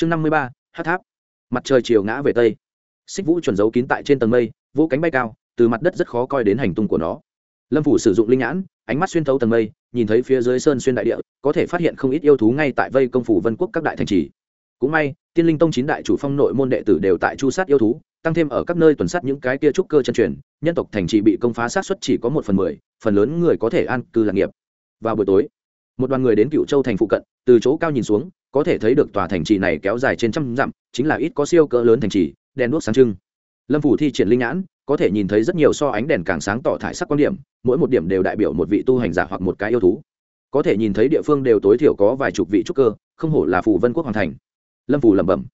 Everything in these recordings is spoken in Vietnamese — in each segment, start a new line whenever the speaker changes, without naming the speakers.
chương năm mươi ba, hát tháp. Mặt trời chiều ngã về tây. Xích vũ chuẩn giấu kín tại trên tầng mây, vỗ cánh bay cao, từ mặt đất rất khó coi đến hành tung của nó. Lâm phủ sử dụng linh nhãn, ánh mắt xuyên thấu tầng mây, nhìn thấy phía dưới sơn xuyên đại địa, có thể phát hiện không ít yêu thú ngay tại vây công phủ vân quốc các đại thành trì. Cũng may, tiên linh tông chín đại chủ phong nội môn đệ tử đều tại chu sát yêu thú, tăng thêm ở các nơi tuần sát những cái kia trúc cơ chân truyền, nhân tộc thành trì bị công phá sát xuất chỉ có một phần mười, phần lớn người có thể an cư lạc nghiệp. Vào buổi tối, một đoàn người đến cựu châu thành phụ cận, từ chỗ cao nhìn xuống có thể thấy được tòa thành trì này kéo dài trên trăm dặm, chính là ít có siêu cỡ lớn thành trì, đèn đuốc sáng trưng. Lâm phủ thi triển linh nhãn, có thể nhìn thấy rất nhiều so ánh đèn càng sáng tỏ thải sắc quan điểm, mỗi một điểm đều đại biểu một vị tu hành giả hoặc một cái yêu thú. Có thể nhìn thấy địa phương đều tối thiểu có vài chục vị trúc cơ, không hổ là phù vân quốc hoàng thành. Lâm phủ lẩm bẩm.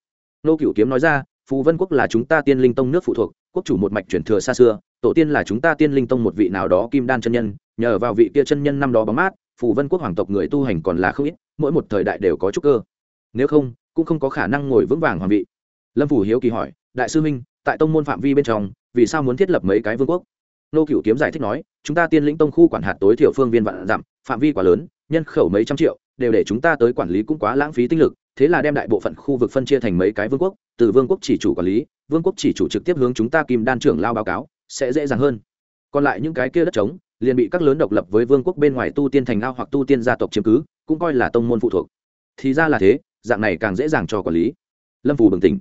Nô cựu kiếm nói ra, phù vân quốc là chúng ta tiên linh tông nước phụ thuộc, quốc chủ một mạch truyền thừa xa xưa, tổ tiên là chúng ta tiên linh tông một vị nào đó kim đan chân nhân, nhờ vào vị kia chân nhân năm đó bóng mát, phù vân quốc hoàng tộc người tu hành còn là không ít mỗi một thời đại đều có trúc cơ. Nếu không, cũng không có khả năng ngồi vững vàng hoàng vị. Lâm phủ hiếu kỳ hỏi, đại sư minh, tại tông môn phạm vi bên trong, vì sao muốn thiết lập mấy cái vương quốc? Nô cựu kiếm giải thích nói, chúng ta tiên lĩnh tông khu quản hạt tối thiểu phương viên vạn dặm, phạm vi quá lớn, nhân khẩu mấy trăm triệu, đều để chúng ta tới quản lý cũng quá lãng phí tinh lực, thế là đem đại bộ phận khu vực phân chia thành mấy cái vương quốc, từ vương quốc chỉ chủ quản lý, vương quốc chỉ chủ trực tiếp hướng chúng ta kim đan trưởng lao báo cáo, sẽ dễ dàng hơn còn lại những cái kia đất trống, liền bị các lớn độc lập với vương quốc bên ngoài tu tiên thành ao hoặc tu tiên gia tộc chiếm cứ, cũng coi là tông môn phụ thuộc. Thì ra là thế, dạng này càng dễ dàng cho quản lý. Lâm phù bừng tỉnh.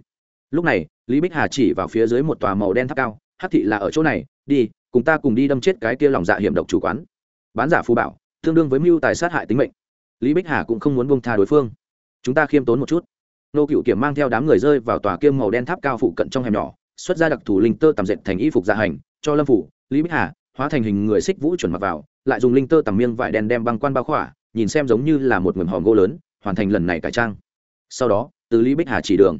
Lúc này, lý bích hà chỉ vào phía dưới một tòa màu đen tháp cao hát thị là ở chỗ này, đi, cùng ta cùng đi đâm chết cái kia lòng dạ hiểm độc chủ quán. Bán giả phù bảo, tương đương với mưu tài sát hại tính mệnh. Lý bích hà cũng không muốn bông tha đối phương. Chúng ta khiêm tốn một chút. Nô cựu kiểm mang theo đám người rơi vào tòa kiêm màu đen tháp cao phụ cận trong hẻm nhỏ, xuất ra đặc thù linh tơ tầm dệt thành y phục dạ hành, cho lâm phủ lý bích hà, hóa thành hình người xích vũ chuẩn mặc vào, lại dùng linh tơ tầm miêng vải đen đem băng quan bao khỏa, nhìn xem giống như là một mầm hòm gỗ lớn, hoàn thành lần này cải trang. Sau đó, từ lý bích hà chỉ đường,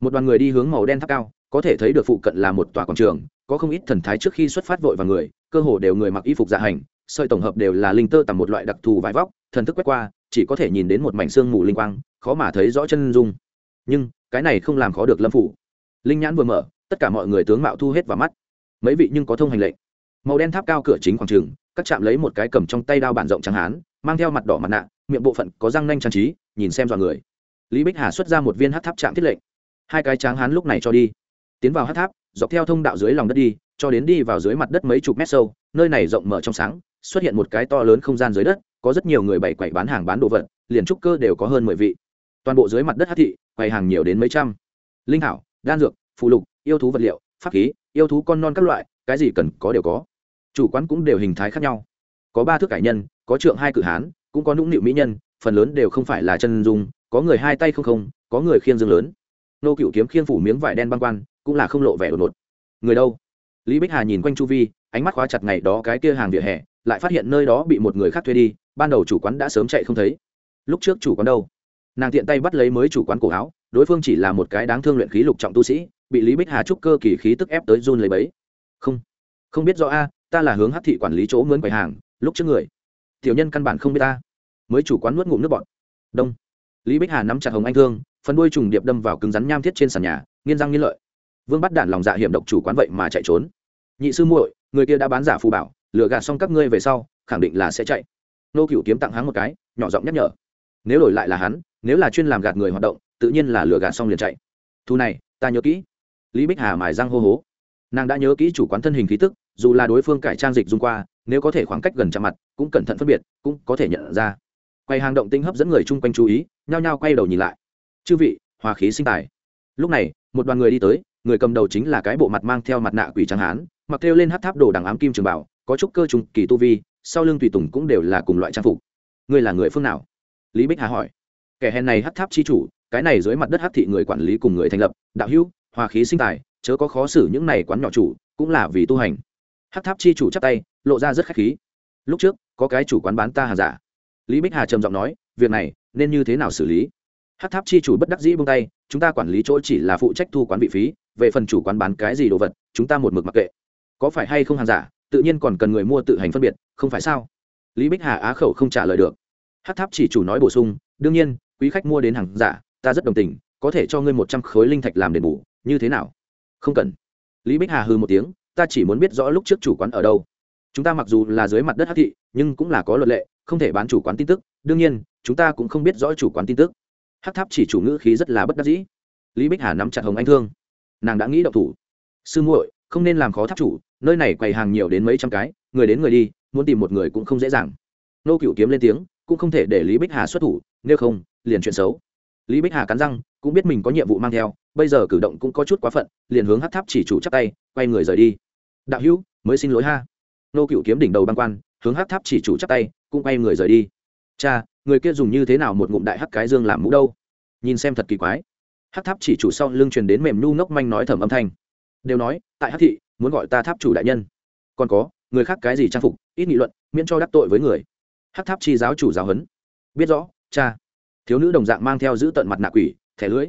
một đoàn người đi hướng màu đen tháp cao, có thể thấy được phụ cận là một tòa quảng trường, có không ít thần thái trước khi xuất phát vội và người, cơ hồ đều người mặc y phục dạ hành, sợi tổng hợp đều là linh tơ tầm một loại đặc thù vải vóc, thần thức quét qua, chỉ có thể nhìn đến một mảnh xương mù linh quang, khó mà thấy rõ chân dung. Nhưng, cái này không làm khó được lâm phủ. Linh nhãn vừa mở, tất cả mọi người tướng mạo thu hết vào mắt. Mấy vị nhưng có thông hành lệnh màu đen tháp cao cửa chính quảng trường, các chạm lấy một cái cầm trong tay đao bản rộng trắng hán, mang theo mặt đỏ mặt nạ, miệng bộ phận có răng nanh trang trí, nhìn xem dọn người. Lý bích hà xuất ra một viên hát tháp chạm thiết lệnh. Hai cái tráng hán lúc này cho đi. Tiến vào hát tháp, dọc theo thông đạo dưới lòng đất đi, cho đến đi vào dưới mặt đất mấy chục mét sâu, nơi này rộng mở trong sáng, xuất hiện một cái to lớn không gian dưới đất, có rất nhiều người bày quậy bán hàng bán đồ vật, liền trúc cơ đều có hơn mười vị. Toàn bộ dưới mặt đất hát thị, quầy hàng nhiều đến mấy trăm. Linh thảo, đan dược phụ lục, yêu thú vật liệu, pháp khí, yêu thú con non các loại cái gì cần có đều có. Chủ quán cũng đều hình thái khác nhau. Có ba thước cải nhân, có trượng hai cử hán, cũng có nũng nịu mỹ nhân, phần lớn đều không phải là chân dung, có người hai tay không không, có người khiên dương lớn. Nô cựu kiếm khiên phủ miếng vải đen băng quan, cũng là không lộ vẻ đột ngột. Người đâu? Lý bích hà nhìn quanh chu vi, ánh mắt khóa chặt ngày đó cái kia hàng vỉa hè, lại phát hiện nơi đó bị một người khác thuê đi, ban đầu chủ quán đã sớm chạy không thấy. Lúc trước chủ quán đâu? Nàng tiện tay bắt lấy mới chủ quán cổ áo, đối phương chỉ là một cái đáng thương luyện khí lục trọng tu sĩ, bị lý bích hà trúc cơ kỳ khí tức ép tới run lấy bấy không. Không biết rõ a, ta là hướng hát thị quản lý chỗ mướn quầy hàng, lúc trước người. Tiểu nhân căn bản không biết ta. Mới chủ quán nuốt ngụm nước bọn đông. Lý bích hà nắm chặt hồng anh thương, phần đuôi trùng điệp đâm vào cứng rắn nham thiết trên sàn nhà nghiên răng nghiên lợi. Vương bắt đạn lòng dạ hiểm độc chủ quán vậy mà chạy trốn. Nhị sư muội, người kia đã bán giả phù bảo, lừa gạt xong các ngươi về sau, khẳng định là sẽ chạy. Nô cựu kiếm tặng hắn một cái, nhỏ giọng nhắc nhở. Nếu đổi lại là hắn, nếu là chuyên làm gạt người hoạt động, tự nhiên là lừa gạt xong liền chạy. Thu này, ta nhớ kỹ. Lý bích hà mài răng hô hố nàng đã nhớ kỹ chủ quán thân hình khí tức, dù là đối phương cải trang dịch dung qua, nếu có thể khoảng cách gần chạm mặt, cũng cẩn thận phân biệt, cũng có thể nhận ra. Quay hàng động tinh hấp dẫn người chung quanh chú ý, nhao nhao quay đầu nhìn lại. Chư vị, hòa khí sinh tài. Lúc này, một đoàn người đi tới, người cầm đầu chính là cái bộ mặt mang theo mặt nạ quỷ trắng hán, mặc theo lên hát tháp đồ đằng ám kim trường bảo, có chút cơ trùng kỳ tu vi, sau lưng tùy tùng cũng đều là cùng loại trang phục. Ngươi là người phương nào? Lý bích hà hỏi. Kẻ hèn này hát tháp chi chủ, cái này dưới mặt đất hát thị người quản lý cùng người thành lập, đạo hữu, hòa khí sinh tài chớ có khó xử những này quán nhỏ chủ, cũng là vì tu hành. Hát tháp chi chủ chắp tay, lộ ra rất khách khí. Lúc trước, có cái chủ quán bán ta hàng giả. Lý bích hà trầm giọng nói, việc này, nên như thế nào xử lý? Hát tháp chi chủ bất đắc dĩ buông tay, chúng ta quản lý chỗ chỉ là phụ trách thu quán vị phí, về phần chủ quán bán cái gì đồ vật, chúng ta một mực mặc kệ. Có phải hay không hàng giả, tự nhiên còn cần người mua tự hành phân biệt, không phải sao? Lý bích hà á khẩu không trả lời được. Hát tháp chỉ chủ nói bổ sung, đương nhiên, quý khách mua đến hàng giả, ta rất đồng tình, có thể cho ngươi một trăm khối linh thạch làm đền bù, như thế nào? Không cần. Lý bích hà hư một tiếng, ta chỉ muốn biết rõ lúc trước chủ quán ở đâu. Chúng ta mặc dù là dưới mặt đất hát thị, nhưng cũng là có luật lệ, không thể bán chủ quán tin tức. Đương nhiên, chúng ta cũng không biết rõ chủ quán tin tức. Hát tháp chỉ chủ ngữ khí rất là bất đắc dĩ. Lý bích hà nắm chặt hồng anh thương. Nàng đã nghĩ đậu thủ. Sư muội, không nên làm khó tháp chủ, nơi này quầy hàng nhiều đến mấy trăm cái, người đến người đi, muốn tìm một người cũng không dễ dàng. Nô cựu kiếm lên tiếng, cũng không thể để lý bích hà xuất thủ, nếu không, liền chuyện xấu lý bích hà cắn răng, cũng biết mình có nhiệm vụ mang theo, bây giờ cử động cũng có chút quá phận, liền hướng hát tháp chỉ chủ chắc tay, quay người rời đi. Đạo hữu, mới xin lỗi ha. Nô cựu kiếm đỉnh đầu băng quan, hướng hát tháp chỉ chủ chắc tay, cũng quay người rời đi. Cha, người kia dùng như thế nào một ngụm đại hắc cái dương làm mũ đâu? Nhìn xem thật kỳ quái. Hát tháp chỉ chủ sau lưng truyền đến mềm nhu ngốc manh nói thầm âm thanh. Đều nói, tại hát thị, muốn gọi ta tháp chủ đại nhân. Còn có, người khác cái gì trang phục, ít nghị luận, miễn cho đắc tội với người. Hát tháp chi giáo chủ giáo huấn. Biết rõ, cha thiếu nữ đồng dạng mang theo giữ tận mặt nạ quỷ, thẻ lưới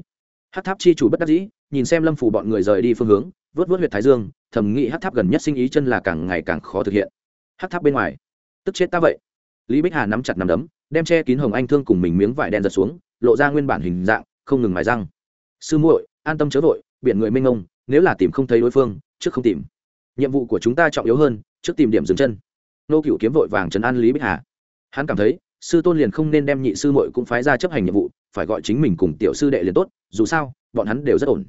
hát tháp chi chủ bất đắc dĩ, nhìn xem lâm phủ bọn người rời đi phương hướng, vớt vớt huyện thái dương, thầm nghĩ hát tháp gần nhất sinh ý chân là càng ngày càng khó thực hiện. Hát tháp bên ngoài, tức chết ta vậy. Lý bích hà nắm chặt nằm đấm, đem che kín hồng anh thương cùng mình miếng vải đen giật xuống, lộ ra nguyên bản hình dạng, không ngừng mài răng. Sư muội, an tâm chớ vội, biển người mênh ngông nếu là tìm không thấy đối phương, trước không tìm. Nhiệm vụ của chúng ta trọng yếu hơn, trước tìm điểm dừng chân. Nô cựu kiếm vội vàng trấn an lý bích hà. Hắn cảm thấy sư tôn liền không nên đem nhị sư muội cũng phái ra chấp hành nhiệm vụ, phải gọi chính mình cùng tiểu sư đệ liền tốt, dù sao, bọn hắn đều rất ổn.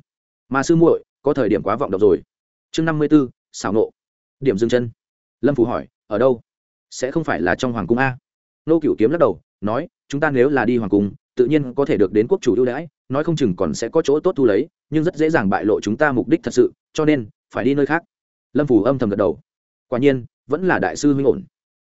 Mà sư muội, có thời điểm quá vọng động rồi. Chương năm mươi b ố xảo nộ. Điểm dừng chân. Lâm phù hỏi, ở đâu? Sẽ không phải là trong hoàng cung a? Nô cựu kiếm lắc đầu, nói, chúng ta nếu là đi hoàng cung, tự nhiên có thể được đến quốc chủ ưu đãi, nói không chừng còn sẽ có chỗ tốt thu lấy, nhưng rất dễ dàng bại lộ chúng ta mục đích thật sự, cho nên, phải đi nơi khác. Lâm phủ âm thầm gật đầu. Quả nhiên, vẫn là đại sư huynh ổn.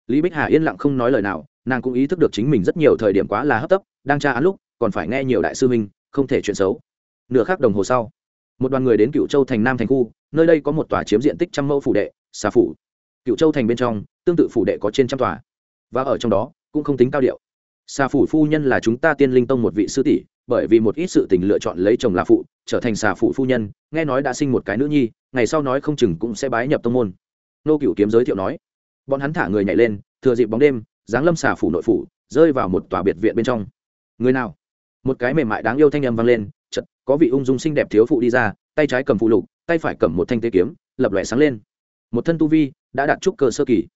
Lý bích hà yên lặng không nói lời nào nàng cũng ý thức được chính mình rất nhiều thời điểm quá là hấp tấp, đang tra án lúc, còn phải nghe nhiều đại sư huynh, không thể chuyện xấu. Nửa khác đồng hồ sau, một đoàn người đến cựu châu thành nam thành khu, nơi đây có một tòa chiếm diện tích trăm mẫu phủ đệ, xà phủ. Cựu châu thành bên trong, tương tự phủ đệ có trên trăm tòa. Và ở trong đó, cũng không tính cao điệu. Xà phủ phu nhân là chúng ta tiên linh tông một vị sư tỷ, bởi vì một ít sự tình lựa chọn lấy chồng là phụ, trở thành xà phủ phu nhân, nghe nói đã sinh một cái nữ nhi, ngày sau nói không chừng cũng sẽ bái nhập tông môn. Nô cựu kiếm giới thiệu nói. Bọn hắn thả người nhảy lên, thừa dịp bóng đêm giáng lâm xà phủ nội phủ, rơi vào một tòa biệt viện bên trong. Người nào? Một cái mềm mại đáng yêu thanh âm vang lên chật có vị ung dung xinh đẹp thiếu phụ đi ra, tay trái cầm phụ lục, tay phải cầm một thanh tế kiếm, lập lòe sáng lên. Một thân tu vi đã đạt trúc cơ sơ kỳ.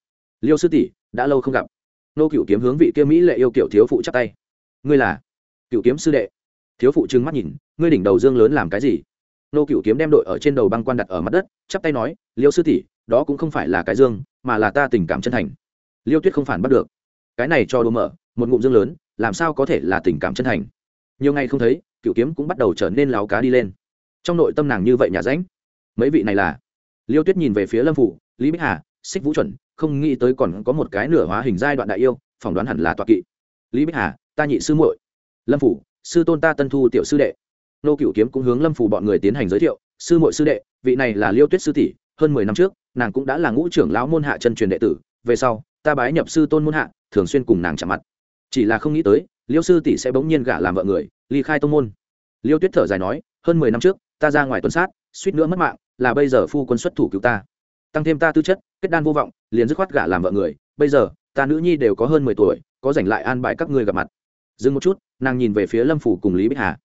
Liêu sư tỷ, đã lâu không gặp. Nô cựu kiếm hướng vị kia mỹ lệ yêu kiểu thiếu phụ chắp tay. Ngươi là? Cựu kiếm sư đệ. Thiếu phụ trừng mắt nhìn, ngươi đỉnh đầu dương lớn làm cái gì? Nô cựu kiếm đem đội ở trên đầu băng quan đặt ở mặt đất, chắp tay nói, liêu sư tỷ, đó cũng không phải là cái dương, mà là ta tình cảm chân thành. Liêu tuyết không phản bắt được cái này cho đùa mở, một ngụm dương lớn, làm sao có thể là tình cảm chân thành? Nhiều ngày không thấy, cựu kiếm cũng bắt đầu trở nên láo cá đi lên. Trong nội tâm nàng như vậy nhà ránh. Mấy vị này là? Liêu tuyết nhìn về phía lâm phủ, lý bích hà, xích vũ chuẩn, không nghĩ tới còn có một cái nửa hóa hình giai đoạn đại yêu, phỏng đoán hẳn là toạc kỵ. Lý bích hà, ta nhị sư muội. Lâm phủ, sư tôn ta tân thu tiểu sư đệ. Nô cựu kiếm cũng hướng lâm phủ bọn người tiến hành giới thiệu, sư muội sư đệ, vị này là liêu tuyết sư tỷ, hơn mười năm trước, nàng cũng đã là ngũ trưởng lão môn hạ chân truyền đệ tử về sau, ta bái nhập sư tôn môn hạ, thường xuyên cùng nàng chạm mặt. Chỉ là không nghĩ tới, liêu sư tỷ sẽ bỗng nhiên gả làm vợ người, ly khai tông môn. Liêu tuyết thở dài nói, hơn mười năm trước, ta ra ngoài tuần sát, suýt nữa mất mạng, là bây giờ phu quân xuất thủ cứu ta. Tăng thêm ta tư chất, kết đan vô vọng, liền dứt khoát gả làm vợ người, bây giờ, ta nữ nhi đều có hơn mười tuổi, có giành lại an bài các ngươi gặp mặt. Dừng một chút, nàng nhìn về phía lâm phủ cùng lý bích hà.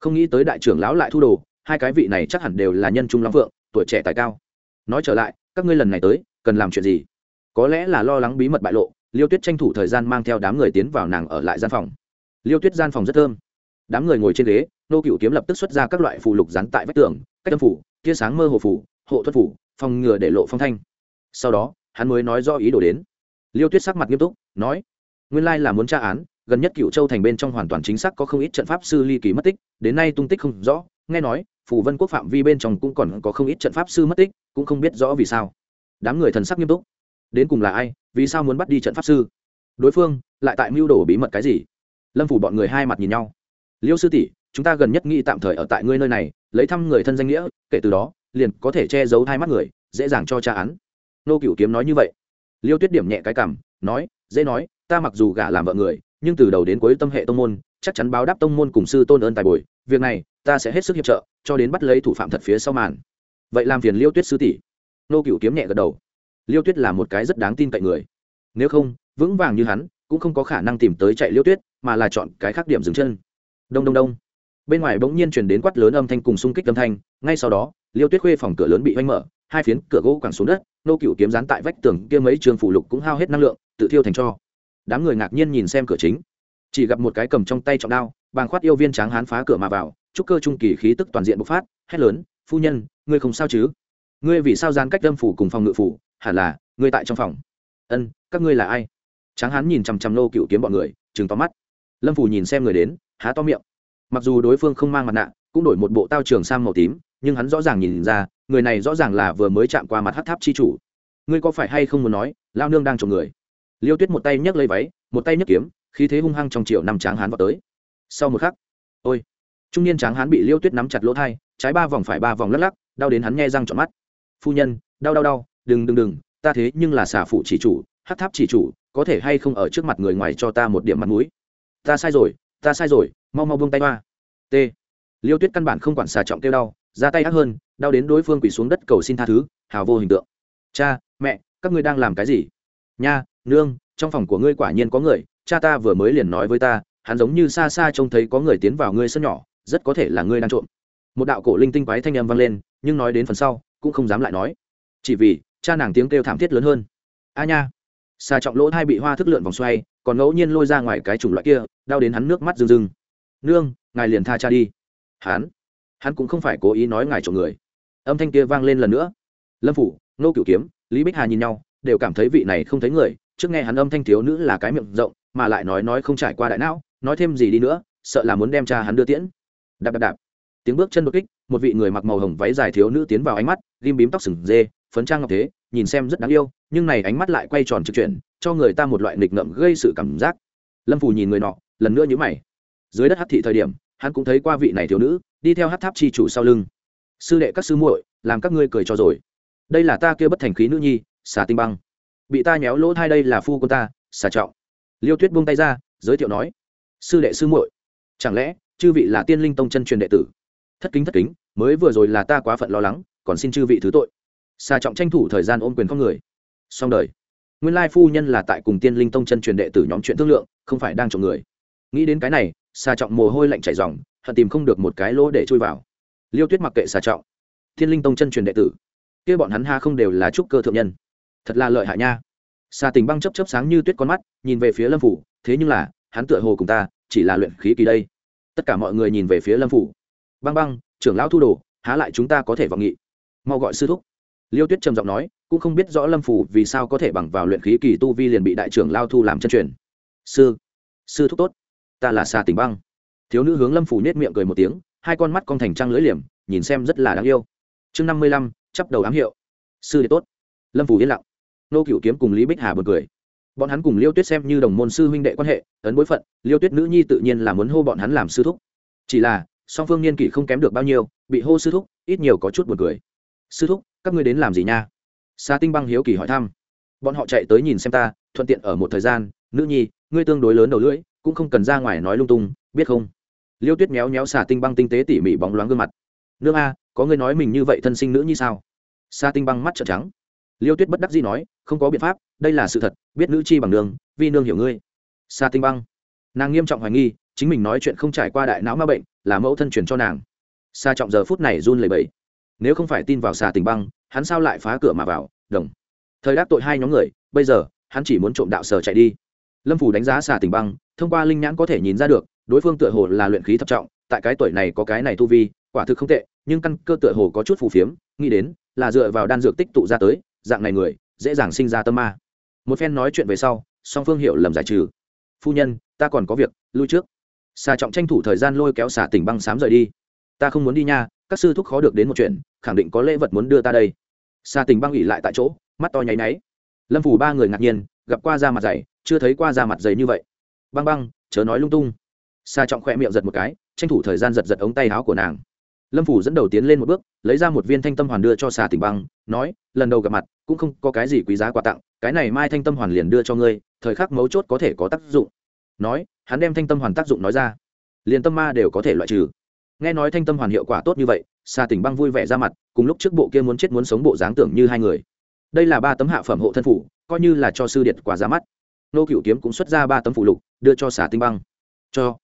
Không nghĩ tới đại trưởng lão lại thu đồ, hai cái vị này chắc hẳn đều là nhân trung long phượng, tuổi trẻ tài cao. Nói trở lại, các ngươi lần này tới, cần làm chuyện gì? Có lẽ là lo lắng bí mật bại lộ, liêu tuyết tranh thủ thời gian mang theo đám người tiến vào nàng ở lại gian phòng. Liêu tuyết gian phòng rất thơm. Đám người ngồi trên ghế, nô cựu kiếm lập tức xuất ra các loại phù lục rắn tại vách tường, cách âm phủ, tia sáng mơ hồ phủ, hộ thuật phủ, phòng ngừa để lộ phong thanh. Sau đó, hắn mới nói do ý đồ đến. Liêu tuyết sắc mặt nghiêm túc, nói, nguyên lai là muốn tra án, gần nhất cựu châu thành bên trong hoàn toàn chính xác có không ít trận pháp sư ly kỳ mất tích, đến nay tung tích không rõ, nghe nói phủ vân quốc phạm vi bên trong cũng còn có không ít trận pháp sư mất tích, cũng không biết rõ vì sao. Đám người thần sắc nghiêm túc đến cùng là ai, vì sao muốn bắt đi trận pháp sư? Đối phương lại tại mưu đồ bí mật cái gì? Lâm phủ bọn người hai mặt nhìn nhau. Liêu sư tỷ, chúng ta gần nhất nghĩ tạm thời ở tại ngươi nơi này, lấy thăm người thân danh nghĩa, kể từ đó, liền có thể che giấu hai mắt người, dễ dàng cho tra án. Nô cựu kiếm nói như vậy. Liêu tuyết điểm nhẹ cái cảm nói, dễ nói, ta mặc dù gả làm vợ người, nhưng từ đầu đến cuối tâm hệ tông môn, chắc chắn báo đáp tông môn cùng sư tôn ơn tài bồi, việc này, ta sẽ hết sức hiệp trợ, cho đến bắt lấy thủ phạm thật phía sau màn. Vậy làm phiền liêu tuyết sư tỷ. Nô cựu kiếm nhẹ gật đầu liêu tuyết là một cái rất đáng tin cậy người. Nếu không, vững vàng như hắn, cũng không có khả năng tìm tới chạy liêu tuyết, mà là chọn cái khác điểm dừng chân. Đông đông đông. Bên ngoài bỗng nhiên chuyển đến quát lớn âm thanh cùng xung kích âm thanh, ngay sau đó, liêu tuyết khuê phòng cửa lớn bị oanh mở, hai phiến cửa gỗ quẳng xuống đất, nô cựu kiếm dán tại vách tường kia mấy trường phủ lục cũng hao hết năng lượng, tự thiêu thành cho. Đám người ngạc nhiên nhìn xem cửa chính. Chỉ gặp một cái cầm trong tay trọng đao, bàng khoát yêu viên tráng hán phá cửa mà vào trúc cơ trung kỳ khí tức toàn diện bộc phát, hét lớn, phu nhân, ngươi không sao chứ? Ngươi vì sao gian cách đâm phủ cùng phòng ngự phủ hẳn là, ngươi tại trong phòng. Ân, các ngươi là ai? Tráng hán nhìn chằm chằm nô cựu kiếm bọn người chừng to mắt. Lâm phủ nhìn xem người đến, há to miệng. Mặc dù đối phương không mang mặt nạ, cũng đổi một bộ tao trường sang màu tím, nhưng hắn rõ ràng nhìn ra, người này rõ ràng là vừa mới chạm qua mặt hát tháp chi chủ. Ngươi có phải hay không muốn nói lao nương đang trộm người? Liêu tuyết một tay nhấc lấy váy, một tay nhấc kiếm, khí thế hung hăng trong triệu năm tráng hán vào tới. Sau một khắc, ôi! Trung niên tráng hán bị liêu tuyết nắm chặt lỗ thai, trái ba vòng phải ba vòng lắc lắc, đau đến hắn nghe răng trọn mắt. Phu nhân, đau đau đau đừng đừng đừng, ta thế nhưng là xà phụ chỉ chủ, hát tháp chỉ chủ, có thể hay không ở trước mặt người ngoài cho ta một điểm mặt mũi? Ta sai rồi, ta sai rồi, mau mau buông tay hoa. T. Liêu tuyết căn bản không quản xà trọng kêu đau, ra tay ác hơn, đau đến đối phương quỳ xuống đất cầu xin tha thứ, hào vô hình tượng. Cha, mẹ, các ngươi đang làm cái gì? Nha, nương, trong phòng của ngươi quả nhiên có người, cha ta vừa mới liền nói với ta, hắn giống như xa xa trông thấy có người tiến vào ngươi sân nhỏ, rất có thể là ngươi đang trộm. Một đạo cổ linh tinh quái thanh âm vang lên, nhưng nói đến phần sau, cũng không dám lại nói. Chỉ vì cha nàng tiếng kêu thảm thiết lớn hơn. A nha. Xà trọng lỗ hai bị hoa thức lượn vòng xoay, còn ngẫu nhiên lôi ra ngoài cái chủng loại kia, đau đến hắn nước mắt rưng rưng. Nương, ngài liền tha cha đi. Hắn. Hắn cũng không phải cố ý nói ngài trộm người. Âm thanh kia vang lên lần nữa. Lâm phủ nô cửu kiếm, lý bích hà nhìn nhau, đều cảm thấy vị này không thấy người, trước nghe hắn âm thanh thiếu nữ là cái miệng rộng, mà lại nói nói không trải qua đại não, nói thêm gì đi nữa, sợ là muốn đem cha hắn đưa tiễn. Đạp đạp đạp. Tiếng bước chân đột kích, một vị người mặc màu hồng váy dài thiếu nữ tiến vào ánh mắt, ghim bím tóc sừng dê phấn trang ngọc thế, nhìn xem rất đáng yêu, nhưng này ánh mắt lại quay tròn trực chuyển, cho người ta một loại nghịch ngợm gây sự cảm giác. Lâm phù nhìn người nọ, lần nữa nhữ mày. Dưới đất hát thị thời điểm, hắn cũng thấy qua vị này thiếu nữ, đi theo hát tháp chi chủ sau lưng. Sư đệ các sư muội, làm các ngươi cười cho rồi. Đây là ta kia bất thành khí nữ nhi, xà tinh băng. Bị ta nhéo lỗ thai đây là phu quân ta, xà trọng. Liêu tuyết buông tay ra, giới thiệu nói. Sư đệ sư muội, chẳng lẽ chư vị là tiên linh tông chân truyền đệ tử? Thất kính thất kính, mới vừa rồi là ta quá phận lo lắng, còn xin chư vị thứ tội xà trọng tranh thủ thời gian ôm quyền con người. Xong đời. Nguyên lai phu nhân là tại cùng tiên linh tông chân truyền đệ tử nhóm chuyện thương lượng, không phải đang trộm người. Nghĩ đến cái này, xà trọng mồ hôi lạnh chảy dòng hận tìm không được một cái lỗ để chui vào. Liêu tuyết mặc kệ xà trọng. Thiên linh tông chân truyền đệ tử. Kia bọn hắn ha không đều là trúc cơ thượng nhân. Thật là lợi hại nha. Xà tình băng chấp chấp sáng như tuyết con mắt, nhìn về phía lâm phủ, thế nhưng là, hắn tựa hồ cùng ta, chỉ là luyện khí kỳ đây. Tất cả mọi người nhìn về phía lâm phủ. Băng băng, trưởng lão thu đồ, há lại chúng ta có thể vọng nghị. Mau gọi sư thúc liêu tuyết trầm giọng nói, cũng không biết rõ lâm phủ vì sao có thể bằng vào luyện khí kỳ tu vi liền bị đại trưởng lao thu làm chân truyền. Sư sư thúc tốt, ta là xà tình băng. Thiếu nữ hướng lâm phủ nết miệng cười một tiếng, hai con mắt con thành trăng lưỡi liềm, nhìn xem rất là đáng yêu. Chương năm mươi lăm, chắp đầu ám hiệu. Sư đệ tốt. Lâm phủ yên lặng. Nô cựu kiếm cùng lý bích hà bật cười. Bọn hắn cùng liêu tuyết xem như đồng môn sư huynh đệ quan hệ, ấn bối phận, liêu tuyết nữ nhi tự nhiên là muốn hô bọn hắn làm sư thúc. Chỉ là, song phương niên kỷ không kém được bao nhiêu, bị hô sư thúc, ít nhiều có chút buồn cười. Sư thúc các ngươi đến làm gì nha? Xa tinh băng hiếu kỳ hỏi thăm. Bọn họ chạy tới nhìn xem ta, thuận tiện ở một thời gian, nữ nhi, ngươi tương đối lớn đầu lưỡi, cũng không cần ra ngoài nói lung tung, biết không? Liêu tuyết méo méo xà tinh băng tinh tế tỉ mỉ bóng loáng gương mặt. Nương a, có người nói mình như vậy thân sinh nữ như sao? Sa tinh băng mắt trợn trắng. Liêu tuyết bất đắc dĩ nói, không có biện pháp, đây là sự thật, biết nữ chi bằng nương vì nương hiểu ngươi. Sa tinh băng. Nàng nghiêm trọng hoài nghi, chính mình nói chuyện không trải qua đại não ma bệnh, là mẫu thân truyền cho nàng. Sa trọng giờ phút này run lẩy bẩy nếu không phải tin vào xà tình băng, hắn sao lại phá cửa mà vào? Đồng. Thời đắc tội hai nhóm người, bây giờ, hắn chỉ muốn trộm đạo sở chạy đi. Lâm phủ đánh giá xà tình băng, thông qua linh nhãn có thể nhìn ra được, đối phương tựa hồ là luyện khí thập trọng, tại cái tuổi này có cái này tu vi, quả thực không tệ, nhưng căn cơ tựa hồ có chút phù phiếm, nghĩ đến, là dựa vào đan dược tích tụ ra tới, dạng này người, dễ dàng sinh ra tâm ma. Một phen nói chuyện về sau, song phương hiệu lầm giải trừ. Phu nhân, ta còn có việc, lui trước. Xà trọng tranh thủ thời gian lôi kéo xà tỉnh băng sám rời đi. Ta không muốn đi nha các sư thúc khó được đến một chuyện, khẳng định có lễ vật muốn đưa ta đây. Xa tỉnh băng ủy lại tại chỗ, mắt to nháy náy lâm phủ ba người ngạc nhiên, gặp qua da mặt dày, chưa thấy qua da mặt dày như vậy. Băng băng, chớ nói lung tung. Xa trọng khoe miệng giật một cái, tranh thủ thời gian giật giật ống tay áo của nàng. Lâm phủ dẫn đầu tiến lên một bước, lấy ra một viên thanh tâm hoàn đưa cho xà tỉnh băng, nói, lần đầu gặp mặt, cũng không có cái gì quý giá quà tặng, cái này mai thanh tâm hoàn liền đưa cho ngươi, thời khắc mấu chốt có thể có tác dụng. Nói, hắn đem thanh tâm hoàn tác dụng nói ra. Liền tâm ma đều có thể loại trừ nghe nói thanh tâm hoàn hiệu quả tốt như vậy xa tỉnh băng vui vẻ ra mặt, cùng lúc trước bộ kia muốn chết muốn sống bộ dáng tưởng như hai người. Đây là ba tấm hạ phẩm hộ thân phủ, coi như là cho sư điện quả ra mắt. Nô cựu kiếm cũng xuất ra ba tấm phủ lục, đưa cho xà tinh băng. Cho.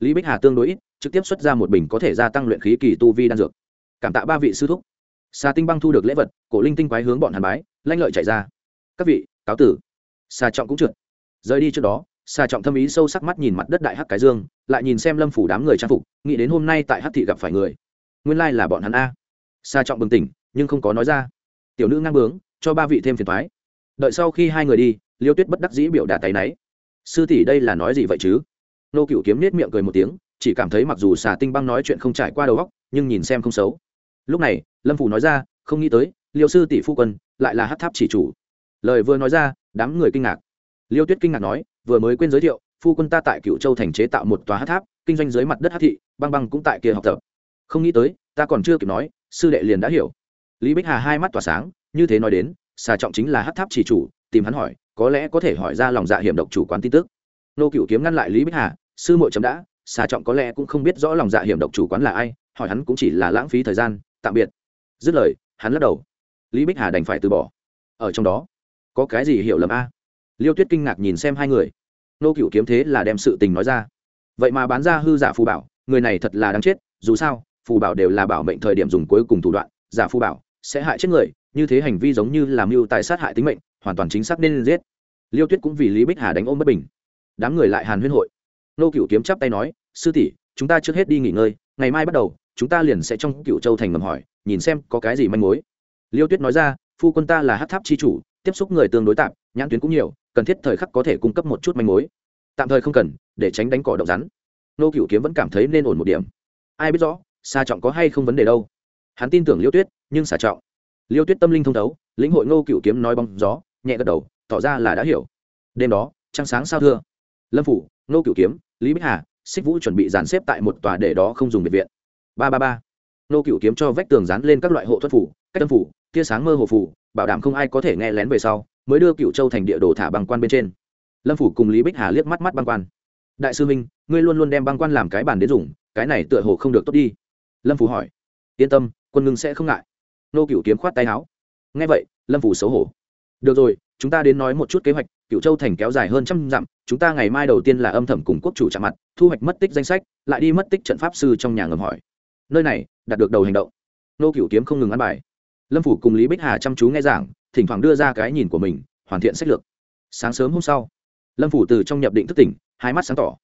Lý bích hà tương đối ít, trực tiếp xuất ra một bình có thể gia tăng luyện khí kỳ tu vi đan dược. Cảm tạ ba vị sư thúc. Xà tinh băng thu được lễ vật, cổ linh tinh quái hướng bọn hàn bái, lanh lợi chạy ra. Các vị, cáo tử. Xà trọng cũng trượt. Rời đi trước đó xà trọng thâm ý sâu sắc mắt nhìn mặt đất đại hắc cái dương, lại nhìn xem lâm phủ đám người trang phục, nghĩ đến hôm nay tại hắc thị gặp phải người. Nguyên lai là bọn hắn a. Xà trọng bừng tỉnh, nhưng không có nói ra. Tiểu nữ ngang bướng, cho ba vị thêm phiền thoái đợi sau khi hai người đi, liêu tuyết bất đắc dĩ biểu đà tay náy. Sư tỷ đây là nói gì vậy chứ? Nô cựu kiếm nết miệng cười một tiếng, chỉ cảm thấy mặc dù xà tinh băng nói chuyện không trải qua đầu óc, nhưng nhìn xem không xấu. Lúc này, lâm phủ nói ra, không nghĩ tới, liêu sư tỷ phu quân, lại là hát tháp chỉ chủ. Lời vừa nói ra, đám người kinh ngạc. Liêu tuyết kinh ngạc nói vừa mới quên giới thiệu, phu quân ta tại cựu châu thành chế tạo một tòa hát tháp, kinh doanh dưới mặt đất hát thị, băng băng cũng tại kia học tập. Không nghĩ tới, ta còn chưa kịp nói, sư đệ liền đã hiểu. Lý bích hà hai mắt tỏa sáng, như thế nói đến, xà trọng chính là hát tháp chỉ chủ, tìm hắn hỏi, có lẽ có thể hỏi ra lòng dạ hiểm độc chủ quán tin tức. Nô cựu kiếm ngăn lại lý bích hà, sư muội chấm đã, xà trọng có lẽ cũng không biết rõ lòng dạ hiểm độc chủ quán là ai, hỏi hắn cũng chỉ là lãng phí thời gian, tạm biệt. Dứt lời, hắn lắc đầu. Lý bích hà đành phải từ bỏ. Ở trong đó, có cái gì hiểu lầm a? Liêu tuyết kinh ngạc nhìn xem hai người. Nô cựu kiếm thế là đem sự tình nói ra. Vậy mà bán ra hư giả phù bảo, người này thật là đáng chết, dù sao, phù bảo đều là bảo mệnh thời điểm dùng cuối cùng thủ đoạn, giả phù bảo sẽ hại chết người, như thế hành vi giống như làm mưu tài sát hại tính mệnh, hoàn toàn chính xác nên giết. Liêu tuyết cũng vì lý bích hà đánh ôm bất bình. Đám người lại hàn huyên hội. Nô cựu kiếm chắp tay nói, sư tỷ, chúng ta trước hết đi nghỉ ngơi, ngày mai bắt đầu, chúng ta liền sẽ trong cựu châu thành ngầm hỏi, nhìn xem có cái gì manh mối. Liêu tuyết nói ra, phu quân ta là hát tháp chi chủ, tiếp xúc người tương đối tạm, nhãn tuyến cũng nhiều cần thiết thời khắc có thể cung cấp một chút manh mối. Tạm thời không cần, để tránh đánh cỏ động rắn. Nô cựu kiếm vẫn cảm thấy nên ổn một điểm. Ai biết rõ xa trọng có hay không vấn đề đâu. Hắn tin tưởng liêu tuyết, nhưng xà trọng, liêu tuyết tâm linh thông thấu, lĩnh hội nô cựu kiếm nói bóng gió, nhẹ gật đầu, tỏ ra là đã hiểu. Đêm đó, trăng sáng sao thưa. Lâm phủ, nô cựu kiếm, lý bích hà, xích vũ chuẩn bị dàn xếp tại một tòa để đó không dùng biệt viện. Ba ba ba. Nô cựu kiếm cho vách tường dán lên các loại hộ thuật phủ, cách tâm phủ, tia sáng mơ hồ phủ, bảo đảm không ai có thể nghe lén về sau mới đưa cựu châu thành địa đồ thả băng quan bên trên lâm phủ cùng lý bích hà liếc mắt mắt băng quan đại sư minh ngươi luôn luôn đem băng quan làm cái bàn đến dùng cái này tựa hồ không được tốt đi lâm phủ hỏi yên tâm quân ngưng sẽ không ngại nô cựu kiếm khoát tay áo ngay vậy lâm phủ xấu hổ được rồi chúng ta đến nói một chút kế hoạch cựu châu thành kéo dài hơn trăm dặm chúng ta ngày mai đầu tiên là âm thầm cùng quốc chủ chạm mặt thu hoạch mất tích danh sách lại đi mất tích trận pháp sư trong nhà ngầm hỏi nơi này đạt được đầu hành động nô cựu kiếm không ngừng ăn bài lâm phủ cùng lý bích hà chăm chú nghe giảng thỉnh thoảng đưa ra cái nhìn của mình, hoàn thiện sách lược. Sáng sớm hôm sau, lâm phủ từ trong nhập định thức tỉnh, hai mắt sáng tỏ.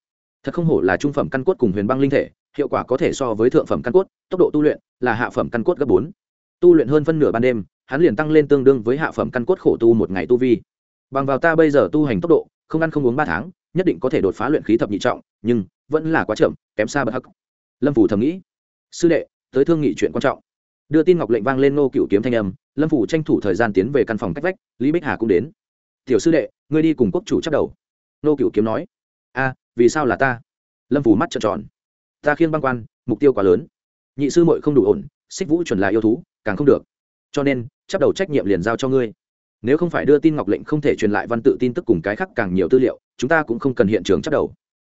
Thật không hổ là trung phẩm căn cốt cùng huyền băng linh thể, hiệu quả có thể so với thượng phẩm căn cốt, tốc độ tu luyện là hạ phẩm căn cốt gấp bốn. Tu luyện hơn phân nửa ban đêm, hắn liền tăng lên tương đương với hạ phẩm căn cốt khổ tu một ngày tu vi. Bằng vào ta bây giờ tu hành tốc độ, không ăn không uống ba tháng, nhất định có thể đột phá luyện khí thập nhị trọng, nhưng vẫn là quá chậm, kém xa bậc hắc. Lâm phủ thầm nghĩ, sư đệ, tới thương nghị chuyện quan trọng. Đưa tin ngọc lệnh vang lên nô cựu kiếm thanh âm lâm phủ tranh thủ thời gian tiến về căn phòng cách vách, lý bích hà cũng đến. Tiểu sư đệ, ngươi đi cùng quốc chủ chắc đầu. Nô cựu kiếm nói. A, vì sao là ta? Lâm phủ mắt trợn tròn. Ta khiêng băng quan, mục tiêu quá lớn. Nhị sư muội không đủ ổn, xích vũ chuẩn là yêu thú, càng không được. Cho nên chắc đầu trách nhiệm liền giao cho ngươi. Nếu không phải đưa tin ngọc lệnh không thể truyền lại văn tự tin tức cùng cái khác càng nhiều tư liệu, chúng ta cũng không cần hiện trường chắc đầu.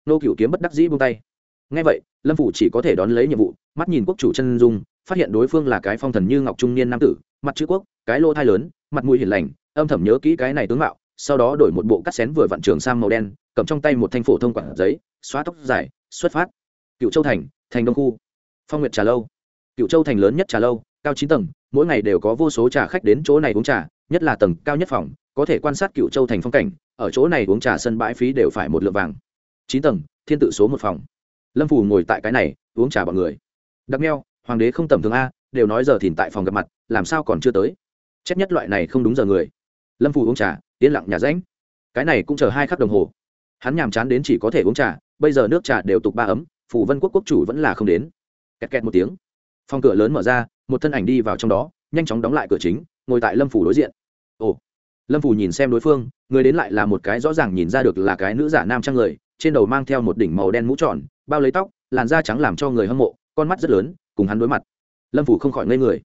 Nô cựu kiếm bất đắc dĩ buông tay. Ngay vậy, lâm phủ chỉ có thể đón lấy nhiệm vụ, mắt nhìn quốc chủ chân dung phát hiện đối phương là cái phong thần như ngọc trung niên nam tử, mặt chữ quốc, cái lô thai lớn, mặt mũi hiền lành, âm thầm nhớ kỹ cái này tướng mạo, sau đó đổi một bộ cắt xén vừa vặn trường sang màu đen, cầm trong tay một thanh phổ thông quản giấy, xóa tóc dài, xuất phát. Cựu châu thành thành đông khu. Phong nguyệt trà lâu. Cựu châu thành lớn nhất trà lâu, cao chín tầng, mỗi ngày đều có vô số trà khách đến chỗ này uống trà, nhất là tầng cao nhất phòng, có thể quan sát cựu châu thành phong cảnh, ở chỗ này uống trà sân bãi phí đều phải một lượng vàng. Chín tầng, thiên tự số một phòng. Lâm phù ngồi tại cái này, uống trà bọn người. Đặc neo hoàng đế không tầm thường a, đều nói giờ thìn tại phòng gặp mặt, làm sao còn chưa tới? Chết nhất loại này không đúng giờ người. Lâm phù uống trà, yên lặng nhà ránh cái này cũng chờ hai khắc đồng hồ. Hắn nhàm chán đến chỉ có thể uống trà, bây giờ nước trà đều tục ba ấm phủ vân quốc quốc chủ vẫn là không đến. Kẹt kẹt một tiếng. Phòng cửa lớn mở ra, một thân ảnh đi vào trong đó, nhanh chóng đóng lại cửa chính, ngồi tại lâm phủ đối diện. Ồ. Lâm phủ nhìn xem đối phương, người đến lại là một cái rõ ràng nhìn ra được là cái nữ giả nam trang người, trên đầu mang theo một đỉnh màu đen mũ tròn, bao lấy tóc, làn da trắng làm cho người hâm mộ, con mắt rất lớn cùng hắn đối mặt. Lâm phủ không khỏi ngây người.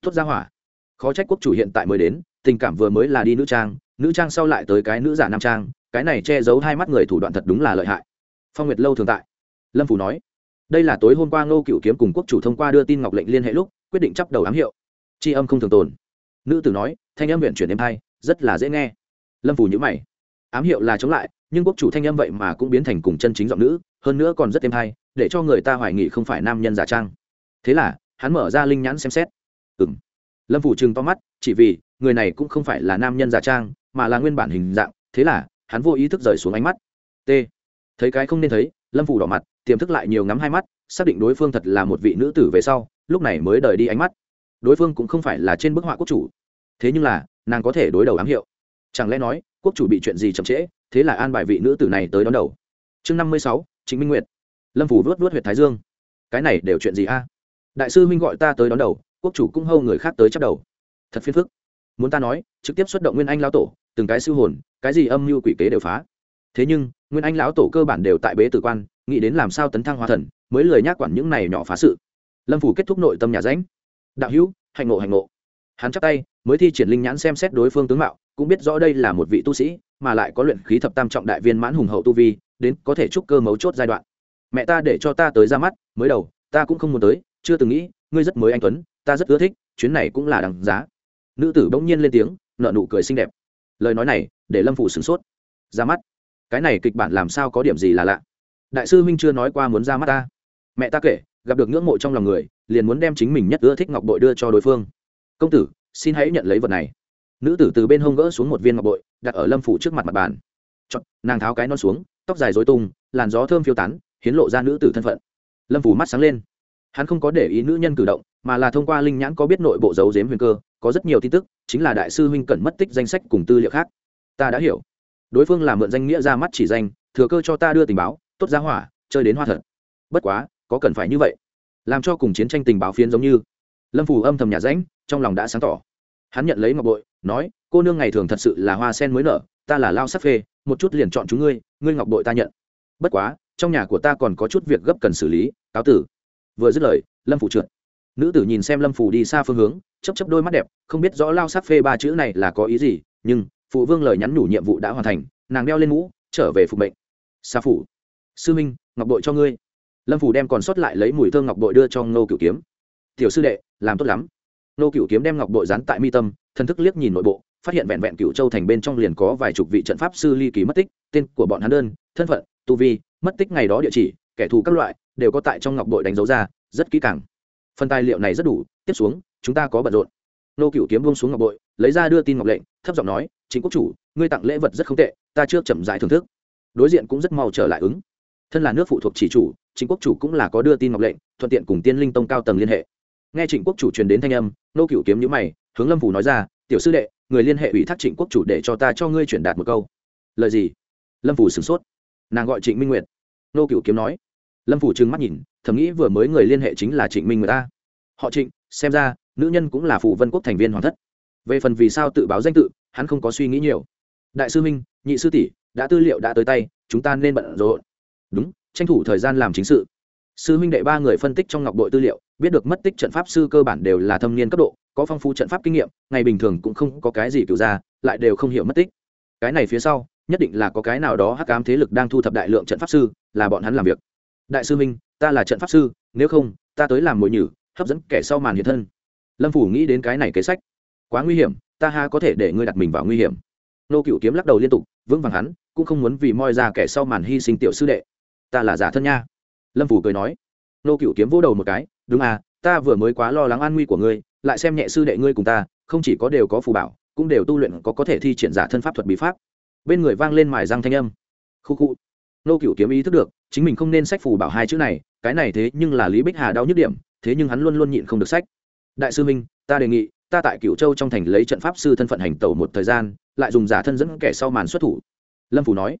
Tuốt ra hỏa. Khó trách quốc chủ hiện tại mới đến, tình cảm vừa mới là đi nữ trang nữ trang sau lại tới cái nữ giả nam trang, cái này che giấu hai mắt người thủ đoạn thật đúng là lợi hại. Phong nguyệt lâu thường tại. Lâm phủ nói, đây là tối hôm qua ngô cựu kiếm cùng quốc chủ thông qua đưa tin ngọc lệnh liên hệ lúc, quyết định chấp đầu ám hiệu. Tri âm không thường tồn. Nữ tử nói, thanh âm huyện chuyển em hai rất là dễ nghe. Lâm phủ nhữ mày. Ám hiệu là chống lại, nhưng quốc chủ thanh âm vậy mà cũng biến thành cùng chân chính giọng nữ, hơn nữa còn rất êm hay, để cho người ta hoài nghị không phải nam nhân giả trang thế là, hắn mở ra linh nhãn xem xét. Ừng lâm phủ chừng to mắt, chỉ vì, người này cũng không phải là nam nhân giả trang, mà là nguyên bản hình dạng, thế là, hắn vô ý thức rời xuống ánh mắt. T. Thấy cái không nên thấy, lâm phủ đỏ mặt, tiềm thức lại nhiều ngắm hai mắt, xác định đối phương thật là một vị nữ tử về sau, lúc này mới đợi đi ánh mắt. Đối phương cũng không phải là trên bức họa quốc chủ. Thế nhưng là, nàng có thể đối đầu ám hiệu. Chẳng lẽ nói, quốc chủ bị chuyện gì chậm trễ, thế là an bài vị nữ tử này tới đón đầu. Chương năm mươi sáu chính minh nguyệt. Lâm phủ vớt vớt huyện thái dương. Cái này đều chuyện gì a? Đại sư minh gọi ta tới đón đầu, quốc chủ cũng hâu người khác tới chấp đầu. Thật phiền phức. Muốn ta nói, trực tiếp xuất động nguyên anh lão tổ, từng cái sư hồn, cái gì âm mưu quỷ kế đều phá. Thế nhưng, nguyên anh lão tổ cơ bản đều tại bế tử quan, nghĩ đến làm sao tấn thăng hóa thần, mới lười nhác quản những này nhỏ phá sự. Lâm phủ kết thúc nội tâm nhà ránh đạo hữu, hạnh ngộ hạnh ngộ. Hắn chắc tay, mới thi triển linh nhãn xem xét đối phương tướng mạo, cũng biết rõ đây là một vị tu sĩ, mà lại có luyện khí thập tam trọng đại viên mãn hùng hậu tu vi, đến có thể trúc cơ mấu chốt giai đoạn. Mẹ ta để cho ta tới ra mắt, mới đầu, ta cũng không muốn tới chưa từng nghĩ ngươi rất mới anh tuấn ta rất ưa thích chuyến này cũng là đằng giá. Nữ tử bỗng nhiên lên tiếng nợ nụ cười xinh đẹp. Lời nói này để lâm phụ sửng sốt. Ra mắt. Cái này kịch bản làm sao có điểm gì là lạ. Đại sư huynh chưa nói qua muốn ra mắt ta. Mẹ ta kể gặp được ngưỡng mộ trong lòng người liền muốn đem chính mình nhất ưa thích ngọc bội đưa cho đối phương. Công tử xin hãy nhận lấy vật này. Nữ tử từ bên hông gỡ xuống một viên ngọc bội đặt ở lâm phủ trước mặt mặt bàn. Chọn, nàng tháo cái non xuống tóc dài dối tung làn gió thơm phiêu tán hiến lộ ra nữ tử thân phận. Lâm phủ mắt sáng lên hắn không có để ý nữ nhân cử động, mà là thông qua linh nhãn có biết nội bộ dấu dếm huyền cơ, có rất nhiều tin tức, chính là đại sư huynh cần mất tích danh sách cùng tư liệu khác. Ta đã hiểu. Đối phương là mượn danh nghĩa ra mắt chỉ danh, thừa cơ cho ta đưa tình báo, tốt giá hỏa, chơi đến hoa thật. Bất quá, có cần phải như vậy? Làm cho cùng chiến tranh tình báo phiến giống như. Lâm Phù âm thầm nhà rãnh, trong lòng đã sáng tỏ. Hắn nhận lấy ngọc bội, nói, cô nương ngày thường thật sự là hoa sen mới nở, ta là lao sắc phê, một chút liền chọn chúng ngươi ngươi ngọc bội ta nhận. Bất quá, trong nhà của ta còn có chút việc gấp cần xử lý, cáo tử vừa dứt lời, lâm phủ trượt. Nữ tử nhìn xem lâm phủ đi xa phương hướng chấp chấp đôi mắt đẹp, không biết rõ lao sắc phê ba chữ này là có ý gì, nhưng phụ vương lời nhắn nhủ nhiệm vụ đã hoàn thành, nàng đeo lên mũ, trở về phục mệnh. Xa phủ, sư minh, ngọc bội cho ngươi. Lâm phủ đem còn sót lại lấy mùi thơm ngọc bội đưa cho ngô cửu kiếm. Tiểu sư đệ, làm tốt lắm. Ngô cửu kiếm đem ngọc bội dán tại mi tâm thân thức liếc nhìn nội bộ, phát hiện vẹn vẹn cửu châu thành bên trong liền có vài chục vị trận pháp sư ly kỳ mất tích, tên của bọn hắn đơn, thân phận, tu vi, mất tích ngày đó địa chỉ kẻ thù các loại đều có tại trong ngọc bội đánh dấu ra, rất kỹ càng. Phần tài liệu này rất đủ, tiếp xuống, chúng ta có bận rộn. Nô cựu kiếm buông xuống ngọc bội, lấy ra đưa tin ngọc lệnh, thấp giọng nói chính quốc chủ, ngươi tặng lễ vật rất không tệ, ta chưa chậm rãi thưởng thức. Đối diện cũng rất mau trở lại ứng. Thân là nước phụ thuộc chỉ chủ chính quốc chủ cũng là có đưa tin ngọc lệnh, thuận tiện cùng tiên linh tông cao tầng liên hệ. Nghe trịnh quốc chủ truyền đến thanh âm, nô cựu kiếm nhữ mày, hướng lâm phủ nói ra, tiểu sư đệ, người liên hệ ủy thác trịnh quốc chủ để cho ta cho ngươi chuyển đạt một câu. Lời gì? Lâm phủ sửng sốt. Nàng gọi trịnh minh nguyệt. Nô cựu kiếm nói lâm phủ trừng mắt nhìn, thầm nghĩ vừa mới người liên hệ chính là trịnh minh người ta họ trịnh, xem ra, nữ nhân cũng là phụ vân quốc thành viên hoàng thất. Về phần vì sao tự báo danh tự, hắn không có suy nghĩ nhiều. Đại sư minh, nhị sư tỷ, đã tư liệu đã tới tay, chúng ta nên bận rộn. Đúng, tranh thủ thời gian làm chính sự. Sư minh đệ ba người phân tích trong ngọc đội tư liệu, biết được mất tích trận pháp sư cơ bản đều là thâm niên cấp độ, có phong phú trận pháp kinh nghiệm, ngày bình thường cũng không có cái gì cựu ra, lại đều không hiểu mất tích. Cái này phía sau, nhất định là có cái nào đó hắc ám thế lực đang thu thập đại lượng trận pháp sư, là bọn hắn làm việc đại sư minh, ta là trận pháp sư, nếu không, ta tới làm mồi nhử, hấp dẫn kẻ sau màn hiện thân. Lâm phủ nghĩ đến cái này kế sách. Quá nguy hiểm, ta ha có thể để ngươi đặt mình vào nguy hiểm. Nô cựu kiếm lắc đầu liên tục, vững vàng hắn, cũng không muốn vì moi ra kẻ sau màn hy sinh tiểu sư đệ. Ta là giả thân nha. Lâm phủ cười nói. Nô cựu kiếm vỗ đầu một cái, đúng à ta vừa mới quá lo lắng an nguy của ngươi, lại xem nhẹ sư đệ ngươi cùng ta, không chỉ có đều có phù bảo, cũng đều tu luyện có có thể thi triển giả thân pháp thuật bí pháp. Bên người vang lên mài răng thanh âm. Khu khu nô cựu kiếm ý thức được, chính mình không nên sách phù bảo hai chữ này, cái này thế nhưng là lý bích hà đau nhức điểm, thế nhưng hắn luôn luôn nhịn không được sách. Đại sư minh, ta đề nghị, ta tại cựu châu trong thành lấy trận pháp sư thân phận hành tẩu một thời gian, lại dùng giả thân dẫn kẻ sau màn xuất thủ. Lâm phủ nói.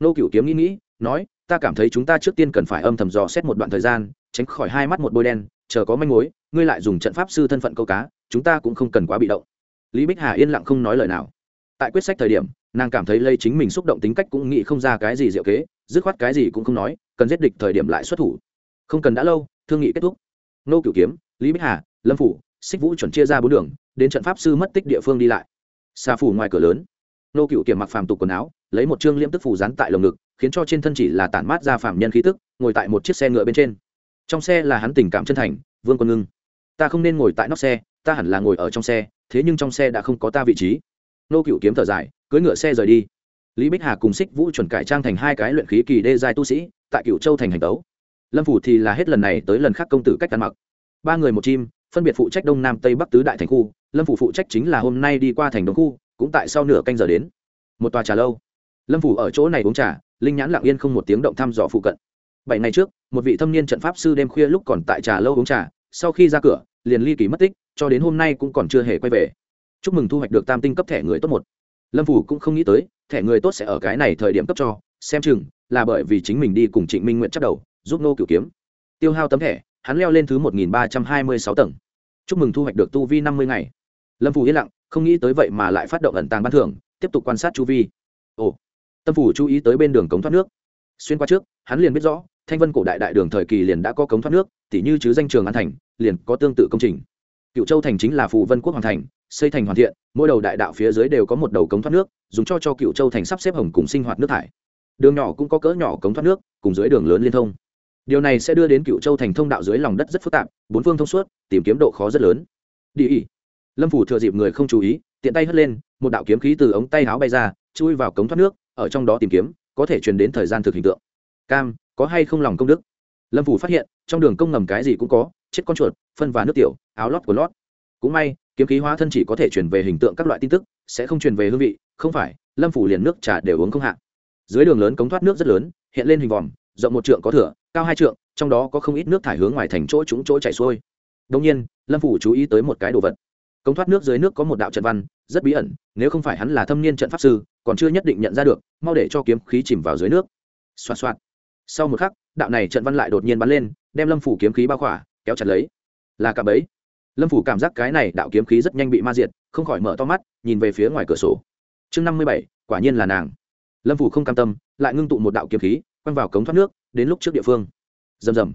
Nô cựu kiếm nghĩ nghĩ, nói, ta cảm thấy chúng ta trước tiên cần phải âm thầm dò xét một đoạn thời gian, tránh khỏi hai mắt một bôi đen, chờ có manh mối, ngươi lại dùng trận pháp sư thân phận câu cá, chúng ta cũng không cần quá bị động. Lý bích hà yên lặng không nói lời nào. Tại quyết sách thời điểm, nàng cảm thấy lây chính mình xúc động tính cách cũng nghĩ không ra cái gì diệu kế dứt khoát cái gì cũng không nói, cần giết địch thời điểm lại xuất thủ. Không cần đã lâu, thương nghị kết thúc. Nô cửu kiếm, lý bích hà, lâm phủ, xích vũ chuẩn chia ra bốn đường, đến trận pháp sư mất tích địa phương đi lại. Xà phủ ngoài cửa lớn. Nô cửu kiểm mặc phàm tục quần áo, lấy một chương liễm tức phủ dán tại lồng ngực, khiến cho trên thân chỉ là tản mát ra phàm nhân khí tức, ngồi tại một chiếc xe ngựa bên trên. Trong xe là hắn tình cảm chân thành, vương quân ngưng. Ta không nên ngồi tại nóc xe, ta hẳn là ngồi ở trong xe, thế nhưng trong xe đã không có ta vị trí. Nô cựu kiếm thở dài, cưỡi ngựa xe rời đi lý bích hà cùng xích vũ chuẩn cải trang thành hai cái luyện khí kỳ đê giai tu sĩ, tại cựu châu thành hành tấu. Lâm phủ thì là hết lần này tới lần khác công tử cách ăn mặc. Ba người một chim, phân biệt phụ trách đông nam tây bắc tứ đại thành khu, lâm phủ phụ trách chính là hôm nay đi qua thành đông khu, cũng tại sau nửa canh giờ đến. Một tòa trà lâu. Lâm phủ ở chỗ này uống trà, linh nhãn lặng yên không một tiếng động thăm dò phụ cận. Bảy ngày trước, một vị thâm niên trận pháp sư đêm khuya lúc còn tại trà lâu uống trà, sau khi ra cửa, liền ly kỳ mất tích, cho đến hôm nay cũng còn chưa hề quay về. Chúc mừng thu hoạch được tam tinh cấp thẻ người tốt một. Lâm phủ cũng không nghĩ tới thẻ người tốt sẽ ở cái này thời điểm cấp cho, xem chừng là bởi vì chính mình đi cùng trịnh minh nguyện chắc đầu, giúp nô cửu kiếm. Tiêu hao tấm thẻ, hắn leo lên thứ một nghìn ba trăm hai mươi sáu tầng. Chúc mừng thu hoạch được tu vi năm mươi ngày. Lâm phủ yên lặng, không nghĩ tới vậy mà lại phát động ẩn tàng ban thưởng, tiếp tục quan sát chu vi. Ồ, tâm phủ chú ý tới bên đường cống thoát nước. Xuyên qua trước, hắn liền biết rõ, thanh vân cổ đại đại đường thời kỳ liền đã có cống thoát nước, tỉ như chứ danh trường an thành, liền có tương tự công trình. Cựu châu thành chính là phù vân quốc hoàng thành xây thành hoàn thiện, mỗi đầu đại đạo phía dưới đều có một đầu cống thoát nước, dùng cho cho cựu châu thành sắp xếp hồng cùng sinh hoạt nước thải. Đường nhỏ cũng có cỡ nhỏ cống thoát nước, cùng dưới đường lớn liên thông. Điều này sẽ đưa đến cựu châu thành thông đạo dưới lòng đất rất phức tạp, bốn phương thông suốt, tìm kiếm độ khó rất lớn. Đi ý lâm phủ thừa dịp người không chú ý, tiện tay hất lên, một đạo kiếm khí từ ống tay áo bay ra, chui vào cống thoát nước, ở trong đó tìm kiếm, có thể truyền đến thời gian thực hình tượng. Cam, có hay không lòng công đức? Lâm phủ phát hiện, trong đường công ngầm cái gì cũng có, chết con chuột, phân và nước tiểu, áo lót của lót. Cũng may kiếm khí hóa thân chỉ có thể truyền về hình tượng các loại tin tức, sẽ không truyền về hương vị, không phải, lâm phủ liền nước trà đều uống không hạ. Dưới đường lớn cống thoát nước rất lớn, hiện lên hình vòm, rộng một trượng có thửa, cao hai trượng, trong đó có không ít nước thải hướng ngoài thành chỗ trúng chỗ chảy xuôi. Đông nhiên, lâm phủ chú ý tới một cái đồ vật. Cống thoát nước dưới nước có một đạo trận văn, rất bí ẩn, nếu không phải hắn là thâm niên trận pháp sư, còn chưa nhất định nhận ra được, mau để cho kiếm khí chìm vào dưới nước. Xoạt xoạt. Sau một khắc, đạo này trận văn lại đột nhiên bắn lên, đem lâm phủ kiếm khí bao khỏa, kéo chặt lấy. Là cả bấy lâm phủ cảm giác cái này đạo kiếm khí rất nhanh bị ma diệt, không khỏi mở to mắt, nhìn về phía ngoài cửa sổ. Chương năm mươi bảy, quả nhiên là nàng. Lâm phủ không cam tâm, lại ngưng tụ một đạo kiếm khí, quăng vào cống thoát nước, đến lúc trước địa phương. Rầm rầm.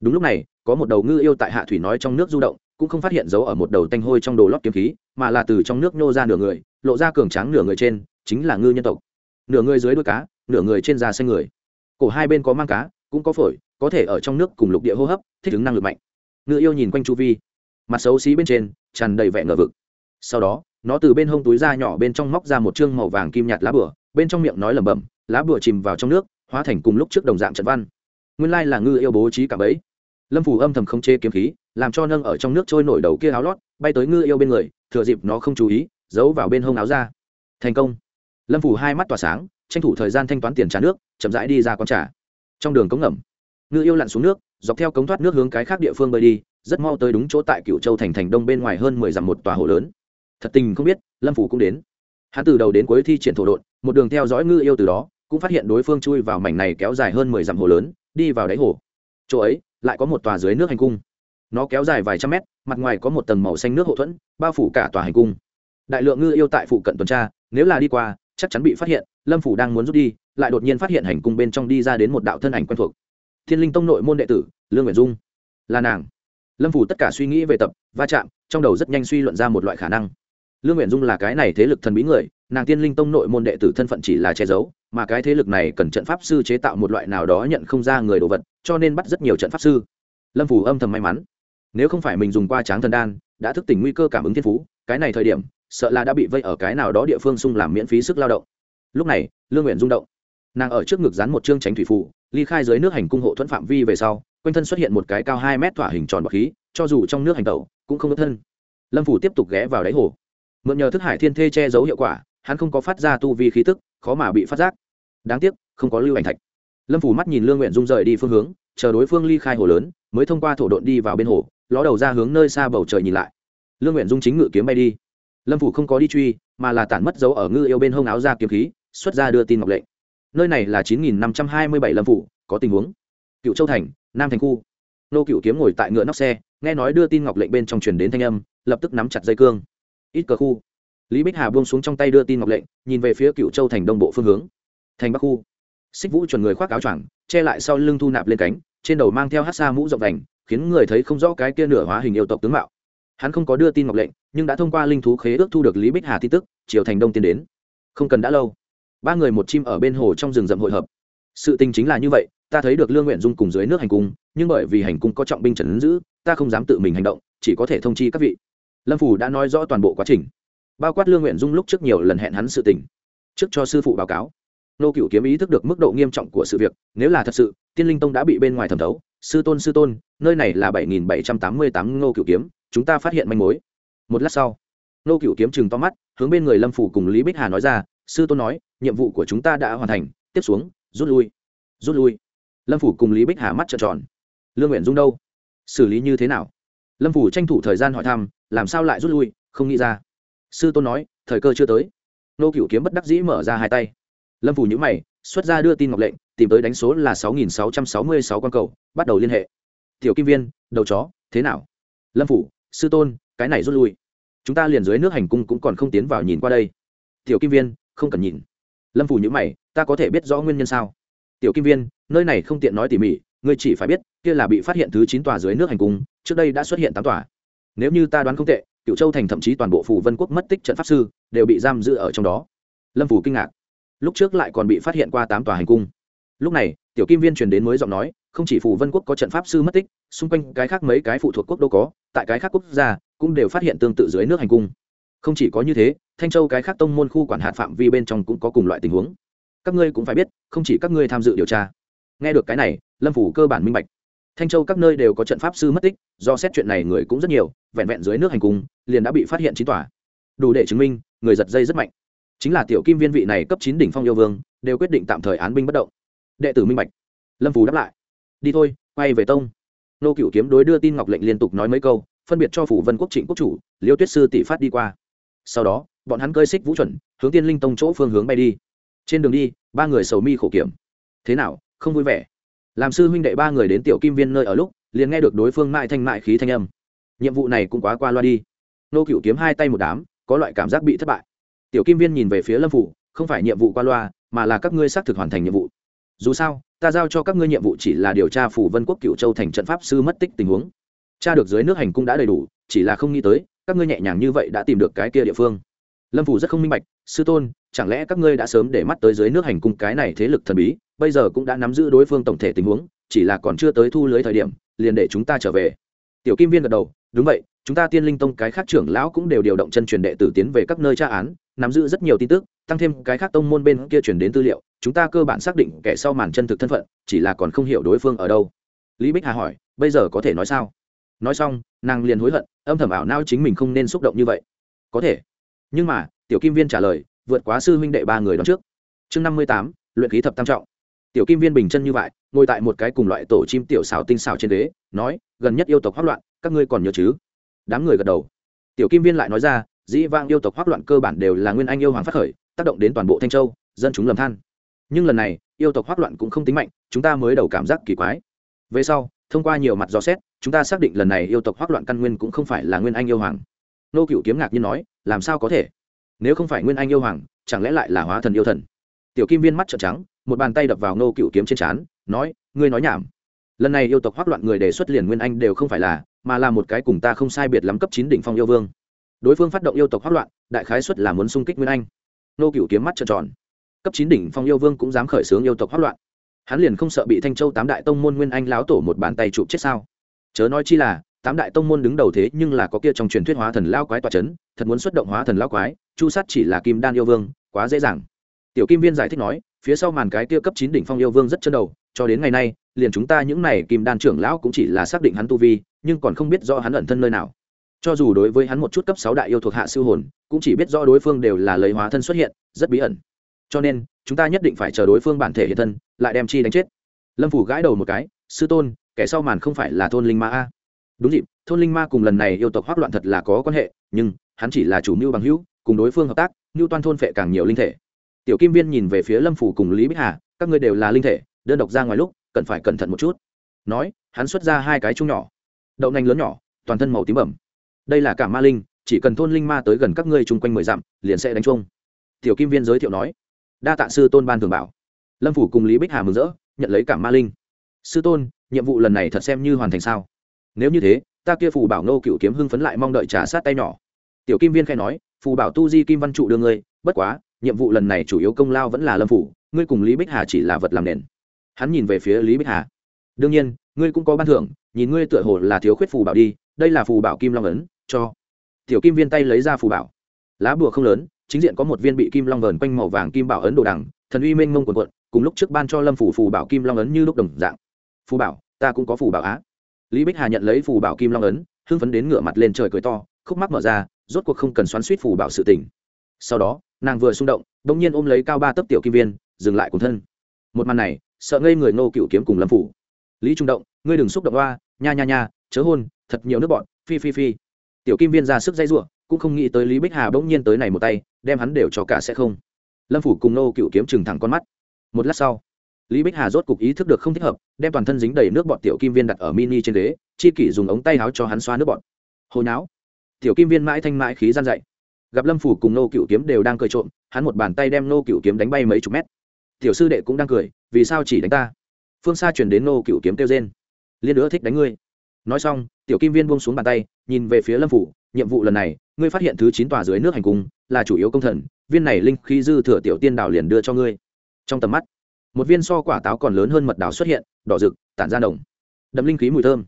Đúng lúc này, có một đầu ngư yêu tại hạ thủy nói trong nước du động, cũng không phát hiện dấu ở một đầu tanh hôi trong đồ lót kiếm khí, mà là từ trong nước nhô ra nửa người, lộ ra cường tráng nửa người trên, chính là ngư nhân tộc. Nửa người dưới đuôi cá, nửa người trên da xanh người. Cổ hai bên có mang cá, cũng có phổi, có thể ở trong nước cùng lục địa hô hấp, thích ứng năng lực mạnh. Ngư yêu nhìn quanh chu vi mặt xấu xí bên trên, tràn đầy vẻ ngờ vực. Sau đó, nó từ bên hông túi da nhỏ bên trong móc ra một chương màu vàng kim nhạt lá bửa bên trong miệng nói lẩm bẩm, lá bửa chìm vào trong nước, hóa thành cùng lúc trước đồng dạng trận văn. Nguyên lai là ngư yêu bố trí cả bẫy. Lâm phủ âm thầm không chê kiếm khí, làm cho nâng ở trong nước trôi nổi đầu kia áo lót, bay tới ngư yêu bên người, thừa dịp nó không chú ý, giấu vào bên hông áo ra thành công. Lâm phủ hai mắt tỏa sáng, tranh thủ thời gian thanh toán tiền trả nước, chậm rãi đi ra con trả trong đường cống ngầm, ngư yêu lặn xuống nước dọc theo cống thoát nước hướng cái khác địa phương bơi đi, rất mau tới đúng chỗ tại cựu châu thành thành đông bên ngoài hơn mười dặm một tòa hồ lớn. Thật tình không biết, lâm phủ cũng đến. Hắn từ đầu đến cuối thi triển thổ đột một đường theo dõi ngư yêu từ đó, cũng phát hiện đối phương chui vào mảnh này kéo dài hơn mười dặm hồ lớn, đi vào đáy hồ. Chỗ ấy, lại có một tòa dưới nước hành cung. Nó kéo dài vài trăm mét, mặt ngoài có một tầng màu xanh nước hậu thuẫn, bao phủ cả tòa hành cung. Đại lượng ngư yêu tại phụ cận tuần tra, nếu là đi qua, chắc chắn bị phát hiện, lâm phủ đang muốn rút đi, lại đột nhiên phát hiện hành cung bên trong đi ra đến một đạo thân ảnh quen thuộc thiên linh tông nội môn đệ tử, lương nguyện dung. Là nàng. Lâm phủ tất cả suy nghĩ về tập, va chạm, trong đầu rất nhanh suy luận ra một loại khả năng. Lương nguyện dung là cái này thế lực thần bí người, nàng tiên linh tông nội môn đệ tử thân phận chỉ là che giấu, mà cái thế lực này cần trận pháp sư chế tạo một loại nào đó nhận không ra người đồ vật, cho nên bắt rất nhiều trận pháp sư. Lâm phủ âm thầm may mắn. Nếu không phải mình dùng qua tráng thần đan, đã thức tỉnh nguy cơ cảm ứng thiên phú, cái này thời điểm, sợ là đã bị vây ở cái nào đó địa phương sung làm miễn phí sức lao động. Lúc này, lương nguyện rung động. Nàng ở trước ngực dán một chương tránh thủy phủ ly khai dưới nước hành cung hộ thuẫn phạm vi về sau, quanh thân xuất hiện một cái cao hai mét thỏa hình tròn bọc khí, cho dù trong nước hành tẩu, cũng không ướt thân. Lâm phủ tiếp tục ghé vào đáy hồ. Mượn nhờ thức hải thiên thê che giấu hiệu quả, hắn không có phát ra tu vi khí tức, khó mà bị phát giác. Đáng tiếc, không có lưu ảnh thạch. Lâm phủ mắt nhìn lương nguyện dung rời đi phương hướng, chờ đối phương ly khai hồ lớn, mới thông qua thổ độn đi vào bên hồ, ló đầu ra hướng nơi xa bầu trời nhìn lại. Lương nguyện dung chính ngự kiếm bay đi. Lâm phủ không có đi truy, mà là tản mất dấu ở ngư yêu bên hông áo ra kiếm khí, xuất ra đưa tin ngọc lệnh nơi này là chín nghìn năm trăm hai mươi bảy lâm phủ, có tình huống. Cựu châu thành, nam thành khu. Nô cựu kiếm ngồi tại ngựa nóc xe, nghe nói đưa tin ngọc lệnh bên trong truyền đến thanh âm, lập tức nắm chặt dây cương. Ít cờ khu. Lý bích hà buông xuống trong tay đưa tin ngọc lệnh, nhìn về phía cựu châu thành đông bộ phương hướng. Thành bắc khu. Xích vũ chuẩn người khoác áo choàng, che lại sau lưng thu nạp lên cánh, trên đầu mang theo hát xa mũ rộng vành, khiến người thấy không rõ cái kia nửa hóa hình yêu tộc tướng mạo. Hắn không có đưa tin ngọc lệnh, nhưng đã thông qua linh thú khế ước thu được lý bích hà tin tức chiều thành đông tiến đến. Không cần đã lâu ba người một chim ở bên hồ trong rừng rậm hội hợp. Sự tình chính là như vậy, ta thấy được lương nguyện dung cùng dưới nước hành cung, nhưng bởi vì hành cung có trọng binh trần giữ, ta không dám tự mình hành động, chỉ có thể thông chi các vị. Lâm phủ đã nói rõ toàn bộ quá trình. Bao quát lương nguyện dung lúc trước nhiều lần hẹn hắn sự tình. Trước cho sư phụ báo cáo. Nô cựu kiếm ý thức được mức độ nghiêm trọng của sự việc, nếu là thật sự, tiên linh tông đã bị bên ngoài thẩm thấu. Sư tôn sư tôn, nơi này là bảy nghìn bảy trăm tám mươi tám ngô cựu kiếm, chúng ta phát hiện manh mối. Một lát sau, nô cựu kiếm chừng to mắt, hướng bên người lâm phủ cùng lý bích hà nói ra sư tôn nói, nhiệm vụ của chúng ta đã hoàn thành, tiếp xuống, rút lui rút lui. Lâm phủ cùng lý bích hà mắt trợn tròn. Lương nguyện dung đâu? Xử lý như thế nào? Lâm phủ tranh thủ thời gian hỏi thăm, làm sao lại rút lui, không nghĩ ra. Sư tôn nói, thời cơ chưa tới. Nô cựu kiếm bất đắc dĩ mở ra hai tay. Lâm phủ nhữ mày, xuất ra đưa tin ngọc lệnh, tìm tới đánh số là sáu nghìn sáu trăm sáu mươi sáu con cầu, bắt đầu liên hệ. Tiểu kim viên, đầu chó, thế nào? Lâm phủ, sư tôn, cái này rút lui. Chúng ta liền dưới nước hành cung cũng còn không tiến vào nhìn qua đây. Tiểu kim viên không cần nhìn. Lâm phủ nhữ mày, ta có thể biết rõ nguyên nhân sao? Tiểu kim viên, nơi này không tiện nói tỉ mỉ, ngươi chỉ phải biết, kia là bị phát hiện thứ chín tòa dưới nước hành cung, trước đây đã xuất hiện tám tòa. Nếu như ta đoán không tệ cựu châu thành thậm chí toàn bộ phủ vân quốc mất tích trận pháp sư, đều bị giam giữ ở trong đó. Lâm phủ kinh ngạc. Lúc trước lại còn bị phát hiện qua tám tòa hành cung. Lúc này, tiểu kim viên truyền đến mới giọng nói, không chỉ phủ vân quốc có trận pháp sư mất tích, xung quanh cái khác mấy cái phụ thuộc quốc đâu có, tại cái khác quốc gia cũng đều phát hiện tương tự dưới nước hành cung. Không chỉ có như thế thanh châu cái khác tông môn khu quản hạt phạm vi bên trong cũng có cùng loại tình huống. Các ngươi cũng phải biết, không chỉ các ngươi tham dự điều tra. Nghe được cái này, lâm phủ cơ bản minh bạch. Thanh châu các nơi đều có trận pháp sư mất tích, do xét chuyện này người cũng rất nhiều, vẹn vẹn dưới nước hành cung liền đã bị phát hiện chín tòa. Đủ để chứng minh, người giật dây rất mạnh. Chính là tiểu kim viên vị này cấp chín đỉnh phong yêu vương, đều quyết định tạm thời án binh bất động. Đệ tử minh bạch. Lâm phù đáp lại. Đi thôi, quay về tông. Nô cựu kiếm đối đưa tin ngọc lệnh liên tục nói mấy câu, phân biệt cho phủ vân quốc trịnh quốc chủ, liêu tuyết sư tỷ phát đi qua. Sau đó bọn hắn cơi xích vũ chuẩn, hướng tiên linh tông chỗ phương hướng bay đi. Trên đường đi, ba người sầu mi khổ kiểm. Thế nào, không vui vẻ? Làm sư huynh đệ ba người đến tiểu kim viên nơi ở lúc, liền nghe được đối phương mại thanh mại khí thanh âm. Nhiệm vụ này cũng quá qua loa đi. Nô cựu kiếm hai tay một đám, có loại cảm giác bị thất bại. Tiểu kim viên nhìn về phía lâm phủ, không phải nhiệm vụ qua loa, mà là các ngươi xác thực hoàn thành nhiệm vụ. Dù sao, ta giao cho các ngươi nhiệm vụ chỉ là điều tra phủ vân quốc cựu châu thành trận pháp sư mất tích tình huống. Cha được dưới nước hành cung đã đầy đủ, chỉ là không nghĩ tới, các ngươi nhẹ nhàng như vậy đã tìm được cái kia địa phương lâm phủ rất không minh bạch, sư tôn, chẳng lẽ các ngươi đã sớm để mắt tới dưới nước hành cung cái này thế lực thần bí, bây giờ cũng đã nắm giữ đối phương tổng thể tình huống, chỉ là còn chưa tới thu lưới thời điểm, liền để chúng ta trở về. Tiểu kim viên gật đầu, đúng vậy, chúng ta tiên linh tông cái khác trưởng lão cũng đều điều động chân truyền đệ tử tiến về các nơi tra án, nắm giữ rất nhiều tin tức, tăng thêm cái khác tông môn bên kia chuyển đến tư liệu, chúng ta cơ bản xác định kẻ sau màn chân thực thân phận, chỉ là còn không hiểu đối phương ở đâu. Lý bích hà hỏi, bây giờ có thể nói sao? Nói xong, nàng liền hối hận, âm thầm ảo nao chính mình không nên xúc động như vậy. Có thể nhưng mà, tiểu kim viên trả lời, vượt quá sư huynh đệ ba người đón trước. Chương năm mươi tám, luyện khí thập tam trọng. Tiểu kim viên bình chân như vậy, ngồi tại một cái cùng loại tổ chim tiểu xào tinh xào trên đế, nói, gần nhất yêu tộc hoác loạn, các ngươi còn nhớ chứ? Đám người gật đầu. Tiểu kim viên lại nói ra, dĩ vang yêu tộc hoác loạn cơ bản đều là nguyên anh yêu hoàng phát khởi, tác động đến toàn bộ thanh châu, dân chúng lầm than. Nhưng lần này, yêu tộc hoác loạn cũng không tính mạnh, chúng ta mới đầu cảm giác kỳ quái. Về sau, thông qua nhiều mặt dò xét, chúng ta xác định lần này yêu tộc hoác loạn căn nguyên cũng không phải là nguyên anh yêu hoàng. Nô cựu kiếm ngạc nhiên nói làm sao có thể? Nếu không phải nguyên anh yêu hoàng, chẳng lẽ lại là hóa thần yêu thần? Tiểu kim viên mắt trợn trắng, một bàn tay đập vào nô cựu kiếm trên trán, nói, ngươi nói nhảm. Lần này yêu tộc hoác loạn người đề xuất liền nguyên anh đều không phải là, mà là một cái cùng ta không sai biệt lắm cấp chín đỉnh phong yêu vương. Đối phương phát động yêu tộc hoác loạn, đại khái xuất là muốn xung kích nguyên anh. Nô cựu kiếm mắt trợn tròn. Cấp chín đỉnh phong yêu vương cũng dám khởi xướng yêu tộc hoác loạn. Hắn liền không sợ bị thanh châu tám đại tông môn nguyên anh láo tổ một bàn tay chụp chết sao? Chớ nói chi là tám đại tông môn đứng đầu thế nhưng là có kia trong truyền thuyết hóa thần lao quái tòa chấn, thật muốn xuất động hóa thần lao quái chu sát chỉ là kim đan yêu vương quá dễ dàng. Tiểu kim viên giải thích nói phía sau màn cái kia cấp chín đỉnh phong yêu vương rất chân đầu cho đến ngày nay liền chúng ta những n à y kim đan trưởng lão cũng chỉ là xác định hắn tu vi nhưng còn không biết rõ hắn ẩn thân nơi nào. Cho dù đối với hắn một chút cấp sáu đại yêu thuộc hạ siêu hồn cũng chỉ biết rõ đối phương đều là lấy hóa thân xuất hiện rất bí ẩn. Cho nên chúng ta nhất định phải chờ đối phương bản thể hiện thân lại đem chi đánh chết. Lâm phủ gãi đầu một cái sư tôn kẻ sau màn không phải là thôn linh ma a? Đúng dịp, thôn linh ma cùng lần này yêu tộc hoác loạn thật là có quan hệ, nhưng hắn chỉ là chủ mưu bằng hữu, cùng đối phương hợp tác, mưu toan thôn phệ càng nhiều linh thể. Tiểu kim viên nhìn về phía lâm phủ cùng lý bích hà, các ngươi đều là linh thể, đơn độc ra ngoài lúc, cần phải cẩn thận một chút. Nói, hắn xuất ra hai cái chung nhỏ. Đậu nành lớn nhỏ, toàn thân màu tím bẩm. Đây là cả ma linh, chỉ cần thôn linh ma tới gần các ngươi chung quanh mười dặm, liền sẽ đánh chung tiểu kim viên giới thiệu nói. Đa tạ sư tôn ban thường bảo. Lâm phủ cùng lý bích hà mừng rỡ, nhận lấy cả ma linh. Sư tôn, nhiệm vụ lần này thật xem như hoàn thành sao? Nếu như thế, ta kia phù bảo nô cựu kiếm hưng phấn lại mong đợi trả sát tay nhỏ. Tiểu kim viên khai nói, phù bảo tu di kim văn trụ đưa ngươi, bất quá, nhiệm vụ lần này chủ yếu công lao vẫn là lâm phủ, ngươi cùng lý bích hà chỉ là vật làm nền. Hắn nhìn về phía lý bích hà. Đương nhiên, ngươi cũng có ban thưởng, nhìn ngươi tựa hồ là thiếu khuyết phù bảo đi, đây là phù bảo kim long ấn, cho. Tiểu kim viên tay lấy ra phù bảo. Lá bùa không lớn, chính diện có một viên bị kim long vờn quanh màu vàng kim bảo ấn đồ đằng, thần uy mênh mông quần quận cùng lúc trước ban cho lâm phủ phù bảo kim long ấn như lúc đồng dạng. Phù bảo, ta cũng có phù bảo á lý bích hà nhận lấy phù bảo kim long ấn, hưng phấn đến ngửa mặt lên trời cười to, khúc mắc mở ra, rốt cuộc không cần xoắn suýt phù bảo sự tỉnh sau đó, nàng vừa xung động đ ỗ n g nhiên ôm lấy cao ba tấc tiểu kim viên, dừng lại cùng thân. Một màn này, sợ ngây người nô cựu kiếm cùng lâm phủ. Lý trung động, ngươi đừng xúc động hoa nha nha nha, chớ hôn, thật nhiều nước bọn, phi phi phi. Tiểu kim viên ra sức dây giụa cũng không nghĩ tới lý bích hà bỗng nhiên tới này một tay, đem hắn đều cho cả sẽ không. Lâm phủ cùng nô cựu kiếm trừng thẳng con mắt. Một lát sau lý bích hà rốt cục ý thức được không thích hợp, đem toàn thân dính đầy nước bọt tiểu kim viên đặt ở mini trên ghế, chi kỷ dùng ống tay áo cho hắn xoa nước bọt. Hồi não tiểu kim viên mãi thanh mãi khí gian dậy. Gặp lâm phủ cùng nô cựu kiếm đều đang cười trộm, hắn một bàn tay đem nô cựu kiếm đánh bay mấy chục mét. Tiểu sư đệ cũng đang cười, vì sao chỉ đánh ta? Phương xa chuyển đến nô cựu kiếm kêu trên liên nữa thích đánh ngươi. Nói xong, tiểu kim viên buông xuống bàn tay, nhìn về phía lâm phủ, nhiệm vụ lần này, ngươi phát hiện thứ chín tòa dưới nước hành cung là chủ yếu công thần, viên này linh khí dư thừa tiểu tiên đảo liền đưa cho ngươi. Trong tầm mắt một viên so quả táo còn lớn hơn mật đào xuất hiện, đỏ rực, tản ra đồng đậm linh khí mùi thơm.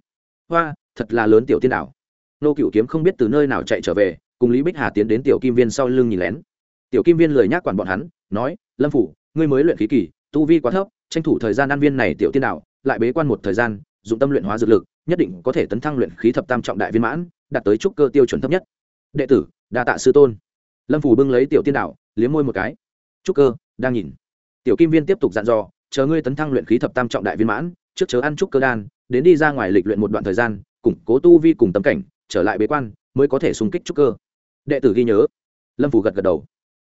Hoa, thật là lớn tiểu tiên đảo. Nô cựu kiếm không biết từ nơi nào chạy trở về, cùng lý bích hà tiến đến tiểu kim viên sau lưng nhìn lén. Tiểu kim viên lời nhắc quản bọn hắn, nói, lâm phủ, ngươi mới luyện khí kỳ, tu vi quá thấp, tranh thủ thời gian ăn viên này tiểu tiên đảo, lại bế quan một thời gian, dụng tâm luyện hóa dược lực, nhất định có thể tấn thăng luyện khí thập tam trọng đại viên mãn, đạt tới trúc cơ tiêu chuẩn thấp nhất. Đệ tử, đa tạ sư tôn. Lâm phủ bưng lấy tiểu tiên đảo, liếm môi một cái. Trúc cơ, đang nhìn tiểu kim viên tiếp tục dặn dò chờ ngươi tấn thăng luyện khí thập tam trọng đại viên mãn trước chớ ăn trúc cơ đan đến đi ra ngoài lịch luyện một đoạn thời gian củng cố tu vi cùng tâm cảnh trở lại bế quan mới có thể xung kích trúc cơ. Đệ tử ghi nhớ. Lâm phủ gật gật đầu.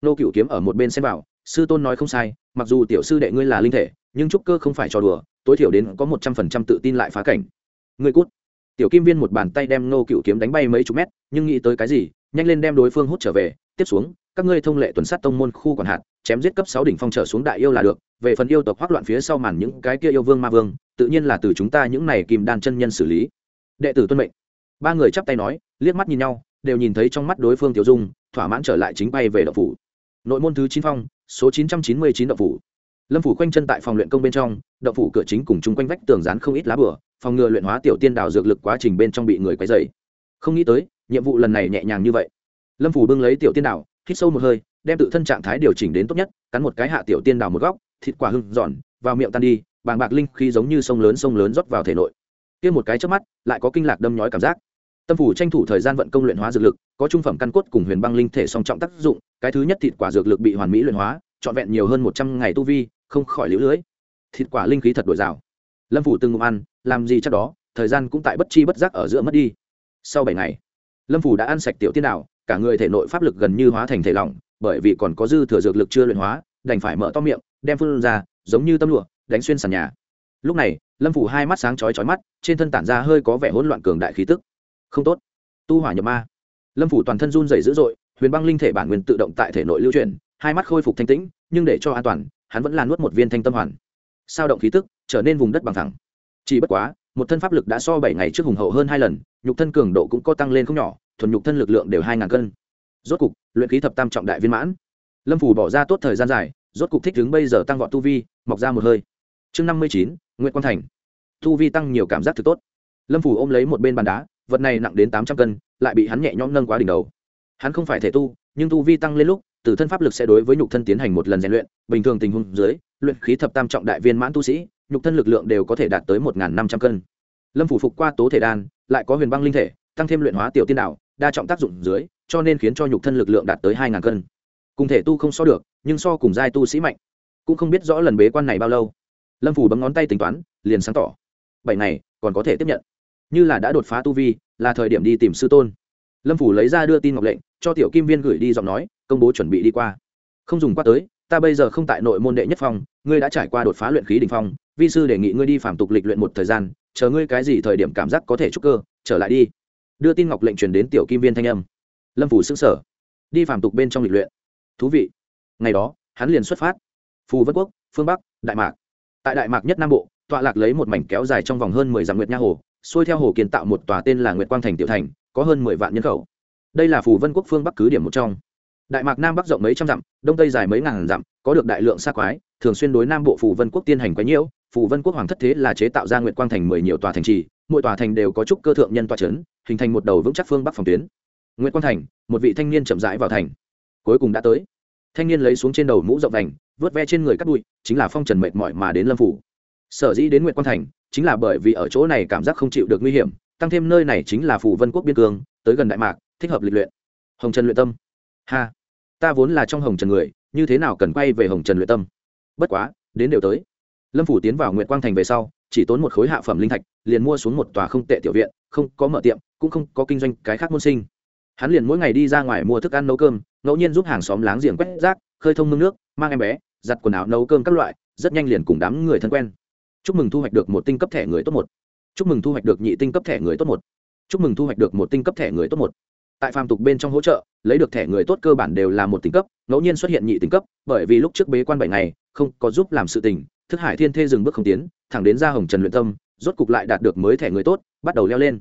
Nô cựu kiếm ở một bên xem bảo, sư tôn nói không sai mặc dù tiểu sư đệ ngươi là linh thể nhưng trúc cơ không phải trò đùa tối thiểu đến có một trăm phần trăm tự tin lại phá cảnh. Ngươi cút. Tiểu kim viên một bàn tay đem nô cựu kiếm đánh bay mấy chục mét nhưng nghĩ tới cái gì nhanh lên đem đối phương hút trở về tiếp xuống các ngươi thông lệ tuần sát tông môn khu quản hạt, chém giết cấp sáu đỉnh phong trở xuống đại yêu là được, về phần yêu tộc hoắc loạn phía sau màn những cái kia yêu vương ma vương, tự nhiên là từ chúng ta những này kìm đan chân nhân xử lý. Đệ tử tuân mệnh. Ba người chắp tay nói, liếc mắt nhìn nhau, đều nhìn thấy trong mắt đối phương tiểu dung, thỏa mãn trở lại chính bay về đậu phủ. Nội môn thứ chín phong, số chín trăm chín mươi chín đậu phủ. Lâm phủ quanh chân tại phòng luyện công bên trong đậu phủ cửa chính cùng chung quanh vách tường rán không ít lá bửa phòng ngừa luyện hóa tiểu tiên đào dược lực quá trình bên trong bị người quấy dày không nghĩ tới, nhiệm vụ lần này nhẹ nhàng như vậy. Lâm phủ bưng lấy tiểu tiên đào hít sâu một hơi, đem tự thân trạng thái điều chỉnh đến tốt nhất, cắn một cái hạ tiểu tiên đào một góc, thịt quả hưng giòn, vào miệng tan đi, bàng bạc linh khi giống như sông lớn sông lớn rót vào thể nội. Kia một cái trước mắt, lại có kinh lạc đâm nhói cảm giác. Tâm phủ tranh thủ thời gian vận công luyện hóa dược lực, có trung phẩm căn cốt cùng huyền băng linh thể song trọng tác dụng, cái thứ nhất thịt quả dược lực bị hoàn mỹ luyện hóa, trọn vẹn nhiều hơn một trăm ngày tu vi, không khỏi lũ lưới. Thịt quả linh khí thật đổi rào lâm phủ từng ngụm ăn, làm gì chắc đó, thời gian cũng tại bất chi bất giác ở giữa mất đi. Sau bảy ngày, lâm phủ đã ăn sạch tiểu tiên đạo cả người thể nội pháp lực gần như hóa thành thể lỏng bởi vì còn có dư thừa dược lực chưa luyện hóa đành phải mở to miệng đem phun ra giống như tâm lụa đánh xuyên sàn nhà. Lúc này lâm phủ hai mắt sáng chói chói mắt trên thân tản ra hơi có vẻ hỗn loạn cường đại khí tức. Không tốt. Tu hỏa nhập ma. Lâm phủ toàn thân run dày dữ dội huyền băng linh thể bản nguyên tự động tại thể nội lưu truyền, hai mắt khôi phục thanh tĩnh nhưng để cho an toàn hắn vẫn là nuốt một viên thanh tâm hoàn. Sao động khí tức trở nên vùng đất bằng thẳng. Chỉ bất quá một thân pháp lực đã so bảy ngày trước hùng hậu hơn hai lần nhục thân cường độ cũng có tăng lên không nhỏ thuần nhục thân lực lượng đều hai ngàn cân. Rốt cục, luyện khí thập tam trọng đại viên mãn. Lâm phủ bỏ ra tốt thời gian dài, rốt cục thích đứng bây giờ tăng vọt tu vi, mọc ra một hơi. Chương năm mươi chín nguyễn quang thành. Tu vi tăng nhiều cảm giác thực tốt. Lâm phủ ôm lấy một bên bàn đá, vật này nặng đến tám trăm cân, lại bị hắn nhẹ nhõm nâng quá đỉnh đầu. Hắn không phải thể tu, nhưng tu vi tăng lên lúc, từ thân pháp lực sẽ đối với nhục thân tiến hành một lần rèn luyện. Bình thường tình huống dưới, luyện khí thập tam trọng đại viên mãn tu sĩ, nhục thân lực lượng đều có thể đạt tới một năm trăm cân. Lâm phủ phục qua tố thể đan, lại có huyền băng linh thể tăng thêm luyện hóa tiểu tiên đạo, đa trọng tác dụng dưới, cho nên khiến cho nhục thân lực lượng đạt tới hai ngàn cân. Cùng thể tu không so được, nhưng so cùng giai tu sĩ mạnh. Cũng không biết rõ lần bế quan này bao lâu. Lâm phủ bấm ngón tay tính toán, liền sáng tỏ. Bảy ngày, còn có thể tiếp nhận. Như là đã đột phá tu vi, là thời điểm đi tìm sư tôn. Lâm phủ lấy ra đưa tin ngọc lệnh, cho tiểu kim viên gửi đi giọng nói, công bố chuẩn bị đi qua. Không dùng qua tới, ta bây giờ không tại nội môn đệ nhất phong ngươi đã trải qua đột phá luyện khí đình phong. Vi sư đề nghị ngươi đi phạm tục lịch luyện một thời gian, chờ ngươi cái gì thời điểm cảm giác có thể trúc cơ, trở lại đi đưa tin ngọc lệnh truyền đến tiểu kim viên thanh âm. Lâm phủ xứng sở đi phạm tục bên trong lịch luyện. Thú vị. Ngày đó, hắn liền xuất phát. Phù vân quốc, phương bắc, đại mạc. Tại đại mạc nhất nam bộ, tọa lạc lấy một mảnh kéo dài trong vòng hơn mười dặm nguyệt nha hồ, xuôi theo hồ kiến tạo một tòa tên là nguyệt quang thành tiểu thành, có hơn mười vạn nhân khẩu. Đây là phù vân quốc phương bắc cứ điểm một trong. Đại mạc nam bắc rộng mấy trăm dặm, đông tây dài mấy ngàn dặm, có được đại lượng xa quái, thường xuyên đối nam bộ phù vân quốc tiên hành quái nhiễu. Phù vân quốc hoàng thất thế là chế tạo ra nguyệt quang thành mười nhiều tòa thành trì mỗi tòa thành đều có trúc cơ thượng nhân tòa trấn hình thành một đầu vững chắc phương bắc phòng tuyến. Nguyệt quang thành, một vị thanh niên chậm rãi vào thành. Cuối cùng đã tới. Thanh niên lấy xuống trên đầu mũ rộng vành, vớt ve trên người cắt bụi, chính là phong trần mệt mỏi mà đến lâm phủ. Sở dĩ đến nguyệt quang thành, chính là bởi vì ở chỗ này cảm giác không chịu được nguy hiểm, tăng thêm nơi này chính là phủ vân quốc biên cương, tới gần đại mạc, thích hợp lịch luyện. Hồng trần luyện tâm. Ha, ta vốn là trong hồng trần người, như thế nào cần quay về hồng trần luyện tâm? Bất quá, đến đều tới. Lâm phủ tiến vào Nguyệt quang thành về sau chỉ tốn một khối hạ phẩm linh thạch, liền mua xuống một tòa không tệ tiểu viện, không có mở tiệm, cũng không có kinh doanh cái khác môn sinh. Hắn liền mỗi ngày đi ra ngoài mua thức ăn nấu cơm, ngẫu nhiên giúp hàng xóm láng giềng quét rác, khơi thông mương nước, mang em bé, giặt quần áo nấu cơm các loại, rất nhanh liền cùng đám người thân quen. Chúc mừng thu hoạch được một tinh cấp thẻ người tốt một. Chúc mừng thu hoạch được nhị tinh cấp thẻ người tốt một. Chúc mừng thu hoạch được một tinh cấp thẻ người tốt một. Tại phàm tục bên trong hỗ trợ, lấy được thẻ người tốt cơ bản đều là một tinh cấp, ngẫu nhiên xuất hiện nhị tinh cấp, bởi vì lúc trước bế quan bảy ngày, không có giúp làm sự tình, thức hải thiên thê dừng bước không tiến thẳng đến ra hồng trần luyện tâm, rốt cục lại đạt được mới thẻ người tốt, bắt đầu leo lên.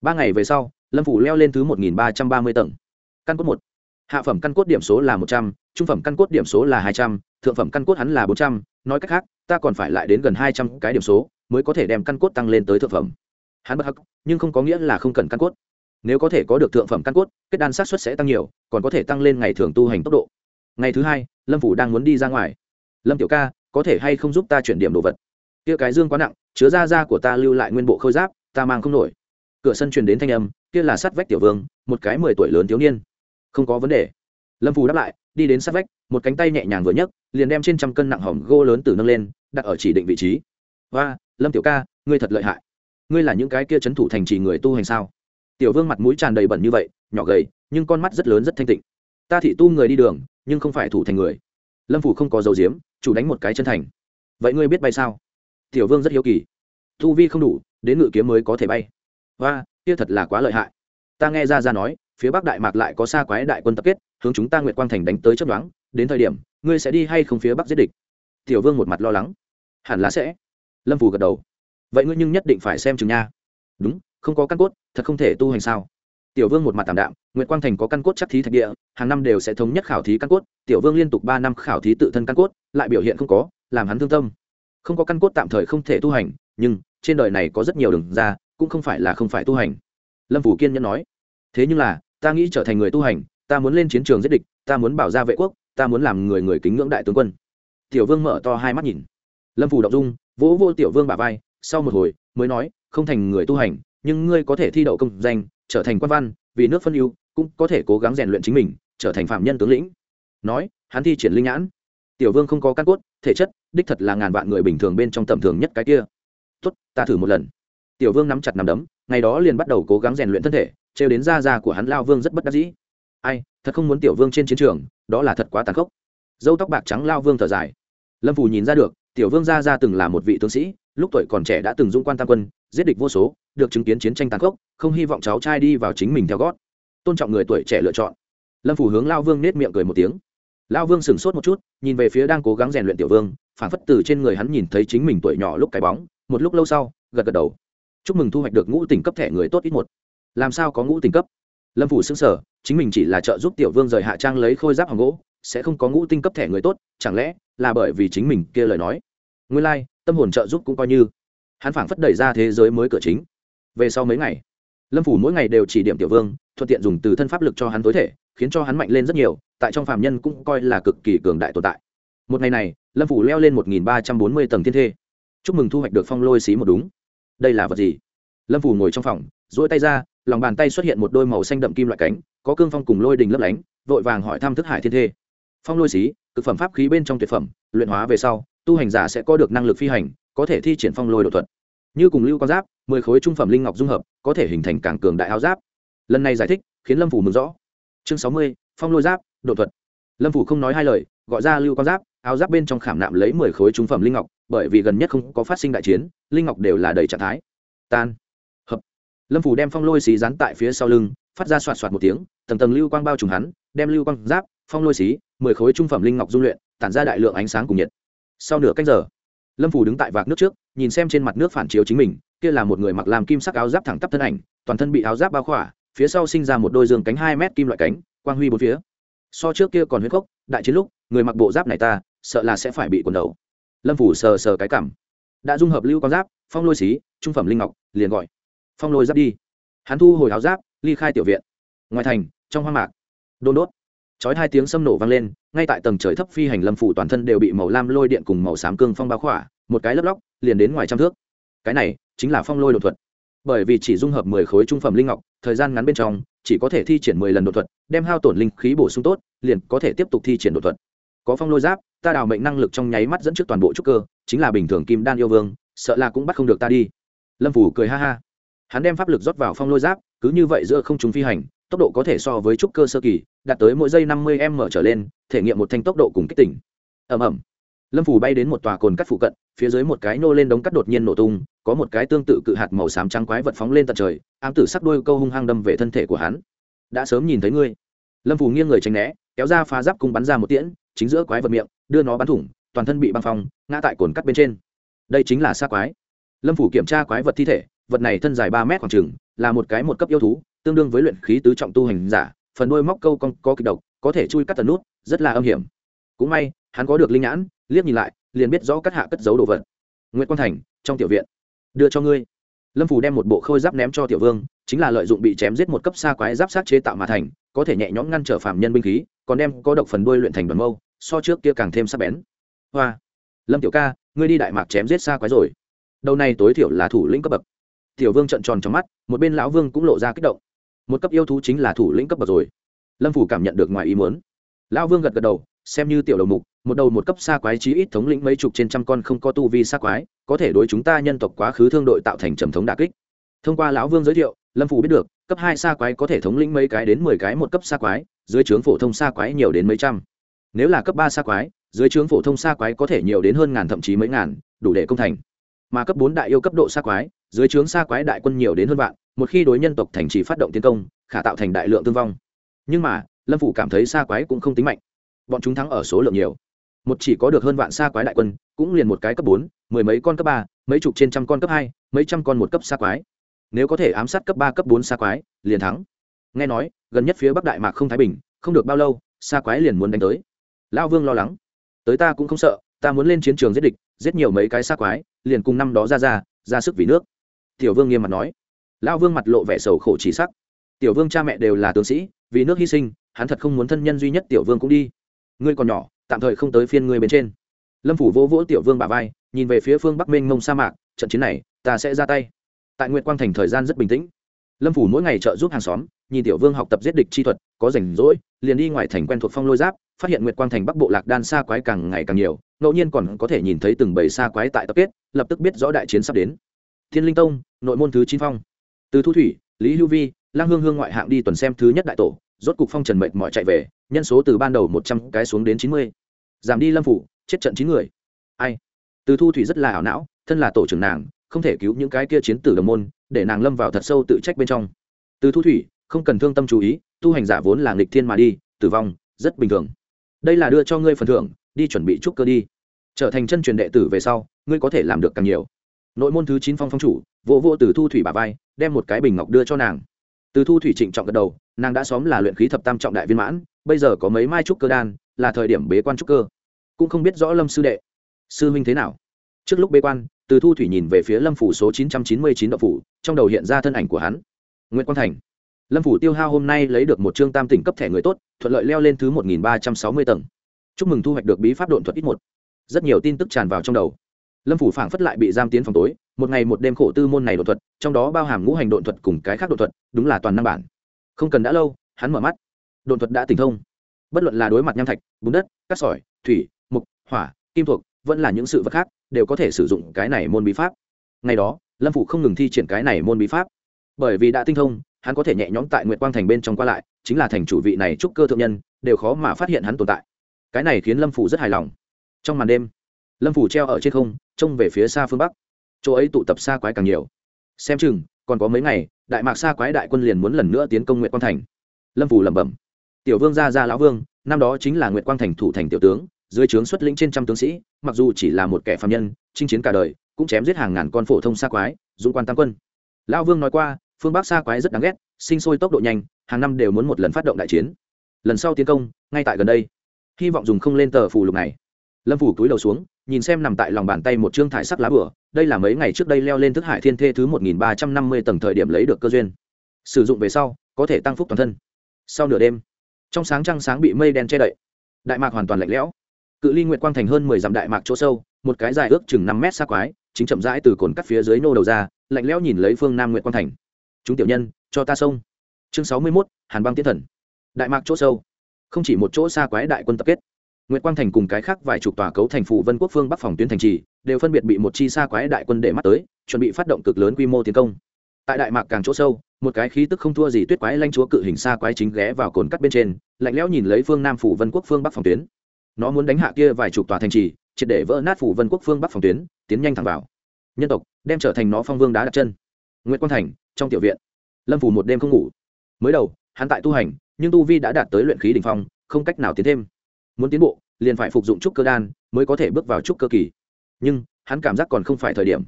Ba ngày về sau, lâm phủ leo lên thứ một nghìn ba trăm ba mươi tầng. Căn cốt một. Hạ phẩm căn cốt điểm số là một trăm, trung phẩm căn cốt điểm số là hai trăm, thượng phẩm căn cốt hắn là bốn trăm. Nói cách khác, ta còn phải lại đến gần hai trăm cái điểm số mới có thể đem căn cốt tăng lên tới thượng phẩm. Hắn bất hắc, nhưng không có nghĩa là không cần căn cốt. Nếu có thể có được thượng phẩm căn cốt, kết đan sát xuất sẽ tăng nhiều, còn có thể tăng lên ngày thường tu hành tốc độ. Ngày thứ hai, lâm phủ đang muốn đi ra ngoài. Lâm tiểu ca, có thể hay không giúp ta chuyển điểm đồ vật? Kia cái dương quá nặng, chứa da da của ta lưu lại nguyên bộ khôi giáp, ta mang không nổi. Cửa sân truyền đến thanh âm, kia là sát vách tiểu vương, một cái mười tuổi lớn thiếu niên. Không có vấn đề. Lâm phù đáp lại, đi đến sát vách, một cánh tay nhẹ nhàng vừa nhấc, liền đem trên trăm cân nặng hỏng gô lớn từ nâng lên, đặt ở chỉ định vị trí. Và lâm tiểu ca, ngươi thật lợi hại. Ngươi là những cái kia c h ấ n thủ thành trì người tu hành sao? Tiểu vương mặt mũi tràn đầy bẩn như vậy, nhỏ gầy, nhưng con mắt rất lớn rất thanh tịnh. Ta thị tu người đi đường, nhưng không phải thủ thành người. Lâm phủ không có dầu diếm chủ đánh một cái chân thành. Vậy ngươi biết bay sao? Tiểu vương rất hiếu kỳ. Thu vi không đủ, đến ngự kiếm mới có thể bay. Và kia thật là quá lợi hại. Ta nghe ra ra nói, phía bắc đại mạc lại có xa quái đại quân tập kết, hướng chúng ta nguyệt quang thành đánh tới chấp đoán đến thời điểm, ngươi sẽ đi hay không phía bắc giết địch? Tiểu vương một mặt lo lắng. Hẳn là sẽ. Lâm phù gật đầu. Vậy ngươi nhưng nhất định phải xem chừng nha. Đúng, không có căn cốt, thật không thể tu hành sao? Tiểu vương một mặt tạm đạm, nguyệt quang thành có căn cốt chắc thí thạch địa, hàng năm đều sẽ thống nhất khảo thí căn cốt, tiểu vương liên tục ba năm khảo thí tự thân căn cốt, lại biểu hiện không có, làm hắn thương tâm không có căn cốt tạm thời không thể tu hành, nhưng trên đời này có rất nhiều đường ra, cũng không phải là không phải tu hành. Lâm phủ kiên nhẫn nói, thế nhưng là, ta nghĩ trở thành người tu hành, ta muốn lên chiến trường giết địch, ta muốn bảo gia vệ quốc, ta muốn làm người người kính ngưỡng đại tướng quân. Tiểu vương mở to hai mắt nhìn. Lâm phủ đ dung, vỗ vô tiểu vương bà vai, sau một hồi mới nói, không thành người tu hành, nhưng ngươi có thể thi đậu công danh, trở thành quan văn, vì nước phân ưu, cũng có thể cố gắng rèn luyện chính mình, trở thành phạm nhân tướng lĩnh. Nói, hắn thi triển linh nhãn. Tiểu vương không có căn cốt, thể chất đích thật là ngàn vạn người bình thường bên trong tầm thường nhất cái kia. Tốt, ta thử một lần. Tiểu vương nắm chặt nắm đấm, ngày đó liền bắt đầu cố gắng rèn luyện thân thể, trêu đến da da của hắn lao vương rất bất đắc dĩ. Ai, thật không muốn tiểu vương trên chiến trường, đó là thật quá tàn khốc. Dâu tóc bạc trắng lao vương thở dài. Lâm phù nhìn ra được, tiểu vương gia ra từng là một vị tướng sĩ, lúc tuổi còn trẻ đã từng dung quan tam quân, giết địch vô số, được chứng kiến chiến tranh tàn khốc, không hy vọng cháu trai đi vào chính mình theo gót. Tôn trọng người tuổi trẻ lựa chọn. Lâm phủ hướng lao vương nết miệng cười một tiếng lao vương sửng sốt một chút nhìn về phía đang cố gắng rèn luyện tiểu vương phản phất từ trên người hắn nhìn thấy chính mình tuổi nhỏ lúc cái bóng một lúc lâu sau gật gật đầu. Chúc mừng thu hoạch được ngũ tỉnh cấp thẻ người tốt ít một. Làm sao có ngũ tỉnh cấp? Lâm phủ xứng sở chính mình chỉ là trợ giúp tiểu vương rời hạ trang lấy khôi giáp hàng gỗ sẽ không có ngũ tinh cấp thẻ người tốt chẳng lẽ là bởi vì chính mình kia lời nói? Nguyên lai、like, tâm hồn trợ giúp cũng coi như. Hắn phảng phất đẩy ra thế giới mới cửa chính. Về sau mấy ngày lâm phủ mỗi ngày đều chỉ điểm tiểu vương thuận tiện dùng từ thân pháp lực cho hắn tối thể, khiến cho hắn mạnh lên rất nhiều, tại trong phàm nhân cũng coi là cực kỳ cường đại tồn tại. Một ngày này, lâm phủ leo lên một nghìn ba trăm bốn mươi tầng thiên thê. Chúc mừng thu hoạch được phong lôi xí một đúng. Đây là vật gì? Lâm phủ ngồi trong phòng, duỗi tay ra, lòng bàn tay xuất hiện một đôi màu xanh đậm kim loại cánh, có cương phong cùng lôi đình lấp lánh, vội vàng hỏi thăm thức hải thiên thê. Phong lôi xí, cực phẩm pháp khí bên trong tuyệt phẩm, luyện hóa về sau, tu hành giả sẽ có được năng lực phi hành, có thể thi triển phong lôi đột thuật. Như cùng lưu quan giáp, mười khối trung phẩm linh ngọc dung hợp, có thể hình thành cảng cường đại áo giáp lần này giải thích, khiến lâm phủ mừng rõ. Chương sáu mươi, phong lôi giáp đột thuật. Lâm phủ không nói hai lời, gọi ra lưu con giáp, áo giáp bên trong khảm nạm lấy mười khối trung phẩm linh ngọc, bởi vì gần nhất không có phát sinh đại chiến, linh ngọc đều là đầy trạng thái. Tan. Hợp. Lâm phủ đem phong lôi xí dán tại phía sau lưng, phát ra soạt soạt một tiếng, tầng tầng lưu quang bao trùm hắn, đem lưu quang giáp, phong lôi xí, mười khối trung phẩm linh ngọc dung luyện, tản ra đại lượng ánh sáng cùng nhiệt. Sau nửa cách giờ, lâm phủ đứng tại vạc nước trước, nhìn xem trên mặt nước phản chiếu chính mình, kia là một người mặc làm kim sắc áo giáp thẳng tắp thân ảnh, toàn thân bị áo giáp bao khỏa phía sau sinh ra một đôi giường cánh hai mét kim loại cánh, quang huy bốn phía. So trước kia còn huyết cốc, đại chiến lúc, người mặc bộ giáp này ta, sợ là sẽ phải bị quần đầu. Lâm phủ sờ sờ cái cảm. Đã dung hợp lưu quang giáp, phong lôi xí, trung phẩm linh ngọc, liền gọi. Phong lôi giáp đi. Hắn thu hồi áo giáp, ly khai tiểu viện. Ngoài thành, trong hoang mạc, đôn đốt. Chói hai tiếng sâm nổ vang lên, ngay tại tầng trời thấp phi hành lâm phủ toàn thân đều bị màu lam lôi điện cùng màu xám cương phong bao khỏa, một cái lấp lóc, liền đến ngoài trăm thước. Cái này chính là phong lôi đột thuật. Bởi vì chỉ dung hợp mười khối trung phẩm linh ngọc thời gian ngắn bên trong, chỉ có thể thi triển mười lần đột thuật, đem hao tổn linh khí bổ sung tốt, liền có thể tiếp tục thi triển đột thuật. Có phong lôi giáp, ta đào mệnh năng lực trong nháy mắt dẫn trước toàn bộ trúc cơ, chính là bình thường kim đan yêu vương, sợ là cũng bắt không được ta đi. Lâm phủ cười ha ha. Hắn đem pháp lực rót vào phong lôi giáp, cứ như vậy giữa không chúng phi hành, tốc độ có thể so với trúc cơ sơ kỳ, đạt tới mỗi giây năm mươi m trở lên, thể nghiệm một thanh tốc độ cùng kích tỉnh. Ẩm ẩm lâm phủ bay đến một tòa cồn cắt phụ cận, phía dưới một cái nô lên đống cắt đột nhiên nổ tung, có một cái tương tự cự hạt màu xám trắng quái vật phóng lên tận trời, ám tử sắc đôi câu hung hăng đâm về thân thể của hắn. Đã sớm nhìn thấy ngươi. Lâm phủ nghiêng người tránh né, kéo ra phá giáp cung bắn ra một tiễn, chính giữa quái vật miệng, đưa nó bắn thủng, toàn thân bị băng phong, ngã tại cồn cắt bên trên. Đây chính là xác quái. Lâm phủ kiểm tra quái vật thi thể, vật này thân dài ba mét khoảng trừng là một cái một cấp yêu thú, tương đương với luyện khí tứ trọng tu hành giả, phần đôi móc câu con có kịch độc, có thể chui cắt tần nút, rất là âm hiểm. Cũng may, hắn có được linh nhãn liếc nhìn lại, liền biết rõ các hạ cất giấu đồ vật. Nguyễn quang thành, trong tiểu viện. Đưa cho ngươi. Lâm Phù đem một bộ khôi giáp ném cho tiểu vương, chính là lợi dụng bị chém giết một cấp xa quái giáp sát chế tạo mà thành, có thể nhẹ nhõm ngăn trở phạm nhân binh khí, còn đem có độc phần đuôi luyện thành đoàn mâu, so trước kia càng thêm sắc bén. Hoa. Lâm tiểu ca, ngươi đi đại mạc chém giết xa quái rồi. Đầu này tối thiểu là thủ lĩnh cấp bậc. Tiểu vương trợn tròn trong mắt, một bên lão vương cũng lộ ra kích động. Một cấp yêu thú chính là thủ lĩnh cấp bậc rồi. Lâm phủ cảm nhận được ngoài ý muốn. Lão vương gật gật đầu xem như tiểu đầu mục, một đầu một cấp xa quái chí ít thống lĩnh mấy chục trên trăm con không có tu vi xa quái, có thể đối chúng ta nhân tộc quá khứ thương đội tạo thành trầm thống đà kích. Thông qua lão vương giới thiệu, lâm phủ biết được, cấp hai xa quái có thể thống lĩnh mấy cái đến mười cái một cấp xa quái, dưới trướng phổ thông xa quái nhiều đến mấy trăm. Nếu là cấp ba xa quái, dưới trướng phổ thông xa quái có thể nhiều đến hơn ngàn thậm chí mấy ngàn, đủ để công thành. Mà cấp bốn đại yêu cấp độ xa quái, dưới trướng xa quái đại quân nhiều đến hơn vạn, một khi đối nhân tộc thành trì phát động tiến công, khả tạo thành đại lượng thương vong. Nhưng mà, lâm phủ cảm thấy xa quái cũng không tính mạnh bọn chúng thắng ở số lượng nhiều. Một chỉ có được hơn vạn xa quái đại quân, cũng liền một cái cấp bốn, mười mấy con cấp ba, mấy chục trên trăm con cấp hai, mấy trăm con một cấp xa quái. Nếu có thể ám sát cấp ba, cấp bốn xa quái, liền thắng. Nghe nói, gần nhất phía bắc đại mạc không thái bình, không được bao lâu xa quái liền muốn đánh tới. Lão vương lo lắng. Tới ta cũng không sợ, ta muốn lên chiến trường giết địch, giết nhiều mấy cái xa quái, liền cùng năm đó ra ra ra sức vì nước. Tiểu vương nghiêm mặt nói. Lão vương mặt lộ vẻ sầu khổ chỉ sắc. Tiểu vương cha mẹ đều là tướng sĩ, vì nước hy sinh, hắn thật không muốn thân nhân duy nhất tiểu vương cũng đi ngươi còn nhỏ, tạm thời không tới phiên ngươi bên trên. Lâm phủ vỗ vỗ tiểu vương bà vai, nhìn về phía phương bắc minh mông sa mạc, trận chiến này, ta sẽ ra tay. Tại nguyệt quang thành thời gian rất bình tĩnh. Lâm phủ mỗi ngày trợ giúp hàng xóm, nhìn tiểu vương học tập giết địch chi thuật, có rảnh rỗi, liền đi ngoài thành quen thuộc phong lôi giáp, phát hiện nguyệt quang thành bắc bộ lạc đan xa quái càng ngày càng nhiều, ngẫu nhiên còn có thể nhìn thấy từng bầy xa quái tại tập kết, lập tức biết rõ đại chiến sắp đến. Thiên linh tông, nội môn thứ chín phong. Từ thu thủy, lý hưu vi, lang hương hương ngoại hạng đi tuần xem thứ nhất đại tổ rốt cục phong trần mệt mỏi chạy về, nhân số từ ban đầu một trăm cái xuống đến chín mươi. Giảm đi lâm phủ, chết trận chín người. Ai? Từ thu thủy rất là ảo não, thân là tổ trưởng nàng, không thể cứu những cái kia chiến tử đồng môn, để nàng lâm vào thật sâu tự trách bên trong. Từ thu thủy, không cần thương tâm chú ý, tu hành giả vốn là nghịch thiên mà đi, tử vong, rất bình thường. Đây là đưa cho ngươi phần thưởng, đi chuẩn bị trúc cơ đi. Trở thành chân truyền đệ tử về sau, ngươi có thể làm được càng nhiều. Nội môn thứ chín phong phong chủ, vỗ vỗ từ thu thủy bà vai, đem một cái bình ngọc đưa cho nàng từ thu thủy trịnh trọng gật đầu, nàng đã xóm là luyện khí thập tam trọng đại viên mãn, bây giờ có mấy mai trúc cơ đan, là thời điểm bế quan trúc cơ. Cũng không biết rõ lâm sư đệ. Sư huynh thế nào? Trước lúc bế quan, từ thu thủy nhìn về phía lâm phủ số chín trăm chín mươi chín đậu phủ, trong đầu hiện ra thân ảnh của hắn. Nguyễn quang thành. Lâm phủ tiêu hao hôm nay lấy được một chương tam tỉnh cấp thẻ người tốt, thuận lợi leo lên thứ một nghìn ba trăm sáu mươi tầng. Chúc mừng thu hoạch được bí pháp độn thuật ít một. Rất nhiều tin tức tràn vào trong đầu. Lâm phủ phảng phất lại bị giam tiến phòng tối một ngày một đêm khổ tư môn này đột thuật, trong đó bao hàm ngũ hành đột thuật cùng cái khác đột thuật, đúng là toàn năng bản. Không cần đã lâu, hắn mở mắt. Đột thuật đã tỉnh thông. Bất luận là đối mặt nham thạch, bùn đất, cát sỏi, thủy, mục, hỏa, kim thuộc, vẫn là những sự vật khác, đều có thể sử dụng cái này môn bí pháp. Ngày đó, lâm phủ không ngừng thi triển cái này môn bí pháp. Bởi vì đã tinh thông, hắn có thể nhẹ nhõm tại nguyệt quang thành bên trong qua lại, chính là thành chủ vị này trúc cơ thượng nhân, đều khó mà phát hiện hắn tồn tại. Cái này khiến lâm phủ rất hài lòng. Trong màn đêm, lâm phủ treo ở trên không, trông về phía xa phương bắc chỗ ấy tụ tập xa quái càng nhiều. Xem chừng, còn có mấy ngày, đại mạc xa quái đại quân liền muốn lần nữa tiến công nguyệt quang thành. Lâm phủ lẩm bẩm, tiểu vương gia gia lão vương, năm đó chính là nguyệt quang thành thủ thành tiểu tướng, dưới trướng xuất lĩnh trên trăm tướng sĩ, mặc dù chỉ là một kẻ phạm nhân, chinh chiến cả đời, cũng chém giết hàng ngàn con phổ thông xa quái, dũng quan tam quân. Lão vương nói qua, phương bắc xa quái rất đáng ghét, sinh sôi tốc độ nhanh, hàng năm đều muốn một lần phát động đại chiến. Lần sau tiến công, ngay tại gần đây. Hy vọng dùng không lên tờ phù lục này. Lâm phủ túi đầu xuống, nhìn xem nằm tại lòng bàn tay một chương thải sắc lá bửa đây là mấy ngày trước đây leo lên thức hải thiên thê thứ một nghìn ba trăm năm mươi tầng thời điểm lấy được cơ duyên. Sử dụng về sau, có thể tăng phúc toàn thân. Sau nửa đêm, trong sáng trăng sáng bị mây đen che đậy. Đại mạc hoàn toàn lạnh lẽo. Cự ly nguyệt quang thành hơn mười dặm đại mạc chỗ sâu, một cái dài ước chừng năm mét xa quái, chính chậm rãi từ cồn cắt phía dưới nô đầu ra, lạnh lẽo nhìn lấy phương nam nguyệt quang thành. Chúng tiểu nhân, cho ta sông. Chương sáu mươi mốt, hàn băng tiến thần. Đại mạc chỗ sâu. Không chỉ một chỗ xa quái đại quân tập kết. Nguyệt Quang Thành cùng cái khác vài chục tòa cấu thành phủ Vân Quốc phương Bắc phòng tuyến thành trì, đều phân biệt bị một chi xa quái đại quân để mắt tới, chuẩn bị phát động cực lớn quy mô tiến công. Tại đại mạc càng chỗ sâu, một cái khí tức không thua gì tuyết quái lanh chúa cự hình xa quái chính ghé vào cồn cắt bên trên, lạnh lẽo nhìn lấy phương Nam phủ Vân Quốc phương Bắc phòng tuyến. Nó muốn đánh hạ kia vài chục tòa thành trì, triệt để vỡ nát phủ Vân Quốc phương Bắc phòng tuyến, tiến nhanh thẳng vào. Nhân tộc đem trở thành nó phong vương đá đặt chân. Nguyệt Quang Thành, trong tiểu viện. Lâm phủ một đêm không ngủ. Mới đầu, hắn tại tu hành, nhưng tu vi đã đạt tới luyện khí đỉnh phong, không cách nào tiến thêm. Muốn tiến bộ, liền phải phục dụng trúc cơ đan mới có thể bước vào trúc cơ kỳ. Nhưng hắn cảm giác còn không phải thời điểm.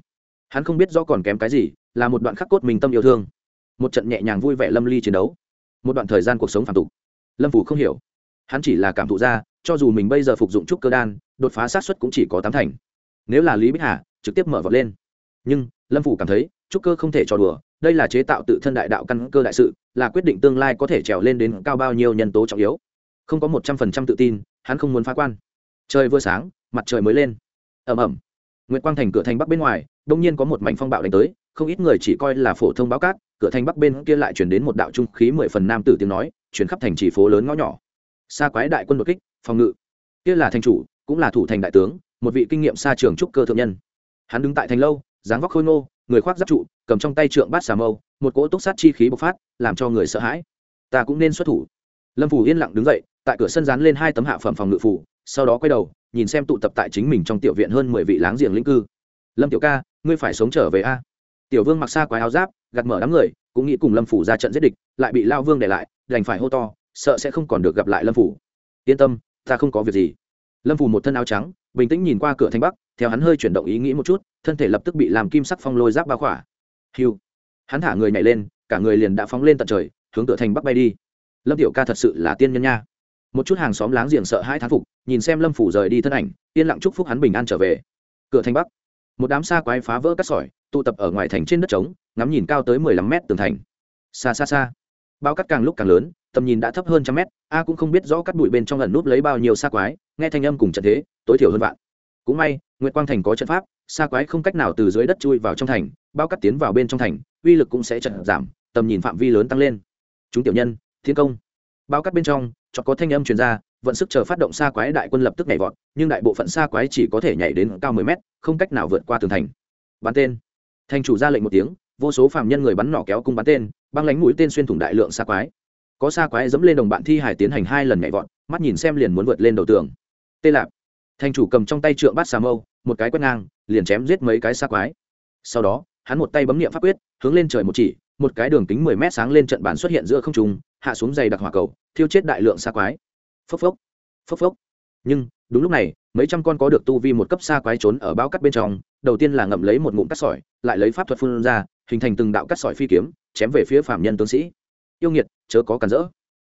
Hắn không biết do còn kém cái gì là một đoạn khắc cốt mình tâm yêu thương. Một trận nhẹ nhàng vui vẻ lâm ly chiến đấu. Một đoạn thời gian cuộc sống phản tục. Lâm phủ không hiểu. Hắn chỉ là cảm thụ ra cho dù mình bây giờ phục dụng trúc cơ đan đột phá sát xuất cũng chỉ có tám thành. Nếu là lý bích hà trực tiếp mở vọt lên. Nhưng lâm phủ cảm thấy trúc cơ không thể trò đùa đây là chế tạo tự thân đại đạo căn cơ đại sự là quyết định tương lai có thể trèo lên đến cao bao nhiêu nhân tố trọng yếu. Không có một trăm phần trăm tự tin hắn không muốn phá quan. Trời vừa sáng, mặt trời mới lên. Ẩm ẩm nguyễn quang thành cửa thành bắc bên ngoài, đông nhiên có một mảnh phong bạo đánh tới, không ít người chỉ coi là phổ thông báo cát, cửa thành bắc bên kia lại chuyển đến một đạo trung khí mười phần nam tử tiếng nói chuyển khắp thành chỉ phố lớn ngõ nhỏ. Xa quái đại quân đột kích, phòng ngự. Kia là thành chủ, cũng là thủ thành đại tướng, một vị kinh nghiệm xa trường trúc cơ thượng nhân. Hắn đứng tại thành lâu, dáng vóc khôi ngô, người khoác giáp trụ, cầm trong tay trượng bát xà mâu, một cỗ túc sát chi khí bộc phát, làm cho người sợ hãi. Ta cũng nên xuất thủ. Lâm phủ yên lặng đứng dậy tại cửa sân dán lên hai tấm hạ phẩm phòng ngự phủ, sau đó quay đầu, nhìn xem tụ tập tại chính mình trong tiểu viện hơn mười vị láng giềng lĩnh cư. Lâm tiểu ca, ngươi phải sống trở về a. Tiểu vương mặc xa quái áo giáp, gạt mở đám người, cũng nghĩ cùng lâm phủ ra trận giết địch, lại bị lao vương để lại, đành phải hô to, sợ sẽ không còn được gặp lại lâm phủ. Yên tâm, ta không có việc gì. Lâm phủ một thân áo trắng, bình tĩnh nhìn qua cửa thanh bắc, theo hắn hơi chuyển động ý nghĩ một chút, thân thể lập tức bị làm kim sắc phong lôi giáp bao khỏa. Hiu hắn thả người nhảy lên, cả người liền đã phóng lên tận trời, hướng cửa thành bắc bay đi. Lâm tiểu ca thật sự là tiên nhân nha một chút hàng xóm láng giềng sợ hai thán phục, nhìn xem lâm phủ rời đi thân ảnh, yên lặng chúc phúc hắn bình an trở về. Cửa thành bắc, một đám xa quái phá vỡ cắt sỏi, tụ tập ở ngoài thành trên đất trống, ngắm nhìn cao tới mười lăm mét tường thành. Xa xa xa, bao cắt càng lúc càng lớn, tầm nhìn đã thấp hơn trăm mét, a cũng không biết rõ cắt bụi bên trong lần núp lấy bao nhiêu xa quái, nghe thanh âm cùng trận thế, tối thiểu hơn vạn. Cũng may nguyễn quang thành có trận pháp xa quái không cách nào từ dưới đất chui vào trong thành, bao cắt tiến vào bên trong thành, uy lực cũng sẽ trận giảm, tầm nhìn phạm vi lớn tăng lên. Chúng tiểu nhân, thiên công bao cắt bên trong cho có thanh âm truyền ra, vận sức chờ phát động xa quái đại quân lập tức nhảy vọt, nhưng đại bộ phận xa quái chỉ có thể nhảy đến cao mười mét, không cách nào vượt qua tường thành. Bắn tên. Thành chủ ra lệnh một tiếng, vô số phạm nhân người bắn nỏ kéo cung bắn tên, băng lánh mũi tên xuyên thủng đại lượng xa quái. Có xa quái dẫm lên đồng bạn thi hải tiến hành hai lần nhảy vọt, mắt nhìn xem liền muốn vượt lên đầu tường. Tê lạp. Thành chủ cầm trong tay trượng bát xà mâu, một cái quét ngang, liền chém giết mấy cái xa quái. Sau đó, hắn một tay bấm niệm pháp quyết, hướng lên trời một chỉ, một cái đường kính mười mét sáng lên trận bàn xuất hiện giữa không trung hạ xuống dày đặc hỏa cầu, thiêu chết đại lượng xa quái. Phốc phốc phốc phốc. Nhưng, đúng lúc này, mấy trăm con có được tu vi một cấp xa quái trốn ở bao cắt bên trong, đầu tiên là ngậm lấy một ngụm cắt sỏi, lại lấy pháp thuật phun ra, hình thành từng đạo cắt sỏi phi kiếm, chém về phía phạm nhân tướng sĩ. Yêu nghiệt, chớ có cản rỡ.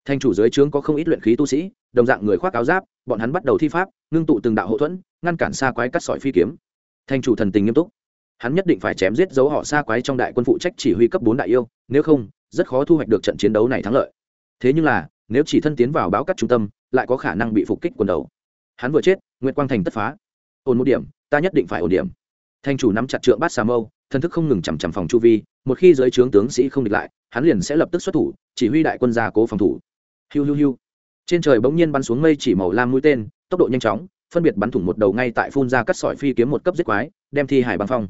Thanh chủ dưới trướng có không ít luyện khí tu sĩ, đồng dạng người khoác áo giáp, bọn hắn bắt đầu thi pháp, ngưng tụ từng đạo hậu thuẫn, ngăn cản xa quái cắt sỏi phi kiếm. Thanh chủ thần tình nghiêm túc. Hắn nhất định phải chém giết dấu họ xa quái trong đại quân phụ trách chỉ huy cấp bốn đại yêu, nếu không rất khó thu hoạch được trận chiến đấu này thắng lợi. Thế nhưng là, nếu chỉ thân tiến vào báo cắt trung tâm, lại có khả năng bị phục kích quần đầu. Hắn vừa chết nguyễn quang thành tất phá. Ổn một điểm, ta nhất định phải ổn điểm. Thanh chủ nắm chặt trượng bát xà mâu, thân thức không ngừng chằm chằm phòng chu vi, một khi giới trướng tướng sĩ không địch lại, hắn liền sẽ lập tức xuất thủ, chỉ huy đại quân gia cố phòng thủ. Hiu hiu hiu. Trên trời bỗng nhiên bắn xuống mây chỉ màu lam mũi tên, tốc độ nhanh chóng, phân biệt bắn thủng một đầu ngay tại phun ra cắt sỏi phi kiếm một cấp giết quái, đem thi hải băng phong.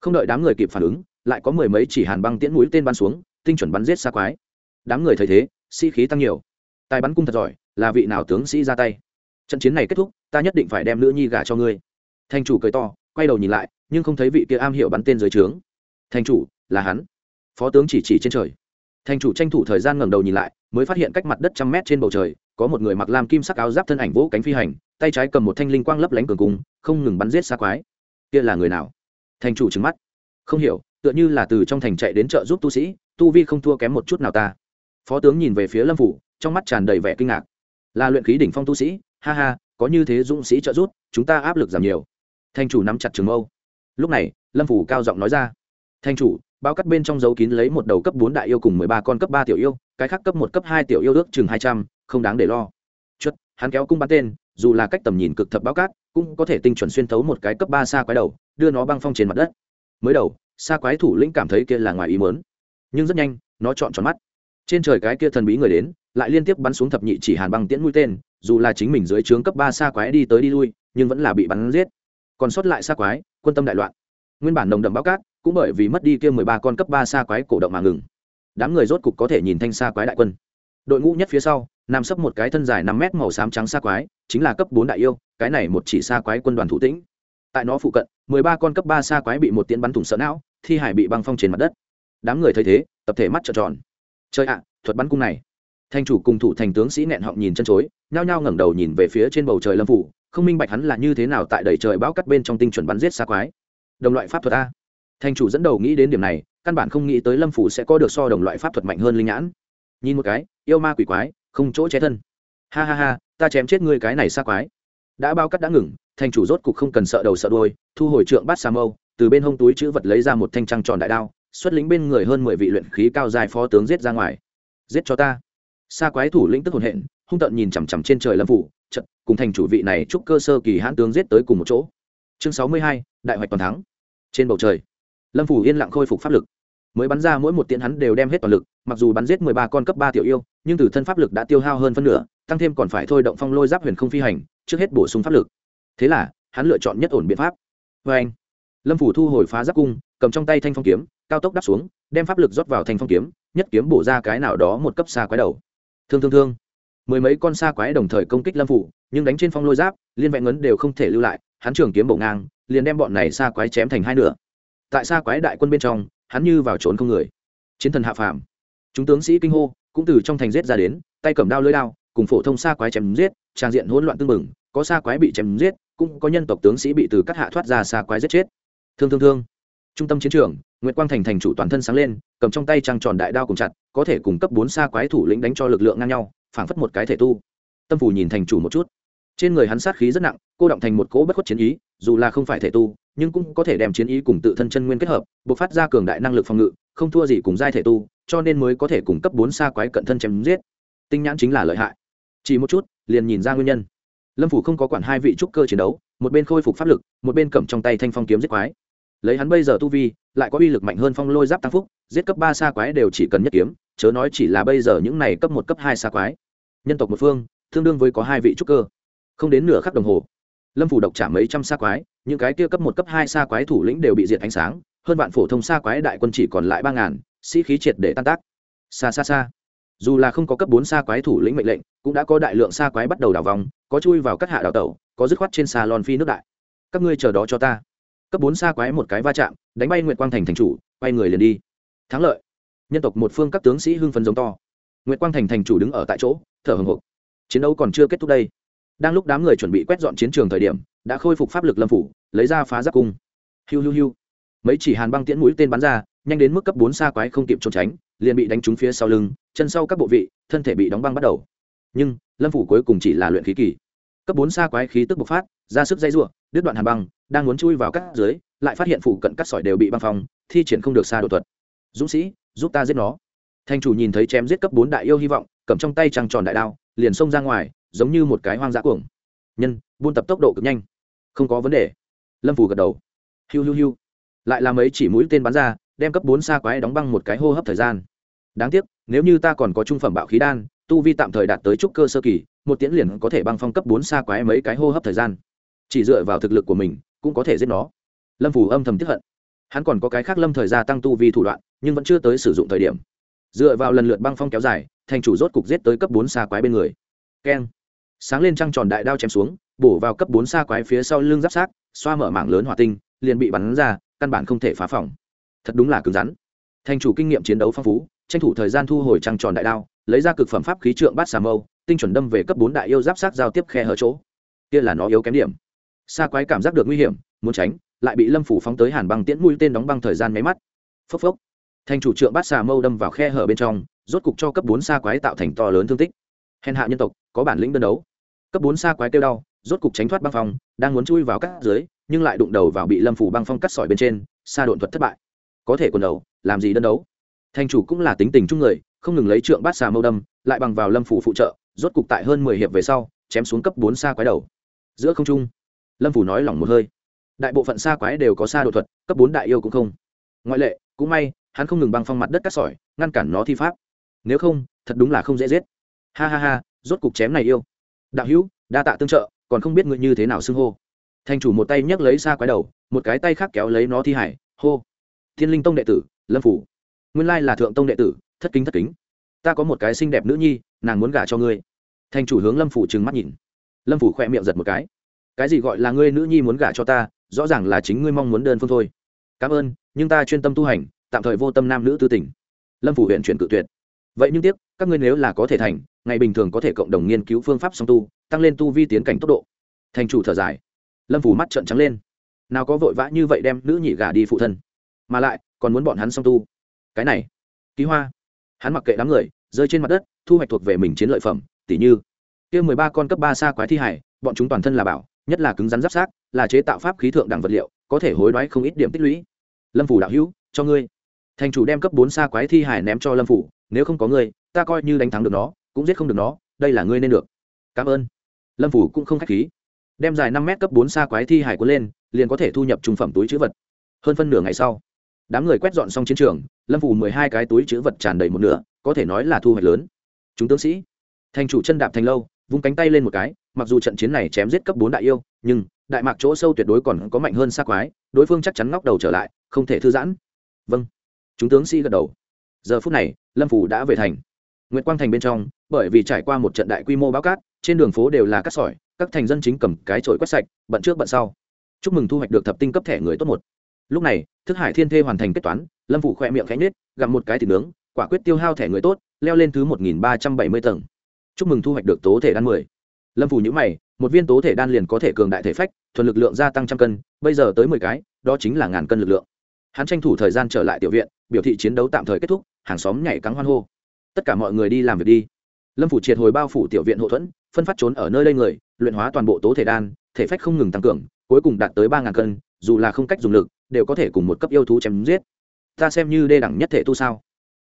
Không đợi đám người kịp phản ứng, lại có mười mấy chỉ hàn băng tiễn mũi tên bắn xuống tinh chuẩn bắn giết xa quái. Đám người thấy thế, sĩ、si、khí tăng nhiều. Tài bắn cung thật giỏi, là vị nào tướng sĩ ra tay? Trận chiến này kết thúc, ta nhất định phải đem nữ nhi gả cho ngươi. Thành chủ cười to, quay đầu nhìn lại, nhưng không thấy vị kia am hiểu bắn tên dưới trướng. Thành chủ, là hắn. Phó tướng chỉ chỉ trên trời. Thành chủ tranh thủ thời gian ngẩng đầu nhìn lại, mới phát hiện cách mặt đất trăm mét trên bầu trời, có một người mặc lam kim sắc áo giáp thân ảnh vỗ cánh phi hành, tay trái cầm một thanh linh quang lấp lánh cường cung, không ngừng bắn giết xa quái. Kia là người nào? Thành chủ trừng mắt. Không hiểu, tựa như là từ trong thành chạy đến chợ giúp tu sĩ tu vi không thua kém một chút nào ta. Phó tướng nhìn về phía lâm phủ trong mắt tràn đầy vẻ kinh ngạc. Là luyện khí đỉnh phong tu sĩ ha ha có như thế dũng sĩ trợ giúp chúng ta áp lực giảm nhiều. Thanh chủ nắm chặt trường mâu. Lúc này lâm phủ cao giọng nói ra. Thanh chủ bao cắt bên trong dấu kín lấy một đầu cấp bốn đại yêu cùng mười ba con cấp ba tiểu yêu cái khác cấp một cấp hai tiểu yêu ước chừng hai trăm không đáng để lo. Chất, hắn kéo cung bắn tên dù là cách tầm nhìn cực thập bao cát cũng có thể tinh chuẩn xuyên thấu một cái cấp ba xa quái đầu đưa nó băng phong trên mặt đất. Mới đầu xa quái thủ lĩnh cảm thấy kia là ngoài ý mớn nhưng rất nhanh, nó chọn tròn mắt. Trên trời cái kia thần bí người đến, lại liên tiếp bắn xuống thập nhị chỉ hàn băng tiễn mũi tên, dù là chính mình dưới trướng cấp ba xa quái đi tới đi lui, nhưng vẫn là bị bắn giết. Còn sót lại xa quái, quân tâm đại loạn. Nguyên bản nồng đậm bao cát, cũng bởi vì mất đi kia mười ba con cấp ba xa quái cổ động mà ngừng. Đám người rốt cục có thể nhìn thanh xa quái đại quân. Đội ngũ nhất phía sau, nằm sấp một cái thân dài năm mét màu xám trắng xa quái, chính là cấp bốn đại yêu, cái này một chỉ xa quái quân đoàn thủ tĩnh. Tại nó phụ cận, mười ba con cấp ba xa quái bị một tiễn bắn thủng sợ não, thi hải bị băng phong trên mặt đất đám người thấy thế, tập thể mắt trợn tròn. Chơi ạ, thuật bắn cung này. Thành chủ cùng thủ thành tướng sĩ nẹn họng nhìn chân chối, nhao nhao ngẩng đầu nhìn về phía trên bầu trời lâm phủ, không minh bạch hắn là như thế nào tại đầy trời bão cắt bên trong tinh chuẩn bắn giết xa quái. Đồng loại pháp thuật a. Thành chủ dẫn đầu nghĩ đến điểm này, căn bản không nghĩ tới lâm phủ sẽ có được so đồng loại pháp thuật mạnh hơn linh nhãn. Nhìn một cái, yêu ma quỷ quái, không chỗ che thân. Ha ha ha, ta chém chết ngươi cái này xa quái. Đã bao cắt đã ngừng, thành chủ rốt cục không cần sợ đầu sợ đôi thu hồi trượng bát sa mâu, từ bên hông túi chữ vật lấy ra một thanh trăng tròn đại đao xuất lính bên người hơn mười vị luyện khí cao dài phó tướng giết ra ngoài. Giết cho ta. Xa quái thủ lĩnh tức hồn hện, hung tợn nhìn chằm chằm trên trời lâm phủ trận cùng thành chủ vị này chúc cơ sơ kỳ hãn tướng giết tới cùng một chỗ. Chương sáu mươi hai, đại hoạch toàn thắng. Trên bầu trời, lâm phủ yên lặng khôi phục pháp lực. Mới bắn ra mỗi một tiễn hắn đều đem hết toàn lực, mặc dù bắn giết mười ba con cấp ba tiểu yêu, nhưng từ thân pháp lực đã tiêu hao hơn phân nửa, tăng thêm còn phải thôi động phong lôi giáp huyền không phi hành, trước hết bổ sung pháp lực. Thế là, hắn lựa chọn nhất ổn biện pháp. Vê anh lâm phủ thu hồi phá giáp cung, cầm trong tay thanh phong kiếm cao tốc đắp xuống, đem pháp lực rót vào thành phong kiếm, nhất kiếm bổ ra cái nào đó một cấp xa quái đầu. Thương thương thương. Mười mấy con xa quái đồng thời công kích lâm phủ, nhưng đánh trên phong lôi giáp, liên vẹn ngấn đều không thể lưu lại, hắn trường kiếm bổ ngang, liền đem bọn này xa quái chém thành hai nửa. Tại xa quái đại quân bên trong, hắn như vào trốn không người. Chiến thần hạ phàm. Chúng tướng sĩ kinh hô, cũng từ trong thành giết ra đến, tay cầm đao lưỡi đao, cùng phổ thông xa quái chém giết, trang diện hỗn loạn tương mừng có xa quái bị chém giết, cũng có nhân tộc tướng sĩ bị từ các hạ thoát ra xa quái giết chết. Thương thương thương. Trung tâm chiến trường Nguyệt quang thành thành chủ toàn thân sáng lên, cầm trong tay trăng tròn đại đao cùng chặt, có thể cùng cấp bốn xa quái thủ lĩnh đánh cho lực lượng ngang nhau, phảng phất một cái thể tu. Tâm phủ nhìn thành chủ một chút. Trên người hắn sát khí rất nặng, cô động thành một cỗ bất khuất chiến ý, dù là không phải thể tu, nhưng cũng có thể đem chiến ý cùng tự thân chân nguyên kết hợp, bộc phát ra cường đại năng lực phòng ngự, không thua gì cùng giai thể tu, cho nên mới có thể cùng cấp bốn xa quái cận thân chém giết. Tinh nhãn chính là lợi hại. Chỉ một chút, liền nhìn ra nguyên nhân. Lâm phủ không có quản hai vị trúc cơ chiến đấu, một bên khôi phục pháp lực, một bên cầm trong tay thanh phong kiếm giết quái lấy hắn bây giờ tu vi, lại có uy lực mạnh hơn phong lôi giáp tăng phúc, giết cấp ba xa quái đều chỉ cần nhất kiếm, chớ nói chỉ là bây giờ những này cấp một, cấp hai xa quái. Nhân tộc một phương, tương đương với có hai vị trúc cơ. Không đến nửa khắc đồng hồ, lâm phủ độc trả mấy trăm xa quái, những cái kia cấp một, cấp hai xa quái thủ lĩnh đều bị diệt ánh sáng, hơn vạn phổ thông xa quái đại quân chỉ còn lại ba ngàn, sĩ khí triệt để tan tác. Xa xa xa dù là không có cấp bốn xa quái thủ lĩnh mệnh lệnh, cũng đã có đại lượng xa quái bắt đầu đào vòng, có chui vào các hạ đào tẩu, có dứt khoát trên xà lòn phi nước đại. Các ngươi chờ đó cho ta cấp bốn xa quái một cái va chạm, đánh bay nguyệt quang thành thành chủ, quay người liền đi. Thắng lợi. Nhân tộc một phương các tướng sĩ hưng phấn giống to. Nguyệt quang thành thành chủ đứng ở tại chỗ, thở hồng hộc chiến đấu còn chưa kết thúc đây. Đang lúc đám người chuẩn bị quét dọn chiến trường thời điểm, đã khôi phục pháp lực lâm phủ, lấy ra phá giáp cung. Hiu hiu hiu. Mấy chỉ hàn băng tiễn mũi tên bắn ra, nhanh đến mức cấp bốn xa quái không kịp trốn tránh, liền bị đánh trúng phía sau lưng, chân sau các bộ vị, thân thể bị đóng băng bắt đầu. Nhưng, lâm phủ cuối cùng chỉ là luyện khí kỳ cấp bốn xa quái khí tức bộc phát, ra sức dây r u ộ đứt đoạn hàn băng, đang muốn chui vào các dưới, lại phát hiện phủ cận cắt sỏi đều bị băng phong, thi triển không được xa đột thuật. Dũng sĩ, giúp ta giết nó. Thành chủ nhìn thấy chém giết cấp bốn đại yêu hy vọng, cầm trong tay trăng tròn đại đao, liền xông ra ngoài, giống như một cái hoang dã cuồng. Nhân, buôn tập tốc độ cực nhanh. Không có vấn đề. Lâm phủ gật đầu. Hiu hiu hiu. Lại làm ấy chỉ mũi tên bắn ra, đem cấp bốn xa quái đóng băng một cái hô hấp thời gian. Đáng tiếc, nếu như ta còn có trung phẩm bạo khí đan, tu vi tạm thời đạt tới trúc cơ sơ kỳ một tiễn liền có thể băng phong cấp bốn xa quái mấy cái hô hấp thời gian. Chỉ dựa vào thực lực của mình, cũng có thể giết nó. Lâm phủ âm thầm tiếp hận. Hắn còn có cái khác lâm thời gia tăng tu vi thủ đoạn, nhưng vẫn chưa tới sử dụng thời điểm. Dựa vào lần lượt băng phong kéo dài, thành chủ rốt cục giết tới cấp bốn xa quái bên người. Keng. Sáng lên trăng tròn đại đao chém xuống, bổ vào cấp bốn xa quái phía sau lưng giáp sát xoa mở mảng lớn hỏa tinh, liền bị bắn ra, căn bản không thể phá phòng. Thật đúng là cứng rắn. Thành chủ kinh nghiệm chiến đấu phong phú, tranh thủ thời gian thu hồi trăng tròn đại đao, lấy ra cực phẩm pháp khí trượng bát xà mâu tinh chuẩn đâm về cấp bốn đại yêu giáp sát giao tiếp khe hở chỗ. Kia là nó yếu kém điểm. Xa quái cảm giác được nguy hiểm, muốn tránh, lại bị lâm phủ phóng tới hàn băng tiễn mũi tên đóng băng thời gian máy mắt. Phốc phốc. Thành chủ trượng bát xà mâu đâm vào khe hở bên trong, rốt cục cho cấp bốn xa quái tạo thành to lớn thương tích. Hèn hạ nhân tộc, có bản lĩnh đơn đấu. Cấp bốn xa quái kêu đau, rốt cục tránh thoát băng phong, đang muốn chui vào các dưới, nhưng lại đụng đầu vào bị lâm phủ băng phong cắt sỏi bên trên xa độn thuật thất bại. Có thể quần đầu, làm gì đơn đấu? Thành chủ cũng là tính tình chung người, không ngừng lấy trượng bát xà mâu đâm, lại bằng vào lâm phủ phụ trợ rốt cục tại hơn mười hiệp về sau, chém xuống cấp bốn xa quái đầu. Giữa không trung, lâm phủ nói lỏng một hơi. Đại bộ phận xa quái đều có xa đột thuật, cấp bốn đại yêu cũng không. Ngoại lệ, cũng may, hắn không ngừng băng phong mặt đất cắt sỏi, ngăn cản nó thi pháp. Nếu không, thật đúng là không dễ giết. Ha ha ha, rốt cục chém này yêu. Đạo hữu, đa tạ tương trợ, còn không biết ngươi như thế nào xưng hô. Thành chủ một tay nhấc lấy xa quái đầu, một cái tay khác kéo lấy nó thi hải, hô. Thiên linh tông đệ tử, lâm phủ. Nguyên lai là thượng tông đệ tử, thất kính thất kính. Ta có một cái xinh đẹp nữ nhi nàng muốn gả cho ngươi. Thành chủ hướng lâm phủ trừng mắt nhìn. Lâm phủ khỏe miệng giật một cái. Cái gì gọi là ngươi nữ nhi muốn gả cho ta, rõ ràng là chính ngươi mong muốn đơn phương thôi. Cảm ơn, nhưng ta chuyên tâm tu hành, tạm thời vô tâm nam nữ tư tỉnh lâm phủ huyện chuyển cự tuyệt. Vậy nhưng tiếc, các ngươi nếu là có thể thành, ngày bình thường có thể cộng đồng nghiên cứu phương pháp song tu, tăng lên tu vi tiến cảnh tốc độ. Thành chủ thở dài. Lâm phủ mắt trợn trắng lên. Nào có vội vã như vậy đem nữ nhị gả đi phụ thân. Mà lại, còn muốn bọn hắn song tu. Cái này ký hoa. Hắn mặc kệ đám người, rơi trên mặt đất thu hoạch thuộc về mình chiến lợi phẩm tỷ như, kia mười ba con cấp ba xa quái thi hải bọn chúng toàn thân là bảo, nhất là cứng rắn giáp sát, là chế tạo pháp khí thượng đẳng vật liệu, có thể hối đoái không ít điểm tích lũy. Lâm phủ đạo hữu, cho ngươi. Thành chủ đem cấp bốn xa quái thi hải ném cho lâm phủ, nếu không có ngươi, ta coi như đánh thắng được nó, cũng giết không được nó, đây là ngươi nên được. Cảm ơn. Lâm phủ cũng không k h á c h khí. Đem dài năm mét cấp bốn xa quái thi hải cuốn lên, liền có thể thu nhập trung phẩm túi chữ vật. Hơn phân nửa ngày sau, đám người quét dọn xong chiến trường, lâm phủ mười hai cái túi chữ vật tràn đầy một nửa, có thể nói là thu hoạch lớn chúng tướng sĩ. Thành chủ chân đạp thành lâu, vung cánh tay lên một cái, mặc dù trận chiến này chém giết cấp bốn đại yêu, nhưng đại mạc chỗ sâu tuyệt đối còn có mạnh hơn xa quái, đối phương chắc chắn ngóc đầu trở lại, không thể thư giãn. Vâng. Chúng tướng sĩ gật đầu. Giờ phút này, lâm phủ đã về thành. Nguyễn quang thành bên trong, bởi vì trải qua một trận đại quy mô báo cát, trên đường phố đều là cát sỏi, các thành dân chính cầm cái chổi quét sạch, bận trước bận sau. Chúc mừng thu hoạch được thập tinh cấp thẻ người tốt một. Lúc này, thức hải thiên thê hoàn thành kết toán, lâm phủ khoe miệng khẽ nết gặm một cái thịt nướng, quả quyết tiêu hao thẻ người tốt leo lên thứ một nghìn ba trăm bảy mươi tầng. Chúc mừng thu hoạch được tố thể đan mười. Lâm phủ nhữ mày, một viên tố thể đan liền có thể cường đại thể phách, thuần lực lượng gia tăng trăm cân, bây giờ tới mười cái, đó chính là ngàn cân lực lượng. Hắn tranh thủ thời gian trở lại tiểu viện, biểu thị chiến đấu tạm thời kết thúc, hàng xóm nhảy cắn hoan hô. Tất cả mọi người đi làm việc đi. Lâm phủ triệt hồi bao phủ tiểu viện hậu thuẫn, phân phát trốn ở nơi đây người, luyện hóa toàn bộ tố thể đan, thể phách không ngừng tăng cường, cuối cùng đạt tới ba ngàn cân, dù là không cách dùng lực, đều có thể cùng một cấp yêu thú chém giết. Ta xem như đê đẳng nhất thể tu sao?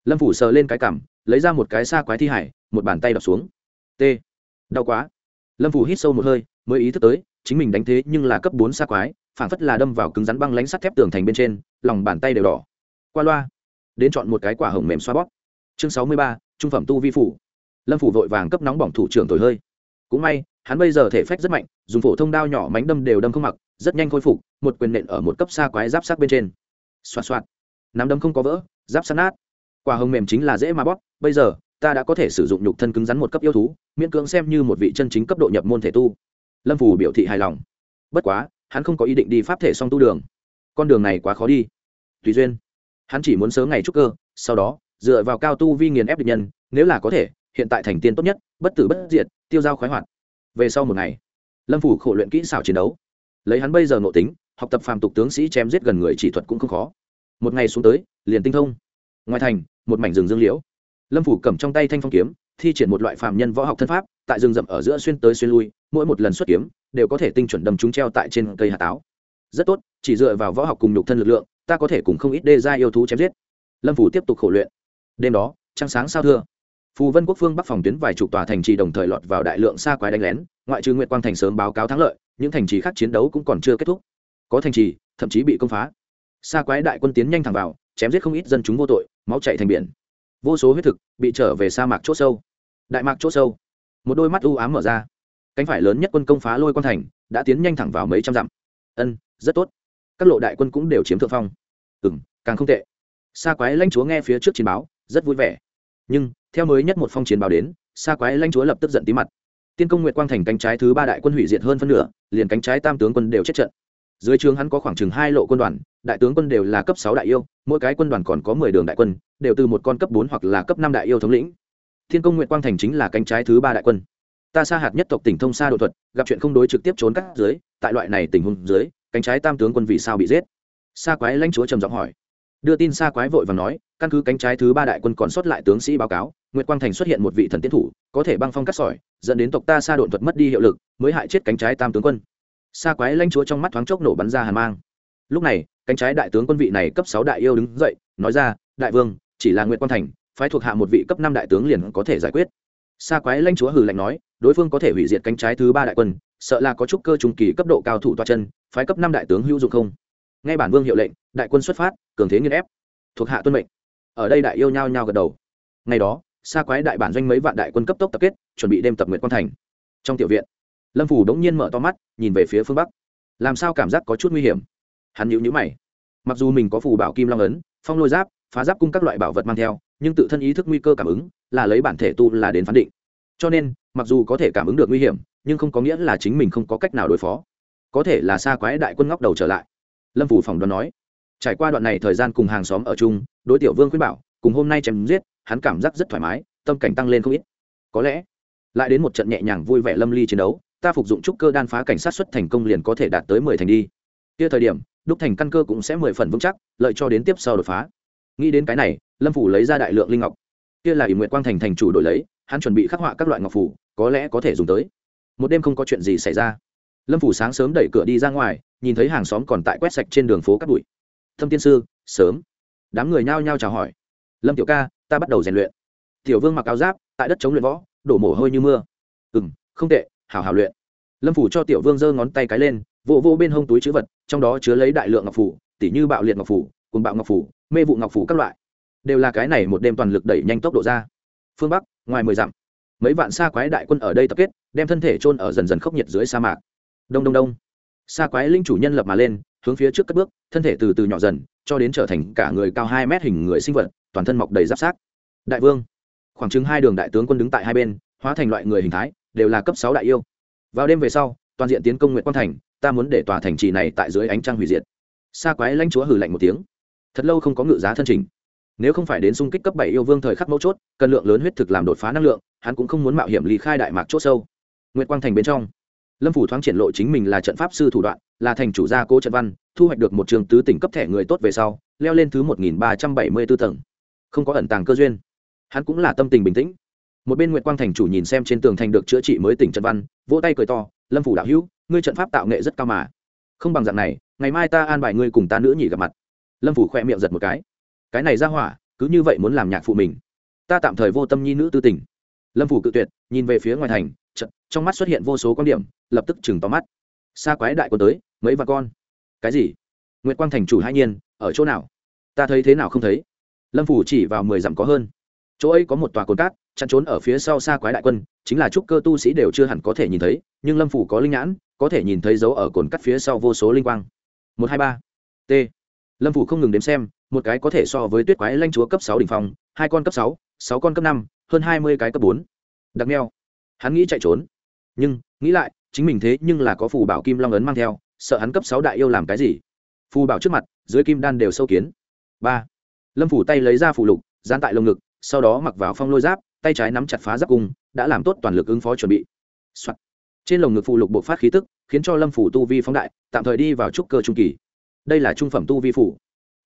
Lâm phủ sờ lên cái cảm lấy ra một cái xa quái thi hải, một bàn tay đập xuống. T. Đau quá. Lâm phủ hít sâu một hơi, mới ý thức tới, chính mình đánh thế nhưng là cấp bốn xa quái, phản phất là đâm vào cứng rắn băng lánh sắt thép tường thành bên trên, lòng bàn tay đều đỏ. Qua loa. Đến chọn một cái quả hồng mềm xoa bóp. Chương sáu mươi ba, trung phẩm tu vi phủ. Lâm phủ vội vàng cấp nóng bỏng thủ trưởng thổi hơi. Cũng may, hắn bây giờ thể phách rất mạnh, dùng phổ thông đao nhỏ mánh đâm đều đâm không mặc, rất nhanh khôi phục, một quyền nện ở một cấp xa quái giáp sát bên trên. Xoạt xoạt. Nắm đấm không có vỡ, giáp sắt nát. Quả hồng mềm chính là dễ mà bóp bây giờ, ta đã có thể sử dụng nhục thân cứng rắn một cấp yêu thú, miễn cưỡng xem như một vị chân chính cấp độ nhập môn thể tu. Lâm phủ biểu thị hài lòng. Bất quá, hắn không có ý định đi pháp thể song tu đường. Con đường này quá khó đi. Tùy duyên. Hắn chỉ muốn sớm ngày trúc cơ, sau đó, dựa vào cao tu vi nghiền ép địch nhân, nếu là có thể, hiện tại thành tiên tốt nhất, bất tử bất diệt, tiêu dao khoái hoạt. Về sau một ngày, lâm phủ khổ luyện kỹ xảo chiến đấu. Lấy hắn bây giờ nội tính, học tập phàm tục tướng sĩ chém giết gần người chỉ thuật cũng không khó. Một ngày xuống tới, liền tinh thông. Ngoài thành, một mảnh rừng dương liễu lâm phủ cầm trong tay thanh phong kiếm, thi triển một loại phàm nhân võ học thân pháp, tại rừng rậm ở giữa xuyên tới xuyên lui, mỗi một lần xuất kiếm, đều có thể tinh chuẩn đâm chúng treo tại trên cây hạt táo. Rất tốt, chỉ dựa vào võ học cùng nhục thân lực lượng, ta có thể cùng không ít đê ra yêu thú chém giết. Lâm phủ tiếp tục khổ luyện. Đêm đó, trăng sáng sao thưa. Phù vân quốc phương bắc phòng tuyến vài chục tòa thành trì đồng thời lọt vào đại lượng xa quái đánh lén, ngoại trừ nguyệt quang thành sớm báo cáo thắng lợi, những thành trì khác chiến đấu cũng còn chưa kết thúc. Có thành trì, thậm chí bị công phá. Xa quái đại quân tiến nhanh thẳng vào, chém giết không ít dân chúng vô tội, máu chạy thành biển vô số huyết thực bị trở về sa mạc c h ỗ sâu. Đại mạc c h ỗ sâu. Một đôi mắt u ám mở ra. Cánh phải lớn nhất quân công phá lôi quan thành, đã tiến nhanh thẳng vào mấy trăm dặm. Ân, rất tốt. Các lộ đại quân cũng đều chiếm thượng phong. Ừ m càng không tệ. Xa quái lãnh chúa nghe phía trước chiến báo, rất vui vẻ. Nhưng, theo mới nhất một phong chiến báo đến xa quái lãnh chúa lập tức giận tí mặt. Tiên công nguyệt quang thành cánh trái thứ ba đại quân hủy diệt hơn phân nửa, liền cánh trái tam tướng quân đều chết trận dưới trường hắn có khoảng chừng hai lộ quân đoàn, đại tướng quân đều là cấp sáu đại yêu, mỗi cái quân đoàn còn có mười đường đại quân, đều từ một con cấp bốn hoặc là cấp năm đại yêu thống lĩnh. Thiên công nguyện quang thành chính là cánh trái thứ ba đại quân. Ta Sa hạt nhất tộc tỉnh thông Sa đột thuật, gặp chuyện không đối trực tiếp trốn cắt dưới, tại loại này tình huống dưới, cánh trái tam tướng quân vì sao bị giết? Sa quái lãnh chúa trầm giọng hỏi. Đưa tin Sa quái vội và nói, căn cứ cánh trái thứ ba đại quân còn sót lại tướng sĩ báo cáo, nguyệt quang thành xuất hiện một vị thần tiến thủ, có thể băng phong cắt sỏi, dẫn đến tộc ta Sa đột thuật mất đi hiệu lực, mới hại chết cánh trái tam tướng quân xa quái lãnh chúa trong mắt thoáng chốc nổ bắn ra hàn mang. Lúc này, cánh trái đại tướng quân vị này cấp sáu đại yêu đứng dậy, nói ra, đại vương, chỉ là nguyệt quan thành, phái thuộc hạ một vị cấp năm đại tướng liền có thể giải quyết. Xa quái lãnh chúa hừ lạnh nói, đối phương có thể hủy diệt cánh trái thứ ba đại quân, sợ là có chút cơ trung kỳ cấp độ cao thủ toa chân, phái cấp năm đại tướng hữu dụng không? Ngay bản vương hiệu lệnh, đại quân xuất phát, cường thế nghiên ép. Thuộc hạ tuân mệnh. Ở đây đại yêu nhao nhao gật đầu. Ngày đó xa quái đại bản doanh mấy vạn đại quân cấp tốc tập kết, chuẩn bị đêm tập nguyện quan thành. Trong tiểu viện lâm phủ đống nhiên mở to mắt, nhìn về phía phương bắc. Làm sao cảm giác có chút nguy hiểm? Hắn nhíu nhíu mày. Mặc dù mình có phù bảo kim long ấn, phong lôi giáp, phá giáp cung các loại bảo vật mang theo, nhưng tự thân ý thức nguy cơ cảm ứng, là lấy bản thể tu là đến phán định. Cho nên, mặc dù có thể cảm ứng được nguy hiểm, nhưng không có nghĩa là chính mình không có cách nào đối phó. Có thể là xa quái đại quân ngóc đầu trở lại. Lâm phủ phòng đoán nói. Trải qua đoạn này thời gian cùng hàng xóm ở chung, đối tiểu vương khuyên bảo, cùng hôm nay chém giết, hắn cảm giác rất thoải mái, tâm cảnh tăng lên không ít. Có lẽ, lại đến một trận nhẹ nhàng vui vẻ lâm ly chiến đấu ta phục dụng trúc cơ đan phá cảnh sát xuất thành công liền có thể đạt tới mười thành đi. Kia thời điểm, đúc thành căn cơ cũng sẽ mười phần vững chắc, lợi cho đến tiếp sau đột phá. Nghĩ đến cái này, lâm phủ lấy ra đại lượng linh ngọc. Kia là ỷ nguyện quang thành thành chủ đổi lấy, hắn chuẩn bị khắc họa các loại ngọc phủ, có lẽ có thể dùng tới. Một đêm không có chuyện gì xảy ra. Lâm phủ sáng sớm đẩy cửa đi ra ngoài, nhìn thấy hàng xóm còn tại quét sạch trên đường phố cắt bụi. Thâm tiên sư, sớm. Đám người nhao nhao chào hỏi. Lâm tiểu ca, ta bắt đầu rèn luyện. Tiểu vương mặc áo giáp, tại đất chống luyện võ, đổ mồ hôi như mưa. Ừ m không tệ hảo hảo luyện. Lâm phủ cho tiểu vương giơ ngón tay cái lên, vỗ vỗ bên hông túi chữ vật, trong đó chứa lấy đại lượng ngọc phủ, tỉ như bạo liệt ngọc phủ cùng bạo ngọc phủ, mê vụ ngọc phủ các loại. Đều là cái này một đêm toàn lực đẩy nhanh tốc độ ra. Phương bắc, ngoài mười dặm, mấy vạn xa quái đại quân ở đây tập kết, đem thân thể trôn ở dần dần khốc nhiệt dưới sa mạc. Đông đông đông. Xa quái linh chủ nhân lập mà lên, hướng phía trước cất bước, thân thể từ từ nhỏ dần, cho đến trở thành cả người cao hai mét hình người sinh vật, toàn thân mọc đầy giáp sát đại vương. Khoảng chừng hai đường đại tướng quân đứng tại hai bên, hóa thành loại người hình thái đều là cấp sáu đại yêu. Vào đêm về sau, toàn diện tiến công nguyện quang thành, ta muốn để tòa thành trì này tại dưới ánh trăng hủy diệt. Xa quái lãnh chúa hử lạnh một tiếng. Thật lâu không có ngự giá thân trình. Nếu không phải đến xung kích cấp bảy yêu vương thời khắc mấu chốt, cần lượng lớn huyết thực làm đột phá năng lượng, hắn cũng không muốn mạo hiểm ly khai đại mạc chốt sâu. Nguyệt quang thành bên trong, lâm phủ thoáng triển lộ chính mình là trận pháp sư thủ đoạn, là thành chủ gia cố trận văn, thu hoạch được một trường tứ tỉnh cấp thẻ người tốt về sau, leo lên thứ một nghìn ba trăm bảy mươi b ố tầng. Không có ẩn tàng cơ duyên. Hắn cũng là tâm tình bình tĩnh một bên nguyệt quang thành chủ nhìn xem trên tường thành được chữa trị mới tỉnh trận văn vỗ tay cười to lâm phủ đạo hữu ngươi trận pháp tạo nghệ rất cao mà. Không bằng dạng này ngày mai ta an bài ngươi cùng ta nữ nhỉ gặp mặt. Lâm phủ khoe miệng giật một cái. Cái này ra hỏa cứ như vậy muốn làm nhạc phụ mình. Ta tạm thời vô tâm nhi nữ tư tình. Lâm phủ cự tuyệt nhìn về phía ngoài thành trận, trong mắt xuất hiện vô số quan điểm lập tức chừng tóm mắt. Xa quái đại quân tới mấy và con. Cái gì? Nguyễn quang thành chủ hai nhiên ở chỗ nào? Ta thấy thế nào không thấy. Lâm phủ chỉ vào mười dặm có hơn. Chỗ ấy có một tòa cồn cát chặn trốn ở phía sau xa quái đại quân, chính là trúc cơ tu sĩ đều chưa hẳn có thể nhìn thấy, nhưng lâm phủ có linh nhãn, có thể nhìn thấy dấu ở cồn cắt phía sau vô số linh quang. Một hai ba. T. Lâm phủ không ngừng đếm xem, một cái có thể so với tuyết quái lanh chúa cấp sáu đ ỉ n h hai con cấp sáu sáu con cấp năm, hơn hai mươi cái cấp bốn. Đặc neo hắn nghĩ chạy trốn. Nhưng, nghĩ lại, chính mình thế nhưng là có phù bảo kim long ấn mang theo, sợ hắn cấp sáu đại yêu làm cái gì? Phù bảo trước mặt, dưới kim đan đều sâu kiến. Ba. Lâm phủ tay lấy ra phù lục gian tại lồng ngực, sau đó mặc vào phong lôi giáp tay trái nắm chặt phá giáp cung, đã làm tốt toàn lực ứng phó chuẩn bị、Soạn. trên lồng ngực phụ lục bộ phát khí tức, khiến cho lâm phủ tu vi phóng đại, tạm thời đi vào trúc cơ trung kỳ. Đây là trung phẩm tu vi phủ.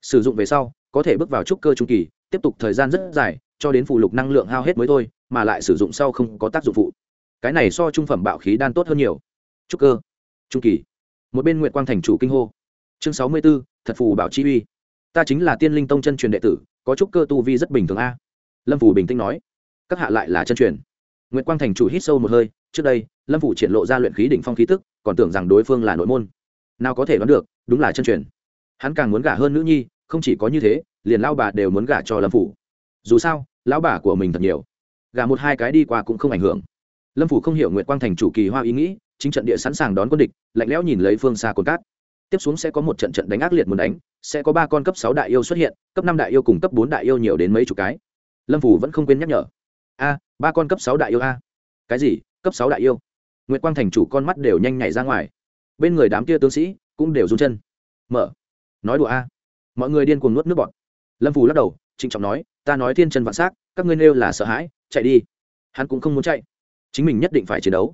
Sử dụng về sau, có thể bước vào trúc cơ trung kỳ, tiếp tục thời gian rất dài, cho đến phụ lục năng lượng hao hết mới thôi, mà lại sử dụng sau không có tác dụng phụ. Cái này so trung phẩm bạo khí đan tốt hơn nhiều. Trúc cơ trung kỳ. Một bên nguyện quang thành chủ kinh hô. Chương sáu mươi b ố thật phù bảo chi uy. Ta chính là tiên linh tông chân truyền đệ tử, có trúc cơ tu vi rất bình thường a. Lâm phủ bình tĩnh nói các hạ lại là chân truyền. Nguyễn quang thành chủ hít sâu một hơi, trước đây, lâm phủ triển lộ ra luyện khí đỉnh phong khí tức, còn tưởng rằng đối phương là nội môn. Nào có thể đoán được, đúng là chân truyền. Hắn càng muốn gả hơn nữ nhi, không chỉ có như thế, liền lao bà đều muốn gả cho lâm phủ. Dù sao, lão bà của mình thật nhiều. Gả một hai cái đi qua cũng không ảnh hưởng. Lâm phủ không hiểu nguyệt quang thành chủ kỳ hoa ý nghĩ, chính trận địa sẵn sàng đón quân địch, lạnh lẽo nhìn lấy phương xa cồn cát. Tiếp xuống sẽ có một trận trận đánh ác liệt muốn đánh, sẽ có ba con cấp sáu đại yêu xuất hiện, cấp năm đại yêu cùng cấp bốn đại yêu nhiều đến mấy chục cái. Lâm phủ vẫn không quên nhắc nhở a, ba con cấp sáu đại yêu a. Cái gì? Cấp sáu đại yêu? Nguyễn quang thành chủ con mắt đều nhanh nhảy ra ngoài. Bên người đám kia tướng sĩ cũng đều run chân. Mở. Nói đùa a. Mọi người điên cuồng nuốt nước bọt. Lâm phù lắc đầu, trịnh trọng nói, ta nói thiên chân vạn s á c các ngươi nêu là sợ hãi, chạy đi. Hắn cũng không muốn chạy. Chính mình nhất định phải chiến đấu.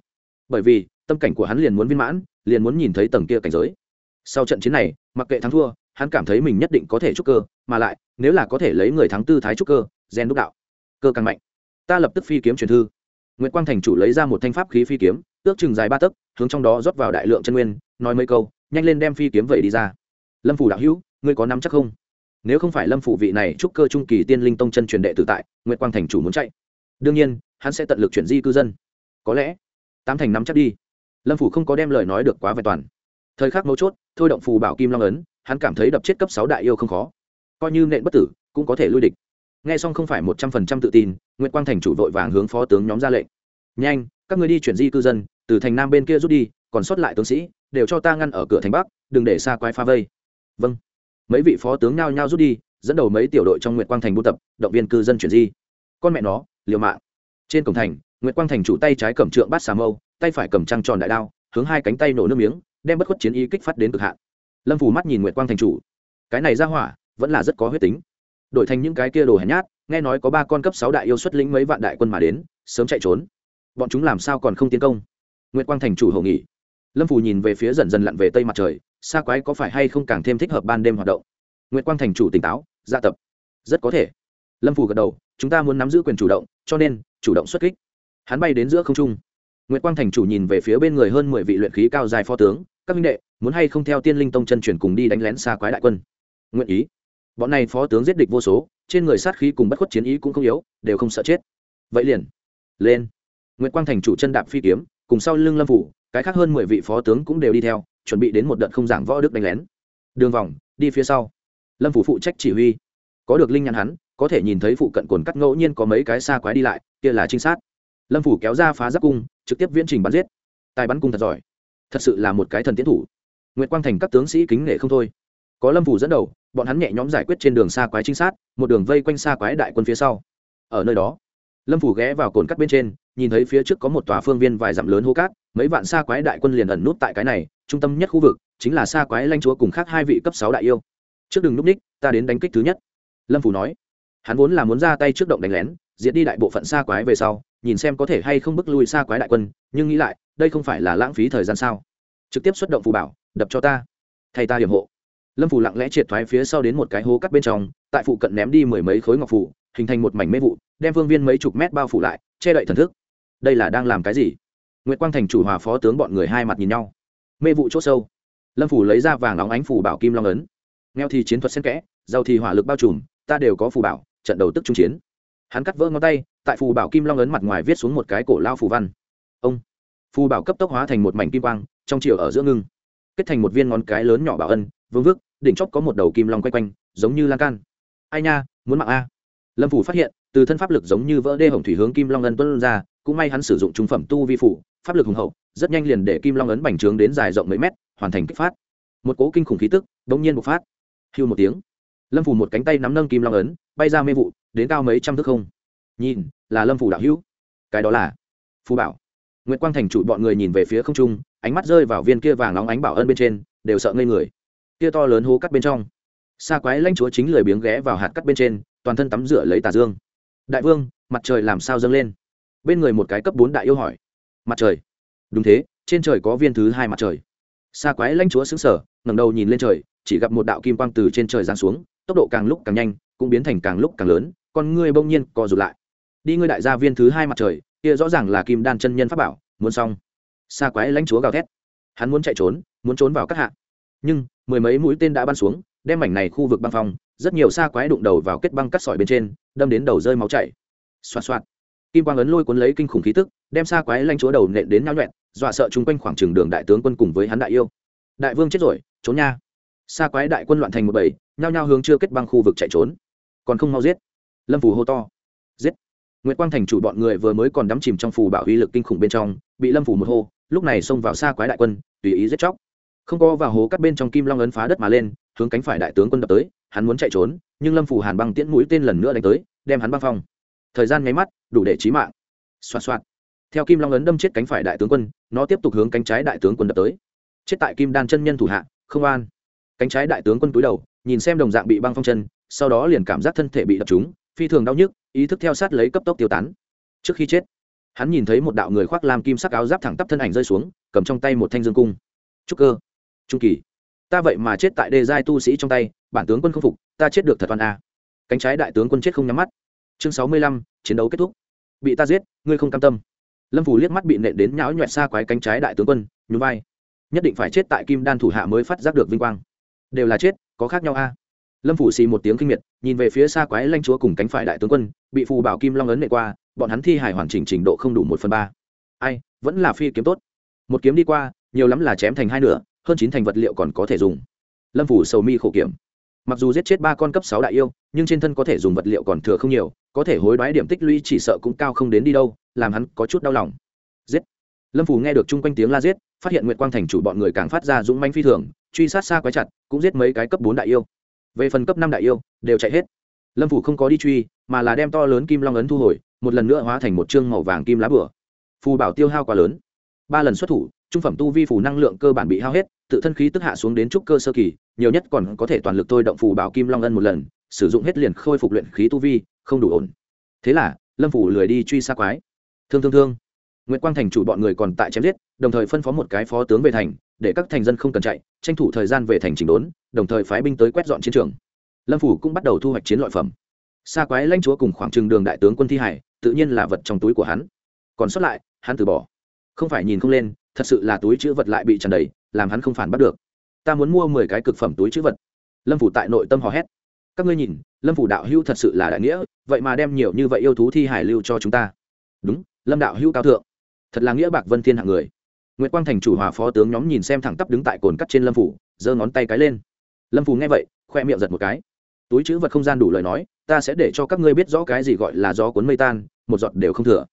Bởi vì, tâm cảnh của hắn liền muốn viên mãn, liền muốn nhìn thấy tầng kia cảnh giới. Sau trận chiến này, mặc kệ thắng thua, hắn cảm thấy mình nhất định có thể trúc cơ, mà lại, nếu là có thể lấy người thắng tư thái trúc cơ, gen đúc đạo, cơ càng mạnh ta lập tức phi kiếm truyền thư. Nguyễn quang thành chủ lấy ra một thanh pháp khí phi kiếm, ước chừng dài ba tấc, hướng trong đó rót vào đại lượng chân nguyên, nói mấy câu, nhanh lên đem phi kiếm vậy đi ra. Lâm phủ đạo hữu, ngươi có nắm chắc không? Nếu không phải lâm phủ vị này trúc cơ trung kỳ tiên linh tông chân truyền đệ tử tại nguyễn quang thành chủ muốn chạy. Đương nhiên, hắn sẽ tận lực chuyển di cư dân. Có lẽ, tám thành nắm chắc đi. Lâm phủ không có đem lời nói được quá vẹn toàn. Thời khắc mấu chốt, thôi động phù bảo kim long ấn, hắn cảm thấy đập chết cấp sáu đại yêu không khó. Coi như nện bất tử, cũng có thể lui địch. Nghe xong không phải một trăm phần trăm tự tin Nguyệt quang thành chủ vội vàng hướng phó tướng nhóm ra lệnh. Nhanh, các người đi chuyển di cư dân, từ thành nam bên kia rút đi, còn sót lại tướng sĩ, đều cho ta ngăn ở cửa thành bắc, đừng để xa quái phá vây. Vâng. Mấy vị phó tướng nhao nhao rút đi, dẫn đầu mấy tiểu đội trong nguyệt quang thành buôn tập, động viên cư dân chuyển di. Con mẹ nó, liều mạng. Trên cổng thành, nguyệt quang thành chủ tay trái cầm trượng bát xà mâu, tay phải cầm trăng tròn đại đao, hướng hai cánh tay nổ nước miếng, đem bất khuất chiến ý kích phát đến cực hạn. Lâm phủ mắt nhìn nguyệt quang thành chủ. Cái này ra hỏa, vẫn là rất có huyết tính. Đổi thành những cái kia đồ hèn nhát nghe nói có ba con cấp sáu đại yêu xuất lĩnh mấy vạn đại quân mà đến, sớm chạy trốn. Bọn chúng làm sao còn không tiến công? Nguyệt quang thành chủ hậu nghị. lâm Phù nhìn về phía dần dần lặn về tây mặt trời, xa quái có phải hay không càng thêm thích hợp ban đêm hoạt động? Nguyệt quang thành chủ tỉnh táo gia tập. Rất có thể. Lâm Phù gật đầu, chúng ta muốn nắm giữ quyền chủ động, cho nên, chủ động xuất kích. Hắn bay đến giữa không trung. Nguyệt quang thành chủ nhìn về phía bên người hơn mười vị luyện khí cao dài phó tướng, các minh đệ, muốn hay không theo tiên linh tông chân chuyển cùng đi đánh lén xa quái đại quân? Nguyện ý. Bọn này phó tướng giết địch vô số trên người sát khí cùng bất khuất chiến ý cũng không yếu, đều không sợ chết. Vậy liền, lên. Nguyệt quang thành chủ chân đạp phi kiếm, cùng sau lưng lâm phủ, cái khác hơn mười vị phó tướng cũng đều đi theo, chuẩn bị đến một đợt không giảng võ đức đánh lén. Đường vòng, đi phía sau. Lâm phủ phụ trách chỉ huy. Có được linh nhãn hắn, có thể nhìn thấy phụ cận cồn cắt ngẫu nhiên có mấy cái xa quái đi lại, kia là trinh sát. Lâm phủ kéo ra phá giáp cung, trực tiếp viễn trình bắn giết. Tài bắn cung thật giỏi. Thật sự là một cái thần tiến thủ. Nguyễn quang thành các tướng sĩ kính nể không thôi. Có lâm phủ dẫn đầu bọn hắn nhẹ nhõm giải quyết trên đường xa quái trinh sát, một đường vây quanh xa quái đại quân phía sau. Ở nơi đó, lâm phủ ghé vào cồn cắt bên trên, nhìn thấy phía trước có một tòa phương viên vài dặm lớn hô cát, mấy vạn xa quái đại quân liền ẩn nút tại cái này, trung tâm nhất khu vực, chính là xa quái lanh chúa cùng khác hai vị cấp sáu đại yêu. Trước đường núp ních, ta đến đánh kích thứ nhất. Lâm phủ nói. Hắn vốn là muốn ra tay trước động đánh lén, diệt đi đại bộ phận xa quái về sau, nhìn xem có thể hay không bức lui xa quái đại quân, nhưng nghĩ lại, đây không phải là lãng phí thời gian sao? Trực tiếp xuất động phù bảo, đập cho ta. Thay ta điểm hộ lâm phủ lặng lẽ triệt thoái phía sau đến một cái hố cắt bên trong, tại phụ cận ném đi mười mấy khối ngọc phủ hình thành một mảnh mê vụ, đem phương viên mấy chục mét bao phủ lại, che đậy thần thức. Đây là đang làm cái gì? Nguyễn quang thành chủ hòa phó tướng bọn người hai mặt nhìn nhau. Mê vụ c h ỗ sâu. Lâm phủ lấy ra vàng óng ánh phủ bảo kim long ấn. Nghèo thì chiến thuật xen kẽ, giàu thì hỏa lực bao trùm, ta đều có phù bảo, trận đầu tức trung chiến. Hắn cắt vỡ ngón tay, tại phù bảo kim long ấn mặt ngoài viết xuống một cái cổ lao phù văn. Ông. Phù bảo cấp tốc hóa thành một mảnh kim quang, trong chiều ở giữa ngưng, kết thành một viên ngón cái lớn nhỏ bảo ân, vương vức đỉnh chóp có một đầu kim long quay quanh, giống như lan can. Ai nha, muốn mạng a. Lâm phủ phát hiện, từ thân pháp lực giống như vỡ đê hồng thủy hướng kim long ân tuân ra, cũng may hắn sử dụng trung phẩm tu vi phủ, pháp lực hùng hậu, rất nhanh liền để kim long ấn bành trướng đến dài rộng mấy mét, hoàn thành kích phát. Một cố kinh khủng khí tức đ ỗ n g nhiên bộc phát. Hưu một tiếng. Lâm phủ một cánh tay nắm nâng kim long ấn, bay ra mê vụ, đến cao mấy trăm thước không. Nhìn, là lâm phủ đạo hữu. Cái đó là phù bảo. Nguyễn quang thành chủ bọn người nhìn về phía không trung, ánh mắt rơi vào viên kia vàng nóng ánh bảo ân bên trên, đều sợ ngây người kia to lớn hố cắt bên trong. Xa quái lãnh chúa chính lười biếng ghé vào hạt cắt bên trên, toàn thân tắm rửa lấy tà dương. Đại vương, mặt trời làm sao dâng lên? Bên người một cái cấp bốn đại yêu hỏi. Mặt trời. Đúng thế, trên trời có viên thứ hai mặt trời. Xa quái lãnh chúa xứng sở ngẩng đầu nhìn lên trời, chỉ gặp một đạo kim quang từ trên trời giáng xuống, tốc độ càng lúc càng nhanh, cũng biến thành càng lúc càng lớn, con ngươi bỗng nhiên co rụt lại. Đi ngươi đại gia viên thứ hai mặt trời, kia rõ ràng là kim đan chân nhân pháp bảo, muốn xong. Xa quái lãnh chúa gào thét. Hắn muốn chạy trốn, muốn trốn vào các hạ nhưng mười mấy mũi tên đã bắn xuống, đem mảnh này khu vực băng phong, rất nhiều xa quái đụng đầu vào kết băng cắt sỏi bên trên, đâm đến đầu rơi máu chảy. Xoa xoạt. Kim quang ấn lôi cuốn lấy kinh khủng khí tức, đem xa quái lanh chúa đầu nện đến nhau nhuẹn dọa sợ chung quanh khoảng trường đường đại tướng quân cùng với hắn đại yêu. Đại vương chết rồi, trốn nha. Xa quái đại quân loạn thành một bầy, nhao nhao hướng chưa kết băng khu vực chạy trốn. Còn không mau giết. Lâm phủ hô to. Giết. Nguyễn quang thành chủ bọn người vừa mới còn đắm chìm trong phù bảo uy lực kinh khủng bên trong, bị lâm phủ một hô, lúc này xông vào xa quái đại quân, tùy ý giết chóc không có vào hố cắt bên trong kim long ấn phá đất mà lên, hướng cánh phải đại tướng quân đập tới, hắn muốn chạy trốn, nhưng lâm phủ hàn băng tiễn mũi tên lần nữa đánh tới, đem hắn băng phong. Thời gian nháy mắt, đủ để trí mạng. Xoa xoa theo kim long ấn đâm chết cánh phải đại tướng quân, nó tiếp tục hướng cánh trái đại tướng quân đập tới. Chết tại kim đan chân nhân thủ hạ, không an. Cánh trái đại tướng quân túi đầu, nhìn xem đồng dạng bị băng phong chân, sau đó liền cảm giác thân thể bị đập trúng, phi thường đau nhức, ý thức theo sát lấy cấp tốc tiêu tán. Trước khi chết, hắn nhìn thấy một đạo người khoác làm kim sắc áo giáp thẳng tắp thân ảnh rơi xuống, cầm trong tay một thanh dương cung. Trúc cơ trung kỳ. Ta vậy mà chết tại đê giai tu sĩ trong tay, bản tướng quân không phục, ta chết được thật toàn a. Cánh trái đại tướng quân chết không nhắm mắt. Chương sáu mươi lăm, chiến đấu kết thúc. Bị ta giết, ngươi không cam tâm. Lâm phủ liếc mắt bị nện đến nhão nhoẹt xa quái cánh trái đại tướng quân, nhún vai. Nhất định phải chết tại kim đan thủ hạ mới phát giác được vinh quang. Đều là chết, có khác nhau a. Lâm phủ xì một tiếng kinh miệt, nhìn về phía xa quái lanh chúa cùng cánh phải đại tướng quân, bị phù bảo kim long ấn nệ qua, bọn hắn thi hài hoàn chỉnh trình độ không đủ một phần ba. Ai, vẫn là phi kiếm tốt. Một kiếm đi qua, nhiều lắm là chém thành hai nửa hơn chín thành vật liệu còn có thể dùng. Lâm phủ sầu mi khổ kiểm. Mặc dù giết chết ba con cấp sáu đại yêu, nhưng trên thân có thể dùng vật liệu còn thừa không nhiều, có thể hối đoái điểm tích lũy chỉ sợ cũng cao không đến đi đâu, làm hắn có chút đau lòng. Giết. Lâm phủ nghe được chung quanh tiếng la giết, phát hiện nguyệt quang thành chủ bọn người càng phát ra dũng manh phi thường, truy sát xa quái chặt, cũng giết mấy cái cấp bốn đại yêu. Về phần cấp năm đại yêu, đều chạy hết. Lâm phủ không có đi truy, mà là đem to lớn kim long ấn thu hồi, một lần nữa hóa thành một chương màu vàng kim lá bửa. Phù bảo tiêu hao quá lớn. Ba lần xuất thủ, trung phẩm tu vi phù năng lượng cơ bản bị hao hết tự thân khí tức hạ xuống đến trúc cơ sơ kỳ, nhiều nhất còn có thể toàn lực thôi động phù bảo kim long ân một lần, sử dụng hết liền khôi phục luyện khí tu vi, không đủ ổn. Thế là, lâm phủ lười đi truy xa quái. Thương thương thương. Nguyễn quang thành chủ bọn người còn tại chém giết, đồng thời phân phó một cái phó tướng về thành, để các thành dân không cần chạy, tranh thủ thời gian về thành chỉnh đốn, đồng thời phái binh tới quét dọn chiến trường. Lâm phủ cũng bắt đầu thu hoạch chiến loại phẩm. Xa quái lãnh chúa cùng khoảng trừng đường đại tướng quân thi hải, tự nhiên là vật trong túi của hắn. Còn sót lại, hắn từ bỏ. Không phải nhìn không lên, thật sự là túi chữ vật lại bị tràn đầy làm hắn không phản bắt được. Ta muốn mua mười cái cực phẩm túi chữ vật. Lâm phủ tại nội tâm hò hét. Các ngươi nhìn, lâm phủ đạo hữu thật sự là đại nghĩa, vậy mà đem nhiều như vậy yêu thú thi hải lưu cho chúng ta. Đúng, lâm đạo hữu cao thượng. Thật là nghĩa bạc vân thiên hạng người. Nguyễn quang thành chủ hòa phó tướng nhóm nhìn xem thẳng tắp đứng tại cồn cắt trên lâm phủ, giơ ngón tay cái lên. Lâm phủ nghe vậy, khoe miệng giật một cái. Túi chữ vật không gian đủ lời nói, ta sẽ để cho các ngươi biết rõ cái gì gọi là gió cuốn mây tan, một giọt đều không thừa.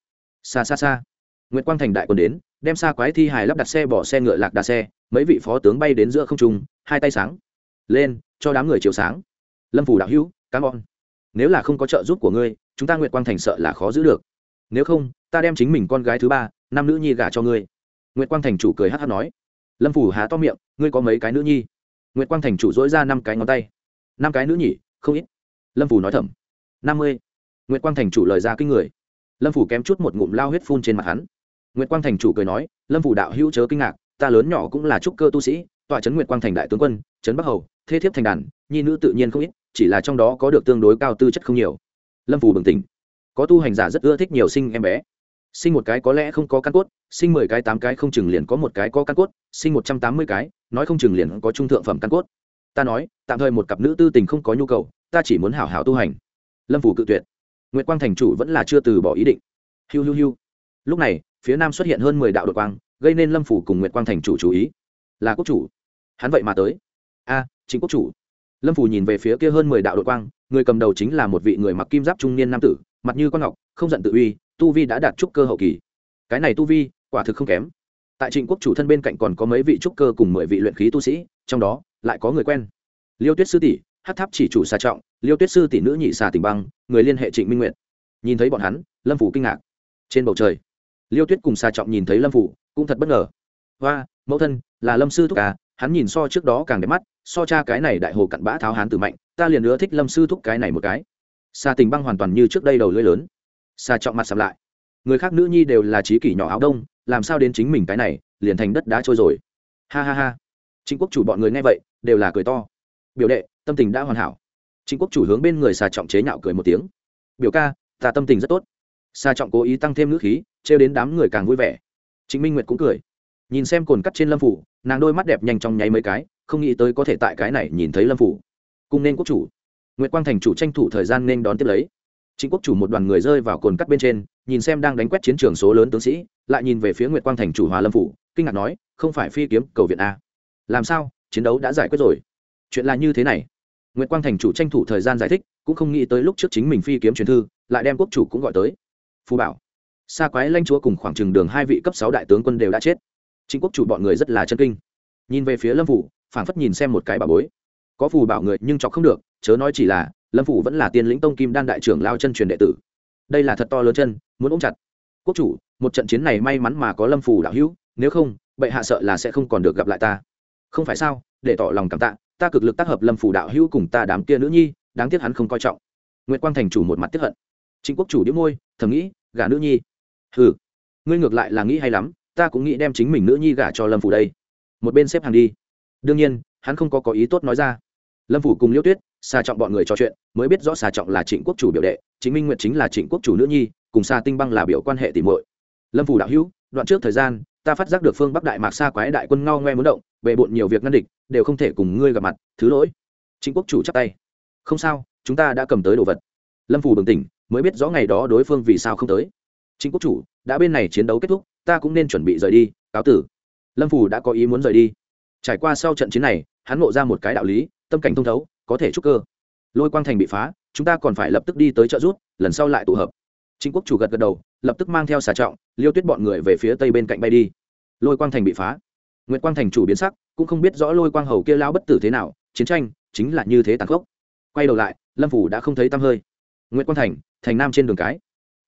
Xa xa xa. Nguyễn quang thành đại quân đến đem xa quái thi hài lắp đặt xe bỏ xe ngựa lạc đà xe, mấy vị phó tướng bay đến giữa không trung, hai tay sáng lên, cho đám người chiều sáng. Lâm phủ đạo hữu cám ơn. Nếu là không có trợ giúp của ngươi, chúng ta nguyệt quang thành sợ là khó giữ được. Nếu không, ta đem chính mình con gái thứ ba, năm nữ nhi gả cho ngươi. Nguyệt quang thành chủ cười hát hát nói. Lâm phủ há to miệng, ngươi có mấy cái nữ nhi? Nguyệt quang thành chủ dỗi ra năm cái ngón tay. Năm cái nữ nhỉ, không ít. Lâm phủ nói thầm. Năm mươi. Nguyệt quang thành chủ lời ra kinh người. Lâm phủ kém chút một ngụm lao huyết phun trên mặt hắn nguyệt quang thành chủ cười nói, lâm phủ đạo hữu chớ kinh ngạc, ta lớn nhỏ cũng là trúc cơ tu sĩ, tọa trấn nguyệt quang thành đại tướng quân trấn bắc hầu, thế thiếp thành đàn, nhi nữ tự nhiên không ít, chỉ là trong đó có được tương đối cao tư chất không nhiều. Lâm phủ bừng tỉnh. Có tu hành giả rất ưa thích nhiều sinh em bé. Sinh một cái có lẽ không có căn cốt, sinh mười cái tám cái không chừng liền có một cái có căn cốt, sinh một trăm tám mươi cái, nói không chừng liền có trung thượng phẩm căn cốt. Ta nói, tạm thời một cặp nữ tư tình không có nhu cầu, ta chỉ muốn hảo hảo tu hành. Lâm phủ cự tuyệt. Nguyệt quang thành chủ vẫn là chưa từ bỏ ý định. Hiu hiu hiu. Lúc này phía nam xuất hiện hơn mười đạo đột quang, gây nên lâm phủ cùng nguyệt quang thành chủ chú ý. Là quốc chủ. Hắn vậy mà tới. A, chính quốc chủ. Lâm phủ nhìn về phía kia hơn mười đạo đột quang, người cầm đầu chính là một vị người mặc kim giáp trung niên nam tử, mặt như con ngọc, không giận tự uy, tu vi đã đạt trúc cơ hậu kỳ. Cái này tu vi, quả thực không kém. Tại trịnh quốc chủ thân bên cạnh còn có mấy vị trúc cơ cùng mười vị luyện khí tu sĩ, trong đó, lại có người quen. Liêu tuyết sư tỷ hát tháp chỉ chủ xà trọng, liêu tuyết sư tỷ nữ nhị xà tỉnh băng, người liên hệ trịnh minh nguyện nhìn thấy bọn hắn, lâm phủ kinh ngạc. Trên bầu trời liêu tuyết cùng xa trọng nhìn thấy lâm phủ, cũng thật bất ngờ. Hoa, mẫu thân, là lâm sư thúc à? Hắn nhìn so trước đó càng đẹp mắt, so cha cái này đại hồ cặn bã tháo hán tử mạnh, ta liền nữa thích lâm sư thúc cái này một cái. Xa tình băng hoàn toàn như trước đây đầu lưỡi lớn. Xa trọng mặt sầm lại. Người khác nữ nhi đều là trí kỷ nhỏ áo đông, làm sao đến chính mình cái này, liền thành đất đá trôi rồi. Ha ha ha. Chính quốc chủ bọn người nghe vậy, đều là cười to. Biểu đệ, tâm tình đã hoàn hảo. Chính quốc chủ hướng bên người xà trọng chế nhạo cười một tiếng. Biểu ca, ta tâm tình rất tốt. Xà trọng cố ý tăng thêm ngữ khí trêu đến đám người càng vui vẻ. Chính minh nguyệt cũng cười. Nhìn xem cồn cắt trên lâm phủ, nàng đôi mắt đẹp nhanh trong nháy mấy cái, không nghĩ tới có thể tại cái này nhìn thấy lâm phủ. Cùng nên quốc chủ. Nguyễn quang thành chủ tranh thủ thời gian nên đón tiếp lấy. Chính quốc chủ một đoàn người rơi vào cồn cắt bên trên, nhìn xem đang đánh quét chiến trường số lớn tướng sĩ, lại nhìn về phía nguyệt quang thành chủ hòa lâm phủ, kinh ngạc nói, không phải phi kiếm, cầu viện a. Làm sao? Chiến đấu đã giải quyết rồi. Chuyện là như thế này. Nguyệt quang thành chủ tranh thủ thời gian giải thích, cũng không nghĩ tới lúc trước chính mình phi kiếm truyền thư, lại đem quốc chủ cũng gọi tới. Phù bảo xa quái lanh chúa cùng khoảng chừng đường hai vị cấp sáu đại tướng quân đều đã chết. Chính quốc chủ bọn người rất là chân kinh. Nhìn về phía lâm phủ, phảng phất nhìn xem một cái bà bối. Có phù bảo người nhưng chọc không được, chớ nói chỉ là, lâm phủ vẫn là tiên lĩnh tông kim đan đại trưởng lao chân truyền đệ tử. Đây là thật to lớn chân, muốn ôm chặt. Quốc chủ, một trận chiến này may mắn mà có lâm phủ đạo hữu, nếu không, bệ hạ sợ là sẽ không còn được gặp lại ta. Không phải sao, để tỏ lòng cảm tạ, ta cực lực tác hợp lâm phủ đạo hữu cùng ta đám kia nữ nhi, đáng tiếc hắn không coi trọng. Nguyễn quang thành chủ một mặt tiếp hận. Chính quốc chủ đĩu môi, thầm nghĩ, gả nữ nhi hừ. Ngươi ngược lại là nghĩ hay lắm, ta cũng nghĩ đem chính mình nữ nhi gả cho lâm phủ đây. Một bên xếp hàng đi. Đương nhiên, hắn không có có ý tốt nói ra. Lâm phủ cùng liêu tuyết xà trọng bọn người trò chuyện, mới biết rõ xà trọng là trịnh quốc chủ biểu đệ, chính minh nguyệt chính là trịnh quốc chủ nữ nhi, cùng xà tinh băng là biểu quan hệ tìm muội. Lâm phủ đạo hữu, đoạn trước thời gian, ta phát giác được phương bắc đại mạc xa quái đại quân ngao ngoe muốn động về bộn nhiều việc ngăn địch, đều không thể cùng ngươi gặp mặt, thứ lỗi. Trịnh quốc chủ chắp tay. Không sao, chúng ta đã cầm tới đồ vật. Lâm phủ bừng tỉnh, mới biết rõ ngày đó đối phương vì sao không tới chính quốc chủ, đã bên này chiến đấu kết thúc, ta cũng nên chuẩn bị rời đi, cáo tử. Lâm phủ đã có ý muốn rời đi. Trải qua sau trận chiến này, hắn ngộ ra một cái đạo lý, tâm cảnh thông thấu, có thể trúc cơ. Lôi quang thành bị phá, chúng ta còn phải lập tức đi tới trợ rút, lần sau lại tụ hợp. Chính quốc chủ gật gật đầu, lập tức mang theo xà trọng, liêu tuyết bọn người về phía tây bên cạnh bay đi. Lôi quang thành bị phá. Nguyễn quang thành chủ biến sắc, cũng không biết rõ lôi quang hầu kia lao bất tử thế nào, chiến tranh chính là như thế tàn khốc. Quay đầu lại, lâm phủ đã không thấy tăm hơi. Nguyễn quang thành thành nam trên đường cái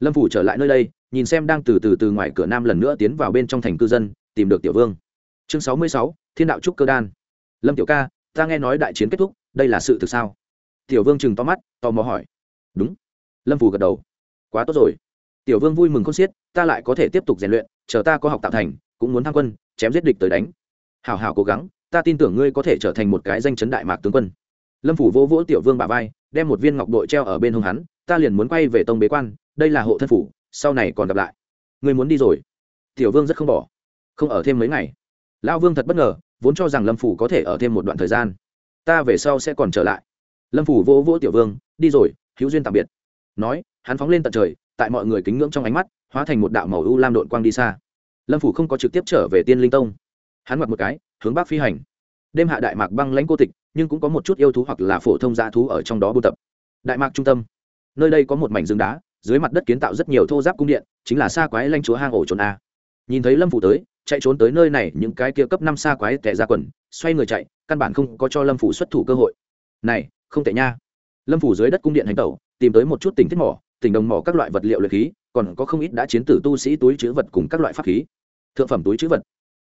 lâm phủ trở lại nơi đây, nhìn xem đang từ từ từ ngoài cửa nam lần nữa tiến vào bên trong thành cư dân, tìm được tiểu vương. Chương sáu mươi sáu, thiên đạo trúc cơ đan. Lâm tiểu ca, ta nghe nói đại chiến kết thúc, đây là sự thực sao? Tiểu vương chừng to mắt, tò mò hỏi. Đúng. Lâm phủ gật đầu. Quá tốt rồi. Tiểu vương vui mừng không xiết, ta lại có thể tiếp tục rèn luyện, chờ ta có học tạo thành, cũng muốn tham quân, chém giết địch tới đánh. Hào hào cố gắng, ta tin tưởng ngươi có thể trở thành một cái danh chấn đại mạc tướng quân. Lâm phủ vỗ vỗ tiểu vương bà vai, đem một viên ngọc đội treo ở bên hông hắn, ta liền muốn quay về tông bế quan đây là hộ thân phủ, sau này còn gặp lại. Ngươi muốn đi rồi. Tiểu vương rất không bỏ. Không ở thêm mấy ngày. Lão vương thật bất ngờ, vốn cho rằng lâm phủ có thể ở thêm một đoạn thời gian. Ta về sau sẽ còn trở lại. Lâm phủ vỗ vỗ tiểu vương, đi rồi, hữu duyên tạm biệt. Nói, hắn phóng lên tận trời, tại mọi người kính ngưỡng trong ánh mắt, hóa thành một đạo màu u lam đội quang đi xa. Lâm phủ không có trực tiếp trở về tiên linh tông. Hắn mặc một cái, hướng bắc phi hành. Đêm hạ đại mạc băng lãnh cô tịch, nhưng cũng có một chút yêu thú hoặc là phổ thông dã thú ở trong đó buôn tập. Đại mạc trung tâm. Nơi đây có một mảnh rừng đá dưới mặt đất kiến tạo rất nhiều thô giáp cung điện, chính là xa quái lanh chúa hang ổ trốn a. Nhìn thấy lâm phủ tới, chạy trốn tới nơi này, những cái kia cấp năm xa quái tệ ra quần, xoay người chạy, căn bản không có cho lâm phủ xuất thủ cơ hội. Này, không tệ nha. Lâm phủ dưới đất cung điện hành tẩu, tìm tới một chút tỉnh thiết mỏ, tỉnh đồng mỏ các loại vật liệu luyện khí, còn có không ít đã chiến tử tu sĩ túi chữ vật cùng các loại pháp khí. Thượng phẩm túi chữ vật.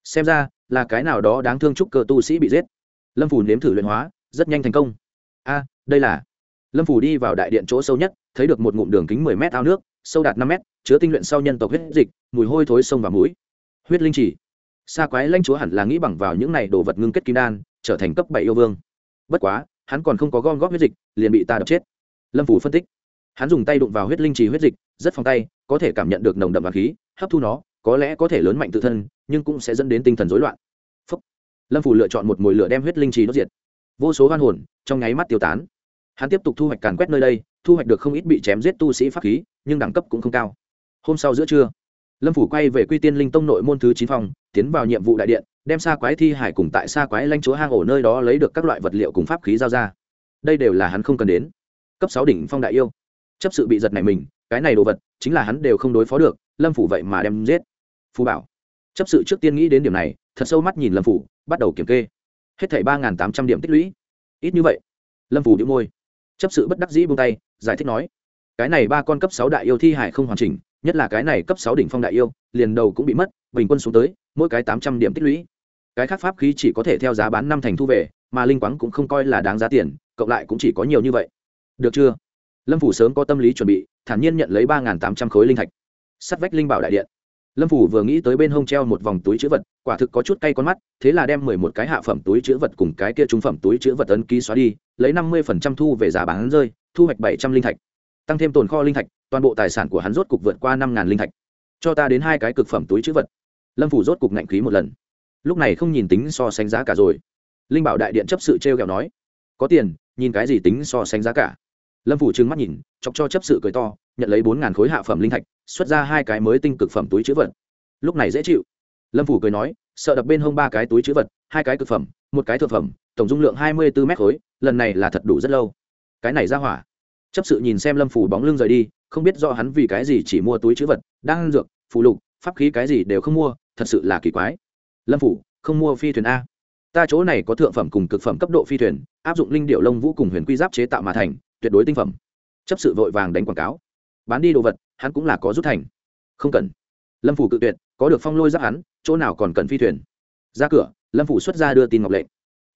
Xem ra, là cái nào đó đáng thương chúc cơ tu sĩ bị giết. Lâm phủ nếm thử luyện hóa, rất nhanh thành công. A, đây là lâm phủ đi vào đại điện chỗ sâu nhất, thấy được một ngụm đường kính mười mét ao nước, sâu đạt năm mét, chứa tinh luyện sau nhân tộc huyết dịch, mùi hôi thối sông và mũi. Huyết linh chỉ. Xa quái lanh chúa hẳn là nghĩ bằng vào những này đồ vật ngưng kết kim đan, trở thành cấp bảy yêu vương. Bất quá, hắn còn không có gom góp huyết dịch, liền bị ta đập chết. Lâm phủ phân tích. Hắn dùng tay đụng vào huyết linh trì huyết dịch, rất phòng tay, có thể cảm nhận được nồng đậm và khí, hấp thu nó, có lẽ có thể lớn mạnh tự thân, nhưng cũng sẽ dẫn đến tinh thần rối loạn. Phúc. lâm phủ lựa chọn một mồi lửa đem huyết linh trì đốt diệt. Vô số hoan hồn trong nháy mắt tiêu tán hắn tiếp tục thu hoạch càn quét nơi đây, thu hoạch được không ít bị chém giết tu sĩ pháp khí, nhưng đẳng cấp cũng không cao. Hôm sau giữa trưa, lâm phủ quay về quy tiên linh tông nội môn thứ chín phòng, tiến vào nhiệm vụ đại điện, đem xa quái thi hải cùng tại xa quái lanh chúa hang ổ nơi đó lấy được các loại vật liệu cùng pháp khí giao ra. Đây đều là hắn không cần đến. Cấp sáu đỉnh phong đại yêu. Chấp sự bị giật này mình, cái này đồ vật, chính là hắn đều không đối phó được, lâm phủ vậy mà đem giết. Phú bảo. Chấp sự trước tiên nghĩ đến điểm này, thật sâu mắt nhìn lâm phủ, bắt đầu kiểm kê. Hết thảy ba tám trăm điểm tích lũy. Ít như vậy. Lâm phủ đĩu môi chấp sự bất đắc dĩ buông tay, giải thích nói, cái này ba con cấp sáu đại yêu thi hải không hoàn chỉnh, nhất là cái này cấp sáu đỉnh phong đại yêu, liền đầu cũng bị mất, bình quân xuống tới, mỗi cái tám trăm điểm tích lũy. Cái khác pháp khí chỉ có thể theo giá bán năm thành thu về, mà linh quáng cũng không coi là đáng giá tiền, cộng lại cũng chỉ có nhiều như vậy. Được chưa? Lâm phủ sớm có tâm lý chuẩn bị, thản nhiên nhận lấy ba tám trăm khối linh thạch. Sắt vách linh bảo đại điện. Lâm phủ vừa nghĩ tới bên hông treo một vòng túi chữ vật, quả thực có chút cay con mắt, thế là đem mười một cái hạ phẩm túi chữ vật cùng cái kia trung phẩm túi chữ vật ấn ký xóa đi lấy năm mươi phần trăm thu về giá bán rơi, thu hoạch bảy trăm linh thạch. Tăng thêm tồn kho linh thạch, toàn bộ tài sản của hắn rốt cục vượt qua năm ngàn linh thạch. Cho ta đến hai cái cực phẩm túi chữ vật. Lâm phủ rốt cục ngạnh khí một lần. Lúc này không nhìn tính so sánh giá cả rồi. Linh bảo đại điện chấp sự t r e o kẹo nói, có tiền, nhìn cái gì tính so sánh giá cả? Lâm phủ trừng mắt nhìn, chọc cho chấp sự cười to, nhận lấy bốn ngàn khối hạ phẩm linh thạch, xuất ra hai cái mới tinh cực phẩm túi chữ vật. Lúc này dễ chịu. Lâm phủ cười nói, sợ đập bên hông ba cái túi chữ vật, hai cái cực phẩm, một cái thực phẩm, tổng dung lượng hai mươi bốn mét khối lần này là thật đủ rất lâu. Cái này ra hỏa. Chấp sự nhìn xem lâm phủ bóng lưng rời đi, không biết do hắn vì cái gì chỉ mua túi chữ vật đang dược phụ lục, pháp khí cái gì đều không mua, thật sự là kỳ quái. Lâm phủ, không mua phi thuyền a. Ta chỗ này có thượng phẩm cùng cực phẩm cấp độ phi thuyền, áp dụng linh điệu lông vũ cùng huyền quy giáp chế tạo mà thành, tuyệt đối tinh phẩm. Chấp sự vội vàng đánh quảng cáo. Bán đi đồ vật, hắn cũng là có rút thành. Không cần. Lâm phủ cự tuyệt, có được phong lôi giáp hắn, chỗ nào còn cần phi thuyền. Ra cửa, lâm phủ xuất ra đưa tin ngọc lệnh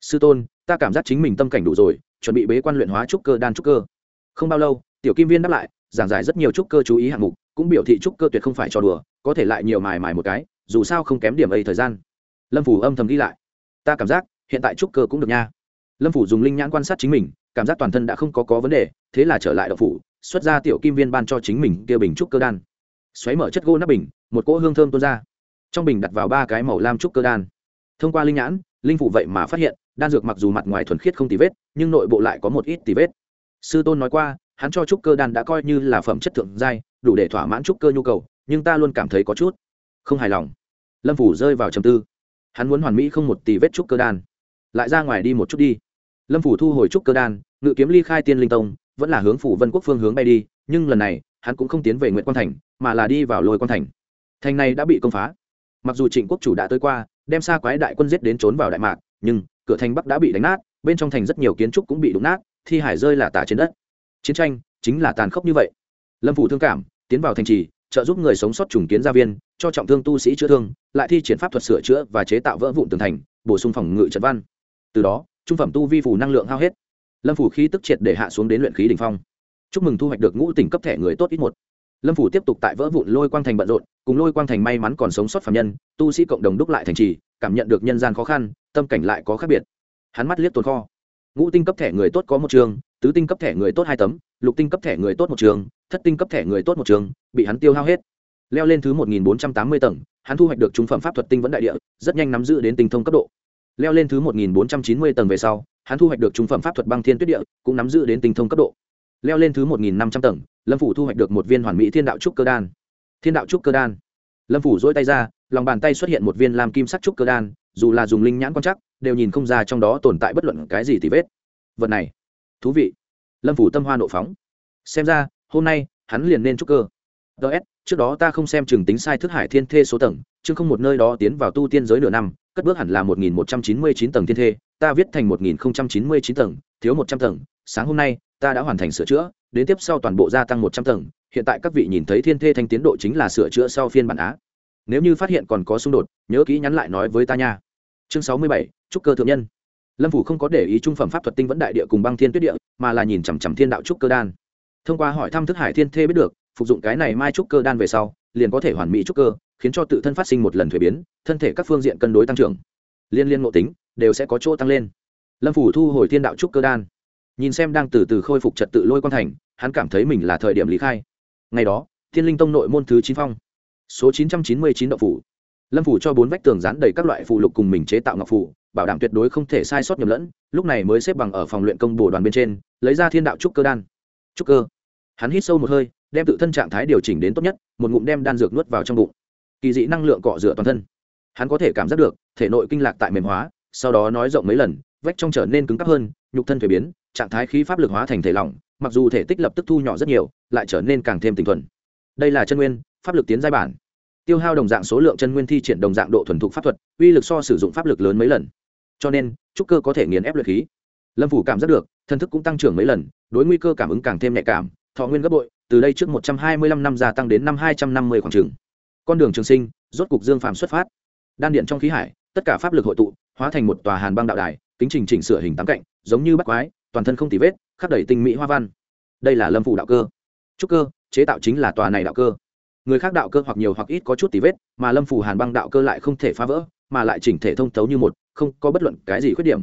sư tôn, ta cảm giác chính mình tâm cảnh đủ rồi, chuẩn bị bế quan luyện hóa trúc cơ, đan trúc cơ. Không bao lâu, tiểu kim viên đáp lại, giảng giải rất nhiều trúc cơ chú ý hạng mục, cũng biểu thị trúc cơ tuyệt không phải cho đùa, có thể lại nhiều mài mài một cái, dù sao không kém điểm ấy thời gian. Lâm phủ âm thầm đi lại. Ta cảm giác, hiện tại trúc cơ cũng được nha. Lâm phủ dùng linh nhãn quan sát chính mình, cảm giác toàn thân đã không có có vấn đề, thế là trở lại đậu phủ, xuất ra tiểu kim viên ban cho chính mình kia bình trúc cơ đan. Xoáy mở chất gỗ nắp bình, một cỗ hương thơm tuôn ra. Trong bình đặt vào ba cái màu lam trúc cơ đan. Thông qua linh nhãn, linh phủ vậy mà phát hiện đan dược mặc dù mặt ngoài thuần khiết không tì vết, nhưng nội bộ lại có một ít tì vết. Sư tôn nói qua, hắn cho trúc cơ đan đã coi như là phẩm chất thượng giai, đủ để thỏa mãn trúc cơ nhu cầu, nhưng ta luôn cảm thấy có chút không hài lòng. Lâm phủ rơi vào trầm tư. Hắn muốn hoàn mỹ không một tì vết trúc cơ đan. Lại ra ngoài đi một chút đi. Lâm phủ thu hồi trúc cơ đan, ngự kiếm ly khai tiên linh tông, vẫn là hướng phủ vân quốc phương hướng bay đi, nhưng lần này, hắn cũng không tiến về nguyễn quang thành, mà là đi vào lôi quang thành. Thành này đã bị công phá. Mặc dù trịnh quốc chủ đã tới qua, đem xa quái đại quân giết đến trốn vào đại mạc, nhưng cửa thành bắc đã bị đánh nát, bên trong thành rất nhiều kiến trúc cũng bị đụng nát, thi hải rơi là tả trên đất. Chiến tranh chính là tàn khốc như vậy. Lâm phủ thương cảm, tiến vào thành trì, trợ giúp người sống sót trùng kiến gia viên, cho trọng thương tu sĩ chữa thương, lại thi triển pháp thuật sửa chữa và chế tạo vỡ vụn tường thành, bổ sung phòng ngự trận văn. Từ đó, trung phẩm tu vi phủ năng lượng hao hết. Lâm phủ khí tức triệt để hạ xuống đến luyện khí đ ỉ n h phong. Chúc mừng thu hoạch được ngũ tỉnh cấp thẻ người tốt ít một. Lâm phủ tiếp tục tại vỡ vụn lôi quang thành bận rộn, cùng lôi quang thành may mắn còn sống sót phạm nhân, tu sĩ cộng đồng đúc lại thành trì, cảm nhận được nhân gian khó khăn tâm cảnh lại có khác biệt. Hắn mắt liếc tồn kho. Ngũ tinh cấp thẻ người tốt có một trường, tứ tinh cấp thẻ người tốt hai tấm, lục tinh cấp thẻ người tốt một trường, thất tinh cấp thẻ người tốt một trường, bị hắn tiêu hao hết. Leo lên thứ một nghìn bốn trăm tám mươi tầng, hắn thu hoạch được trung phẩm pháp thuật tinh vẫn đại địa, rất nhanh nắm giữ đến tinh thông cấp độ. Leo lên thứ một nghìn bốn trăm chín mươi tầng về sau, hắn thu hoạch được trung phẩm pháp thuật băng thiên tuyết địa, cũng nắm giữ đến tinh thông cấp độ. Leo lên thứ một nghìn năm trăm tầng, lâm phủ thu hoạch được một viên hoàn mỹ thiên đạo trúc cơ đan. Thiên đạo trúc cơ đan. Lâm phủ dỗi tay ra, lòng bàn tay xuất hiện một viên làm kim sắc trúc cơ đan dù là dùng linh nhãn quan chắc đều nhìn không ra trong đó tồn tại bất luận cái gì thì vết. Vật này, thú vị. Lâm phủ tâm hoa nộ phóng. Xem ra, hôm nay, hắn liền nên trúc cơ. Ts trước đó ta không xem chừng tính sai thức hải thiên thê số tầng, chứ không một nơi đó tiến vào tu tiên giới nửa năm, cất bước hẳn là một nghìn một trăm chín mươi chín tầng thiên thê, ta viết thành một nghìn không trăm chín mươi chín tầng, thiếu một trăm tầng. Sáng hôm nay, ta đã hoàn thành sửa chữa, đến tiếp sau toàn bộ gia tăng một trăm tầng. Hiện tại các vị nhìn thấy thiên thê thanh tiến độ chính là sửa chữa sau phiên bản á nếu như phát hiện còn có xung đột, nhớ kỹ nhắn lại nói với ta nha. Chương sáu mươi bảy, trúc cơ thượng nhân. Lâm phủ không có để ý trung phẩm pháp thuật tinh vẫn đại địa cùng băng thiên tuyết địa, mà là nhìn chằm chằm thiên đạo trúc cơ đan. Thông qua hỏi thăm thức hải thiên thê biết được, phục dụng cái này mai trúc cơ đan về sau, liền có thể hoàn mỹ trúc cơ, khiến cho tự thân phát sinh một lần thuế biến, thân thể các phương diện cân đối tăng trưởng. Liên liên ngộ tính, đều sẽ có chỗ tăng lên. Lâm phủ thu hồi thiên đạo trúc cơ đan. Nhìn xem đang từ từ khôi phục trật tự lôi quan thành, hắn cảm thấy mình là thời điểm lý khai. Ngày đó, thiên linh tông nội môn thứ chín phong số chín trăm chín mươi chín đậu phủ. Lâm phủ cho bốn vách tường dán đầy các loại phụ lục cùng mình chế tạo ngọc phủ, bảo đảm tuyệt đối không thể sai sót nhầm lẫn, lúc này mới xếp bằng ở phòng luyện công bồ đoàn bên trên, lấy ra thiên đạo trúc cơ đan. Trúc cơ. Hắn hít sâu một hơi, đem tự thân trạng thái điều chỉnh đến tốt nhất, một ngụm đem đan dược nuốt vào trong bụng. Kỳ dị năng lượng cọ rửa toàn thân. Hắn có thể cảm giác được, thể nội kinh lạc tại mềm hóa, sau đó nói rộng mấy lần, vách trong trở nên cứng cắp hơn, nhục thân thuế biến, trạng thái khí pháp lực hóa thành thể lỏng, mặc dù thể tích lập tức thu nhỏ rất nhiều, lại trở nên càng thêm tinh thuần. Đây là chân nguyên, pháp lực tiến giai bản tiêu hao đồng dạng số lượng chân nguyên thi triển đồng dạng độ thuần thục pháp thuật, uy lực so sử dụng pháp lực lớn mấy lần. Cho nên, trúc cơ có thể nghiền ép luyện khí. Lâm phủ cảm giác được, thân thức cũng tăng trưởng mấy lần, đối nguy cơ cảm ứng càng thêm nhạy cảm, thọ nguyên gấp bội, từ đây trước một trăm hai mươi lăm năm gia tăng đến năm hai trăm năm mươi khoảng trường con đường trường sinh, rốt cục dương phàm xuất phát. Đan điện trong khí hải, tất cả pháp lực hội tụ, hóa thành một tòa hàn băng đạo đài, kính trình chỉnh sửa hình tám cạnh, giống như bắt quái, toàn thân không tì vết khắc đẩy tinh mỹ hoa văn. Đây là lâm phủ đạo cơ. Trúc cơ, chế tạo chính là tòa này đạo cơ người khác đạo cơ hoặc nhiều hoặc ít có chút tì vết, mà lâm phủ hàn băng đạo cơ lại không thể phá vỡ, mà lại chỉnh thể thông thấu như một, không có bất luận cái gì khuyết điểm.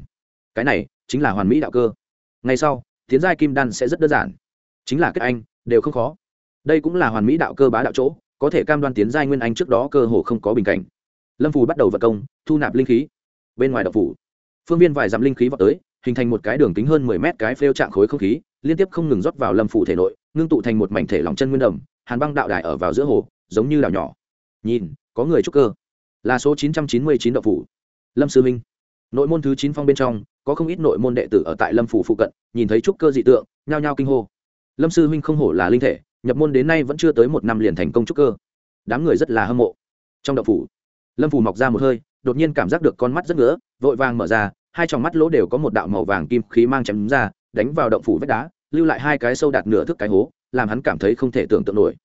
Cái này chính là hoàn mỹ đạo cơ. Ngay sau, tiến giai kim đan sẽ rất đơn giản. Chính là kết anh, đều không khó. Đây cũng là hoàn mỹ đạo cơ bá đạo chỗ, có thể cam đoan tiến giai nguyên anh trước đó cơ hồ không có bình cảnh. Lâm phù bắt đầu vận công, thu nạp linh khí. Bên ngoài đậu phủ, phương viên vài dặm linh khí vào tới, hình thành một cái đường kính hơn mười mét cái phêu trạng khối không khí, liên tiếp không ngừng rót vào lâm phủ thể nội, ngưng tụ thành một mảnh thể lòng chân nguyên đồng hàn băng đạo đài ở vào giữa hồ, giống như đảo nhỏ. Nhìn, có người trúc cơ. Là số chín trăm chín mươi chín đậu phủ. Lâm sư minh. Nội môn thứ chín phong bên trong, có không ít nội môn đệ tử ở tại lâm phủ phụ cận, nhìn thấy trúc cơ dị tượng, nhao nhao kinh hô. Lâm sư huynh không hổ là linh thể, nhập môn đến nay vẫn chưa tới một năm liền thành công trúc cơ. Đám người rất là hâm mộ. Trong đậu phủ, lâm phủ mọc ra một hơi, đột nhiên cảm giác được con mắt rất ngứa, vội vàng mở ra, hai tròng mắt lỗ đều có một đạo màu vàng kim khí mang chém ra, đánh vào động phủ vách đá, lưu lại hai cái sâu đạt nửa thước cái hố làm hắn cảm thấy không thể tưởng tượng nổi.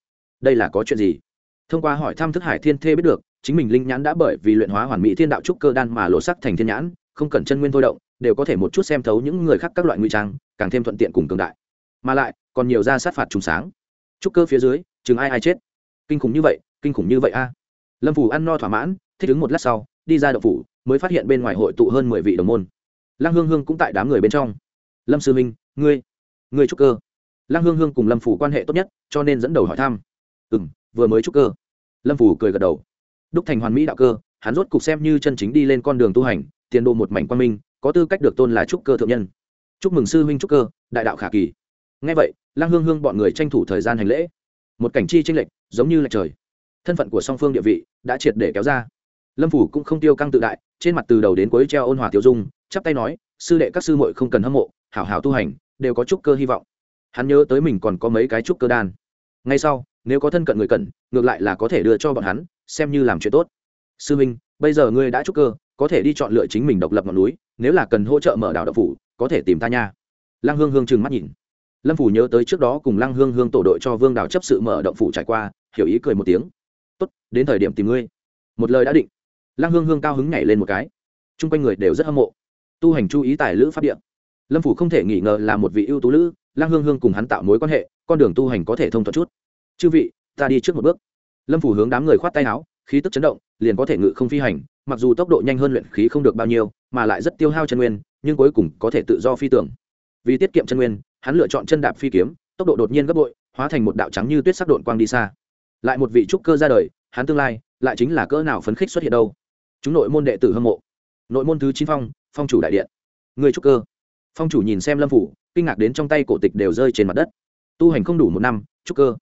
Đây là có chuyện gì? Thông qua hỏi thăm thức hải thiên thê biết được, chính mình linh nhãn đã bởi vì luyện hóa hoàn mỹ thiên đạo trúc cơ đan mà lộ sắc thành thiên nhãn, không cần chân nguyên thôi động, đều có thể một chút xem thấu những người khác các loại nguy trang, càng thêm thuận tiện cùng cường đại. Mà lại, còn nhiều ra sát phạt trùng sáng. Trúc cơ phía dưới, chừng ai ai chết? Kinh khủng như vậy, kinh khủng như vậy a. Lâm phủ ăn no thỏa mãn, thích ứng một lát sau, đi ra đậu phủ, mới phát hiện bên ngoài hội tụ hơn mười vị đồng môn. Lăng hương hương cũng tại đám người bên trong. Lâm sư minh, ngươi ngươi trúc cơ lăng hương hương cùng lâm phủ quan hệ tốt nhất, cho nên dẫn đầu hỏi thăm. Ừ m vừa mới trúc cơ. Lâm phủ cười gật đầu. Đúc thành hoàn mỹ đạo cơ, hắn rốt cục xem như chân chính đi lên con đường tu hành tiền đồ một mảnh quan minh, có tư cách được tôn là trúc cơ thượng nhân. Chúc mừng sư huynh trúc cơ, đại đạo khả kỳ. Ngay vậy, lăng hương hương bọn người tranh thủ thời gian hành lễ. Một cảnh chi tranh lệch, giống như lệch trời. Thân phận của song phương địa vị đã triệt để kéo ra. Lâm phủ cũng không tiêu căng tự đại, trên mặt từ đầu đến cuối treo ôn hòa tiêu dung, chắp tay nói, sư đệ các sư muội không cần hâm mộ, hảo hảo tu hành, đều có chúc cơ hy vọng hắn nhớ tới mình còn có mấy cái trúc cơ đan. Ngay sau, nếu có thân cận người cần ngược lại là có thể đưa cho bọn hắn, xem như làm chuyện tốt. Sư minh, bây giờ ngươi đã trúc cơ, có thể đi chọn lựa chính mình độc lập ngọn núi, nếu là cần hỗ trợ mở đảo độc phủ, có thể tìm ta nha. Lăng hương hương trừng mắt nhìn. Lâm phủ nhớ tới trước đó cùng lăng hương hương tổ đội cho vương đào chấp sự mở động phủ trải qua, hiểu ý cười một tiếng. Tốt, đến thời điểm tìm ngươi. Một lời đã định, lăng hương hương cao hứng nhảy lên một cái. Chung quanh người đều rất hâm mộ. Tu hành chú ý tài lữ pháp điện lâm phủ không thể nghi ngờ là một vị ưu tú lữ lăng hương hương cùng hắn tạo mối quan hệ, con đường tu hành có thể thông thuận chút. Chư vị, ta đi trước một bước. Lâm phủ hướng đám người khoát tay áo, khí tức chấn động, liền có thể ngự không phi hành, mặc dù tốc độ nhanh hơn luyện khí không được bao nhiêu, mà lại rất tiêu hao chân nguyên, nhưng cuối cùng có thể tự do phi tưởng vì tiết kiệm chân nguyên, hắn lựa chọn chân đạp phi kiếm, tốc độ đột nhiên gấp bội, hóa thành một đạo trắng như tuyết sắc độn quang đi xa. Lại một vị trúc cơ ra đời, hắn tương lai lại chính là cỡ nào phấn khích xuất hiện đâu? Chúng nội môn đệ tử hâm mộ. Nội môn thứ chín phong phong chủ đại điện. Người trúc cơ. Phong chủ nhìn xem lâm phủ kinh ngạc đến trong tay cổ tịch đều rơi trên mặt đất. Tu hành không đủ một năm, trúc cơ.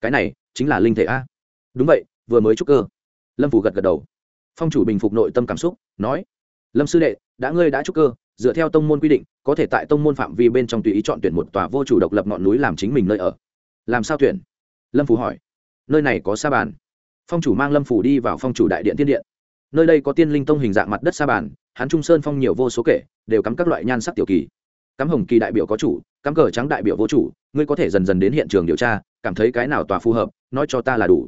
Cái này chính là linh thể a. Đúng vậy, vừa mới trúc cơ. Lâm phủ gật gật đầu. Phong chủ bình phục nội tâm cảm xúc, nói, lâm sư đệ, đã ngươi đã trúc cơ, dựa theo tông môn quy định, có thể tại tông môn phạm vi bên trong tùy ý chọn tuyển một tòa vô chủ độc lập ngọn núi làm chính mình nơi ở. Làm sao tuyển? Lâm phủ hỏi. Nơi này có sa bàn. Phong chủ mang lâm phủ đi vào phong chủ đại điện tiên điện. Nơi đây có tiên linh tông hình dạng mặt đất sa bàn hắn trung sơn phong nhiều vô số kể, đều cắm các loại nhan sắc tiểu kỳ cắm hồng kỳ đại biểu có chủ, cắm cờ trắng đại biểu vô chủ, ngươi có thể dần dần đến hiện trường điều tra, cảm thấy cái nào tòa phù hợp, nói cho ta là đủ.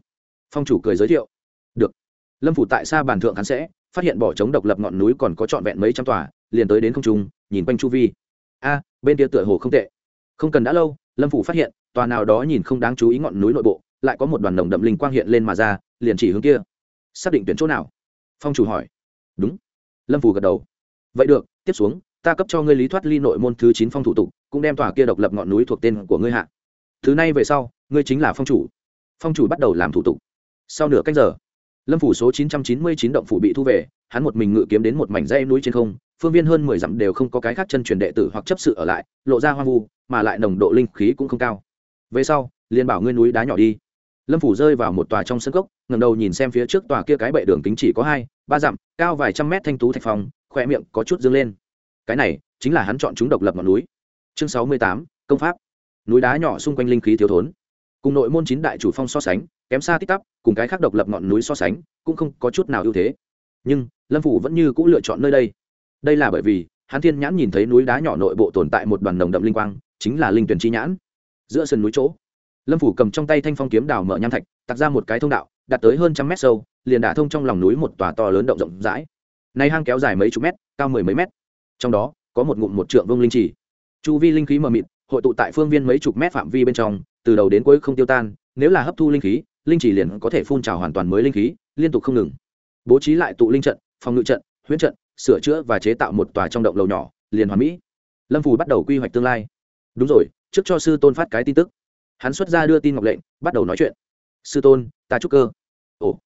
Phong chủ cười giới thiệu. Được. Lâm phủ tại xa bàn thượng hắn sẽ phát hiện bỏ trống độc lập ngọn núi còn có trọn vẹn mấy trăm tòa, liền tới đến không trung, nhìn quanh chu vi. A, bên kia tựa hồ không tệ. Không cần đã lâu, lâm phủ phát hiện, tòa nào đó nhìn không đáng chú ý ngọn núi nội bộ, lại có một đoàn nồng đậm linh quang hiện lên mà ra, liền chỉ hướng kia. Xác định tuyển chỗ nào? Phong chủ hỏi. Đúng. Lâm phủ gật đầu. Vậy được, tiếp xuống ta cấp cho ngươi lý thoát ly nội môn thứ chín phong thủ tục cũng đem tòa kia độc lập ngọn núi thuộc tên của ngươi hạ. Thứ này về sau ngươi chính là phong chủ. Phong chủ bắt đầu làm thủ tục. Sau nửa cách giờ lâm phủ số chín trăm chín mươi chín động phủ bị thu về hắn một mình ngự kiếm đến một mảnh dây núi trên không phương viên hơn mười dặm đều không có cái khác chân truyền đệ tử hoặc chấp sự ở lại lộ ra hoang vu mà lại nồng độ linh khí cũng không cao. Về sau liền bảo ngươi núi đá nhỏ đi. Lâm phủ rơi vào một tòa trong sân cốc ngầm đầu nhìn xem phía trước tòa kia cái bệ đường kính chỉ có hai ba dặm cao vài trăm mét thanh tú thạch phòng, khoe miệng có chút dâng lên cái này chính là hắn chọn chúng độc lập ngọn núi. Chương sáu mươi tám, công pháp. Núi đá nhỏ xung quanh linh khí thiếu thốn. Cùng nội môn chín đại chủ phong so sánh, kém xa tích tắp cùng cái khác độc lập ngọn núi so sánh, cũng không có chút nào ưu thế. Nhưng, lâm phủ vẫn như c ũ lựa chọn nơi đây. Đây là bởi vì, hắn thiên nhãn nhìn thấy núi đá nhỏ nội bộ tồn tại một đoàn nồng đậm linh quang, chính là linh tuyển chi nhãn. Giữa sườn núi chỗ, lâm phủ cầm trong tay thanh phong kiếm đào mở nham thạch tặc ra một cái thông đạo, đạt tới hơn trăm mét sâu, liền đả thông trong lòng núi một tòa to lớn động rộng rãi. Nay hang kéo dài mấy chục mét, cao mười mấy mét trong đó có một ngụm một trượng vông linh trì. Chu vi linh khí mờ mịt, hội tụ tại phương viên mấy chục mét phạm vi bên trong, từ đầu đến cuối không tiêu tan, nếu là hấp thu linh khí, linh chỉ liền có thể phun trào hoàn toàn mới linh khí, liên tục không ngừng. Bố trí lại tụ linh trận, phòng ngự trận, huyễn trận, sửa chữa và chế tạo một tòa trong động lầu nhỏ, liền hoàn mỹ. Lâm phù bắt đầu quy hoạch tương lai. Đúng rồi, trước cho sư tôn phát cái tin tức. Hắn xuất ra đưa tin ngọc lệnh, bắt đầu nói chuyện. Sư tôn, ta chúc cơ. Ồ,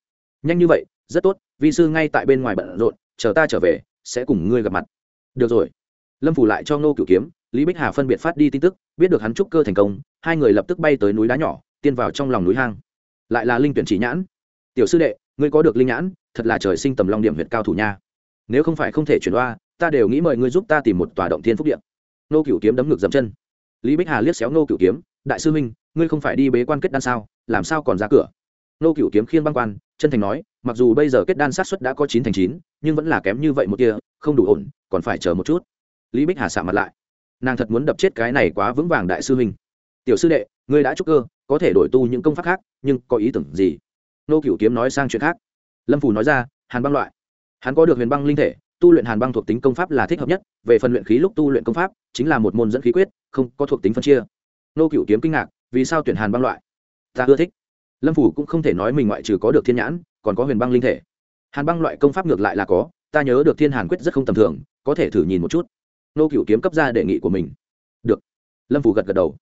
nhanh như vậy, rất tốt, vi sư ngay tại bên ngoài bận rộn, chờ ta trở về, sẽ cùng ngươi gặp mặt được rồi. Lâm phủ lại cho ngô cửu kiếm, lý bích hà phân biệt phát đi tin tức, biết được hắn trúc cơ thành công, hai người lập tức bay tới núi đá nhỏ, tiên vào trong lòng núi hang. Lại là linh tuyển chỉ nhãn. Tiểu sư đệ, ngươi có được linh nhãn, thật là trời sinh tầm long điểm huyện cao thủ nha. Nếu không phải không thể chuyển đoa, ta đều nghĩ mời ngươi giúp ta tìm một tòa động thiên phúc điện nô cửu kiếm đấm ngược dầm chân. Lý bích hà liếc xéo nô cửu kiếm, đại sư minh ngươi không phải đi bế quan kết đan sao? Làm sao còn ra cửa? Nô cửu kiếm khiên băng quan, chân thành nói, mặc dù bây giờ kết đan sát xuất đã có chín thành chín, nhưng vẫn là kém như vậy một kia không đủ ổn, còn phải chờ một chút. Lý bích hà xạ mặt lại. Nàng thật muốn đập chết cái này quá vững vàng đại sư huynh. tiểu sư đệ, ngươi đã trúc cơ, có thể đổi tu những công pháp khác, nhưng có ý tưởng gì? Nô cửu kiếm nói sang chuyện khác. Lâm phủ nói ra, hàn băng loại. Hắn có được huyền băng linh thể, tu luyện hàn băng thuộc tính công pháp là thích hợp nhất, về phần luyện khí lúc tu luyện công pháp, chính là một môn dẫn khí quyết, không có thuộc tính phân chia. Nô cửu kiếm kinh ngạc, vì sao tuyển hàn băng loại? Ta ưa thích. Lâm phủ cũng không thể nói mình ngoại trừ có được thiên nhãn, còn có huyền băng linh thể. Hàn băng loại công pháp ngược lại là có ta nhớ được thiên hàn quyết rất không tầm thường, có thể thử nhìn một chút. Nô cựu kiếm cấp ra đề nghị của mình. Được. Lâm phủ gật gật đầu.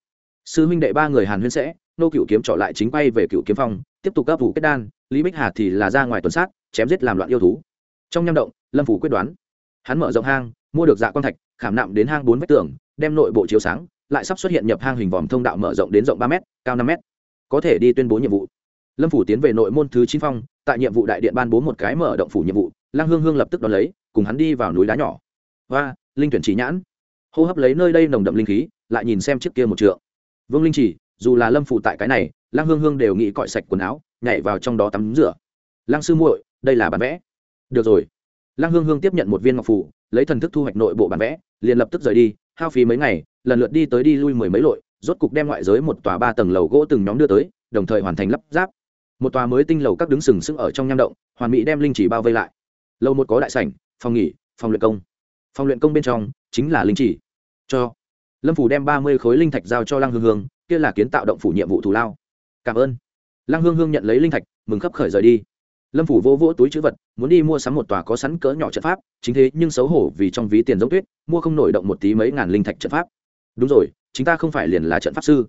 Sư huynh đệ ba người hàn huyên sẽ, nô cựu kiếm trọ lại chính quay về cựu kiếm phong, tiếp tục các vụ kết đan, lý bích hà thì là ra ngoài tuần sát, chém giết làm loạn yêu thú. Trong nham động, lâm phủ quyết đoán. Hắn mở rộng hang, mua được dạ quan thạch, khảm nạm đến hang bốn vách tường, đem nội bộ chiếu sáng, lại sắp xuất hiện nhập hang hình vòm thông đạo mở rộng đến rộng ba m cao năm m có thể đi tuyên bố nhiệm vụ. Lâm phủ tiến về nội môn thứ chín phong, tại nhiệm vụ đại điện ban bố một cái mở động phủ nhiệm vụ lăng hương hương lập tức đón lấy, cùng hắn đi vào núi đá nhỏ. Và linh tuyển chỉ nhãn. Hô hấp lấy nơi đây nồng đậm linh khí, lại nhìn xem chiếc kia một trượng. Vương linh chỉ, dù là lâm phụ tại cái này, lăng hương hương đều nghĩ cọi sạch quần áo, nhảy vào trong đó tắm rửa. Lăng sư muội, đây là bản vẽ. Được rồi. Lăng hương hương tiếp nhận một viên ngọc phủ, lấy thần thức thu hoạch nội bộ bản vẽ, liền lập tức rời đi, hao phí mấy ngày, lần lượt đi tới đi lui mười mấy lội, rốt cục đem ngoại giới một tòa ba tầng lầu gỗ từng nhóm đưa tới, đồng thời hoàn thành lắp ráp. Một tòa mới tinh lầu các đứng sừng sững ở trong nham động, hoàn mỹ đem linh chỉ bao vây lại lầu một có đại sảnh, phòng nghỉ, phòng luyện công. Phòng luyện công bên trong chính là linh chỉ. Cho lâm phủ đem ba mươi khối linh thạch giao cho lăng hương hương, kia là kiến tạo động phủ nhiệm vụ thù lao. Cảm ơn. Lăng hương hương nhận lấy linh thạch, mừng khấp khởi rời đi. Lâm phủ vô vỗ túi chữ vật, muốn đi mua sắm một tòa có sẵn cỡ nhỏ trận pháp, chính thế nhưng xấu hổ vì trong ví tiền giống tuyết, mua không nổi động một tí mấy ngàn linh thạch trận pháp. Đúng rồi chúng ta không phải liền là trận pháp sư.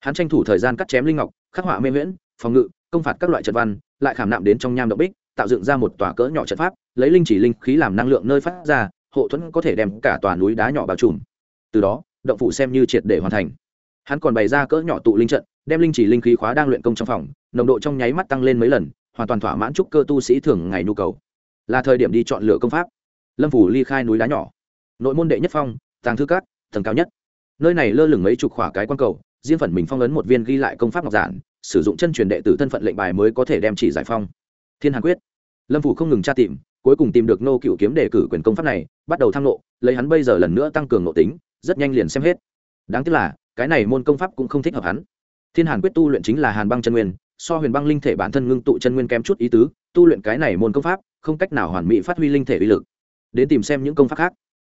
Hắn tranh thủ thời gian cắt chém linh ngọc, khắc họa mê nguyễn phòng ngự, công phạt các loại trận văn, lại khảm nạm đến trong nham động bích tạo dựng ra một tòa cỡ nhỏ trận pháp, lấy linh chỉ linh khí làm năng lượng nơi phát ra, hộ thuẫn có thể đem cả tòa núi đá nhỏ bao trùm. Từ đó, động phủ xem như triệt để hoàn thành. Hắn còn bày ra cỡ nhỏ tụ linh trận, đem linh chỉ linh khí khóa đang luyện công trong phòng, nồng độ trong nháy mắt tăng lên mấy lần, hoàn toàn thỏa mãn trúc cơ tu sĩ thường ngày nhu cầu. Là thời điểm đi chọn lựa công pháp. Lâm phủ ly khai núi đá nhỏ. Nội môn đệ nhất phong, tàng thư cát tầng cao nhất. Nơi này lơ lửng mấy chục khỏa cái quan cầu, riêng phần mình phong ấn một viên ghi lại công pháp ngọc giản, sử dụng chân truyền đệ tử thân phận lệnh bài mới có thể đem chỉ giải phong thiên hàn quyết. Lâm phủ không ngừng tra tìm, cuối cùng tìm được nô cựu kiếm đề cử quyền công pháp này, bắt đầu thăng nộ, lấy hắn bây giờ lần nữa tăng cường nộ tính, rất nhanh liền xem hết. Đáng tiếc là, cái này môn công pháp cũng không thích hợp hắn. Thiên hàn quyết tu luyện chính là hàn băng chân nguyên, so huyền băng linh thể bản thân ngưng tụ chân nguyên kém chút ý tứ, tu luyện cái này môn công pháp, không cách nào hoàn mỹ phát huy linh thể uy lực. Đến tìm xem những công pháp khác.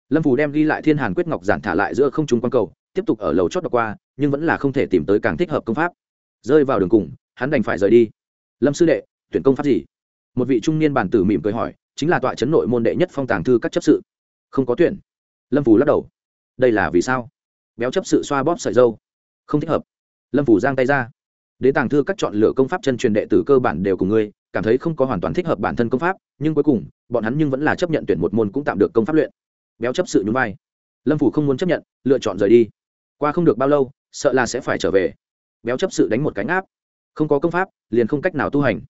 Lâm phù đem ghi lại thiên hàn quyết ngọc giản thả lại giữa không trung quan cầu, tiếp tục ở lầu chót đọc qua, nhưng vẫn là không thể tìm tới càng thích hợp công pháp. Rơi vào đường cùng, hắn đành phải rời đi. Lâm sư đệ tuyển công pháp gì? Một vị trung niên bản tử mỉm cười hỏi, chính là tọa chấn nội môn đệ nhất phong tàng thư các chấp sự. Không có tuyển. Lâm phù lắc đầu. Đây là vì sao? Béo chấp sự xoa bóp sợi dâu. Không thích hợp. Lâm phủ giang tay ra. Đế tàng thư các chọn lựa công pháp chân truyền đệ tử cơ bản đều cùng ngươi, cảm thấy không có hoàn toàn thích hợp bản thân công pháp, nhưng cuối cùng, bọn hắn nhưng vẫn là chấp nhận tuyển một môn cũng tạm được công pháp luyện. Béo chấp sự nhún vai. Lâm phủ không muốn chấp nhận, lựa chọn rời đi. Qua không được bao lâu, sợ là sẽ phải trở về. Béo chấp sự đánh một cánh áp không có công pháp, liền không cách nào tu hành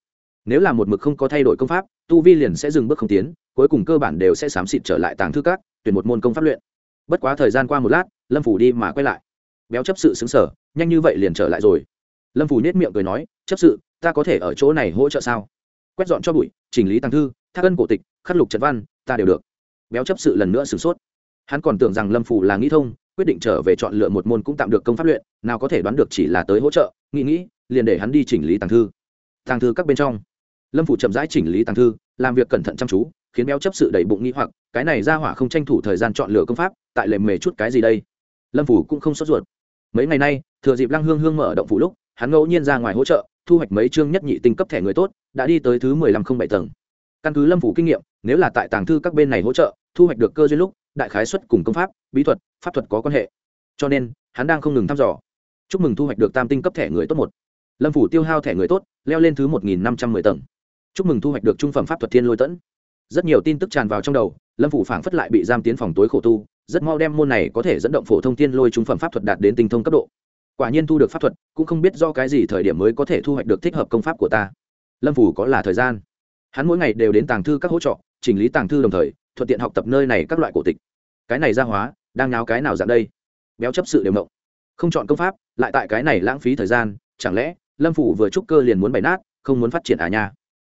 nếu là một mực không có thay đổi công pháp, tu vi liền sẽ dừng bước không tiến, cuối cùng cơ bản đều sẽ xám xịt trở lại tàng thư các, tuyển một môn công pháp luyện. Bất quá thời gian qua một lát, lâm phủ đi mà quay lại. Béo chấp sự xứng sở, nhanh như vậy liền trở lại rồi. Lâm phủ nhét miệng cười nói, chấp sự, ta có thể ở chỗ này hỗ trợ sao? Quét dọn cho bụi, chỉnh lý tàng thư, thác ân cổ tịch, khắc lục trật văn, ta đều được. Béo chấp sự lần nữa sửng sốt. Hắn còn tưởng rằng lâm phủ là nghĩ thông, quyết định trở về chọn lựa một môn cũng tạm được công pháp luyện, nào có thể đoán được chỉ là tới hỗ trợ, nghĩ nghĩ, liền để hắn đi chỉnh lý tàng thư. Tàng thư các bên trong lâm phủ chậm rãi chỉnh lý tàng thư, làm việc cẩn thận chăm chú, khiến béo chấp sự đầy bụng nghĩ hoặc, cái này ra hỏa không tranh thủ thời gian chọn lựa công pháp, tại lề mề chút cái gì đây? Lâm phủ cũng không sốt ruột. Mấy ngày nay, thừa dịp lăng hương hương mở động phủ lúc, hắn ngẫu nhiên ra ngoài hỗ trợ, thu hoạch mấy chương nhất nhị tinh cấp thẻ người tốt, đã đi tới thứ mười lăm không bảy tầng. Căn cứ lâm phủ kinh nghiệm, nếu là tại tàng thư các bên này hỗ trợ, thu hoạch được cơ duyên lúc, đại khái xuất cùng công pháp, bí thuật, pháp thuật có quan hệ. Cho nên, hắn đang không ngừng thăm dò. Chúc mừng thu hoạch được tam tinh cấp thẻ người tốt một. Lâm phủ tiêu hao thẻ người tốt, leo lên thứ một nghìn năm trăm mười tầng chúc mừng thu hoạch được trung phẩm pháp thuật thiên lôi tẫn. Rất nhiều tin tức tràn vào trong đầu, lâm phủ phảng phất lại bị giam tiến phòng tối khổ tu, rất mau đem môn này có thể dẫn động phổ thông tiên lôi trung phẩm pháp thuật đạt đến tinh thông cấp độ. Quả nhiên thu được pháp thuật, cũng không biết do cái gì thời điểm mới có thể thu hoạch được thích hợp công pháp của ta. Lâm phủ có là thời gian. Hắn mỗi ngày đều đến tàng thư các hỗ trợ, chỉnh lý tàng thư đồng thời, thuận tiện học tập nơi này các loại cổ tịch. Cái này ra hóa, đang náo cái nào dạng đây? Béo chấp sự đều mộng. Không chọn công pháp, lại tại cái này lãng phí thời gian, chẳng lẽ lâm phủ vừa trúc cơ liền muốn bày nát, không muốn phát triển à nha?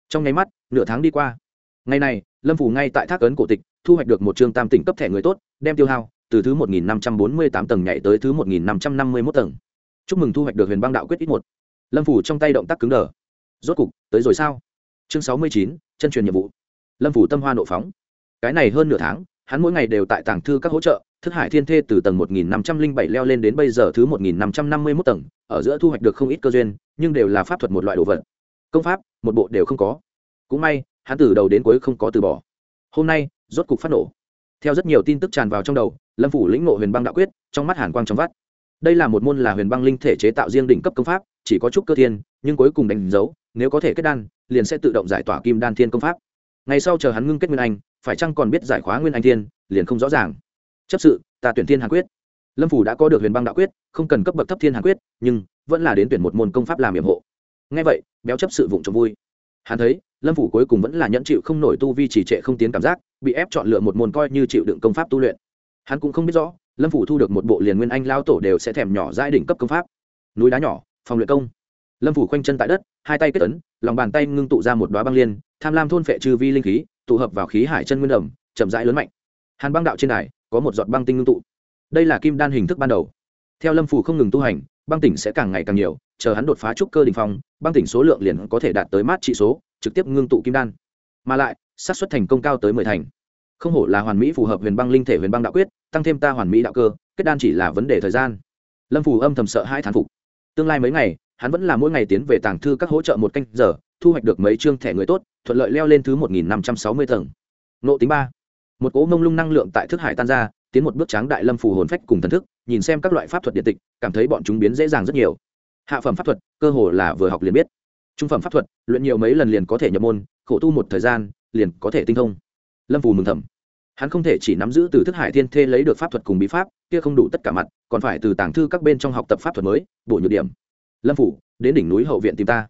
Trong nháy mắt, nửa tháng đi qua. Ngày này, lâm phủ ngay tại thác ấn cổ tịch, thu hoạch được một chương tam tỉnh cấp thẻ người tốt, đem tiêu hao từ thứ một nghìn năm trăm bốn mươi tám tầng nhảy tới thứ một nghìn năm trăm năm mươi mốt tầng. Chúc mừng thu hoạch được huyền băng đạo quyết ít một. Lâm phủ trong tay động tác cứng đờ. Rốt cục, tới rồi sao? Chương sáu mươi chín, chân truyền nhiệm vụ. Lâm phủ tâm hoa nộ phóng. Cái này hơn nửa tháng, hắn mỗi ngày đều tại tảng thư các hỗ trợ, thức hải thiên thê từ tầng một nghìn năm trăm linh bảy leo lên đến bây giờ thứ một nghìn năm trăm năm mươi mốt tầng, ở giữa thu hoạch được không ít cơ duyên, nhưng đều là pháp thuật một loại đồ vật công pháp, một bộ đều không có. Cũng may, hắn từ đầu đến cuối không có từ bỏ. Hôm nay, rốt cục phát nổ. Theo rất nhiều tin tức tràn vào trong đầu, lâm phủ lĩnh ngộ huyền băng đạo quyết, trong mắt hàn quang trong vắt. Đây là một môn là huyền băng linh thể chế tạo riêng đỉnh cấp công pháp, chỉ có chút cơ thiên, nhưng cuối cùng đánh dấu, nếu có thể kết đan, liền sẽ tự động giải tỏa kim đan thiên công pháp. Ngày sau chờ hắn ngưng kết nguyên anh, phải chăng còn biết giải khóa nguyên anh thiên, liền không rõ ràng. Chấp sự, ta tuyển thiên hàn quyết. Lâm phủ đã có được huyền băng đạo quyết, không cần cấp bậc thấp thiên hàn quyết, nhưng vẫn là đến tuyển một môn công pháp làm nhiệm hộ ngay vậy, béo chấp sự vụng trộm vui. Hắn thấy, lâm phủ cuối cùng vẫn là nhẫn chịu không nổi tu vi trì trệ không tiến cảm giác, bị ép chọn lựa một môn coi như chịu đựng công pháp tu luyện. Hắn cũng không biết rõ, lâm phủ thu được một bộ liền nguyên anh lao tổ đều sẽ thèm nhỏ giai đỉnh cấp công pháp. Núi đá nhỏ, phòng luyện công. Lâm phủ khoanh chân tại đất, hai tay kết ấn, lòng bàn tay ngưng tụ ra một đoá băng liên, tham lam thôn phệ trừ vi linh khí, tụ hợp vào khí hải chân nguyên đồng chậm rãi lớn mạnh. Hàn băng đạo trên đài, có một giọt băng tinh ngưng tụ. Đây là kim đan hình thức ban đầu. Theo lâm phủ không ngừng tu hành, băng tỉnh sẽ càng ngày càng nhiều chờ hắn đột phá trúc cơ đình phong, băng tỉnh số lượng liền có thể đạt tới mát trị số, trực tiếp ngưng tụ kim đan. Mà lại, xác suất thành công cao tới mười thành. Không hổ là hoàn mỹ phù hợp huyền băng linh thể huyền băng đạo quyết, tăng thêm ta hoàn mỹ đạo cơ, kết đan chỉ là vấn đề thời gian. Lâm phù âm thầm sợ hai thán phục. Tương lai mấy ngày, hắn vẫn là mỗi ngày tiến về tàng thư các hỗ trợ một canh giờ, thu hoạch được mấy chương thẻ người tốt, thuận lợi leo lên thứ một nghìn năm trăm sáu mươi tầng. Nộ tính ba. Một cỗ mông lung năng lượng tại thức hải tan ra, tiến một bước tráng đại lâm phù hồn phách cùng thần thức, nhìn xem các loại pháp thuật điện tịch, cảm thấy bọn chúng biến dễ dàng rất nhiều hạ phẩm pháp thuật, cơ hồ là vừa học liền biết. Trung phẩm pháp thuật, luyện nhiều mấy lần liền có thể nhập môn, khổ tu một thời gian, liền có thể tinh thông. Lâm phù mừng thầm. Hắn không thể chỉ nắm giữ từ thức hải thiên thê lấy được pháp thuật cùng bí pháp, kia không đủ tất cả mặt, còn phải từ tàng thư các bên trong học tập pháp thuật mới, bổ nhược điểm. Lâm phủ đến đỉnh núi hậu viện tìm ta.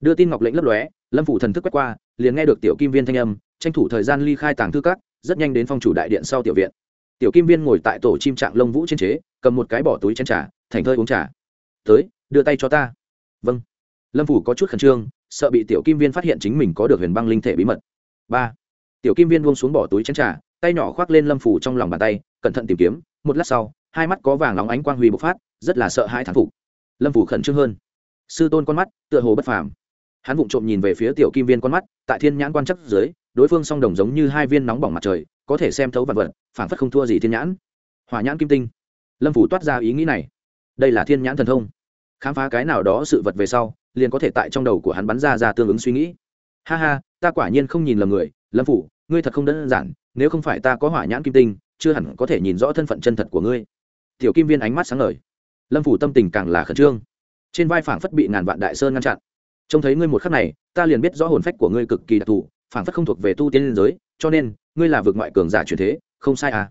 Đưa tin ngọc lệnh lấp lóe, lâm phủ thần thức quét qua, liền nghe được tiểu kim viên thanh âm, tranh thủ thời gian ly khai tàng thư các, rất nhanh đến phong chủ đại điện sau tiểu viện. Tiểu kim viên ngồi tại tổ chim trạng lông vũ trên chế, cầm một cái bỏ túi chén trà, thành thơi uống trà. Tới đưa tay cho ta. Vâng. Lâm phủ có chút khẩn trương, sợ bị tiểu kim viên phát hiện chính mình có được huyền băng linh thể bí mật. Ba. Tiểu kim viên buông xuống bỏ túi chén trà, tay nhỏ khoác lên lâm phủ trong lòng bàn tay, cẩn thận tìm kiếm, một lát sau, hai mắt có vàng óng ánh quang huy bộc phát, rất là sợ hãi thán phục. Lâm phủ khẩn trương hơn. Sư tôn con mắt, tựa hồ bất phàm. Hắn vụng trộm nhìn về phía tiểu kim viên con mắt, tại thiên nhãn quan chắc dưới, đối phương song đồng giống như hai viên nóng bỏng mặt trời, có thể xem thấu vật vật phản phất không thua gì thiên nhãn. Hỏa nhãn kim tinh. Lâm phủ toát ra ý nghĩ này. Đây là thiên nhãn thần thông khám phá cái nào đó sự vật về sau, liền có thể tại trong đầu của hắn bắn ra ra tương ứng suy nghĩ. Ha ha, ta quả nhiên không nhìn lầm người, lâm phủ, ngươi thật không đơn giản, nếu không phải ta có hỏa nhãn kim tinh, chưa hẳn có thể nhìn rõ thân phận chân thật của ngươi. Tiểu kim viên ánh mắt sáng ngời. Lâm phủ tâm tình càng là khẩn trương. Trên vai phảng phất bị ngàn vạn đại sơn ngăn chặn. Trông thấy ngươi một khắc này, ta liền biết rõ hồn phách của ngươi cực kỳ đặc thù, phảng phất không thuộc về tu tiên liên giới, cho nên, ngươi là vượt ngoại cường giả truyền thế, không sai à.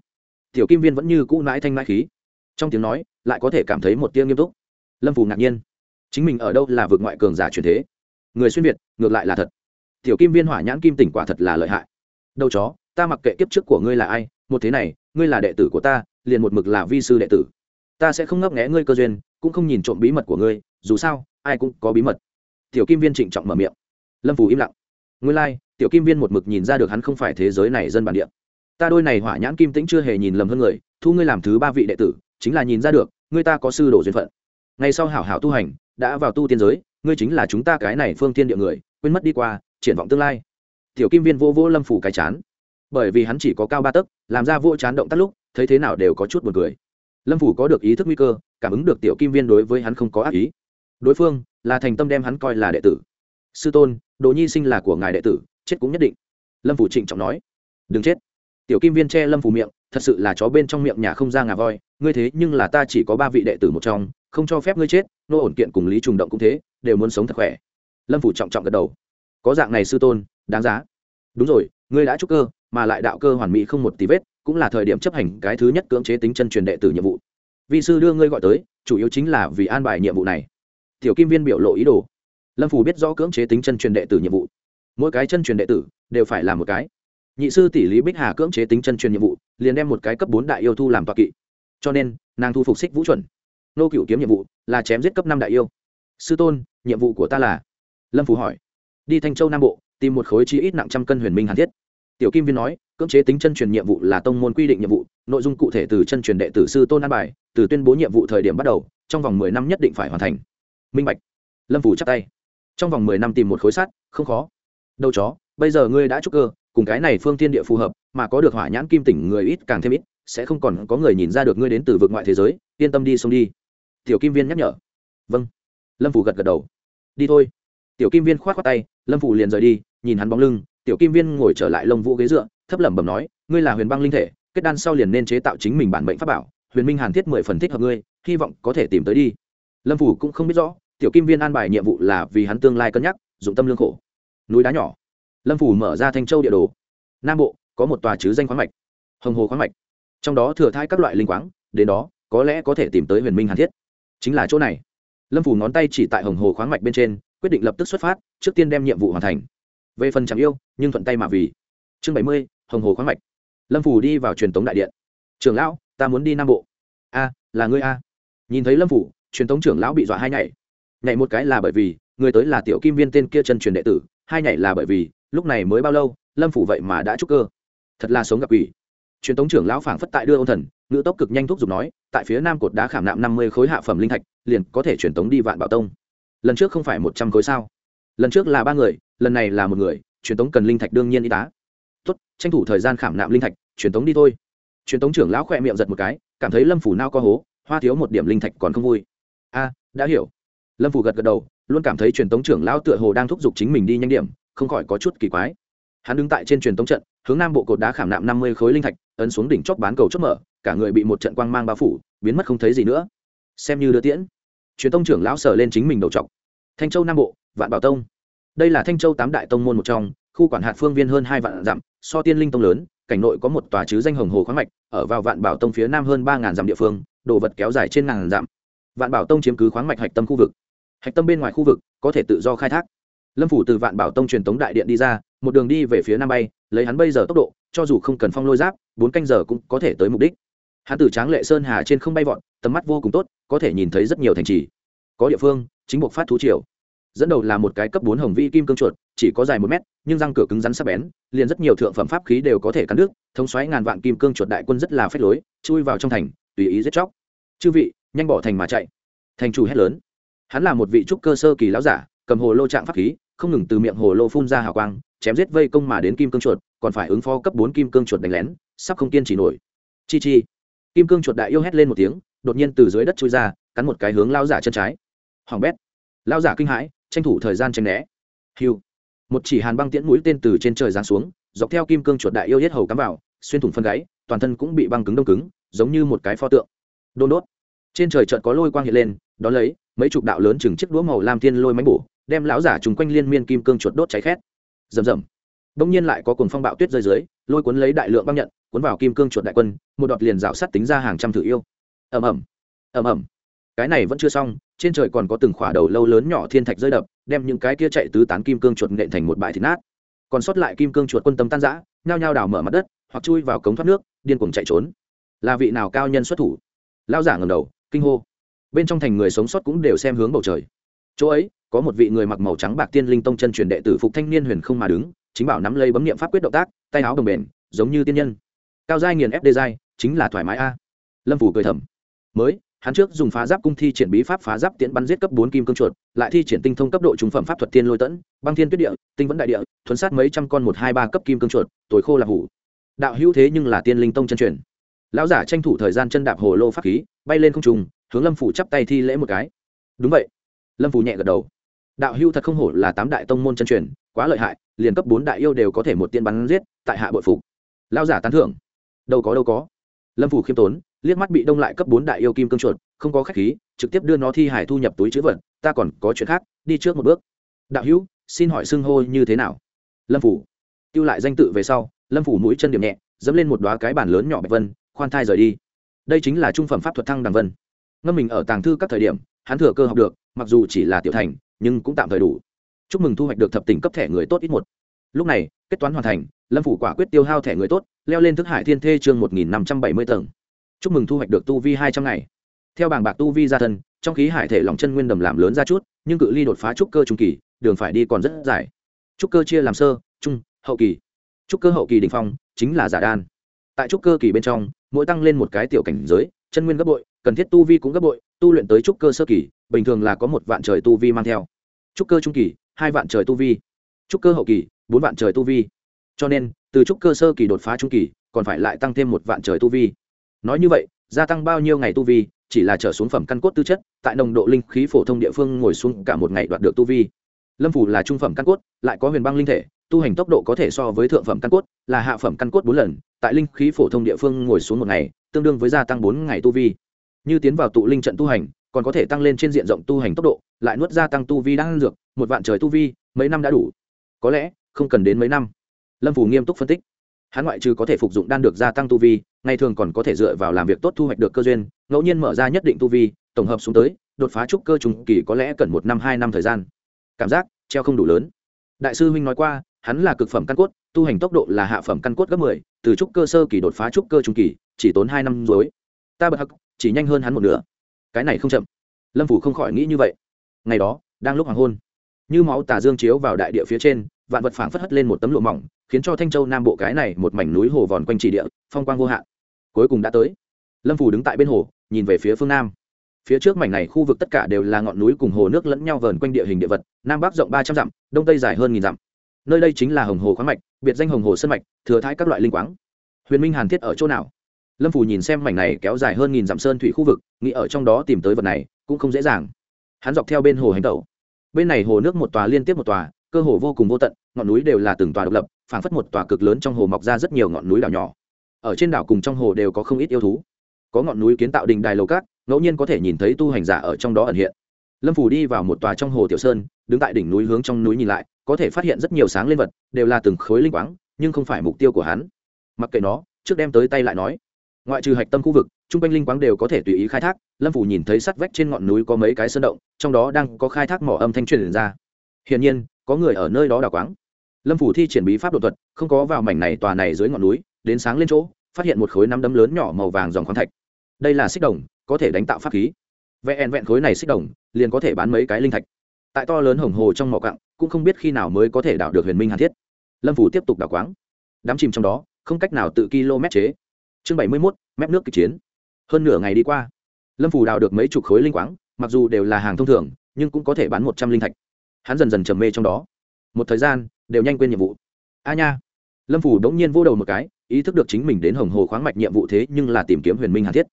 Tiểu kim viên vẫn như cũ nãi thanh nãi khí. Trong tiếng nói, lại có thể cảm thấy một tiếng nghiêm túc lâm phù ngạc nhiên chính mình ở đâu là vượt ngoại cường giả truyền thế người xuyên việt ngược lại là thật tiểu kim viên hỏa nhãn kim tỉnh quả thật là lợi hại đâu chó ta mặc kệ kiếp trước của ngươi là ai một thế này ngươi là đệ tử của ta liền một mực là vi sư đệ tử ta sẽ không ngấp nghẽ ngươi cơ duyên cũng không nhìn trộm bí mật của ngươi dù sao ai cũng có bí mật tiểu kim viên trịnh trọng mở miệng lâm phù im lặng ngươi lai、like, tiểu kim viên một mực nhìn ra được hắn không phải thế giới này dân bản địa ta đôi này hỏa nhãn kim tĩnh chưa hề nhìn lầm hơn người thu ngươi làm thứ ba vị đệ tử chính là nhìn ra được ngươi ta có sư đồ duyên phận ngay sau hảo hảo tu hành, đã vào tu tiên giới, ngươi chính là chúng ta cái này phương tiên địa người, quên mất đi qua, triển vọng tương lai. Tiểu kim viên vô vô lâm phủ cái chán. Bởi vì hắn chỉ có cao ba tấc, làm ra vô chán động tác lúc, thấy thế nào đều có chút buồn cười. Lâm phủ có được ý thức nguy cơ, cảm ứng được tiểu kim viên đối với hắn không có ác ý. Đối phương là thành tâm đem hắn coi là đệ tử. Sư tôn đồ nhi sinh là của ngài đệ tử, chết cũng nhất định. Lâm phủ trịnh trọng nói. Đừng chết. Tiểu kim viên che lâm phủ miệng, thật sự là chó bên trong miệng nhà không ra ngà voi, ngươi thế nhưng là ta chỉ có ba vị đệ tử một trong không cho phép ngươi chết, nô ổn kiện cùng lý trùng động cũng thế, đều muốn sống thật khỏe. Lâm phủ trọng trọng gật đầu. Có dạng này sư tôn, đáng giá. Đúng rồi, ngươi đã trúc cơ, mà lại đạo cơ hoàn mỹ không một tí vết, cũng là thời điểm chấp hành cái thứ nhất cưỡng chế tính chân truyền đệ tử nhiệm vụ. Vị sư đưa ngươi gọi tới, chủ yếu chính là vì an bài nhiệm vụ này. Tiểu kim viên biểu lộ ý đồ. Lâm phủ biết rõ cưỡng chế tính chân truyền đệ tử nhiệm vụ. Mỗi cái chân truyền đệ tử đều phải làm một cái. Nhị sư tỷ lý bích hà cưỡng chế tính chân truyền nhiệm vụ, liền đem một cái cấp bốn đại yêu thu làm toạc kỵ. Cho nên, nàng thu phục xích vũ chuẩn nô cựu kiếm nhiệm vụ là chém giết cấp năm đại yêu. Sư tôn, nhiệm vụ của ta là? Lâm phù hỏi. Đi thanh châu nam bộ, tìm một khối chi ít nặng trăm cân huyền minh hàn thiết. Tiểu kim viên nói, cưỡng chế tính chân truyền nhiệm vụ là tông môn quy định nhiệm vụ, nội dung cụ thể từ chân truyền đệ tử sư tôn an bài, từ tuyên bố nhiệm vụ thời điểm bắt đầu, trong vòng mười năm nhất định phải hoàn thành. Minh bạch. Lâm phủ chắp tay. Trong vòng mười năm tìm một khối sắt, không khó. Đâu chó, bây giờ ngươi đã trúc cơ, cùng cái này phương tiên địa phù hợp, mà có được hỏa nhãn kim tỉnh người ít càng thêm ít, sẽ không còn có người nhìn ra được ngươi đến từ vực ngoại thế giới, yên tâm đi xông đi tiểu kim viên nhắc nhở. Vâng. Lâm phủ gật gật đầu. Đi thôi. Tiểu kim viên k h o á t khoác tay, lâm phủ liền rời đi, nhìn hắn bóng lưng, tiểu kim viên ngồi trở lại lông vũ ghế dựa, thấp lẩm bẩm nói, ngươi là huyền băng linh thể, kết đan sau liền nên chế tạo chính mình bản mệnh pháp bảo, huyền minh hàn thiết mười phần thích hợp ngươi, hy vọng có thể tìm tới đi. Lâm phủ cũng không biết rõ, tiểu kim viên an bài nhiệm vụ là vì hắn tương lai cân nhắc, dụng tâm lương khổ. Núi đá nhỏ. Lâm phủ mở ra thanh châu địa đồ. Nam bộ, có một tòa chứ danh khoáng mạch. Hồng hồ khoáng mạch. Trong đó thừa thai các loại linh quáng, đến đó, có lẽ có thể tìm tới huyền minh hàn thiết chính là chỗ này. Lâm phủ ngón tay chỉ tại hồng hồ khoáng mạch bên trên, quyết định lập tức xuất phát, trước tiên đem nhiệm vụ hoàn thành. Về phần chẳng yêu, nhưng thuận tay mà vì. Chương bảy mươi, hồng hồ khoáng mạch. Lâm phủ đi vào truyền tống đại điện. Trường lão, ta muốn đi nam bộ. A, là ngươi a. Nhìn thấy lâm phủ truyền thống trưởng lão bị dọa hai nhảy. Nhảy một cái là bởi vì, người tới là tiểu kim viên tên kia chân truyền đệ tử, hai nhảy là bởi vì, lúc này mới bao lâu, lâm phủ vậy mà đã trúc cơ. Thật là sống gặp quỷ. Truyền thống trưởng lão phảng phất tại đưa ôn thần ngự tốc cực nhanh thúc giục nói, tại phía nam cột đá khảm nạm năm mươi khối hạ phẩm linh thạch, liền có thể truyền tống đi vạn bảo tông. Lần trước không phải một trăm khối sao? Lần trước là ba người, lần này là một người, truyền tống cần linh thạch đương nhiên y tá. Tuất tranh thủ thời gian khảm nạm linh thạch, truyền tống đi thôi. Truyền tống trưởng lão khỏe miệng giật một cái, cảm thấy lâm phủ nao co hố, hoa thiếu một điểm linh thạch còn không vui. A, đã hiểu. Lâm phủ gật gật đầu, luôn cảm thấy truyền tống trưởng lão tựa hồ đang thúc giục chính mình đi nhanh điểm, không khỏi có chút kỳ quái. Hắn đứng tại trên truyền tống trận, hướng nam bộ cột đá khảm nạm năm mươi khối linh thạch, ấn xuống đỉnh chóp bán cầu chốt mở cả người bị một trận quang mang bao phủ, biến mất không thấy gì nữa. Xem như đưa tiễn. Truyền tông trưởng lão sở lên chính mình đầu trọc. Thanh châu nam bộ, vạn bảo tông. Đây là thanh châu tám đại tông môn một trong, khu quản hạt phương viên hơn hai vạn dặm, so tiên linh tông lớn, cảnh nội có một tòa chứ danh hồng hồ khoáng mạch, ở vào vạn bảo tông phía nam hơn ba ngàn dặm địa phương, đồ vật kéo dài trên ngàn dặm. Vạn bảo tông chiếm cứ khoáng mạch hạch tâm khu vực. Hạch tâm bên ngoài khu vực, có thể tự do khai thác. Lâm phủ từ vạn bảo tông truyền tống đại điện đi ra, một đường đi về phía nam bay, lấy hắn bây giờ tốc độ, cho dù không cần phong lôi giáp, bốn canh giờ cũng có thể tới mục đích hắn từ tráng lệ sơn hà trên không bay vọt, tầm mắt vô cùng tốt, có thể nhìn thấy rất nhiều thành trì. Có địa phương, chính buộc phát thú triều. Dẫn đầu là một cái cấp bốn hồng vi kim cương chuột, chỉ có dài một mét, nhưng răng cửa cứng rắn sắc bén, liền rất nhiều thượng phẩm pháp khí đều có thể cắn đứt, thống xoáy ngàn vạn kim cương chuột đại quân rất là phách lối, chui vào trong thành, tùy ý giết chóc. Chư vị, nhanh bỏ thành mà chạy. Thành chủ hét lớn. Hắn là một vị trúc cơ sơ kỳ lão giả, cầm hồ lô trạng pháp khí, không ngừng từ miệng hồ lô phun ra hào quang, chém giết vây công mà đến kim cương chuột, còn phải ứng phó cấp bốn kim cương chuột đánh lén, sắp không kiên trì nổi. Chi chi kim cương chuột đại yêu hét lên một tiếng, đột nhiên từ dưới đất chui ra, cắn một cái hướng lao giả chân trái. Hoàng bét. Lao giả kinh hãi, tranh thủ thời gian tranh né. Hiu một chỉ hàn băng tiễn mũi tên từ trên trời giáng xuống, dọc theo kim cương chuột đại yêu hết hầu cắm vào, xuyên thủng phân gáy toàn thân cũng bị băng cứng đông cứng, giống như một cái pho tượng. Đôn đốt. Trên trời chợt có lôi quang hiện lên đ ó lấy, mấy chục đạo lớn chừng chiếc đũa màu lam thiên lôi mánh bổ, đem lão giả trùng quanh liên miên kim cương chuột đốt cháy khét. Rầm rầm. Đông nhiên lại có cồn phong bạo tuyết rơi dưới, lôi cuốn lấy đại lượng băng nhận cuốn vào kim cương chuột đại quân một đọt liền rào sắt tính ra hàng trăm thử yêu. Ầm ầm ầm ầm. Cái này vẫn chưa xong trên trời còn có từng khỏa đầu lâu lớn nhỏ thiên thạch rơi đập đem những cái kia chạy tứ tán kim cương chuột nện thành một bãi thịt nát. Còn sót lại kim cương chuột quân tâm tan rã, nhao nhao đào mở mặt đất hoặc chui vào cống thoát nước điên cuồng chạy trốn. Là vị nào cao nhân xuất thủ? Lao giả ngầm đầu kinh hô. Bên trong thành người sống sót cũng đều xem hướng bầu trời. Chỗ ấy có một vị người mặc màu trắng bạc tiên linh tông chân truyền đệ tử phục thanh niên huyền không mà đứng chính bảo nắm lấy bấm nghiệm pháp quyết động tác tay áo đồng bền giống như tiên nhân cao giai nghiền ép đê giai, chính là thoải mái a. Lâm phủ cười thầm. Mới, hắn trước dùng phá giáp cung thi triển bí pháp phá giáp tiễn bắn giết cấp bốn kim cương chuột, lại thi triển tinh thông cấp độ trung phẩm pháp thuật tiên lôi tẫn, băng thiên tuyết địa, tinh vẫn đại địa thuấn sát mấy trăm con một hai ba cấp kim cương chuột tối khô là hủ. Đạo hữu thế nhưng là tiên linh tông chân truyền. Lão giả tranh thủ thời gian chân đạp hồ lô pháp khí, bay lên không trùng hướng lâm phủ chắp tay thi lễ một cái. Đúng vậy. Lâm phủ nhẹ gật đầu. Đạo hữu thật không hổ là tám đại tông môn chân truyền, quá lợi hại, liền cấp bốn đại yêu đều có thể một tiên bắn giết, tại hạ bội phục. Lão giả tán thưởng đâu có đâu có. Lâm phủ khiêm tốn, liếc mắt bị đông lại cấp bốn đại yêu kim cương chuột, không có khách khí, trực tiếp đưa nó thi hải thu nhập túi chữ vật, ta còn có chuyện khác, đi trước một bước. Đạo hữu, xin hỏi xưng hô như thế nào? Lâm phủ. Tiêu lại danh tự về sau, lâm phủ mũi chân điểm nhẹ, dẫm lên một đoá cái bản lớn nhỏ bạch vân, khoan thai rời đi. Đây chính là trung phẩm pháp thuật thăng đằng vân. Ngâm mình ở tàng thư các thời điểm, hắn thừa cơ học được, mặc dù chỉ là tiểu thành, nhưng cũng tạm thời đủ. Chúc mừng thu hoạch được thập tỉnh cấp thẻ người tốt ít một. Lúc này, kết toán hoàn thành, lâm phủ quả quyết tiêu hao thẻ người tốt leo lên thức hải thiên thê chương một nghìn năm trăm bảy mươi tầng. Chúc mừng thu hoạch được tu vi hai trăm ngày. Theo bảng bạc tu vi gia thân, trong khí hải thể lòng chân nguyên đầm làm lớn ra chút, nhưng cự ly đột phá trúc cơ trung kỳ, đường phải đi còn rất dài. Trúc cơ chia làm sơ, trung, hậu kỳ. Trúc cơ hậu kỳ đình phong, chính là giả đan. Tại trúc cơ kỳ bên trong, mỗi tăng lên một cái tiểu cảnh giới, chân nguyên gấp bội, cần thiết tu vi cũng gấp bội, tu luyện tới trúc cơ sơ kỳ, bình thường là có một vạn trời tu vi mang theo. Trúc cơ trung kỳ, hai vạn trời tu vi. Trúc cơ hậu kỳ, bốn vạn trời tu vi. Cho nên từ trúc cơ sơ kỳ đột phá trung kỳ, còn phải lại tăng thêm một vạn trời tu vi. Nói như vậy, gia tăng bao nhiêu ngày tu vi, chỉ là trở xuống phẩm căn cốt tư chất, tại nồng độ linh khí phổ thông địa phương ngồi xuống cả một ngày đoạt được tu vi. Lâm phủ là trung phẩm căn cốt, lại có huyền băng linh thể, tu hành tốc độ có thể so với thượng phẩm căn cốt, là hạ phẩm căn cốt bốn lần, tại linh khí phổ thông địa phương ngồi xuống một ngày, tương đương với gia tăng bốn ngày tu vi. Như tiến vào tụ linh trận tu hành, còn có thể tăng lên trên diện rộng tu hành tốc độ, lại nuốt gia tăng tu vi đang dược, một vạn trời tu vi, mấy năm đã đủ. Có lẽ, không cần đến mấy năm lâm phù nghiêm túc phân tích hắn ngoại trừ có thể phục dụng đan được gia tăng tu vi ngày thường còn có thể dựa vào làm việc tốt thu hoạch được cơ duyên ngẫu nhiên mở ra nhất định tu vi tổng hợp xuống tới đột phá trúc cơ trùng kỳ có lẽ cần một năm hai năm thời gian cảm giác treo không đủ lớn đại sư huynh nói qua hắn là cực phẩm căn cốt tu hành tốc độ là hạ phẩm căn cốt gấp mười từ trúc cơ sơ kỳ đột phá trúc cơ trung kỳ chỉ tốn hai năm rồi ta bật hắc chỉ nhanh hơn hắn một nửa cái này không chậm lâm phủ không khỏi nghĩ như vậy ngày đó đang lúc hoàng hôn như máu tà dương chiếu vào đại địa phía trên vạn vật phảng phất hất lên một tấm lụa mỏng khiến cho thanh châu nam bộ cái này một mảnh núi hồ vòn quanh chỉ địa, phong quang vô hạn. Cuối cùng đã tới. Lâm phù đứng tại bên hồ, nhìn về phía phương nam. Phía trước mảnh này khu vực tất cả đều là ngọn núi cùng hồ nước lẫn nhau vờn quanh địa hình địa vật, nam bắc rộng ba trăm dặm, đông tây dài hơn nghìn dặm. Nơi đây chính là hồng hồ khoáng mạch, biệt danh hồng hồ sân mạch, thừa thái các loại linh quáng. Huyền minh hàn thiết ở chỗ nào? Lâm phù nhìn xem mảnh này kéo dài hơn nghìn dặm sơn thủy khu vực, nghĩ ở trong đó tìm tới vật này, cũng không dễ dàng. Hắn dọc theo bên hồ hành tẩu. Bên này hồ nước một tòa liên tiếp một tòa, cơ hồ vô cùng vô tận, ngọn núi đều là từng tòa độc lập phảng phất một tòa cực lớn trong hồ mọc ra rất nhiều ngọn núi đảo nhỏ. Ở trên đảo cùng trong hồ đều có không ít yêu thú. Có ngọn núi kiến tạo đình đài lầu cát, ngẫu nhiên có thể nhìn thấy tu hành giả ở trong đó ẩn hiện. Lâm phủ đi vào một tòa trong hồ tiểu sơn, đứng tại đỉnh núi hướng trong núi nhìn lại, có thể phát hiện rất nhiều sáng lên vật, đều là từng khối linh quáng, nhưng không phải mục tiêu của hắn. Mặc kệ nó, trước đem tới tay lại nói. Ngoại trừ hạch tâm khu vực chung quanh linh quáng đều có thể tùy ý khai thác, lâm phủ nhìn thấy sắt vách trên ngọn núi có mấy cái sơn động, trong đó đang có khai thác mỏ âm thanh truyền ra. Hiển nhiên, có người ở nơi đó đào quáng lâm phủ thi triển bí pháp đột thuật, không có vào mảnh này tòa này dưới ngọn núi, đến sáng lên chỗ, phát hiện một khối nắm đấm lớn nhỏ màu vàng dòng khoáng thạch. Đây là xích đồng, có thể đánh tạo pháp khí. Vẹn vẹn khối này xích đồng, liền có thể bán mấy cái linh thạch. Tại to lớn hồng hồ trong mỏ cặng cũng không biết khi nào mới có thể đào được huyền minh hàn thiết. Lâm phủ tiếp tục đào quáng. Đám chìm trong đó, không cách nào tự km chế. Chương bảy mươi mốt, mép nước kịch chiến. Hơn nửa ngày đi qua, lâm phủ đào được mấy chục khối linh quáng, mặc dù đều là hàng thông thường, nhưng cũng có thể bán một trăm linh thạch. Hắn dần dần trầm mê trong đó. Một thời gian đều nhanh quên nhiệm vụ. A nha. Lâm phủ đống nhiên vô đầu một cái, ý thức được chính mình đến hồng hồ khoáng mạch nhiệm vụ thế nhưng là tìm kiếm huyền minh hàn thiết.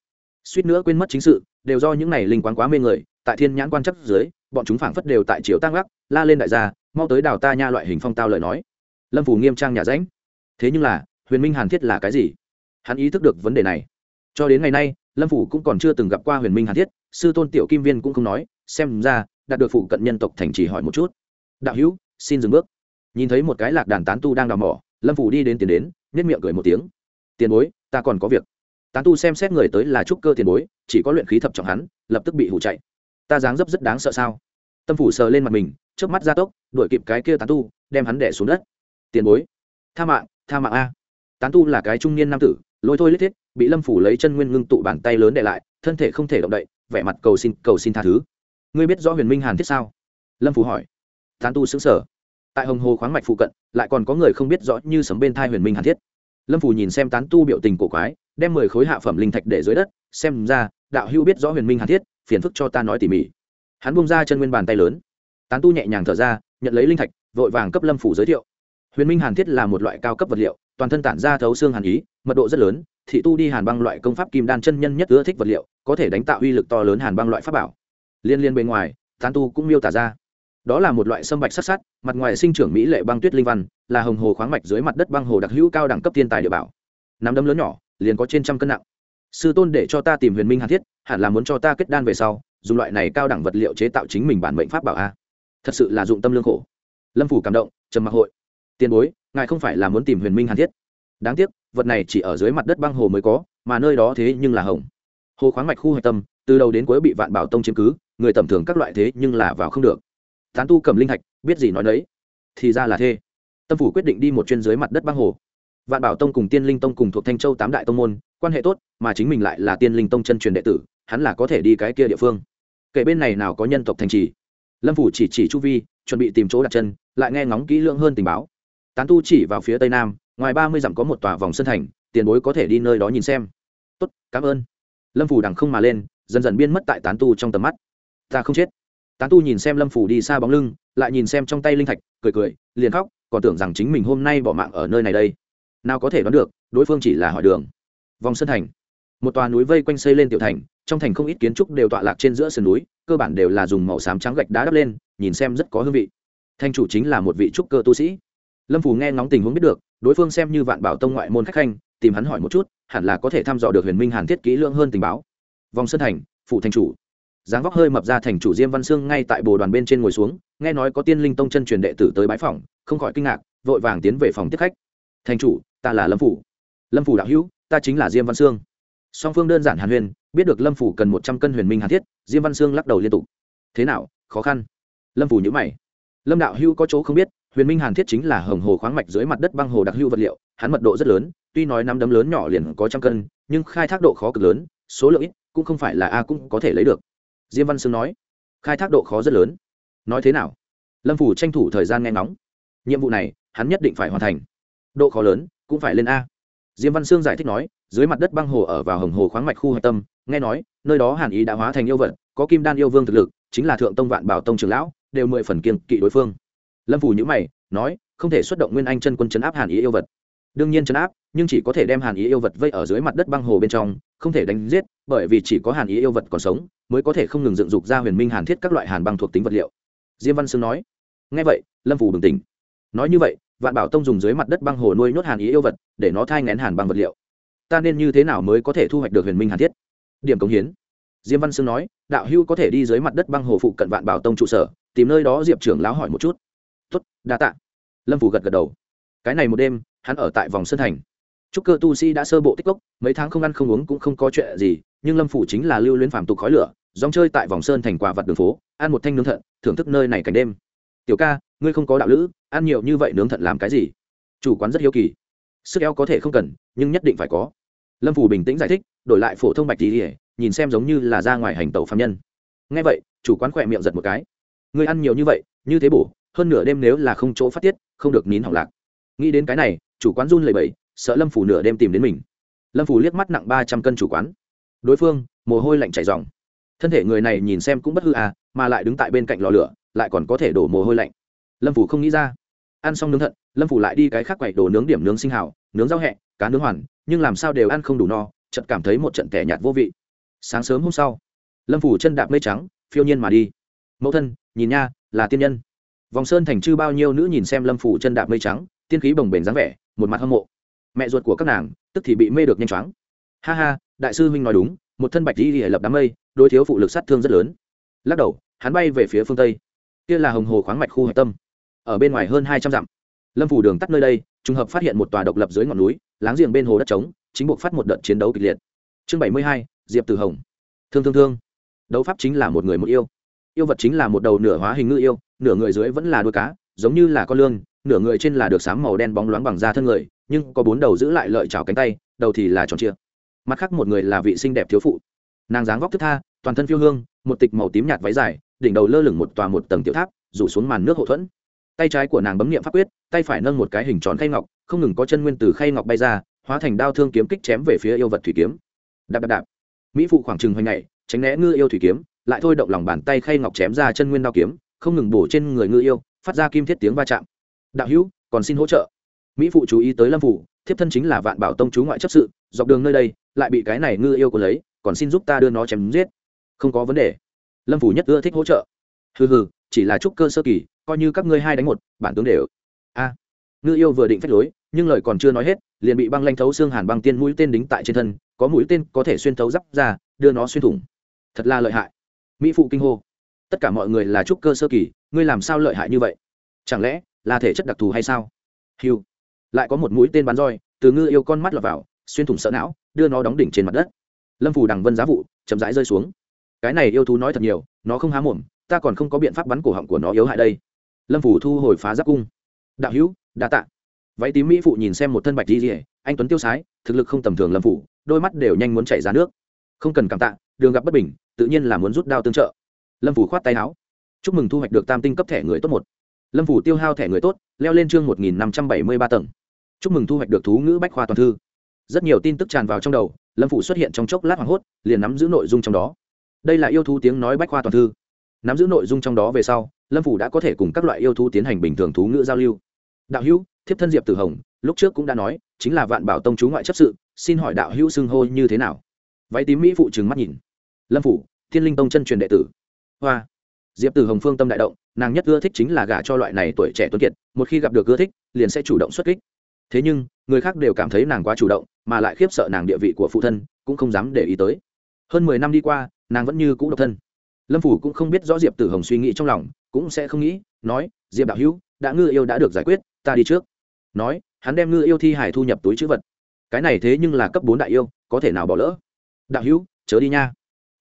Suýt nữa quên mất chính sự, đều do những này linh quán quá mê người, tại thiên nhãn quan chắc dưới, bọn chúng phảng phất đều tại chiều tăng gác la lên đại gia, mau tới đào ta nha loại hình phong tao lời nói. Lâm phủ nghiêm trang nhà ránh. Thế nhưng là, huyền minh hàn thiết là cái gì? Hắn ý thức được vấn đề này. Cho đến ngày nay, lâm phủ cũng còn chưa từng gặp qua huyền minh hàn thiết, sư tôn tiểu kim viên cũng không nói, xem ra, đạt được phụ cận nhân tộc thành trì hỏi một chút. Đạo hữu, xin dừng bước nhìn thấy một cái lạc đàn tán tu đang đào mỏ, lâm phủ đi đến tiền đến nhất miệng cười một tiếng. Tiền bối, ta còn có việc. Tán tu xem xét người tới là trúc cơ tiền bối, chỉ có luyện khí thập trọng hắn, lập tức bị hủ chạy. Ta dáng dấp rất đáng sợ sao? Tâm phủ sờ lên mặt mình trước mắt gia tốc, đuổi kịp cái kia tán tu, đem hắn đẻ xuống đất. Tiền bối, tha mạng tha mạng a. Tán tu là cái trung niên nam tử, lôi thôi lết thiết, bị lâm phủ lấy chân nguyên ngưng tụ bàn tay lớn để lại, thân thể không thể động đậy, vẻ mặt cầu xin cầu xin tha thứ. Ngươi biết rõ huyền minh hàn thiết sao? Lâm phủ hỏi. Tán tu xứng sở tại hồng hồ khoáng mạch phụ cận, lại còn có người không biết rõ như sấm bên thai huyền minh hàn thiết. Lâm phủ nhìn xem tán tu biểu tình cổ quái, đem mười khối hạ phẩm linh thạch để dưới đất, xem ra đạo hữu biết rõ huyền minh hàn thiết, phiền phức cho ta nói tỉ mỉ. Hắn bung ra chân nguyên bàn tay lớn. Tán tu nhẹ nhàng thở ra, nhận lấy linh thạch, vội vàng cấp lâm phủ giới thiệu. Huyền minh hàn thiết là một loại cao cấp vật liệu, toàn thân tản ra thấu xương hàn ý, mật độ rất lớn, thị tu đi hàn băng loại công pháp kim đan chân nhân nhất ưa thích vật liệu, có thể đánh tạo uy lực to lớn hàn băng loại pháp bảo. Liên liên bên ngoài, tán tu cũng miêu tả ra đó là một loại sâm bạch sắc sắt, mặt ngoài sinh trưởng mỹ lệ băng tuyết linh văn, là hồng hồ khoáng mạch dưới mặt đất băng hồ đặc hữu cao đẳng cấp thiên tài địa bảo. Nắm đấm lớn nhỏ, liền có trên trăm cân nặng. Sư tôn để cho ta tìm huyền minh hàn thiết, hẳn là muốn cho ta kết đan về sau, dùng loại này cao đẳng vật liệu chế tạo chính mình bản mệnh pháp bảo a. Thật sự là dụng tâm lương khổ. Lâm phủ cảm động, trầm mặc hội. Tiền bối, ngài không phải là muốn tìm huyền minh hàn thiết. Đáng tiếc, vật này chỉ ở dưới mặt đất băng hồ mới có, mà nơi đó thế nhưng là hồng. Hồ khoáng mạch khu hạch tâm, từ đầu đến cuối bị vạn bảo tông chiếm cứ, người tầm thường các loại thế nhưng là vào không được tán tu cầm linh thạch, biết gì nói đấy thì ra là thế. Tâm phủ quyết định đi một chuyên dưới mặt đất băng hồ. Vạn bảo tông cùng tiên linh tông cùng thuộc thanh châu tám đại tông môn, quan hệ tốt, mà chính mình lại là tiên linh tông chân truyền đệ tử, hắn là có thể đi cái kia địa phương. Kể bên này nào có nhân tộc thành trì. Lâm phủ chỉ chỉ chu vi, chuẩn bị tìm chỗ đặt chân, lại nghe ngóng kỹ lưỡng hơn tình báo. Tán tu chỉ vào phía tây nam, ngoài ba mươi dặm có một tòa vòng sân thành, tiền bối có thể đi nơi đó nhìn xem. Tốt, cảm ơn. Lâm phủ đằng không mà lên, dần dần biên mất tại tán tu trong tầm mắt. Ta không chết tán tu nhìn xem lâm phủ đi xa bóng lưng, lại nhìn xem trong tay linh thạch, cười cười, liền khóc, còn tưởng rằng chính mình hôm nay bỏ mạng ở nơi này đây. Nào có thể đoán được, đối phương chỉ là hỏi đường. Vòng sân thành. Một tòa núi vây quanh xây lên tiểu thành, trong thành không ít kiến trúc đều tọa lạc trên giữa sườn núi, cơ bản đều là dùng màu xám trắng gạch đá đắp lên, nhìn xem rất có hương vị. Thanh chủ chính là một vị trúc cơ tu sĩ. Lâm phủ nghe ngóng tình huống biết được, đối phương xem như vạn bảo tông ngoại môn khách khanh, tìm hắn hỏi một chút, hẳn là có thể thăm dò được huyền minh hàn thiết kỹ lưỡng hơn tình báo. Vòng sân thành phụ thanh chủ dáng vóc hơi mập ra thành chủ diêm văn sương ngay tại bồ đoàn bên trên ngồi xuống, nghe nói có tiên linh tông chân truyền đệ tử tới bãi phòng không khỏi kinh ngạc, vội vàng tiến về phòng tiếp khách. Thành chủ, ta là lâm phủ. Lâm phủ đạo hữu, ta chính là diêm văn sương. Song phương đơn giản hàn huyền biết được lâm phủ cần một trăm cân huyền minh hàn thiết, diêm văn sương lắc đầu liên tục. Thế nào, khó khăn? Lâm phủ nhữ mày. Lâm đạo hữu có chỗ không biết, huyền minh hàn thiết chính là hồng hồ khoáng mạch dưới mặt đất băng hồ đặc hữu vật liệu, hắn mật độ rất lớn, tuy nói năm đấm lớn nhỏ liền có trăm cân, nhưng khai thác độ khó cực lớn, số lượng ít, cũng không phải là a cũng có thể lấy được diêm văn sương nói, khai thác độ khó rất lớn. Nói thế nào? Lâm phủ tranh thủ thời gian nghe ngóng. Nhiệm vụ này, hắn nhất định phải hoàn thành. Độ khó lớn, cũng phải lên a. Diêm văn sương giải thích nói, dưới mặt đất băng hồ ở vào hồng hồ khoáng mạch khu hạch tâm, nghe nói, nơi đó hàn ý đã hóa thành yêu vật, có kim đan yêu vương thực lực, chính là thượng tông vạn bảo tông trường lão, đều mười phần kiên kỵ đối phương. Lâm phủ nhữ mày, nói, không thể xuất động nguyên anh chân quân chấn áp hàn ý yêu vật. Đương nhiên chấn áp, nhưng chỉ có thể đem hàn ý yêu vật vây ở dưới mặt đất băng hồ bên trong không thể đánh giết, bởi vì chỉ có hàn ý yêu vật còn sống, mới có thể không ngừng dựng dục ra huyền minh hàn thiết các loại hàn băng thuộc tính vật liệu. Diêm văn sương nói. Ngay vậy, lâm phủ bừng tỉnh. Nói như vậy, vạn bảo tông dùng dưới mặt đất băng hồ nuôi nhốt hàn ý yêu vật, để nó thai ngén hàn băng vật liệu. Ta nên như thế nào mới có thể thu hoạch được huyền minh hàn thiết? Điểm cống hiến. Diêm văn sương nói, đạo hưu có thể đi dưới mặt đất băng hồ phụ cận vạn bảo tông trụ sở, tìm nơi đó diệp trưởng lão hỏi một chút. Tuất đa tạ. Lâm phủ gật gật đầu. Cái này một đêm, hắn ở tại vòng sơn thành trúc cơ tu sĩ đã sơ bộ tích cốc, mấy tháng không ăn không uống cũng không có chuyện gì, nhưng lâm phủ chính là lưu luyến phàm tục khói lửa, dòng chơi tại vòng sơn thành quả vật đường phố, ăn một thanh nướng thận, thưởng thức nơi này cảnh đêm. Tiểu ca, ngươi không có đạo lữ, ăn nhiều như vậy nướng thận làm cái gì? Chủ quán rất hiếu kỳ. Sức eo có thể không cần, nhưng nhất định phải có. Lâm phủ bình tĩnh giải thích, đổi lại phổ thông bạch tỉ nhìn xem giống như là ra ngoài hành tàu phạm nhân. Ngay vậy, chủ quán khỏe miệng giật một cái. Ngươi ăn nhiều như vậy, như thế bổ, hơn nửa đêm nếu là không chỗ phát tiết, không được nín hỏng lạc. Nghĩ đến cái này, chủ quán run lẩy bẩy sợ lâm phủ nửa đêm tìm đến mình lâm phủ liếc mắt nặng ba trăm cân chủ quán đối phương mồ hôi lạnh chảy dòng thân thể người này nhìn xem cũng bất hư à mà lại đứng tại bên cạnh lò lửa, lại còn có thể đổ mồ hôi lạnh. Lâm phủ không nghĩ ra. Ăn xong nướng thận, lâm phủ lại đi cái khác quậy đồ nướng điểm nướng sinh hào, nướng rau hẹ, cá nướng hoàn, nhưng làm sao đều ăn không đủ no, chợt cảm thấy một trận kẻ nhạt vô vị. Sáng sớm hôm sau, lâm phủ chân đạp mây trắng, phiêu nhiên mà đi. Mẫu thân, nhìn nha, là tiên nhân. Vòng sơn thành chư bao nhiêu nữ nhìn xem lâm phủ chân đạp mây trắng, tiên khí bồng bềnh dáng vẻ, một mặt hâm mộ mẹ ruột của các nàng, tức thì bị mê được nhanh chóng. Ha ha, đại sư huynh nói đúng, một thân bạch đi hệ lập đám mây, đối thiếu phụ lực sát thương rất lớn. Lắc đầu, hắn bay về phía phương tây. Kia là hồng hồ khoáng mạch khu hạch tâm. Ở bên ngoài hơn hai trăm dặm. Lâm phủ đường tắt nơi đây, trùng hợp phát hiện một tòa độc lập dưới ngọn núi, láng giềng bên hồ đất trống, chính buộc phát một đợt chiến đấu kịch liệt. Chương bảy mươi hai, diệp từ hồng. Thương thương thương. Đấu pháp chính là một người một yêu. Yêu vật chính là một đầu nửa hóa hình ngư yêu, nửa người dưới vẫn là đuôi cá, giống như là con lương nửa người trên là được sám màu đen bóng loáng bằng da thân người, nhưng có bốn đầu giữ lại lợi trào cánh tay, đầu thì là tròn chia mặt khác một người là vị xinh đẹp thiếu phụ. Nàng dáng vóc thức tha, toàn thân phiêu hương, một tịch màu tím nhạt váy dài, đỉnh đầu lơ lửng một tòa một tầng tiểu tháp, rủ xuống màn nước hậu thuẫn. Tay trái của nàng bấm nghiệm pháp quyết, tay phải nâng một cái hình tròn khay ngọc, không ngừng có chân nguyên từ khay ngọc bay ra, hóa thành đao thương kiếm kích chém về phía yêu vật thủy kiếm. Đạp đạp đạp. Mỹ phụ khoảng trừng hoành này tránh né ngư yêu thủy kiếm, lại thôi động lòng bàn tay khay ngọc chém ra chân nguyên đao kiếm, không ngừng bổ trên người ngư yêu, phát ra kim thiết tiếng va chạm đạo hữu, còn xin hỗ trợ. Mỹ phụ chú ý tới lâm phủ, thiếp thân chính là vạn bảo tông chú ngoại chấp sự, dọc đường nơi đây, lại bị cái này ngư yêu của lấy, còn xin giúp ta đưa nó chém giết. Không có vấn đề. Lâm phủ nhất ưa thích hỗ trợ. Hừ hừ, chỉ là trúc cơ sơ kỳ, coi như các ngươi hai đánh một, bản tướng đều. A. Ngư yêu vừa định phách lối, nhưng lời còn chưa nói hết, liền bị băng lanh thấu xương hàn băng tiên mũi tên đính tại trên thân, có mũi tên có thể xuyên thấu giáp ra, đưa nó xuyên thủng. Thật là lợi hại. Mỹ phụ kinh hô. Tất cả mọi người là trúc cơ sơ kỳ, ngươi làm sao lợi hại như vậy? Chẳng lẽ là thể chất đặc thù hay sao? Hiu lại có một mũi tên bắn roi, từ ngư yêu con mắt lọt vào, xuyên thủng sợ não, đưa nó đóng đỉnh trên mặt đất. Lâm phủ đằng vân giá vụ, chậm rãi rơi xuống. Cái này yêu thú nói thật nhiều, nó không há mồm, ta còn không có biện pháp bắn cổ họng của nó yếu hại đây. Lâm phủ thu hồi phá giáp cung. Đạo hữu, đa tạ. Váy tím mỹ phụ nhìn xem một thân bạch di rỉa anh tuấn tiêu sái, thực lực không tầm thường lâm phủ đôi mắt đều nhanh muốn chảy ra nước. Không cần cảm tạ, đường gặp bất bình, tự nhiên là muốn rút đao tương trợ. Lâm phủ khoát tay áo. Chúc mừng thu hoạch được tam tinh cấp thẻ người tốt một lâm phủ tiêu hao thẻ người tốt, leo lên chương một nghìn năm trăm bảy mươi ba tầng. Chúc mừng thu hoạch được thú ngữ bách khoa toàn thư. Rất nhiều tin tức tràn vào trong đầu, lâm phủ xuất hiện trong chốc lát hoảng hốt, liền nắm giữ nội dung trong đó. Đây là yêu thú tiếng nói bách khoa toàn thư. Nắm giữ nội dung trong đó về sau, lâm phủ đã có thể cùng các loại yêu thú tiến hành bình thường thú ngữ giao lưu. Đạo hữu, thiếp thân diệp tử hồng, lúc trước cũng đã nói, chính là vạn bảo tông chú ngoại chấp sự, xin hỏi đạo hữu xưng hô như thế nào? Váy tím mỹ phụ trừng mắt nhìn. Lâm phủ thiên linh tông chân truyền đệ tử. Hoa diệp tử hồng phương tâm đại động, nàng nhất ưa thích chính là gả cho loại này tuổi trẻ tuấn kiệt, một khi gặp được ưa thích, liền sẽ chủ động xuất kích. Thế nhưng, người khác đều cảm thấy nàng quá chủ động, mà lại khiếp sợ nàng địa vị của phụ thân, cũng không dám để ý tới. Hơn mười năm đi qua, nàng vẫn như cũ độc thân. Lâm phủ cũng không biết rõ diệp tử hồng suy nghĩ trong lòng, cũng sẽ không nghĩ, nói, diệp đạo hữu, đã ngư yêu đã được giải quyết, ta đi trước. Nói, hắn đem ngư yêu thi hải thu nhập túi chữ vật. Cái này thế nhưng là cấp bốn đại yêu, có thể nào bỏ lỡ? Đạo hữu, chớ đi nha.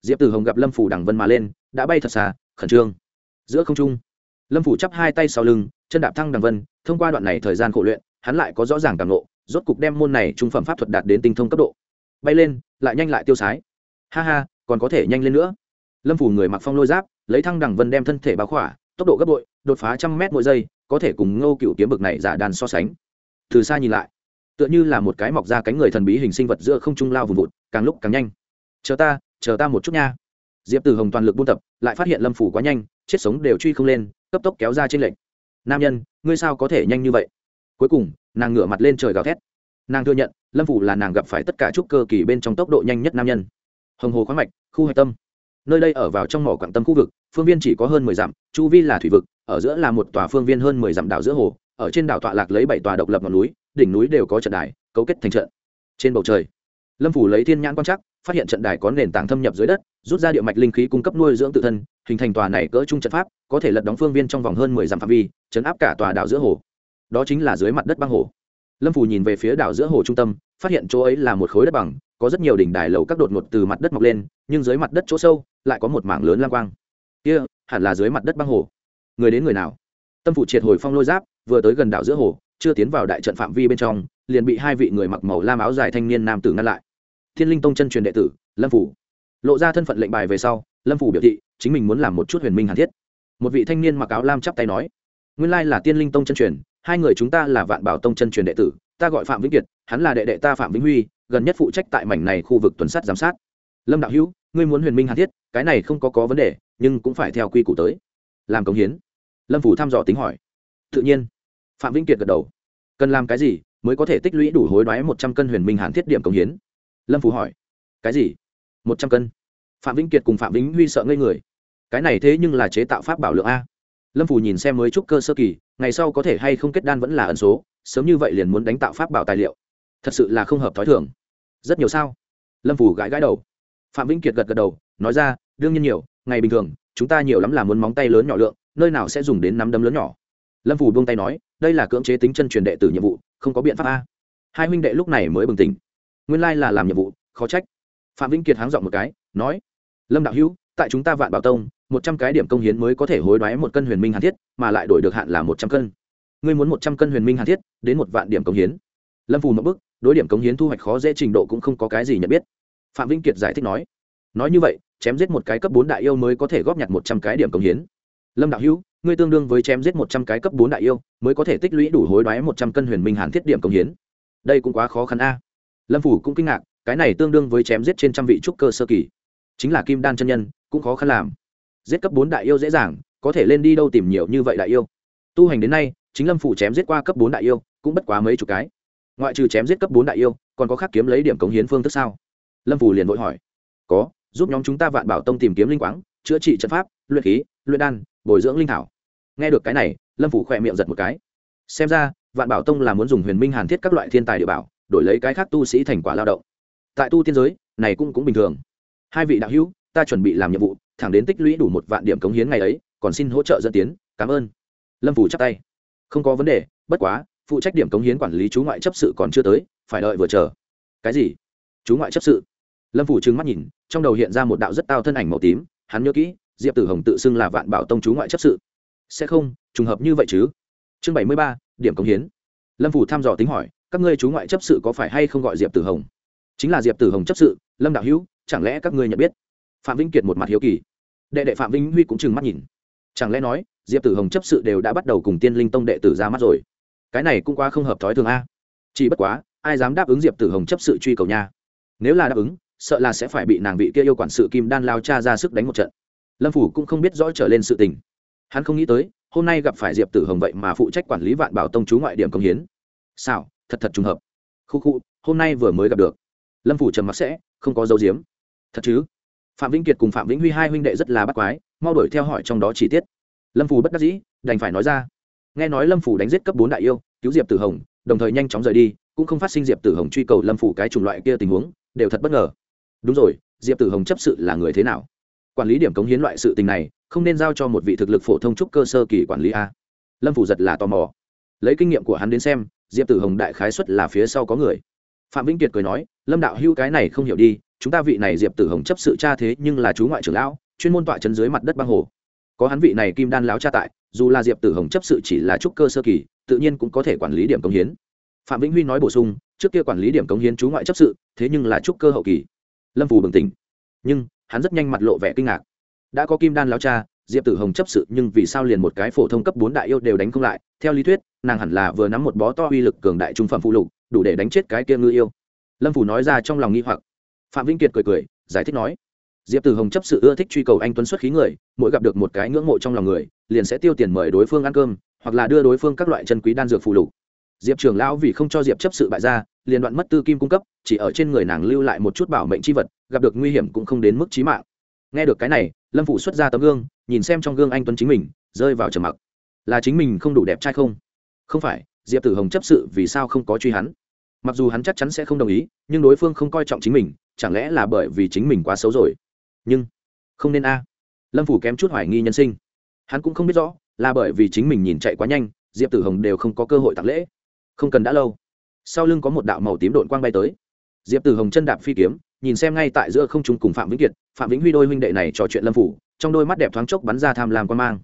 Diệp tử hồng gặp lâm phủ đằng vân mà lên, đã bay thật xa khẩn trương. Giữa không trung, lâm phủ chắp hai tay sau lưng, chân đạp thăng đằng vân, thông qua đoạn này thời gian khổ luyện, hắn lại có rõ ràng càng lộ rốt cục đem môn này trung phẩm pháp thuật đạt đến tinh thông cấp độ. Bay lên, lại nhanh lại tiêu sái. Ha ha, còn có thể nhanh lên nữa. Lâm phủ người mặc phong lôi giáp, lấy thăng đẳng vân đem thân thể báo khỏa, tốc độ gấp bội, đột phá trăm mét mỗi giây, có thể cùng ngô cựu kiếm bực này giả đàn so sánh. Từ xa nhìn lại, tựa như là một cái mọc ra cánh người thần bí hình sinh vật giữa không trung lao vùng vụt, càng lúc càng nhanh. Chờ ta chờ ta một chút nha. Diệp từ hồng toàn lực buôn tập lại phát hiện lâm phủ quá nhanh, chết sống đều truy không lên, cấp tốc kéo ra trên lệnh nam nhân, ngươi sao có thể nhanh như vậy? Cuối cùng, nàng ngửa mặt lên trời gào thét. Nàng thừa nhận, lâm phủ là nàng gặp phải tất cả trúc cơ kỳ bên trong tốc độ nhanh nhất nam nhân. Hồng hồ khoáng mạch, khu hạch tâm. Nơi đây ở vào trong mỏ quảng tâm khu vực, phương viên chỉ có hơn mười dặm, chu vi là thủy vực, ở giữa là một tòa phương viên hơn mười dặm đảo giữa hồ, ở trên đảo tọa lạc lấy bảy tòa độc lập ngọn núi, đỉnh núi đều có trận đài, cấu kết thành trận. Trên bầu trời, lâm phủ lấy thiên nhãn quan chắc phát hiện trận đài có nền tảng thâm nhập dưới đất, rút ra địa mạch linh khí cung cấp nuôi dưỡng tự thân, hình thành tòa này cỡ trung trận pháp, có thể lật đóng phương viên trong vòng hơn mười dặm phạm vi, chấn áp cả tòa đảo giữa hồ. Đó chính là dưới mặt đất băng hồ. Lâm phù nhìn về phía đảo giữa hồ trung tâm, phát hiện chỗ ấy là một khối đất bằng, có rất nhiều đỉnh đài lầu các đột ngột từ mặt đất mọc lên, nhưng dưới mặt đất chỗ sâu, lại có một mảng lớn lang quang. Kia, hẳn là dưới mặt đất băng hồ. Người đến người nào? Tâm phủ triệt hồi phong lôi giáp, vừa tới gần đảo giữa hồ, chưa tiến vào đại trận phạm vi bên trong, liền bị hai vị người mặc màu lam áo dài thanh niên nam tử ngăn lại thiên linh tông chân truyền đệ tử, lâm phủ. Lộ ra thân phận lệnh bài về sau, lâm phủ biểu thị, chính mình muốn làm một chút huyền minh hàn thiết. Một vị thanh niên mặc áo lam chắp tay nói, nguyên lai là tiên linh tông chân truyền, hai người chúng ta là vạn bảo tông chân truyền đệ tử, ta gọi phạm vĩnh kiệt, hắn là đệ đệ ta phạm vĩnh huy, gần nhất phụ trách tại mảnh này khu vực tuần sát giám sát. Lâm đạo hữu, ngươi muốn huyền minh hàn thiết, cái này không có có vấn đề, nhưng cũng phải theo quy củ tới. Làm công hiến. Lâm phủ thăm dò tính hỏi. Tự nhiên. Phạm vĩnh kiệt gật đầu. Cần làm cái gì, mới có thể tích lũy đủ hối đoái một trăm cân huyền minh hàn thiết điểm công hiến lâm Phù hỏi. Cái gì? Một trăm cân. Phạm vĩnh kiệt cùng phạm vĩnh huy sợ ngây người. Cái này thế nhưng là chế tạo pháp bảo lượng a. Lâm Phù nhìn xem mới trúc cơ sơ kỳ, ngày sau có thể hay không kết đan vẫn là ẩn số, sớm như vậy liền muốn đánh tạo pháp bảo tài liệu. Thật sự là không hợp t h ó i thường. Rất nhiều sao? Lâm Phù gãi gãi đầu. Phạm vĩnh kiệt gật gật đầu, nói ra, đương nhiên nhiều, ngày bình thường, chúng ta nhiều lắm là muốn móng tay lớn nhỏ lượng, nơi nào sẽ dùng đến nắm đấm lớn nhỏ. Lâm Phù buông tay nói, đây là cưỡng chế tính chân truyền đệ tử nhiệm vụ, không có biện pháp a. Hai huynh đệ lúc này mới bừng tỉnh nguyên lai là làm nhiệm vụ, khó trách. Phạm vĩnh kiệt háng dọn một cái, nói, lâm đạo hữu, tại chúng ta vạn bảo tông, một trăm cái điểm công hiến mới có thể hối đoái một cân huyền minh hàn thiết, mà lại đổi được hạn là một trăm cân. Ngươi muốn một trăm cân huyền minh hàn thiết, đến một vạn điểm công hiến. Lâm phù một bức, đối điểm công hiến thu hoạch khó dễ trình độ cũng không có cái gì nhận biết. Phạm vĩnh kiệt giải thích nói nói như vậy, chém giết một cái cấp bốn đại yêu mới có thể góp nhặt một trăm cái điểm công hiến. Lâm đạo hữu, ngươi tương đương với chém giết một trăm cái cấp bốn đại yêu mới có thể tích lũy đủ hối đoái một trăm cân huyền minh hàn thiết điểm công hiến. Đây cũng quá khó khăn a lâm phủ cũng kinh ngạc, cái này tương đương với chém giết trên trăm vị trúc cơ sơ kỳ. Chính là kim đan chân nhân, cũng khó khăn làm. Giết cấp bốn đại yêu dễ dàng, có thể lên đi đâu tìm nhiều như vậy đại yêu. Tu hành đến nay, chính lâm phủ chém giết qua cấp bốn đại yêu, cũng bất quá mấy chục cái. Ngoại trừ chém giết cấp bốn đại yêu, còn có khác kiếm lấy điểm cống hiến phương thức sao? Lâm phủ liền vội hỏi. Có, giúp nhóm chúng ta vạn bảo tông tìm kiếm linh quáng, chữa trị trận pháp, luyện khí, luyện đan, bồi dưỡng linh thảo. Nghe được cái này, lâm phủ khỏe miệng giật một cái. Xem ra, vạn bảo tông là muốn dùng huyền minh hàn thiết các loại thiên tài địa bảo đổi lấy cái khác tu sĩ thành quả lao động. Tại tu tiên giới, này cũng cũng bình thường. Hai vị đạo hữu, ta chuẩn bị làm nhiệm vụ, thẳng đến tích lũy đủ một vạn điểm cống hiến ngày ấy, còn xin hỗ trợ dẫn tiến, cảm ơn. Lâm phủ chắp tay. Không có vấn đề, bất quá, phụ trách điểm cống hiến quản lý chú ngoại chấp sự còn chưa tới, phải đợi vừa chờ. Cái gì? Chú ngoại chấp sự? Lâm phủ trừng mắt nhìn, trong đầu hiện ra một đạo rất tao thân ảnh màu tím, hắn nhớ kỹ, diệp tử hồng tự xưng là vạn bảo tông chú ngoại chấp sự. Sẽ không, trùng hợp như vậy chứ? Chương bảy mươi ba, điểm cống hiến. Lâm phủ thăm dò tính hỏi các ngươi chú ngoại chấp sự có phải hay không gọi diệp tử hồng chính là diệp tử hồng chấp sự lâm đạo hữu chẳng lẽ các ngươi nhận biết phạm vĩnh kiệt một mặt hiếu kỳ đệ đệ phạm vĩnh huy cũng trừng mắt nhìn chẳng lẽ nói diệp tử hồng chấp sự đều đã bắt đầu cùng tiên linh tông đệ tử ra mắt rồi cái này cũng quá không hợp thói thường a chỉ bất quá ai dám đáp ứng diệp tử hồng chấp sự truy cầu nha nếu là đáp ứng sợ là sẽ phải bị nàng vị kia yêu quản sự kim đan lao cha ra sức đánh một trận lâm phủ cũng không biết rõ trở lên sự tình hắn không nghĩ tới hôm nay gặp phải diệp tử hồng vậy mà phụ trách quản lý vạn bảo tông chú ngoại điểm công hiến sao thật thật trùng hợp. Khu khu, hôm nay vừa mới gặp được. Lâm phủ trầm mặc sẽ, không có dấu diếm thật chứ? Phạm vĩnh kiệt cùng phạm vĩnh huy hai huynh đệ rất là bắt quái, mau đuổi theo hỏi trong đó chi tiết. Lâm phủ bất đắc dĩ, đành phải nói ra. Nghe nói lâm phủ đánh giết cấp bốn đại yêu, cứu diệp tử hồng, đồng thời nhanh chóng rời đi, cũng không phát sinh diệp tử hồng truy cầu lâm phủ cái chủng loại kia tình huống, đều thật bất ngờ. Đúng rồi, diệp tử hồng chấp sự là người thế nào? Quản lý điểm cống hiến loại sự tình này, không nên giao cho một vị thực lực phổ thông trúc cơ sơ kỳ quản lý a. Lâm phủ giật là tò mò. Lấy kinh nghiệm của hắn đến xem diệp tử hồng đại khái xuất là phía sau có người phạm vĩnh kiệt cười nói lâm đạo hữu cái này không hiểu đi chúng ta vị này diệp tử hồng chấp sự cha thế nhưng là chú ngoại trưởng lão chuyên môn tọa chân dưới mặt đất băng hồ có hắn vị này kim đan láo cha tại dù là diệp tử hồng chấp sự chỉ là trúc cơ sơ kỳ tự nhiên cũng có thể quản lý điểm công hiến phạm vĩnh huy nói bổ sung trước kia quản lý điểm công hiến chú ngoại chấp sự thế nhưng là trúc cơ hậu kỳ lâm phù bừng tỉnh nhưng hắn rất nhanh mặt lộ vẻ kinh ngạc đã có kim đan lao cha diệp tử hồng chấp sự nhưng vì sao liền một cái phổ thông cấp bốn đại yêu đều đánh không lại theo lý thuyết, nàng hẳn là vừa nắm một bó to uy lực cường đại trung phẩm phụ lục, đủ để đánh chết cái kia ngư yêu. Lâm phủ nói ra trong lòng nghi hoặc. Phạm vĩnh kiệt cười cười, giải thích nói, diệp tử hồng chấp sự ưa thích truy cầu anh tuấn xuất khí người, mỗi gặp được một cái ngưỡng mộ trong lòng người, liền sẽ tiêu tiền mời đối phương ăn cơm, hoặc là đưa đối phương các loại chân quý đan dược phụ lục. Diệp trưởng lão vì không cho diệp chấp sự bại ra, liền đoạn mất tư kim cung cấp, chỉ ở trên người nàng lưu lại một chút bảo mệnh c h i vật, gặp được nguy hiểm cũng không đến mức trí mạng. Nghe được cái này, lâm phủ xuất ra tấm gương, nhìn xem trong gương anh tuấn chính mình, rơi vào trầm mặc là chính mình không đủ đẹp trai không? Không phải, diệp tử hồng chấp sự vì sao không có truy hắn? Mặc dù hắn chắc chắn sẽ không đồng ý, nhưng đối phương không coi trọng chính mình, chẳng lẽ là bởi vì chính mình quá xấu rồi? Nhưng, không nên a. Lâm phủ kém chút hoài nghi nhân sinh. Hắn cũng không biết rõ, là bởi vì chính mình nhìn chạy quá nhanh, diệp tử hồng đều không có cơ hội tặng lễ. Không cần đã lâu. Sau lưng có một đạo màu tím đội quang bay tới. Diệp tử hồng chân đạp phi kiếm, nhìn xem ngay tại giữa không trung cùng phạm vĩnh kiệt, phạm vĩnh huy đôi huynh đệ này trò chuyện lâm phủ, trong đôi mắt đẹp thoáng chốc bắn ra tham lam quan mang.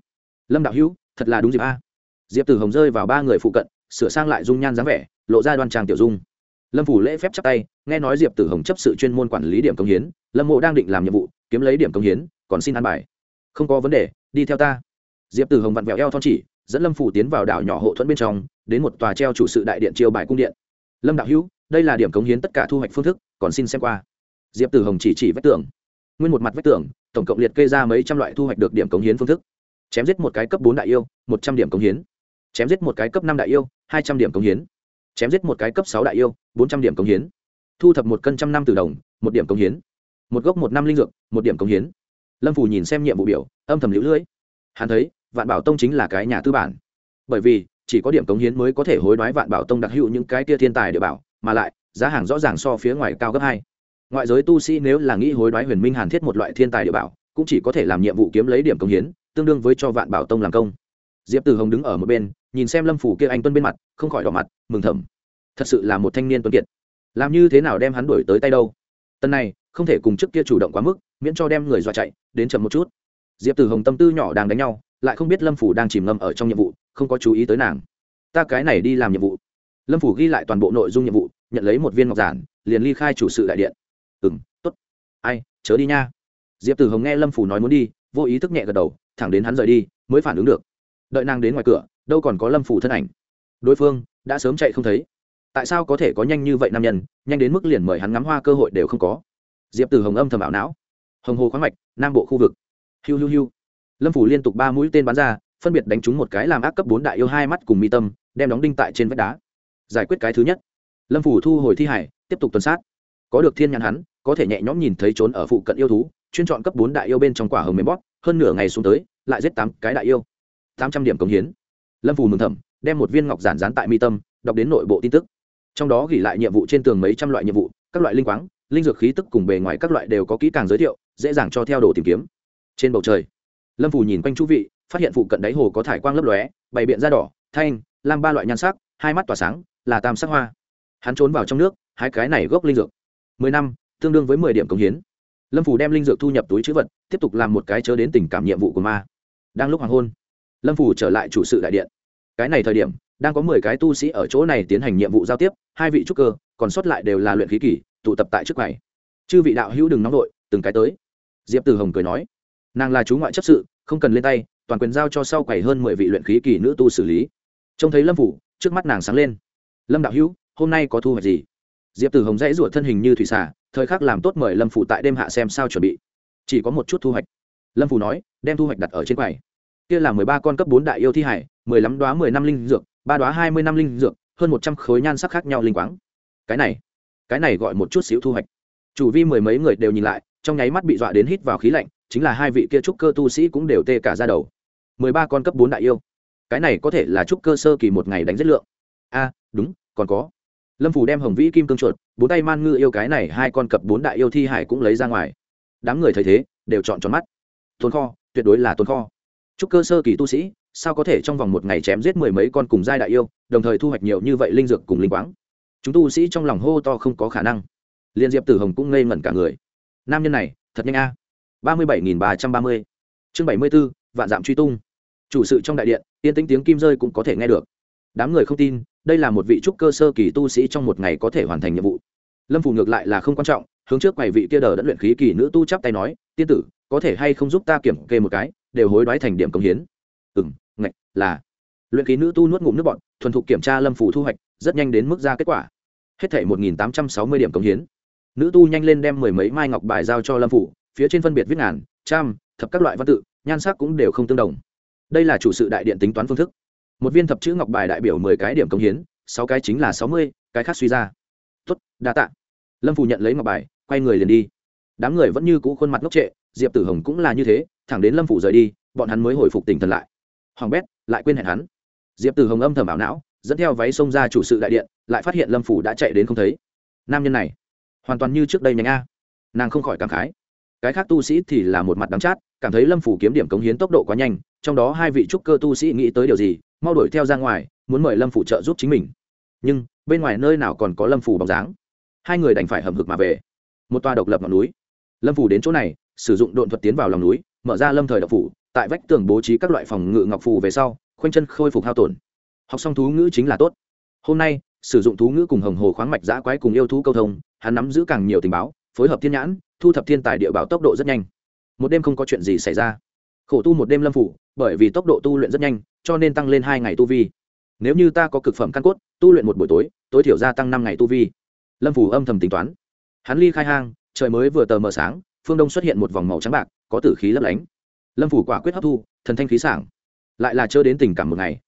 Lâm đạo hữu thật là đúng dịp a. Diệp tử hồng rơi vào ba người phụ cận, sửa sang lại dung nhan dáng vẻ, lộ ra đoan trang tiểu dung. Lâm phủ lễ phép chắc tay, nghe nói diệp tử hồng chấp sự chuyên môn quản lý điểm công hiến, lâm mộ đang định làm nhiệm vụ, kiếm lấy điểm công hiến, còn xin ăn bài. Không có vấn đề, đi theo ta. Diệp tử hồng vặn vẹo eo thon chỉ, dẫn lâm phủ tiến vào đảo nhỏ hộ thuẫn bên trong, đến một tòa treo chủ sự đại điện chiêu bài cung điện. Lâm đạo hữu, đây là điểm cống hiến tất cả thu hoạch phương thức, còn xin xem qua. Diệp tử hồng chỉ chỉ vách tường. Nguyên một mặt vách tường, tổng cộng liệt kê ra mấy trăm loại thu hoạch được điểm cống hiến phương thức chém giết một cái cấp bốn đại yêu, một trăm điểm cống hiến. Chém giết một cái cấp năm đại yêu, hai trăm điểm cống hiến. Chém giết một cái cấp sáu đại yêu, bốn trăm điểm cống hiến. Thu thập một cân trăm năm từ đồng, một điểm cống hiến. Một gốc một năm linh dược, một điểm cống hiến. Lâm phủ nhìn xem nhiệm vụ biểu, âm thầm lũ lưỡi hắn thấy, vạn bảo tông chính là cái nhà tư bản. Bởi vì, chỉ có điểm cống hiến mới có thể hối đoái vạn bảo tông đặc hữu những cái tia thiên tài địa bảo, mà lại, giá hàng rõ ràng so phía ngoài cao gấp hai. Ngoại giới tu sĩ nếu là nghĩ hối đoái huyền minh hàn thiết một loại thiên tài địa bảo, cũng chỉ có thể làm nhiệm vụ kiếm lấy điểm cống hiến tương đương với cho vạn bảo tông làm công. Diệp tử hồng đứng ở một bên, nhìn xem lâm phủ kia anh tuân bên mặt, không khỏi đỏ mặt, mừng thầm. Thật sự là một thanh niên tuấn kiệt. Làm như thế nào đem hắn đuổi tới tay đâu? Tần này, không thể cùng trước kia chủ động quá mức, miễn cho đem người dọa chạy, đến chậm một chút. Diệp tử hồng tâm tư nhỏ đang đánh nhau, lại không biết lâm phủ đang chìm ngâm ở trong nhiệm vụ, không có chú ý tới nàng. Ta cái này đi làm nhiệm vụ. Lâm phủ ghi lại toàn bộ nội dung nhiệm vụ, nhận lấy một viên ngọc giản, liền ly khai chủ sự đại điện. Ừ m t ố t ai, chớ đi nha. Diệp tử hồng nghe lâm phủ nói muốn đi, vô ý thức nhẹ gật đầu thẳng đến hắn rời đi, mới phản ứng được. Đợi nàng đến ngoài cửa, đâu còn có lâm phủ thân ảnh. Đối phương đã sớm chạy không thấy. Tại sao có thể có nhanh như vậy nam nhân, nhanh đến mức liền mời hắn ngắm hoa cơ hội đều không có? Diệp tử hồng âm thầm ảo não. Hồng hồ khoáng mạch, nam bộ khu vực. Hiu hiu hiu. Lâm phủ liên tục ba mũi tên bắn ra, phân biệt đánh trúng một cái làm ác cấp bốn đại yêu hai mắt cùng mi tâm, đem đóng đinh tại trên vách đá. Giải quyết cái thứ nhất. Lâm phủ thu hồi thi hải, tiếp tục tuần sát. Có được thiên nhãn hắn, có thể nhẹ nhõm nhìn thấy trốn ở phụ cận yêu thú, chuyên chọn cấp bốn đại yêu bên trong quả hồng mềm bóp hơn nửa ngày xuống tới, lại giết tám cái đại yêu. Tám trăm điểm cống hiến. Lâm phù mừng thầm, đem một viên ngọc giản dán tại mi tâm, đọc đến nội bộ tin tức. Trong đó ghi lại nhiệm vụ trên tường mấy trăm loại nhiệm vụ, các loại linh quáng, linh dược khí tức cùng bề ngoài các loại đều có kỹ càng giới thiệu, dễ dàng cho theo đồ tìm kiếm. Trên bầu trời, lâm phù nhìn quanh chu vị, phát hiện phụ cận đáy hồ có thải quang lấp lóe, bày biện da đỏ, thanh, lam ba loại nhan sắc, hai mắt tỏa sáng, là tam sắc hoa. Hắn trốn vào trong nước hai cái này gốc linh dược. Mười năm, tương đương với mười điểm cống hiến lâm phủ đem linh dược thu nhập túi chữ vật, tiếp tục làm một cái chớ đến tình cảm nhiệm vụ của ma. Đang lúc hoàng hôn, lâm phủ trở lại chủ sự đại điện. Cái này thời điểm, đang có mười cái tu sĩ ở chỗ này tiến hành nhiệm vụ giao tiếp, hai vị trúc cơ, còn sót lại đều là luyện khí kỷ tụ tập tại trước quầy. Chư vị đạo hữu đừng nóng đội từng cái tới. Diệp từ hồng cười nói, nàng là chú ngoại chấp sự, không cần lên tay, toàn quyền giao cho sau quầy hơn mười vị luyện khí kỳ nữ tu xử lý. Trông thấy lâm phủ trước mắt nàng sáng lên. Lâm đạo hữu, hôm nay có thu hoạch gì? Diệp tử hồng dãy ruột thân hình như thủy xả thời khắc làm tốt mời lâm phủ tại đêm hạ xem sao chuẩn bị. Chỉ có một chút thu hoạch. Lâm phủ nói, đem thu hoạch đặt ở trên quầy. Kia là mười ba con cấp bốn đại yêu thi hải, mười lăm đoá mười năm linh dược, ba đoá hai mươi năm linh dược, hơn một trăm khối nhan sắc khác nhau linh quáng. Cái này cái này gọi một chút xíu thu hoạch. Chủ vi mười mấy người đều nhìn lại, trong nháy mắt bị dọa đến hít vào khí lạnh, chính là hai vị kia trúc cơ tu sĩ cũng đều tê cả ra đầu. Mười ba con cấp bốn đại yêu. Cái này có thể là trúc cơ sơ kỳ một ngày đánh giết lượng. A, đúng, còn có lâm phủ đem hồng vĩ kim cương chuột, bốn tay man ngư yêu cái này hai con cặp bốn đại yêu thi hải cũng lấy ra ngoài. Đám người thấy thế, đều chọn tròn mắt. Tồn kho, tuyệt đối là tồn kho. Chúc cơ sơ kỳ tu sĩ, sao có thể trong vòng một ngày chém giết mười mấy con cùng giai đại yêu, đồng thời thu hoạch nhiều như vậy linh dược cùng linh quáng? Chúng tu sĩ trong lòng hô to không có khả năng. Liên diệp tử hồng cũng ngây ngẩn cả người. Nam nhân này, thật nhanh a. ba mươi bảy nghìn ba trăm ba mươi. Chương bảy mươi b ố vạn dạm truy tung. Chủ sự trong đại điện, yên tĩnh tiếng kim rơi cũng có thể nghe được. Đám người không tin đây là một vị trúc cơ sơ kỳ tu sĩ trong một ngày có thể hoàn thành nhiệm vụ. Lâm phủ ngược lại là không quan trọng, hướng trước quầy vị kia đờ đã luyện khí kỳ nữ tu chắp tay nói, tiên tử, có thể hay không giúp ta kiểm kê một cái, đều hối đoái thành điểm công hiến. Ừ m ngạch, là. Luyện khí nữ tu nuốt ngụm nước bọn thuần thục kiểm tra lâm phủ thu hoạch, rất nhanh đến mức ra kết quả. Hết thể một nghìn tám trăm sáu mươi điểm công hiến. Nữ tu nhanh lên đem mười mấy mai ngọc bài giao cho lâm phủ phía trên phân biệt viết ngàn, trăm, thập các loại văn tự, nhan sắc cũng đều không tương đồng. Đây là chủ sự đại điện tính toán phương thức một viên thập chữ ngọc bài đại biểu mười cái điểm công hiến, sáu cái chính là sáu mươi, cái khác suy ra. Tuất đa t ạ lâm phủ nhận lấy ngọc bài, quay người liền đi. Đám người vẫn như cũ khuôn mặt ngốc trệ, diệp tử hồng cũng là như thế, thẳng đến lâm phủ rời đi, bọn hắn mới hồi phục tỉnh thần lại. Hoàng bét, lại quên hẹn hắn. Diệp tử hồng âm thầm ảo não, dẫn theo váy xông ra chủ sự đại điện, lại phát hiện lâm phủ đã chạy đến không thấy. Nam nhân này, hoàn toàn như trước đây nhánh a. Nàng không khỏi cảm khái. Cái khác tu sĩ thì là một mặt đắng chát, cảm thấy lâm phủ kiếm điểm cống hiến tốc độ quá nhanh trong đó hai vị trúc cơ tu sĩ nghĩ tới điều gì, mau đuổi theo ra ngoài, muốn mời lâm phủ trợ giúp chính mình. Nhưng, bên ngoài nơi nào còn có lâm phủ bóng dáng? Hai người đành phải hầm hực mà về. Một tòa độc lập ngọn núi. Lâm phủ đến chỗ này, sử dụng độn thuật tiến vào lòng núi, mở ra lâm thời độc phủ, tại vách tường bố trí các loại phòng ngự ngọc phù về sau, khoanh chân khôi phục hao tổn. Học xong thú ngữ chính là tốt. Hôm nay, sử dụng thú ngữ cùng hồng hồ khoáng mạch giã quái cùng yêu thú câu thông, hắn nắm giữ càng nhiều tình báo, phối hợp thiên nhãn, thu thập thiên tài địa bảo tốc độ rất nhanh. Một đêm không có chuyện gì xảy ra khổ tu một đêm lâm phủ, bởi vì tốc độ tu luyện rất nhanh, cho nên tăng lên hai ngày tu vi. Nếu như ta có cực phẩm căn cốt, tu luyện một buổi tối tối thiểu gia tăng năm ngày tu vi. Lâm phủ âm thầm tính toán. Hắn ly khai hang, trời mới vừa tờ mờ sáng, phương đông xuất hiện một vòng màu trắng bạc, có tử khí lấp lánh. Lâm phủ quả quyết hấp thu, thần thanh khí sảng. Lại là chơi đến tình cảm một ngày.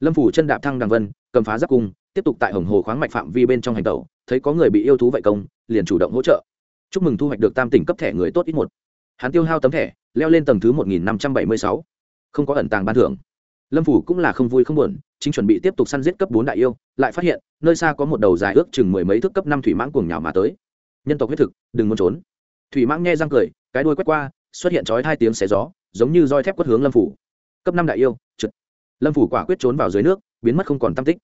Lâm phủ chân đạp thăng đằng vân, cầm phá giáp cung, tiếp tục tại hồng hồ khoáng mạch phạm vi bên trong hành tẩu, thấy có người bị yêu thú vậy công, liền chủ động hỗ trợ. Chúc mừng thu hoạch được tam tỉnh cấp thẻ người tốt ít một hắn tiêu hao tấm thẻ, leo lên tầng thứ một nghìn năm trăm bảy mươi sáu. Không có ẩn tàng ban thưởng. Lâm phủ cũng là không vui không buồn, chính chuẩn bị tiếp tục săn giết cấp bốn đại yêu, lại phát hiện, nơi xa có một đầu dài ước chừng mười mấy thước cấp năm thủy mãng cuồng nhào mà tới. Nhân tộc huyết thực, đừng muốn trốn. Thủy mãng nghe răng cười, cái đuôi quét qua, xuất hiện chói hai tiếng xé gió, giống như roi thép quất hướng lâm phủ. Cấp năm đại yêu trực lâm phủ quả quyết trốn vào dưới nước, biến mất không còn tam tích.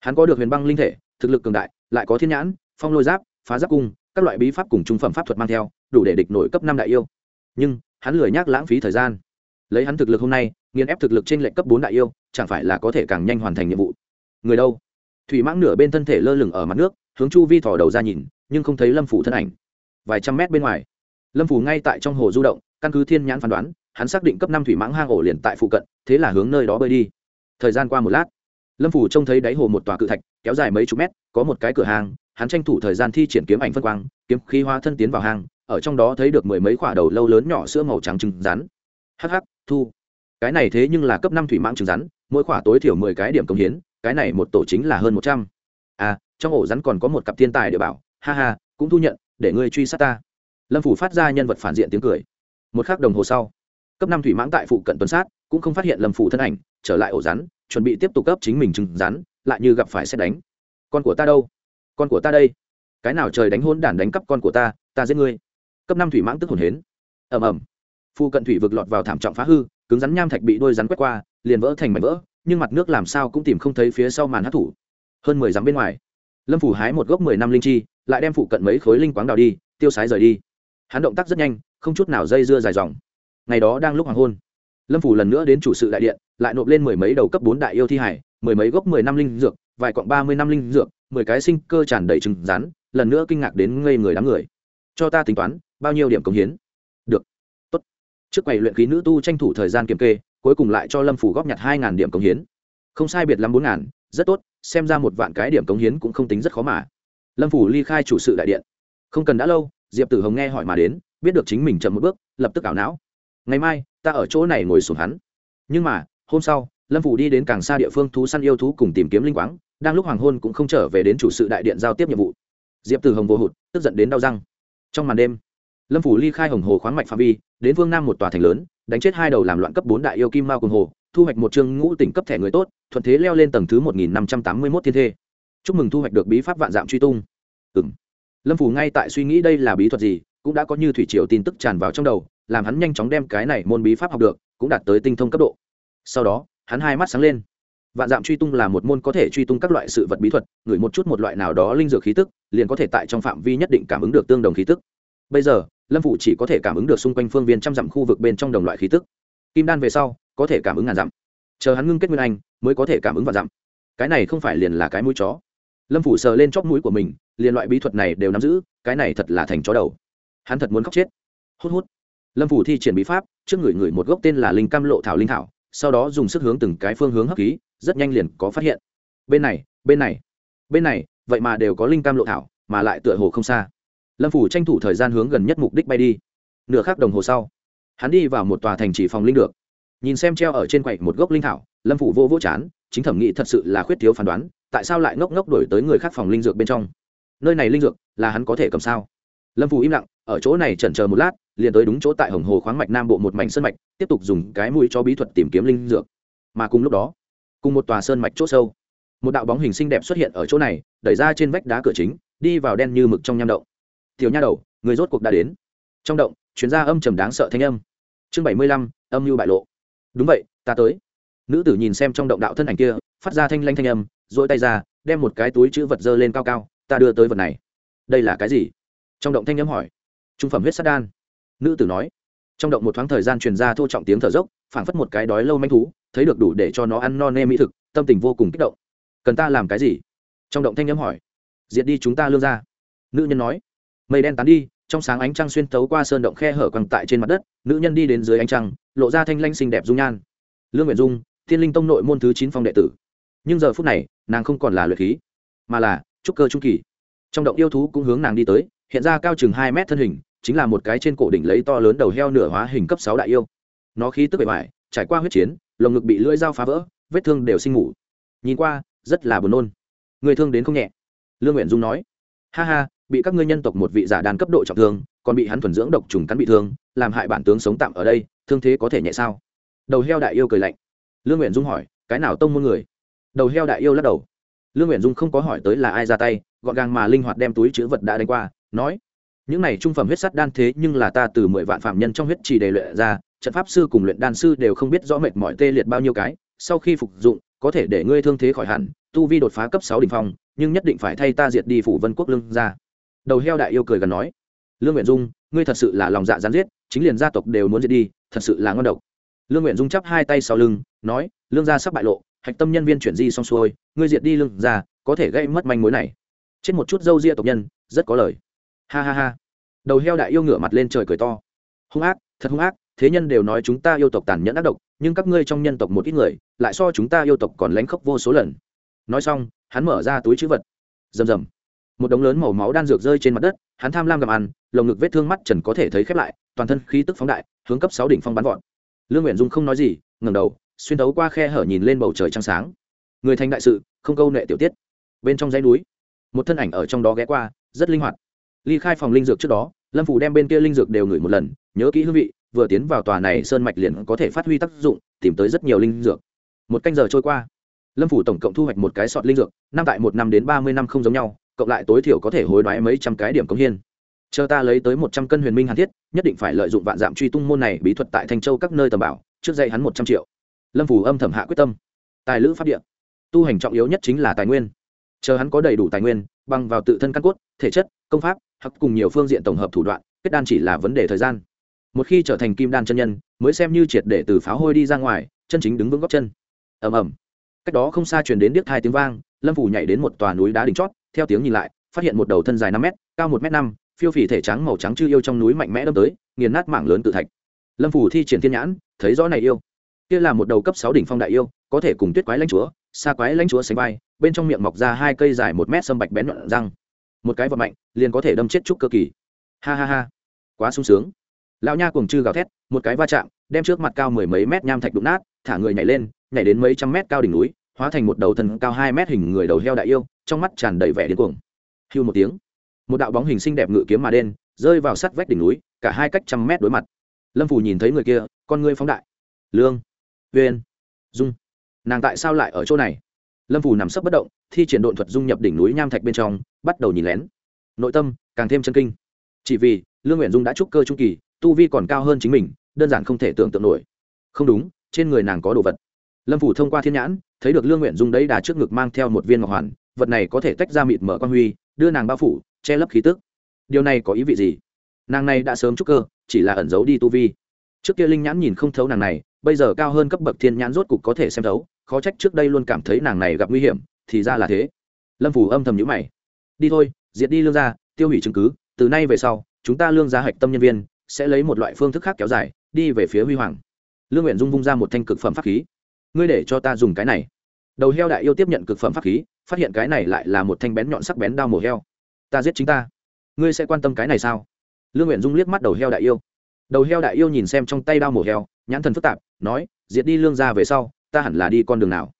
Hắn có được huyền băng linh thể, thực lực cường đại, lại có thiên nhãn, phong lôi giáp, phá giáp cung, các loại bí pháp cùng trung phẩm pháp thuật mang theo, đủ để địch nổi cấp năm đại yêu nhưng hắn lười nhác lãng phí thời gian. Lấy hắn thực lực hôm nay, nghiền ép thực lực trên lệnh cấp bốn đại yêu, chẳng phải là có thể càng nhanh hoàn thành nhiệm vụ. Người đâu? Thủy mãng nửa bên thân thể lơ lửng ở mặt nước, hướng chu vi thỏ đầu ra nhìn, nhưng không thấy lâm phủ thân ảnh. Vài trăm mét bên ngoài, lâm phủ ngay tại trong hồ du động, căn cứ thiên nhãn phán đoán, hắn xác định cấp năm thủy mãng hang ổ liền tại phụ cận, thế là hướng nơi đó bơi đi. Thời gian qua một lát, lâm phủ trông thấy đáy hồ một tòa cự thạch, kéo dài mấy chục mét, có một cái cửa hàng, hắn tranh thủ thời gian thi triển kiếm ảnh phân quang, kiếm khí hóa thân tiến vào hang ở trong đó thấy được mười mấy quả đầu lâu lớn nhỏ sữa màu trắng trứng rắn. Hh thu. Cái này thế nhưng là cấp năm thủy mãng trứng rắn, mỗi quả tối thiểu mười cái điểm công hiến, cái này một tổ chính là hơn một trăm. À trong ổ rắn còn có một cặp thiên tài địa bảo, ha ha, cũng thu nhận, để ngươi truy sát ta. Lâm phủ phát ra nhân vật phản diện tiếng cười. Một k h ắ c đồng hồ sau, cấp năm thủy mãng tại phụ cận tuần sát, cũng không phát hiện lâm phủ thân ảnh, trở lại ổ rắn, chuẩn bị tiếp tục cấp chính mình trứng rắn, lại như gặp phải xét đánh. Con của ta đâu? Con của ta đây. Cái nào trời đánh hôn đản đánh cắp con của ta ta giết ngươi cấp năm thủy mãng tức hồn hến. Ẩm ẩm phụ cận thủy vực lọt vào thảm trọng phá hư, cứng rắn nham thạch bị đôi rắn quét qua, liền vỡ thành mảnh vỡ, nhưng mặt nước làm sao cũng tìm không thấy phía sau màn hát thủ. Hơn mười dặm bên ngoài, lâm phủ hái một gốc mười năm linh chi, lại đem phụ cận mấy khối linh quáng đào đi, tiêu sái rời đi. Hắn động tác rất nhanh, không chút nào dây dưa dài dòng. Ngày đó đang lúc hoàng hôn, lâm phủ lần nữa đến chủ sự đại điện, lại nộp lên mười mấy đầu cấp bốn đại yêu thi hải, mười mấy gốc mười năm linh dược, vài quặng ba mươi năm linh dược, mười cái sinh cơ tràn đầy trứng rắn, lần nữa kinh ngạc đến ngây người đám người cho ta tính toán, bao nhiêu điểm cống hiến? Được. Tốt. Trước quầy luyện khí nữ tu tranh thủ thời gian kiểm kê, cuối cùng lại cho lâm phủ góp nhặt hai điểm cống hiến. Không sai biệt lắm bốn ngàn, rất tốt, xem ra một vạn cái điểm cống hiến cũng không tính rất khó mà. Lâm phủ ly khai chủ sự đại điện. Không cần đã lâu, diệp tử hồng nghe hỏi mà đến, biết được chính mình chậm một bước, lập tức ảo não. Ngày mai, ta ở chỗ này ngồi xuống hắn. Nhưng mà, hôm sau, lâm phủ đi đến càng xa địa phương thú săn yêu thú cùng tìm kiếm linh quáng, đang lúc hoàng hôn cũng không trở về đến chủ sự đại điện giao tiếp nhiệm vụ. Diệp tử hồng vô hụt, tức giận đến đau răng trong màn đêm, lâm phủ ly khai hồng hồ khoáng mạch phạm vi, đến vương nam một tòa thành lớn, đánh chết hai đầu làm loạn cấp bốn đại yêu kim mao cùng hồ, thu hoạch một chương ngũ tỉnh cấp thẻ người tốt, thuận thế leo lên tầng thứ một nghìn năm trăm tám mươi mốt thiên thê. Chúc mừng thu hoạch được bí pháp vạn dạm truy tung. Ừ m lâm phủ ngay tại suy nghĩ đây là bí thuật gì, cũng đã có như thủy triều tin tức tràn vào trong đầu, làm hắn nhanh chóng đem cái này môn bí pháp học được, cũng đạt tới tinh thông cấp độ. Sau đó, hắn hai mắt sáng lên vạn dạm truy tung là một môn có thể truy tung các loại sự vật bí thuật ngửi một chút một loại nào đó linh dược khí tức, liền có thể tại trong phạm vi nhất định cảm ứng được tương đồng khí tức. Bây giờ, lâm phủ chỉ có thể cảm ứng được xung quanh phương viên trăm dặm khu vực bên trong đồng loại khí tức. Kim đan về sau, có thể cảm ứng ngàn dặm. Chờ hắn ngưng kết nguyên anh, mới có thể cảm ứng vạn dặm. Cái này không phải liền là cái mũi chó. Lâm phủ sờ lên chóp mũi của mình, liền loại bí thuật này đều nắm giữ, cái này thật là thành chó đầu. Hắn thật muốn khóc chết. Hút hút. Lâm phủ thi triển bí pháp, trước người người một gốc tên là linh cam lộ thảo linh thảo, sau đó dùng sức hướng từng cái phương hướng hấp khí rất nhanh liền có phát hiện. Bên này bên này bên này, vậy mà đều có linh cam lộ thảo, mà lại tựa hồ không xa. Lâm phủ tranh thủ thời gian hướng gần nhất mục đích bay đi. Nửa khắc đồng hồ sau, hắn đi vào một tòa thành chỉ phòng linh được. Nhìn xem treo ở trên quậy một gốc linh thảo, lâm phủ vô vô chán, chính thẩm nghị thật sự là khuyết thiếu phán đoán, tại sao lại ngốc ngốc đổi tới người khác phòng linh dược bên trong? Nơi này linh dược là hắn có thể cầm sao? Lâm phủ im lặng, ở chỗ này chần chờ một lát, liền tới đúng chỗ tại hồng hồ khoáng mạch nam bộ một mảnh sân mạch, tiếp tục dùng cái mũi cho bí thuật tìm kiếm linh dược. Mà cùng lúc đó cùng một tòa sơn mạch c h ỗ sâu. Một đạo bóng hình xinh đẹp xuất hiện ở chỗ này, đẩy ra trên vách đá cửa chính, đi vào đen như mực trong nham động. Tiểu nha đầu, người rốt cuộc đã đến. Trong động chuyến ra âm trầm đáng sợ thanh âm. Chương bảy mươi lăm, âm mưu bại lộ. Đúng vậy, ta tới. Nữ tử nhìn xem trong động đạo thân ảnh kia, phát ra thanh lanh thanh âm dỗi tay ra, đem một cái túi chữ vật dơ lên cao cao, ta đưa tới vật này. Đây là cái gì? Trong động thanh âm hỏi. Trung phẩm huyết sát đan. Nữ tử nói. Trong động một thoáng thời gian truyền ra thô trọng tiếng thở dốc phảng phất một cái đói lâu manh thú, thấy được đủ để cho nó ăn no nê mỹ thực, tâm tình vô cùng kích động. Cần ta làm cái gì? Trong động thanh âm hỏi. Diệt đi chúng ta lương ra nữ nhân nói. Mây đen tán đi, trong sáng ánh trăng xuyên tấu qua sơn động khe hở quằng tại trên mặt đất, nữ nhân đi đến dưới ánh trăng, lộ ra thanh lanh xinh đẹp dung nhan. Lương nguyện dung, thiên linh tông nội môn thứ chín phong đệ tử. Nhưng giờ phút này, nàng không còn là luyện khí, mà là trúc cơ trung kỳ. Trong động yêu thú cũng hướng nàng đi tới, hiện ra cao chừng hai mét thân hình, chính là một cái trên cổ đỉnh lấy to lớn đầu heo nửa hóa hình cấp sáu đại yêu nó khí tức bề ngoài, trải qua huyết chiến, lồng ngực bị lưỡi dao phá vỡ, vết thương đều sinh ngủ nhìn qua, rất là buồn nôn. Người thương đến không nhẹ. Lương nguyện dung nói, ha ha, bị các ngươi nhân tộc một vị giả đàn cấp độ trọng thương, còn bị hắn thuần dưỡng độc trùng cắn bị thương, làm hại bản tướng sống tạm ở đây, thương thế có thể nhẹ sao? Đầu heo đại yêu cười lạnh. Lương nguyện dung hỏi, cái nào tông môn người? Đầu heo đại yêu lắc đầu. Lương nguyện dung không có hỏi tới là ai ra tay, gọn gàng mà linh hoạt đem túi chữ vật đã đánh qua, nói, những này trung phẩm huyết sắt đan thế nhưng là ta từ mười vạn phạm nhân trong huyết trì đề luyện ra trận pháp sư cùng luyện đan sư đều không biết rõ mệt mỏi tê liệt bao nhiêu cái, sau khi phục dụng, có thể để ngươi thương thế khỏi hẳn, tu vi đột phá cấp sáu đ ỉ n h phong, nhưng nhất định phải thay ta diệt đi phủ vân quốc lương ra đầu heo đại yêu cười gần nói, lương nguyện dung, ngươi thật sự là lòng dạ gián giết, chính liền gia tộc đều muốn diệt đi, thật sự là ngon độc. Lương nguyện dung chắp hai tay sau lưng, nói, lương gia sắp bại lộ, hạch tâm nhân viên chuyển di xong xuôi, ngươi diệt đi lương gia, có thể gây mất manh mối này. Trên một chút dâu ria tộc nhân, rất có lời. Ha ha ha. Đầu heo đại yêu ngửa mặt lên trời cười to. Hung ác, thật hung ác thế nhân đều nói chúng ta yêu tộc tàn nhẫn ác độc, nhưng các ngươi trong nhân tộc một ít người, lại so chúng ta yêu tộc còn lánh khóc vô số lần. Nói xong, hắn mở ra túi chữ vật. Rầm rầm. Một đống lớn màu máu đan dược rơi trên mặt đất, hắn tham lam gặm ăn, lồng ngực vết thương mắt trần có thể thấy khép lại, toàn thân khí tức phóng đại, hướng cấp sáu đỉnh phong bắn vọt. Lương nguyện dung không nói gì, ngẩng đầu, xuyên tấu qua khe hở nhìn lên bầu trời trăng sáng. Người thành đại sự, không câu nệ tiểu tiết. Bên trong dãy núi, một thân ảnh ở trong đó ghé qua, rất linh hoạt. Ly khai phòng linh dược trước đó, lâm phủ đem bên kia linh dược đều ngửi một lần, nhớ kỹ hương vị vừa tiến vào tòa này sơn mạch liền có thể phát huy tác dụng, tìm tới rất nhiều linh dược. Một canh giờ trôi qua, lâm phủ tổng cộng thu hoạch một cái sọt linh dược, năm tại một năm đến ba mươi năm không giống nhau, cộng lại tối thiểu có thể hối đoái mấy trăm cái điểm công hiên chờ ta lấy tới một trăm cân huyền minh hàn thiết, nhất định phải lợi dụng vạn dạm truy tung môn này bí thuật tại thanh châu các nơi tầm bảo, trước dạy hắn một trăm triệu. Lâm phủ âm thầm hạ quyết tâm. Tài lữ pháp địa. Tu hành trọng yếu nhất chính là tài nguyên. Chờ hắn có đầy đủ tài nguyên, bằng vào tự thân căn cốt, thể chất, công pháp, hoặc cùng nhiều phương diện tổng hợp thủ đoạn, kết đan chỉ là vấn đề thời gian một khi trở thành kim đan chân nhân, mới xem như triệt để từ pháo hôi đi ra ngoài, chân chính đứng vững góc chân. Ầm ầm. Cách đó không xa truyền đến điếc hai tiếng vang, lâm phủ nhảy đến một tòa núi đá đỉnh chót, theo tiếng nhìn lại, phát hiện một đầu thân dài năm m cao một m năm, phiêu phì thể trắng màu trắng chư yêu trong núi mạnh mẽ đâm tới, nghiền nát mảng lớn tự thạch. Lâm phủ thi triển thiên nhãn, thấy rõ này yêu. Kia là một đầu cấp sáu đỉnh phong đại yêu, có thể cùng tuyết quái lãnh chúa xa quái lãnh chúa sánh vai, bên trong miệng mọc ra hai cây dài một mét sâm bạch bén nhọn răng. Một cái vật mạnh, liền có thể đâm chết trúc cơ kỳ. Ha ha ha. Quá sung sướng lão nha cùng chư gào thét, một cái va chạm, đem trước mặt cao mười mấy mét nham thạch đụng nát, thả người nhảy lên, nhảy đến mấy trăm mét cao đỉnh núi, hóa thành một đầu thần cao hai mét hình người đầu heo đại yêu, trong mắt tràn đầy vẻ điên cuồng. Hưu một tiếng, một đạo bóng hình xinh đẹp ngự kiếm mà đen, rơi vào sắt vách đỉnh núi, cả hai cách trăm mét đối mặt. Lâm phủ nhìn thấy người kia, con ngươi phóng đại. Lương vn dung, nàng tại sao lại ở chỗ này? Lâm phủ nằm sấp bất động, thi triển độn thuật dung nhập đỉnh núi nham thạch bên trong, bắt đầu nhìn lén. Nội tâm càng thêm chân kinh. Chỉ vì, lương nguyện dung đã trúc cơ trung kỳ tu vi còn cao hơn chính mình, đơn giản không thể tưởng tượng nổi. Không đúng, trên người nàng có đồ vật. Lâm phủ thông qua thiên nhãn, thấy được lương nguyện dung đấy đà trước ngực mang theo một viên ngọc hoàn, vật này có thể tách ra mịt mở quan huy, đưa nàng bao phủ, che lấp khí tức. Điều này có ý vị gì? Nàng này đã sớm trúc cơ, chỉ là ẩn giấu đi tu vi. Trước kia linh nhãn nhìn không thấu nàng này, bây giờ cao hơn cấp bậc thiên nhãn rốt cục có thể xem thấu, khó trách trước đây luôn cảm thấy nàng này gặp nguy hiểm, thì ra là thế. Lâm phủ âm thầm nhữ mày. Đi thôi, diệt đi lương gia, tiêu hủy chứng cứ, từ nay về sau, chúng ta lương gia hạch tâm nhân viên sẽ lấy một loại phương thức khác kéo dài, đi về phía huy hoàng. Lương nguyện dung vung ra một thanh cực phẩm pháp khí. Ngươi để cho ta dùng cái này. Đầu heo đại yêu tiếp nhận cực phẩm pháp khí, phát hiện cái này lại là một thanh bén nhọn sắc bén đao mổ heo. Ta giết chính ta. Ngươi sẽ quan tâm cái này sao? Lương nguyện dung liếc mắt đầu heo đại yêu. Đầu heo đại yêu nhìn xem trong tay đao mổ heo, nhãn thần phức tạp, nói, diệt đi lương ra về sau, ta hẳn là đi con đường nào?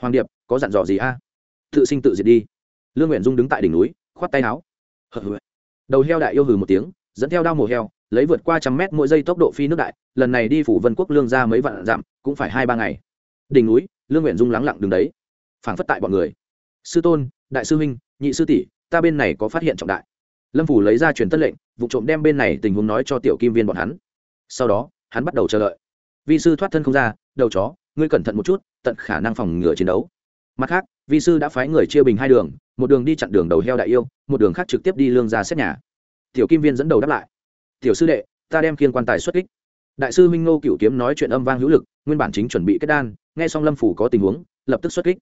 Hoàng điệp, có dặn dò gì a? Tự sinh tự diệt đi. Lương nguyện dung đứng tại đỉnh núi, khoát tay áo. Đầu heo đại yêu hừ một tiếng dẫn theo đao mổ heo, lấy vượt qua trăm mét mỗi giây tốc độ phi nước đại, lần này đi phủ vân quốc lương ra mấy vạn dặm, cũng phải hai ba ngày. Đỉnh núi, lương nguyện dung lắng lặng đứng đấy, phảng phất tại bọn người. Sư tôn, đại sư huynh, nhị sư tỷ, ta bên này có phát hiện trọng đại. Lâm phủ lấy ra truyền tân lệnh, vụ trộm đem bên này tình huống nói cho tiểu kim viên bọn hắn. Sau đó, hắn bắt đầu chờ đợi. Vi sư thoát thân không ra, đầu chó, ngươi cẩn thận một chút, tận khả năng phòng ngừa chiến đấu. Mặt khác, vi sư đã phái người chia bình hai đường, một đường đi chặn đường đầu heo đại yêu, một đường khác trực tiếp đi lương ra xét nhà tiểu kim viên dẫn đầu đáp lại. Tiểu sư đệ, ta đem khiên quan tài xuất kích. Đại sư minh ngô cựu kiếm nói chuyện âm vang hữu lực, nguyên bản chính chuẩn bị kết đan, nghe xong lâm phủ có tình huống, lập tức xuất kích.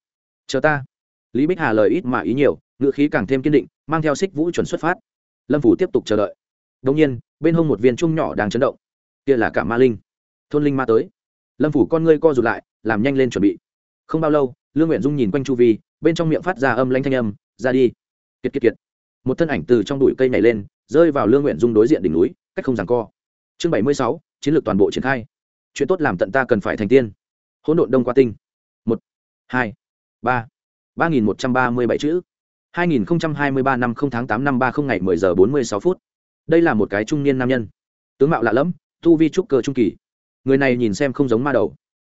Chờ ta. Lý bích hà lời ít mà ý nhiều, ngữ khí càng thêm kiên định, mang theo xích vũ chuẩn xuất phát. Lâm phủ tiếp tục chờ đợi. Đông nhiên, bên hông một viên trung nhỏ đang chấn động. Kia là cả ma linh. Thôn linh ma tới. Lâm phủ con ngươi co rụt lại, làm nhanh lên chuẩn bị. Không bao lâu, lương nguyện dung nhìn quanh chu vi, bên trong miệng phát ra âm lanh thanh âm, ra đi. Kiệt kiệt kiệt. Một thân ảnh từ trong đùi cây nhảy lên rơi vào lương nguyện dung đối diện đỉnh núi, cách không giằng co. Chương bảy mươi sáu, chiến lược toàn bộ triển khai. Chuyện tốt làm tận ta cần phải thành tiên. Hỗn độn đông qua tinh. Một, hai, ba. ba nghìn một trăm ba mươi bảy chữ. hai nghìn hai mươi ba năm không tháng tám năm ba không ngày mười giờ bốn mươi sáu phút. Đây là một cái trung niên nam nhân. Tướng mạo lạ lẫm, tu vi trúc cơ trung kỳ. Người này nhìn xem không giống ma đầu.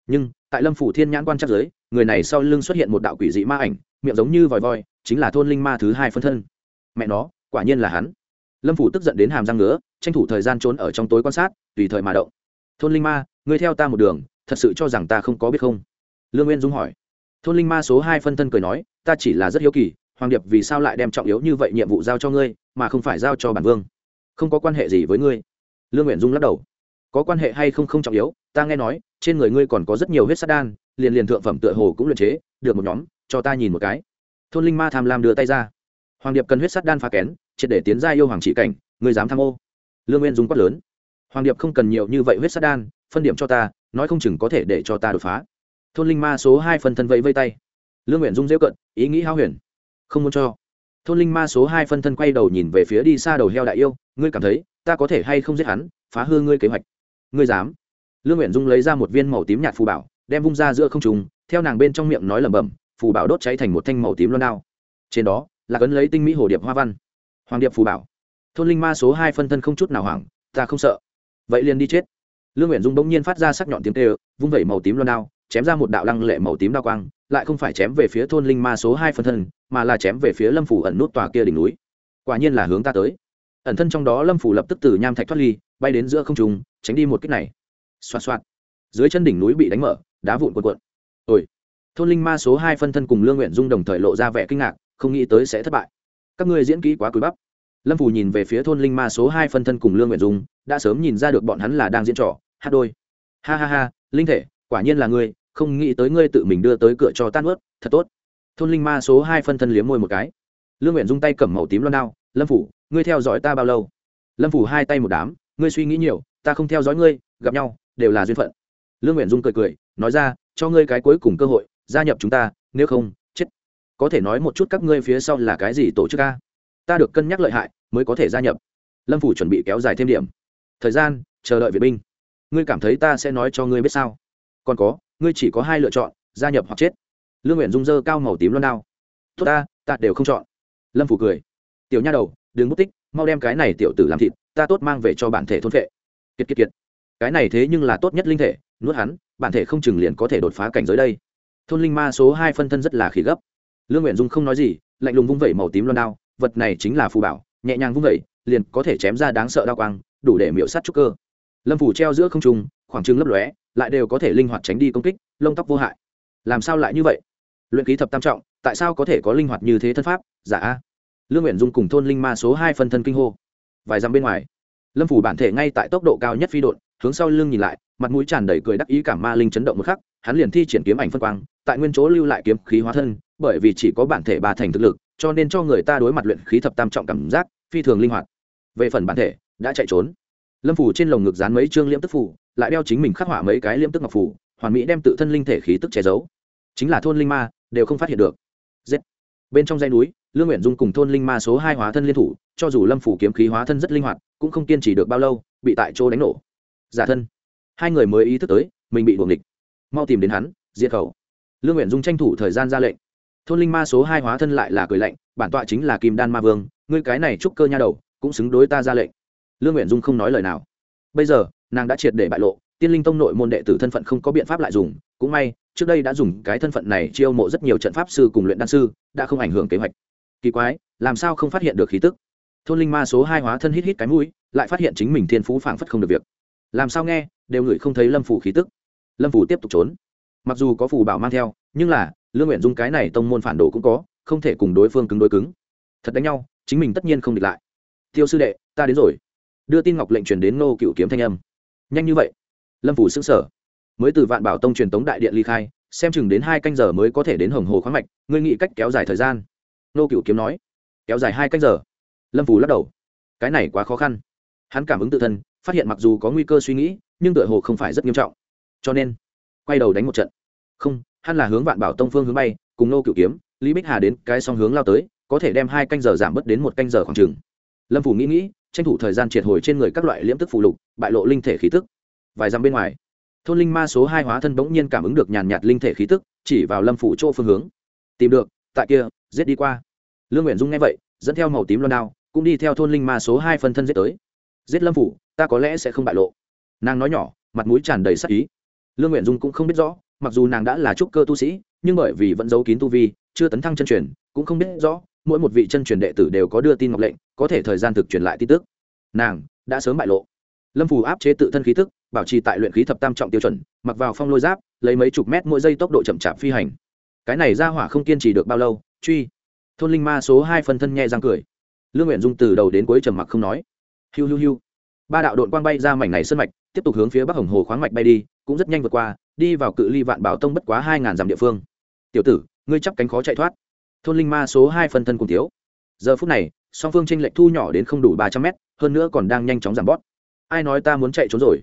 Nhưng, tại lâm phủ thiên nhãn quan chắc giới, người này sau lưng xuất hiện một đạo quỷ dị ma ảnh, miệng giống như vòi voi, chính là thôn linh ma thứ hai phân thân. Mẹ nó, quả nhiên là hắn lâm phủ tức giận đến hàm răng ngứa, tranh thủ thời gian trốn ở trong tối quan sát, tùy thời mà động. Thôn linh ma, ngươi theo ta một đường, thật sự cho rằng ta không có biết không? Lương nguyên dung hỏi. Thôn linh ma số hai phân thân cười nói, ta chỉ là rất hiếu kỳ, hoàng điệp vì sao lại đem trọng yếu như vậy nhiệm vụ giao cho ngươi, mà không phải giao cho bản vương? Không có quan hệ gì với ngươi. Lương nguyện dung lắc đầu. Có quan hệ hay không không trọng yếu, ta nghe nói, trên người ngươi còn có rất nhiều huyết sát đan, liền liền thượng phẩm tựa hồ cũng luyện chế, được một nhóm, cho ta nhìn một cái. Thôn linh ma tham lam đưa tay ra. Hoàng điệp cần huyết sát đan phá kén triệt để tiến ra yêu hoàng trị cảnh, ngươi dám tham ô. Lương nguyên dung quát lớn. Hoàng điệp không cần nhiều như vậy huyết sát đan, phân điểm cho ta, nói không chừng có thể để cho ta đột phá. Thôn linh ma số hai phân thân vẫy vây tay. Lương nguyện dung dễu cận ý nghĩ hao huyền. Không muốn cho. Thôn linh ma số hai phân thân quay đầu nhìn về phía đi xa đầu heo đại yêu, ngươi cảm thấy, ta có thể hay không giết hắn, phá hư ngươi kế hoạch. Ngươi dám. Lương nguyện dung lấy ra một viên màu tím nhạt phù bảo, đem vung ra giữa không trùng theo nàng bên trong miệng nói lẩm bẩm, phù bảo đốt cháy thành một thanh màu tím loan đao. Trên đó, là cấn lấy tinh mỹ hồ điệp hoa văn hoàng điệp phù bảo. Thôn linh ma số hai phân thân không chút nào hoảng, ta không sợ. Vậy liền đi chết. Lương nguyện dung bỗng nhiên phát ra sắc nhọn tiếng tê vung vẩy màu tím loan đao, chém ra một đạo lăng lệ màu tím đao quang, lại không phải chém về phía thôn linh ma số hai phân thân, mà là chém về phía lâm phủ ẩn nút tòa kia đỉnh núi. Quả nhiên là hướng ta tới. Ẩn thân trong đó lâm phủ lập tức từ nham thạch thoát ly, bay đến giữa không trùng tránh đi một kích này. Xoạt xoạt. Dưới chân đỉnh núi bị đánh mở, đá vụn cuộn cuộn. Ôi. Thôn linh ma số hai phân thân cùng lương nguyện dung đồng thời lộ ra vẻ kinh ngạc, không nghĩ tới sẽ thất bại các ngươi diễn kỹ quá cúi bắp. Lâm phủ nhìn về phía thôn linh ma số hai phân thân cùng lương nguyện dung, đã sớm nhìn ra được bọn hắn là đang diễn trò. Hát đôi. Ha ha ha, linh thể, quả nhiên là ngươi, không nghĩ tới ngươi tự mình đưa tới cửa cho tan ướt, thật tốt. Thôn linh ma số hai phân thân liếm môi một cái. Lương nguyện dung tay cầm màu tím loan đao, lâm phủ ngươi theo dõi ta bao lâu? Lâm phủ hai tay một đám, ngươi suy nghĩ nhiều, ta không theo dõi ngươi, gặp nhau, đều là duyên phận. Lương nguyện dung cười cười, nói ra, cho ngươi cái cuối cùng cơ hội, gia nhập chúng ta, nếu không có thể nói một chút các ngươi phía sau là cái gì tổ chức a? ta được cân nhắc lợi hại, mới có thể gia nhập. Lâm phủ chuẩn bị kéo dài thêm điểm. Thời gian, chờ đợi vệ binh. Ngươi cảm thấy ta sẽ nói cho ngươi biết sao? Còn có, ngươi chỉ có hai lựa chọn, gia nhập hoặc chết. Lương nguyện dung dơ cao màu tím loan đao. Tốt ta ta đều không chọn. Lâm phủ cười. Tiểu nha đầu, đừng mất tích, mau đem cái này tiểu tử làm thịt, ta tốt mang về cho bản thể thôn vệ kiệt kiệt kiệt. Cái này thế nhưng là tốt nhất linh thể, nuốt hắn, bản thể không chừng liền có thể đột phá cảnh giới đây. Thôn linh ma số hai phân thân rất là khí gấp lương nguyện dung không nói gì lạnh lùng vung vẩy màu tím loan đao vật này chính là phù bảo nhẹ nhàng vung vẩy liền có thể chém ra đáng sợ đao quang đủ để miễu sát trúc cơ. Lâm phủ treo giữa không trung khoảng trưng lấp lóe lại đều có thể linh hoạt tránh đi công kích lông tóc vô hại. Làm sao lại như vậy? Luyện ký thập tam trọng tại sao có thể có linh hoạt như thế thân pháp? Giả a. Lương nguyện dung cùng thôn linh ma số hai phân thân kinh hô. Vài dặm bên ngoài lâm phủ bản thể ngay tại tốc độ cao nhất phi đội, hướng sau lưng nhìn lại mặt mũi tràn đầy cười đắc ý cảm ma linh chấn động một khắc hắn liền thi triển kiếm ảnh phân quang tại nguyên chỗ lưu lại kiếm khí hóa thân bởi vì chỉ có bản thể ba thành thực lực, cho nên cho người ta đối mặt luyện khí thập tam trọng cảm giác phi thường linh hoạt. Về phần bản thể, đã chạy trốn. Lâm phủ trên lồng ngực dán mấy chương liễm tức phủ lại đeo chính mình khắc họa mấy cái liễm tức ngọc phủ hoàn mỹ đem tự thân linh thể khí tức che giấu. Chính là thôn linh ma, đều không phát hiện được. Giết. Bên trong dãy núi, lương nguyện dung cùng thôn linh ma số hai hóa thân liên thủ, cho dù lâm phủ kiếm khí hóa thân rất linh hoạt, cũng không kiên trì được bao lâu, bị tại chỗ đánh nổ. Giả thân. Hai người mới ý thức tới, mình bị buồng địch mau tìm đến hắn, diệt khẩu. Lương nguyện dung tranh thủ thời gian ra lệnh thôn linh ma số hai hóa thân lại là cười lạnh, bản tọa chính là kim đan ma vương, ngươi cái này trúc cơ nha đầu, cũng xứng đối ta ra lệnh. Lương nguyện dung không nói lời nào. Bây giờ, nàng đã triệt để bại lộ, tiên linh tông nội môn đệ tử thân phận không có biện pháp lại dùng, cũng may, trước đây đã dùng cái thân phận này chiêu mộ rất nhiều trận pháp sư cùng luyện đan sư, đã không ảnh hưởng kế hoạch. Kỳ quái, làm sao không phát hiện được khí tức? Thôn linh ma số hai hóa thân hít hít cái mũi, lại phát hiện chính mình thiên phú phảng phất không được việc. Làm sao nghe, đều ngửi không thấy lâm phủ khí tức. Lâm phủ tiếp tục trốn. Mặc dù có phù bảo mang theo, nhưng là lương nguyện dung cái này tông môn phản đồ cũng có, không thể cùng đối phương cứng đối cứng. Thật đánh nhau, chính mình tất nhiên không địch lại. Tiêu sư đệ, ta đến rồi. Đưa tin ngọc lệnh truyền đến nô cựu kiếm thanh âm. Nhanh như vậy. Lâm phủ xứng sở mới từ vạn bảo tông truyền tống đại điện ly khai, xem chừng đến hai canh giờ mới có thể đến hồng hồ khoáng mạch, ngươi nghĩ cách kéo dài thời gian? Nô cựu kiếm nói. Kéo dài hai canh giờ. Lâm phủ lắc đầu. Cái này quá khó khăn. Hắn cảm ứng tự thân, phát hiện mặc dù có nguy cơ suy nghĩ, nhưng tựa hồ không phải rất nghiêm trọng. Cho nên, quay đầu đánh một trận. Không hắn là hướng vạn bảo tông phương hướng bay, cùng nô cựu kiếm, lý bích hà đến cái song hướng lao tới, có thể đem hai canh giờ giảm bớt đến một canh giờ khoảng chừng. Lâm phủ nghĩ nghĩ, tranh thủ thời gian triệt hồi trên người các loại liễm tức phụ lục, bại lộ linh thể khí tức. Vài dặm bên ngoài, thôn linh ma số hai hóa thân bỗng nhiên cảm ứng được nhàn nhạt linh thể khí tức, chỉ vào lâm phủ chỗ phương hướng. Tìm được, tại kia, giết đi qua. Lương nguyện dung nghe vậy, dẫn theo màu tím loan đao, cũng đi theo thôn linh ma số hai phân thân giết tới. Giết lâm phủ, ta có lẽ sẽ không bại lộ. Nàng nói nhỏ, mặt mũi tràn đầy sắc ý. Lương nguyện dung cũng không biết rõ mặc dù nàng đã là trúc cơ tu sĩ, nhưng bởi vì vẫn giấu kín tu vi, chưa tấn thăng chân truyền, cũng không biết rõ, mỗi một vị chân truyền đệ tử đều có đưa tin ngọc lệnh, có thể thời gian thực truyền lại tin tức. Nàng đã sớm bại lộ. Lâm phù áp chế tự thân khí tức bảo trì tại luyện khí thập tam trọng tiêu chuẩn, mặc vào phong lôi giáp, lấy mấy chục mét mỗi giây tốc độ chậm chạp phi hành. Cái này ra hỏa không kiên trì được bao lâu, truy. Thôn linh ma số hai phân thân nhẹ răng cười. Lương nguyện dung từ đầu đến cuối trầm mặc không nói. Hiu hiu hiu. Ba đạo đội quang bay ra mảnh này sân mạch, tiếp tục hướng phía bắc hồng hồ khoáng mạch bay đi, cũng rất nhanh vượt qua đi vào cự ly vạn bảo tông bất quá hai ngàn dặm địa phương. Tiểu tử, ngươi chắp cánh khó chạy thoát. Thôn linh ma số hai phân thân cùng thiếu. Giờ phút này, song phương tranh lệch thu nhỏ đến không đủ ba trăm mét, hơn nữa còn đang nhanh chóng giảm bót. Ai nói ta muốn chạy trốn rồi?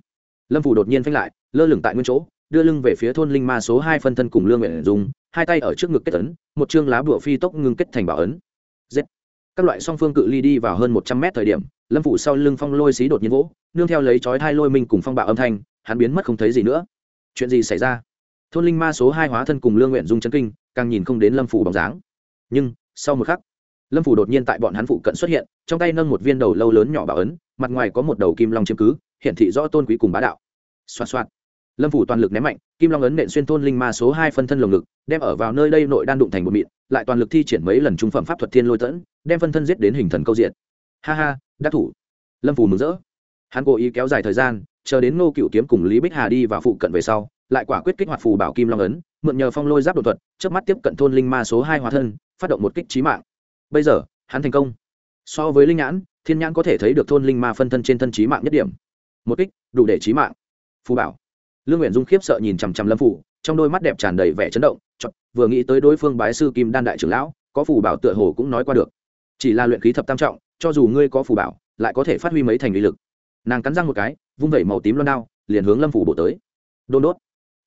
Lâm phủ đột nhiên phanh lại, lơ lửng tại nguyên chỗ, đưa lưng về phía thôn linh ma số hai phân thân cùng lương nguyện dùng hai tay ở trước ngực kết ấn, một chương lá bụa phi tốc ngưng kết thành bảo ấn. Giết! Các loại song phương cự ly đi vào hơn một trăm mét thời điểm, lâm phủ sau lưng phong lôi xí đột nhiên vỗ, nương theo lấy chói thai lôi mình cùng phong bạo âm thanh, hắn biến mất không thấy gì nữa chuyện gì xảy ra? Thôn linh ma số hai hóa thân cùng lương nguyện dung chân kinh, càng nhìn không đến lâm phủ bóng dáng. Nhưng, sau một khắc, lâm phủ đột nhiên tại bọn hắn phụ cận xuất hiện, trong tay nâng một viên đầu lâu lớn nhỏ bảo ấn, mặt ngoài có một đầu kim long chiếm cứ hiện thị rõ tôn quý cùng bá đạo. Xoa xoa lâm phủ toàn lực ném mạnh, kim long ấn nện xuyên thôn linh ma số hai phân thân lồng ngực, đem ở vào nơi đây nội đan đụng thành một mịn, lại toàn lực thi triển mấy lần trung phẩm pháp thuật thiên lôi tẫn, đem phân thân giết đến hình thần câu diện. Ha ha, đắc thủ. Lâm phủ mừng rỡ. Hắn cố ý kéo dài thời gian chờ đến ngô cựu kiếm cùng lý bích hà đi vào phụ cận về sau, lại quả quyết kích hoạt phù bảo kim long ấn, mượn nhờ phong lôi giáp đột thuật, chớp mắt tiếp cận thôn linh ma số hai hóa thân, phát động một kích trí mạng. Bây giờ, hắn thành công. So với linh nhãn, thiên nhãn có thể thấy được thôn linh ma phân thân trên thân trí mạng nhất điểm. Một kích, đủ để trí mạng. Phù bảo. Lương Uyển dung khiếp sợ nhìn chằm chằm lâm phủ, trong đôi mắt đẹp tràn đầy vẻ chấn động, chợt, vừa nghĩ tới đối phương bái sư kim đan đại trưởng lão, có phù bảo tựa hồ cũng nói qua được. Chỉ là luyện khí thập tam trọng, cho dù ngươi có phù bảo, lại có thể phát huy mấy thành uy lực nàng cắn răng một cái, vung vẩy màu tím loan đao, liền hướng lâm phủ bổ tới. Đôn đốt.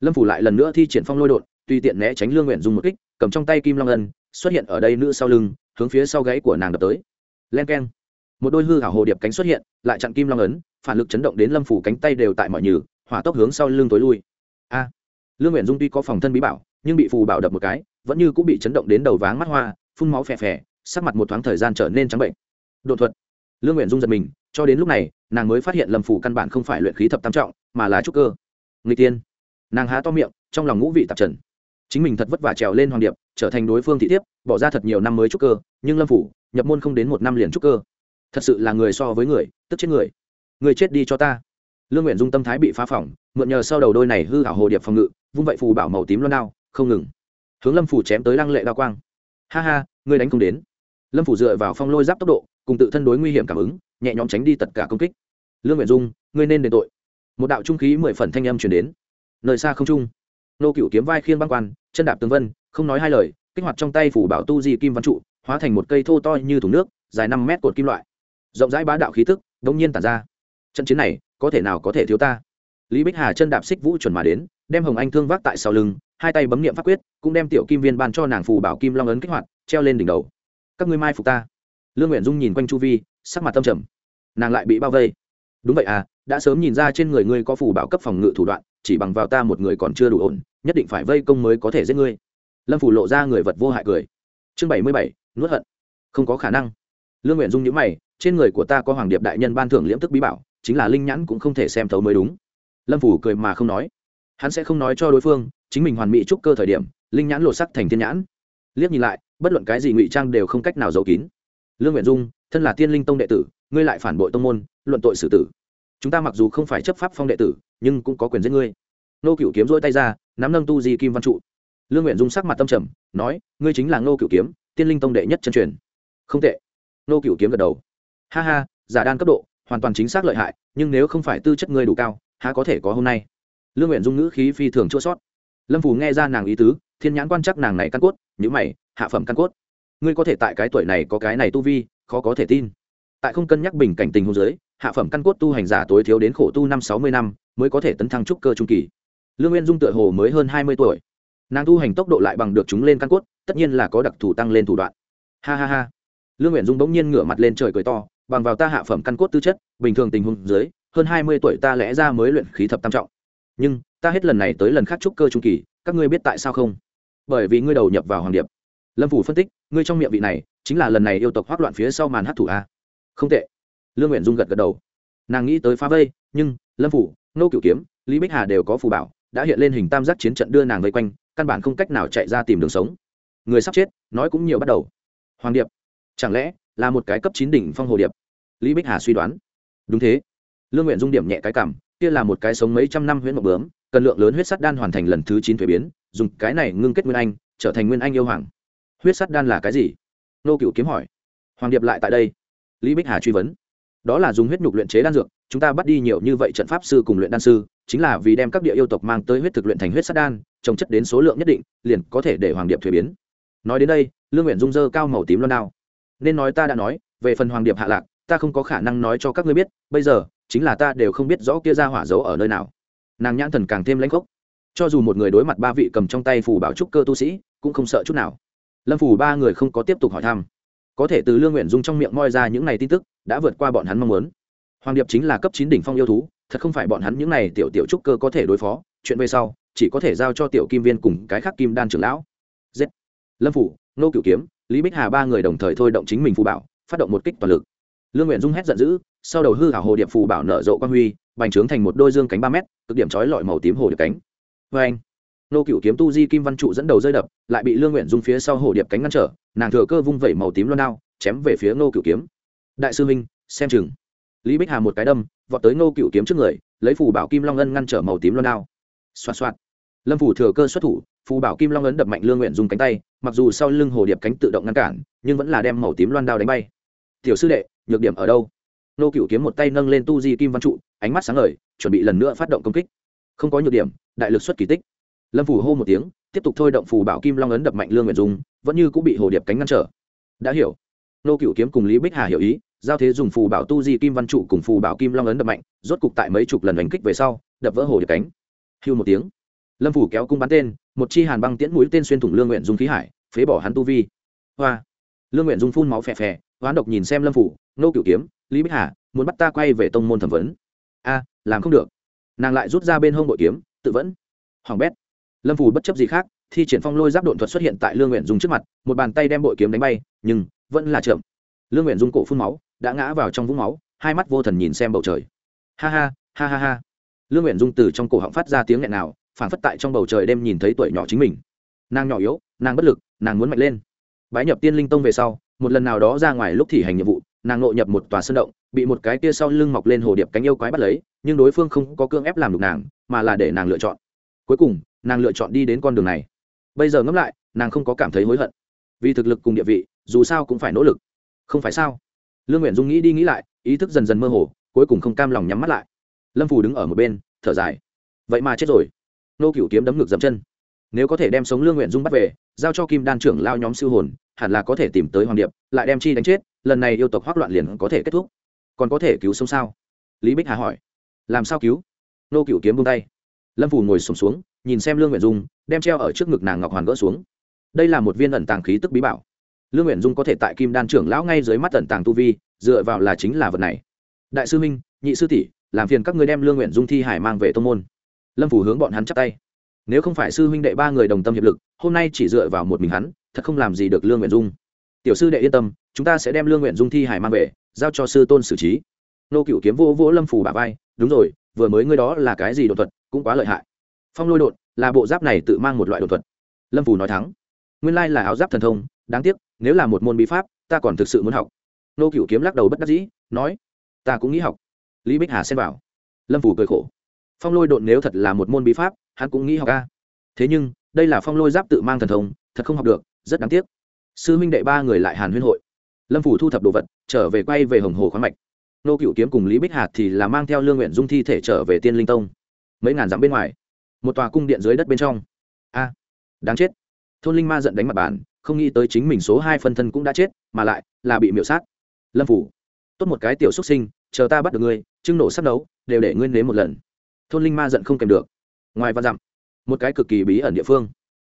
Lâm phủ lại lần nữa thi triển phong lôi đột tùy tiện né tránh lương nguyện dùng một kích, cầm trong tay kim long ân, xuất hiện ở đây nữ sau lưng, hướng phía sau gáy của nàng đập tới. Len k e n một đôi hư hảo hồ điệp cánh xuất hiện, lại chặn kim long ấn, phản lực chấn động đến lâm phủ cánh tay đều tại mọi nhừ, hỏa tốc hướng sau lưng tối lui. A. Lương nguyện dung tuy có phòng thân bí bảo, nhưng bị phù bảo đập một cái, vẫn như cũng bị chấn động đến đầu váng mắt hoa, phun máu phè phè, sắc mặt một thoáng thời gian trở nên trắng bệnh. Đột thuật. Lương nguyện dung giật mình, cho đến lúc này nàng mới phát hiện lâm phủ căn bản không phải luyện khí thập tam trọng, mà là trúc cơ. Người tiên. Nàng há to miệng, trong lòng ngũ vị tạp trần. Chính mình thật vất vả trèo lên hoàng điệp, trở thành đối phương thị thiếp, bỏ ra thật nhiều năm mới trúc cơ, nhưng lâm phủ nhập môn không đến một năm liền trúc cơ. Thật sự là người so với người, tức chết người. Người chết đi cho ta. Lương nguyện dung tâm thái bị phá phỏng, mượn nhờ sau đầu đôi này hư hảo hồ điệp phòng ngự, vung vậy phù bảo màu tím loan đao, không ngừng. Hướng lâm phủ chém tới lăng lệ đao quang. Ha ha ngươi đánh không đến. Lâm phủ dựa vào phong lôi giáp tốc độ, cùng tự thân đối nguy hiểm cảm ứng, nhẹ nhõm tránh đi tất cả công kích lương nguyện dung, ngươi nên đền tội. Một đạo trung khí mười phần thanh âm chuyển đến. Nơi xa không trung, nô cựu kiếm vai khiên băng quan, chân đạp tường vân, không nói hai lời, kích hoạt trong tay phủ bảo tu di kim văn trụ, hóa thành một cây thô to như thùng nước, dài năm mét cột kim loại. Rộng rãi bá đạo khí tức đông nhiên tản ra. Trận chiến này, có thể nào có thể thiếu ta? Lý bích hà chân đạp xích vũ chuẩn mà đến, đem hồng anh thương vác tại sau lưng, hai tay bấm nghiệm pháp quyết, cũng đem tiểu kim viên ban cho nàng phù bảo kim long ấn kích hoạt, treo lên đỉnh đầu. Các ngươi mai phục ta. Lương nguyện dung nhìn quanh chu vi, sắc mặt tâm trầm. Nàng lại bị bao vây đúng vậy à đã sớm nhìn ra trên người ngươi có phù bảo cấp phòng ngự thủ đoạn, chỉ bằng vào ta một người còn chưa đủ ổn, nhất định phải vây công mới có thể giết ngươi. Lâm phủ lộ ra người vật vô hại cười. Chương bảy mươi bảy, nuốt hận. Không có khả năng. Lương nguyện dung nhữ mày, trên người của ta có hoàng điệp đại nhân ban thưởng liễm tức bí bảo, chính là linh nhãn cũng không thể xem thấu mới đúng. Lâm phủ cười mà không nói. Hắn sẽ không nói cho đối phương, chính mình hoàn mỹ trúc cơ thời điểm, linh nhãn lột sắc thành thiên nhãn. Liếc nhìn lại, bất luận cái gì ngụy trang đều không cách nào giấu kín. Lương nguyện dung, thân là tiên linh tông đệ tử ngươi lại phản bội tông môn, luận tội xử tử. Chúng ta mặc dù không phải chấp pháp phong đệ tử, nhưng cũng có quyền giết ngươi. Nô cựu kiếm rỗi tay ra, nắm nâng tu di kim văn trụ. Lương nguyện dung sắc mặt tâm trầm, nói, ngươi chính là nô cựu kiếm, tiên linh tông đệ nhất chân truyền. Không tệ. Nô cựu kiếm gật đầu. Ha ha, giả đan cấp độ, hoàn toàn chính xác lợi hại, nhưng nếu không phải tư chất ngươi đủ cao, há có thể có hôm nay? Lương nguyện dung ngữ khí phi thường chua sót lâm phù nghe ra nàng ý tứ, thiên nhãn quan chắc nàng này căn cốt nhữ mày, hạ phẩm căn cốt. Ngươi có thể tại cái tuổi này có cái này tu vi, khó có thể tin tại không cân nhắc bình cảnh tình hôn giới hạ phẩm căn cốt tu hành giả tối thiếu đến khổ tu năm sáu mươi năm mới có thể tấn thăng trúc cơ trung kỳ. Lương nguyên dung tựa hồ mới hơn hai mươi tuổi. Nàng tu hành tốc độ lại bằng được chúng lên căn cốt, tất nhiên là có đặc thù tăng lên thủ đoạn. Ha ha ha. Lương nguyện dung bỗng nhiên ngửa mặt lên trời cười to, bằng vào ta hạ phẩm căn cốt tư chất, bình thường tình huống dưới, hơn hai mươi tuổi ta lẽ ra mới luyện khí thập tam trọng. Nhưng, ta hết lần này tới lần khác trúc cơ trung kỳ, các ngươi biết tại sao không? Bởi vì ngươi đầu nhập vào hoàng điệp. Lâm phủ phân tích, ngươi trong miệng vị này, chính là lần này yêu tộc hoác loạn phía sau màn hát thủ a không tệ. Lương nguyện dung gật gật đầu. Nàng nghĩ tới phá vây, nhưng lâm phủ, nô cựu kiếm, lý bích hà đều có phù bảo, đã hiện lên hình tam giác chiến trận đưa nàng vây quanh, căn bản không cách nào chạy ra tìm đường sống. Người sắp chết, nói cũng nhiều bắt đầu. Hoàng điệp, chẳng lẽ là một cái cấp chín đỉnh phong hồ điệp? Lý bích hà suy đoán. Đúng thế. Lương nguyện dung điểm nhẹ cái cảm, kia là một cái sống mấy trăm năm huyễn mộc bướm, cần lượng lớn huyết sắt đan hoàn thành lần thứ chín thuế biến, dùng cái này ngưng kết nguyên anh, trở thành nguyên anh yêu hoàng. Huyết sắt đan là cái gì? Nô cựu kiếm hỏi. Hoàng điệp lại tại đây lý bích hà truy vấn. Đó là dùng huyết nhục luyện chế đan dược, chúng ta bắt đi nhiều như vậy trận pháp sư cùng luyện đan sư, chính là vì đem các địa yêu tộc mang tới huyết thực luyện thành huyết sắt đan, trồng chất đến số lượng nhất định, liền có thể để hoàng điệp thuế biến. Nói đến đây, lương nguyện dung dơ cao màu tím loan đao. Nên nói ta đã nói, về phần hoàng điệp hạ lạc, ta không có khả năng nói cho các ngươi biết, bây giờ, chính là ta đều không biết rõ kia ra hỏa giấu ở nơi nào. Nàng nhãn thần càng thêm lãnh khốc. Cho dù một người đối mặt ba vị cầm trong tay phù bảo trúc cơ tu sĩ, cũng không sợ chút nào. Lâm phủ ba người không có tiếp tục hỏi thăm có thể từ lương nguyện dung trong miệng moi ra những này tin tức, đã vượt qua bọn hắn mong muốn. Hoàng điệp chính là cấp chín đỉnh phong yêu thú, thật không phải bọn hắn những này tiểu tiểu trúc cơ có thể đối phó. Chuyện về sau, chỉ có thể giao cho tiểu kim viên cùng cái khác kim đan trưởng lão. Giết. Lâm phủ, nô cửu kiếm, lý bích hà ba người đồng thời thôi động chính mình phù bảo, phát động một kích toàn lực. Lương nguyện dung hét giận dữ, sau đầu hư hảo hồ điệp phù bảo nở rộ quan huy, bành trướng thành một đôi dương cánh ba mét, cực điểm trói lọi màu tím hồ điệp cánh. Vê anh nô cửu kiếm tu di kim văn trụ dẫn đầu rơi đập, lại bị lương nguyện dung phía sau hồ điệp cánh ngăn trở nàng thừa cơ vung vẩy màu tím loan đao, chém về phía Ngô cựu kiếm. Đại sư minh xem chừng. Lý bích hà một cái đâm, vọt tới Ngô cựu kiếm trước người, lấy phù bảo kim long ân ngăn trở màu tím loan đao. Xoạt xoạt. Lâm phủ thừa cơ xuất thủ, phù bảo kim long ấn đập mạnh lương nguyện dùng cánh tay, mặc dù sau lưng hồ điệp cánh tự động ngăn cản, nhưng vẫn là đem màu tím loan đao đánh bay. Tiểu sư đệ, nhược điểm ở đâu? Nô cựu kiếm một tay nâng lên tu di kim văn trụ, ánh mắt sáng ngời, chuẩn bị lần nữa phát động công kích. Không có nhược điểm, đại lực xuất kỳ tích. Lâm phủ hô một tiếng tiếp tục thôi động phù bảo kim long ấn đập mạnh lương nguyện dung, vẫn như cũng bị hồ điệp cánh ngăn trở. Đã hiểu. Nô cựu kiếm cùng lý bích hà hiểu ý, giao thế dùng phù bảo tu di kim văn trụ cùng phù bảo kim long ấn đập mạnh, rốt cục tại mấy chục lần đánh kích về sau, đập vỡ hồ điệp cánh. Hưu một tiếng. Lâm phủ kéo cung bắn tên, một chi hàn băng tiễn mũi tên xuyên thủng lương nguyện dung khí hải, phế bỏ hắn tu vi. Hoa. Lương nguyện dung phun máu phè phè, hoán độc nhìn xem lâm phủ, nô cựu kiếm, lý bích hà, muốn bắt ta quay về tông môn thẩm vấn? A, làm không được. Nàng lại rút ra bên hông bội kiếm, tự vẫn. Hoàng bét lâm phủ bất chấp gì khác, thi triển phong lôi giáp độn thuật xuất hiện tại lương nguyện dung trước mặt, một bàn tay đem bội kiếm đánh bay, nhưng vẫn là chậm. Lương nguyện dung cổ phun máu, đã ngã vào trong vũng máu, hai mắt vô thần nhìn xem bầu trời. Ha ha ha ha ha. Lương nguyện dung từ trong cổ họng phát ra tiếng nghẹn nào, phản phất tại trong bầu trời đêm nhìn thấy tuổi nhỏ chính mình. Nàng nhỏ yếu, nàng bất lực, nàng muốn mạnh lên. Bái nhập tiên linh tông về sau, một lần nào đó ra ngoài lúc thi hành nhiệm vụ, nàng nội nhập một tòa sân động, bị một cái kia sau lưng mọc lên hồ điệp cánh yêu quái bắt lấy, nhưng đối phương không có cương ép làm được nàng, mà là để nàng lựa chọn cuối cùng, nàng lựa chọn đi đến con đường này. Bây giờ ngẫm lại, nàng không có cảm thấy hối hận. Vì thực lực cùng địa vị, dù sao cũng phải nỗ lực. Không phải sao? Lương nguyện dung nghĩ đi nghĩ lại, ý thức dần dần mơ hồ, cuối cùng không cam lòng nhắm mắt lại. Lâm phù đứng ở một bên, thở dài. Vậy mà chết rồi. Nô cửu kiếm đấm ngược dậm chân. Nếu có thể đem sống lương nguyện dung bắt về, giao cho kim đan trưởng lao nhóm siêu hồn, hẳn là có thể tìm tới hoàng điệp, lại đem chi đánh chết, lần này yêu tộc hoác loạn liền có thể kết thúc. Còn có thể cứu sống sao? Lý bích hà hỏi. Làm sao cứu? Nô cựu kiếm bông tay lâm phủ ngồi sùng xuống, xuống nhìn xem lương nguyện dung đem treo ở trước ngực nàng ngọc hoàn gỡ xuống. Đây là một viên ẩn tàng khí tức bí bảo. Lương nguyện dung có thể tại kim đan trưởng lão ngay dưới mắt ẩn tàng tu vi dựa vào là chính là vật này. Đại sư minh nhị sư tỷ làm phiền các người đem lương nguyện dung thi hải mang về tô n g môn. Lâm phủ hướng bọn hắn chắp tay. Nếu không phải sư huynh đệ ba người đồng tâm hiệp lực hôm nay chỉ dựa vào một mình hắn thật không làm gì được lương nguyện dung. Tiểu sư đệ yên tâm chúng ta sẽ đem lương nguyện dung thi hải mang về giao cho sư tôn xử trí. Nô cựu kiếm vô vỗ lâm phủ bà vai đúng rồi vừa mới ngươi đó là cái gì đột thuật? Cũng quá lợi hại. Phong lôi đột là bộ giáp này tự mang một loại đột thuật. Lâm phù nói thắng. Nguyên lai là áo giáp thần thông, đáng tiếc, nếu là một môn bí pháp, ta còn thực sự muốn học. Nô cựu kiếm lắc đầu bất đắc dĩ, nói, ta cũng nghĩ học. Lý bích hà xem vào. Lâm phủ cười khổ. Phong lôi đột nếu thật là một môn bí pháp, hắn cũng nghĩ học ca thế nhưng, đây là phong lôi giáp tự mang thần thông, thật không học được, rất đáng tiếc. Sư minh đệ ba người lại hàn huyên hội. Lâm phủ thu thập đồ vật, trở về quay về hồng hồ khoáng mạch. Nô cựu kiếm cùng lý bích hạt thì là mang theo lương nguyện dung thi thể trở về tiên linh tông mấy ngàn dặm bên ngoài. Một tòa cung điện dưới đất bên trong. A, đáng chết. Thôn linh ma giận đánh mặt bàn, không nghĩ tới chính mình số hai phân thân cũng đã chết, mà lại là bị miễu sát. Lâm phủ, tốt một cái tiểu xuất sinh, chờ ta bắt được ngươi chưng nổ sắp đấu, đều để ngươi nếm một lần. Thôn linh ma giận không kèm được. Ngoài văn dặm, một cái cực kỳ bí ẩn địa phương.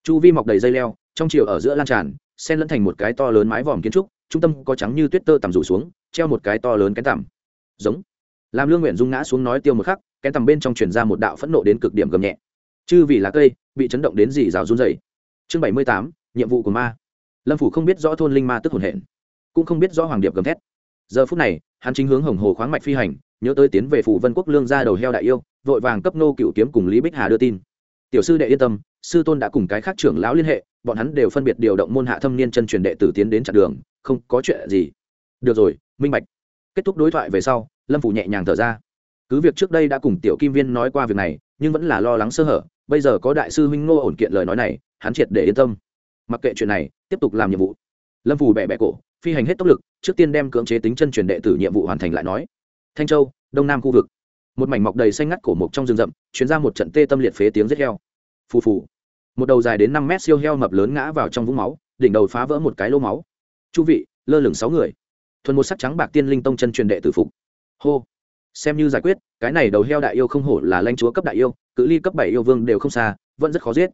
Chu vi mọc đầy dây leo, trong chiều ở giữa lan tràn, xen lẫn thành một cái to lớn mái vòm kiến trúc, trung tâm có trắng như tuyết tơ tằm rủ xuống, treo một cái to lớn cái tằm. Giống. Làm lương nguyện dung ngã xuống nói tiêu một khắc cái tầm bên trong truyền ra một đạo phẫn nộ đến cực điểm gầm nhẹ. Chư vì lá cây, bị chấn động đến dì rào run dày chương bảy mươi tám, nhiệm vụ của ma. Lâm phủ không biết rõ thôn linh ma tức hồn hển, cũng không biết rõ hoàng điệp gầm thét. Giờ phút này, hắn chính hướng hồng hồ khoáng mạch phi hành, nhớ tới tiến về phủ vân quốc lương ra đầu heo đại yêu, vội vàng cấp nô cựu kiếm cùng lý bích hà đưa tin. Tiểu sư đệ yên tâm, sư tôn đã cùng cái khác trưởng lão liên hệ, bọn hắn đều phân biệt điều động môn hạ thâm niên chân truyền đệ tử tiến đến chặn đường, không có chuyện gì. Được rồi, minh bạch. Kết thúc đối thoại về sau, lâm phủ nhẹ nhàng thở ra cứ việc trước đây đã cùng tiểu kim viên nói qua việc này, nhưng vẫn là lo lắng sơ hở, bây giờ có đại sư huynh ngô ổn kiện lời nói này, hắn triệt để yên tâm. Mặc kệ chuyện này, tiếp tục làm nhiệm vụ. Lâm phù bẹ bẹ cổ, phi hành hết tốc lực, trước tiên đem cưỡng chế tính chân truyền đệ tử nhiệm vụ hoàn thành lại nói. Thanh châu, đông nam khu vực. Một mảnh mọc đầy xanh ngắt cổ mộc trong rừng rậm chuyến ra một trận tê tâm liệt phế tiếng rết heo. Phù phù. Một đầu dài đến năm mét siêu heo mập lớn ngã vào trong vũng máu, đỉnh đầu phá vỡ một cái lô máu. Chu vị, lơ lửng sáu người. Thuần một sắc trắng bạc tiên linh tông chân truyền đệ tử phục. Hô xem như giải quyết, cái này đầu heo đại yêu không hổ là lãnh chúa cấp đại yêu, cự ly cấp bảy yêu vương đều không xa, vẫn rất khó giết.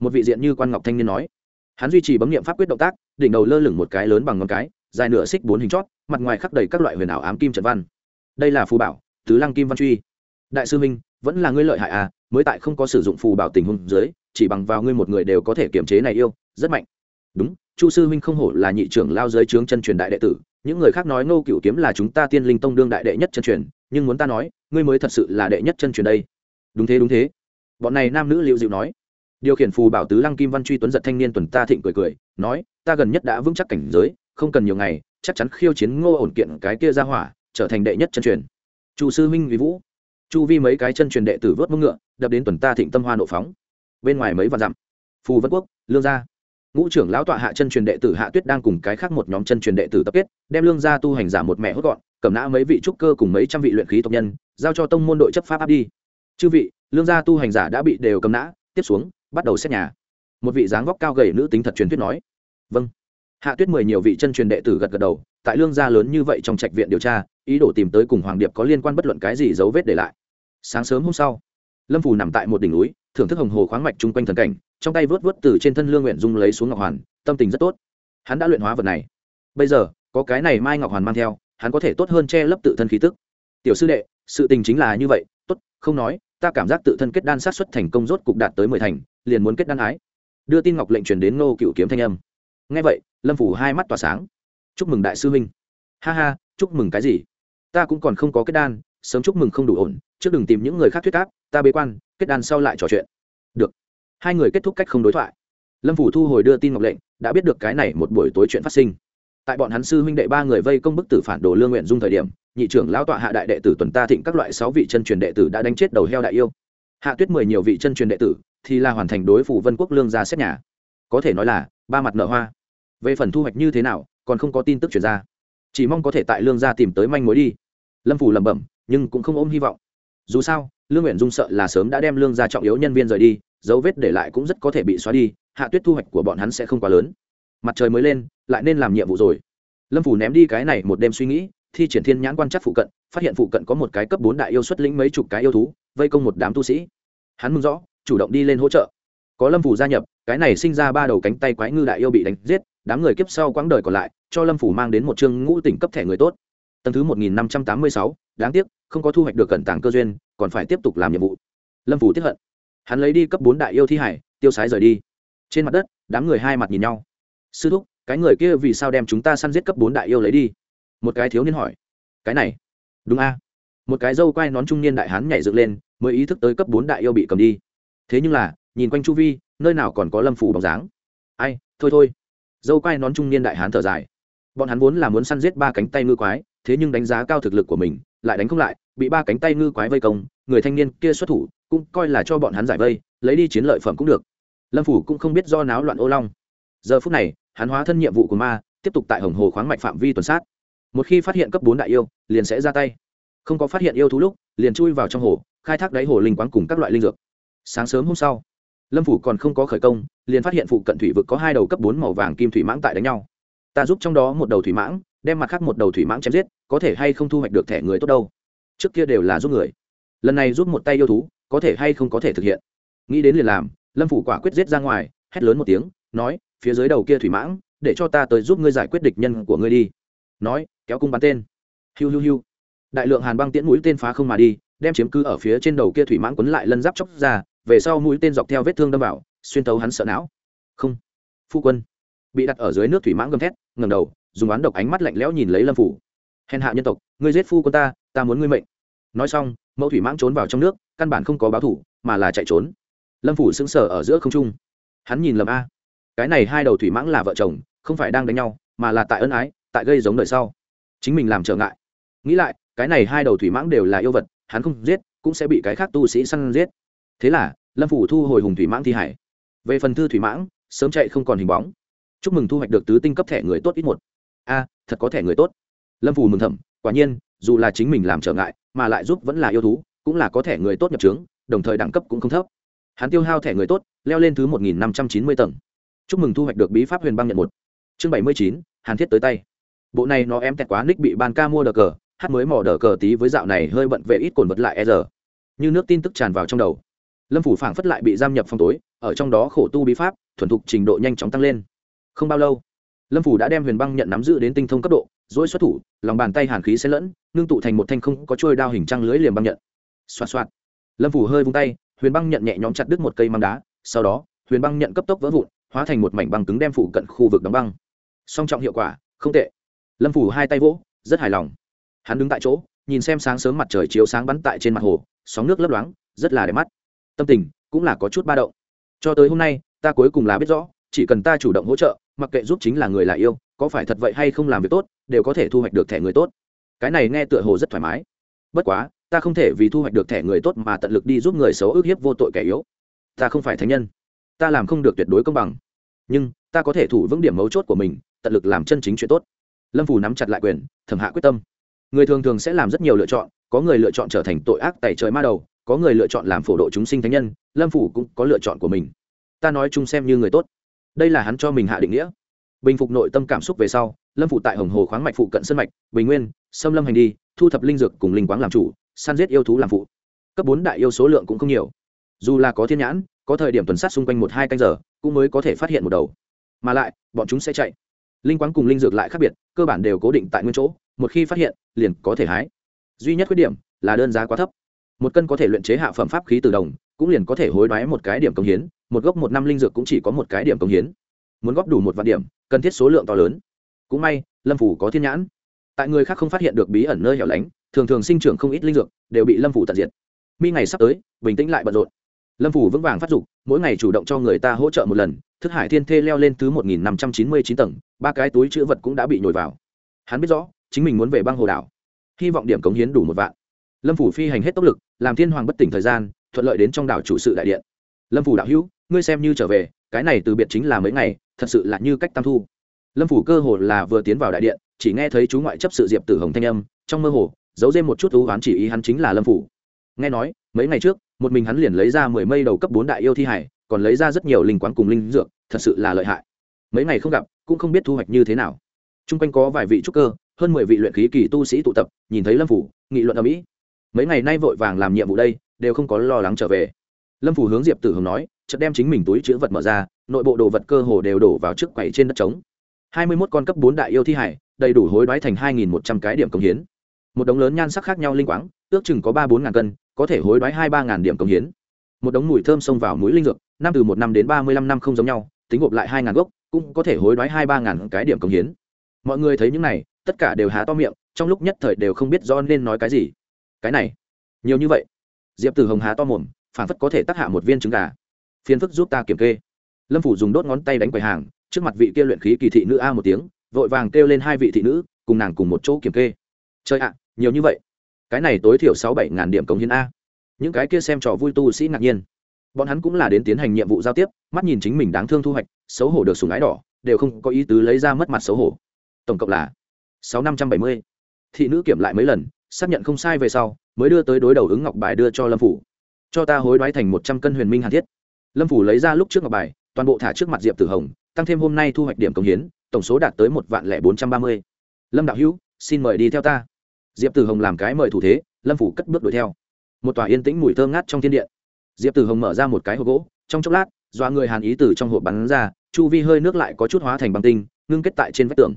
Một vị diện như quan ngọc thanh niên nói. Hắn duy trì bấm nghiệm pháp quyết động tác, đỉnh đầu lơ lửng một cái lớn bằng ngón cái, dài nửa xích bốn hình chót, mặt ngoài khắc đầy các loại huyền ảo ám kim trận văn. Đây là phù bảo, tứ lăng kim văn truy. Đại sư minh, vẫn là ngươi lợi hại à mới tại không có sử dụng phù bảo tình huống dưới, chỉ bằng vào ngươi một người đều có thể kiềm chế này yêu, rất mạnh. Đúng, chu sư minh không hổ là nhị trưởng lao giới trướng chân truyền đại đệ tử, những người khác nói ngô cựu kiếm là chúng ta tiên linh tông đương đại đệ nhất chân truyền nhưng muốn ta nói, ngươi mới thật sự là đệ nhất chân truyền đây. Đúng thế đúng thế. Bọn này nam nữ liệu dịu nói. Điều khiển phù bảo tứ lăng kim văn truy tuấn giật thanh niên tuần ta thịnh cười cười, nói, ta gần nhất đã vững chắc cảnh giới, không cần nhiều ngày, chắc chắn khiêu chiến ngô ổn kiện cái kia ra hỏa, trở thành đệ nhất chân truyền. Chu sư minh vì vũ. Chu vi mấy cái chân truyền đệ tử vớt mông ngựa, đập đến tuần ta thịnh tâm hoa nộ phóng. Bên ngoài mấy vạn dặm. Phù vân quốc, lương gia ngũ trưởng lão tọa hạ chân truyền đệ tử hạ tuyết đang cùng cái khác một nhóm chân truyền đệ tử tập kết, đem lương gia tu hành giả một mẹ hốt gọn, cầm nã mấy vị trúc cơ cùng mấy trăm vị luyện khí tộc nhân, giao cho tông môn đội chấp pháp áp đi. Chư vị, lương gia tu hành giả đã bị đều cầm nã, tiếp xuống, bắt đầu xét nhà. Một vị dáng vóc cao gầy nữ tính thật truyền thuyết nói. Vâng. Hạ tuyết mười nhiều vị chân truyền đệ tử gật gật đầu, tại lương gia lớn như vậy trong trạch viện điều tra, ý đồ tìm tới cùng hoàng điệp có liên quan bất luận cái gì dấu vết để lại. Sáng sớm hôm sau lâm phù nằm tại một đỉnh núi, thưởng thức hồng hồ khoáng mạch chung quanh thần cảnh, trong tay vớt vớt từ trên thân lương nguyện dung lấy xuống ngọc hoàn, tâm tình rất tốt. Hắn đã luyện hóa vật này. Bây giờ, có cái này mai ngọc hoàn mang theo, hắn có thể tốt hơn che lấp tự thân khí tức. Tiểu sư đệ, sự tình chính là như vậy, tốt, không nói, ta cảm giác tự thân kết đan sát xuất thành công rốt cục đạt tới mười thành, liền muốn kết đan ái. Đưa tin ngọc lệnh truyền đến ngô cựu kiếm thanh âm. Ngay vậy, lâm phủ hai mắt tỏa sáng. Chúc mừng đại sư huynh. Ha ha, chúc mừng cái gì? Ta cũng còn không có kết đan sớm chúc mừng không đủ ổn, trước đừng tìm những người khác thuyết áp, ta bế quan, kết đàn sau lại trò chuyện. Được. Hai người kết thúc cách không đối thoại. Lâm phủ thu hồi đưa tin ngọc lệnh, đã biết được cái này một buổi tối chuyện phát sinh. Tại bọn hắn sư huynh đệ ba người vây công bức tử phản đồ lương nguyện dung thời điểm, nhị trưởng lão tọa hạ đại đệ tử tuần ta thịnh các loại sáu vị chân truyền đệ tử đã đánh chết đầu heo đại yêu. Hạ tuyết mười nhiều vị chân truyền đệ tử, thì là hoàn thành đối phủ vân quốc lương ra xét nhà. Có thể nói là, ba mặt nợ hoa. Về phần thu hoạch như thế nào, còn không có tin tức chuyển ra. Chỉ mong có thể tại lương gia tìm tới manh mối đi. Lâm phủ lẩm bẩm nhưng cũng không ôm hy vọng. Dù sao, lương nguyện dung sợ là sớm đã đem lương gia trọng yếu nhân viên rời đi, dấu vết để lại cũng rất có thể bị xóa đi, hạ tuyết thu hoạch của bọn hắn sẽ không quá lớn. Mặt trời mới lên, lại nên làm nhiệm vụ rồi. Lâm phủ ném đi cái này một đêm suy nghĩ, thi triển thiên nhãn quan chắc phụ cận, phát hiện phụ cận có một cái cấp bốn đại yêu xuất lĩnh mấy chục cái yêu thú, vây công một đám tu sĩ. Hắn mừng rõ, chủ động đi lên hỗ trợ. Có lâm phủ gia nhập, cái này sinh ra ba đầu cánh tay quái ngư đại yêu bị đánh giết, đám người kiếp sau quãng đời còn lại, cho lâm phủ mang đến một chương ngũ tỉnh cấp thẻ người tốt. Tầng thứ một nghìn năm trăm tám mươi sáu đáng tiếc, không có thu hoạch được cẩn tàng cơ duyên, còn phải tiếp tục làm nhiệm vụ. Lâm phủ tiếp hận. Hắn lấy đi cấp bốn đại yêu thi hải, tiêu sái rời đi. Trên mặt đất, đám người hai mặt nhìn nhau. Sư thúc, cái người kia vì sao đem chúng ta săn giết cấp bốn đại yêu lấy đi? Một cái thiếu niên hỏi. Cái này? Đúng a. Một cái dâu quai nón trung niên đại hán nhảy dựng lên, mới ý thức tới cấp bốn đại yêu bị cầm đi. Thế nhưng là, nhìn quanh chu vi, nơi nào còn có lâm phủ bóng dáng. Ai, thôi thôi. Dâu quai nón trung niên đại hán thở dài. Bọn hắn vốn là muốn săn giết ba cánh tay ngư quái, thế nhưng đánh giá cao thực lực của mình lại đánh không lại, bị ba cánh tay ngư quái vây công, người thanh niên kia xuất thủ, cũng coi là cho bọn hắn giải vây, lấy đi chiến lợi phẩm cũng được. Lâm phủ cũng không biết do náo loạn ô long. Giờ phút này, hắn hóa thân nhiệm vụ của ma, tiếp tục tại hồng hồ khoáng mạch phạm vi tuần sát. Một khi phát hiện cấp bốn đại yêu, liền sẽ ra tay. Không có phát hiện yêu thú lúc, liền chui vào trong hồ, khai thác đáy hồ linh quáng cùng các loại linh dược. Sáng sớm hôm sau, lâm phủ còn không có khởi công, liền phát hiện phụ cận thủy vực có hai đầu cấp bốn màu vàng kim thủy mãng tại đánh nhau. Ta giúp trong đó một đầu thủy mãng đem mặt khác một đầu thủy mãng chém giết, có thể hay không thu hoạch được thẻ người tốt đâu? Trước kia đều là giúp người. Lần này giúp một tay yêu thú, có thể hay không có thể thực hiện? Nghĩ đến liền làm, lâm phủ quả quyết giết ra ngoài, hét lớn một tiếng, nói, phía dưới đầu kia thủy mãng, để cho ta tới giúp ngươi giải quyết địch nhân của ngươi đi. Nói, kéo cung bắn tên. Hiu hiu hiu. Đại lượng hàn băng tiễn mũi tên phá không mà đi, đem chiếm cứ ở phía trên đầu kia thủy mãng quấn lại lân giáp chóc ra, về sau mũi tên dọc theo vết thương đâm vào, xuyên tấu hắn sợ não. Không. Phu quân. Bị đặt ở dưới nước thủy mãng gầm thét ngầm đầu dùng oán độc ánh mắt lạnh lẽo nhìn lấy lâm phủ. Hèn hạ nhân tộc, ngươi giết phu quân ta ta muốn ngươi mệnh. Nói xong, mẫu thủy mãng trốn vào trong nước, căn bản không có báo thủ, mà là chạy trốn. Lâm phủ sững sờ ở giữa không trung. Hắn nhìn lầm a. Cái này hai đầu thủy mãng là vợ chồng, không phải đang đánh nhau, mà là tại ân ái, tại gây giống đời sau. Chính mình làm trở ngại. Nghĩ lại, cái này hai đầu thủy mãng đều là yêu vật, hắn không giết, cũng sẽ bị cái khác tu sĩ săn giết. Thế là, lâm phủ thu hồi hùng thủy mãng thi hải. Về phần thư thủy mãng, sớm chạy không còn hình bóng. Chúc mừng thu hoạch được tứ tinh cấp thẻ người tốt ít một a, thật có thể người tốt. Lâm phủ mừng thầm, quả nhiên, dù là chính mình làm trở ngại, mà lại giúp vẫn là yêu thú, cũng là có thể người tốt nhập trướng, đồng thời đẳng cấp cũng không thấp. Hắn tiêu hao thẻ người tốt, leo lên thứ một nghìn năm trăm chín mươi tầng. Chúc mừng thu hoạch được bí pháp huyền băng nhận một. Chương bảy mươi chín, hàn thiết tới tay. Bộ này nó em tẹt quá ních bị ban ca mua đờ cờ, hát mới mỏ đờ cờ tí với dạo này hơi bận vệ ít cồn vật lại e giờ. Như nước tin tức tràn vào trong đầu. Lâm phủ phảng phất lại bị giam nhập phòng tối, ở trong đó khổ tu bí pháp, thuần thục trình độ nhanh chóng tăng lên. Không bao lâu lâm phủ đã đem huyền băng nhận nắm giữ đến tinh thông cấp độ dỗi xuất thủ, lòng bàn tay hàn khí xen lẫn, ngưng tụ thành một thanh không có trôi đao hình trăng lưới liềm băng nhận. Xoạt xoạt. Lâm phủ hơi vung tay, huyền băng nhận nhẹ nhõm chặt đứt một cây măng đá, sau đó, huyền băng nhận cấp tốc vỡ vụn, hóa thành một mảnh băng cứng đem phủ cận khu vực đóng băng. Song trọng hiệu quả, không tệ. Lâm phủ hai tay vỗ, rất hài lòng. Hắn đứng tại chỗ, nhìn xem sáng sớm mặt trời chiếu sáng bắn tại trên mặt hồ, sóng nước lấp loáng, rất là đẹp mắt. Tâm tình cũng là có chút ba động. Cho tới hôm nay, ta cuối cùng là biết rõ, chỉ cần ta chủ động hỗ trợ mặc kệ giúp chính là người là yêu, có phải thật vậy hay không làm việc tốt, đều có thể thu hoạch được thẻ người tốt. Cái này nghe tựa hồ rất thoải mái. Bất quá, ta không thể vì thu hoạch được thẻ người tốt mà tận lực đi giúp người xấu ức hiếp vô tội kẻ yếu. Ta không phải thánh nhân. Ta làm không được tuyệt đối công bằng. Nhưng, ta có thể thủ vững điểm mấu chốt của mình, tận lực làm chân chính chuyện tốt. Lâm phủ nắm chặt lại quyền, thẩm hạ quyết tâm. Người thường thường sẽ làm rất nhiều lựa chọn, có người lựa chọn trở thành tội ác tẩy trời ma đầu, có người lựa chọn làm phổ độ chúng sinh thánh nhân, lâm phủ cũng có lựa chọn của mình. Ta nói chung xem như người tốt đây là hắn cho mình hạ định nghĩa. Bình phục nội tâm cảm xúc về sau, lâm phụ tại hồng hồ khoáng mạch phụ cận sân mạch, bình nguyên xâm lâm hành đi, thu thập linh dược cùng linh quáng làm chủ, săn giết yêu thú làm phụ. Cấp bốn đại yêu số lượng cũng không nhiều. Dù là có thiên nhãn, có thời điểm tuần sát xung quanh một hai canh giờ, cũng mới có thể phát hiện một đầu. Mà lại, bọn chúng sẽ chạy. Linh quáng cùng linh dược lại khác biệt, cơ bản đều cố định tại nguyên chỗ, một khi phát hiện, liền có thể hái. Duy nhất khuyết điểm là đơn giá quá thấp. Một cân có thể luyện chế hạ phẩm pháp khí từ đồng, cũng liền có thể hối đoái một cái điểm công hiến một gốc một năm linh dược cũng chỉ có một cái điểm công hiến. Muốn góp đủ một vạn điểm, cần thiết số lượng to lớn. Cũng may, lâm phủ có thiên nhãn. Tại người khác không phát hiện được bí ẩn nơi hẻo lánh, thường thường sinh trưởng không ít linh dược, đều bị lâm phủ tận diệt. Mi ngày sắp tới, bình tĩnh lại bận rộn. Lâm phủ vững vàng phát dục, mỗi ngày chủ động cho người ta hỗ trợ một lần, thức hải thiên thê leo lên thứ một nghìn năm trăm chín mươi chín tầng, ba cái túi chữ vật cũng đã bị nhồi vào. Hắn biết rõ, chính mình muốn về băng hồ đảo. Hy vọng điểm cống hiến đủ một vạn. Lâm phủ phi hành hết tốc lực, làm thiên hoàng bất tỉnh thời gian, thuận lợi đến trong đảo chủ sự đại điện. Lâm phủ đạo hữu ngươi xem như trở về, cái này từ biệt chính là mấy ngày, thật sự là như cách tam thu. Lâm phủ cơ hồ là vừa tiến vào đại điện, chỉ nghe thấy chú ngoại chấp sự diệp tử hồng thanh âm, trong mơ hồ, giấu thêm một chút thú oán chỉ ý hắn chính là lâm phủ. Nghe nói, mấy ngày trước, một mình hắn liền lấy ra mười mây đầu cấp bốn đại yêu thi hải, còn lấy ra rất nhiều linh quán cùng linh dược, thật sự là lợi hại. Mấy ngày không gặp, cũng không biết thu hoạch như thế nào. T r u n g quanh có vài vị trúc cơ, hơn mười vị luyện khí kỳ tu sĩ tụ tập, nhìn thấy lâm phủ, nghị luận ở mỹ mấy ngày nay vội vàng làm nhiệm vụ đây, đều không có lo lắng trở về. Lâm phủ hướng diệp tử hồng nói chợt đem chính mình túi chứa vật mở ra, nội bộ đồ vật cơ hồ đều đổ vào trước quầy trên đất trống. Hai mươi mốt con cấp bốn đại yêu thi hải, đầy đủ hối đoái thành hai nghìn một trăm cái điểm công hiến. Một đống lớn nhan sắc khác nhau linh quáng, ước chừng có ba bốn ngàn cân, có thể hối đoái hai ba ngàn điểm công hiến. Một đống mùi thơm xông vào mũi linh dược, năm từ một năm đến ba mươi lăm năm không giống nhau, tính gộp lại hai ngàn gốc, cũng có thể hối đoái hai ba ngàn cái điểm công hiến. Mọi người thấy những này, tất cả đều há to miệng, trong lúc nhất thời đều không biết do nên nói cái gì. Cái này, nhiều như vậy. Diệp Tử hồng há to mồm phản phất có thể tác hạ một viên trứng gà phiền phức giúp ta kiểm kê. Lâm phủ dùng đốt ngón tay đánh quầy hàng, trước mặt vị kia luyện khí kỳ thị nữ a một tiếng, vội vàng kêu lên hai vị thị nữ, cùng nàng cùng một chỗ kiểm kê. Chơi ạ, nhiều như vậy. Cái này tối thiểu sáu bảy ngàn điểm cống hiến a. Những cái kia xem trò vui tu sĩ ngạc nhiên. Bọn hắn cũng là đến tiến hành nhiệm vụ giao tiếp, mắt nhìn chính mình đáng thương thu hoạch, xấu hổ được sùng ái đỏ, đều không có ý tứ lấy ra mất mặt xấu hổ. Tổng cộng là sáu năm trăm bảy mươi. Thị nữ kiểm lại mấy lần, xác nhận không sai về sau, mới đưa tới đối đầu ứng ngọc bài đưa cho lâm phủ. Cho ta hối đoái thành một trăm cân huyền minh hàn thiết lâm phủ lấy ra lúc trước ngọc bài, toàn bộ thả trước mặt diệp tử hồng, tăng thêm hôm nay thu hoạch điểm công hiến, tổng số đạt tới một vạn lẻ bốn trăm ba mươi. Lâm đạo hữu, xin mời đi theo ta. Diệp tử hồng làm cái mời thủ thế, lâm phủ cất bước đuổi theo. Một tòa yên tĩnh mùi thơm ngát trong thiên điện diệp tử hồng mở ra một cái hộp gỗ, trong chốc lát, dọa người hàn ý từ trong hộp bắn ra, chu vi hơi nước lại có chút hóa thành băng tinh, ngưng kết tại trên vách tường.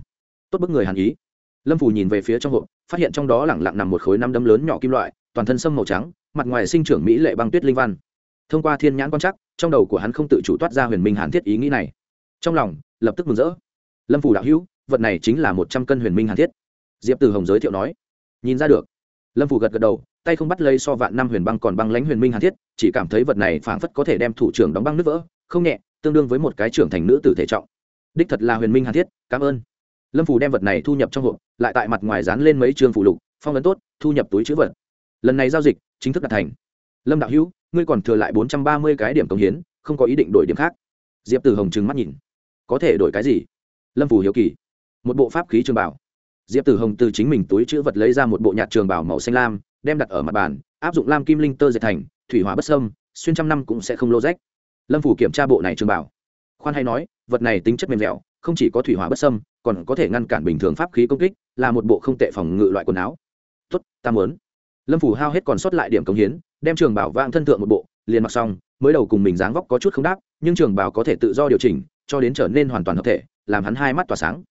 Tốt bức người hàn ý. Lâm phủ nhìn về phía trong hộp, phát hiện trong đó lẳng lặng nằm một khối năm đấm lớn nhỏ kim loại, toàn thân sâm màu trắng, mặt ngoài sinh trưởng mỹ lệ băng tuyết linh văn thông qua thiên nhãn quan chắc trong đầu của hắn không tự chủ toát ra huyền minh hàn thiết ý nghĩ này. Trong lòng, lập tức mừng rỡ. Lâm phủ đạo hữu, vật này chính là một trăm cân huyền minh hàn thiết. Diệp từ hồng giới thiệu nói. Nhìn ra được. Lâm phủ gật gật đầu, tay không bắt lấy so vạn năm huyền băng còn băng lãnh huyền minh hàn thiết, chỉ cảm thấy vật này phảng phất có thể đem thủ trưởng đóng băng nước vỡ, không nhẹ, tương đương với một cái trưởng thành nữ tử thể trọng. Đích thật là huyền minh hàn thiết, cảm ơn. Lâm phủ đem vật này thu nhập trong hộp, lại tại mặt ngoài dán lên mấy chương phụ lục, phong ấn tốt, thu nhập túi chữ vật. Lần này giao dịch chính thức đạt thành lâm đạo hữu, ngươi còn thừa lại bốn trăm ba mươi cái điểm công hiến, không có ý định đổi điểm khác. Diệp Tử hồng trừng mắt nhìn. Có thể đổi cái gì? Lâm phủ hiếu kỳ. Một bộ pháp khí trường bảo. Diệp tử hồng từ chính mình túi chữ vật lấy ra một bộ nhạt trường bảo màu xanh lam, đem đặt ở mặt bàn, áp dụng lam kim linh tơ dệt thành, thủy hỏa bất sâm xuyên trăm năm cũng sẽ không lô rách. Lâm phủ kiểm tra bộ này trường bảo. Khoan hay nói, vật này tính chất mềm dẻo, không chỉ có thủy hỏa bất sâm còn có thể ngăn cản bình thường pháp khí công kích, là một bộ không tệ phòng ngự loại quần áo. Tốt, ta muốn lâm phủ hao hết còn sót lại điểm công hiến, đem trường bảo vang thân thượng một bộ, liền mặc xong, mới đầu cùng mình dáng vóc có chút không đáp, nhưng trường bảo có thể tự do điều chỉnh, cho đến trở nên hoàn toàn hợp thể, làm hắn hai mắt tỏa sáng.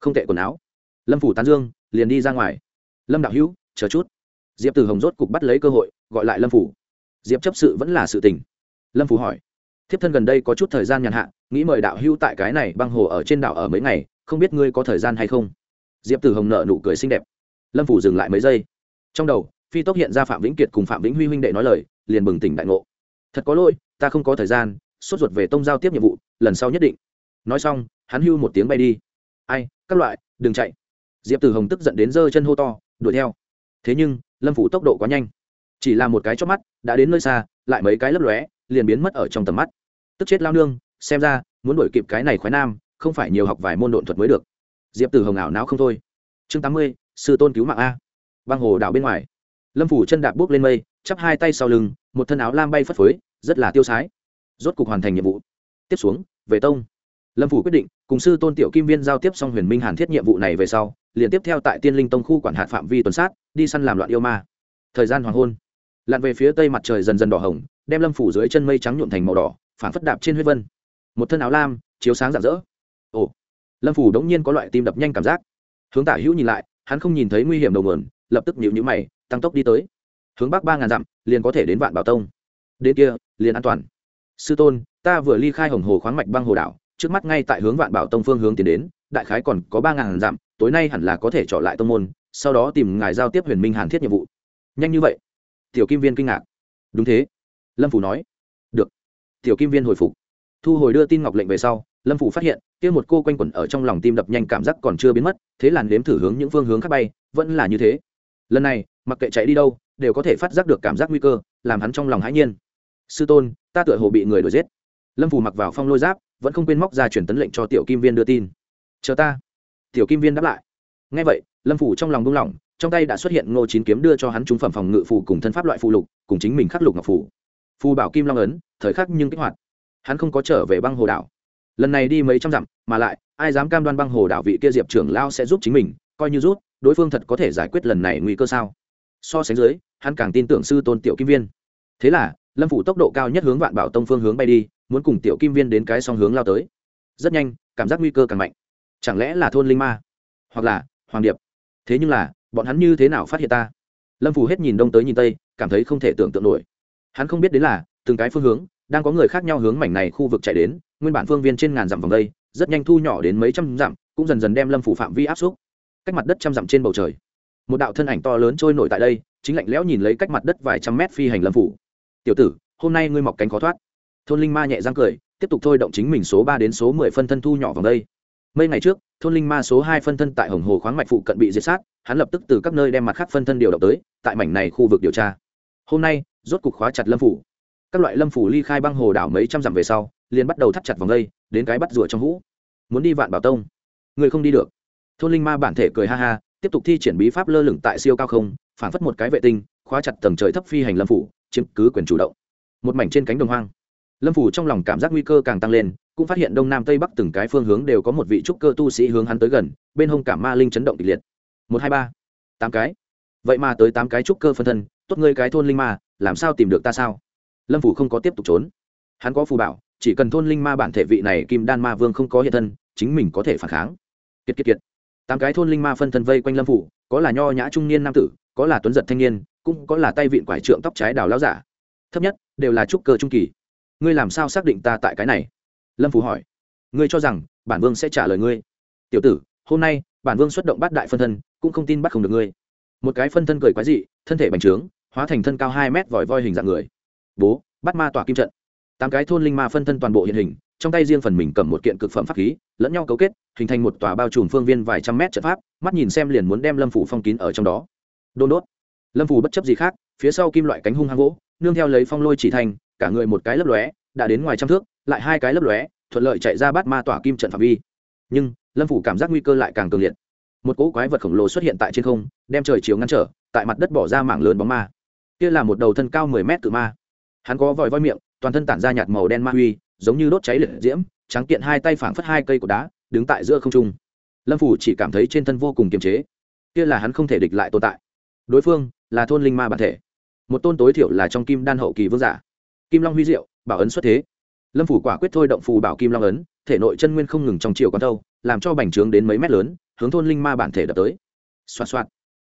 Không tệ quần áo. Lâm phủ tán dương, liền đi ra ngoài. Lâm đạo hữu, chờ chút. Diệp từ hồng rốt cục bắt lấy cơ hội, gọi lại lâm phủ diệp chấp sự vẫn là sự tình. Lâm phủ hỏi. Thiếp thân gần đây có chút thời gian nhàn hạ, nghĩ mời đạo hữu tại cái này băng hồ ở trên đảo ở mấy ngày, không biết ngươi có thời gian hay không? Diệp từ hồng nợ nụ cười xinh đẹp. Lâm phủ dừng lại mấy giây. Trong đầu phi tốc hiện ra phạm vĩnh kiệt cùng phạm vĩnh huy huynh đệ nói lời, liền bừng tỉnh đại ngộ. Thật có lỗi, ta không có thời gian, sốt ruột về tông giao tiếp nhiệm vụ, lần sau nhất định. Nói xong, hắn hưu một tiếng bay đi. Ai, các loại, đừng chạy. Diệp từ hồng tức giận đến giơ chân hô to, đuổi theo. Thế nhưng, lâm phủ tốc độ quá nhanh. Chỉ là một cái chót mắt, đã đến nơi xa, lại mấy cái lấp lóe, liền biến mất ở trong tầm mắt. Tức chết lao nương, xem ra, muốn đuổi kịp cái này khoái nam, không phải nhiều học vài môn độn thuật mới được. Diệp từ hồng ảo não không thôi. Chương tám mươi, sư tôn cứu mạng a. Băng hồ đảo bên ngoài lâm phủ chân đạp bước lên mây, chắp hai tay sau lưng, một thân áo lam bay phất phới, rất là tiêu sái. Rốt cục hoàn thành nhiệm vụ. Tiếp xuống, về tông. Lâm phủ quyết định, cùng sư tôn tiểu kim viên giao tiếp xong huyền minh hàn thiết nhiệm vụ này về sau, liền tiếp theo tại tiên linh tông khu quản hạt phạm vi tuần sát, đi săn làm loạn yêu ma. Thời gian hoàng hôn. Lặn về phía tây mặt trời dần dần đỏ hồng, đem lâm phủ dưới chân mây trắng nhuộm thành màu đỏ phản phất đạp trên huyết vân. Một thân áo lam, chiếu sáng rạng rỡ. Ồ. Lâm phủ đống nhiên có loại tim đập nhanh cảm giác. Hướng tả hữu nhìn lại, hắn không nhìn thấy nguy hiểm đầu nguồn, lập tức nhịu nhữ mày tăng tốc đi tới. Hướng bắc ba ngàn dặm, liền có thể đến vạn bảo tông. Đến kia, liền an toàn. Sư tôn, ta vừa ly khai hồng hồ khoáng mạch băng hồ đảo, trước mắt ngay tại hướng vạn bảo tông phương hướng tiến đến, đại khái còn có ba ngàn dặm, tối nay hẳn là có thể trở lại tông môn, sau đó tìm ngài giao tiếp huyền minh hàn thiết nhiệm vụ. Nhanh như vậy? Tiểu kim viên kinh ngạc. Đúng thế. Lâm phủ nói. Được. Tiểu kim viên hồi phục. Thu hồi đưa tin ngọc lệnh về sau, lâm phủ phát hiện, kia một cô quanh quẩn ở trong lòng tim đập nhanh cảm giác còn chưa biến mất, thế là nếm thử hướng những phương hướng khác bay, vẫn là như thế. Lần này mặc kệ chạy đi đâu, đều có thể phát giác được cảm giác nguy cơ, làm hắn trong lòng hãi nhiên. Sư tôn, ta tựa hồ bị người đuổi giết. Lâm phủ mặc vào phong lôi giáp, vẫn không quên móc ra truyền tấn lệnh cho tiểu kim viên đưa tin. Chờ ta. Tiểu kim viên đáp lại. Ngay vậy, lâm phủ trong lòng buông lỏng, trong tay đã xuất hiện ngô chín kiếm đưa cho hắn trúng phẩm phòng ngự phù cùng thân pháp loại phù lục, cùng chính mình khắc lục ngọc phù. Phù bảo kim long ấn, thời khắc nhưng kích hoạt. Hắn không có trở về băng hồ đảo. Lần này đi mấy trăm dặm, mà lại, ai dám cam đoan băng hồ đảo vị kia diệp trưởng lao sẽ giúp chính mình, coi như rút, đối phương thật có thể giải quyết lần này nguy cơ sao? So sánh dưới, hắn càng tin tưởng sư tôn tiểu kim viên. Thế là, lâm phủ tốc độ cao nhất hướng vạn bảo tông phương hướng bay đi, muốn cùng tiểu kim viên đến cái song hướng lao tới. Rất nhanh, cảm giác nguy cơ càng mạnh. Chẳng lẽ là thôn linh ma? Hoặc là, hoàng điệp? Thế nhưng là, bọn hắn như thế nào phát hiện ta? Lâm phủ hết nhìn đông tới nhìn tây, cảm thấy không thể tưởng tượng nổi. Hắn không biết đến là, từng cái phương hướng, đang có người khác nhau hướng mảnh này khu vực chạy đến, nguyên bản phương viên trên ngàn dặm vòng đây, rất nhanh thu nhỏ đến mấy trăm dặm, cũng dần dần đem lâm phủ phạm vi áp xúc. Cách mặt đất trăm dặm trên bầu trời một đạo thân ảnh to lớn trôi nổi tại đây, chính lạnh lẽo nhìn lấy cách mặt đất vài trăm mét phi hành lâm phủ. Tiểu tử, hôm nay ngươi mọc cánh khó thoát. Thôn linh ma nhẹ răng cười, tiếp tục thôi động chính mình số ba đến số mười phân thân thu nhỏ vòng đây. Mấy ngày trước, thôn linh ma số hai phân thân tại hồng hồ khoáng mạch phụ cận bị diệt sát, hắn lập tức từ các nơi đem mặt khác phân thân điều động tới, tại mảnh này khu vực điều tra. Hôm nay, rốt cục khóa chặt lâm phủ. Các loại lâm phủ ly khai băng hồ đảo mấy trăm dặm về sau, liền bắt đầu thắt chặt vòng đây, đến cái bắt rùa trong hũ. Muốn đi vạn bảo tông. Người không đi được. Thôn linh ma bản thể cười ha ha tiếp tục thi triển bí pháp lơ lửng tại siêu cao không, phản phất một cái vệ tinh, khóa chặt tầng trời thấp phi hành lâm phủ, chiếm cứ quyền chủ động. Một mảnh trên cánh đồng hoang. Lâm phủ trong lòng cảm giác nguy cơ càng tăng lên, cũng phát hiện đông nam tây bắc từng cái phương hướng đều có một vị trúc cơ tu sĩ hướng hắn tới gần, bên hông cả ma linh chấn động kịch liệt. Một, hai, ba. Tám cái. Vậy mà tới tám cái trúc cơ phân thân, tốt ngươi cái thôn linh ma, làm sao tìm được ta sao? Lâm phủ không có tiếp tục trốn. Hắn có phù bảo, chỉ cần thôn linh ma bản thể vị này kim đan ma vương không có hiện thân, chính mình có thể phản kháng. Kiệt kiệt kiệt tám cái thôn linh ma phân thân vây quanh lâm phủ, có là nho nhã trung niên nam tử, có là tuấn giật thanh niên, cũng có là tay vịn quải trượng tóc trái đào lao giả. Thấp nhất, đều là trúc cơ trung kỳ. Ngươi làm sao xác định ta tại cái này? Lâm phủ hỏi. Ngươi cho rằng, bản vương sẽ trả lời ngươi. Tiểu tử, hôm nay, bản vương xuất động bắt đại phân thân, cũng không tin bắt không được ngươi. Một cái phân thân cười quái dị, thân thể bành trướng, hóa thành thân cao hai mét vòi voi hình dạng người. Bố, bắt ma tỏa kim trận tám cái thôn linh ma phân thân toàn bộ hiện hình, trong tay riêng phần mình cầm một kiện cực phẩm pháp khí, lẫn nhau cấu kết, hình thành một tòa bao trùm phương viên vài trăm mét trận pháp, mắt nhìn xem liền muốn đem lâm phủ phong kín ở trong đó. Đôn đốt. Lâm phủ bất chấp gì khác, phía sau kim loại cánh hung hăng gỗ, nương theo lấy phong lôi chỉ thành, cả người một cái lấp lóe, đã đến ngoài trăm thước, lại hai cái lấp lóe, thuận lợi chạy ra bắt ma tỏa kim trận phạm vi. Nhưng, lâm phủ cảm giác nguy cơ lại càng cường liệt. Một cỗ quái vật khổng lồ xuất hiện tại trên không, đem trời chiều ngăn trở, tại mặt đất bỏ ra mảng lớn bóng ma. Kia là một đầu thân cao mười mét tự ma. Hắn có vòi voi miệng toàn thân tản ra nhạt màu đen ma huy, giống như đốt cháy liệt diễm trắng kiện hai tay phảng phất hai cây cột đá, đứng tại giữa không trung. Lâm phủ chỉ cảm thấy trên thân vô cùng kiềm chế. Kia là hắn không thể địch lại tồn tại. Đối phương là thôn linh ma bản thể. Một tôn tối thiểu là trong kim đan hậu kỳ vương giả. Kim long huy diệu, bảo ấn xuất thế. Lâm phủ quả quyết thôi động phù bảo kim long ấn, thể nội chân nguyên không ngừng trong chiều con thâu, làm cho bành trướng đến mấy mét lớn, hướng thôn linh ma bản thể đập tới. Xoạt xoạt.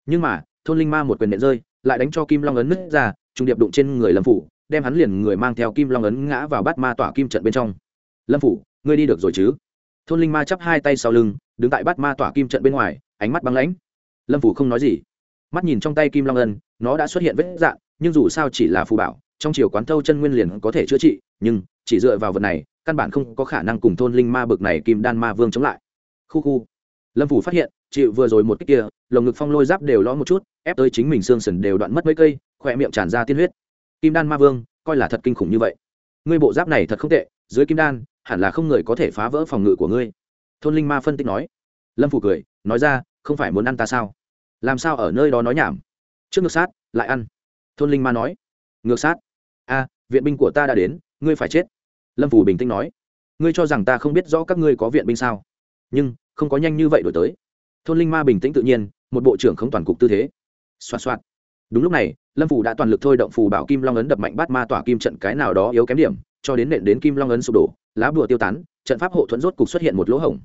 Nhưng mà, thôn linh ma một quyền nện rơi, lại đánh cho kim long ấn nứt ra trung điệp đụng trên người lâm phủ đem hắn liền người mang theo kim long ấn ngã vào bát ma tỏa kim trận bên trong. Lâm phủ, ngươi đi được rồi chứ? Thôn linh ma chắp hai tay sau lưng, đứng tại bát ma tỏa kim trận bên ngoài, ánh mắt băng lãnh. Lâm phủ không nói gì. Mắt nhìn trong tay kim long ấn, nó đã xuất hiện vết dạn nhưng dù sao chỉ là phù bảo, trong chiều quán thâu chân nguyên liền có thể chữa trị, nhưng chỉ dựa vào vật này, căn bản không có khả năng cùng thôn linh ma bực này kim đan ma vương chống lại. Khu khu. Lâm phủ phát hiện, chịu vừa rồi một cái kia, lồng ngực phong lôi giáp đều lõ một chút, ép tới chính mình xương sần đều đoạn mất mấy cây, khỏe miệng tràn ra tiên huyết kim đan ma vương, coi là thật kinh khủng như vậy. Ngươi bộ giáp này thật không tệ, dưới kim đan, hẳn là không người có thể phá vỡ phòng ngự của ngươi. Thôn linh ma phân tích nói. Lâm phủ cười, nói ra, không phải muốn ăn ta sao? Làm sao ở nơi đó nói nhảm? Trước ngược sát, lại ăn. Thôn linh ma nói. Ngược sát? A viện binh của ta đã đến, ngươi phải chết. Lâm phủ bình tĩnh nói. Ngươi cho rằng ta không biết rõ các ngươi có viện binh sao? Nhưng, không có nhanh như vậy đổi tới. Thôn linh ma bình tĩnh tự nhiên, một bộ trưởng không toàn cục tư thế. Xoa xoa đúng lúc này, lâm phủ đã toàn lực thôi động phù bảo kim long ấn đập mạnh bát ma tỏa kim trận cái nào đó yếu kém điểm, cho đến nện đến kim long ấn sụp đổ, lá bùa tiêu tán, trận pháp hộ thuẫn rốt cục xuất hiện một lỗ hổng.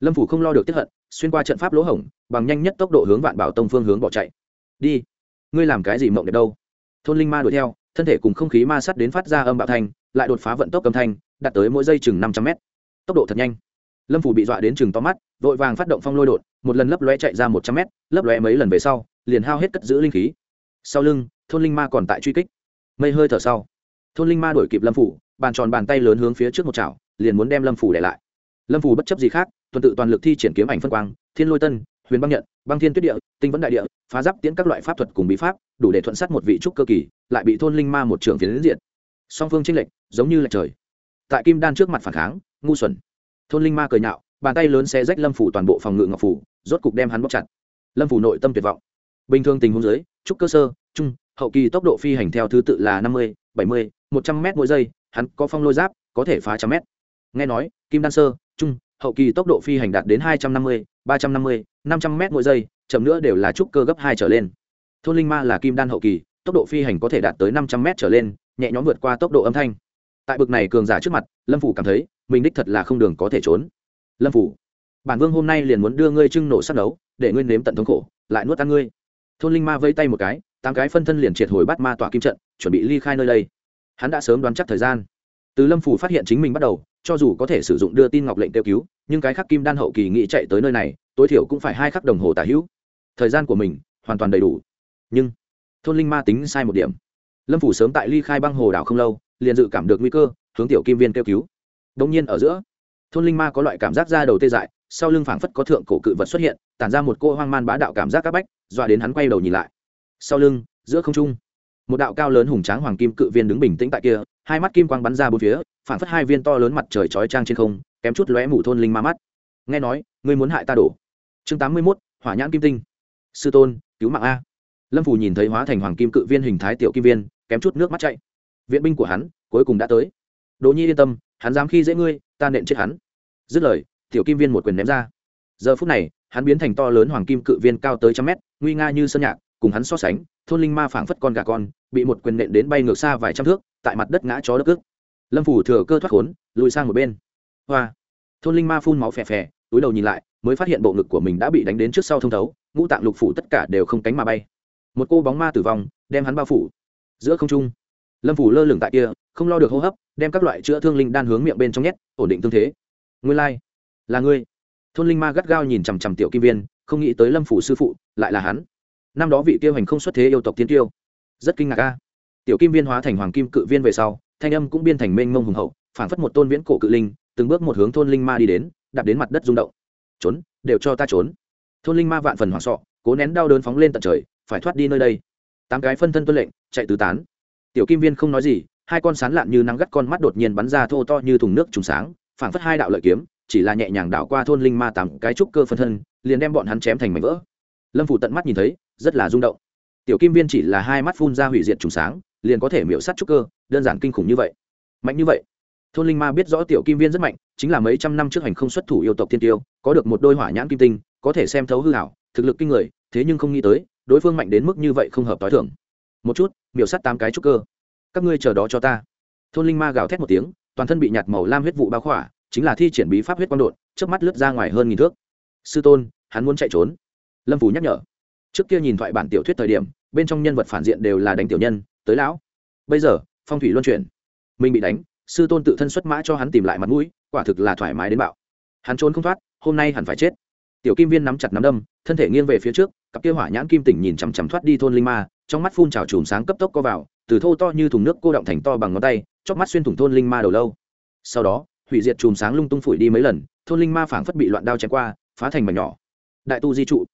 Lâm phủ không lo được tiếp hận, xuyên qua trận pháp lỗ hổng, bằng nhanh nhất tốc độ hướng vạn bảo tông phương hướng bỏ chạy. Đi, ngươi làm cái gì mộng đẹp đâu? Thôn linh ma đuổi theo, thân thể cùng không khí ma sắt đến phát ra âm bạo thanh, lại đột phá vận tốc âm thanh, đạt tới mỗi giây chừng năm trăm mét. Tốc độ thật nhanh. Lâm phủ bị dọa đến chừng to mắt, vội vàng phát động phong lôi đột, một lần lấp lóe chạy ra một trăm mét, lấp lóe mấy lần về sau, liền hao hết cất giữ linh khí sau lưng, thôn linh ma còn tại truy kích. Mây hơi thở sau, thôn linh ma đổi kịp lâm phủ, bàn tròn bàn tay lớn hướng phía trước một chảo, liền muốn đem lâm phủ để lại. Lâm phủ bất chấp gì khác, tuần tự toàn lực thi triển kiếm ảnh phân quang, thiên lôi tân, huyền băng nhận, băng thiên tuyết địa, tinh vẫn đại địa, phá giáp tiễn các loại pháp thuật cùng bí pháp, đủ để thuận sát một vị trúc cơ kỳ, lại bị thôn linh ma một trường phiến diện. Song phương tranh lệch, giống như lệch trời. Tại kim đan trước mặt phản kháng, ngu xuẩn. Thôn linh ma cười nhạo, bàn tay lớn xe rách lâm phủ toàn bộ phòng ngự ngọc phủ, rốt cục đem hắn bóc chặt. Lâm phủ nội tâm tuyệt vọng bình thường tình huống dưới, trúc cơ sơ, trung, hậu kỳ tốc độ phi hành theo thứ tự là năm mươi, bảy mươi, một trăm m mỗi giây, hắn có phong lôi giáp, có thể phá trăm mét. Nghe nói, kim đan sơ, trung, hậu kỳ tốc độ phi hành đạt đến hai trăm năm mươi, ba trăm năm mươi, năm trăm m mỗi giây, chậm nữa đều là trúc cơ gấp hai trở lên. Thôn linh ma là kim đan hậu kỳ, tốc độ phi hành có thể đạt tới năm trăm m trở lên, nhẹ nhõm vượt qua tốc độ âm thanh. Tại bực này cường giả trước mặt, lâm phủ cảm thấy, mình đích thật là không đường có thể trốn. Lâm phủ, bản vương hôm nay liền muốn đưa ngươi trưng nổ sát đấu để ngươi nếm tận thống khổ, lại nuốt ăn ngươi thôn linh ma vây tay một cái, tám cái phân thân liền triệt hồi bắt ma tọa kim trận, chuẩn bị ly khai nơi đây. Hắn đã sớm đoán chắc thời gian. Từ lâm phủ phát hiện chính mình bắt đầu, cho dù có thể sử dụng đưa tin ngọc lệnh kêu cứu, nhưng cái khắc kim đan hậu kỳ nghĩ chạy tới nơi này, tối thiểu cũng phải hai khắc đồng hồ tả hữu. Thời gian của mình hoàn toàn đầy đủ. Nhưng, thôn linh ma tính sai một điểm. Lâm phủ sớm tại ly khai băng hồ đảo không lâu, liền dự cảm được nguy cơ, hướng tiểu kim viên kêu cứu. Đông nhiên ở giữa, thôn linh ma có loại cảm giác ra đầu tê dại, sau lưng phảng phất có thượng cổ cự vật xuất hiện, tản ra một cô hoang man bá đạo cảm giác áp bách dọa đến hắn quay đầu nhìn lại. Sau lưng, giữa không trung, một đạo cao lớn hùng tráng hoàng kim cự viên đứng bình tĩnh tại kia, hai mắt kim quang bắn ra bốn phía, phản phất hai viên to lớn mặt trời chói trang trên không, kém chút lóe mù thôn linh ma mắt. Nghe nói, ngươi muốn hại ta đổ. Chương tám mươi mốt, hỏa nhãn kim tinh. Sư tôn, cứu mạng a. Lâm phủ nhìn thấy hóa thành hoàng kim cự viên hình thái tiểu kim viên, kém chút nước mắt chạy viện binh của hắn, cuối cùng đã tới. Đỗ nhi yên tâm, hắn dám khi dễ ngươi, ta nện chết hắn. Dứt lời, tiểu kim viên một quyền ném ra. Giờ phút này hắn biến thành to lớn hoàng kim cự viên cao tới trăm mét, nguy nga như sơn nhạc, cùng hắn so sánh, thôn linh ma phảng phất con gà con, bị một quyền nện đến bay ngược xa vài trăm thước, tại mặt đất ngã chó đất cước. Lâm phủ thừa cơ thoát khốn, lùi sang một bên. Hoa. Thôn linh ma phun máu phè phè, túi đầu nhìn lại, mới phát hiện bộ ngực của mình đã bị đánh đến trước sau thông thấu, ngũ tạng lục phủ tất cả đều không cánh mà bay. Một cô bóng ma tử vong, đem hắn bao phủ. Giữa không trung, lâm phủ lơ lửng tại kia, không lo được hô hấp, đem các loại chữa thương linh đan hướng miệng bên trong nhét, ổn định tương thế. Nguyên lai、like. là ngươi thôn linh ma gắt gao nhìn chằm chằm tiểu kim viên, không nghĩ tới lâm phủ sư phụ lại là hắn. Năm đó vị tiêu hành không xuất thế yêu tộc tiên tiêu. Rất kinh ngạc ca tiểu kim viên hóa thành hoàng kim cự viên về sau, thanh âm cũng biên thành mênh mông hùng hậu, phảng phất một tôn viễn cổ cự linh, từng bước một hướng thôn linh ma đi đến, đạp đến mặt đất rung động. Trốn, đều cho ta trốn. Thôn linh ma vạn phần hoảng sọ cố nén đau đớn phóng lên tận trời, phải thoát đi nơi đây. Tám cái phân thân tuân lệnh, chạy tứ tán. Tiểu kim viên không nói gì, hai con sán lạn như nắng gắt con mắt đột nhiên bắn ra thô to như thùng nước trùng sáng, phảng phất hai đạo lợi kiếm chỉ là nhẹ nhàng đảo qua thôn linh ma tám cái trúc cơ phân thân, liền đem bọn hắn chém thành mảnh vỡ. Lâm phủ tận mắt nhìn thấy, rất là rung động. Tiểu kim viên chỉ là hai mắt phun ra hủy diệt trùng sáng, liền có thể miễu sát trúc cơ, đơn giản kinh khủng như vậy. Mạnh như vậy. Thôn linh ma biết rõ tiểu kim viên rất mạnh, chính là mấy trăm năm trước hành không xuất thủ yêu tộc tiên tiêu, có được một đôi hỏa nhãn kim tinh, có thể xem thấu hư hảo thực lực kinh người, thế nhưng không nghĩ tới, đối phương mạnh đến mức như vậy không hợp t h i thưởng một chút, miểu sát tám cái trúc cơ. Các ngươi chờ đó cho ta. Thôn linh ma gào thét một tiếng, toàn thân bị nhạt màu lam huyết vụ bao khỏa chính là thi triển bí pháp huyết quang đột trước mắt lướt ra ngoài hơn nghìn thước. Sư tôn, hắn muốn chạy trốn. Lâm phủ nhắc nhở. Trước kia nhìn thoại bản tiểu thuyết thời điểm, bên trong nhân vật phản diện đều là đánh tiểu nhân, tới lão. Bây giờ, phong thủy luân chuyển. Mình bị đánh, sư tôn tự thân xuất mã cho hắn tìm lại mặt mũi, quả thực là thoải mái đến bạo. Hắn trốn không thoát, hôm nay hẳn phải chết. Tiểu kim viên nắm chặt nắm đâm, thân thể nghiêng về phía trước, cặp kia hỏa nhãn kim tỉnh nhìn chằm chằm thoát đi thôn linh ma, trong mắt phun trào chùm sáng cấp tốc co vào, từ thô to như thùng nước cô động thành to bằng ngón tay chóc mắt xuyên thủng thôn linh ma đầu lâu. Sau đó hủy diệt chùm sáng lung tung phủi đi mấy lần, thôn linh ma phảng phất bị loạn đao chém qua, phá thành mảnh nhỏ. Đại tu di trụ.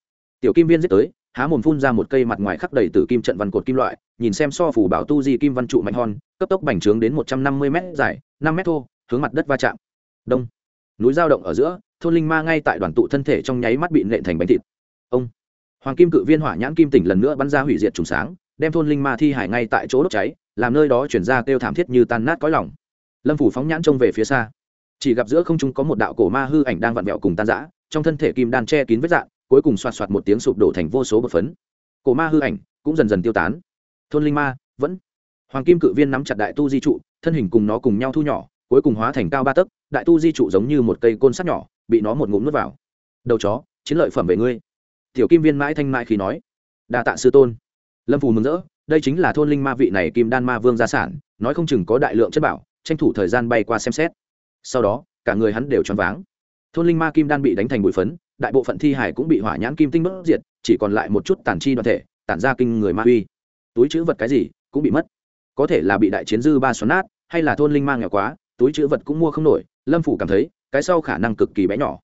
Tiểu kim viên giết tới, há mồm phun ra một cây mặt ngoài khắc đầy từ kim trận văn cột kim loại, nhìn xem so phủ bảo tu di kim văn trụ mạnh hòn, cấp tốc bành trướng đến một trăm năm mươi m dài, năm m thô, hướng mặt đất va chạm. Đông. Núi giao động ở giữa, thôn linh ma ngay tại đoàn tụ thân thể trong nháy mắt bị nện thành bánh thịt. Ông. Hoàng kim cự viên hỏa nhãn kim tỉnh lần nữa bắn ra hủy diệt trùng sáng, đem thôn linh ma thi hải ngay tại chỗ đốt cháy, làm nơi đó chuyển ra kêu thảm thiết như tan nát cõi lòng. Lâm phủ phóng nhãn trông về phía xa chỉ gặp giữa không trung có một đạo cổ ma hư ảnh đang vặn vẹo cùng tan rã, trong thân thể kim đan che kín vết dạng, cuối cùng xoạt xoạt một tiếng sụp đổ thành vô số bột phấn. Cổ ma hư ảnh cũng dần dần tiêu tán. Thôn linh ma, vẫn. Hoàng kim cự viên nắm chặt đại tu di trụ, thân hình cùng nó cùng nhau thu nhỏ, cuối cùng hóa thành cao ba tấc, đại tu di trụ giống như một cây côn sắt nhỏ, bị nó một ngụm nuốt vào. Đầu chó, chiến lợi phẩm về ngươi. Tiểu kim viên mãi thanh mãi khi nói. Đa tạ sư tôn. Lâm phù mừng rỡ, đây chính là thôn linh ma vị này kim đan ma vương gia sản, nói không chừng có đại lượng chất bảo, tranh thủ thời gian bay qua xem xét sau đó, cả người hắn đều choáng váng. Thôn linh ma kim đan bị đánh thành bụi phấn, đại bộ phận thi hải cũng bị hỏa nhãn kim tinh bất diệt, chỉ còn lại một chút tàn chi đoàn thể, tản ra kinh người ma uy. Túi chữ vật cái gì cũng bị mất. Có thể là bị đại chiến dư ba xoắn nát, hay là thôn linh ma nghèo quá, túi chữ vật cũng mua không nổi, lâm phủ cảm thấy, cái sau khả năng cực kỳ bé nhỏ.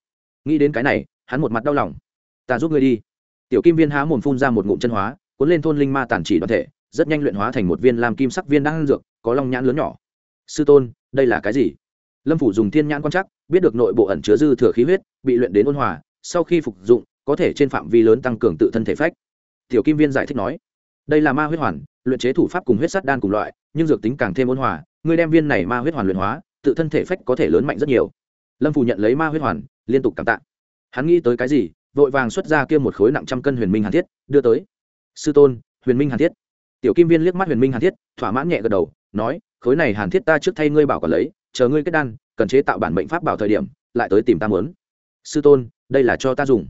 Nghĩ đến cái này, hắn một mặt đau lòng. Ta giúp ngươi đi. Tiểu kim viên há mồm phun ra một ngụm chân hóa, cuốn lên thôn linh ma tàn chỉ đoàn thể, rất nhanh luyện hóa thành một viên làm kim sắc viên đang dược, có long nhãn lớn nhỏ. Sư tôn, đây là cái gì? Lâm phủ dùng thiên nhãn quan chắc biết được nội bộ ẩn chứa dư thừa khí huyết, bị luyện đến ôn hòa, sau khi phục dụng, có thể trên phạm vi lớn tăng cường tự thân thể phách. Tiểu kim viên giải thích nói, đây là ma huyết hoàn, luyện chế thủ pháp cùng huyết sắt đan cùng loại, nhưng dược tính càng thêm ôn hòa ngươi đem viên này ma huyết hoàn luyện hóa, tự thân thể phách có thể lớn mạnh rất nhiều. Lâm phủ nhận lấy ma huyết hoàn, liên tục cảm tạ. Hắn nghĩ tới cái gì, vội vàng xuất ra kia một khối nặng trăm cân huyền minh hàn thiết, đưa tới. Sư tôn, huyền minh hàn thiết. Tiểu kim viên liếc mắt huyền minh hàn thiết, thỏa mãn nhẹ gật đầu, nói, khối này hàn thiết ta trước thay ngươi bảo còn lấy chờ ngươi kết đan, cần chế tạo bản mệnh pháp bảo thời điểm, lại tới tìm ta muốn. Sư tôn, đây là cho ta dùng.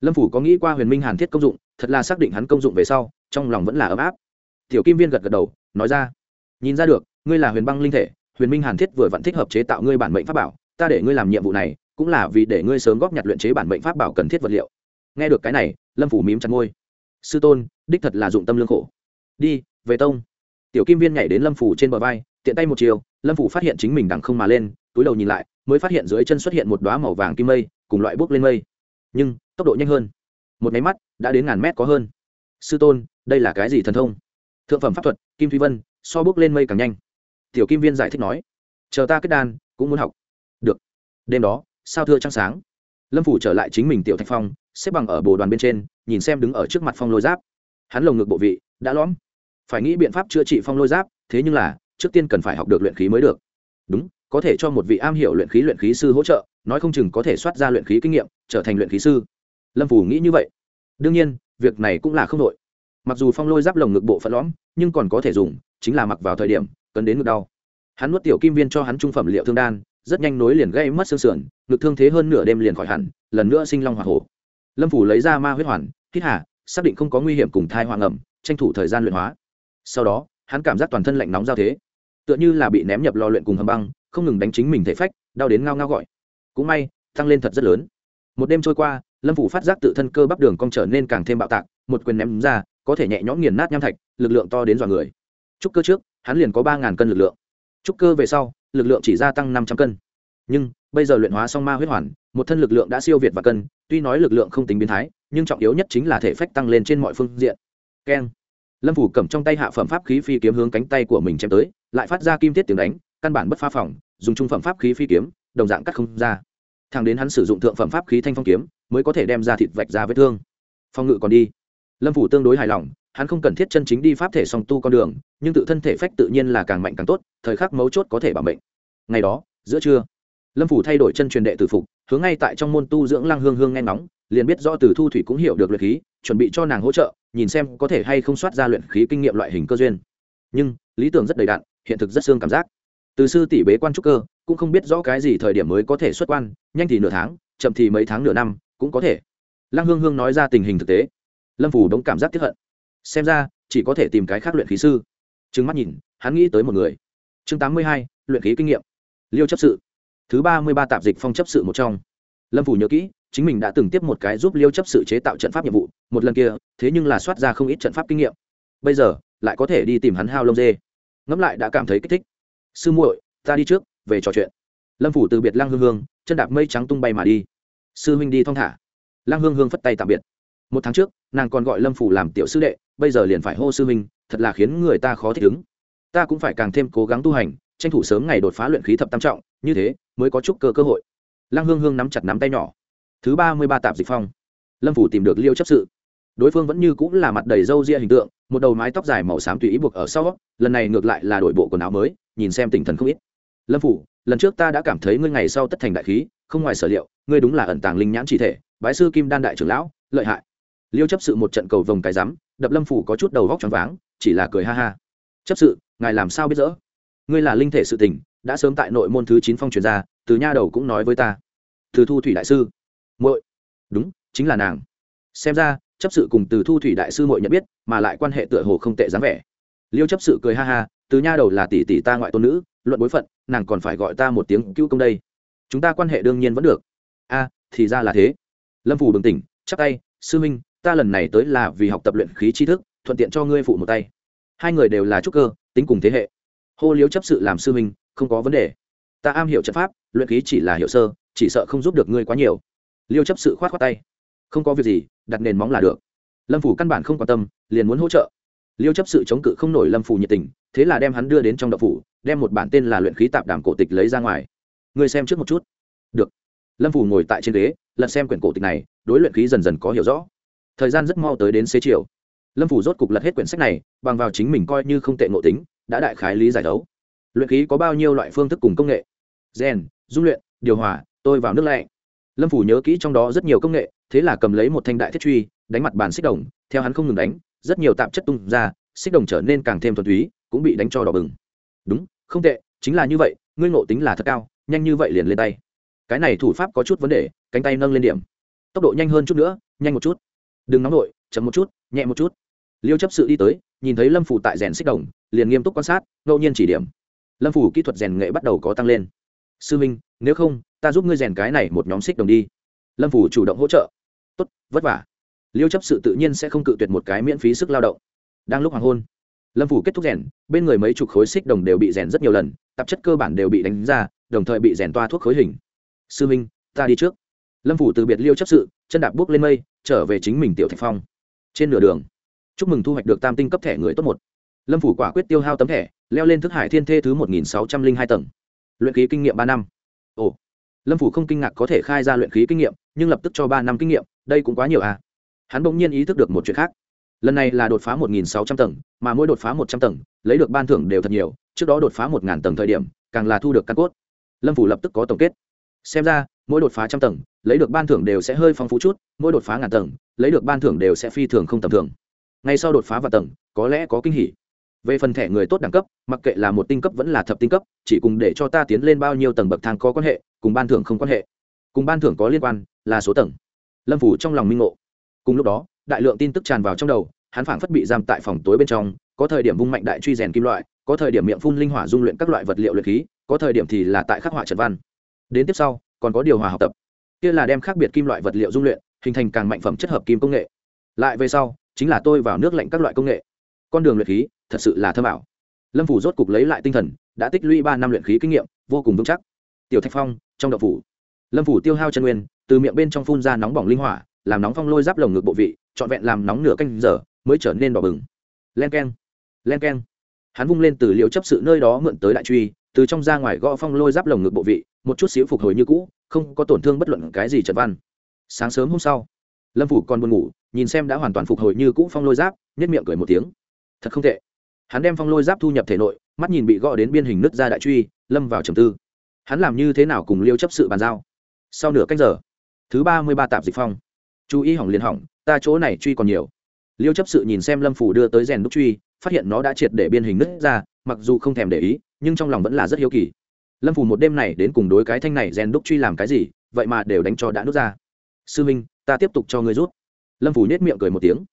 Lâm phủ có nghĩ qua huyền minh hàn thiết công dụng, thật là xác định hắn công dụng về sau, trong lòng vẫn là ấm áp. Tiểu kim viên gật gật đầu, nói ra. Nhìn ra được, ngươi là huyền băng linh thể, huyền minh hàn thiết vừa vẫn thích hợp chế tạo ngươi bản mệnh pháp bảo, ta để ngươi làm nhiệm vụ này, cũng là vì để ngươi sớm góp nhặt luyện chế bản mệnh pháp bảo cần thiết vật liệu. Nghe được cái này, lâm phủ mím chặt ngôi sư tôn, đích thật là dụng tâm lương khổ. Đi, về tông. Tiểu kim viên nhảy đến lâm phủ trên bờ vai, tiện tay một chiều lâm phủ phát hiện chính mình đằng không mà lên túi đầu nhìn lại mới phát hiện dưới chân xuất hiện một đoá màu vàng kim mây cùng loại bước lên mây nhưng tốc độ nhanh hơn một máy mắt đã đến ngàn mét có hơn sư tôn đây là cái gì thần thông thượng phẩm pháp thuật kim thúy vân so bước lên mây càng nhanh tiểu kim viên giải thích nói chờ ta kết đan cũng muốn học được đêm đó sao thưa trăng sáng lâm phủ trở lại chính mình tiểu thạch phong xếp bằng ở bồ đoàn bên trên nhìn xem đứng ở trước mặt phong lôi giáp hắn lồng ngực bộ vị đã lõm phải nghĩ biện pháp chữa trị phong lôi giáp thế nhưng là trước tiên cần phải học được luyện khí mới được. Đúng, có thể cho một vị am hiểu luyện khí luyện khí sư hỗ trợ, nói không chừng có thể soát ra luyện khí kinh nghiệm, trở thành luyện khí sư. Lâm phủ nghĩ như vậy. Đương nhiên, việc này cũng là không đội mặc dù phong lôi giáp lồng ngực bộ phận lõm, nhưng còn có thể dùng, chính là mặc vào thời điểm cần đến ngực đau. Hắn nuốt tiểu kim viên cho hắn trung phẩm liệu thương đan, rất nhanh nối liền gây mất xương sườn, ngực thương thế hơn nửa đêm liền khỏi hẳn, lần nữa sinh long h o hổ. Lâm phủ lấy ra ma huyết hoàn, hít hà, xác định không có nguy hiểm cùng thai hoàng ẩm, tranh thủ thời gian luyện hóa. Sau đó hắn cảm giác toàn thân lạnh nóng giao thế. Tựa như là bị ném nhập lò luyện cùng hầm băng, không ngừng đánh chính mình thể phách, đau đến ngao ngao gọi. Cũng may, tăng lên thật rất lớn. Một đêm trôi qua, lâm phủ phát giác tự thân cơ bắp đường cong trở nên càng thêm bạo tạc, một quyền ném ra, có thể nhẹ nhõm nghiền nát nham thạch, lực lượng to đến dọa người. Trúc cơ trước, hắn liền có ba ngàn cân lực lượng. Trúc cơ về sau, lực lượng chỉ gia tăng năm trăm cân. Nhưng, bây giờ luyện hóa xong ma huyết hoàn, một thân lực lượng đã siêu việt và cân, tuy nói lực lượng không tính biến thái, nhưng trọng yếu nhất chính là thể phách tăng lên trên mọi phương diện. Keng lâm phủ cầm trong tay hạ phẩm pháp khí phi kiếm hướng cánh tay của mình chém tới, lại phát ra kim tiết tiếng đánh, căn bản bất phá phòng, dùng trung phẩm pháp khí phi kiếm, đồng dạng cắt không ra. Thằng đến hắn sử dụng thượng phẩm pháp khí thanh phong kiếm, mới có thể đem ra thịt vạch ra vết thương. Phong ngự còn đi. Lâm phủ tương đối hài lòng, hắn không cần thiết chân chính đi pháp thể song tu con đường, nhưng tự thân thể phách tự nhiên là càng mạnh càng tốt, thời khắc mấu chốt có thể bảo mệnh. Ngày đó, giữa trưa, lâm phủ thay đổi chân truyền đệ tử phục, hướng ngay tại trong môn tu dưỡng lang hương hương nghe ngóng liền biết rõ từ thu thủy cũng hiểu được luyện khí, chuẩn bị cho nàng hỗ trợ, nhìn xem có thể hay không soát ra luyện khí kinh nghiệm loại hình cơ duyên. Nhưng, lý tưởng rất đầy đạn hiện thực rất xương cảm giác. Từ sư tỷ bế quan trúc cơ, cũng không biết rõ cái gì thời điểm mới có thể xuất quan, nhanh thì nửa tháng, chậm thì mấy tháng nửa năm, cũng có thể. Lăng hương hương nói ra tình hình thực tế. Lâm phủ đống cảm giác tiếp hận. Xem ra, chỉ có thể tìm cái khác luyện khí sư. Trừng mắt nhìn, hắn nghĩ tới một người. Chương tám mươi hai, luyện khí kinh nghiệm. Liêu chấp sự. Thứ ba mươi ba tạp dịch phong chấp sự một trong. Lâm phủ nhớ kỹ chính mình đã từng tiếp một cái giúp liêu chấp sự chế tạo trận pháp nhiệm vụ, một lần kia, thế nhưng là soát ra không ít trận pháp kinh nghiệm. Bây giờ, lại có thể đi tìm hắn hao lông dê. Ngẫm lại đã cảm thấy kích thích. Sư muội, ta đi trước, về trò chuyện. Lâm phủ từ biệt lăng hương hương, chân đạp mây trắng tung bay mà đi. Sư huynh đi thong thả. Lăng hương hương phất tay tạm biệt. Một tháng trước, nàng còn gọi lâm phủ làm tiểu sư đệ, bây giờ liền phải hô sư huynh, thật là khiến người ta khó thích ứng. Ta cũng phải càng thêm cố gắng tu hành, tranh thủ sớm ngày đột phá luyện khí thập tam trọng, như thế mới có chút cơ cơ hội. Lăng hương hương nắm chặt nắm tay nhỏ thứ ba mươi ba tạp dịch phong. Lâm phủ tìm được liêu chấp sự. Đối phương vẫn như cũng là mặt đầy râu ria hình tượng, một đầu mái tóc dài màu xám tùy ý buộc ở sau, lần này ngược lại là đổi bộ quần áo mới, nhìn xem tinh thần không ít. Lâm phủ, lần trước ta đã cảm thấy ngươi ngày sau tất thành đại khí, không ngoài sở liệu, ngươi đúng là ẩn tàng linh nhãn chỉ thể, bái sư kim đan đại trưởng lão, lợi hại. Liêu chấp sự một trận cầu vồng cái rắm, đập lâm phủ có chút đầu vóc choáng váng, chỉ là cười ha ha. Chấp sự, ngài làm sao biết rỡ ngươi là linh thể sự tình, đã sớm tại nội môn thứ chín phong truyền ra, từ nha đầu cũng nói với ta. Từ thu thủy đại sư muội. Đúng, chính là nàng. Xem ra, chấp sự cùng từ thu thủy đại sư muội nhận biết, mà lại quan hệ tựa hồ không tệ dáng vẻ. Liêu chấp sự cười ha ha, từ nha đầu là tỷ tỷ ta ngoại tôn nữ, luận bối phận, nàng còn phải gọi ta một tiếng cứu công đây. Chúng ta quan hệ đương nhiên vẫn được. A, thì ra là thế. Lâm phủ bừng tỉnh, chắp tay, sư minh ta lần này tới là vì học tập luyện khí tri thức, thuận tiện cho ngươi phụ một tay. Hai người đều là trúc cơ, tính cùng thế hệ. Hô liếu chấp sự làm sư minh không có vấn đề. Ta am hiểu trận pháp, luyện khí chỉ là hiệu sơ, chỉ sợ không giúp được ngươi quá nhiều liêu chấp sự khoát khoát tay. Không có việc gì, đặt nền móng là được. Lâm phủ căn bản không quan tâm, liền muốn hỗ trợ. Liêu chấp sự chống cự không nổi lâm phủ nhiệt tình, thế là đem hắn đưa đến trong đậu phủ, đem một bản tên là luyện khí tạp đàm cổ tịch lấy ra ngoài. Người xem trước một chút. Được. Lâm phủ ngồi tại trên ghế, lật xem quyển cổ tịch này, đối luyện khí dần dần có hiểu rõ. Thời gian rất mau tới đến xế chiều. Lâm phủ rốt cục lật hết quyển sách này, bằng vào chính mình coi như không tệ ngộ tính, đã đại khái lý giải đấu luyện khí có bao nhiêu loại phương thức cùng công nghệ? Gen, dung luyện, điều hòa, tôi vào nước lạnh lâm phủ nhớ kỹ trong đó rất nhiều công nghệ, thế là cầm lấy một thanh đại thiết truy, đánh mặt bàn xích đồng, theo hắn không ngừng đánh, rất nhiều tạp chất tung ra, xích đồng trở nên càng thêm thuần túy, cũng bị đánh cho đỏ bừng. Đúng, không tệ, chính là như vậy, ngươi ngộ tính là thật cao, nhanh như vậy liền lên tay. Cái này thủ pháp có chút vấn đề, cánh tay nâng lên điểm. Tốc độ nhanh hơn chút nữa, nhanh một chút. Đừng nóng nổi chậm một chút, nhẹ một chút. Liêu chấp sự đi tới, nhìn thấy lâm phủ tại rèn xích đồng, liền nghiêm túc quan sát, ngẫu nhiên chỉ điểm. Lâm phủ kỹ thuật rèn nghệ bắt đầu có tăng lên. Sư minh nếu không, ta giúp ngươi rèn cái này một nhóm xích đồng đi. Lâm phủ chủ động hỗ trợ. Tốt, vất vả. Liêu chấp sự tự nhiên sẽ không cự tuyệt một cái miễn phí sức lao động. Đang lúc hoàng hôn, lâm phủ kết thúc rèn, bên người mấy chục khối xích đồng đều bị rèn rất nhiều lần, tạp chất cơ bản đều bị đánh ra, đồng thời bị rèn toa thuốc khối hình. Sư minh, ta đi trước. Lâm phủ từ biệt liêu chấp sự, chân đạp bước lên mây, trở về chính mình tiểu thạch phong. Trên nửa đường, chúc mừng thu hoạch được tam tinh cấp thẻ người tốt một. Lâm phủ quả quyết tiêu hao tấm thẻ, leo lên thức hải thiên thê thứ một nghìn sáu trăm linh hai tầng. Luyện ký kinh nghiệm ba năm ồ. Lâm phủ không kinh ngạc có thể khai ra luyện khí kinh nghiệm, nhưng lập tức cho ba năm kinh nghiệm, đây cũng quá nhiều à. Hắn bỗng nhiên ý thức được một chuyện khác. Lần này là đột phá một nghìn sáu trăm tầng, mà mỗi đột phá một trăm tầng, lấy được ban thưởng đều thật nhiều, trước đó đột phá một ngàn tầng thời điểm, càng là thu được căn cốt. Lâm phủ lập tức có tổng kết. Xem ra, mỗi đột phá trăm tầng, lấy được ban thưởng đều sẽ hơi phong phú chút, mỗi đột phá ngàn tầng, lấy được ban thưởng đều sẽ phi thường không tầm thường. Ngay sau đột phá và tầng, có lẽ có kinh hỉ về phần thẻ người tốt đẳng cấp, mặc kệ là một tinh cấp vẫn là thập tinh cấp, chỉ cùng để cho ta tiến lên bao nhiêu tầng bậc thang có quan hệ, cùng ban thưởng không quan hệ. Cùng ban thưởng có liên quan, là số tầng. Lâm phủ trong lòng minh ngộ. Cùng lúc đó, đại lượng tin tức tràn vào trong đầu, hắn phảng phất bị giam tại phòng tối bên trong, có thời điểm vung mạnh đại truy rèn kim loại, có thời điểm miệng phun linh hỏa dung luyện các loại vật liệu luyện khí, có thời điểm thì là tại khắc họa trận văn. Đến tiếp sau, còn có điều hòa học tập. Kia là đem khác biệt kim loại vật liệu dung luyện, hình thành càng mạnh phẩm chất hợp kim công nghệ. Lại về sau, chính là tôi vào nước lạnh các loại công nghệ. Con đường luyện khí thật sự là thơm ảo. Lâm phủ rốt cục lấy lại tinh thần, đã tích lũy ba năm luyện khí kinh nghiệm, vô cùng vững chắc. Tiểu thạch phong, trong đậu phủ. Lâm phủ tiêu hao chân nguyên, từ miệng bên trong phun ra nóng bỏng linh hỏa, làm nóng phong lôi giáp lồng ngực bộ vị, trọn vẹn làm nóng nửa canh giờ, mới trở nên đỏ bừng. Len k e n len k e n hắn vung lên từ liệu chấp sự nơi đó mượn tới đại truy, từ trong ra ngoài gõ phong lôi giáp lồng ngực bộ vị, một chút xíu phục hồi như cũ, không có tổn thương bất luận cái gì trật văn. Sáng sớm hôm sau, lâm phủ còn buồn ngủ, nhìn xem đã hoàn toàn phục hồi như cũ phong lôi giáp nhất miệng cười một tiếng. Thật không tệ hắn đem phong lôi giáp thu nhập thể nội, mắt nhìn bị gõ đến biên hình nứt ra đại truy, lâm vào trầm tư. Hắn làm như thế nào cùng liêu chấp sự bàn giao? Sau nửa cách giờ, thứ ba mươi ba tạp dịch phong. Chú ý hỏng liền hỏng, ta chỗ này truy còn nhiều. Liêu chấp sự nhìn xem lâm phủ đưa tới rèn đúc truy, phát hiện nó đã triệt để biên hình nứt ra, mặc dù không thèm để ý, nhưng trong lòng vẫn là rất hiếu kỳ. Lâm phủ một đêm này đến cùng đối cái thanh này rèn đúc truy làm cái gì, vậy mà đều đánh cho đã nứt ra. Sư minh, ta tiếp tục cho ngươi rút. Lâm phủ nhét miệng cười một tiếng.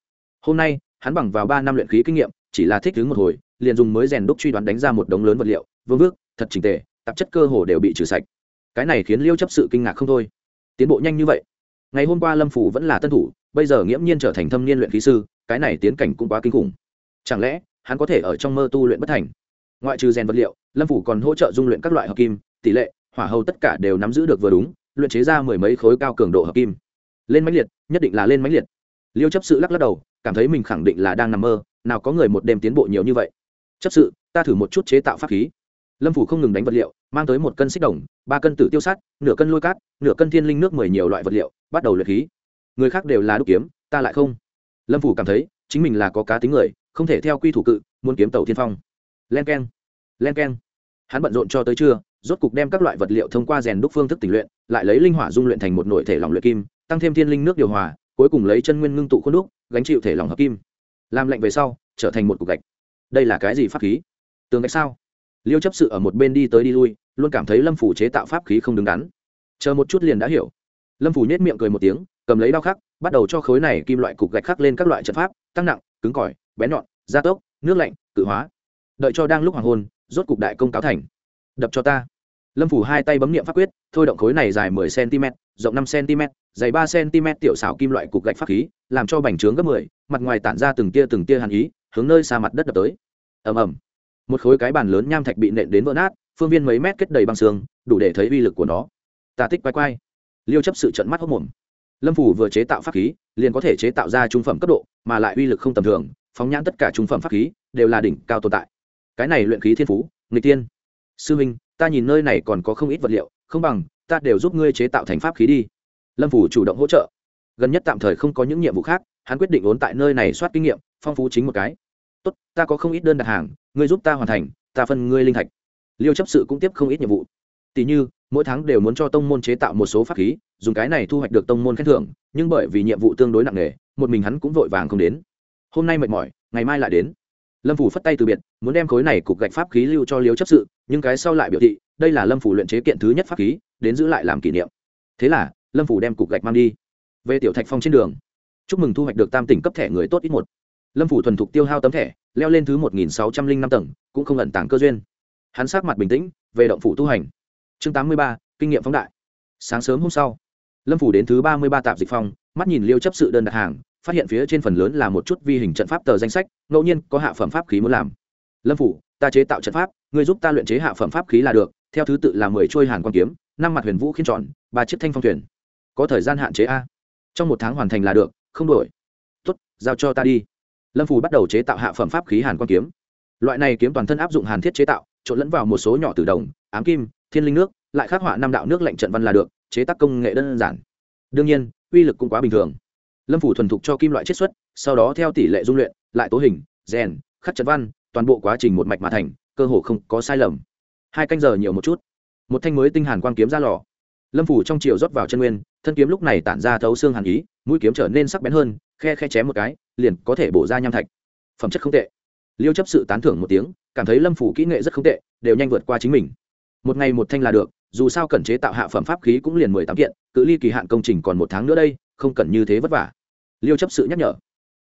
Hôm nay, hắn bằng vào ba năm luyện khí kinh nghiệm chỉ là thích đứng một hồi, liền dùng mới rèn đúc truy đoán đánh ra một đống lớn vật liệu, vương vước, thật trình tề, tạp chất cơ hồ đều bị trừ sạch. Cái này khiến liêu chấp sự kinh ngạc không thôi. Tiến bộ nhanh như vậy. Ngày hôm qua lâm phủ vẫn là tân thủ, bây giờ nghiễm nhiên trở thành thâm niên luyện khí sư, cái này tiến cảnh cũng quá kinh khủng. Chẳng lẽ, hắn có thể ở trong mơ tu luyện bất thành? Ngoại trừ rèn vật liệu, lâm phủ còn hỗ trợ dung luyện các loại hợp kim, tỷ lệ, hỏa hầu tất cả đều nắm giữ được vừa đúng, luyện chế ra mười mấy khối cao cường độ hợp kim. Lên mãnh liệt, nhất định là lên mãnh liệt. Liêu chấp sự lắc lắc đầu, cảm thấy mình khẳng định là đang nằm mơ nào có người một đêm tiến bộ nhiều như vậy? Chấp sự, ta thử một chút chế tạo pháp khí. Lâm phủ không ngừng đánh vật liệu, mang tới một cân xích đồng, ba cân tử tiêu sắt, nửa cân lôi cát, nửa cân thiên linh nước mười nhiều loại vật liệu, bắt đầu luyện khí. Người khác đều là đúc kiếm, ta lại không. Lâm phủ cảm thấy, chính mình là có cá tính người, không thể theo quy thủ cự, muốn kiếm tàu thiên phong. Len k e n len k e n hắn bận rộn cho tới trưa, rốt cục đem các loại vật liệu thông qua rèn đúc phương thức tình luyện, lại lấy linh hỏa dung luyện thành một nội thể lỏng luyện kim, tăng thêm thiên linh nước điều hòa, cuối cùng lấy chân nguyên ngưng tụ khuôn đúc, gánh chịu thể lỏng hợp kim làm lạnh về sau, trở thành một cục gạch. Đây là cái gì pháp khí? Tường gạch sao? Liêu chấp sự ở một bên đi tới đi lui, luôn cảm thấy lâm phủ chế tạo pháp khí không đứng đắn. Chờ một chút liền đã hiểu. Lâm phủ nhét miệng cười một tiếng, cầm lấy đao khắc, bắt đầu cho khối này kim loại cục gạch khắc lên các loại trận pháp, tăng nặng, cứng cỏi, bén nhọn, gia tốc, nước lạnh, tự hóa. Đợi cho đang lúc hoàng hôn, rốt cục đại công cáo thành. Đập cho ta lâm phủ hai tay bấm nghiệm pháp quyết, thôi động khối này dài mười cm, rộng năm cm, dày ba cm tiểu xảo kim loại cục gạch pháp khí, làm cho bành trướng gấp mười, mặt ngoài tản ra từng tia từng tia hàn ý, hướng nơi xa mặt đất đập tới. Ầm ầm. Một khối cái bàn lớn nham thạch bị nện đến vỡ nát, phương viên mấy mét kết đầy băng xương, đủ để thấy uy lực của nó. Tà tích quay quay liêu chấp sự trận mắt hốc mồm. Lâm phủ vừa chế tạo pháp khí, liền có thể chế tạo ra trung phẩm cấp độ, mà lại uy lực không tầm thường, phóng nhãn tất cả trung phẩm pháp khí, đều là đỉnh cao tồn tại. Cái này luyện khí thiên phú người tiên sư huynh, ta nhìn nơi này còn có không ít vật liệu, không bằng, ta đều giúp ngươi chế tạo thành pháp khí đi. Lâm phủ chủ động hỗ trợ. Gần nhất tạm thời không có những nhiệm vụ khác, hắn quyết định ốn tại nơi này soát kinh nghiệm, phong phú chính một cái. Tốt, ta có không ít đơn đặt hàng, ngươi giúp ta hoàn thành, ta phân ngươi linh thạch. Liêu chấp sự cũng tiếp không ít nhiệm vụ. Tỷ như, mỗi tháng đều muốn cho tông môn chế tạo một số pháp khí, dùng cái này thu hoạch được tông môn khen thưởng, nhưng bởi vì nhiệm vụ tương đối nặng nề, một mình hắn cũng vội vàng không đến. Hôm nay mệt mỏi, ngày mai lại đến lâm phủ phất tay từ biệt, muốn đem khối này cục gạch pháp khí lưu cho liếu chấp sự, nhưng cái sau lại biểu thị, đây là lâm phủ luyện chế kiện thứ nhất pháp khí, đến giữ lại làm kỷ niệm. Thế là, lâm phủ đem cục gạch mang đi. Về tiểu thạch phong trên đường, chúc mừng thu hoạch được tam tỉnh cấp thẻ người tốt ít một. Lâm phủ thuần thục tiêu hao tấm thẻ, leo lên thứ một nghìn sáu trăm linh năm tầng, cũng không ẩn tàng cơ duyên. Hắn sát mặt bình tĩnh, về động phủ tu hành. Chương tám mươi ba, kinh nghiệm phóng đại. Sáng sớm hôm sau, lâm phủ đến thứ ba mươi ba tạp dịch phong, mắt nhìn liêu chấp sự đơn đặt hàng phát hiện phía trên phần lớn là một chút vi hình trận pháp tờ danh sách, ngẫu nhiên có hạ phẩm pháp khí muốn làm. Lâm phủ, ta chế tạo trận pháp người giúp ta luyện chế hạ phẩm pháp khí là được, theo thứ tự là mười trôi hàn quan kiếm, năm mặt huyền vũ khiên chọn ba chiếc thanh phong thuyền. Có thời gian hạn chế a? Trong một tháng hoàn thành là được, không đổi. Tuất giao cho ta đi. Lâm phủ bắt đầu chế tạo hạ phẩm pháp khí hàn quan kiếm. Loại này kiếm toàn thân áp dụng hàn thiết chế tạo, trộn lẫn vào một số nhỏ từ đồng, ám kim, thiên linh nước, lại khắc họa năm đạo nước lệnh trận văn là được, chế tác công nghệ đơn giản. Đương nhiên, uy lực cũng quá bình thường lâm phủ thuần thục cho kim loại chiết xuất, sau đó theo tỷ lệ dung luyện, lại tố hình, rèn, khắc trận văn, toàn bộ quá trình một mạch mà thành, cơ hồ không có sai lầm. Hai canh giờ nhiều một chút. Một thanh mới tinh hàn quang kiếm ra lò. Lâm phủ trong chiều rót vào chân nguyên, thân kiếm lúc này tản ra thấu xương hàn ý, mũi kiếm trở nên sắc bén hơn, khe khe chém một cái, liền có thể bổ ra nham thạch. Phẩm chất không tệ. Liêu chấp sự tán thưởng một tiếng, cảm thấy lâm phủ kỹ nghệ rất không tệ, đều nhanh vượt qua chính mình. Một ngày một thanh là được, dù sao cần chế tạo hạ phẩm pháp khí cũng liền mười tám kiện, cự ly kỳ hạn công trình còn một tháng nữa đây, không cần như thế vất vả liêu chấp sự nhắc nhở.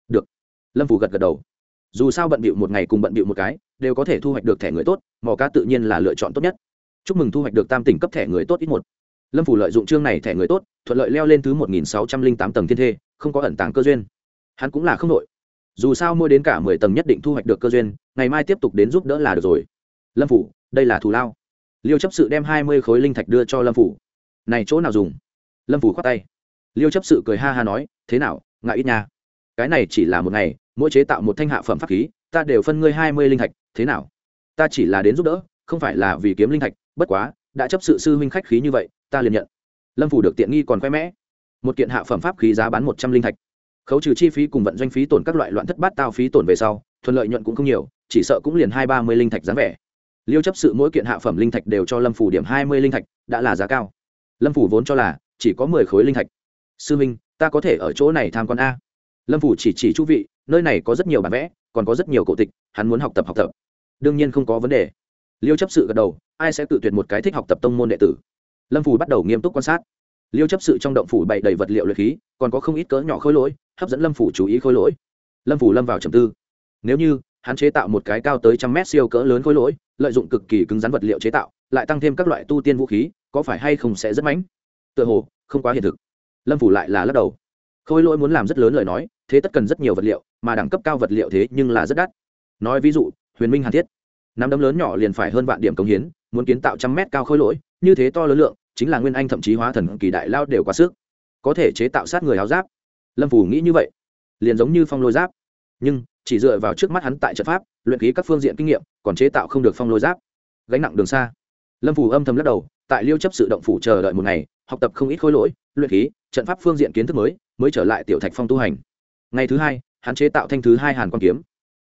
Được. Lâm phủ gật gật đầu. Dù sao bận bịu một ngày cùng bận bịu một cái, đều có thể thu hoạch được thẻ người tốt, mò cá tự nhiên là lựa chọn tốt nhất. Chúc mừng thu hoạch được tam tỉnh cấp thẻ người tốt ít một. Lâm phủ lợi dụng chương này thẻ người tốt, thuận lợi leo lên thứ một nghìn sáu trăm linh tám tầng thiên thê, không có ẩn tàng cơ duyên. Hắn cũng là không đội dù sao mua đến cả mười tầng nhất định thu hoạch được cơ duyên, ngày mai tiếp tục đến giúp đỡ là được rồi. Lâm phủ đây là thù lao. Liêu chấp sự đem hai mươi khối linh thạch đưa cho lâm phủ này chỗ nào dùng? Lâm phủ khoát tay liêu chấp sự cười ha ha nói, thế nào, ngại ít nha. Cái này chỉ là một ngày, mỗi chế tạo một thanh hạ phẩm pháp khí, ta đều phân ngươi hai mươi linh thạch, thế nào? Ta chỉ là đến giúp đỡ, không phải là vì kiếm linh thạch, bất quá, đã chấp sự sư huynh khách khí như vậy, ta liền nhận. Lâm phủ được tiện nghi còn khoe mẽ. Một kiện hạ phẩm pháp khí giá bán một trăm linh thạch. Khấu trừ chi phí cùng vận doanh phí tổn các loại loạn thất bát tao phí tổn về sau, thuận lợi nhuận cũng không nhiều, chỉ sợ cũng liền hai ba mươi linh thạch dáng vẻ. Liêu chấp sự mỗi kiện hạ phẩm linh thạch đều cho lâm phủ điểm hai mươi linh thạch, đã là giá cao. Lâm phủ vốn cho là chỉ có mười khối linh thạch sư minh, ta có thể ở chỗ này tham quan a. Lâm phủ chỉ chỉ chú vị, nơi này có rất nhiều bản vẽ, còn có rất nhiều cổ tịch, hắn muốn học tập học tập. Đương nhiên không có vấn đề. Liêu chấp sự gật đầu, ai sẽ tự tuyệt một cái thích học tập tông môn đệ tử? Lâm phủ bắt đầu nghiêm túc quan sát. Liêu chấp sự trong động phủ bày đầy vật liệu luyện khí, còn có không ít cỡ nhỏ khối lỗi, hấp dẫn lâm phủ chú ý khối lỗi. Lâm phủ lâm vào trầm tư. Nếu như hắn chế tạo một cái cao tới trăm mét siêu cỡ lớn khối lỗi, lợi dụng cực kỳ cứng rắn vật liệu chế tạo, lại tăng thêm các loại tu tiên vũ khí, có phải hay không sẽ rất mãnh tựa hồ, không quá hiện thực lâm phủ lại là lắc đầu. Khối lỗi muốn làm rất lớn lời nói, thế tất cần rất nhiều vật liệu, mà đẳng cấp cao vật liệu thế nhưng là rất đắt. Nói ví dụ, huyền minh hàn thiết. Nắm đấm lớn nhỏ liền phải hơn vạn điểm công hiến, muốn kiến tạo trăm mét cao khối lỗi, như thế to lớn lượng, chính là nguyên anh thậm chí hóa thần kỳ đại lao đều quá sức. Có thể chế tạo sát người áo giáp. Lâm phủ nghĩ như vậy. Liền giống như phong lôi giáp. Nhưng, chỉ dựa vào trước mắt hắn tại trận pháp, luyện khí các phương diện kinh nghiệm, còn chế tạo không được phong lôi giáp. Gánh nặng đường xa. Lâm phủ âm thầm lắc đầu, tại liêu chấp sự động phủ chờ đợi một ngày học tập không ít khối lỗi, luyện khí, trận pháp phương diện kiến thức mới mới trở lại tiểu thạch phong tu hành. Ngày thứ hai, hắn chế tạo thanh thứ hai hàn quan kiếm.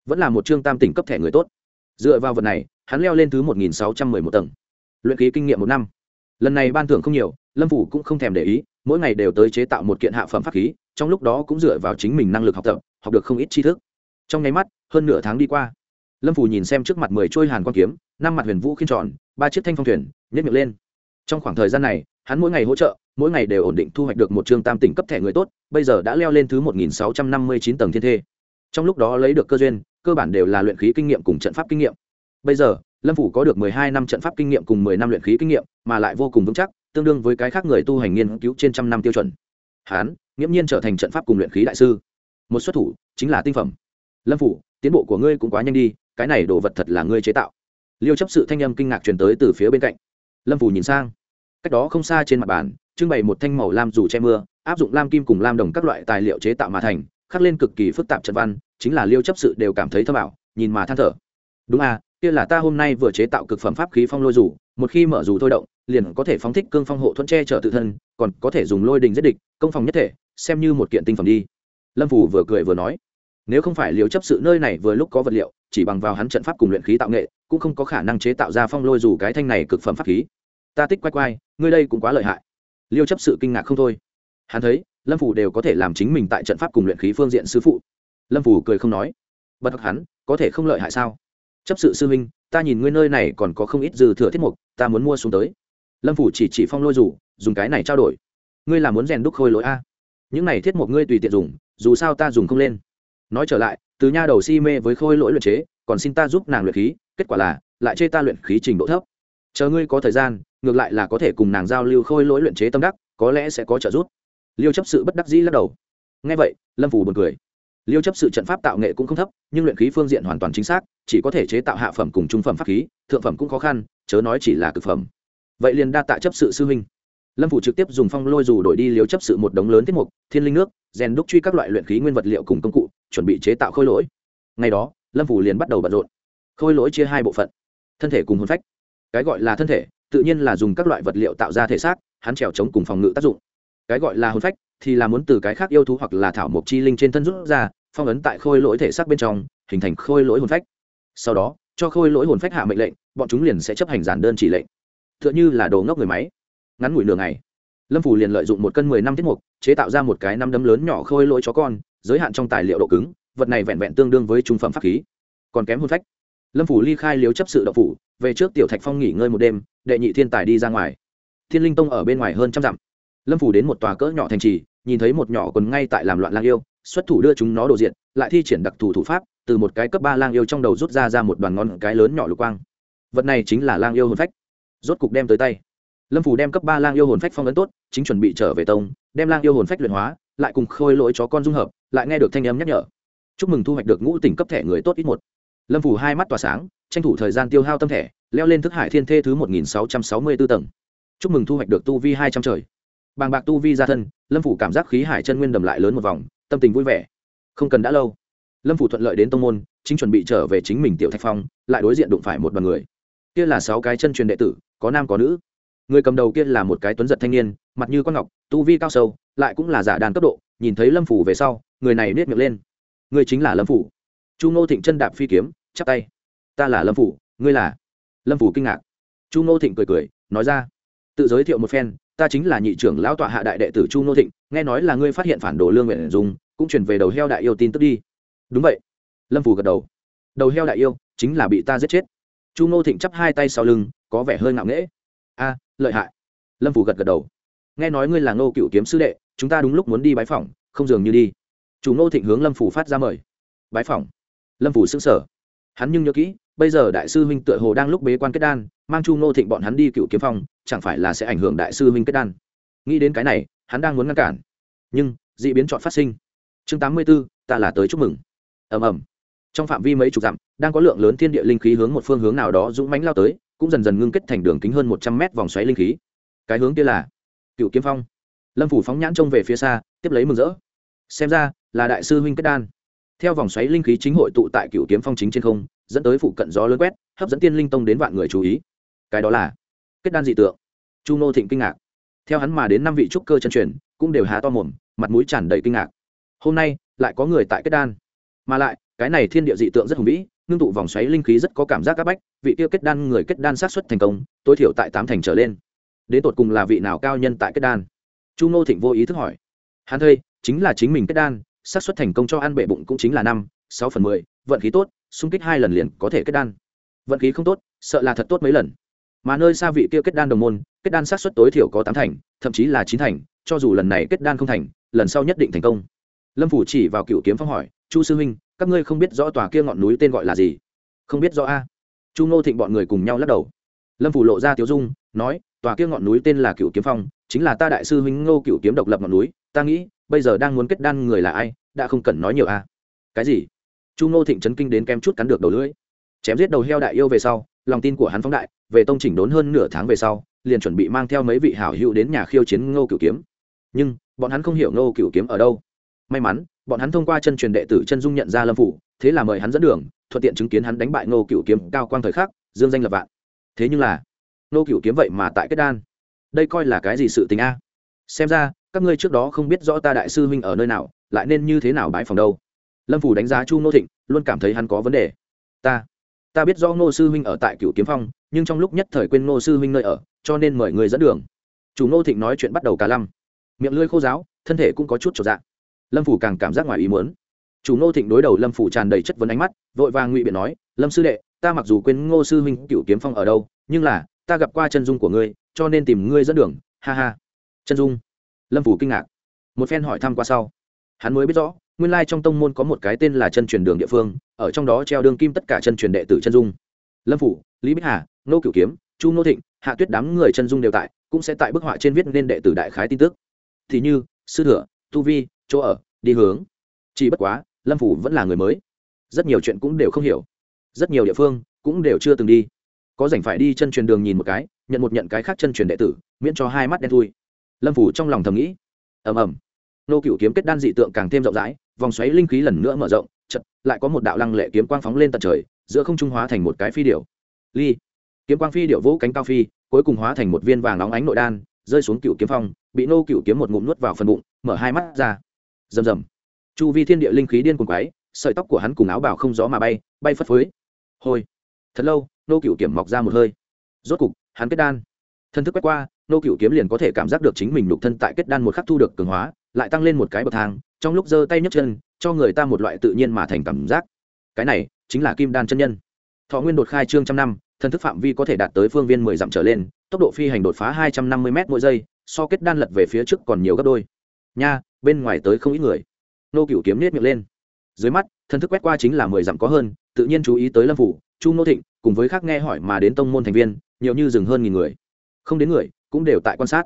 Vẫn là một chương tam tỉnh cấp thẻ người tốt. Dựa vào vật này, hắn leo lên thứ một nghìn sáu trăm mười một tầng. Luyện khí kinh nghiệm một năm. Lần này ban thưởng không nhiều, lâm phủ cũng không thèm để ý, mỗi ngày đều tới chế tạo một kiện hạ phẩm pháp khí, trong lúc đó cũng dựa vào chính mình năng lực học tập, học được không ít tri thức. Trong nháy mắt, hơn nửa tháng đi qua, lâm phủ nhìn xem trước mặt mười trôi hàn quan kiếm, năm mặt huyền vũ khiên tròn, ba chiếc thanh phong thuyền nhét miệng lên. Trong khoảng thời gian này hắn mỗi ngày hỗ trợ, mỗi ngày đều ổn định thu hoạch được một chương tam tỉnh cấp thẻ người tốt, bây giờ đã leo lên thứ một nghìn sáu trăm năm mươi chín tầng thiên thê. Trong lúc đó lấy được cơ duyên, cơ bản đều là luyện khí kinh nghiệm cùng trận pháp kinh nghiệm. Bây giờ, lâm phủ có được mười hai năm trận pháp kinh nghiệm cùng mười năm luyện khí kinh nghiệm, mà lại vô cùng vững chắc, tương đương với cái khác người tu hành nghiên cứu trên trăm năm tiêu chuẩn. Hán, nghiễm nhiên trở thành trận pháp cùng luyện khí đại sư. Một xuất thủ, chính là tinh phẩm. Lâm phủ, tiến bộ của ngươi cũng quá nhanh đi, cái này đồ vật thật là ngươi chế tạo. Liêu chấp sự thanh âm kinh ngạc truyền tới từ phía bên cạnh. Lâm phủ nhìn sang cách đó không xa trên mặt bàn, trưng bày một thanh màu lam dù che mưa, áp dụng lam kim cùng lam đồng các loại tài liệu chế tạo mà thành, khắc lên cực kỳ phức tạp trận văn, chính là liêu chấp sự đều cảm thấy thơ bảo nhìn mà than thở. Đúng à kia là ta hôm nay vừa chế tạo cực phẩm pháp khí phong lôi dù, một khi mở dù thôi động, liền có thể phóng thích cương phong hộ thuận che chở tự thân, còn có thể dùng lôi đình giết địch, công phòng nhất thể, xem như một kiện tinh phẩm đi. Lâm phủ vừa cười vừa nói, nếu không phải liều chấp sự nơi này vừa lúc có vật liệu, chỉ bằng vào hắn trận pháp cùng luyện khí tạo nghệ, cũng không có khả năng chế tạo ra phong lôi dù cái thanh này cực phẩm pháp khí ta tích quay quay, ngươi đây cũng quá lợi hại. Liêu chấp sự kinh ngạc không thôi. Hắn thấy, lâm phủ đều có thể làm chính mình tại trận pháp cùng luyện khí phương diện sư phụ. Lâm phủ cười không nói. Bật hắn, có thể không lợi hại sao? Chấp sự sư huynh, ta nhìn ngươi nơi này còn có không ít dư thừa thiết mục, ta muốn mua xuống tới. Lâm phủ chỉ chỉ phong lôi rủ dùng cái này trao đổi. Ngươi là muốn rèn đúc khôi lỗi a? Những này thiết mục ngươi tùy tiện dùng, dù sao ta dùng không lên. Nói trở lại, từ nha đầu si mê với khôi lỗi luyện chế, còn xin ta giúp nàng luyện khí, kết quả là, lại chê ta luyện khí trình độ thấp. Chờ ngươi có thời gian ngược lại là có thể cùng nàng giao lưu khôi lỗi luyện chế tâm đắc, có lẽ sẽ có trợ giúp. Liêu chấp sự bất đắc dĩ lắc đầu. Ngay vậy, lâm phủ buồn cười. Liêu chấp sự trận pháp tạo nghệ cũng không thấp, nhưng luyện khí phương diện hoàn toàn chính xác, chỉ có thể chế tạo hạ phẩm cùng trung phẩm pháp khí, thượng phẩm cũng khó khăn, chớ nói chỉ là cực phẩm. Vậy liền đa tạ chấp sự sư huynh. Lâm phủ trực tiếp dùng phong lôi dù đổi đi liêu chấp sự một đống lớn tiết mục, thiên linh nước, rèn đúc truy các loại luyện khí nguyên vật liệu cùng công cụ, chuẩn bị chế tạo khôi lỗi. Ngày đó, lâm phủ liền bắt đầu bận rộn. Khôi lỗi chia hai bộ phận. Thân thể cùng hồn phách. Cái gọi là thân thể tự nhiên là dùng các loại vật liệu tạo ra thể xác, hắn trèo chống cùng phòng ngự tác dụng. Cái gọi là hồn phách thì là muốn từ cái khác yêu thú hoặc là thảo mộc chi linh trên thân rút ra, phong ấn tại khôi lỗi thể xác bên trong, hình thành khôi lỗi hồn phách. Sau đó, cho khôi lỗi hồn phách hạ mệnh lệnh, bọn chúng liền sẽ chấp hành giản đơn chỉ lệnh. T h ư ợ n h ư là đồ ngốc người máy. Ngắn ngủi nửa ngày, lâm phủ liền lợi dụng một cân mười năm tiết mục, chế tạo ra một cái năm đấm lớn nhỏ khôi lỗi chó con, giới hạn trong tài liệu độ cứng, vật này vẹn vẹn tương đương với trung phẩm pháp khí. Còn kém hôn phách lâm phủ ly khai liếu chấp sự đậu phủ, về trước tiểu thạch phong nghỉ ngơi một đêm, đệ nhị thiên tài đi ra ngoài. Thiên linh tông ở bên ngoài hơn trăm dặm. Lâm phủ đến một tòa cỡ nhỏ thành trì, nhìn thấy một nhỏ còn ngay tại làm loạn lang yêu, xuất thủ đưa chúng nó đồ diện, lại thi triển đặc thù thủ pháp, từ một cái cấp ba lang yêu trong đầu rút ra ra một đoàn ngon cái lớn nhỏ lục quang. Vật này chính là lang yêu hồn phách. Rốt cục đem tới tay. Lâm phủ đem cấp ba lang yêu hồn phách phong ấn tốt, chính chuẩn bị trở về tông, đem lang yêu hồn phách luyện hóa, lại cùng khôi lỗi chó con dung hợp, lại nghe được thanh âm nhắc nhở. Chúc mừng thu hoạch được ngũ tỉnh cấp thẻ người tốt ít một lâm phủ hai mắt tỏa sáng, tranh thủ thời gian tiêu hao tâm thẻ leo lên thức hải thiên thê thứ một nghìn sáu trăm sáu mươi b ố tầng. Chúc mừng thu hoạch được tu vi hai trăm trời. Bàng bạc tu vi ra thân, lâm phủ cảm giác khí hải chân nguyên đầm lại lớn một vòng, tâm tình vui vẻ. Không cần đã lâu. Lâm phủ thuận lợi đến tông môn, chính chuẩn bị trở về chính mình tiểu thạch phong, lại đối diện đụng phải một đoàn người. Kia là sáu cái chân truyền đệ tử, có nam có nữ. Người cầm đầu kia là một cái tuấn giật thanh niên, mặt như con ngọc, tu vi cao sâu, lại cũng là giả đàn cấp độ, nhìn thấy lâm phủ về sau, người này nết miệng lên. Người chính là lâm phủ chu ngô thịnh chân đạp phi kiếm, chắp tay. Ta là lâm phủ, ngươi là? Lâm phủ kinh ngạc. Chu ngô thịnh cười cười, nói ra. Tự giới thiệu một phen, ta chính là nhị trưởng lão tọa hạ đại đệ tử chu ngô thịnh, nghe nói là ngươi phát hiện phản đồ lương nguyện dùng cũng chuyển về đầu heo đại yêu tin tức đi. Đúng vậy. Lâm phủ gật đầu. Đầu heo đại yêu chính là bị ta giết chết. Chu ngô thịnh chắp hai tay sau lưng, có vẻ hơi ngạo nghễ. A, lợi hại. Lâm phủ gật gật đầu. Nghe nói ngươi là ngô cựu kiếm sư đệ, chúng ta đúng lúc muốn đi bái phỏng, không dường như đi. Chủ ngô thịnh hướng lâm phủ phát ra mời. Bái phỏng? Lâm phủ xứng sở hắn nhưng nhớ kỹ, bây giờ đại sư huynh tựa hồ đang lúc bế quan kết đan, mang chu ngô thịnh bọn hắn đi cựu kiếm phong, chẳng phải là sẽ ảnh hưởng đại sư huynh kết đan. Nghĩ đến cái này, hắn đang muốn ngăn cản. Nhưng d ị biến chọn phát sinh. Chương tám mươi b ố ta là tới chúc mừng. Ầm ầm. Trong phạm vi mấy chục dặm, đang có lượng lớn thiên địa linh khí hướng một phương hướng nào đó dũng mánh lao tới, cũng dần dần ngưng kết thành đường kính hơn một trăm mét vòng xoáy linh khí. Cái hướng kia là cựu kiếm phong. Lâm phủ phóng nhãn trông về phía xa, tiếp lấy mừng rỡ. Xem ra, là đại sư huynh kết đan theo vòng xoáy linh khí chính hội tụ tại cựu kiếm phong chính trên không, dẫn tới phụ cận gió lớn quét, hấp dẫn tiên linh tông đến vạn người chú ý. Cái đó là kết đan dị tượng. Chu nô thịnh kinh ngạc. Theo hắn mà đến năm vị trúc cơ chân truyền, cũng đều há to mồm, mặt mũi tràn đầy kinh ngạc. Hôm nay, lại có người tại kết đan. Mà lại, cái này thiên địa dị tượng rất hùng vĩ, ngưng tụ vòng xoáy linh khí rất có cảm giác áp bách, vị tiêu kết đan người kết đan sát xuất thành công, tối thiểu tại tám thành trở lên. Đến tột cùng là vị nào cao nhân tại kết đan? Chu ngô thịnh vô ý thức hỏi. Hắn thây chính là chính mình kết đan xác suất thành công cho ăn bệ bụng cũng chính là năm, sáu phần mười, vận khí tốt, xung kích hai lần liền có thể kết đan. Vận khí không tốt, sợ là thật tốt mấy lần. Mà nơi xa vị kia kết đan đồng môn, kết đan xác suất tối thiểu có tám thành, thậm chí là chín thành, cho dù lần này kết đan không thành, lần sau nhất định thành công. Lâm phủ chỉ vào cựu kiếm phong hỏi, chu sư huynh, các ngươi không biết rõ tòa kia ngọn núi tên gọi là gì? Không biết rõ a. Chu ngô thịnh bọn người cùng nhau lắc đầu. Lâm phủ lộ ra tiếu dung, nói, tòa kia ngọn núi tên là cựu kiếm phong, chính là ta đại sư huynh ngô cựu kiếm độc lập ngọn núi, ta nghĩ bây giờ đang muốn kết đan người là ai, đã không cần nói nhiều a cái gì? Chu ngô thịnh chấn kinh đến kem chút cắn được đầu lưỡi. Chém giết đầu heo đại yêu về sau, lòng tin của hắn phóng đại, về tông chỉnh đốn hơn nửa tháng về sau, liền chuẩn bị mang theo mấy vị hảo hữu đến nhà khiêu chiến ngô cửu kiếm. Nhưng, bọn hắn không hiểu ngô cửu kiếm ở đâu. May mắn, bọn hắn thông qua chân truyền đệ tử chân dung nhận ra lâm phủ, thế là mời hắn dẫn đường, thuận tiện chứng kiến hắn đánh bại ngô cửu kiếm cao quang thời khắc, dương danh lập vạn. Thế nhưng là, ngô cửu kiếm vậy mà tại kết đan. Đây coi là cái gì sự tình a? Xem ra các ngươi trước đó không biết rõ ta đại sư huynh ở nơi nào, lại nên như thế nào bãi phòng đâu? Lâm phủ đánh giá chu nô thịnh, luôn cảm thấy hắn có vấn đề. Ta ta biết do ngô sư huynh ở tại cựu kiếm phong, nhưng trong lúc nhất thời quên ngô sư huynh nơi ở, cho nên mời người dẫn đường. Chủ ngô thịnh nói chuyện bắt đầu cả lăm. Miệng lưỡi khô giáo thân thể cũng có chút trọn dạng lâm phủ càng cảm giác ngoài ý muốn. Chủ ngô thịnh đối đầu lâm phủ tràn đầy chất vấn ánh mắt, vội vàng ngụy biện nói, lâm sư đệ, ta mặc dù quên ngô sư huynh cựu kiếm phong ở đâu, nhưng là, ta gặp qua chân dung của ngươi, cho nên tìm ngươi dẫn đường, ha ha. Chân dung lâm phủ kinh ngạc. Một phen hỏi thăm qua sau, hắn mới biết rõ, nguyên lai trong tông môn có một cái tên là chân truyền đường địa phương, ở trong đó treo đường kim tất cả chân truyền đệ tử chân dung. Lâm phủ lý bích hà, nô cửu kiếm, chu nô thịnh, hạ tuyết đám người chân dung đều tại, cũng sẽ tại bức họa trên viết nên đệ tử đại khái tin tức. Thì như, sư thừa, tu vi, chỗ ở, đi hướng. Chỉ bất quá, lâm phủ vẫn là người mới. Rất nhiều chuyện cũng đều không hiểu. Rất nhiều địa phương cũng đều chưa từng đi. Có rảnh phải đi chân truyền đường nhìn một cái, nhận một nhận cái khác chân truyền đệ tử, miễn cho hai mắt đen thui lâm phủ trong lòng thầm nghĩ. Ầm ầm. Nô cựu kiếm kết đan dị tượng càng thêm rộng rãi vòng xoáy linh khí lần nữa mở rộng chật lại có một đạo lăng lệ kiếm quang phóng lên tận trời giữa không trung hóa thành một cái phi điệu, ly. Kiếm quang phi điệu vỗ cánh cao phi cuối cùng hóa thành một viên vàng nóng ánh nội đan rơi xuống cựu kiếm phong bị nô cựu kiếm một ngụm nuốt vào phần bụng mở hai mắt ra. Rầm rầm. Chu vi thiên địa linh khí điên cuồng quái sợi tóc của hắn cùng áo bảo không gió mà bay bay phất phới. Hồi, thật lâu nô cựu kiếm mọc ra một hơi. Rốt cục hắn kết đan. Thân thức quét qua nô cựu kiếm liền có thể cảm giác được chính mình đục thân tại kết đan một khắc thu được cường hóa, lại tăng lên một cái bậc thang, trong lúc giơ tay nhấc chân, cho người ta một loại tự nhiên mà thành cảm giác. Cái này chính là kim đan chân nhân. Thọ nguyên đột khai trương trăm năm thân thức phạm vi có thể đạt tới phương viên mười dặm trở lên, tốc độ phi hành đột phá hai trăm năm mươi m mỗi giây, so kết đan lật về phía trước còn nhiều gấp đôi. Nha, bên ngoài tới không ít người. Nô cựu kiếm nết miệng lên. Dưới mắt thân thức quét qua chính là mười dặm có hơn, tự nhiên chú ý tới lâm phủ, chu nô thịnh, cùng với khác nghe hỏi mà đến tông môn thành viên, nhiều như dừng hơn nghìn người. Không đến người cũng đều tại quan sát.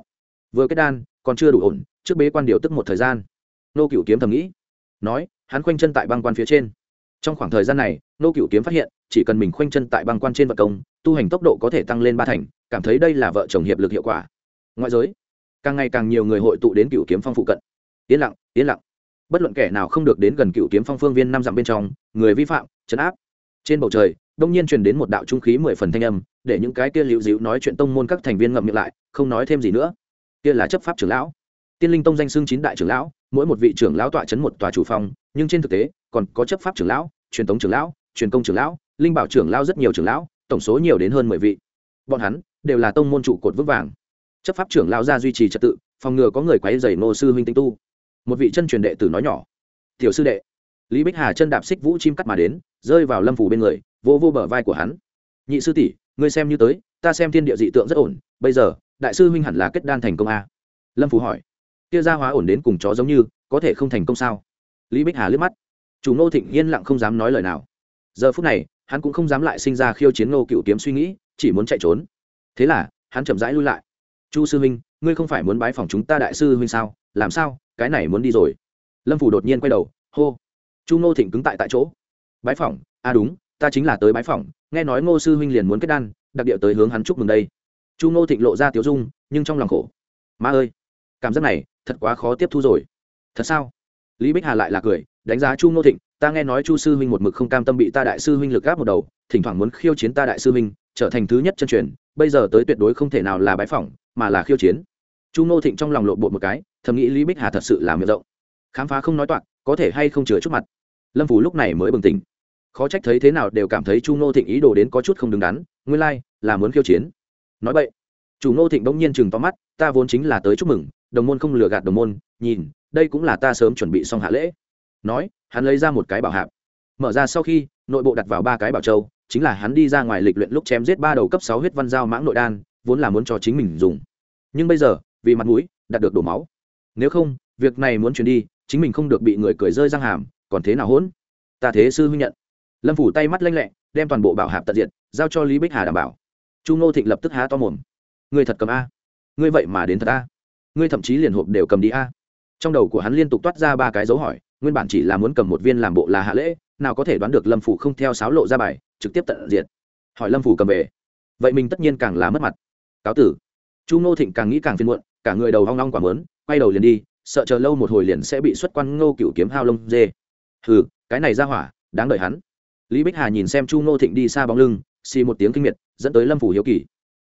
Vừa kết đan, còn chưa đủ ổn, trước bế quan điều tức một thời gian. Nô cựu kiếm thầm nghĩ. Nói, hắn khoanh chân tại băng quan phía trên. Trong khoảng thời gian này, nô cựu kiếm phát hiện, chỉ cần mình khoanh chân tại băng quan trên vật công, tu hành tốc độ có thể tăng lên ba thành, cảm thấy đây là vợ chồng hiệp lực hiệu quả. Ngoại giới, càng ngày càng nhiều người hội tụ đến cựu kiếm phong phụ cận. Yên lặng yên lặng. Bất luận kẻ nào không được đến gần cựu kiếm phong phương viên năm dặm bên trong, người vi phạm, chấn áp. Trên bầu trời đông nhiên truyền đến một đạo trung khí mười phần thanh âm, để những cái kia liễu dịu nói chuyện tông môn các thành viên ngậm miệng lại, không nói thêm gì nữa. Kia là chấp pháp trưởng lão. Tiên linh tông danh xưng chín đại trưởng lão, mỗi một vị trưởng lão tọa chấn một tòa chủ phong nhưng trên thực tế, còn có chấp pháp trưởng lão, truyền tống trưởng lão, truyền công trưởng lão, linh bảo trưởng lão rất nhiều trưởng lão, tổng số nhiều đến hơn mười vị. Bọn hắn đều là tông môn trụ cột vững vàng. Chấp pháp trưởng lão ra duy trì trật tự, phòng ngừa có người quấy dày nô sư huynh tinh tu. Một vị chân truyền đệ tử nói nhỏ, tiểu sư đệ. Lý bích hà chân đạp xích vũ chim cắt mà đến, rơi vào lâm phủ bên người vô vô bờ vai của hắn. Nhị sư tỷ, ngươi xem như tới, ta xem thiên địa dị tượng rất ổn, bây giờ, đại sư huynh hẳn là kết đan thành công a. Lâm phù hỏi. Kia gia hóa ổn đến cùng chó giống như, có thể không thành công sao? Lý bích hà liếc mắt. Chủ nô thịnh yên lặng không dám nói lời nào. Giờ phút này, hắn cũng không dám lại sinh ra khiêu chiến nô cựu kiếm suy nghĩ, chỉ muốn chạy trốn. Thế là, hắn chậm rãi lui lại. Chu sư huynh, ngươi không phải muốn bái phòng chúng ta đại sư huynh sao? Làm sao? Cái này muốn đi rồi. Lâm phủ đột nhiên quay đầu, hô. Chu nô thịnh cứng tại tại chỗ. Bái phỏng? A à đúng ta chính là tới bái phỏng, nghe nói ngô sư huynh liền muốn kết đan, đặc điệu tới hướng hắn chúc mừng đây. Chu ngô thịnh lộ ra tiếu dung, nhưng trong lòng khổ. Ma ơi, cảm giác này thật quá khó tiếp thu rồi. Thật sao? Lý bích hà lại là cười, đánh giá chu ngô thịnh, ta nghe nói chu sư huynh một mực không cam tâm bị ta đại sư huynh lực gáp một đầu, thỉnh thoảng muốn khiêu chiến ta đại sư huynh, trở thành thứ nhất chân truyền, bây giờ tới tuyệt đối không thể nào là bái phỏng, mà là khiêu chiến. Chu ngô thịnh trong lòng lộ bột một cái, thầm nghĩ lý bích hà thật sự là miệng rộng. Khám phá không nói toạc, có thể hay không chừa chút mặt. Lâm phủ lúc này mới bừng tỉnh khó trách thấy thế nào đều cảm thấy chu ngô thịnh ý đồ đến có chút không đứng đắn nguyên lai、like, là muốn khiêu chiến. Nói vậy chủ ngô thịnh bỗng nhiên chừng to mắt ta vốn chính là tới chúc mừng đồng môn không lừa gạt đồng môn nhìn đây cũng là ta sớm chuẩn bị xong hạ lễ. Nói hắn lấy ra một cái bảo hạp. Mở ra sau khi nội bộ đặt vào ba cái bảo châu chính là hắn đi ra ngoài lịch luyện lúc chém giết ba đầu cấp sáu huyết văn giao mãng nội đan vốn là muốn cho chính mình dùng. Nhưng bây giờ vì mặt mũi đạt được đổ máu. Nếu không việc này muốn chuyển đi chính mình không được bị người cười rơi răng hàm còn thế nào hỗn? Ta thế sư huynh nhận lâm phủ tay mắt lanh lẹ, đem toàn bộ bảo hạp tận diện giao cho lý bích hà đảm bảo. Chu ngô thịnh lập tức há to mồm. Ngươi thật cầm a. Ngươi vậy mà đến thật a. Ngươi thậm chí liền hộp đều cầm đi a. Trong đầu của hắn liên tục toát ra ba cái dấu hỏi, nguyên bản chỉ là muốn cầm một viên làm bộ là hạ lễ, nào có thể đoán được lâm phủ không theo sáo lộ ra bài, trực tiếp tận diện hỏi lâm phủ cầm về. Vậy mình tất nhiên càng là mất mặt. Cáo tử. Chu ngô thịnh càng nghĩ càng phiên muộn, cả người đầu hoang long quả mớn, quay đầu liền đi, sợ chờ lâu một hồi liền sẽ bị xuất quan ngô cựu kiếm hao lông dê. Hừ, cái này ra hỏa, đáng đợi hắn lý bích hà nhìn xem chu ngô thịnh đi xa bóng lưng, xì một tiếng kinh miệt, dẫn tới lâm phủ hiếu kỳ.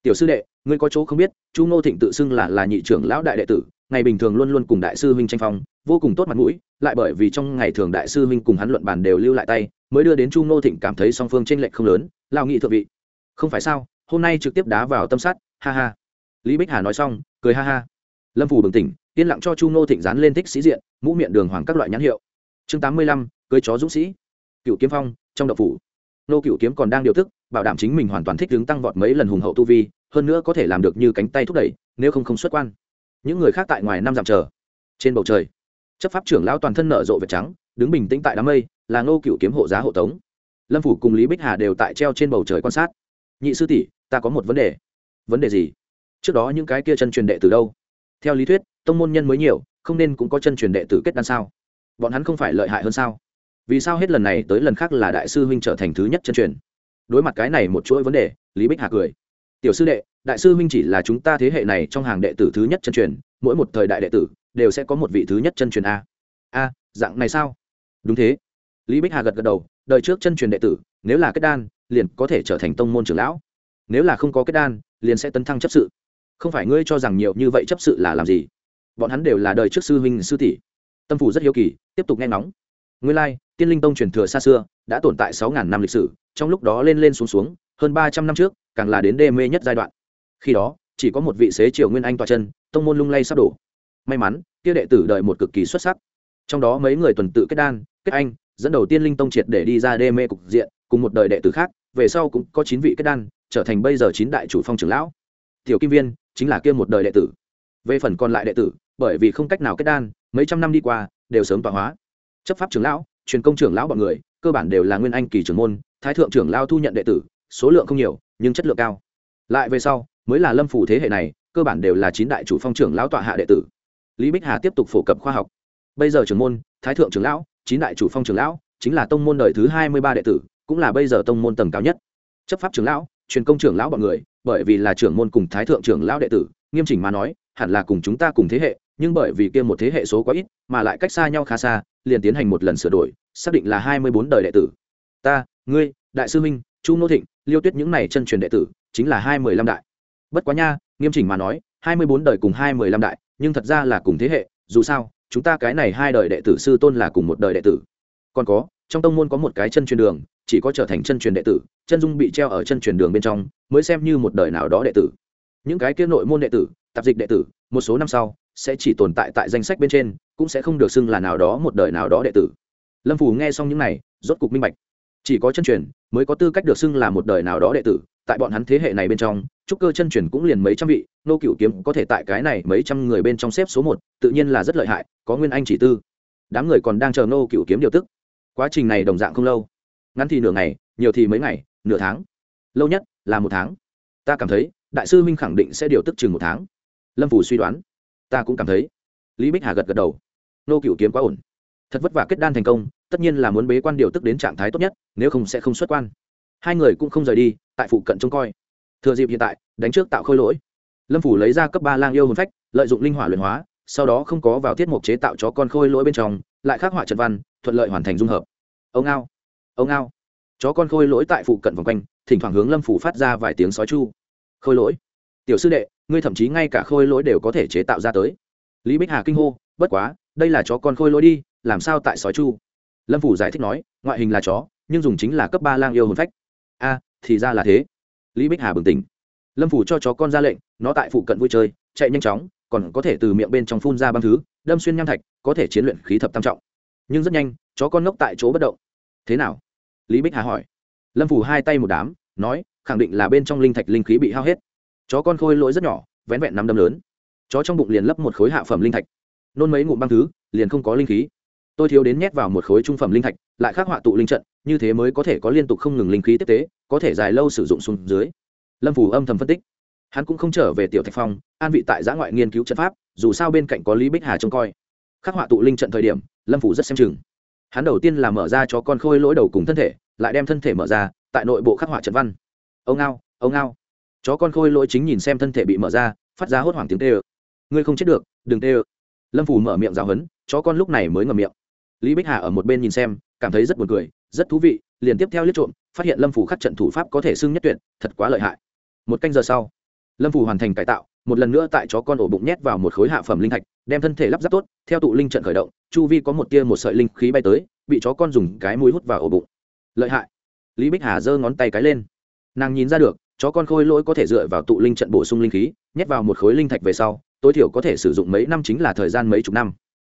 Tiểu sư đệ, ngươi có chỗ không biết, chu ngô thịnh tự xưng là là nhị trưởng lão đại đệ tử, ngày bình thường luôn luôn cùng đại sư huynh tranh phong, vô cùng tốt mặt mũi, lại bởi vì trong ngày thường đại sư huynh cùng hắn luận bàn đều lưu lại tay, mới đưa đến chu ngô thịnh cảm thấy song phương tranh lệch không lớn lao nghị thượng vị. Không phải sao, hôm nay trực tiếp đá vào tâm sát, ha ha. Lý bích hà nói xong, cười ha ha. Lâm phủ bừng tỉnh, yên lặng cho chu ngô thịnh dán lên thích sĩ diện, mũ miệng đường hoàng các loại nhãn hiệu. Chương tám mươi lăm, cưới chó dũng sĩ. Cựu kiếm phong trong đậu phủ. Nô cựu kiếm còn đang điều tức, bảo đảm chính mình hoàn toàn thích ứng tăng vọt mấy lần hùng hậu tu vi, hơn nữa có thể làm được như cánh tay thúc đẩy, nếu không không xuất quan. Những người khác tại ngoài năm dặm chờ. Trên bầu trời, chấp pháp trưởng lão toàn thân nở rộ vệt trắng, đứng bình tĩnh tại đám mây, là ngô cựu kiếm hộ giá hộ tống. Lâm phủ cùng lý bích hà đều tại treo trên bầu trời quan sát. Nhị sư tỷ, ta có một vấn đề. Vấn đề gì? Trước đó những cái kia chân truyền đệ từ đâu? Theo lý thuyết, tông môn nhân mới nhiều, không nên cũng có chân truyền đệ tử kết đan sao? Bọn hắn không phải lợi hại hơn sao? Vì sao hết lần này tới lần khác là đại sư huynh trở thành thứ nhất chân truyền? Đối mặt cái này một chuỗi vấn đề, lý bích hà cười. Tiểu sư đệ, đại sư huynh chỉ là chúng ta thế hệ này trong hàng đệ tử thứ nhất chân truyền, mỗi một thời đại đệ tử đều sẽ có một vị thứ nhất chân truyền a. A, dạng này sao? Đúng thế. Lý bích hà gật gật đầu, đời trước chân truyền đệ tử, nếu là kết đan, liền có thể trở thành tông môn trưởng lão. Nếu là không có kết đan, liền sẽ tấn thăng chấp sự. Không phải ngươi cho rằng nhiều như vậy chấp sự là làm gì? Bọn hắn đều là đời trước sư huynh sư tỷ. Tâm phủ rất hiếu kỳ, tiếp tục nghe ngóng. Nguyên Lai, tiên linh tông truyền thừa xa xưa đã tồn tại sáu ngàn năm lịch sử trong lúc đó lên lên xuống xuống hơn ba trăm năm trước càng là đến đê mê nhất giai đoạn. Khi đó chỉ có một vị xế triều nguyên anh toa chân tông môn lung lay sắp đổ. May mắn kia đệ tử đợi một cực kỳ xuất sắc. Trong đó mấy người tuần tự kết đan kết anh dẫn đầu tiên linh tông triệt để đi ra đê mê cục diện cùng một đời đệ tử khác về sau cũng có chín vị kết đan trở thành bây giờ chín đại chủ phong trưởng lão. Tiểu kim viên chính là kia một đời đệ tử. Về phần còn lại đệ tử bởi vì không cách nào kết đan mấy trăm năm đi qua đều sớm tọa hóa chấp pháp trưởng lão, truyền công trưởng lão bọn người, cơ bản đều là nguyên anh kỳ trưởng môn, thái thượng trưởng lao thu nhận đệ tử, số lượng không nhiều, nhưng chất lượng cao. Lại về sau, mới là lâm phủ thế hệ này, cơ bản đều là chín đại chủ phong trưởng lão tọa hạ đệ tử. Lý bích hà tiếp tục phổ cập khoa học. Bây giờ trưởng môn, thái thượng trưởng lão, chín đại chủ phong trưởng lão, chính là tông môn đời thứ hai mươi ba đệ tử, cũng là bây giờ tông môn tầng cao nhất. Chấp pháp trưởng lão, truyền công trưởng lão bọn người, bởi vì là trưởng môn cùng thái thượng trưởng lão đệ tử, nghiêm chỉnh mà nói, hẳn là cùng chúng ta cùng thế hệ nhưng bởi vì kia một thế hệ số quá ít, mà lại cách xa nhau khá xa, liền tiến hành một lần sửa đổi, xác định là hai mươi bốn đời đệ tử. Ta, ngươi, đại sư minh chu nô thịnh, liêu tuyết những này chân truyền đệ tử, chính là hai mười lăm đại. Bất quá nha, nghiêm chỉnh mà nói, hai mươi bốn đời cùng hai mười lăm đại, nhưng thật ra là cùng thế hệ, dù sao, chúng ta cái này hai đời đệ tử sư tôn là cùng một đời đệ tử. Còn có, trong tông môn có một cái chân truyền đường, chỉ có trở thành chân truyền đệ tử, chân dung bị treo ở chân truyền đường bên trong, mới xem như một đời nào đó đệ tử. Những cái kia nội môn đệ tử, tạp dịch đệ tử, một số năm sau sẽ chỉ tồn tại tại danh sách bên trên, cũng sẽ không được xưng là nào đó một đời nào đó đệ tử. Lâm phủ nghe xong những này, rốt cục minh bạch. Chỉ có chân truyền mới có tư cách được xưng là một đời nào đó đệ tử, tại bọn hắn thế hệ này bên trong, trúc cơ chân truyền cũng liền mấy trăm vị, nô cựu kiếm có thể tại cái này mấy trăm người bên trong xếp số một, tự nhiên là rất lợi hại, có nguyên anh chỉ tư. Đám người còn đang chờ nô cựu kiếm điều tức. Quá trình này đồng dạng không lâu. Ngắn thì nửa ngày, nhiều thì mấy ngày, nửa tháng. Lâu nhất là một tháng. Ta cảm thấy, đại sư minh khẳng định sẽ điều tức chừng một tháng. Lâm phủ suy đoán ta cũng cảm thấy. Lý bích hà gật gật đầu. Nô cựu kiếm quá ổn. Thật vất vả kết đan thành công, tất nhiên là muốn bế quan điều tức đến trạng thái tốt nhất, nếu không sẽ không xuất quan. Hai người cũng không rời đi, tại phụ cận trông coi. Thừa dịp hiện tại, đánh trước tạo khôi lỗi. Lâm phủ lấy ra cấp ba lang yêu hồn phách, lợi dụng linh hỏa luyện hóa, sau đó không có vào tiết mục chế tạo cho con khôi lỗi bên trong, lại khắc họa trận văn, thuận lợi hoàn thành dung hợp. Ông ao ông ao chó con khôi lỗi tại phụ cận vòng quanh, thỉnh thoảng hướng lâm phủ phát ra vài tiếng sói chu. Khôi lỗi tiểu sư đệ, ngươi thậm chí ngay cả khôi lỗi đều có thể chế tạo ra tới. Lý bích hà kinh hô, bất quá, đây là chó con khôi lỗi đi, làm sao tại sói chu? Lâm phủ giải thích nói, ngoại hình là chó, nhưng dùng chính là cấp ba lang yêu hồn phách. A, thì ra là thế. Lý bích hà bừng tỉnh. Lâm phủ cho chó con ra lệnh, nó tại phụ cận vui chơi, chạy nhanh chóng, còn có thể từ miệng bên trong phun ra băng thứ, đâm xuyên nham thạch, có thể chiến luyện khí thập tam trọng. Nhưng rất nhanh, chó con ngốc tại chỗ bất động. Thế nào? Lý bích hà hỏi. Lâm phủ hai tay một đám, nói, khẳng định là bên trong linh thạch linh khí bị hao hết chó con khôi lỗi rất nhỏ, vén vẹn năm đâm lớn. Chó trong bụng liền lấp một khối hạ phẩm linh thạch. Nôn mấy ngụm băng thứ, liền không có linh khí. Tôi thiếu đến nhét vào một khối trung phẩm linh thạch, lại khắc họa tụ linh trận, như thế mới có thể có liên tục không ngừng linh khí tiếp tế, có thể dài lâu sử dụng xuống dưới. Lâm phủ âm thầm phân tích. Hắn cũng không trở về tiểu thạch phong, an vị tại giã ngoại nghiên cứu trận pháp, dù sao bên cạnh có lý bích hà trông coi. Khắc họa tụ linh trận thời điểm, lâm phủ rất xem chừng. Hắn đầu tiên là mở ra cho con khôi lỗi đầu cùng thân thể, lại đem thân thể mở ra, tại nội bộ khắc họa trận văn. Ông ao ông ao chó con khôi lỗi chính nhìn xem thân thể bị mở ra, phát ra hốt hoảng tiếng tê ơ. Ngươi không chết được, đừng tê ơ. Lâm phủ mở miệng giáo hấn chó con lúc này mới ngầm miệng. Lý bích hà ở một bên nhìn xem, cảm thấy rất buồn cười, rất thú vị, liền tiếp theo liếc trộm, phát hiện lâm phủ khắc trận thủ pháp có thể xưng nhất tuyệt, thật quá lợi hại. Một canh giờ sau, lâm phủ hoàn thành cải tạo, một lần nữa tại chó con ổ bụng nhét vào một khối hạ phẩm linh thạch, đem thân thể lắp ráp tốt, theo tụ linh trận khởi động, chu vi có một tia một sợi linh khí bay tới, bị chó con dùng cái mũi hút vào ổ bụng. Lợi hại. Lý bích hà giơ ngón tay cái lên. Nàng nhìn ra được chó con khôi lỗi có thể dựa vào tụ linh trận bổ sung linh khí, nhét vào một khối linh thạch về sau, tối thiểu có thể sử dụng mấy năm chính là thời gian mấy chục năm.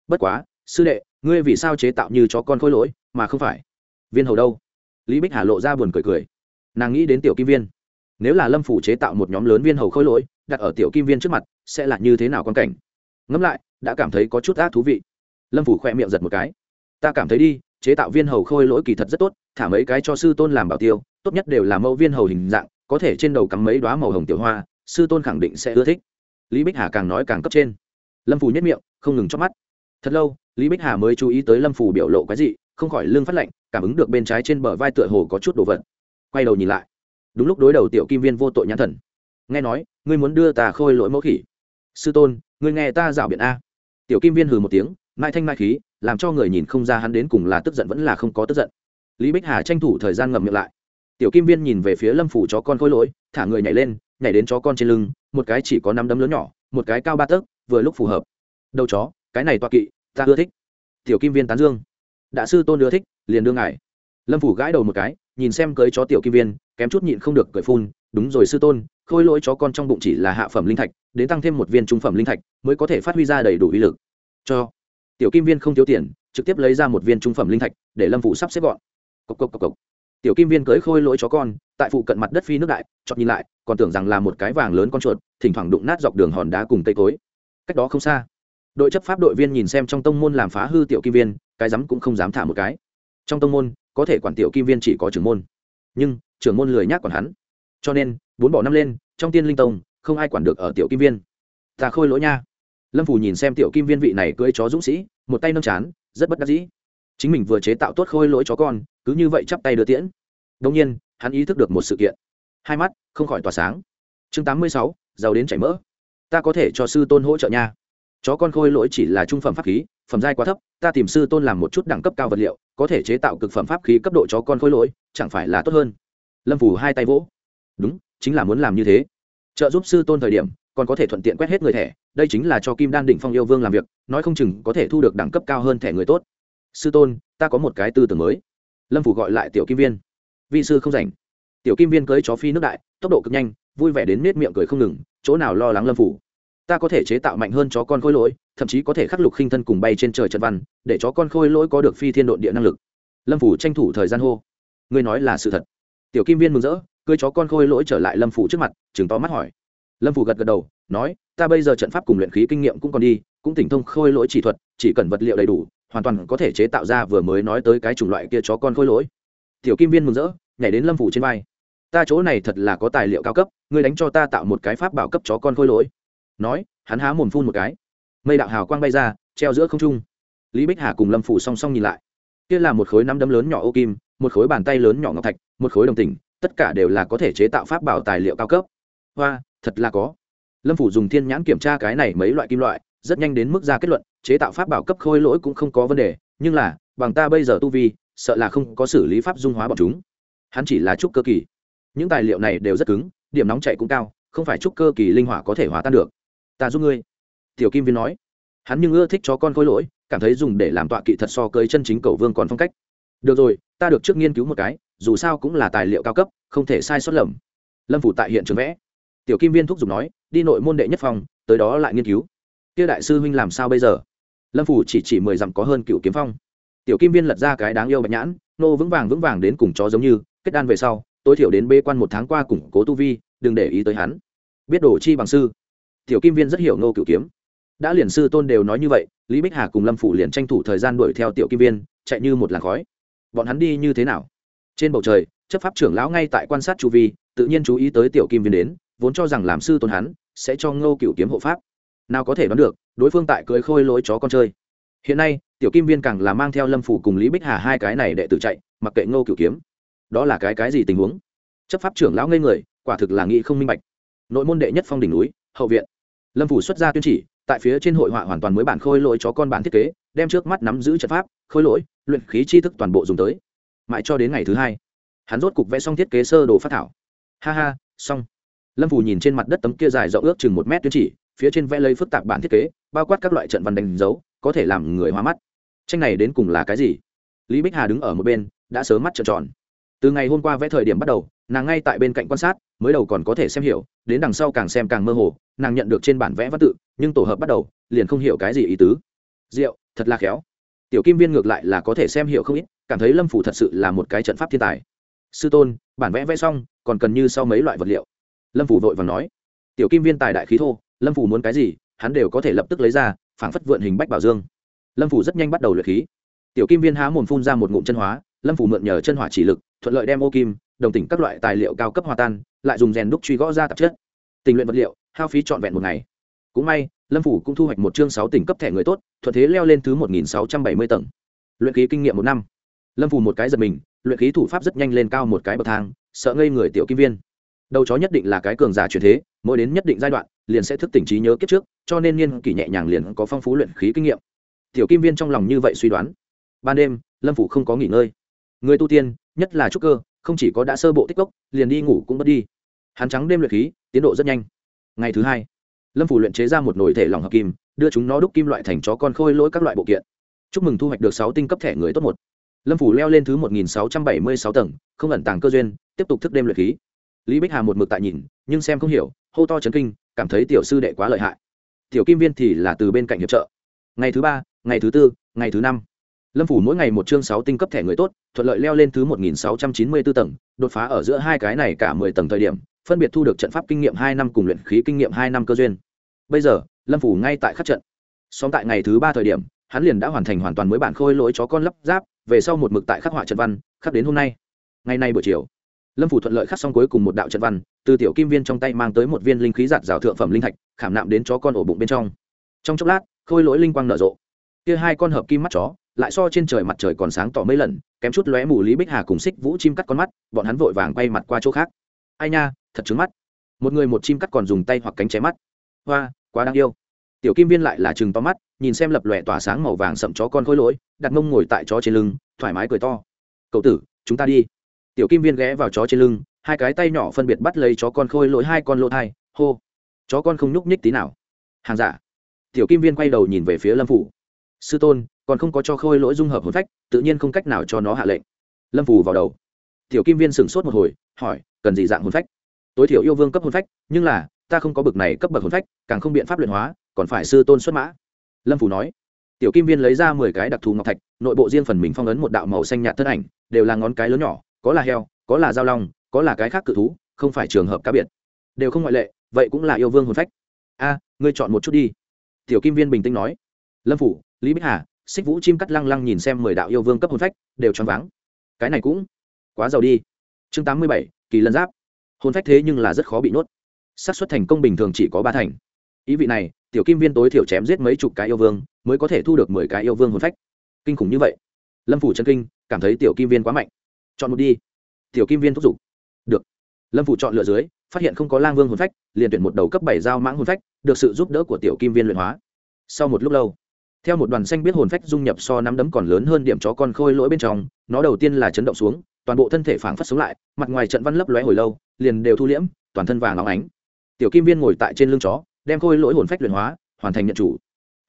Bất quá, sư đệ, ngươi vì sao chế tạo như chó con khôi lỗi, mà không phải? Viên hầu đâu? Lý bích hà lộ ra buồn cười cười. Nàng nghĩ đến tiểu kim viên. Nếu là lâm phủ chế tạo một nhóm lớn viên hầu khôi lỗi, đặt ở tiểu kim viên trước mặt, sẽ là như thế nào quan cảnh? Ngẫm lại, đã cảm thấy có chút ác thú vị. Lâm phủ khoe miệng giật một cái. Ta cảm thấy đi, chế tạo viên hầu khôi lỗi kỳ thật rất tốt, thả mấy cái cho sư tôn làm bảo tiêu tốt nhất đều là mẫu viên hầu hình dạng, có thể trên đầu cắm mấy đoá màu hồng tiểu hoa, sư tôn khẳng định sẽ ưa thích. Lý bích hà càng nói càng cấp trên. Lâm Phù nhất miệng, không ngừng chót mắt. Thật lâu, lý bích hà mới chú ý tới lâm Phù biểu lộ cái gì không khỏi lưng phát lạnh, cảm ứng được bên trái trên bờ vai tựa hồ có chút đồ vật. Quay đầu nhìn lại. Đúng lúc đối đầu tiểu kim viên vô tội nhãn thần. Nghe nói, ngươi muốn đưa ta khôi lỗi mẫu khỉ. Sư tôn, ngươi nghe ta rảo biện a. Tiểu kim viên hừ một tiếng mai thanh mai khí, làm cho người nhìn không ra hắn đến cùng là tức giận vẫn là không có tức giận. Lý bích hà tranh thủ thời gian ngậm miệng lại tiểu kim viên nhìn về phía lâm phủ chó con khôi lỗi, thả người nhảy lên, nhảy đến chó con trên lưng, một cái chỉ có năm đấm lớn nhỏ, một cái cao ba tấc, vừa lúc phù hợp. Đầu chó, cái này toa kỵ, ta ưa thích. Tiểu kim viên tán dương. Đã sư tôn ưa thích, liền đương ngài. Lâm phủ gãi đầu một cái, nhìn xem cưới chó tiểu kim viên, kém chút nhịn không được cười phun, đúng rồi sư tôn, khôi lỗi chó con trong bụng chỉ là hạ phẩm linh thạch, đến tăng thêm một viên trung phẩm linh thạch mới có thể phát huy ra đầy đủ uy lực. Cho. Tiểu kim viên không thiếu tiền, trực tiếp lấy ra một viên trung phẩm linh thạch, để lâm phủ sắp xếp gọn. Cộc cộc cộc cộc tiểu kim viên cưới khôi lỗi chó con, tại phụ cận mặt đất phi nước đại chọn nhìn lại, còn tưởng rằng là một cái vàng lớn con chuột, thỉnh thoảng đụng nát dọc đường hòn đá cùng cây cối. Cách đó không xa, đội chấp pháp đội viên nhìn xem trong tông môn làm phá hư tiểu kim viên, cái rắm cũng không dám thả một cái. Trong tông môn, có thể quản tiểu kim viên chỉ có trưởng môn. Nhưng, trưởng môn lười nhác còn hắn. Cho nên, bốn bỏ năm lên, trong tiên linh tông, không ai quản được ở tiểu kim viên. Ta khôi lỗi nha. Lâm Phù nhìn xem tiểu kim viên vị này cưỡi chó dũng sĩ, một tay nâng chán, rất bất đắc dĩ chính mình vừa chế tạo tốt khôi lỗi chó con, cứ như vậy chắp tay đưa tiễn. Đông nhiên, hắn ý thức được một sự kiện. Hai mắt không khỏi tỏa sáng. Chương tám mươi sáu, giàu đến chảy mỡ. Ta có thể cho sư tôn hỗ trợ nha. Chó con khôi lỗi chỉ là trung phẩm pháp khí, phẩm giai quá thấp, ta tìm sư tôn làm một chút đẳng cấp cao vật liệu, có thể chế tạo cực phẩm pháp khí cấp độ chó con khôi lỗi, chẳng phải là tốt hơn. Lâm phủ hai tay vỗ. Đúng, chính là muốn làm như thế. Trợ giúp sư tôn thời điểm, còn có thể thuận tiện quét hết người thẻ, đây chính là cho kim đan Đỉnh phong yêu vương làm việc, nói không chừng có thể thu được đẳng cấp cao hơn thẻ người tốt sư tôn, ta có một cái tư tưởng mới. Lâm phủ gọi lại tiểu kim viên. Vi sư không rảnh. Tiểu kim viên cưới chó phi nước đại, tốc độ cực nhanh, vui vẻ đến nết miệng cười không ngừng, chỗ nào lo lắng lâm phủ? Ta có thể chế tạo mạnh hơn chó con khôi lỗi, thậm chí có thể khắc lục khinh thân cùng bay trên trời trận văn, để chó con khôi lỗi có được phi thiên độn địa năng lực. Lâm phủ tranh thủ thời gian hô. Ngươi nói là sự thật. Tiểu kim viên mừng rỡ, cưới chó con khôi lỗi trở lại lâm phủ trước mặt chừng to mắt hỏi. Lâm phủ gật gật đầu, nói, ta bây giờ trận pháp cùng luyện khí kinh nghiệm cũng còn đi, cũng tỉnh thông khôi lỗi chỉ thuật, chỉ cần vật liệu đầy đủ hoàn toàn có thể chế tạo ra vừa mới nói tới cái chủng loại kia chó con khôi lỗi. Tiểu kim viên mừng rỡ, nhảy đến lâm phủ trên vai. Ta chỗ này thật là có tài liệu cao cấp, ngươi đánh cho ta tạo một cái pháp bảo cấp chó con khôi lỗi. Nói, hắn há mồm phun một cái. Mây đạo hào quang bay ra, treo giữa không trung. Lý bích hà cùng lâm phủ song song nhìn lại. Kia là một khối nắm đấm lớn nhỏ ô kim, một khối bàn tay lớn nhỏ ngọc thạch, một khối đồng tình, tất cả đều là có thể chế tạo pháp bảo tài liệu cao cấp. Hoa, thật là có. Lâm phủ dùng thiên nhãn kiểm tra cái này mấy loại kim loại, rất nhanh đến mức ra kết luận chế tạo pháp bảo cấp khôi lỗi cũng không có vấn đề, nhưng là, bằng ta bây giờ tu vi, sợ là không có xử lý pháp dung hóa bọn chúng. Hắn chỉ là trúc cơ kỳ. Những tài liệu này đều rất cứng, điểm nóng chạy cũng cao, không phải trúc cơ kỳ linh hỏa có thể hóa tan được. Ta giúp ngươi. Tiểu kim viên nói. Hắn nhưng ưa thích chó con khôi lỗi, cảm thấy dùng để làm tọa kỵ thật so cơi chân chính cầu vương còn phong cách. Được rồi, ta được trước nghiên cứu một cái, dù sao cũng là tài liệu cao cấp, không thể sai sót lầm. Lâm phủ tại hiện trường vẽ. Tiểu kim viên thúc giục nói, đi nội môn đệ nhất phòng, tới đó lại nghiên cứu. Kia đại sư huynh làm sao bây giờ? Lâm phủ chỉ chỉ mười dặm có hơn cựu kiếm phong. Tiểu kim viên lật ra cái đáng yêu bạch nhãn, nô vững vàng vững vàng đến cùng chó giống như, kết đan về sau, tối thiểu đến bê quan một tháng qua củng cố tu vi, đừng để ý tới hắn. Biết đồ chi bằng sư. Tiểu kim viên rất hiểu nô cựu kiếm. Đã liền sư tôn đều nói như vậy, lý bích hà cùng lâm phủ liền tranh thủ thời gian đuổi theo tiểu kim viên, chạy như một làn khói. Bọn hắn đi như thế nào? Trên bầu trời, chấp pháp trưởng lão ngay tại quan sát chu vi, tự nhiên chú ý tới tiểu kim viên đến, vốn cho rằng làm sư tôn hắn sẽ cho ngô cựu kiếm hộ pháp nào có thể đoán được, đối phương tại cưới khôi lối chó con chơi. Hiện nay, tiểu kim viên càng là mang theo lâm phủ cùng lý bích hà hai cái này đệ tử chạy, mặc kệ ngô cửu kiếm. Đó là cái cái gì tình huống? Chấp pháp trưởng lão ngây người, quả thực là nghĩ không minh bạch. Nội môn đệ nhất phong đỉnh núi, hậu viện. Lâm phủ xuất ra tuyên chỉ, tại phía trên hội họa hoàn toàn mới bản khôi lỗi chó con bản thiết kế, đem trước mắt nắm giữ trận pháp, khôi lỗi, luyện khí chi thức toàn bộ dùng tới. Mãi cho đến ngày thứ hai, hắn rốt cục vẽ xong thiết kế sơ đồ phát thảo. Ha ha, xong. Lâm phủ nhìn trên mặt đất tấm kia dài rộng ước chừng một mét tuyên chỉ phía trên vẽ lấy phức tạp bản thiết kế, bao quát các loại trận văn đánh dấu, có thể làm người hoa mắt. Tranh này đến cùng là cái gì? Lý bích hà đứng ở một bên, đã sớm mắt trợn tròn. Từ ngày hôm qua vẽ thời điểm bắt đầu, nàng ngay tại bên cạnh quan sát, mới đầu còn có thể xem hiểu, đến đằng sau càng xem càng mơ hồ, nàng nhận được trên bản vẽ văn tự, nhưng tổ hợp bắt đầu, liền không hiểu cái gì ý tứ. Diệu, thật là khéo. Tiểu kim viên ngược lại là có thể xem hiểu không ít, cảm thấy lâm phủ thật sự là một cái trận pháp thiên tài. Sư tôn, bản vẽ vẽ xong, còn cần như sau mấy loại vật liệu. Lâm phủ vội và nói. Tiểu kim viên tài đại khí thô lâm phủ muốn cái gì, hắn đều có thể lập tức lấy ra, phảng phất vượn hình bách bảo dương. Lâm phủ rất nhanh bắt đầu luyện khí. Tiểu kim viên há mồm phun ra một ngụm chân hóa, lâm phủ mượn nhờ chân hỏa chỉ lực, thuận lợi đem ô kim, đồng tỉnh các loại tài liệu cao cấp hòa tan, lại dùng rèn đúc truy gõ ra tạp chất. Tình luyện vật liệu, hao phí trọn vẹn một ngày. Cũng may, lâm phủ cũng thu hoạch một chương sáu tỉnh cấp thẻ người tốt, thuận thế leo lên thứ một nghìn sáu trăm bảy mươi tầng. Luyện khí kinh nghiệm một năm. Lâm phủ một cái giật mình, luyện khí thủ pháp rất nhanh lên cao một cái bậc thang, sợ ngây người tiểu kim viên. Đầu chó nhất định là cái cường giả truyền thế, mỗi đến nhất định giai đoạn liền sẽ thức tỉnh trí nhớ kiếp trước, cho nên niên kỷ nhẹ nhàng liền có phong phú luyện khí kinh nghiệm. Tiểu kim viên trong lòng như vậy suy đoán. Ban đêm, lâm phủ không có nghỉ ngơi. Người tu tiên, nhất là trúc cơ, không chỉ có đã sơ bộ tích cốc, liền đi ngủ cũng mất đi. Hắn trắng đêm luyện khí, tiến độ rất nhanh. Ngày thứ hai, lâm phủ luyện chế ra một nồi thể lỏng hợp kim, đưa chúng nó đúc kim loại thành chó con khôi lỗi các loại bộ kiện. Chúc mừng thu hoạch được sáu tinh cấp thẻ người tốt một. Lâm phủ leo lên thứ một nghìn sáu trăm bảy mươi sáu tầng, không ẩn tàng cơ duyên, tiếp tục thức đêm luyện khí. Lý bích hà một mực tại nhìn, nhưng xem không hiểu, hô to chấn kinh cảm thấy tiểu sư đệ quá lợi hại. Tiểu kim viên thì là từ bên cạnh hiệp trợ. Ngày thứ ba, ngày thứ tư, ngày thứ năm. Lâm phủ mỗi ngày một chương sáu tinh cấp thẻ người tốt, thuận lợi leo lên thứ một nghìn sáu trăm chín mươi bốn tầng, đột phá ở giữa hai cái này cả mười tầng thời điểm, phân biệt thu được trận pháp kinh nghiệm hai năm cùng luyện khí kinh nghiệm hai năm cơ duyên. Bây giờ, lâm phủ ngay tại khắc trận. Song tại ngày thứ ba thời điểm, hắn liền đã hoàn thành hoàn toàn mới bản khôi lỗi chó con lắp ráp về sau một mực tại khắc họa trận văn, khắc đến hôm nay. Ngày nay buổi chiều lâm phủ thuận lợi khắc xong cuối cùng một đạo trận văn, từ tiểu kim viên trong tay mang tới một viên linh khí giạt rào thượng phẩm linh thạch, khảm nạm đến chó con ổ bụng bên trong. Trong chốc lát, khôi lỗi linh quang nở rộ. Kia hai con hợp kim mắt chó, lại so trên trời mặt trời còn sáng tỏ mấy lần, kém chút lóe mù lý bích hà cùng xích vũ chim cắt con mắt, bọn hắn vội vàng quay mặt qua chỗ khác. Ai nha, thật trứng mắt. Một người một chim cắt còn dùng tay hoặc cánh cháy mắt. Hoa, quá đáng yêu. Tiểu kim viên lại là chừng to mắt, nhìn xem lập lòe tỏa sáng màu vàng sậm chó con khôi lỗi, đặt mông ngồi tại chó trên lưng, thoải mái cười to. Cậu tử, chúng ta đi tiểu kim viên ghé vào chó trên lưng, hai cái tay nhỏ phân biệt bắt lấy chó con khôi lỗi hai con lỗ thai, hô. Chó con không nhúc nhích tí nào. Hàng giả. Tiểu kim viên quay đầu nhìn về phía lâm phủ. Sư tôn, còn không có cho khôi lỗi dung hợp hồn phách, tự nhiên không cách nào cho nó hạ lệnh. Lâm phủ vào đầu. Tiểu kim viên sửng sốt một hồi, hỏi, cần gì dạng hồn phách? Tối thiểu yêu vương cấp hồn phách, nhưng là, ta không có bực này cấp bậc hồn phách, càng không biện pháp luyện hóa, còn phải sư tôn xuất mã. Lâm phủ nói. Tiểu kim viên lấy ra mười cái đặc thù ngọc thạch, nội bộ riêng phần mình phong ấn một đạo màu xanh nhạt thân ảnh, đều là ngón cái lớn nhỏ có là heo, có là dao long, có là cái khác cự thú, không phải trường hợp cá biệt. Đều không ngoại lệ, vậy cũng là yêu vương hồn phách. A, ngươi chọn một chút đi. Tiểu kim viên bình tĩnh nói. Lâm phủ, lý bích hà, xích vũ chim cắt lăng lăng nhìn xem mười đạo yêu vương cấp hồn phách, đều choáng váng. Cái này cũng quá giàu đi. Chương tám mươi bảy, kỳ lân giáp. Hồn phách thế nhưng là rất khó bị nuốt. Xác suất thành công bình thường chỉ có ba thành. Ý vị này, tiểu kim viên tối thiểu chém giết mấy chục cái yêu vương, mới có thể thu được mười cái yêu vương hồn phách. Kinh khủng như vậy. Lâm phủ chân kinh, cảm thấy tiểu kim viên quá mạnh chọn một đi. Tiểu kim viên thúc giục. Được. Lâm phủ chọn lựa dưới, phát hiện không có lang vương hồn phách, liền tuyển một đầu cấp bảy dao mãng hồn phách, được sự giúp đỡ của tiểu kim viên luyện hóa. Sau một lúc lâu, theo một đoàn xanh biết hồn phách dung nhập so nắm đấm còn lớn hơn điểm chó con khôi lỗi bên trong, nó đầu tiên là chấn động xuống, toàn bộ thân thể phảng phất sống lại, mặt ngoài trận văn lấp lóe hồi lâu, liền đều thu liễm, toàn thân vàng óng ánh. Tiểu kim viên ngồi tại trên lưng chó, đem khôi lỗi hồn phách luyện hóa, hoàn thành nhận chủ.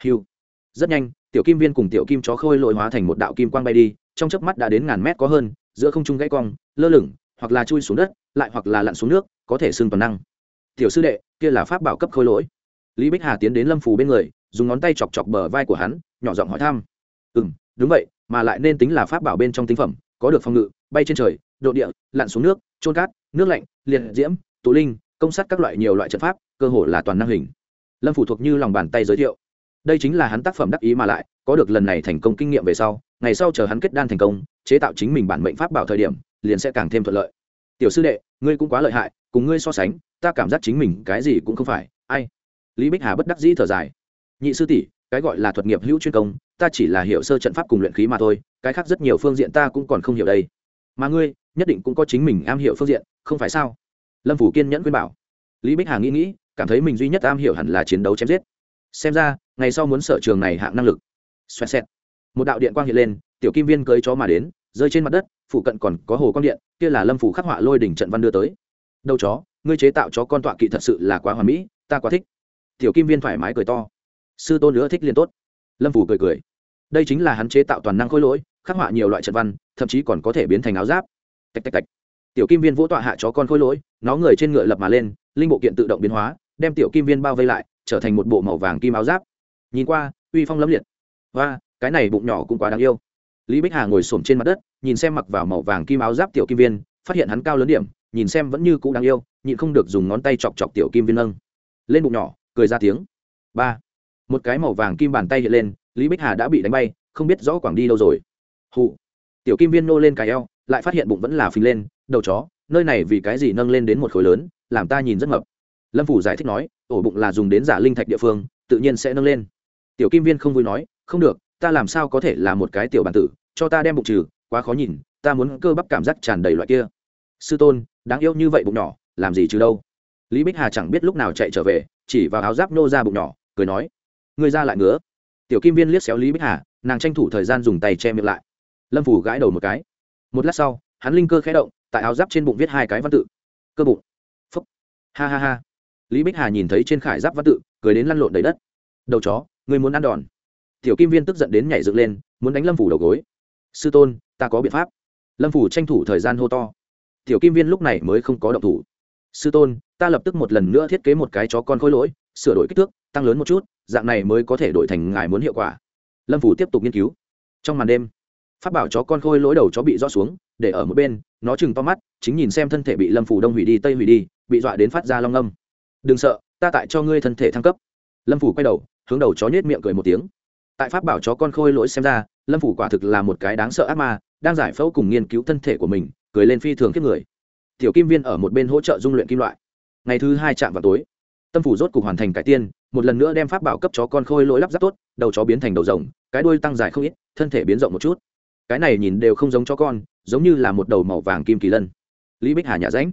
Hiu rất nhanh, tiểu kim viên cùng tiểu kim chó khôi lỗi hóa thành một đạo kim quang bay đi, trong chớp mắt đã đến ngàn mét có hơn giữa không trung gãy cong, lơ lửng, hoặc là chui xuống đất, lại hoặc là lặn xuống nước, có thể xương toàn năng. Tiểu sư đệ, kia là pháp bảo cấp khôi lỗi. Lý bích hà tiến đến lâm phù bên người, dùng ngón tay chọc chọc bờ vai của hắn, nhỏ giọng hỏi thăm. Ừ m đúng vậy, mà lại nên tính là pháp bảo bên trong tinh phẩm, có được phòng ngự, bay trên trời, độ địa, lặn xuống nước trôn cát, nước lạnh, liệt diễm, tụ linh, công sát các loại nhiều loại trận pháp, cơ hồ là toàn năng hình. Lâm phủ thuộc như lòng bàn tay giới thiệu. Đây chính là hắn tác phẩm đắc ý mà lại, có được lần này thành công kinh nghiệm về sau ngày sau chờ hắn kết đan thành công, chế tạo chính mình bản mệnh pháp bảo thời điểm, liền sẽ càng thêm thuận lợi. Tiểu sư đệ, ngươi cũng quá lợi hại, cùng ngươi so sánh, ta cảm giác chính mình cái gì cũng không phải. Ai? Lý bích hà bất đắc dĩ thở dài. Nhị sư tỷ, cái gọi là thuật nghiệp hữu chuyên công, ta chỉ là hiểu sơ trận pháp cùng luyện khí mà thôi, cái khác rất nhiều phương diện ta cũng còn không hiểu đây. Mà ngươi, nhất định cũng có chính mình am hiểu phương diện, không phải sao? Lâm phủ kiên nhẫn khuyên bảo. Lý bích hà nghĩ nghĩ, cảm thấy mình duy nhất am hiểu hẳn là chiến đấu chém giết. Xem ra, ngày sau muốn sở trường này hạng năng lực. Xoẹt xẹt một đạo điện quang hiện lên, tiểu kim viên cưới chó mà đến, rơi trên mặt đất phụ cận còn có hồ quang điện, kia là lâm phủ khắc họa lôi đỉnh trận văn đưa tới. Đâu chó, ngươi chế tạo chó con tọa kỵ thật sự là quá hoàn mỹ, ta quá thích. Tiểu kim viên thoải mái cười to. Sư tôn nữa thích liên tốt. Lâm phủ cười cười. Đây chính là hắn chế tạo toàn năng khôi lỗi, khắc họa nhiều loại trận văn, thậm chí còn có thể biến thành áo giáp. Tạch tạch tạch. Tiểu kim viên vỗ tọa hạ chó con khôi lỗi, nó người trên ngựa lập mà lên, linh bộ kiện tự động biến hóa, đem tiểu kim viên bao vây lại, trở thành một bộ màu vàng kim áo giáp. Nhìn qua, uy phong lẫm liệt. Và cái này bụng nhỏ cũng quá đáng yêu. Lý bích hà ngồi s trên mặt đất, nhìn xem mặc vào màu vàng kim áo giáp tiểu kim viên, phát hiện hắn cao lớn điểm, nhìn xem vẫn như c ũ đáng yêu, nhịn không được dùng ngón tay chọc chọc tiểu kim viên nâng. Lên bụng nhỏ, cười ra tiếng. Ba. Một cái màu vàng kim bàn tay hiện lên, lý bích hà đã bị đánh bay, không biết rõ quảng đi đâu rồi. Hụ tiểu kim viên nô lên cái eo, lại phát hiện bụng vẫn là phình lên, đầu chó, nơi này vì cái gì nâng lên đến một khối lớn, làm ta nhìn rất ngập. lâm phủ giải thích nói, ổ bụng là dùng đến giả linh thạch địa phương, tự nhiên sẽ nâng lên. Tiểu kim viên không vui nói, không được ta làm sao có thể là một cái tiểu bản tử, cho ta đem bụng trừ, quá khó nhìn, ta muốn cơ bắp cảm giác tràn đầy loại kia. Sư tôn, đáng yêu như vậy bụng nhỏ, làm gì trừ đâu? Lý bích hà chẳng biết lúc nào chạy trở về, chỉ vào áo giáp nô ra bụng nhỏ, cười nói, ngươi ra lại ngứa. Tiểu kim viên liếc xéo lý bích hà, nàng tranh thủ thời gian dùng tay che miệng lại. Lâm phủ gãi đầu một cái. Một lát sau, hắn linh cơ khẽ động, tại áo giáp trên bụng viết hai cái văn tự. Cơ bụng. Phúc. Ha ha ha. Lý bích hà nhìn thấy trên khải giáp văn tự, cười đến lăn lộn đầy đất. Đầu chó người muốn ăn đòn tiểu kim viên tức giận đến nhảy dựng lên, muốn đánh lâm phủ đầu gối. Sư tôn, ta có biện pháp. Lâm phủ tranh thủ thời gian hô to. Tiểu kim viên lúc này mới không có động thủ. Sư tôn, ta lập tức một lần nữa thiết kế một cái chó con khôi lỗi, sửa đổi kích thước, tăng lớn một chút, dạng này mới có thể đổi thành ngài muốn hiệu quả. Lâm phủ tiếp tục nghiên cứu. Trong màn đêm phát bảo chó con khôi lỗi đầu chó bị rõ xuống, để ở một bên, nó chừng to mắt, chính nhìn xem thân thể bị lâm phủ đông hủy đi, tây hủy đi, bị dọa đến phát ra long âm. Đừng sợ, ta tại cho ngươi thân thể thăng cấp. Lâm phủ quay đầu, hướng đầu chó nhét miệng cười một tiếng tại pháp bảo chó con khôi lỗi xem ra, lâm phủ quả thực là một cái đáng sợ ác ma, đang giải phẫu cùng nghiên cứu thân thể của mình, cười lên phi thường kiếp người. Tiểu kim viên ở một bên hỗ trợ dung luyện kim loại. Ngày thứ hai chạm vào tối, tâm phủ rốt cục hoàn thành cải tiên, một lần nữa đem pháp bảo cấp chó con khôi lỗi lắp ráp tốt, đầu chó biến thành đầu rồng, cái đuôi tăng dài không ít, thân thể biến rộng một chút. Cái này nhìn đều không giống chó con, giống như là một đầu màu vàng kim kỳ lân. Lý bích hà nhả ránh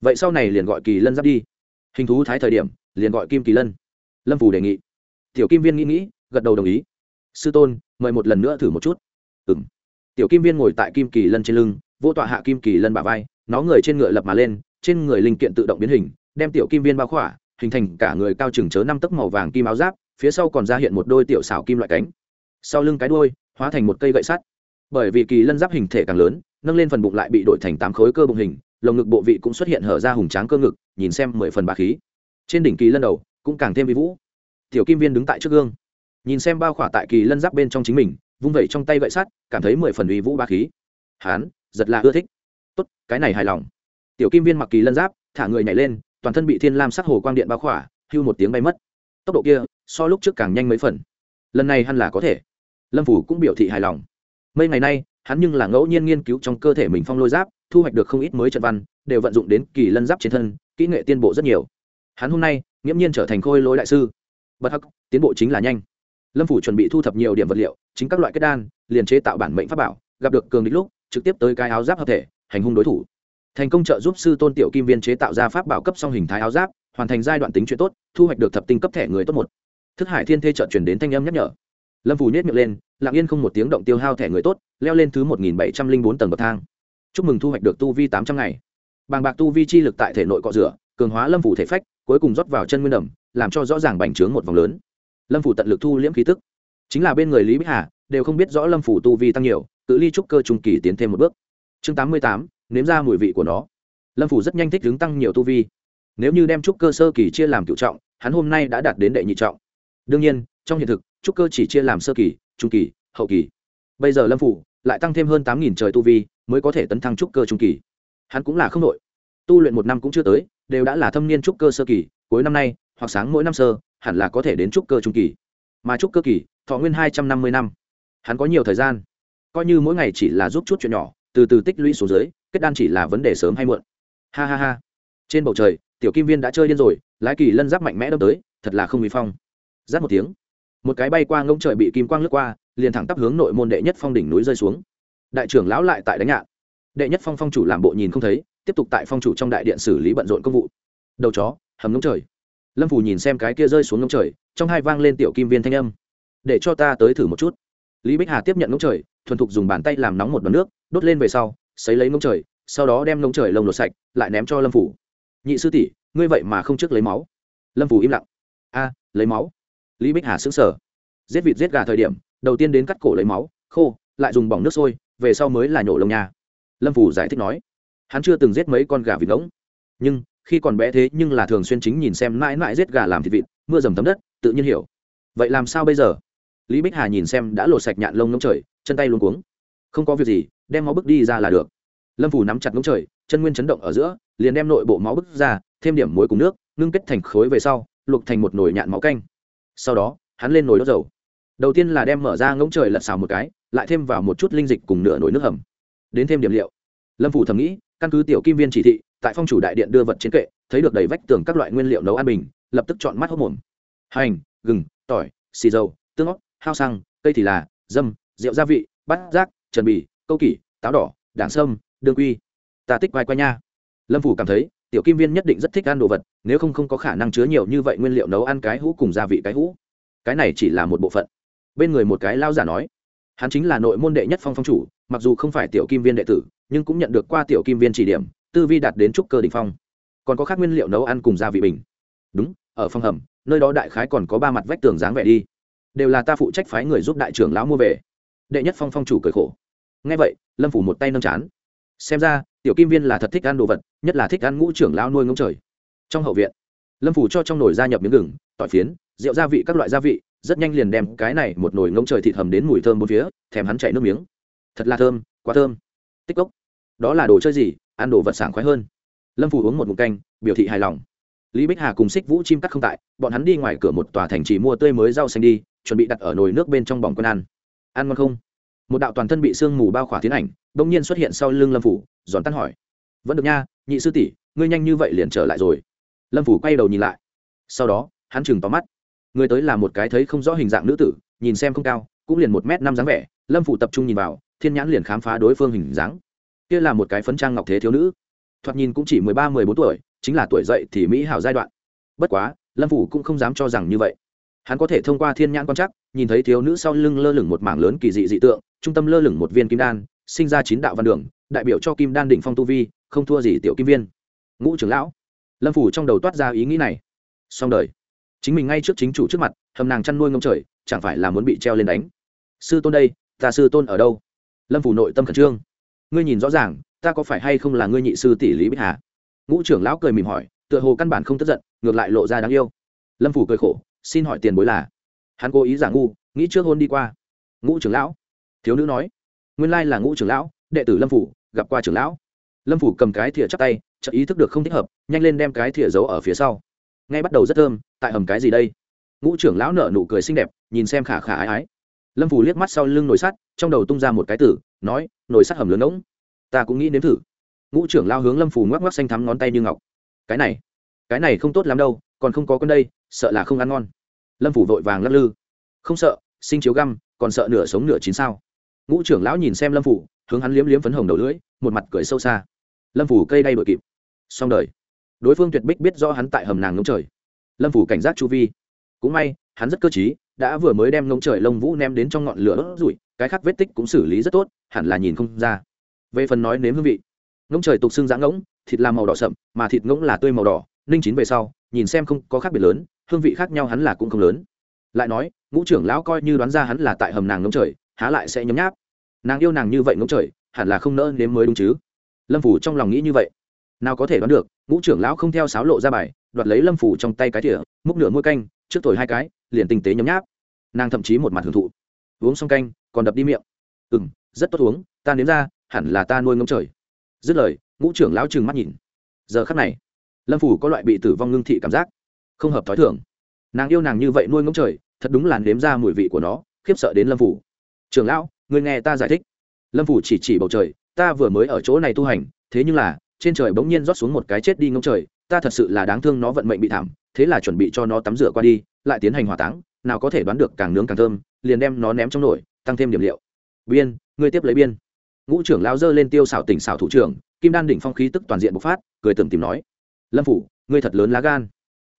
vậy sau này liền gọi kỳ lân giáp đi. Hình thú thái thời điểm, liền gọi kim kỳ lân. Lâm phủ đề nghị. Tiểu kim viên nghĩ nghĩ, gật đầu đồng ý sư tôn, mời một lần nữa thử một chút. Ừng tiểu kim viên ngồi tại kim kỳ lân trên lưng vô tọa hạ kim kỳ lân bà vai, nó người trên ngựa lập mà lên, trên người linh kiện tự động biến hình, đem tiểu kim viên bao khỏa, hình thành cả người cao chừng chớ năm tấc màu vàng kim áo giáp, phía sau còn ra hiện một đôi tiểu xảo kim loại cánh. Sau lưng cái đôi hóa thành một cây gậy sắt. Bởi vì kỳ lân giáp hình thể càng lớn, nâng lên phần bụng lại bị đổi thành tám khối cơ bụng hình, lồng ngực bộ vị cũng xuất hiện hở ra hùng tráng cơ ngực, nhìn xem mười phần bà khí. Trên đỉnh kỳ lân đầu, cũng càng thêm vi vũ. Tiểu kim viên đứng tại trước gương nhìn xem bao khỏa tại kỳ lân giáp bên trong chính mình, vung vẩy trong tay gậy sắt, cảm thấy mười phần uy vũ ba khí. Hán, giật là ưa thích. Tốt, cái này hài lòng. Tiểu kim viên mặc kỳ lân giáp, thả người nhảy lên, toàn thân bị thiên lam sắc hồ quang điện bao khỏa, hưu một tiếng bay mất. Tốc độ kia, so lúc trước càng nhanh mấy phần. Lần này hắn là có thể. Lâm phủ cũng biểu thị hài lòng. Mấy ngày nay, hắn nhưng là ngẫu nhiên nghiên cứu trong cơ thể mình phong lôi giáp, thu hoạch được không ít mới trận văn, đều vận dụng đến kỳ lân giáp trên thân, kỹ nghệ tiên bộ rất nhiều. Hắn hôm nay, nghiễm nhiên trở thành khôi lối đại sư. Bất hắc, tiến bộ chính là nhanh lâm phủ chuẩn bị thu thập nhiều điểm vật liệu, chính các loại kết đan, liền chế tạo bản mệnh pháp bảo, gặp được cường địch lúc, trực tiếp tới cái áo giáp hợp thể, hành hung đối thủ. Thành công trợ giúp sư tôn tiểu kim viên chế tạo ra pháp bảo cấp song hình thái áo giáp, hoàn thành giai đoạn tính chuyện tốt, thu hoạch được thập tinh cấp thẻ người tốt một. Thức hải thiên thê trợ chuyển đến thanh âm nhắc nhở. Lâm phủ nhét miệng lên, lặng yên không một tiếng động tiêu hao thẻ người tốt, leo lên thứ một nghìn bảy trăm linh bốn tầng bậc thang. Chúc mừng thu hoạch được tu vi tám trăm ngày. Bàng bạc tu vi chi lực tại thể nội cọ rửa, cường hóa lâm phủ thể phách, cuối cùng rót vào chân nguyên đầm, làm cho rõ ràng bành trướng một vòng lớn lâm phủ tận lực thu liễm khí tức. Chính là bên người lý bích hà, đều không biết rõ lâm phủ tu vi tăng nhiều, tự ly trúc cơ trung kỳ tiến thêm một bước. Chương tám mươi tám, nếm ra mùi vị của nó. Lâm phủ rất nhanh thích đứng tăng nhiều tu vi. Nếu như đem trúc cơ sơ kỳ chia làm cựu trọng, hắn hôm nay đã đạt đến đệ nhị trọng. Đương nhiên, trong hiện thực, trúc cơ chỉ chia làm sơ kỳ, trung kỳ, hậu kỳ. Bây giờ lâm phủ lại tăng thêm hơn tám nghìn trời tu vi, mới có thể tấn thăng trúc cơ trung kỳ. Hắn cũng là không đội tu luyện một năm cũng chưa tới, đều đã là thâm niên trúc cơ sơ kỳ, cuối năm nay, hoặc sáng mỗi năm sơ hẳn là có thể đến trúc cơ trung kỳ. Mà trúc cơ kỳ, thọ nguyên hai trăm năm mươi năm. Hắn có nhiều thời gian. Coi như mỗi ngày chỉ là giúp chút chuyện nhỏ, từ từ tích lũy xuống dưới, kết đan chỉ là vấn đề sớm hay muộn. Ha ha ha. Trên bầu trời, tiểu kim viên đã chơi điên rồi, lái kỳ lân giáp mạnh mẽ đâm tới, thật là không bị phong. Giáp một tiếng. Một cái bay qua ngông trời bị kim quang lướt qua, liền thẳng tắp hướng nội môn đệ nhất phong đỉnh núi rơi xuống. Đại trưởng lão lại tại đánh nhạn đệ nhất phong phong chủ làm bộ nhìn không thấy, tiếp tục tại phong chủ trong đại điện xử lý bận rộn công vụ. Đầu chó, hầm ngông trời lâm phủ nhìn xem cái kia rơi xuống ngông trời, trong hai vang lên tiểu kim viên thanh âm. Để cho ta tới thử một chút. Lý bích hà tiếp nhận ngông trời, thuần thục dùng bàn tay làm nóng một đòn nước, đốt lên về sau xấy lấy ngông trời, sau đó đem ngông trời lông lột sạch, lại ném cho lâm phủ nhị sư tỷ, ngươi vậy mà không trước lấy máu. Lâm phủ im lặng. A, lấy máu? Lý bích hà xứng sở giết vịt giết gà thời điểm, đầu tiên đến cắt cổ lấy máu, khô, lại dùng bỏng nước sôi, về sau mới là nhổ lông nhà lâm phủ giải thích nói. Hắn chưa từng giết mấy con gà vịt ngỗng. Nhưng khi còn bé thế nhưng là thường xuyên chính nhìn xem mãi mãi giết gà làm thịt vịt, mưa dầm thấm đất, tự nhiên hiểu. Vậy làm sao bây giờ? Lý bích hà nhìn xem đã lột sạch nhạn lông ngỗng trời, chân tay luôn cuống. Không có việc gì, đem máu bức đi ra là được. Lâm phủ nắm chặt ngỗng trời, chân nguyên chấn động ở giữa, liền đem nội bộ máu bức ra, thêm điểm muối cùng nước, ngưng kết thành khối về sau, luộc thành một nồi nhạn máu canh. Sau đó, hắn lên nồi đốt dầu. Đầu tiên là đem mở ra ngỗng trời lật xào một cái, lại thêm vào một chút linh dịch cùng nửa nồi nước hầm. Đến thêm điểm liệu. Lâm phủ thầm nghĩ, căn cứ tiểu kim viên chỉ thị tại phong chủ đại điện đưa vật trên kệ, thấy được đầy vách tường các loại nguyên liệu nấu ăn bình, lập tức chọn mắt hốc mồm. Hành, gừng, tỏi, xì dầu, tương óc hao xăng, cây thì là, dâm, rượu gia vị, bát giác, trần bì, câu kỷ, táo đỏ, đảng sâm, đương quy. Ta tích vai quay nha. Lâm phủ cảm thấy, tiểu kim viên nhất định rất thích ăn đồ vật, nếu không không có khả năng chứa nhiều như vậy nguyên liệu nấu ăn cái hũ cùng gia vị cái hũ. Cái này chỉ là một bộ phận. Bên người một cái lao giả nói, hắn chính là nội môn đệ nhất phong phong chủ, mặc dù không phải tiểu kim viên đệ tử, nhưng cũng nhận được qua tiểu kim viên chỉ điểm tư vi đạt đến trúc cơ đ ỉ n h phong. Còn có các nguyên liệu nấu ăn cùng gia vị bình. Đúng, ở phong hầm, nơi đó đại khái còn có ba mặt vách tường dáng vẻ đi. Đều là ta phụ trách phái người giúp đại trưởng lão mua về. Đệ nhất phong phong chủ cười khổ. Ngay vậy, lâm phủ một tay nâng chán. Xem ra, tiểu kim viên là thật thích ăn đồ vật, nhất là thích ăn ngũ trưởng lão nuôi ngông trời. Trong hậu viện, lâm phủ cho trong nồi gia nhập miếng gừng, tỏi phiến, rượu gia vị các loại gia vị, rất nhanh liền đem cái này một nồi ngông trời thịt hầm đến mùi thơm bốn phía, thèm hắn chảy nước miếng. Thật là thơm, quá thơm. Tích cốc. Đó là đồ chơi gì? Ăn đồ vật sảng khoái hơn. Lâm phủ uống một mục canh, biểu thị hài lòng. Lý bích hà cùng xích vũ chim cắt không tại, bọn hắn đi ngoài cửa một tòa thành trì mua tươi mới rau xanh đi, chuẩn bị đặt ở nồi nước bên trong bỏng quân ăn. Ăn ngon không? Một đạo toàn thân bị sương mù bao khỏa tiến ảnh đông nhiên xuất hiện sau lưng lâm phủ giòn tắt hỏi. Vẫn được nha, nhị sư tỷ, ngươi nhanh như vậy liền trở lại rồi. Lâm phủ quay đầu nhìn lại. Sau đó, hắn chừng tóm mắt. Người tới là một cái thấy không rõ hình dạng nữ tử, nhìn xem không cao, cũng liền một m năm dáng vẻ, lâm phủ tập trung nhìn vào, thiên nhãn liền khám phá đối phương hình dáng kia là một cái phấn trang ngọc thế thiếu nữ. Thoạt nhìn cũng chỉ mười ba, mười bốn tuổi, chính là tuổi dậy thì mỹ hảo giai đoạn. Bất quá, lâm phủ cũng không dám cho rằng như vậy. Hắn có thể thông qua thiên nhãn quan chắc nhìn thấy thiếu nữ sau lưng lơ lửng một mảng lớn kỳ dị dị tượng, trung tâm lơ lửng một viên kim đan, sinh ra chín đạo văn đường, đại biểu cho kim đan đỉnh phong tu vi, không thua gì tiểu kim viên. Ngũ trưởng lão. Lâm phủ trong đầu toát ra ý nghĩ này. Xong đời. Chính mình ngay trước chính chủ trước mặt, hầm nàng chăn nuôi ngông trời, chẳng phải là muốn bị treo lên đánh. Sư tôn đây, ta sư tôn ở đâu? Lâm phủ nội tâm khẩn trương ngươi nhìn rõ ràng, ta có phải hay không là ngươi nhị sư tỷ lý bích hà? Ngũ trưởng lão cười mỉm hỏi, tựa hồ căn bản không tức giận, ngược lại lộ ra đáng yêu. Lâm phủ cười khổ, xin hỏi tiền bối là? Hắn cố ý giả ngu, nghĩ trước hôn đi qua. Ngũ trưởng lão. Thiếu nữ nói. Nguyên lai là ngũ trưởng lão, đệ tử lâm phủ, gặp qua trưởng lão. Lâm phủ cầm cái thìa chắc tay chợ ý thức được không thích hợp, nhanh lên đem cái thìa giấu ở phía sau. Ngay bắt đầu rất thơm, tại hầm cái gì đây? Ngũ trưởng lão nở nụ cười xinh đẹp, nhìn xem khả khả ái ái lâm phủ liếc mắt sau lưng nồi sắt, trong đầu tung ra một cái tử, nói, nồi sắt hầm lớn ngỗng. Ta cũng nghĩ nếm thử. Ngũ trưởng lao hướng lâm phủ ngoắc ngoắc xanh thắm ngón tay như ngọc. Cái này cái này không tốt lắm đâu, còn không có con đây, sợ là không ăn ngon. Lâm phủ vội vàng lắc lư. Không sợ, sinh chiếu găm, còn sợ nửa sống nửa chín sao? Ngũ trưởng lão nhìn xem lâm phủ hướng hắn liếm liếm phấn hồng đầu lưỡi, một mặt cười sâu xa. Lâm phủ cây đay đội kịp. Xong đời. Đối phương tuyệt bích biết do hắn tại hầm nàng ngống trời. Lâm phủ cảnh giác chu vi. Cũng may hắn rất cơ t đã vừa mới đem ngỗng trời lông vũ ném đến trong ngọn lửa đốt rủi, cái khác vết tích cũng xử lý rất tốt, hẳn là nhìn không ra. Về phần nói nếm hương vị ngỗng trời tục xương giã ngỗng, thịt là màu đỏ sậm, mà thịt ngỗng là tươi màu đỏ, ninh chín về sau, nhìn xem không có khác biệt lớn, hương vị khác nhau hắn là cũng không lớn. Lại nói, ngũ trưởng lão coi như đoán ra hắn là tại hầm nàng ngỗng trời, há lại sẽ nhấm nháp. Nàng yêu nàng như vậy ngỗng trời, hẳn là không nỡ nếm mới đúng chứ. Lâm phủ trong lòng nghĩ như vậy. Nào có thể đoán được, ngũ trưởng lão không theo sáo lộ ra bài, đoạt lấy lâm phủ trong tay cái thỉa múc nửa môi canh, trước thổi hai cái liền tinh tế nhấm nháp. Nàng thậm chí một mặt hưởng thụ. Uống xong canh, còn đập đi miệng. Ừ m rất tốt uống, ta nếm ra, hẳn là ta nuôi ngỗng trời. Dứt lời, ngũ trưởng lão trừng mắt nhìn. Giờ khắc này, lâm phủ có loại bị tử vong ngưng thị cảm giác, không hợp t h ó i thường. Nàng yêu nàng như vậy nuôi ngỗng trời, thật đúng là nếm ra mùi vị của nó, khiếp sợ đến lâm phủ. Trưởng lão người nghe ta giải thích. Lâm phủ chỉ chỉ bầu trời, ta vừa mới ở chỗ này tu hành, thế nhưng là, trên trời bỗng nhiên rót xuống một cái chết đi ngỗng trời, ta thật sự là đáng thương nó vận mệnh bị thảm, thế là chuẩn bị cho nó tắm rửa qua đi lại tiến hành hỏa táng, nào có thể đoán được càng nướng càng thơm, liền đem nó ném trong nồi, tăng thêm điểm liệu. Biên, ngươi tiếp lấy biên. Ngũ trưởng lao dơ lên tiêu xảo tỉnh xảo thủ trưởng, kim đan đỉnh phong khí tức toàn diện bộc phát, cười tưởng tìm nói, lâm phủ, ngươi thật lớn lá gan.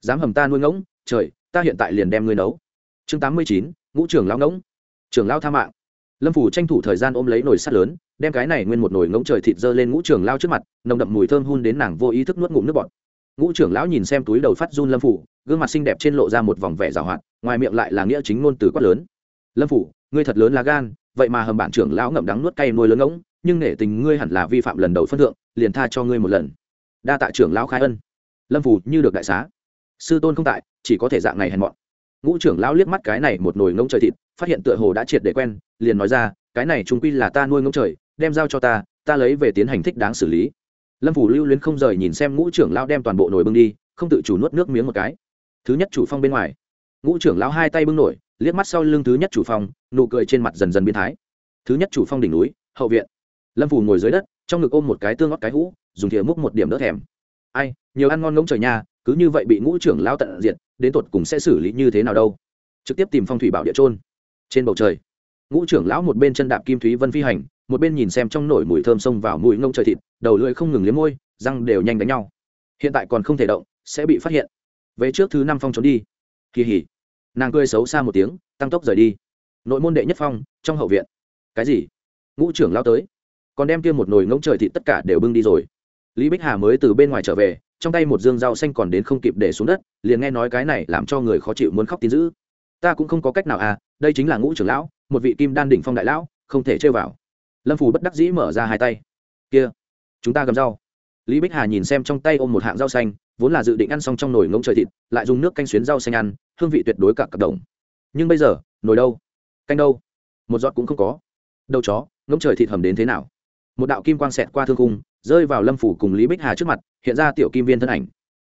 Dám hầm ta nuôi ngỗng, trời, ta hiện tại liền đem ngươi nấu. Chương tám mươi chín, ngũ trưởng lao ngỗng. Trưởng lao tha mạng. Lâm phủ tranh thủ thời gian ôm lấy nồi sắt lớn, đem cái này nguyên một nồi ngỗng trời thịt dơ lên ngũ trưởng lao trước mặt, nồng đậm mùi thơm hun đến nàng vô ý thức nuốt ngụm nước bọt ngũ trưởng lão nhìn xem túi đầu phát run lâm phủ, gương mặt xinh đẹp trên lộ ra một vòng vẻ rào hoạt, ngoài miệng lại là nghĩa chính ngôn từ quát lớn. Lâm phủ, ngươi thật lớn là gan, vậy mà hầm bản trưởng lão ngậm đắng nuốt cay nuôi lớn ngỗng, nhưng nể tình ngươi hẳn là vi phạm lần đầu phân thượng, liền tha cho ngươi một lần. Đa tạ trưởng lão khai ân. Lâm phủ như được đại xá. Sư tôn không tại, chỉ có thể dạng này hèn mọn. Ngũ trưởng lão liếc mắt cái này một nồi ngông trời thịt, phát hiện tựa hồ đã triệt để quen, liền nói ra, cái này trung quy là ta nuôi ngông trời, đem giao cho ta ta lấy về tiến hành thích đáng xử lý lâm phủ lưu luyến không rời nhìn xem ngũ trưởng lão đem toàn bộ nồi bưng đi, không tự chủ nuốt nước miếng một cái. Thứ nhất chủ phong bên ngoài. Ngũ trưởng lão hai tay bưng nổi, liếc mắt sau lưng thứ nhất chủ phong, nụ cười trên mặt dần dần biến thái. Thứ nhất chủ phong đỉnh núi, hậu viện. Lâm phủ ngồi dưới đất, trong ngực ôm một cái tương ngót cái hũ, dùng thìa múc một điểm đỡ thèm. Ai, nhiều ăn ngon ngỗng trời nha, cứ như vậy bị ngũ trưởng lao tận diệt, đến tột cùng sẽ xử lý như thế nào đâu? Trực tiếp tìm phong thủy bảo địa trôn trên bầu trời, ngũ trưởng lão một bên chân đạp kim thúy vân phi hành một bên nhìn xem trong nổi mùi thơm xông vào mùi ngông trời thịt, đầu lưỡi không ngừng liếm môi, răng đều nhanh đánh nhau. Hiện tại còn không thể động, sẽ bị phát hiện. Về trước thứ năm phong trốn đi. Kỳ hỉ. Nàng cười xấu xa một tiếng, tăng tốc rời đi. Nội môn đệ nhất phong, trong hậu viện. Cái gì? Ngũ trưởng lao tới. Còn đem kia một nồi ngỗng trời thịt tất cả đều bưng đi rồi. Lý bích hà mới từ bên ngoài trở về, trong tay một dương rau xanh còn đến không kịp để xuống đất, liền nghe nói cái này làm cho người khó chịu muốn khóc tin dữ. Ta cũng không có cách nào à đây chính là ngũ trưởng lão, một vị kim đan đỉnh phong đại lão, không thể chơi vào lâm phù bất đắc dĩ mở ra hai tay. Kia, chúng ta gầm rau. Lý bích hà nhìn xem trong tay ôm một hạng rau xanh, vốn là dự định ăn xong trong nồi ngỗng trời thịt, lại dùng nước canh xuyến rau xanh ăn, hương vị tuyệt đối cả cặp đồng. Nhưng bây giờ, nồi đâu? Canh đâu? Một giọt cũng không có. Đâu chó, ngỗng trời thịt hầm đến thế nào? Một đạo kim quang xẹt qua thương cung rơi vào lâm phủ cùng lý bích hà trước mặt, hiện ra tiểu kim viên thân ảnh.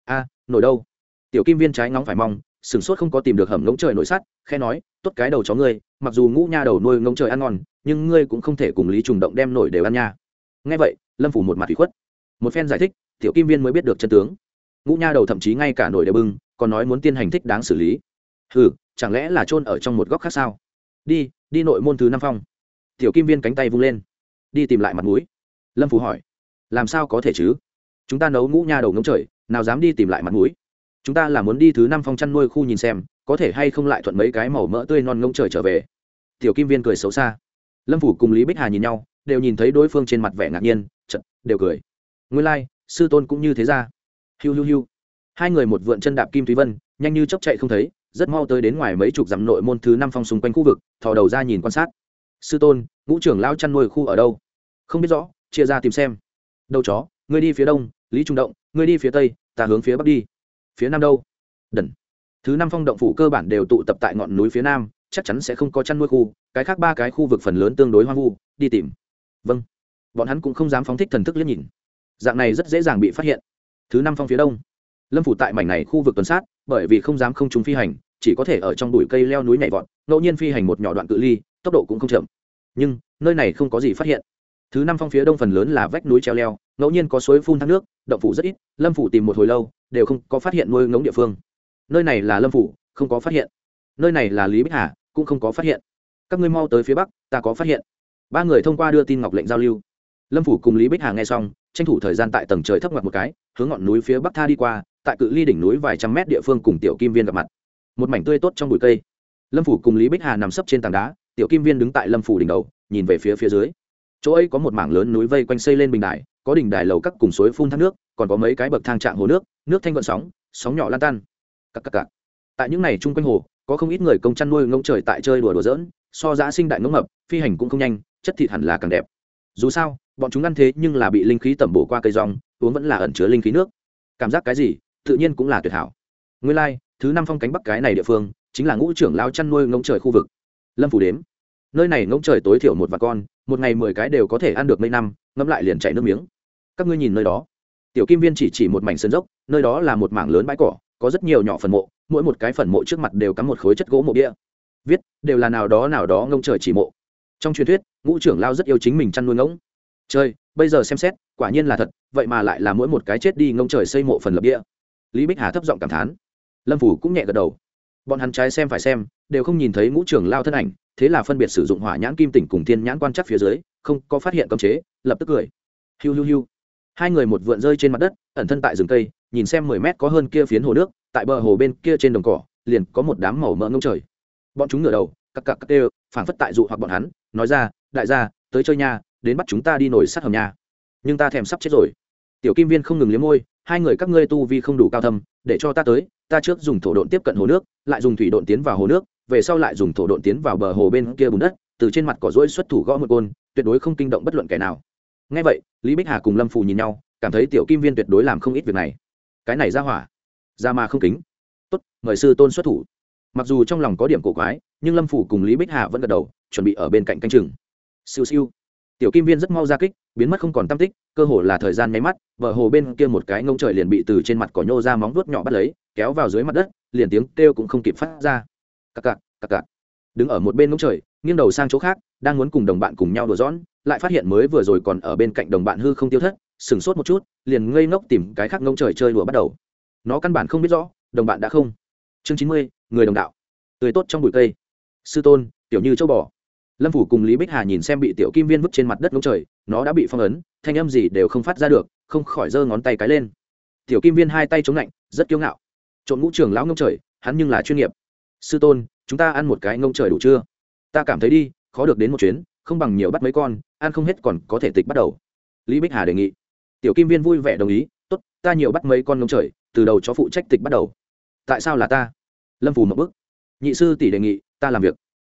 A nổi đâu? Tiểu kim viên trái ngóng phải mong sửng sốt không có tìm được hầm ngỗng trời nổi sắt khe nói, tốt cái đầu chó ngươi, mặc dù ngũ nha đầu nuôi ngỗng trời ăn ngon nhưng ngươi cũng không thể cùng lý trùng động đem nổi đều ăn nha. Nghe vậy, lâm phủ một mặt thủy khuất. Một phen giải thích, tiểu kim viên mới biết được chân tướng. Ngũ nha đầu thậm chí ngay cả nổi đều bưng, còn nói muốn tiên hành thích đáng xử lý. Ừ chẳng lẽ là chôn ở trong một góc khác sao? Đi đi nội môn thứ năm phong. Tiểu kim viên cánh tay vung lên. Đi tìm lại mặt mũi. Lâm Phủ hỏi, làm sao có thể chứ? Chúng ta nấu ngũ nha đầu ngống trời, nào dám đi tìm lại mặt mũi? Chúng ta là muốn đi thứ năm phong chăn nuôi khu nhìn xem, có thể hay không lại thuận mấy cái màu mỡ tươi non ngông trời trở về? Tiểu kim viên cười xấu xa lâm phủ cùng lý bích hà nhìn nhau đều nhìn thấy đối phương trên mặt vẻ ngạc nhiên chật đều cười. Nguyên lai、like, sư tôn cũng như thế ra. Hiu hiu hiu. Hai người một vượn chân đạp kim thúy vân nhanh như chốc chạy không thấy rất mau tới đến ngoài mấy chục dặm nội môn thứ năm phong xung quanh khu vực thò đầu ra nhìn quan sát. Sư tôn ngũ trưởng lao chăn nuôi khu ở đâu? Không biết rõ chia ra tìm xem. Đâu chó ngươi đi phía đông lý trung động ngươi đi phía tây ta hướng phía bắc đi. Phía nam đâu? Đần thứ năm phong động phủ cơ bản đều tụ tập tại ngọn núi phía nam chắc chắn sẽ không có chăn nuôi khu, cái khác ba cái khu vực phần lớn tương đối hoang vu, đi tìm. Vâng. Bọn hắn cũng không dám phóng thích thần thức liếc nhìn. Dạng này rất dễ dàng bị phát hiện. Thứ năm phong phía đông. Lâm phủ tại mảnh này khu vực tuần sát, bởi vì không dám không chúng phi hành, chỉ có thể ở trong bụi cây leo núi nhảy vọt, ngẫu nhiên phi hành một nhỏ đoạn cự ly, tốc độ cũng không chậm. Nhưng, nơi này không có gì phát hiện. Thứ năm phong phía đông phần lớn là vách núi treo leo, ngẫu nhiên có suối phun thác nước, động phủ rất ít, lâm phủ tìm một hồi lâu, đều không có phát hiện nuôi ngống địa phương. Nơi này là lâm phủ, không có phát hiện nơi này là lý bích hà cũng không có phát hiện các ngươi mau tới phía bắc ta có phát hiện ba người thông qua đưa tin ngọc lệnh giao lưu lâm phủ cùng lý bích hà nghe xong tranh thủ thời gian tại tầng trời thấp ngoặt một cái hướng ngọn núi phía bắc tha đi qua tại cự ly đỉnh núi vài trăm mét địa phương cùng tiểu kim viên gặp mặt một mảnh tươi tốt trong bụi cây lâm phủ cùng lý bích hà nằm sấp trên tảng đá tiểu kim viên đứng tại lâm phủ đỉnh đầu nhìn về phía phía dưới chỗ ấy có một mảng lớn núi vây quanh xây lên bình đài có đỉnh đài lầu các cùng suối phun thác nước còn có mấy cái bậc thang trạng hồ nước nước thanh vận sóng sóng nhỏ lan tan cắc cắc cắc. tại những này chung quanh hồ có không ít người công chăn nuôi ngỗng trời tại chơi đùa đùa dỡn so giã sinh đại ngỗng mập phi hành cũng không nhanh chất thịt hẳn là càng đẹp. Dù sao bọn chúng ăn thế nhưng là bị linh khí tẩm bổ qua cây rong uống vẫn là ẩn chứa linh khí nước. Cảm giác cái gì tự nhiên cũng là tuyệt hảo. Nguyên lai、like, thứ năm phong cánh bắc cái này địa phương chính là ngũ trưởng lao chăn nuôi ngỗng trời khu vực. Lâm phủ đếm. Nơi này ngỗng trời tối thiểu một vạn con một ngày mười cái đều có thể ăn được mấy năm ngâm lại liền chảy nước miếng. Các ngươi nhìn nơi đó. Tiểu kim viên chỉ chỉ một mảnh sân dốc nơi đó là một mảng lớn bãi cỏ có rất nhiều nhỏ phần mộ, mỗi một cái phần mộ trước mặt đều cắm một khối chất gỗ mộ bia. Viết, đều là nào đó nào đó ngông trời chỉ mộ. Trong truyền thuyết, ngũ trưởng lao rất yêu chính mình chăn nuôi ngỗng. Chơi bây giờ xem xét, quả nhiên là thật, vậy mà lại là mỗi một cái chết đi ngông trời xây mộ phần lập bia. Lý bích hà thấp giọng cảm thán. Lâm phủ cũng nhẹ gật đầu. Bọn hắn trái xem phải xem, đều không nhìn thấy ngũ trưởng lao thân ảnh, thế là phân biệt sử dụng hỏa nhãn kim tỉnh cùng thiên nhãn quan chắc phía dưới, không có phát hiện cấm chế, lập tức cười. Hiu hiu hiu. Hai người một vượn rơi trên mặt đất, ẩn thân tại rừng cây nhìn xem mười mét có hơn kia phiến hồ nước, tại bờ hồ bên kia trên đồng cỏ, liền có một đám màu mỡ ngông trời. Bọn chúng ngửa đầu, cặc cặc cặc đều phảng phất tại dụ hoặc bọn hắn, nói ra, đại gia, tới chơi nha, đến bắt chúng ta đi nổi sát hầm nha. Nhưng ta thèm sắp chết rồi. Tiểu kim viên không ngừng liếm môi, hai người các ngươi tu vi không đủ cao thâm, để cho ta tới, ta trước dùng thổ độn tiếp cận hồ nước, lại dùng thủy độn tiến vào hồ nước, về sau lại dùng thổ độn tiến vào bờ hồ bên kia bùn đất, từ trên mặt cỏ rỗi xuất thủ gõ một côn, tuyệt đối không kinh động bất luận kẻ nào. Ngay vậy, lý bích hà cùng lâm phù nhìn nhau, cảm thấy tiểu kim viên tuyệt đối làm không ít việc này cái này ra hỏa. Ra mà không kính. Tốt, mời sư tôn xuất thủ. Mặc dù trong lòng có điểm cổ quái, nhưng lâm phủ cùng lý bích hà vẫn gật đầu, chuẩn bị ở bên cạnh canh chừng. Siêu siêu. Tiểu kim viên rất mau ra kích, biến mất không còn tam tích, cơ hồ là thời gian nháy mắt vợ hồ bên kia một cái ngông trời liền bị từ trên mặt cỏ nhô ra móng vuốt nhỏ bắt lấy, kéo vào dưới mặt đất, liền tiếng kêu cũng không kịp phát ra. Cặc cặc cặc cặc. Đứng ở một bên ngông trời, nghiêng đầu sang chỗ khác, đang muốn cùng đồng bạn cùng nhau đùa dõn lại phát hiện mới vừa rồi còn ở bên cạnh đồng bạn hư không tiêu thất sửng sốt một chút, liền ngây ngốc tìm cái khác ngông trời chơi đùa bắt đầu. Nó căn bản không biết rõ, đồng bạn đã không? Chương chín mươi, người đồng đạo. Tươi tốt trong bụi cây. Sư tôn, tiểu như châu bò. Lâm phủ cùng lý bích hà nhìn xem bị tiểu kim viên vứt trên mặt đất ngông trời, nó đã bị phong ấn, thanh âm gì đều không phát ra được, không khỏi giơ ngón tay cái lên. Tiểu kim viên hai tay chống lạnh, rất kiêu ngạo. Trộn ngũ trường lão ngông trời, hắn nhưng là chuyên nghiệp. Sư tôn, chúng ta ăn một cái ngông trời đủ chưa? Ta cảm thấy đi, khó được đến một chuyến, không bằng nhiều bắt mấy con, ăn không hết còn có thể tịch bắt đầu. Lý bích hà đề nghị tiểu kim viên vui vẻ đồng ý, tốt, ta nhiều bắt mấy con ngông trời, từ đầu cho phụ trách tịch bắt đầu. Tại sao là ta? Lâm phủ một bức. Nhị sư tỷ đề nghị, ta làm việc.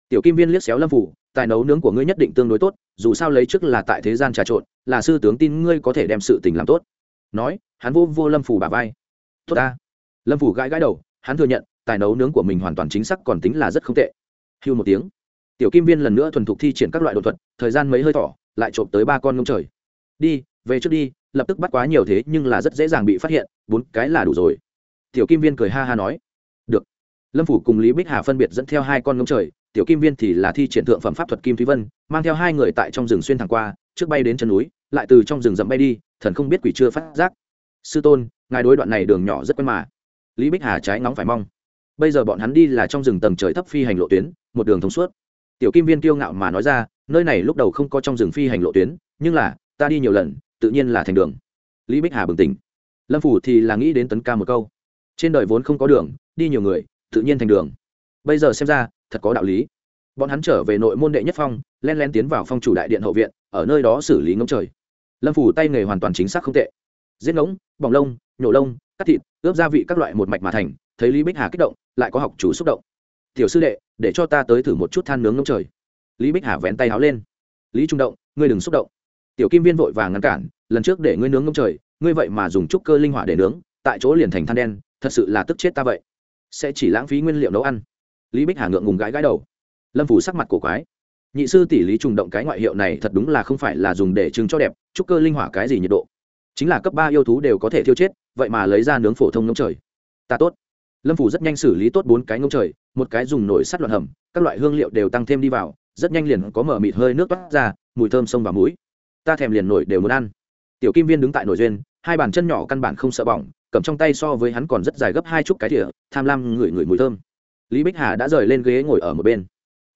Tiểu kim viên liếc xéo lâm phủ tài nấu nướng của ngươi nhất định tương đối tốt, dù sao lấy trước là tại thế gian trà trộn, là sư tướng tin ngươi có thể đem sự tình làm tốt. Nói, hắn vô vô lâm phủ bà vai. Tốt ta. Lâm phủ gãi gãi đầu, hắn thừa nhận, tài nấu nướng của mình hoàn toàn chính xác còn tính là rất không tệ. Hưu một tiếng. Tiểu kim viên lần nữa thuần thục thi triển các loại đột thuật, thời gian mấy hơi thỏ lại trộm tới ba con ngông trời. Đi, về trước đi lập tức bắt quá nhiều thế nhưng là rất dễ dàng bị phát hiện, bốn cái là đủ rồi. Tiểu kim viên cười ha ha nói, được. Lâm phủ cùng lý bích hà phân biệt dẫn theo hai con ngông trời, tiểu kim viên thì là thi triển thượng phẩm pháp thuật kim thúy vân, mang theo hai người tại trong rừng xuyên thẳng qua, trước bay đến chân núi, lại từ trong rừng rậm bay đi, thần không biết quỷ chưa phát giác. Sư tôn, ngài đối đoạn này đường nhỏ rất quen mà. Lý bích hà trái ngóng phải mong. Bây giờ bọn hắn đi là trong rừng tầng trời thấp phi hành lộ tuyến, một đường thông suốt. Tiểu kim viên kiêu ngạo mà nói ra, nơi này lúc đầu không có trong rừng phi hành lộ tuyến, nhưng là, ta đi nhiều lần tự nhiên là thành đường. Lý bích hà bừng tỉnh. Lâm phủ thì là nghĩ đến tấn ca một câu. Trên đời vốn không có đường, đi nhiều người, tự nhiên thành đường. Bây giờ xem ra, thật có đạo lý. Bọn hắn trở về nội môn đệ nhất phong, len len tiến vào phong chủ đại điện hậu viện, ở nơi đó xử lý ngỗng trời. Lâm phủ tay nghề hoàn toàn chính xác không tệ. Giết ngỗng, bỏng lông, nhổ lông, cắt thịt, ướp gia vị các loại một mạch mà thành, thấy lý bích hà kích động, lại có học chủ xúc động. Tiểu sư đệ, để cho ta tới thử một chút than nướng ngỗng trời. Lý bích hà vén tay háo lên. Lý trung động, ngươi đừng xúc động tiểu kim viên vội vàng ngăn cản, lần trước để ngươi nướng ngỗng trời, ngươi vậy mà dùng trúc cơ linh hỏa để nướng, tại chỗ liền thành than đen, thật sự là tức chết ta vậy. Sẽ chỉ lãng phí nguyên liệu nấu ăn. Lý bích hà ngượng ngùng gãi gãi đầu. Lâm phủ sắc mặt cổ quái. Nhị sư tỷ lý trùng động cái ngoại hiệu này thật đúng là không phải là dùng để chứng cho đẹp, trúc cơ linh hỏa cái gì nhiệt độ. Chính là cấp ba yêu thú đều có thể thiêu chết, vậy mà lấy ra nướng phổ thông ngông trời. Ta tốt. Lâm phủ rất nhanh xử lý tốt bốn cái ngông trời, một cái dùng nổi sắt loạn hầm, các loại hương liệu đều tăng thêm đi vào, rất nhanh liền có mở mịt hơi nước toát ra, mùi thơm sông và mũi ta thèm liền nổi đều muốn ăn. Tiểu kim viên đứng tại nổi duyên, hai bàn chân nhỏ căn bản không sợ bỏng, cầm trong tay so với hắn còn rất dài gấp hai chút cái thỉa tham lam ngửi ngửi mùi thơm. Lý bích hà đã rời lên ghế ngồi ở một bên.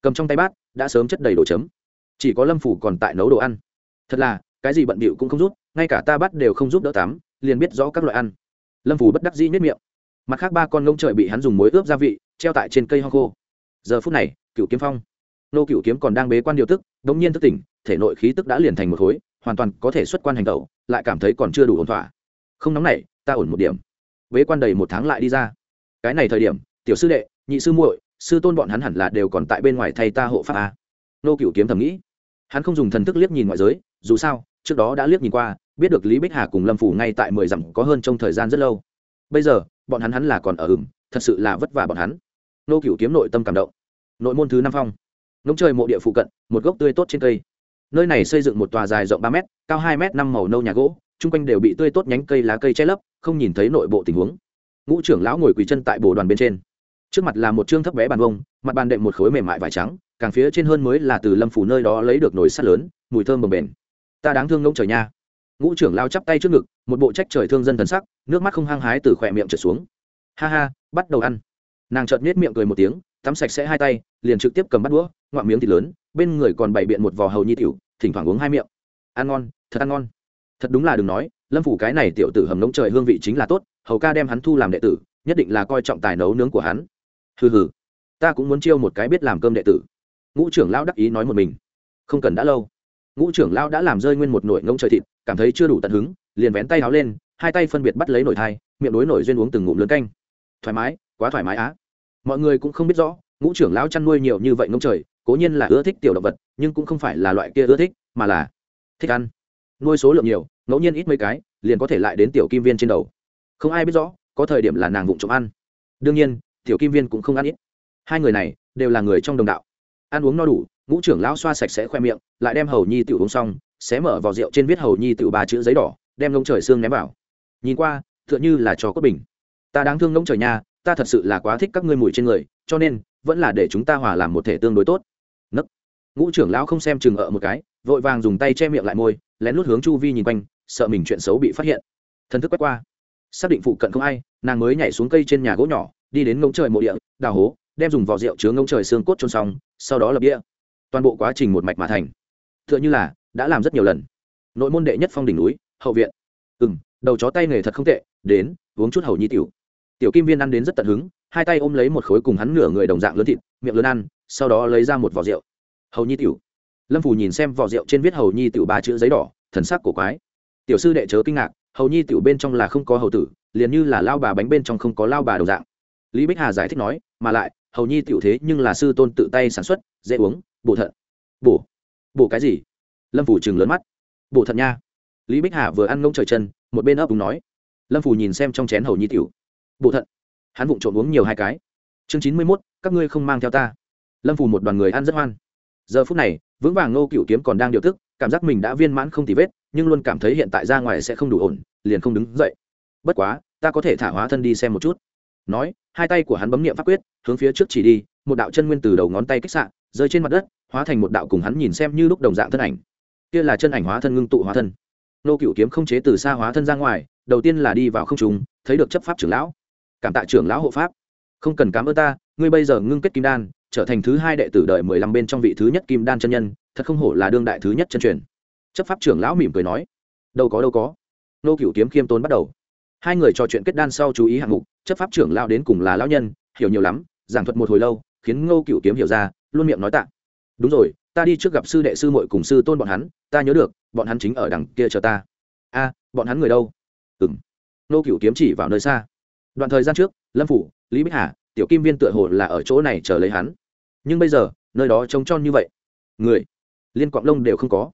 Cầm trong tay bát, đã sớm chất đầy đồ chấm. Chỉ có lâm phủ còn tại nấu đồ ăn. Thật là, cái gì bận bịu cũng không rút ngay cả ta bắt đều không giúp đỡ tắm, liền biết rõ các loại ăn. Lâm phủ bất đắc dĩ nhất miệng. Mặt khác ba con ngông trời bị hắn dùng muối ướp gia vị, treo tại trên cây ho khô. Giờ phút này cựu kiếm phong. Nô cựu kiếm còn đang bế quan điều tức đ nhiên thức tỉnh, thể nội khí tức đã liền thành một khối, hoàn toàn có thể xuất quan hành tẩu, lại cảm thấy còn chưa đủ ổn thỏa. Không nóng này, ta ổn một điểm. Bế quan đầy một tháng lại đi ra. Cái này thời điểm, tiểu sư đệ, nhị sư muội, sư tôn bọn hắn hẳn là đều còn tại bên ngoài thay ta hộ pháp a. Nô cựu kiếm thầm nghĩ. Hắn không dùng thần thức liếc nhìn ngoại giới, dù sao, trước đó đã liếc nhìn qua, biết được lý bích hà cùng lâm phủ ngay tại mười dặm có hơn trong thời gian rất lâu. Bây giờ, bọn hắn hắn là còn ở ửng thật sự là vất vả bọn hắn. Nô cựu kiếm nội tâm cảm động. Nội môn thứ năm phong ngống trời mộ địa phụ cận, một gốc tươi tốt trên cây. Nơi này xây dựng một tòa dài rộng ba m cao hai m năm màu nâu nhà gỗ, chung quanh đều bị tươi tốt nhánh cây lá cây che lấp, không nhìn thấy nội bộ tình huống. Ngũ trưởng lão ngồi quỳ chân tại bồ đoàn bên trên. Trước mặt là một chương thấp bé bàn bông mặt bàn đệm một khối mềm mại vải trắng, càng phía trên hơn mới là từ lâm phủ nơi đó lấy được nồi sắt lớn, mùi thơm bồng bền ta đáng thương ngỗng trời nha. Ngũ trưởng lao chắp tay trước ngực, một bộ trách trời thương dân thần sắc, nước mắt không hăng hái từ khỏe miệng trở xuống. Ha ha, bắt đầu ăn. Nàng chợt nhếch miệng cười một tiếng tắm sạch sẽ hai tay, liền trực tiếp cầm bắt đũa, ngoạm miếng thịt lớn, bên người còn bày biện một vò hầu nhi tiểu, thỉnh thoảng uống hai miệng. Ăn ngon, thật ăn ngon. Thật đúng là đừng nói, lâm phủ cái này tiểu tử hầm nống trời hương vị chính là tốt, hầu ca đem hắn thu làm đệ tử, nhất định là coi trọng tài nấu nướng của hắn. Hừ hừ, ta cũng muốn chiêu một cái biết làm cơm đệ tử. Ngũ trưởng lão đắc ý nói một mình. Không cần đã lâu. Ngũ trưởng lão đã làm rơi nguyên một nồi ngông trời thịt, cảm thấy chưa đủ tận hứng, liền vén tay háo lên, hai tay phân biệt bắt lấy nồi thai, miệng đối nổi duyên uống từng ngụm lớn canh. Thoải mái, quá thoải mái á mọi người cũng không biết rõ, ngũ trưởng lão chăn nuôi nhiều như vậy ngông trời, cố nhiên là ưa thích tiểu động vật, nhưng cũng không phải là loại kia ưa thích, mà là thích ăn. Nuôi số lượng nhiều, ngẫu nhiên ít mấy cái, liền có thể lại đến tiểu kim viên trên đầu. Không ai biết rõ, có thời điểm là nàng vụng trộm ăn. Đương nhiên, tiểu kim viên cũng không ăn ít. Hai người này, đều là người trong đồng đạo. Ăn uống no đủ, ngũ trưởng lão xoa sạch sẽ khoe miệng, lại đem hầu nhi tiểu uống xong, xé mở vào rượu trên viết hầu nhi tiểu ba chữ giấy đỏ, đem lông trời xương ném vào. Nhìn qua, tựa như là trò cốt bình. Ta đáng thương lông trời nhà ta thật sự là quá thích các ngươi mùi trên người, cho nên, vẫn là để chúng ta hòa làm một thể tương đối tốt. Nấc. Ngũ trưởng lão không xem chừng ở một cái, vội vàng dùng tay che miệng lại môi, lén lút hướng chu vi nhìn quanh, sợ mình chuyện xấu bị phát hiện. Thân thức quét qua. Xác định phụ cận không ai, nàng mới nhảy xuống cây trên nhà gỗ nhỏ, đi đến ngỗng trời mộ địa, đào hố, đem dùng vỏ rượu chứa ngỗng trời xương cốt trôn xong, sau đó lập đĩa toàn bộ quá trình một mạch mà thành. T h ư ợ n h ư là, đã làm rất nhiều lần. Nội môn đệ nhất phong đỉnh núi, hậu viện. Ừ m đầu chó tay nghề thật không tệ, đến, uống chút hầu nhi tiểu tiểu kim viên ăn đến rất tận hứng, hai tay ôm lấy một khối cùng hắn nửa người đồng dạng lớn thịt, miệng lớn ăn, sau đó lấy ra một vỏ rượu. Hầu nhi tiểu. Lâm phủ nhìn xem vỏ rượu trên viết hầu nhi tiểu ba chữ giấy đỏ, thần sắc cổ quái. Tiểu sư đệ chớ kinh ngạc, hầu nhi tiểu bên trong là không có hầu tử, liền như là lao bà bánh bên trong không có lao bà đồng dạng. Lý bích hà giải thích nói, mà lại, hầu nhi tiểu thế nhưng là sư tôn tự tay sản xuất, dễ uống, bổ thận. Bổ? Bổ cái gì? Lâm phủ chừng lớn mắt. Bổ thận nha. Lý bích hà vừa ăn ngông trời chân, một bên ấp đúng nói. Lâm phủ nhìn xem trong chén hầu nhi tiểu bộ thận. Hắn vụng trộm uống nhiều hai cái. Chương chín mươi mốt, các ngươi không mang theo ta. Lâm phủ một đoàn người ăn rất hoan. Giờ phút này, vững vàng ngô cựu kiếm còn đang điều tức, cảm giác mình đã viên mãn không tì vết, nhưng luôn cảm thấy hiện tại ra ngoài sẽ không đủ ổn, liền không đứng dậy. Bất quá, ta có thể thả hóa thân đi xem một chút. Nói, hai tay của hắn bấm niệm pháp quyết, hướng phía trước chỉ đi, một đạo chân nguyên từ đầu ngón tay kích sạn rơi trên mặt đất, hóa thành một đạo cùng hắn nhìn xem như lúc đồng dạng thân ảnh. Kia là chân ảnh hóa thân ngưng tụ hóa thân. Nô cựu kiếm không chế từ xa hóa thân ra ngoài, đầu tiên là đi vào không trùng thấy được chấp pháp trưởng lão cảm tạ trưởng lão hộ pháp. Không cần cảm ơn ta ngươi bây giờ ngưng kết kim đan trở thành thứ hai đệ tử đời mười lăm bên trong vị thứ nhất kim đan chân nhân thật không hổ là đương đại thứ nhất chân truyền. Chấp pháp trưởng lão mỉm cười nói. Đâu có đâu có. Nô cửu kiếm khiêm tốn bắt đầu. Hai người trò chuyện kết đan sau chú ý hạng mục chấp pháp trưởng lão đến cùng là lão nhân hiểu nhiều lắm giảng thuật một hồi lâu khiến ngô cửu kiếm hiểu ra luôn miệng nói tạ. Đúng rồi ta đi trước gặp sư đệ sư muội cùng sư tôn bọn hắn ta nhớ được bọn hắn chính ở đằng kia chờ ta. A bọn hắn người đâu? Ừm, ngô nô kiếm chỉ vào nơi xa đoạn thời gian trước, lâm phủ, lý bích hà, tiểu kim viên tựa hồ là ở chỗ này chờ lấy hắn. Nhưng bây giờ, nơi đó trống tròn như vậy. Người, liên quạng lông đều không có.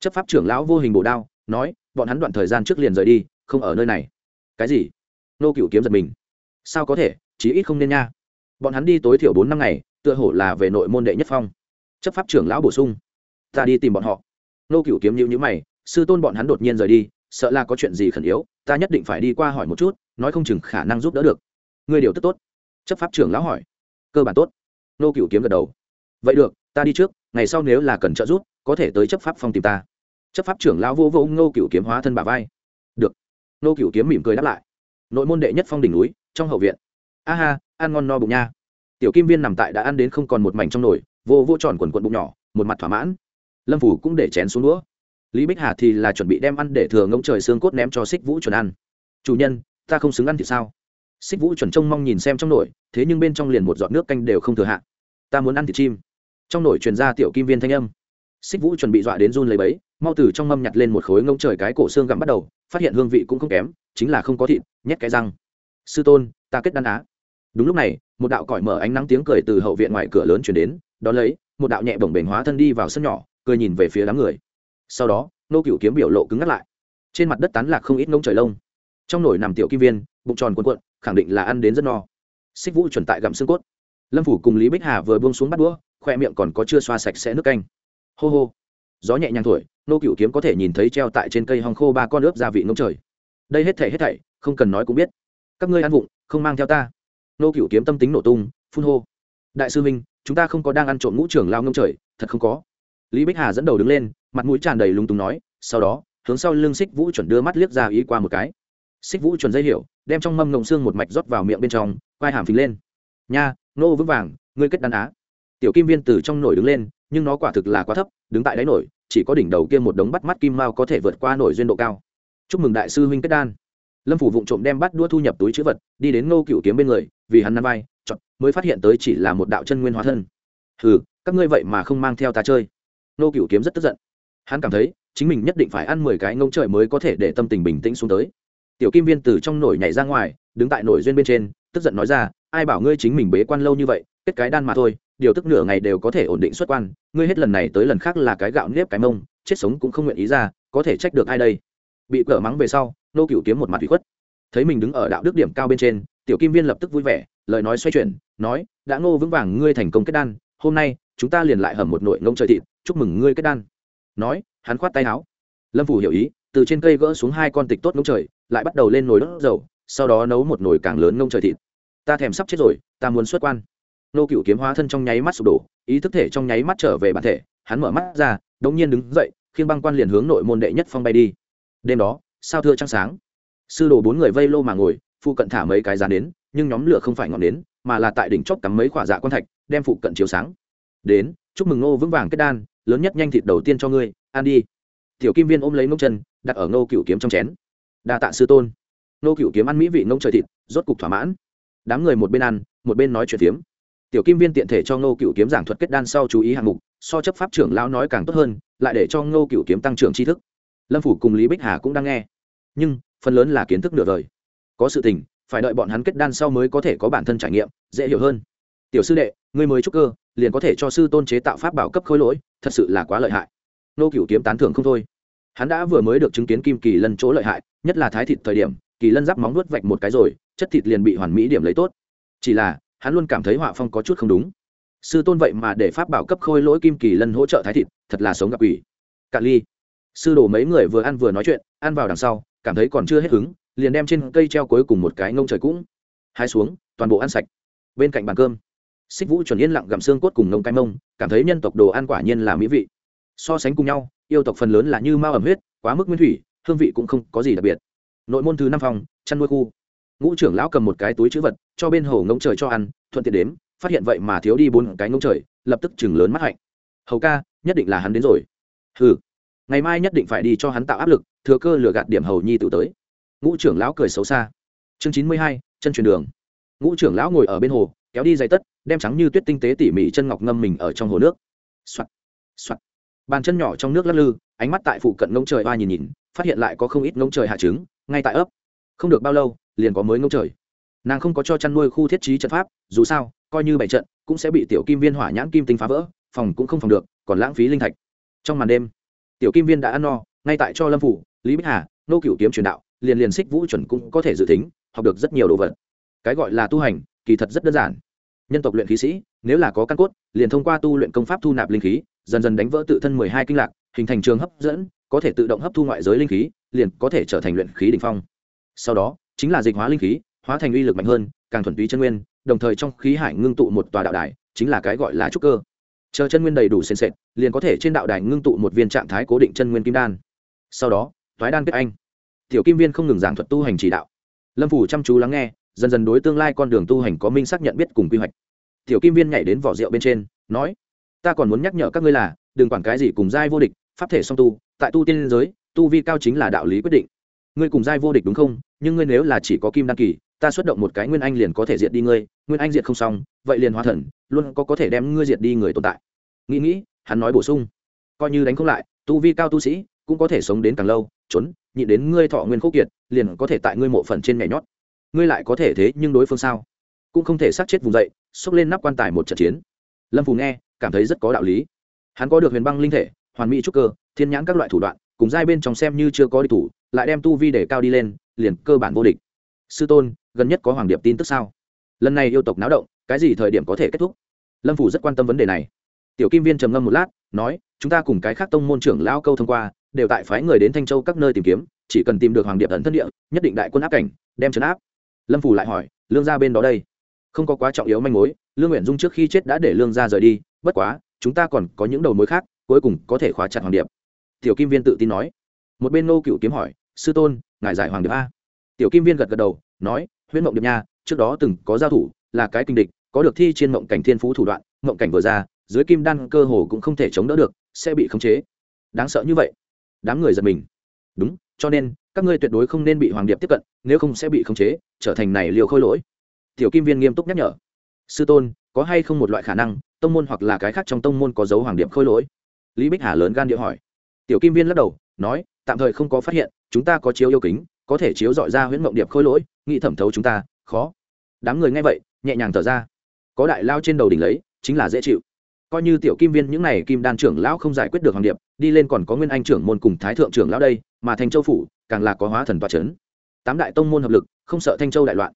Chấp pháp trưởng lão vô hình bổ đao, nói, bọn hắn đoạn thời gian trước liền rời đi, không ở nơi này. Cái gì? Nô cựu kiếm giật mình. Sao có thể, chí ít không nên nha. Bọn hắn đi tối thiểu bốn năm ngày, tựa hồ là về nội môn đệ nhất phong. Chấp pháp trưởng lão bổ sung. Ta đi tìm bọn họ. Nô cựu kiếm nhữ nhữ mày, sư tôn bọn hắn đột nhiên rời đi, sợ là có chuyện gì khẩn yếu, ta nhất định phải đi qua hỏi một chút nói không chừng khả năng giúp đỡ được. Người điều tức tốt. Chấp pháp trưởng lão hỏi. Cơ bản tốt. Nô cựu kiếm gật đầu. Vậy được, ta đi trước, ngày sau nếu là cần trợ giúp, có thể tới chấp pháp phong tìm ta. Chấp pháp trưởng lão vô vô nô cựu kiếm hóa thân bà vai. Được. Nô cựu kiếm mỉm cười đáp lại. Nội môn đệ nhất phong đỉnh núi, trong hậu viện. A ha, ăn ngon no bụng nha. Tiểu kim viên nằm tại đã ăn đến không còn một mảnh trong nồi, vô vô tròn quần quần bụng nhỏ, một mặt thỏa mãn. Lâm phủ cũng để chén xuống đũa. Lý bích hà thì là chuẩn bị đem ăn để thừa ngỗng trời xương cốt ném cho xích vũ chuẩn ăn. Chủ nhân ta không xứng ăn thì sao? Xích vũ chuẩn trông mong nhìn xem trong nồi, thế nhưng bên trong liền một giọt nước canh đều không thừa hạ. Ta muốn ăn thịt chim. Trong nồi truyền ra tiểu kim viên thanh âm. Xích vũ chuẩn bị dọa đến run lấy bấy, mau từ trong mâm nhặt lên một khối ngông trời cái cổ xương gặm bắt đầu, phát hiện hương vị cũng không kém, chính là không có thịt, nhét cái răng. Sư tôn, ta kết đan á. Đúng lúc này, một đạo còi mở ánh nắng tiếng cười từ hậu viện ngoài cửa lớn chuyển đến đ ó lấy, một đạo nhẹ bổng bềnh hóa thân đi vào sân nhỏ, cười nhìn về phía đám người. Sau đó, nô cựu kiếm biểu lộ cứng ngắt lại. Trên mặt đất tán lạc không ít ngông trời lông trong nồi nằm tiểu kim viên, bụng tròn cuộn cuộn, khẳng định là ăn đến rất no. Xích vũ chuẩn tại gặm xương cốt. Lâm phủ cùng lý bích hà vừa buông xuống bắt đũa, khoe miệng còn có chưa xoa sạch sẽ nước canh. Hô hô. Gió nhẹ nhàng thổi, nô cựu kiếm có thể nhìn thấy treo tại trên cây hong khô ba con ướp gia vị ngông trời. Đây hết thảy hết thảy, không cần nói cũng biết. Các ngươi ăn vụng, không mang theo ta. Nô cựu kiếm tâm tính nổ tung, phun hô. Đại sư minh, chúng ta không có đang ăn trộm ngũ trưởng lao ngông trời, thật không có. Lý bích hà dẫn đầu đứng lên, mặt mũi tràn đầy lúng túng nói, sau đó, hướng sau lưng xích vũ chuẩn đưa mắt liếc ra ý qua một cái xích vũ chuẩn dây hiểu đem trong mâm ngộng xương một mạch rót vào miệng bên trong, quai hàm phình lên. Nha, nô vững vàng, ngươi kết đàn á. Tiểu kim viên từ trong nổi đứng lên, nhưng nó quả thực là quá thấp, đứng tại đáy nổi chỉ có đỉnh đầu kia một đống bắt mắt kim mao có thể vượt qua nổi duyên độ cao. Chúc mừng đại sư huynh kết đan. Lâm phủ vụng trộm đem bắt đua thu nhập túi chữ vật, đi đến ngô cựu kiếm bên người, vì hắn năn vai, chọn, mới phát hiện tới chỉ là một đạo chân nguyên hóa thân. Ừ các ngươi vậy mà không mang theo ta chơi. Ngô cựu kiếm rất tức giận. Hắn cảm thấy, chính mình nhất định phải ăn mười cái ngông trời mới có thể để tâm tình bình tĩnh xuống tới tiểu kim viên từ trong nổi nhảy ra ngoài, đứng tại nổi duyên bên trên, tức giận nói ra, ai bảo ngươi chính mình bế quan lâu như vậy, kết cái đan mà thôi, điều tức nửa ngày đều có thể ổn định xuất quan, ngươi hết lần này tới lần khác là cái gạo nếp cái mông, chết sống cũng không nguyện ý ra, có thể trách được ai đây? Bị cỡ mắng về sau, nô cựu kiếm một mặt bị khuất. Thấy mình đứng ở đạo đức điểm cao bên trên, tiểu kim viên lập tức vui vẻ, lời nói xoay chuyển, nói, đã ngô vững vàng ngươi thành công kết đan, hôm nay, chúng ta liền lại hầm một nội ngông trời thịt, chúc mừng ngươi kết đan. Nói, hắn khoát tay áo. Lâm phủ hiểu ý, từ trên cây gỡ xuống hai con tịch tốt ngông trời lại bắt đầu lên nồi đốt dầu, sau đó nấu một nồi càng lớn ngông trời thịt. Ta thèm sắp chết rồi, ta muốn xuất quan. Nô cựu kiếm hóa thân trong nháy mắt sụp đổ, ý thức thể trong nháy mắt trở về bản thể, hắn mở mắt ra, đống nhiên đứng dậy, khiêng băng quan liền hướng nội môn đệ nhất phong bay đi. Đêm đó, sao thưa trăng sáng? Sư đồ bốn người vây lô mà ngồi phụ cận thả mấy cái giá đến nhưng nhóm lửa không phải ngọn đến mà là tại đỉnh chóp cắm mấy quả dạ quan thạch, đem phụ cận chiếu sáng. Đến, chúc mừng nô vững vàng kết đan, lớn nhất nhanh thịt đầu tiên cho ngươi, ăn đi. Tiểu kim viên ôm lấy ngông chân, đặt ở ngô cựu kiếm trong chén đa tạ sư tôn. Ngô cựu kiếm ăn mỹ vị ngông trời thịt, rốt cục thỏa mãn. Đám người một bên ăn, một bên nói chuyện tiếm tiểu kim viên tiện thể cho ngô cựu kiếm giảng thuật kết đan sau chú ý hạng mục, so chấp pháp trưởng lão nói càng tốt hơn, lại để cho ngô cựu kiếm tăng trưởng tri thức. Lâm phủ cùng lý bích hà cũng đang nghe. Nhưng, phần lớn là kiến thức nửa vời. Có sự tình, phải đợi bọn hắn kết đan sau mới có thể có bản thân trải nghiệm, dễ hiểu hơn. Tiểu sư đệ, ngươi mới trúc cơ, liền có thể cho sư tôn chế tạo pháp bảo cấp khối lỗi, thật sự là quá lợi hại. Nô cựu kiếm tán thưởng không thôi hắn đã vừa mới được chứng kiến kim kỳ lân chỗ lợi hại, nhất là thái thịt thời điểm, kỳ lân giáp móng nuốt vạch một cái rồi, chất thịt liền bị hoàn mỹ điểm lấy tốt. Chỉ là, hắn luôn cảm thấy họa phong có chút không đúng. Sư tôn vậy mà để pháp bảo cấp khôi lỗi kim kỳ lân hỗ trợ thái thịt, thật là sống gặp ủy cạn ly. Sư đồ mấy người vừa ăn vừa nói chuyện, ăn vào đằng sau, cảm thấy còn chưa hết hứng, liền đem trên cây treo cuối cùng một cái ngông trời cũng hai xuống, toàn bộ ăn sạch. Bên cạnh bàn cơm, xích vũ chuẩn yên lặng gặm xương cốt cùng ngông cái mông, cảm thấy nhân tộc đồ ăn quả nhiên là mỹ vị. So sánh cùng nhau yêu tộc phần lớn là như mao ẩm huyết, quá mức nguyên thủy, hương vị cũng không có gì đặc biệt. Nội môn thứ năm phòng, chăn nuôi khu. Ngũ trưởng lão cầm một cái túi chữ vật, cho bên hồ ngông trời cho ăn, thuận tiện đếm, phát hiện vậy mà thiếu đi bốn cái ngông trời, lập tức chừng lớn mắt hạnh. Hầu ca, nhất định là hắn đến rồi. Hừ. Ngày mai nhất định phải đi cho hắn tạo áp lực, thừa cơ lừa gạt điểm hầu nhi tự tới. Ngũ trưởng lão cười xấu xa. Chương chín mươi hai, chân truyền đường. Ngũ trưởng lão ngồi ở bên hồ, kéo đi giày tất, đem trắng như tuyết tinh tế tỉ mỉ chân ngọc ngâm mình ở trong hồ nước. Soạt. Soạt bàn chân nhỏ trong nước lắc lư, ánh mắt tại phụ cận ngông trời oa nhìn nhìn, phát hiện lại có không ít ngông trời hạ trứng, ngay tại ấp. Không được bao lâu, liền có mới ngông trời. Nàng không có cho chăn nuôi khu thiết trí trận pháp, dù sao, coi như bảy trận, cũng sẽ bị tiểu kim viên hỏa nhãn kim tinh phá vỡ, phòng cũng không phòng được, còn lãng phí linh thạch. Trong màn đêm, tiểu kim viên đã ăn no, ngay tại cho lâm phủ, lý bích hà, nô cựu kiếm truyền đạo, liền liền xích vũ chuẩn cũng có thể dự tính, học được rất nhiều đồ vật. Cái gọi là tu hành, kỳ thật rất đơn giản. Nhân tộc luyện khí sĩ, nếu là có căn cốt, liền thông qua tu luyện công pháp thu nạp linh khí dần dần đánh vỡ tự thân mười hai kinh lạc, hình thành trường hấp dẫn, có thể tự động hấp thu ngoại giới linh khí, liền có thể trở thành luyện khí đ ỉ n h phong. Sau đó, chính là dịch hóa linh khí, hóa thành uy lực mạnh hơn, càng thuần túy chân nguyên, đồng thời trong khí hải ngưng tụ một tòa đạo đài, chính là cái gọi là trúc cơ. Chờ chân nguyên đầy đủ sền sệt, liền có thể trên đạo đài ngưng tụ một viên trạng thái cố định chân nguyên kim đan. Sau đó thoái đan kết anh. Tiểu kim viên không ngừng giảng thuật tu hành chỉ đạo. Lâm phủ chăm chú lắng nghe, dần dần đối tương lai con đường tu hành có minh xác nhận biết cùng quy hoạch. Tiểu kim viên nhảy đến vỏ rượu bên trên, nói ta còn muốn nhắc nhở các ngươi là, đừng quản cái gì cùng giai vô địch, pháp thể song tu, tại tu tiên giới, tu vi cao chính là đạo lý quyết định. Ngươi cùng giai vô địch đúng không? Nhưng ngươi nếu là chỉ có kim đăng kỳ, ta xuất động một cái nguyên anh liền có thể diệt đi ngươi, nguyên anh diệt không xong, vậy liền hóa thần, luôn có có thể đem ngươi diệt đi người tồn tại. Nghĩ nghĩ, hắn nói bổ sung. Coi như đánh không lại, tu vi cao tu sĩ, cũng có thể sống đến càng lâu, trốn, nhịn đến ngươi thọ nguyên khúc kiệt, liền có thể tại ngươi mộ phần trên nhảy nhót. Ngươi lại có thể thế nhưng đối phương sao? Cũng không thể sát chết vùng dậy, xốc lên nắp quan tài một trận chiến. Lâm phù nghe cảm thấy rất có đạo lý. Hắn có được huyền băng linh thể, hoàn mỹ trúc cơ, thiên nhãn các loại thủ đoạn, cùng giai bên trong xem như chưa có đi thủ, lại đem tu vi để cao đi lên, liền cơ bản vô địch. Sư tôn, gần nhất có hoàng điệp tin tức sao? Lần này yêu tộc náo động, cái gì thời điểm có thể kết thúc? Lâm phủ rất quan tâm vấn đề này. Tiểu kim viên trầm ngâm một lát, nói, chúng ta cùng cái khác tông môn trưởng lão câu thông qua, đều tại phái người đến thanh châu các nơi tìm kiếm, chỉ cần tìm được hoàng điệp ẩn thân địa, nhất định đại quân áp cảnh, đem trấn áp. Lâm phủ lại hỏi, lương gia bên đó đây? Không có quá trọng yếu manh mối, lương nguyện dung trước khi chết đã để lương gia rời đi, bất quá, chúng ta còn có những đầu mối khác, cuối cùng có thể khóa chặt hoàng điệp. Tiểu kim viên tự tin nói. Một bên nô cựu kiếm hỏi, sư tôn, ngài giải hoàng điệp a? Tiểu kim viên gật gật đầu, nói, huyễn mộng điệp nha, trước đó từng có giao thủ, là cái kinh địch, có được thi trên mộng cảnh thiên phú thủ đoạn, mộng cảnh vừa ra, dưới kim đan cơ hồ cũng không thể chống đỡ được, sẽ bị khống chế. Đáng sợ như vậy. Đám người giật mình. Đúng, cho nên, các ngươi tuyệt đối không nên bị hoàng điệp tiếp cận, nếu không sẽ bị khống chế, trở thành này liều khôi lỗi tiểu kim viên nghiêm túc nhắc nhở. Sư tôn, có hay không một loại khả năng, tông môn hoặc là cái khác trong tông môn có dấu hoàng điểm khôi lỗi? Lý bích hà lớn gan điệu hỏi. Tiểu kim viên lắc đầu, nói, tạm thời không có phát hiện, chúng ta có chiếu yêu kính, có thể chiếu dọi ra huyễn mộng điệp khôi lỗi, nghĩ thẩm thấu chúng ta, khó. Đám người nghe vậy, nhẹ nhàng thở ra. Có đại lao trên đầu đỉnh lấy, chính là dễ chịu. Coi như tiểu kim viên những n à y kim đan trưởng lão không giải quyết được hoàng điệp, đi lên còn có nguyên anh trưởng môn cùng thái thượng trưởng lão đây, mà Thanh châu phủ, càng là có hóa thần toa c h ấ n tám đại tông môn hợp lực, không sợ thanh châu đại loạn.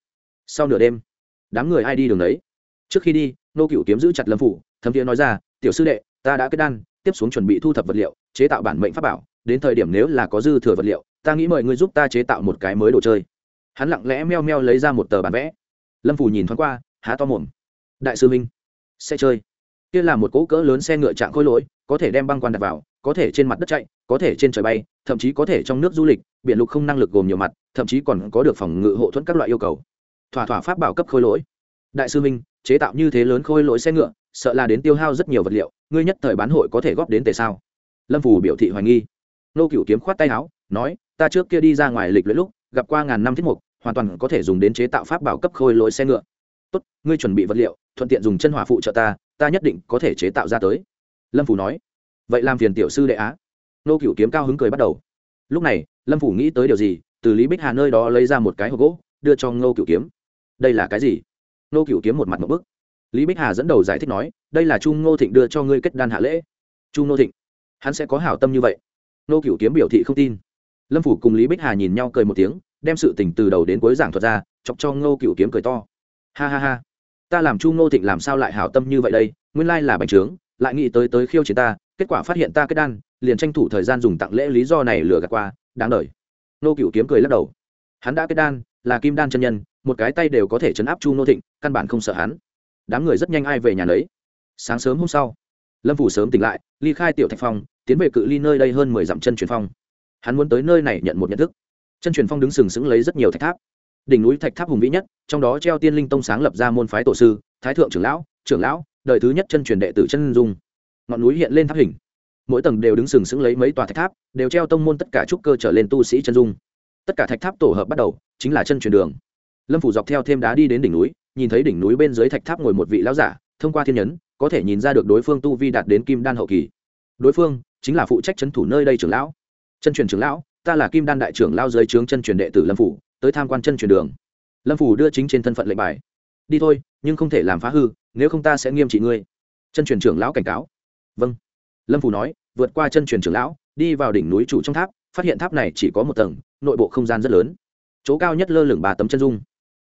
Sau nửa đêm đám người ai đi đường đấy? Trước khi đi, nô cựu kiếm giữ chặt lâm phủ, thấm thiế nói ra, tiểu sư đệ, ta đã kết đan, tiếp xuống chuẩn bị thu thập vật liệu, chế tạo bản mệnh pháp bảo. Đến thời điểm nếu là có dư thừa vật liệu, ta nghĩ mời ngươi giúp ta chế tạo một cái mới đồ chơi. Hắn lặng lẽ meo meo lấy ra một tờ bản vẽ. Lâm phủ nhìn thoáng qua, há to mồm. Đại sư minh xe chơi. Kia là một cỗ cỡ lớn xe ngựa trạng khôi lỗi, có thể đem băng quan đặt vào, có thể trên mặt đất chạy, có thể trên trời bay, thậm chí có thể trong nước du lịch, biển lục không năng lực gồm nhiều mặt, thậm chí còn có được phòng ngự hộ thuẫn các loại yêu cầu thỏa thỏa pháp bảo cấp khôi lỗi. Đại sư minh, chế tạo như thế lớn khôi lỗi xe ngựa, sợ là đến tiêu hao rất nhiều vật liệu, ngươi nhất thời bán hội có thể góp đến tề sao? Lâm phủ biểu thị hoài nghi. Nô cựu kiếm khoát tay áo, nói, ta trước kia đi ra ngoài lịch luyện lúc, gặp qua ngàn năm thiết mục, hoàn toàn có thể dùng đến chế tạo pháp bảo cấp khôi lỗi xe ngựa. Tốt, ngươi chuẩn bị vật liệu, thuận tiện dùng chân hỏa phụ trợ ta ta nhất định có thể chế tạo ra tới. Lâm phủ nói, vậy làm phiền tiểu sư đệ á. Nô cựu kiếm cao hứng cười bắt đầu. Lúc này, lâm phủ nghĩ tới điều gì, từ lý bích hà nơi đó lấy ra một cái hộp gỗ, đưa cho ngô cựu kiếm đây là cái gì? Nô cựu kiếm một mặt một bức. Lý bích hà dẫn đầu giải thích nói, đây là chu ngô thịnh đưa cho ngươi kết đan hạ lễ. Chu ngô thịnh? Hắn sẽ có hảo tâm như vậy. Nô cựu kiếm biểu thị không tin. Lâm phủ cùng lý bích hà nhìn nhau cười một tiếng, đem sự tình từ đầu đến cuối giảng thuật ra, chọc cho ngô cựu kiếm cười to. Ha ha ha. Ta làm chu ngô thịnh làm sao lại hảo tâm như vậy đây? Nguyên lai là bành trướng, lại nghĩ tới tới khiêu chiến ta, kết quả phát hiện ta kết đan, liền tranh thủ thời gian dùng tặng lễ lý do này lừa gạt qua, đáng đời. Nô cựu kiếm cười lắc đầu. Hắn đã kết đan, là kim đan chân nhân một cái tay đều có thể chấn áp chu nô thịnh, căn bản không sợ hắn. Đám người rất nhanh ai về nhà lấy sáng sớm hôm sau, lâm phủ sớm tỉnh lại, ly khai tiểu thạch phong tiến về cự ly nơi đây hơn mười dặm chân truyền phong. Hắn muốn tới nơi này nhận một nhận thức. Chân truyền phong đứng sừng sững lấy rất nhiều thạch tháp. Đỉnh núi thạch tháp hùng vĩ nhất, trong đó treo tiên linh tông sáng lập ra môn phái tổ sư, thái thượng trưởng lão trưởng lão, đời thứ nhất chân truyền đệ tử chân dung. Ngọn núi hiện lên tháp hình. Mỗi tầng đều đứng sừng sững lấy mấy tòa thạch tháp, đều treo tông môn tất cả trúc cơ trở lên tu sĩ chân dung. Tất cả thạch tháp tổ hợp bắt đầu, chính là chân truyền đường lâm phủ dọc theo thêm đá đi đến đỉnh núi, nhìn thấy đỉnh núi bên dưới thạch tháp ngồi một vị lão giả, thông qua thiên nhấn, có thể nhìn ra được đối phương tu vi đạt đến kim đan hậu kỳ. Đối phương chính là phụ trách c thủ nơi đây trưởng lão. Chân truyền trưởng lão, ta là kim đan đại trưởng lao dưới trướng chân truyền đệ tử lâm phủ, tới tham quan chân truyền đường. Lâm phủ đưa chính trên thân phận lệnh bài. Đi thôi, nhưng không thể làm phá hư, nếu không ta sẽ nghiêm trị ngươi. Chân truyền trưởng lão cảnh cáo. Vâng. Lâm phủ nói, vượt qua chân truyền trưởng lão, đi vào đỉnh núi chủ trong tháp, phát hiện tháp này chỉ có một tầng, nội bộ không gian rất lớn. Chỗ cao nhất lơ lửng ba tấm chân dung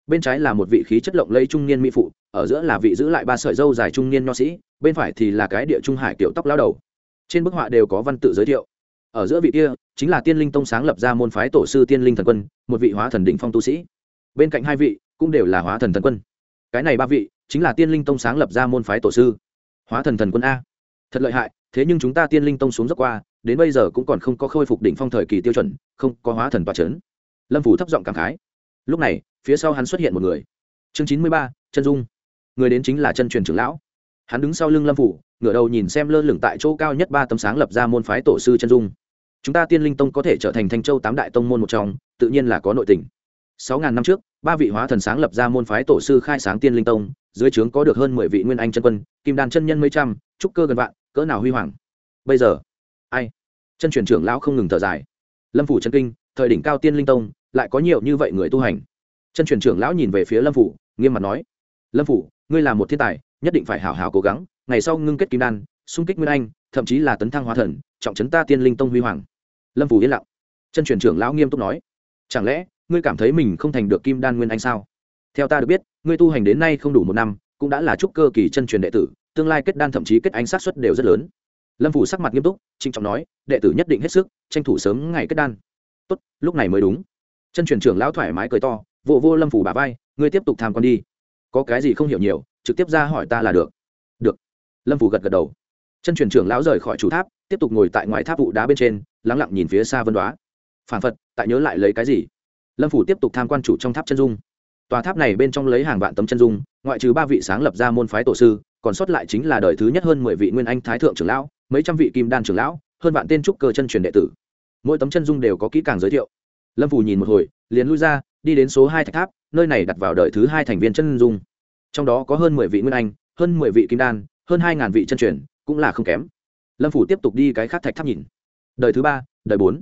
bên trái là một vị khí chất lộng lây trung niên mỹ phụ, ở giữa là vị giữ lại ba sợi dâu dài trung niên nho sĩ, bên phải thì là cái địa trung hải kiểu tóc lao đầu. Trên bức họa đều có văn tự giới thiệu. Ở giữa vị kia, chính là tiên linh tông sáng lập ra môn phái tổ sư tiên linh thần quân, một vị hóa thần đỉnh phong tu sĩ. Bên cạnh hai vị, cũng đều là hóa thần thần quân. Cái này ba vị, chính là tiên linh tông sáng lập ra môn phái tổ sư. Hóa thần thần quân a. Thật lợi hại, thế nhưng chúng ta tiên linh tông xuống dốc qua, đến bây giờ cũng còn không có khôi phục đỉnh phong thời kỳ tiêu chuẩn, không có hóa thần tòa c lâm phủ thấp giọng cảm khái. Lúc này phía sau hắn xuất hiện một người. Chương chín mươi ba, chân dung. Người đến chính là chân truyền trưởng lão. Hắn đứng sau lưng lâm phủ, ngửa đầu nhìn xem lơ lửng tại chỗ cao nhất ba tấm sáng lập ra môn phái tổ sư chân dung. Chúng ta tiên linh tông có thể trở thành thanh châu tám đại tông môn một trong, tự nhiên là có nội tình. Sáu ngàn năm trước, ba vị hóa thần sáng lập ra môn phái tổ sư khai sáng tiên linh tông, dưới trướng có được hơn mười vị nguyên anh chân quân, kim đàn chân nhân mấy trăm, trúc cơ gần vạn, cỡ nào huy hoàng. Bây giờ, ai? Chân truyền trưởng lão không ngừng thở dài. Lâm phủ chân kinh, thời đỉnh cao tiên linh tông, lại có nhiều như vậy người tu hành chân truyền trưởng lão nhìn về phía lâm phủ, nghiêm mặt nói, lâm phủ, ngươi là một thiên tài, nhất định phải hào hào cố gắng, ngày sau ngưng kết kim đan, xung kích nguyên anh, thậm chí là tấn thăng hóa thần, trọng trấn ta tiên linh tông huy hoàng. Lâm phủ yên lặng. Chân truyền trưởng lão nghiêm túc nói, chẳng lẽ, ngươi cảm thấy mình không thành được kim đan nguyên anh sao? Theo ta được biết, ngươi tu hành đến nay không đủ một năm, cũng đã là trúc cơ kỳ chân truyền đệ tử, tương lai kết đan thậm chí kết anh sát xuất đều rất lớn. Lâm phủ sắc mặt nghiêm túc, trịnh trọng nói, đệ tử nhất định hết sức, tranh thủ sớm ngày kết đan. Tốt, lúc này mới đúng. Chân truyền trưởng lão thoải mái cười to vô vô lâm phủ bà vai, ngươi tiếp tục tham con đi. Có cái gì không hiểu nhiều, trực tiếp ra hỏi ta là được. Được. Lâm phủ gật gật đầu. Chân truyền trưởng lão rời khỏi chủ tháp, tiếp tục ngồi tại ngoài tháp vụ đá bên trên, lắng lặng nhìn phía xa vân đoá. Phản phật, tại nhớ lại lấy cái gì? Lâm phủ tiếp tục tham quan chủ trong tháp chân dung. Tòa tháp này bên trong lấy hàng vạn tấm chân dung, ngoại trừ ba vị sáng lập ra môn phái tổ sư, còn sót lại chính là đời thứ nhất hơn mười vị nguyên anh thái thượng trưởng lão, mấy trăm vị kim đan trưởng lão, hơn vạn tên trúc cơ chân truyền đệ tử. Mỗi tấm chân dung đều có kỹ càng giới thiệu. Lâm phủ nhìn một hồi, liền lui ra đi đến số hai thạch tháp, nơi này đặt vào đời thứ hai thành viên chân dung. Trong đó có hơn mười vị nguyên anh, hơn mười vị kim đan, hơn hai ngàn vị chân truyền, cũng là không kém. Lâm phủ tiếp tục đi cái khác thạch tháp nhìn. Đời thứ ba, đời bốn.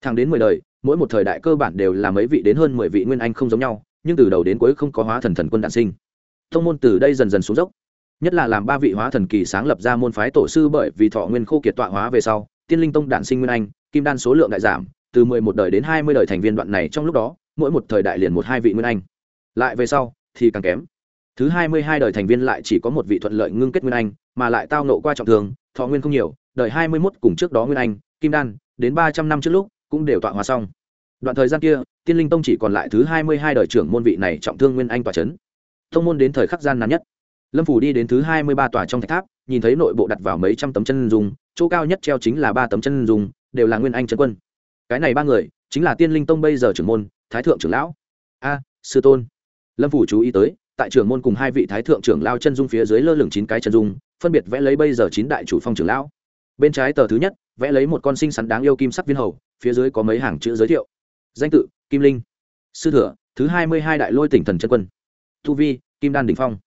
Thẳng đến mười đời, mỗi một thời đại cơ bản đều là mấy vị đến hơn mười vị nguyên anh không giống nhau, nhưng từ đầu đến cuối không có hóa thần thần quân đạn sinh. Thông môn từ đây dần dần xuống dốc. Nhất là làm ba vị hóa thần kỳ sáng lập ra môn phái tổ sư bởi vì thọ nguyên khô kiệt tọa hóa về sau, tiên linh tông đản sinh nguyên anh, kim đan số lượng đại giảm, từ mười một đời đến hai mươi đời thành viên đoạn này trong lúc đó mỗi một thời đại liền một hai vị nguyên anh. Lại về sau, thì càng kém. Thứ hai mươi hai đời thành viên lại chỉ có một vị thuận lợi ngưng kết nguyên anh, mà lại tao nộ qua trọng thường thọ nguyên không nhiều, đời hai mươi mốt cùng trước đó nguyên anh, kim đan, đến ba trăm năm trước lúc, cũng đều tọa hòa xong. Đoạn thời gian kia, tiên linh tông chỉ còn lại thứ hai mươi hai đời trưởng môn vị này trọng thương nguyên anh tòa c h ấ n thông môn đến thời khắc gian nắn nhất. Lâm phủ đi đến thứ hai mươi ba tòa trong thạch tháp, nhìn thấy nội bộ đặt vào mấy trăm tấm chân dùng chỗ cao nhất treo chính là ba tấm chân dùng đều là nguyên anh trấn quân. Cái này ba người, chính là tiên linh tông bây giờ trưởng môn thái thượng trưởng lão. A, sư tôn. Lâm phủ chú ý tới, tại trưởng môn cùng hai vị thái thượng trưởng lao chân dung phía dưới lơ lửng chín cái chân dung, phân biệt vẽ lấy bây giờ chín đại chủ phong trưởng lão. Bên trái tờ thứ nhất, vẽ lấy một con sinh sắn đáng yêu kim sắc viên hầu, phía dưới có mấy hàng chữ giới thiệu. Danh tự, kim linh. Sư thừa, thứ hai mươi hai đại lôi tỉnh thần chân quân. Tu vi, kim đan đình phong.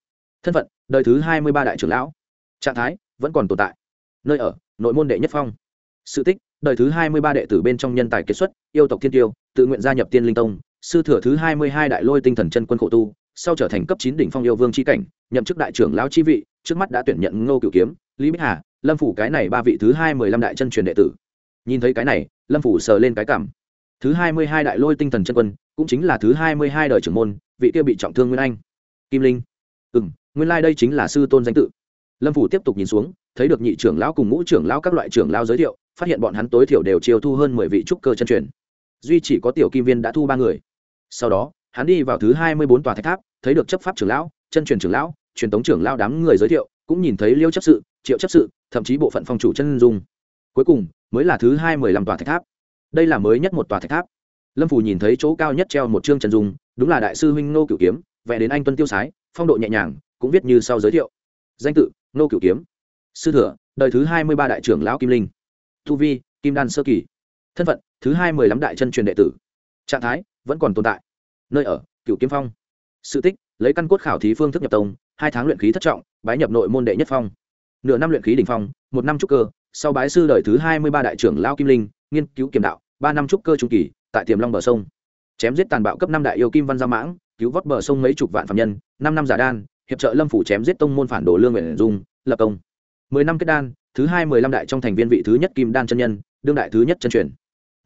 Thân phận, đời thứ hai mươi ba đại trưởng lão. Trạng thái, vẫn còn tồn tại. Nơi ở, nội môn đệ nhất phong. Sự tích, đời thứ hai mươi ba đệ tử bên trong nhân tài kết xuất, yêu tộc thiên tiêu tự nguyện gia nhập tiên linh tông, sư thừa thứ hai mươi hai đại lôi tinh thần chân quân khổ tu, sau trở thành cấp chín đỉnh phong yêu vương chi cảnh, nhậm chức đại trưởng lão chi vị, trước mắt đã tuyển nhận ngô cửu kiếm, lý bích hà, lâm phủ cái này ba vị thứ hai mười lăm đại chân truyền đệ tử. Nhìn thấy cái này, lâm phủ sờ lên cái cảm. Thứ hai mươi hai đại lôi tinh thần chân quân, cũng chính là thứ hai mươi hai đời trưởng môn, vị kia bị trọng thương nguyên anh. Kim linh. Ừ m nguyên lai、like、đây chính là sư tôn danh tự. Lâm phủ tiếp tục nhìn xuống, thấy được nhị trưởng lão cùng ngũ trưởng lão các loại trưởng lão giới thiệu, phát hiện bọn hắn tối thiểu đều chiêu thu hơn mười vị trúc cơ chân truyền duy chỉ có tiểu kim viên đã thu ba người. Sau đó, hắn đi vào thứ hai mươi bốn tòa thạch tháp, thấy được chấp pháp trưởng lão, chân truyền trưởng lão, truyền tống trưởng lão đám người giới thiệu, cũng nhìn thấy liêu chấp sự, triệu chấp sự, thậm chí bộ phận phòng chủ chân dung. Cuối cùng, mới là thứ hai mười lăm tòa thạch tháp. Đây là mới nhất một tòa thạch tháp. Lâm phủ nhìn thấy chỗ cao nhất treo một chương chân dung, đúng là đại sư huynh nô cửu kiếm, vẽ đến anh tuân tiêu sái, phong độ nhẹ nhàng, cũng viết như sau giới thiệu. Danh tự nô cửu kiếm. Sư thừa, đời thứ hai mươi ba đại trưởng lão kim linh. Tu vi, kim đan sơ kỳ. Thân phận thứ hai mười lăm đại chân truyền đệ tử. Trạng thái, vẫn còn tồn tại. Nơi ở cựu kiếm phong. Sự tích, lấy căn cốt khảo thí phương thức nhập tông, hai tháng luyện khí thất trọng, bái nhập nội môn đệ nhất phong. Nửa năm luyện khí đ ỉ n h phong, một năm trúc cơ, sau bái sư đời thứ hai mươi ba đại trưởng lao kim linh, nghiên cứu kiềm đạo, ba năm trúc cơ trung kỳ, tại tiềm long bờ sông. Chém giết tàn bạo cấp năm đại yêu kim văn gia mãng, cứu vót bờ sông mấy chục vạn phạm nhân, năm năm giả đan, hiệp trợ lâm phủ chém giết tông môn phản đồ lương nguyện dung, lập công. Mười năm kết đan, thứ hai mười lăm đại trong thành viên vị thứ nhất kim đan chân nhân, đương đại thứ nhất chân truyền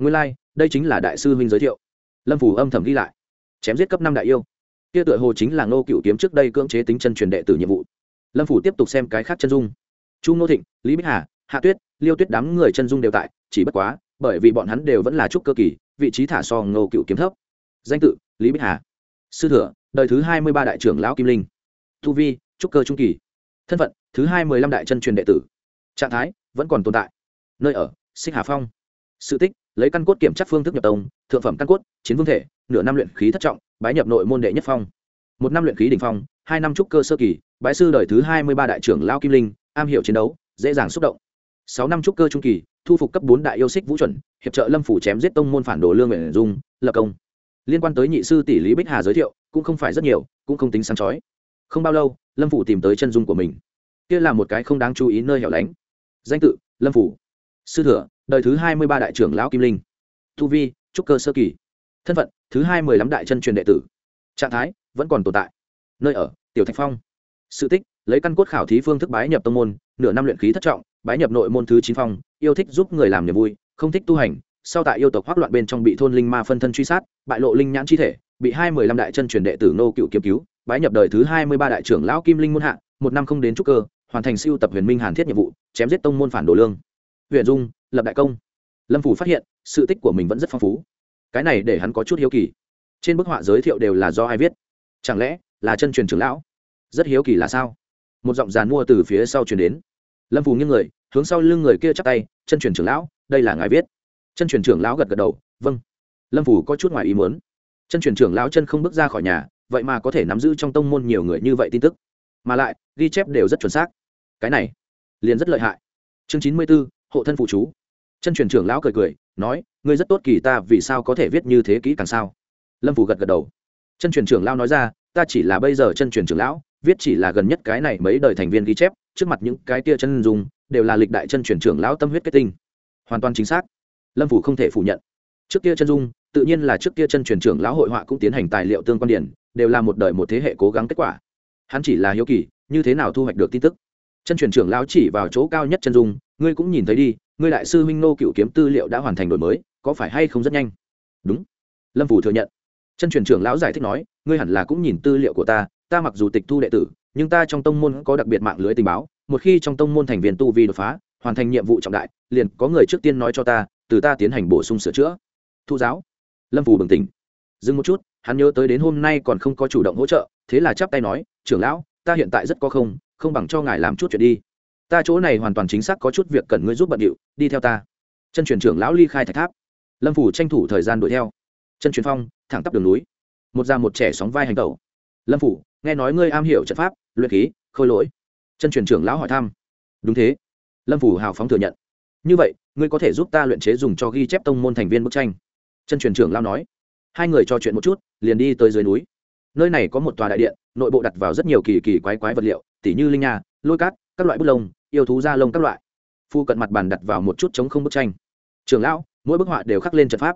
nguyên lai、like, đây chính là đại sư huynh giới thiệu. Lâm phủ âm thầm ghi lại. Chém giết cấp năm đại yêu. Kia tựa hồ chính là ngô cựu kiếm trước đây cưỡng chế tính chân truyền đệ tử nhiệm vụ. Lâm phủ tiếp tục xem cái khác chân dung. Chu ngô thịnh lý bích hà hạ tuyết liêu tuyết đám người chân dung đều tại chỉ bất quá bởi vì bọn hắn đều vẫn là trúc cơ kỳ vị trí thả so ngô cựu kiếm thấp. Danh tự lý bích hà. Sư thừa đời thứ hai mươi ba đại trưởng lão kim linh. Thu vi trúc cơ trung kỳ. Thân phận thứ hai mươi lăm đại chân truyền đệ tử. Trạng thái vẫn còn tồn tại. Nơi ở sinh hà phong. Sự tích lấy căn cốt kiểm tra phương thức nhập tông, thượng phẩm căn cốt, chiến vương thể, nửa năm luyện khí thất trọng, bái nhập nội môn đệ nhất phong. Một năm luyện khí đ ỉ n h phong, hai năm trúc cơ sơ kỳ, bái sư đời thứ hai mươi ba đại trưởng lao kim linh, am hiểu chiến đấu, dễ dàng xúc động. Sáu năm trúc cơ trung kỳ, thu phục cấp bốn đại yêu xích vũ chuẩn, hiệp trợ lâm phủ chém giết tông môn phản đồ lương nguyện dung, lập công. Liên quan tới nhị sư tỷ lý bích hà giới thiệu, cũng không phải rất nhiều, cũng không tính sáng chói. Không bao lâu, lâm phủ tìm tới chân dung của mình. Kia là một cái không đáng chú ý nơi hẻo lánh. Danh tự, lâm phủ. Sư thừa đời thứ hai mươi ba đại trưởng lão kim linh. Tu vi, trúc cơ sơ kỳ. Thân phận, thứ hai mười lăm đại chân truyền đệ tử. Trạng thái, vẫn còn tồn tại. Nơi ở, tiểu thạch phong. Sự tích, lấy căn cốt khảo thí phương thức bái nhập tông môn, nửa năm luyện khí thất trọng, bái nhập nội môn thứ chín phong, yêu thích giúp người làm niềm vui, không thích tu hành, sau tại yêu tộc hoác loạn bên trong bị thôn linh ma phân thân truy sát, bại lộ linh nhãn chi thể, bị hai mười lăm đại chân truyền đệ tử nô cựu kiếm cứu, bái nhập đời thứ hai mươi ba đại trưởng lão kim linh môn hạ, một năm không đến trúc cơ, hoàn thành siêu tập huyền minh hàn thiết nhiệm vụ, chém giết tông môn phản đồ lương. Huyền dung lập đại công. Lâm phủ phát hiện, sự tích của mình vẫn rất phong phú. Cái này để hắn có chút hiếu kỳ. Trên bức họa giới thiệu đều là do ai viết? Chẳng lẽ là chân truyền trưởng lão? Rất hiếu kỳ là sao? Một giọng giàn mua từ phía sau truyền đến. Lâm phù nghiêng người, hướng sau lưng người kia chắp tay, chân truyền trưởng lão, đây là ngài viết. Chân truyền trưởng lão gật gật đầu vâng. Lâm phù có chút ngoài ý muốn. Chân truyền trưởng lão chân không bước ra khỏi nhà, vậy mà có thể nắm giữ trong tông môn nhiều người như vậy tin tức. Mà lại, ghi chép đều rất chuẩn xác. Cái này, liền rất lợi hại. Chương chín mươi b ố hộ thân phụ chú chân truyền trưởng lão cười cười, nói, ngươi rất tốt kỳ ta, vì sao có thể viết như thế kỹ càng sao? Lâm phủ gật gật đầu. Chân truyền trưởng lão nói ra, ta chỉ là bây giờ chân truyền trưởng lão, viết chỉ là gần nhất cái này mấy đời thành viên ghi chép, trước mặt những cái tia chân dùng đều là lịch đại chân truyền trưởng lão tâm huyết kết tinh. Hoàn toàn chính xác. Lâm phủ không thể phủ nhận. Trước kia chân dung, tự nhiên là trước kia chân truyền trưởng lão hội họa cũng tiến hành tài liệu tương quan điển, đều là một đời một thế hệ cố gắng kết quả. Hắn chỉ là hiếu kỳ, như thế nào thu hoạch được tin tức chân truyền trưởng lão chỉ vào chỗ cao nhất chân dung, ngươi cũng nhìn thấy đi, ngươi đại sư Minh nô cựu kiếm tư liệu đã hoàn thành đổi mới, có phải hay không rất nhanh? Đúng. Lâm phủ thừa nhận. Chân truyền trưởng lão giải thích nói, ngươi hẳn là cũng nhìn tư liệu của ta ta mặc dù tịch thu đệ tử, nhưng ta trong tông môn có đặc biệt mạng lưới tình báo, một khi trong tông môn thành viên tu vi đột phá, hoàn thành nhiệm vụ trọng đại, liền có người trước tiên nói cho ta, từ ta tiến hành bổ sung sửa chữa. Thu giáo. Lâm phủ bừng tỉnh. Dừng một chút, hắn nhớ tới đến hôm nay còn không có chủ động hỗ trợ, thế là chắp tay nói, trưởng lão, ta hiện tại rất có không không bằng cho ngài làm chút chuyện đi. Ta chỗ này hoàn toàn chính xác có chút việc cần ngươi giúp bận điệu, đi theo ta. Chân truyền trưởng lão ly khai thạch tháp. Lâm phủ tranh thủ thời gian đuổi theo. Chân truyền phong, thẳng tắp đường núi. Một già một trẻ sóng vai hành tẩu. Lâm phủ, nghe nói ngươi am hiểu trận pháp, luyện khí, khôi lỗi. Chân truyền trưởng lão hỏi thăm. Đúng thế. Lâm phủ hào phóng thừa nhận. Như vậy, ngươi có thể giúp ta luyện chế dùng cho ghi chép tông môn thành viên bức tranh. Chân truyền trưởng lão nói. Hai người trò chuyện một chút, liền đi tới dưới núi. Nơi này có một tòa đại điện, nội bộ đặt vào rất nhiều kỳ kỳ quái quái vật liệu tỉ như linh nha, lôi cát, các loại bút lông, yêu thú da lông các loại. Phu cận mặt bàn đặt vào một chút chống không bức tranh. Trường lão, mỗi bức họa đều khắc lên trận pháp.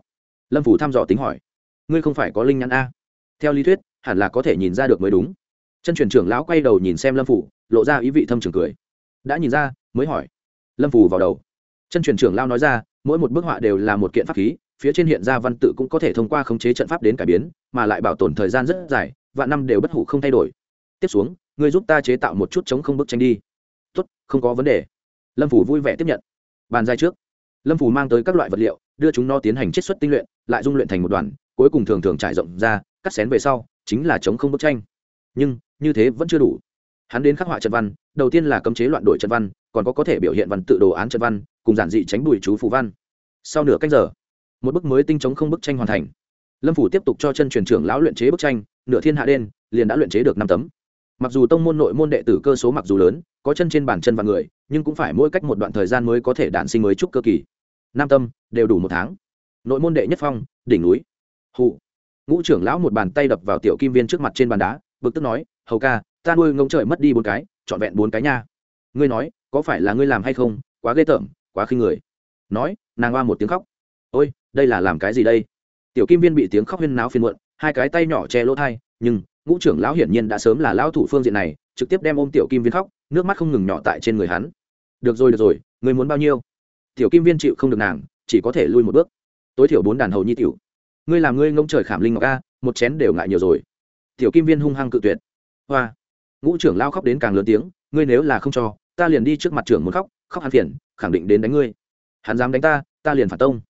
Lâm phủ thăm dò tính hỏi. Ngươi không phải có linh nhãn a? Theo lý thuyết, hẳn là có thể nhìn ra được mới đúng. Chân truyền trưởng lão quay đầu nhìn xem lâm phủ, lộ ra ý vị thâm trường cười. Đã nhìn ra, mới hỏi. Lâm phủ vào đầu. Chân truyền trưởng lão nói ra, mỗi một bức họa đều là một kiện pháp khí, phía trên hiện ra văn tự cũng có thể thông qua khống chế trận pháp đến cải biến, mà lại bảo tồn thời gian rất dài, vạn năm đều bất hủ không thay đổi tiếp xuống, ngươi giúp ta chế tạo một chút chống không bức tranh đi. Tốt, không có vấn đề. Lâm phủ vui vẻ tiếp nhận. Bàn dài trước. Lâm phủ mang tới các loại vật liệu, đưa chúng nó tiến hành chiết xuất tinh luyện, lại dung luyện thành một đoàn, cuối cùng thường thường trải rộng ra, cắt xén về sau, chính là chống không bức tranh. Nhưng, như thế vẫn chưa đủ. Hắn đến khắc họa trận văn, đầu tiên là cấm chế loạn đổi trận văn, còn có có thể biểu hiện văn tự đồ án trận văn, cùng giản dị tránh bùi chú phù văn. Sau nửa cách giờ, một bức mới tinh chống không bức tranh hoàn thành. Lâm phủ tiếp tục cho chân truyền trưởng lão luyện chế bức tranh, nửa thiên hạ đen, liền đã luyện chế được năm tấm mặc dù tông môn nội môn đệ tử cơ số mặc dù lớn, có chân trên bàn chân và người, nhưng cũng phải mỗi cách một đoạn thời gian mới có thể đản sinh mới trúc cơ kỳ. Nam tâm, đều đủ một tháng. Nội môn đệ nhất phong, đỉnh núi. Hụ. Ngũ trưởng lão một bàn tay đập vào tiểu kim viên trước mặt trên bàn đá, bực tức nói, hầu ca, ta nuôi ngông trời mất đi bốn cái, trọn vẹn bốn cái nha. Ngươi nói, có phải là ngươi làm hay không? Quá ghê tởm, quá khinh người. Nói, nàng oa một tiếng khóc. Ôi, đây là làm cái gì đây? Tiểu kim viên bị tiếng khóc huyên náo phiền muộn, hai cái tay nhỏ che lỗ thai, nhưng ngũ trưởng lão hiển nhiên đã sớm là lão thủ phương diện này, trực tiếp đem ôm tiểu kim viên khóc, nước mắt không ngừng nhỏ tại trên người hắn. Được rồi được rồi, người muốn bao nhiêu? Tiểu kim viên chịu không được nàng, chỉ có thể lui một bước. Tối thiểu bốn đàn hầu nhi tiểu. Ngươi làm ngươi ngông trời khảm linh ngọc a, một chén đều ngại nhiều rồi. Tiểu kim viên hung hăng cự tuyệt. Hoa. Ngũ trưởng lao khóc đến càng lớn tiếng, ngươi nếu là không cho, ta liền đi trước mặt trưởng muốn khóc khóc hắn phiền, khẳng định đến đánh ngươi. Hắn dám đánh ta ta liền phản tông.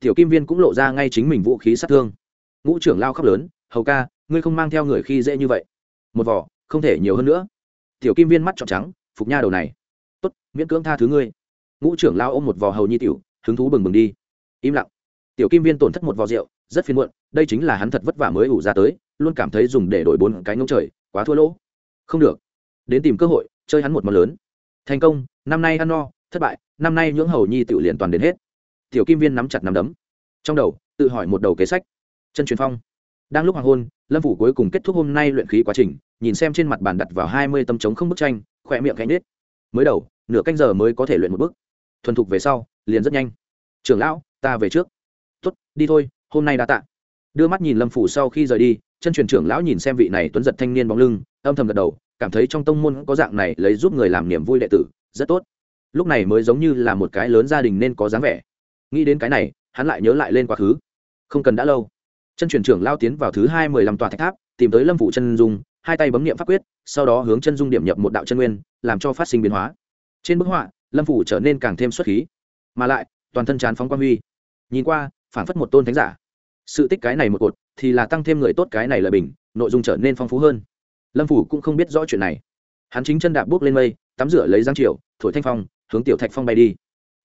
Tiểu kim viên cũng lộ ra ngay chính mình vũ khí sát thương. Ngũ trưởng lao khóc lớn, hầu ca ngươi không mang theo người khi dễ như vậy. Một vỏ không thể nhiều hơn nữa. Tiểu kim viên mắt trọn trắng, phục nha đầu này. Tốt, miễn cưỡng tha thứ ngươi. Ngũ trưởng lao ôm một vò hầu nhi tiểu, hứng thú bừng bừng đi. Im lặng. Tiểu kim viên tổn thất một vò rượu, rất phiền muộn, đây chính là hắn thật vất vả mới ủ ra tới, luôn cảm thấy dùng để đổi bốn cái ngông trời, quá thua lỗ. Không được. Đến tìm cơ hội, chơi hắn một món lớn. Thành công, năm nay ăn no, thất bại, năm nay nhưỡng hầu nhi tự liền toàn đến hết. Tiểu kim viên nắm chặt nắm đấm. Trong đầu, tự hỏi một đầu kế sách. Chân truyền phong. Đang lúc hoàng hôn lâm phủ cuối cùng kết thúc hôm nay luyện khí quá trình, nhìn xem trên mặt bàn đặt vào hai mươi tấm trống không bức tranh, khỏe miệng cánh nết mới đầu, nửa canh giờ mới có thể luyện một bức thuần thục về sau, liền rất nhanh. Trưởng lão, ta về trước. Tuất đi thôi, hôm nay đã tạ. Đưa mắt nhìn lâm phủ sau khi rời đi, chân truyền trưởng lão nhìn xem vị này tuấn giật thanh niên bóng lưng, âm thầm gật đầu, cảm thấy trong tông môn có dạng này lấy giúp người làm niềm vui đệ tử, rất tốt. Lúc này mới giống như là một cái lớn gia đình nên có dáng vẻ. Nghĩ đến cái này, hắn lại nhớ lại lên quá khứ. Không cần đã lâu chân truyền trưởng lao tiến vào thứ hai mười lăm tòa thạch tháp, tìm tới lâm phụ chân dung, hai tay bấm nghiệm pháp quyết, sau đó hướng chân dung điểm nhập một đạo chân nguyên, làm cho phát sinh biến hóa. Trên bức họa, lâm phủ trở nên càng thêm xuất khí. Mà lại, toàn thân tràn phóng quan huy. Nhìn qua phản phất một tôn thánh giả. Sự tích cái này một cột, thì là tăng thêm người tốt cái này lời bình, nội dung trở nên phong phú hơn. Lâm phủ cũng không biết rõ chuyện này. Hắn chính chân đạp bước lên mây, tắm rửa lấy giang triều thổi thanh phong, hướng tiểu thạch phong bay đi.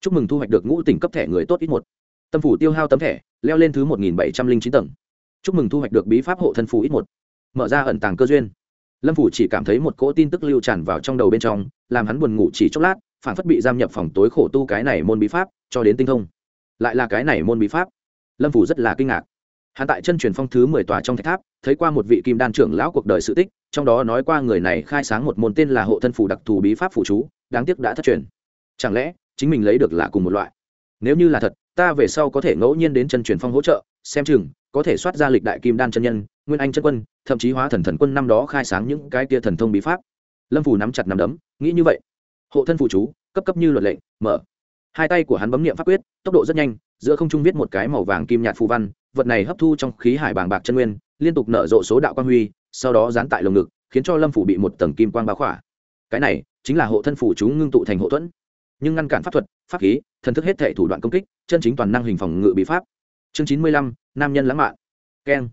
Chúc mừng thu hoạch được ngũ tỉnh cấp thẻ người tốt ít một. Tâm phủ tiêu hao tấm thẻ, leo lên thứ một nghìn bảy trăm linh chín tầng chúc mừng thu hoạch được bí pháp hộ thân phù ít một. Mở ra ẩn tàng cơ duyên. Lâm phủ chỉ cảm thấy một cỗ tin tức lưu tràn vào trong đầu bên trong, làm hắn buồn ngủ chỉ chốc lát, phản phất bị giam nhập phòng tối khổ tu cái này môn bí pháp, cho đến tinh thông. Lại là cái này môn bí pháp. Lâm phủ rất là kinh ngạc. Hắn tại chân truyền phong thứ mười tòa trong thạch tháp, thấy qua một vị kim đan trưởng lão cuộc đời sự tích, trong đó nói qua người này khai sáng một môn tên là hộ thân phủ đặc thù bí pháp phụ chú, đáng tiếc đã thất truyền. Chẳng lẽ, chính mình lấy được là cùng một loại? Nếu như là thật, ta về sau có thể ngẫu nhiên đến chân truyền phong hỗ trợ xem chừng, có thể soát ra lịch đại kim đan chân nhân, nguyên anh chân quân, thậm chí hóa thần thần quân năm đó khai sáng những cái tia thần thông bí pháp. Lâm phủ nắm chặt nắm đấm, nghĩ như vậy. Hộ thân phụ chú, cấp cấp như luật lệnh, mở. Hai tay của hắn bấm niệm pháp quyết, tốc độ rất nhanh, giữa không trung viết một cái màu vàng kim nhạt phù văn, vật này hấp thu trong khí hải bàng bạc chân nguyên, liên tục nở rộ số đạo quang huy, sau đó dán tại lồng ngực, khiến cho lâm phủ bị một tầng kim quang bao khỏa. Cái này chính là hộ thân phủ chúng ngưng tụ thành hộ thuẫn. Nhưng ngăn cản pháp thuật, pháp khí, thần thức hết thể thủ đoạn công kích, chân chính toàn năng hình phòng ngự bị pháp chương chín mươi lăm, nam nhân lãng mạn. Keng.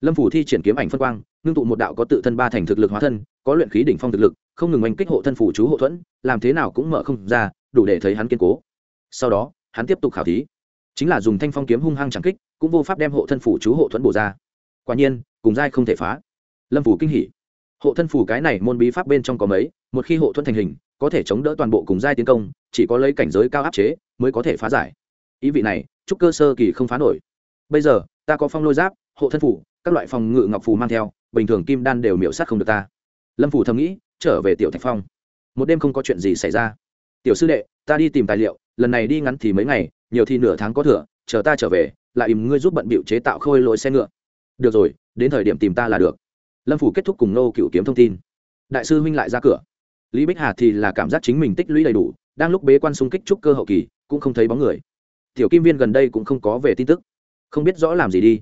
Lâm phủ thi triển kiếm ảnh phân quang, ngưng tụ một đạo có tự thân ba thành thực lực hóa thân, có luyện khí đỉnh phong thực lực, không ngừng oanh kích hộ thân phủ chú hộ thuẫn, làm thế nào cũng mở không ra, đủ để thấy hắn kiên cố. Sau đó, hắn tiếp tục khảo thí. Chính là dùng thanh phong kiếm hung hăng chẳng kích, cũng vô pháp đem hộ thân phủ chú hộ thuẫn bổ ra. Quả nhiên, cùng giai không thể phá. Lâm phủ kinh hỉ. Hộ thân phủ cái này môn bí pháp bên trong có mấy, một khi hộ thuẫn thành hình, có thể chống đỡ toàn bộ cùng giai tiến công, chỉ có lấy cảnh giới cao áp chế, mới có thể phá giải. Ý vị này chúc cơ sơ kỳ không phá nổi. Bây giờ, ta có phong lôi giáp, hộ thân phủ, các loại phòng ngự ngọc phù mang theo, bình thường kim đan đều miễu sát không được ta. Lâm phủ thầm nghĩ, trở về tiểu thạch phong. Một đêm không có chuyện gì xảy ra. Tiểu sư đệ, ta đi tìm tài liệu, lần này đi ngắn thì mấy ngày, nhiều thì nửa tháng có thừa, chờ ta trở về, lại ìm ngươi giúp bận bịu chế tạo khôi lỗi xe ngựa. Được rồi, đến thời điểm tìm ta là được. Lâm phủ kết thúc cùng nô cựu kiếm thông tin. Đại sư huynh lại ra cửa. Lý bích hà thì là cảm giác chính mình tích lũy đầy đủ, đang lúc bế quan xung kích trúc cơ hậu kỳ, cũng không thấy bóng người tiểu kim viên gần đây cũng không có về tin tức. Không biết rõ làm gì đi.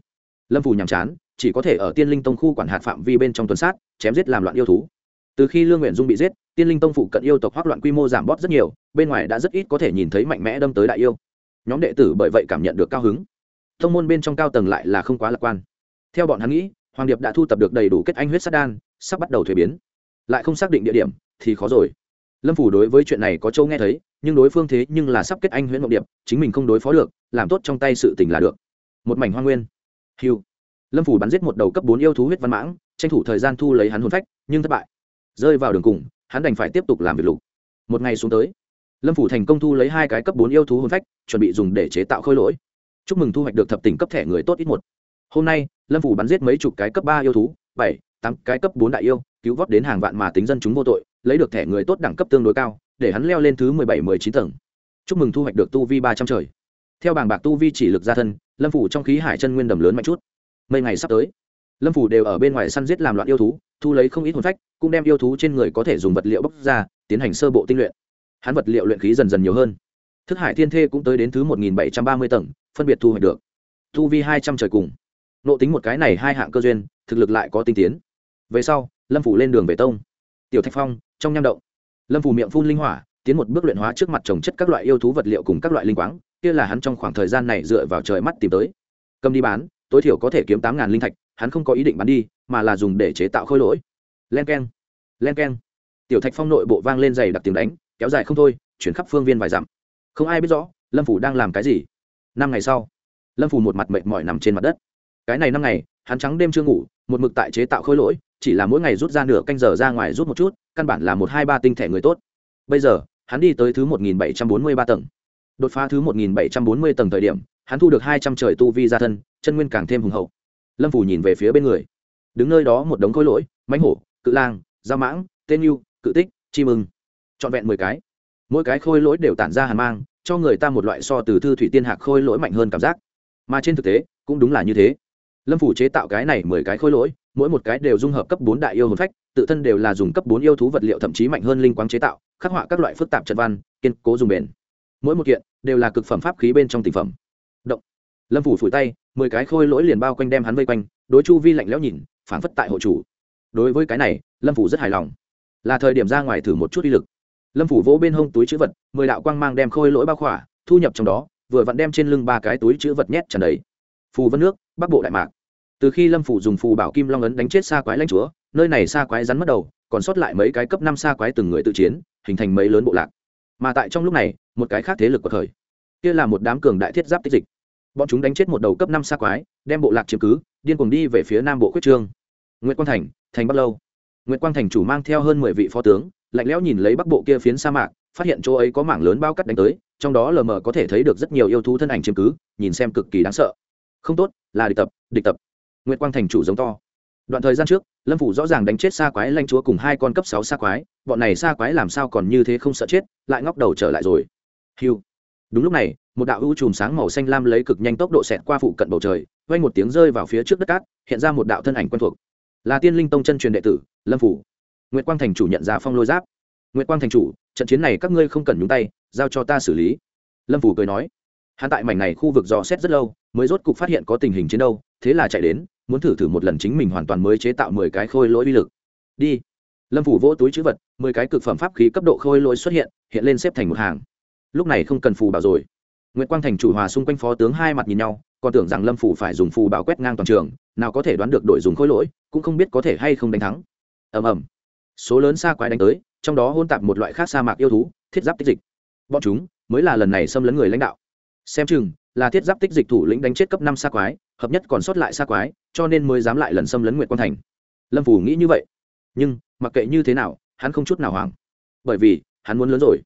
Lâm phủ nhàm chán, chỉ có thể ở tiên linh tông khu quản hạt phạm vi bên trong tuần sát, chém giết làm loạn yêu thú. Từ khi lương nguyện dung bị giết, tiên linh tông phụ cận yêu tộc hoác loạn quy mô giảm bót rất nhiều, bên ngoài đã rất ít có thể nhìn thấy mạnh mẽ đâm tới đại yêu. Nhóm đệ tử bởi vậy cảm nhận được cao hứng. Thông môn bên trong cao tầng lại là không quá lạc quan. Theo bọn hắn nghĩ, hoàng điệp đã thu tập được đầy đủ kết anh huyết sát đan, sắp bắt đầu thuế biến. Lại không xác định địa điểm, thì khó rồi. Lâm phủ đối với chuyện này có châu nghe thấy nhưng đối phương thế nhưng là sắp kết anh huyễn Mộng điệp, chính mình không đối phó được, làm tốt trong tay sự tình là được. Một mảnh hoa nguyên. Hiu lâm phủ bắn giết một đầu cấp bốn yêu thú huyết văn mãng, tranh thủ thời gian thu lấy hắn hồn phách, nhưng thất bại. Rơi vào đường cùng, hắn đành phải tiếp tục làm việc lục. Một ngày xuống tới, lâm phủ thành công thu lấy hai cái cấp bốn yêu thú hồn phách, chuẩn bị dùng để chế tạo khôi lỗi. Chúc mừng thu hoạch được thập tỉnh cấp thẻ người tốt ít một. Hôm nay, lâm phủ bắn giết mấy chục cái cấp ba yêu thú, bảy, tám cái cấp bốn đại yêu, cứu vót đến hàng vạn mà tính dân chúng vô tội, lấy được thẻ người tốt đẳng cấp tương đối cao để hắn leo lên thứ mười bảy, mười chín tầng. Chúc mừng thu hoạch được tu vi ba trăm trời. Theo bảng bạc tu vi chỉ lực gia thân, lâm phủ trong khí hải chân nguyên đầm lớn mạnh chút. Mấy ngày sắp tới, lâm phủ đều ở bên ngoài săn giết làm loạn yêu thú, thu lấy không ít hồn phách, cũng đem yêu thú trên người có thể dùng vật liệu bóc ra, tiến hành sơ bộ tinh luyện. Hắn vật liệu luyện khí dần dần nhiều hơn. Thức hải thiên thê cũng tới đến thứ một nghìn bảy trăm ba mươi tầng, phân biệt thu hoạch được. Thu vi hai trăm trời cùng. Nộ tính một cái này hai hạng cơ duyên, thực lực lại có tinh tiến. Về sau, lâm phủ lên đường về tông. Tiểu thạch phong, trong nham động lâm phủ miệng phun linh hỏa, tiến một bước luyện hóa trước mặt trồng chất các loại yêu thú vật liệu cùng các loại linh quáng, kia là hắn trong khoảng thời gian này dựa vào trời mắt tìm tới. Cầm đi bán, tối thiểu có thể kiếm tám ngàn linh thạch, hắn không có ý định bán đi, mà là dùng để chế tạo khôi lỗi. Len k e n len k e n tiểu thạch phong nội bộ vang lên dày đặc tiếng đánh, kéo dài không thôi, chuyển khắp phương viên vài dặm. Không ai biết rõ, lâm phủ đang làm cái gì. Năm ngày sau, lâm phủ một mặt mệt mỏi nằm trên mặt đất. Cái này năm ngày, hắn trắng đêm chưa ngủ, một mực tại chế tạo khôi lỗi chỉ là mỗi ngày rút ra nửa canh giờ ra ngoài rút một chút, căn bản là một hai ba tinh thể người tốt. Bây giờ, hắn đi tới thứ một nghìn bảy trăm bốn mươi ba tầng. Đột phá thứ một nghìn bảy trăm bốn mươi tầng thời điểm, hắn thu được hai trăm trời tu vi gia thân, chân nguyên càng thêm hùng hậu. Lâm phủ nhìn về phía bên người. Đứng nơi đó một đống khôi lỗi mánh hổ, cự lang da mãng, tên yêu, cự tích, chim ưng. Trọn vẹn mười cái. Mỗi cái khôi lỗi đều tản ra hàn mang, cho người ta một loại so từ thư thủy tiên hạc khôi lỗi mạnh hơn cảm giác. Mà trên thực tế, cũng đúng là như thế. Lâm phủ chế tạo cái này mười cái khôi lỗi mỗi một cái đều dung hợp cấp bốn đại yêu hồn phách, tự thân đều là dùng cấp bốn yêu thú vật liệu thậm chí mạnh hơn linh quang chế tạo, khắc họa các loại phức tạp trận văn, kiên cố dùng bền. Mỗi một kiện đều là cực phẩm pháp khí bên trong tình phẩm. Động. Lâm phủ phủi tay, mười cái khôi lỗi liền bao quanh đem hắn vây quanh, đối chu vi lạnh lẽo nhìn, phảng phất tại hộ chủ. Đối với cái này, lâm phủ rất hài lòng. Là thời điểm ra ngoài thử một chút uy lực. Lâm phủ vỗ bên hông túi chữ vật, mười đạo quang mang đem khôi lỗi bao khỏa, thu nhập trong đó, vừa vặn đem trên lưng ba cái túi chữ vật nhét tràn đầy. Phù vân nước, bắc bộ đại mạc từ khi lâm phủ dùng phù bảo kim long ấn đánh chết xa quái lãnh chúa, nơi này xa quái rắn mất đầu, còn sót lại mấy cái cấp năm xa quái từng người tự chiến, hình thành mấy lớn bộ lạc. Mà tại trong lúc này, một cái khác thế lực của thời, kia là một đám cường đại thiết giáp tích dịch. Bọn chúng đánh chết một đầu cấp năm xa quái, đem bộ lạc chiếm cứ, điên cuồng đi về phía nam bộ quyết trương. Nguyễn quang thành thành bắc lâu. Nguyễn quang thành chủ mang theo hơn mười vị phó tướng, lạnh lẽo nhìn lấy bắc bộ kia phiến sa mạc, phát hiện chỗ ấy có mảng lớn bao cắt đánh tới, trong đó lờ mờ có thể thấy được rất nhiều yêu thú thân ảnh chiếm cứ, nhìn xem cực kỳ đáng sợ. Không tốt, là địch tập địch tập. Nguyệt quang thành chủ giống to. Đoạn thời gian trước, lâm phủ rõ ràng đánh chết xa quái lanh chúa cùng hai con cấp sáu xa quái, bọn này xa quái làm sao còn như thế không sợ chết, lại ngóc đầu trở lại rồi. Hiu đúng lúc này, một đạo ưu chùm sáng màu xanh lam lấy cực nhanh tốc độ xẹt qua phụ cận bầu trời vây một tiếng rơi vào phía trước đất cát, hiện ra một đạo thân ảnh quen thuộc. Là tiên linh tông chân truyền đệ tử, lâm phủ. Nguyễn quang thành chủ nhận ra phong lôi giáp. Nguyễn quang thành chủ, trận chiến này các ngươi không cần nhúng tay, giao cho ta xử lý. Lâm phủ cười nói hắn tại mảnh này khu vực dò xét rất lâu, mới rốt cục phát hiện có tình hình chiến đâu thế là chạy đến, muốn thử thử một lần chính mình hoàn toàn mới chế tạo mười cái khôi lỗi uy lực. Đi. Lâm phủ vỗ túi chữ vật, mười cái cực phẩm pháp khí cấp độ khôi lỗi xuất hiện hiện lên xếp thành một hàng. Lúc này không cần phù bảo rồi. Nguyễn quang thành chủ hòa xung quanh phó tướng hai mặt nhìn nhau, còn tưởng rằng lâm phủ phải dùng phù bảo quét ngang toàn trường, nào có thể đoán được đội dùng khôi lỗi, cũng không biết có thể hay không đánh thắng. Ầm ầm. Số lớn xa quái đánh tới, trong đó hôn tạp một loại khác sa mạc yêu thú, thiết giáp tích dịch. Bọn chúng mới là lần này xâm lấn người lãnh đạo xem chừng, là thiết giáp tích dịch thủ lĩnh đánh chết cấp năm xa quái, hợp nhất còn sót lại xa quái, cho nên mới dám lại lần xâm lấn nguyện quan thành. Lâm phủ nghĩ như vậy. Nhưng, mặc kệ như thế nào, hắn không chút nào hoảng. Bởi vì, hắn muốn lớn rồi.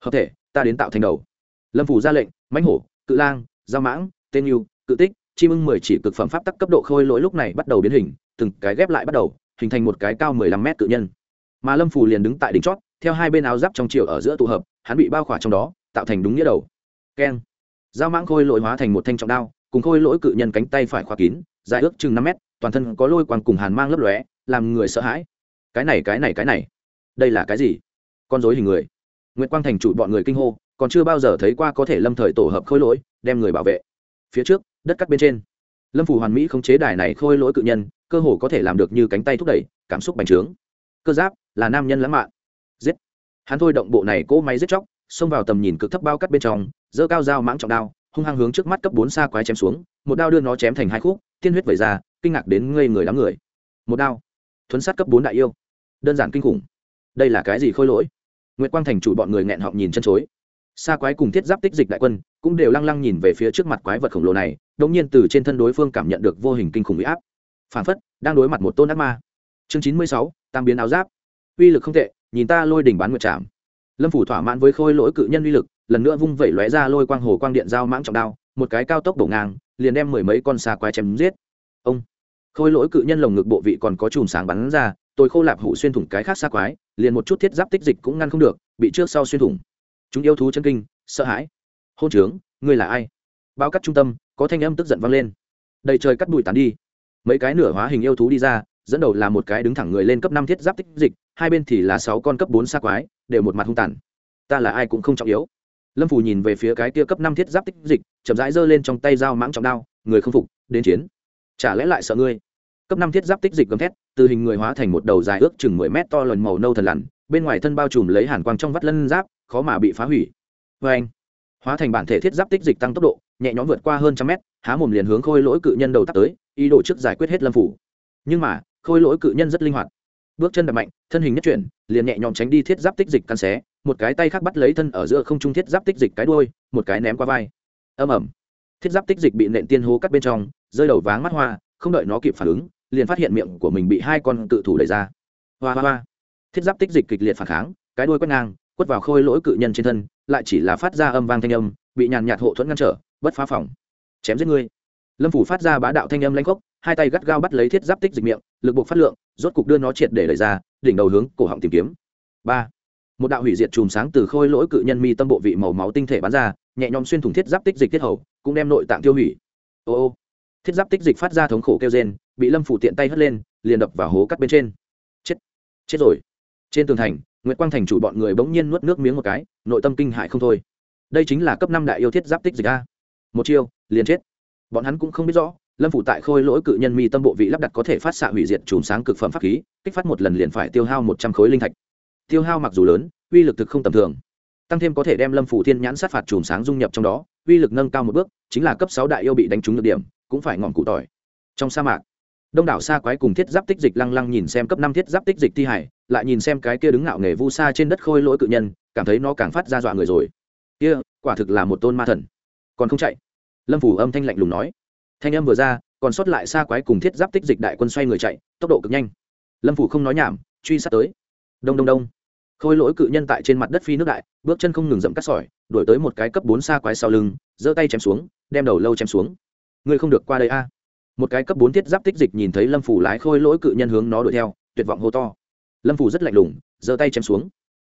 Hợp thể, ta đến tạo thành đầu. Lâm phủ ra lệnh, mãnh hổ, cự lang giao mãng, tên yêu, cự tích chim ưng mười chỉ cực phẩm pháp tắc cấp độ khôi lỗi lúc này bắt đầu biến hình, từng cái ghép lại bắt đầu, hình thành một cái cao mười lăm mét cự nhân. Mà lâm phủ liền đứng tại đỉnh chót, theo hai bên áo giáp trong chiều ở giữa tụ hợp, hắn bị bao khỏa trong đó, tạo thành đúng nghĩa đầu. Keng dao mãng khôi lỗi hóa thành một thanh trọng đao, cùng khôi lỗi cự nhân cánh tay phải khóa kín, dài ước chừng năm mét, toàn thân có lôi quang cùng hàn mang lấp lóe, làm người sợ hãi. Cái này cái này cái này. Đây là cái gì? Con dối hình người. Nguyễn quang thành chủ bọn người kinh hô, còn chưa bao giờ thấy qua có thể lâm thời tổ hợp khôi lỗi, đem người bảo vệ. Phía trước, đất cắt bên trên. Lâm phủ hoàn mỹ không chế đài này khôi lỗi cự nhân, cơ hồ có thể làm được như cánh tay thúc đẩy, cảm xúc bành trướng. Cơ giáp là nam nhân lãng mạn. Giết. Hắn thôi động bộ này cỗ máy giết chóc xông vào tầm nhìn cực thấp bao cắt bên trong, giơ cao dao mãng trọng đao, hung hăng hướng trước mắt cấp bốn xa quái chém xuống, một đao đưa nó chém thành hai khúc, tiên huyết vẩy ra, kinh ngạc đến ngây người đám người. Một đao, thuấn sát cấp bốn đại yêu. Đơn giản kinh khủng. Đây là cái gì khôi lỗi? Nguyễn quang thành chủ bọn người nghẹn họng nhìn chân chối. Xa quái cùng thiết giáp tích dịch đại quân cũng đều lăng lăng nhìn về phía trước mặt quái vật khổng lồ này, đống nhiên từ trên thân đối phương cảm nhận được vô hình kinh khủng bị áp. Phản phất, đang đối mặt một tôn ác ma. Chương chín mươi sáu tăng biến áo giáp. Uy lực không tệ, nhìn ta lôi đỉnh bán nguyệt trảm lâm phủ thỏa mãn với khôi lỗi cự nhân uy lực, lần nữa vung vẩy lóe ra lôi quang hồ quang điện dao mãng trọng đao, một cái cao tốc đổ ngang, liền đem mười mấy con xà quái chém giết. Ông! Khôi lỗi cự nhân lồng ngực bộ vị còn có chùm sáng bắn ra, tôi khô lạp hủ xuyên thủng cái khác xa quái, liền một chút thiết giáp tích dịch cũng ngăn không được, bị trước sau xuyên thủng. Chúng yêu thú chân kinh, sợ hãi. Hôn trướng, ngươi là ai? Bao cắt trung tâm, có thanh âm tức giận vang lên. Đầy trời cắt bụi tàn đi. Mấy cái nửa hóa hình yêu thú đi ra dẫn đầu là một cái đứng thẳng người lên cấp năm thiết giáp tích dịch, hai bên thì là sáu con cấp bốn xa quái, đều một mặt hung tàn. Ta là ai cũng không trọng yếu. Lâm phù nhìn về phía cái kia cấp năm thiết giáp tích dịch, chậm rãi giơ lên trong tay dao mãng trọng đao, người không phục, đến chiến. Chả lẽ lại sợ ngươi? Cấp năm thiết giáp tích dịch gầm thét, từ hình người hóa thành một đầu dài ước chừng mười mét to lần màu nâu thần lằn, bên ngoài thân bao trùm lấy hàn quang trong vắt lân giáp, khó mà bị phá hủy. Vê anh, hóa thành bản thể thiết giáp tích dịch tăng tốc độ, nhẹ nhõm vượt qua hơn trăm mét, há mồm liền hướng khôi lỗi cự nhân đầu tắt tới, ý đồ trước giải quyết hết lâm phủ nhưng mà khôi lỗi cự nhân rất linh hoạt. Bước chân đập mạnh, thân hình nhất chuyển, liền nhẹ nhõm tránh đi thiết giáp tích dịch căn xé, một cái tay khác bắt lấy thân ở giữa không trung thiết giáp tích dịch cái đuôi, một cái ném qua vai. Âm ẩm thiết giáp tích dịch bị nện tiên hố cắt bên trong, rơi đầu váng mắt hoa, không đợi nó kịp phản ứng, liền phát hiện miệng của mình bị hai con tự thủ đẩy ra. Hoa hoa hoa. Thiết giáp tích dịch kịch liệt phản kháng, cái đuôi quét ngang, quất vào khôi lỗi cự nhân trên thân, lại chỉ là phát ra âm vang thanh âm, bị nhàn nhạt hộ thuẫn ngăn trở, bất phá phòng. Chém giết ngươi. Lâm phủ phát ra bá đạo thanh âm lanh khốc hai tay gắt gao bắt lấy thiết giáp tích dịch miệng, lực buộc phát lượng, rốt cục đưa nó triệt để đẩy ra, đỉnh đầu hướng cổ họng tìm kiếm. Ba. Một đạo hủy diệt chùm sáng từ khôi lỗi cự nhân mi tâm bộ vị màu máu tinh thể bắn ra, nhẹ nhõm xuyên thủng thiết giáp tích dịch tiết hầu, cũng đem nội tạng tiêu hủy. Ô ô. Thiết giáp tích dịch phát ra thống khổ kêu rên, bị lâm phủ tiện tay hất lên, liền đập vào hố cắt bên trên. Chết. Chết rồi. Trên tường thành nguyễn quang thành chủ bọn người bỗng nhiên nuốt nước miếng một cái, nội tâm kinh hại không thôi. Đây chính là cấp năm đại yêu thiết giáp tích dịch a. Một chiêu, liền chết. Bọn hắn cũng không biết rõ lâm phủ tại khôi lỗi cự nhân mi tâm bộ vị lắp đặt có thể phát xạ hủy diệt chùm sáng cực phẩm pháp khí, kích phát một lần liền phải tiêu hao một trăm khối linh thạch. Tiêu hao mặc dù lớn, uy lực thực không tầm thường. Tăng thêm có thể đem lâm phủ thiên nhãn sát phạt chùm sáng dung nhập trong đó, uy lực nâng cao một bước, chính là cấp sáu đại yêu bị đánh trúng được điểm, cũng phải ngọn cụ tỏi. Trong sa mạc, đông đảo xa quái cùng thiết giáp tích dịch lăng lăng nhìn xem cấp năm thiết giáp tích dịch thi hải, lại nhìn xem cái kia đứng ngạo nghề vu sa trên đất khôi lỗi cự nhân, cảm thấy nó càng phát ra dọa người rồi. Kia, quả thực là một tôn ma thần. Còn không chạy. Lâm phủ âm thanh lạnh lùng nói thanh âm vừa ra, còn sót lại xa quái cùng thiết giáp tích dịch đại quân xoay người chạy, tốc độ cực nhanh. Lâm phủ không nói nhảm, truy sát tới. Đông đông đông. Khôi lỗi cự nhân tại trên mặt đất phi nước đại, bước chân không ngừng dậm cắt sỏi, đuổi tới một cái cấp bốn xa quái sau lưng, giơ tay chém xuống, đem đầu lâu chém xuống. Ngươi không được qua đây a. Một cái cấp bốn thiết giáp tích dịch nhìn thấy lâm phủ lái khôi lỗi cự nhân hướng nó đuổi theo, tuyệt vọng hô to. Lâm phủ rất lạnh lùng, giơ tay chém xuống.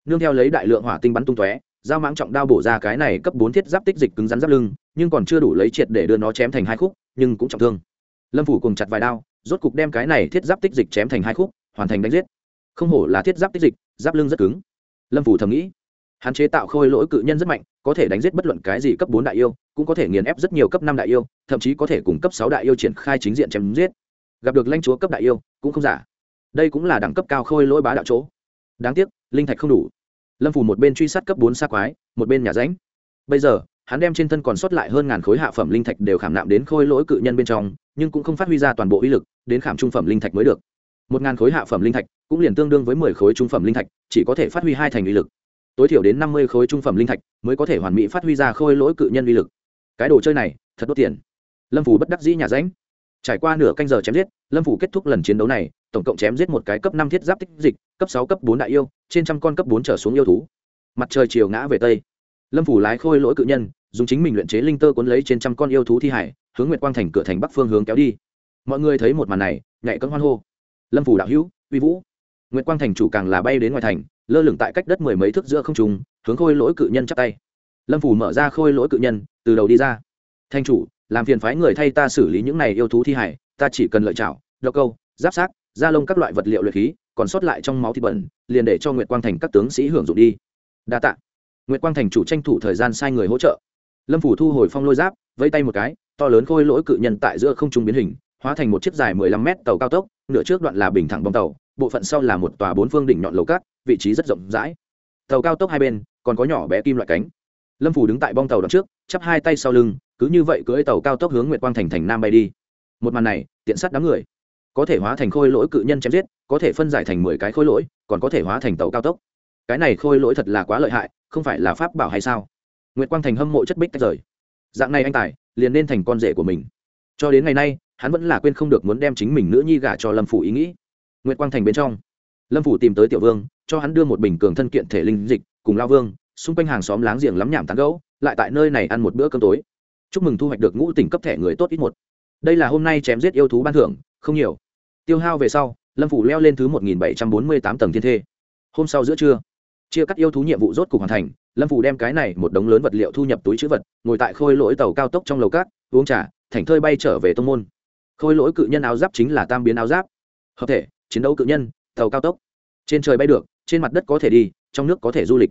Nương theo lấy đại lượng hỏa tinh bắn tung tóe dao mãng trọng đao bổ ra cái này cấp bốn thiết giáp tích dịch cứng rắn giáp lưng, nhưng còn chưa đủ lấy triệt để đưa nó chém thành hai khúc nhưng cũng trọng thương. Lâm phủ cùng chặt vài đao, rốt cục đem cái này thiết giáp tích dịch chém thành hai khúc, hoàn thành đánh giết. Không hổ là thiết giáp tích dịch, giáp lưng rất cứng. Lâm phủ thầm nghĩ, hắn chế tạo khôi lỗi cự nhân rất mạnh, có thể đánh giết bất luận cái gì cấp bốn đại yêu, cũng có thể nghiền ép rất nhiều cấp năm đại yêu, thậm chí có thể cùng cấp sáu đại yêu triển khai chính diện chém giết. Gặp được lãnh chúa cấp đại yêu, cũng không giả. Đây cũng là đẳng cấp cao khôi lỗi bá đạo chỗ. Đáng tiếc, linh thạch không đủ. Lâm phủ một bên truy sát cấp bốn xa quái, một bên nhà ránh bây giờ hắn đem trên thân còn sót lại hơn ngàn khối hạ phẩm linh thạch đều khảm nạm đến khôi lỗi cự nhân bên trong, nhưng cũng không phát huy ra toàn bộ uy lực, đến khảm trung phẩm linh thạch mới được. Một ngàn khối hạ phẩm linh thạch cũng liền tương đương với mười khối trung phẩm linh thạch, chỉ có thể phát huy hai thành uy lực. Tối thiểu đến năm mươi khối trung phẩm linh thạch mới có thể hoàn mỹ phát huy ra khôi lỗi cự nhân uy lực. Cái đồ chơi này, thật đốt tiền. Lâm phủ bất đắc dĩ nhà ránh. Trải qua nửa canh giờ chém giết, lâm phủ kết thúc lần chiến đấu này, tổng cộng chém giết một cái cấp năm thiết giáp tích dịch, cấp sáu, cấp bốn đại yêu, trên trăm con cấp bốn trở xuống yêu thú. Mặt trời chiều ngã về tây. Lâm phủ lái khôi lỗi cự nhân dùng chính mình luyện chế linh tơ cuốn lấy trên trăm con yêu thú thi hải, hướng nguyệt quang thành cửa thành bắc phương hướng kéo đi. Mọi người thấy một màn này nhạy cấm hoan hô. Lâm phủ đạo hữu, uy vũ. Nguyệt quang thành chủ càng là bay đến ngoài thành, lơ lửng tại cách đất mười mấy thước giữa không trùng hướng khôi lỗi cự nhân chắp tay. Lâm phủ mở ra khôi lỗi cự nhân, từ đầu đi ra. Thanh chủ, làm phiền phái người thay ta xử lý những này yêu thú thi hải, ta chỉ cần lợi chảo đậu câu, giáp sát da lông các loại vật liệu luyện khí, còn sót lại trong máu thịt bẩn, liền để cho nguyệt quang thành các tướng sĩ hưởng dụng đi. Đa tạ. Nguyệt quang thành chủ tranh thủ thời gian sai người hỗ trợ lâm phủ thu hồi phong lôi giáp vây tay một cái, to lớn khôi lỗi cự nhân tại giữa không trung biến hình, hóa thành một chiếc dài mười lăm mét tàu cao tốc, nửa trước đoạn là bình thẳng bong tàu, bộ phận sau là một tòa bốn phương đỉnh nhọn lầu cát, vị trí rất rộng rãi. Tàu cao tốc hai bên, còn có nhỏ bé kim loại cánh. Lâm phủ đứng tại bong tàu đoạn trước, chắp hai tay sau lưng, cứ như vậy cưỡi tàu cao tốc hướng nguyệt quang thành thành nam bay đi. Một màn này, tiện sát đám người. Có thể hóa thành khôi lỗi cự nhân chém giết, có thể phân giải thành mười cái khôi lỗi, còn có thể hóa thành tàu cao tốc. Cái này khôi lỗi thật là quá lợi hại, không phải là pháp bảo hay sao? Nguyệt quang thành hâm mộ chất bích tách rời. Dạng này anh tài liền nên thành con rể của mình. Cho đến ngày nay hắn vẫn là quên không được muốn đem chính mình nữ nhi gả cho lâm phủ ý nghĩ. Nguyệt quang thành bên trong lâm phủ tìm tới tiểu vương cho hắn đưa một bình cường thân kiện thể linh dịch cùng lao vương xung quanh hàng xóm láng giềng lắm nhảm tán gẫu, lại tại nơi này ăn một bữa cơm tối. Chúc mừng thu hoạch được ngũ tỉnh cấp thẻ người tốt ít một. Đây là hôm nay chém giết yêu thú ban thưởng không nhiều. Tiêu hao về sau lâm phủ leo lên thứ một nghìn bảy trăm bốn mươi tám tầng thiên thê. Hôm sau giữa trưa chia cắt yêu thú nhiệm vụ rốt cục hoàn thành lâm phủ đem cái này một đống lớn vật liệu thu nhập túi chữ vật, ngồi tại khôi lỗi tàu cao tốc trong lầu cát, uống trà thành thơi bay trở về tông môn. Khôi lỗi cự nhân áo giáp chính là tam biến áo giáp. Hợp thể, chiến đấu cự nhân, tàu cao tốc. Trên trời bay được, trên mặt đất có thể đi, trong nước có thể du lịch.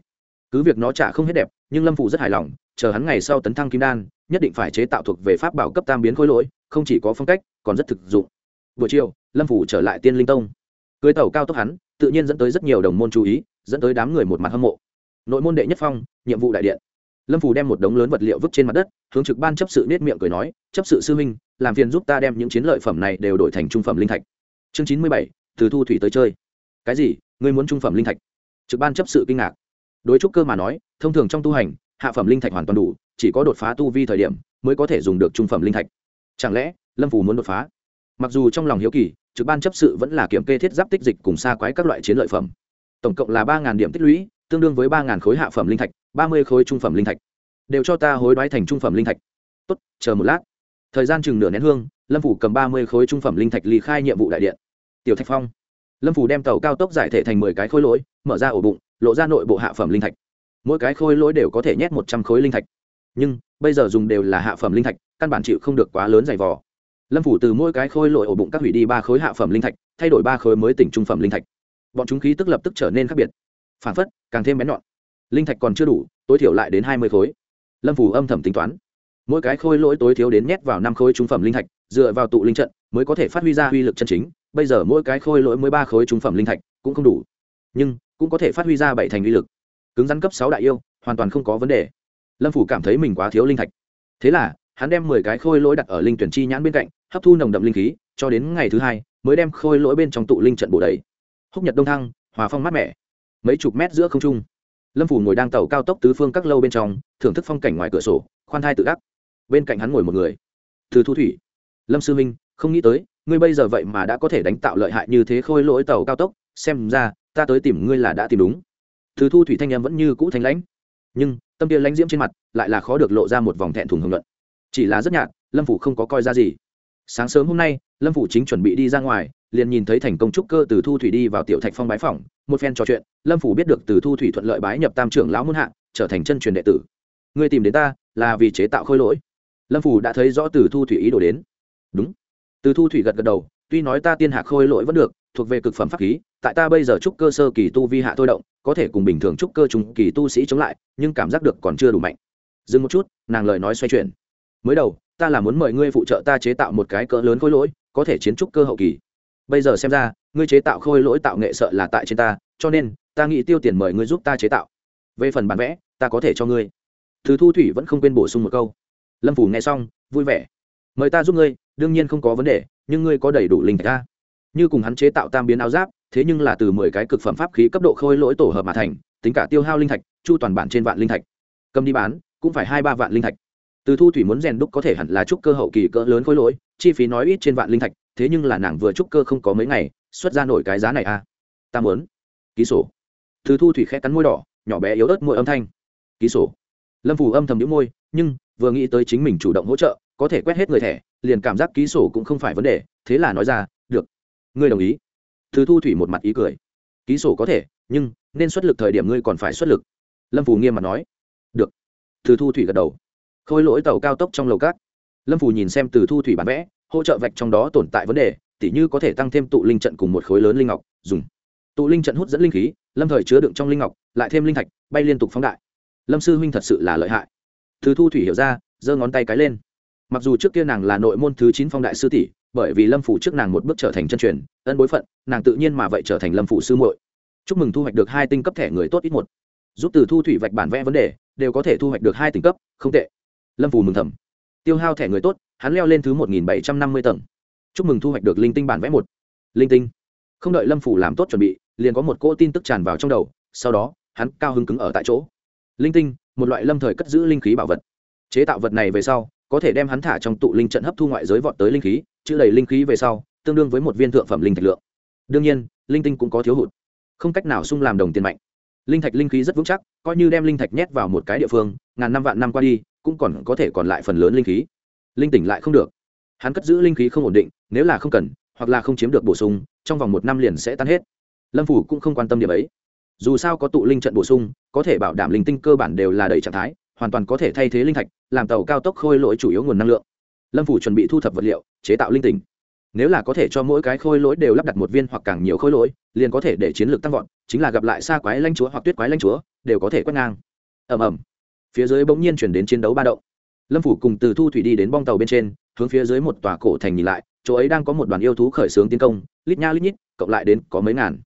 Cứ việc nó trả không hết đẹp, nhưng lâm phủ rất hài lòng, chờ hắn ngày sau tấn thăng kim đan, nhất định phải chế tạo thuộc về pháp bảo cấp tam biến khối lỗi, không chỉ có phong cách, còn rất thực dụng. Buổi chiều, lâm phủ trở lại tiên linh tông. Cưới tàu cao tốc hắn, tự nhiên dẫn tới rất nhiều đồng môn chú ý, dẫn tới đám người một mặt hâm mộ nội môn đệ nhất phong, nhiệm vụ đại điện. Lâm phù đem một đống lớn vật liệu vứt trên mặt đất, hướng trực ban chấp sự nết miệng cười nói, chấp sự sư minh làm phiền giúp ta đem những chiến lợi phẩm này đều đổi thành trung phẩm linh thạch. Chương chín mươi bảy, từ thu thủy tới chơi. Cái gì? Ngươi muốn trung phẩm linh thạch? Trực ban chấp sự kinh ngạc. Đối trúc cơ mà nói, thông thường trong tu hành, hạ phẩm linh thạch hoàn toàn đủ, chỉ có đột phá tu vi thời điểm mới có thể dùng được trung phẩm linh thạch. Chẳng lẽ lâm phù muốn đột phá? Mặc dù trong lòng hiếu kỳ, trực ban chấp sự vẫn là kiểm kê thiết giáp tích dịch cùng xa quái các loại chiến lợi phẩm. Tổng cộng là ba điểm tích lũy tương đương với ba khối hạ phẩm linh thạch, ba mươi khối trung phẩm linh thạch. Đều cho ta hối đoái thành trung phẩm linh thạch. Tốt, chờ một lát. Thời gian chừng nửa nén hương, lâm phủ cầm ba mươi khối trung phẩm linh thạch ly khai nhiệm vụ đại điện. Tiểu thạch phong. Lâm phủ đem tàu cao tốc giải thể thành mười cái khối lỗi, mở ra ổ bụng, lộ ra nội bộ hạ phẩm linh thạch. Mỗi cái khối lỗi đều có thể nhét một trăm khối linh thạch. Nhưng, bây giờ dùng đều là hạ phẩm linh thạch, căn bản chịu không được quá lớn dày vò. Lâm phủ từ mỗi cái khối lỗi ổ bụng các hủy đi ba khối hạ phẩm linh thạch, thay đổi ba khối mới tỉnh trung phẩm linh thạch. Bọn chúng khí tức lập tức trở nên khác biệt. Phản phất càng thêm bén nhọn. Linh thạch còn chưa đủ, tối thiểu lại đến hai mươi khối. Lâm phủ âm thầm tính toán. Mỗi cái khối lỗi tối thiếu đến nhét vào năm khối trung phẩm linh thạch, dựa vào tụ linh trận mới có thể phát huy ra uy lực chân chính. Bây giờ mỗi cái khối lỗi mới ba khối trung phẩm linh thạch cũng không đủ, nhưng cũng có thể phát huy ra bảy thành uy lực. Cứng rắn cấp sáu đại yêu, hoàn toàn không có vấn đề. Lâm phủ cảm thấy mình quá thiếu linh thạch. Thế là, hắn đem mười cái khôi lỗi đặt ở linh tuyển chi nhãn bên cạnh, hấp thu nồng đậm linh khí, cho đến ngày thứ hai, mới đem khôi lỗi bên trong tụ linh trận bổ đầy. Húc nhật đông thăng, hòa phong mát mẻ mấy chục mét giữa không trung. Lâm phủ ngồi đang tàu cao tốc tứ phương các lâu bên trong, thưởng thức phong cảnh ngoài cửa sổ, khoan thai tự ác bên cạnh hắn ngồi một người. Từ thu thủy. Lâm sư minh, không nghĩ tới, ngươi bây giờ vậy mà đã có thể đánh tạo lợi hại như thế khôi lỗi tàu cao tốc. Xem ra, ta tới tìm ngươi là đã tìm đúng. Từ thu thủy thanh em vẫn như cũ thanh lãnh. Nhưng, tâm tia lãnh diễm trên mặt lại là khó được lộ ra một vòng thẹn thùng hưởng luận. Chỉ là rất nhạt, lâm phủ không có coi ra gì. Sáng sớm hôm nay, lâm phủ chính chuẩn bị đi ra ngoài liền nhìn thấy thành công trúc cơ từ thu thủy đi vào tiểu thạch phong bái phỏng, một phen trò chuyện, lâm phủ biết được từ thu thủy thuận lợi bái nhập tam trưởng lão muôn hạ, trở thành chân truyền đệ tử. Ngươi tìm đến ta là vì chế tạo khôi lỗi. Lâm phủ đã thấy rõ từ thu thủy ý đồ đến. Đúng. Từ thu thủy gật gật đầu, tuy nói ta tiên hạ khôi lỗi vẫn được, thuộc về cực phẩm pháp khí, tại ta bây giờ trúc cơ sơ kỳ tu vi hạ thôi động, có thể cùng bình thường trúc cơ trung kỳ tu sĩ chống lại, nhưng cảm giác được còn chưa đủ mạnh. Dừng một chút, nàng lời nói xoay chuyển. Mới đầu, ta là muốn mời ngươi phụ trợ ta chế tạo một cái cỡ lớn khối lỗi, có thể chiến trúc cơ hậu kỳ bây giờ xem ra, ngươi chế tạo khôi lỗi tạo nghệ sợ là tại trên ta, cho nên, ta nghĩ tiêu tiền mời ngươi giúp ta chế tạo. Về phần bản vẽ, ta có thể cho ngươi. Thứ thu thủy vẫn không quên bổ sung một câu. Lâm phủ nghe xong, vui vẻ. Mời ta giúp ngươi, đương nhiên không có vấn đề, nhưng ngươi có đầy đủ linh thạch ta. Như cùng hắn chế tạo tam biến áo giáp, thế nhưng là từ mười cái cực phẩm pháp khí cấp độ khôi lỗi tổ hợp mà thành, tính cả tiêu hao linh thạch, chu toàn bản trên vạn linh thạch. Cầm đi bán, cũng phải hai ba vạn linh thạch. Từ thu thủy muốn rèn đúc có thể hẳn là trúc cơ hậu kỳ cỡ lớn khối lỗi, chi phí nói ít trên vạn linh thạch thế nhưng là nàng vừa trúc cơ không có mấy ngày, xuất ra nổi cái giá này à? Ta muốn. Ký sổ. Từ thu thủy khẽ cắn môi đỏ, nhỏ bé yếu ớt môi âm thanh. Ký sổ. Lâm phủ âm thầm đĩu môi, nhưng, vừa nghĩ tới chính mình chủ động hỗ trợ, có thể quét hết người thẻ, liền cảm giác ký sổ cũng không phải vấn đề, thế là nói ra, được. Ngươi đồng ý. Từ thu thủy một mặt ý cười. Ký sổ có thể, nhưng, nên xuất lực thời điểm ngươi còn phải xuất lực. Lâm phủ nghiêm mặt nói. Được. Từ thu thủy gật đầu. Khôi lỗi tàu cao tốc trong lầu cát. Lâm phủ nhìn xem từ thu thủy bán vẽ hỗ trợ vạch trong đó tồn tại vấn đề, tỉ như có thể tăng thêm tụ linh trận cùng một khối lớn linh ngọc, dùng. Tụ linh trận hút dẫn linh khí, lâm thời chứa đựng trong linh ngọc, lại thêm linh thạch, bay liên tục phóng đại. Lâm sư huynh thật sự là lợi hại. Từ thu thủy hiểu ra, giơ ngón tay cái lên. Mặc dù trước kia nàng là nội môn thứ chín phong đại sư tỷ, bởi vì lâm phủ trước nàng một bước trở thành chân truyền, ân bối phận, nàng tự nhiên mà vậy trở thành lâm phủ sư muội. Chúc mừng thu hoạch được hai tinh cấp thẻ người tốt ít một. Giúp từ thu thủy vạch bản vẽ vấn đề, đều có thể thu hoạch được hai tinh cấp, không tệ. Lâm phủ mừng thầm. Tiêu hao thẻ người tốt hắn leo lên thứ một nghìn bảy trăm năm mươi tầng. Chúc mừng thu hoạch được linh tinh bản vẽ một. Linh tinh. Không đợi lâm phủ làm tốt chuẩn bị, liền có một cỗ tin tức tràn vào trong đầu, sau đó, hắn cao hứng cứng ở tại chỗ. Linh tinh, một loại lâm thời cất giữ linh khí bảo vật. Chế tạo vật này về sau, có thể đem hắn thả trong tụ linh trận hấp thu ngoại giới vọt tới linh khí, chữ đầy linh khí về sau, tương đương với một viên thượng phẩm linh thạch lượng. Đương nhiên, linh tinh cũng có thiếu hụt. Không cách nào sung làm đồng tiền mạnh. Linh thạch linh khí rất vững chắc, coi như đem linh thạch nhét vào một cái địa phương, ngàn năm vạn năm qua đi, cũng còn có thể còn lại phần lớn linh khí linh tỉnh lại không được. Hắn cất giữ linh khí không ổn định, nếu là không cần, hoặc là không chiếm được bổ sung, trong vòng một năm liền sẽ tan hết. Lâm phủ cũng không quan tâm điểm ấy. Dù sao có tụ linh trận bổ sung, có thể bảo đảm linh tinh cơ bản đều là đầy trạng thái, hoàn toàn có thể thay thế linh thạch, làm tàu cao tốc khôi lỗi chủ yếu nguồn năng lượng. Lâm phủ chuẩn bị thu thập vật liệu, chế tạo linh tinh nếu là có thể cho mỗi cái khôi lỗi đều lắp đặt một viên hoặc càng nhiều khôi lỗi, liền có thể để chiến lược tăng vọt, chính là gặp lại xa quái lanh chúa hoặc tuyết quái lanh chúa, đều có thể quét ngang. Ầm ầm. Phía dưới bỗng nhiên chuyển đến chiến đấu ba động lâm phủ cùng từ thu thủy đi đến bong tàu bên trên, hướng phía dưới một tòa cổ thành nhìn lại, chỗ ấy đang có một đoàn yêu thú khởi xướng tiến công, lít nha lít nhít, cộng lại đến có mấy ngàn.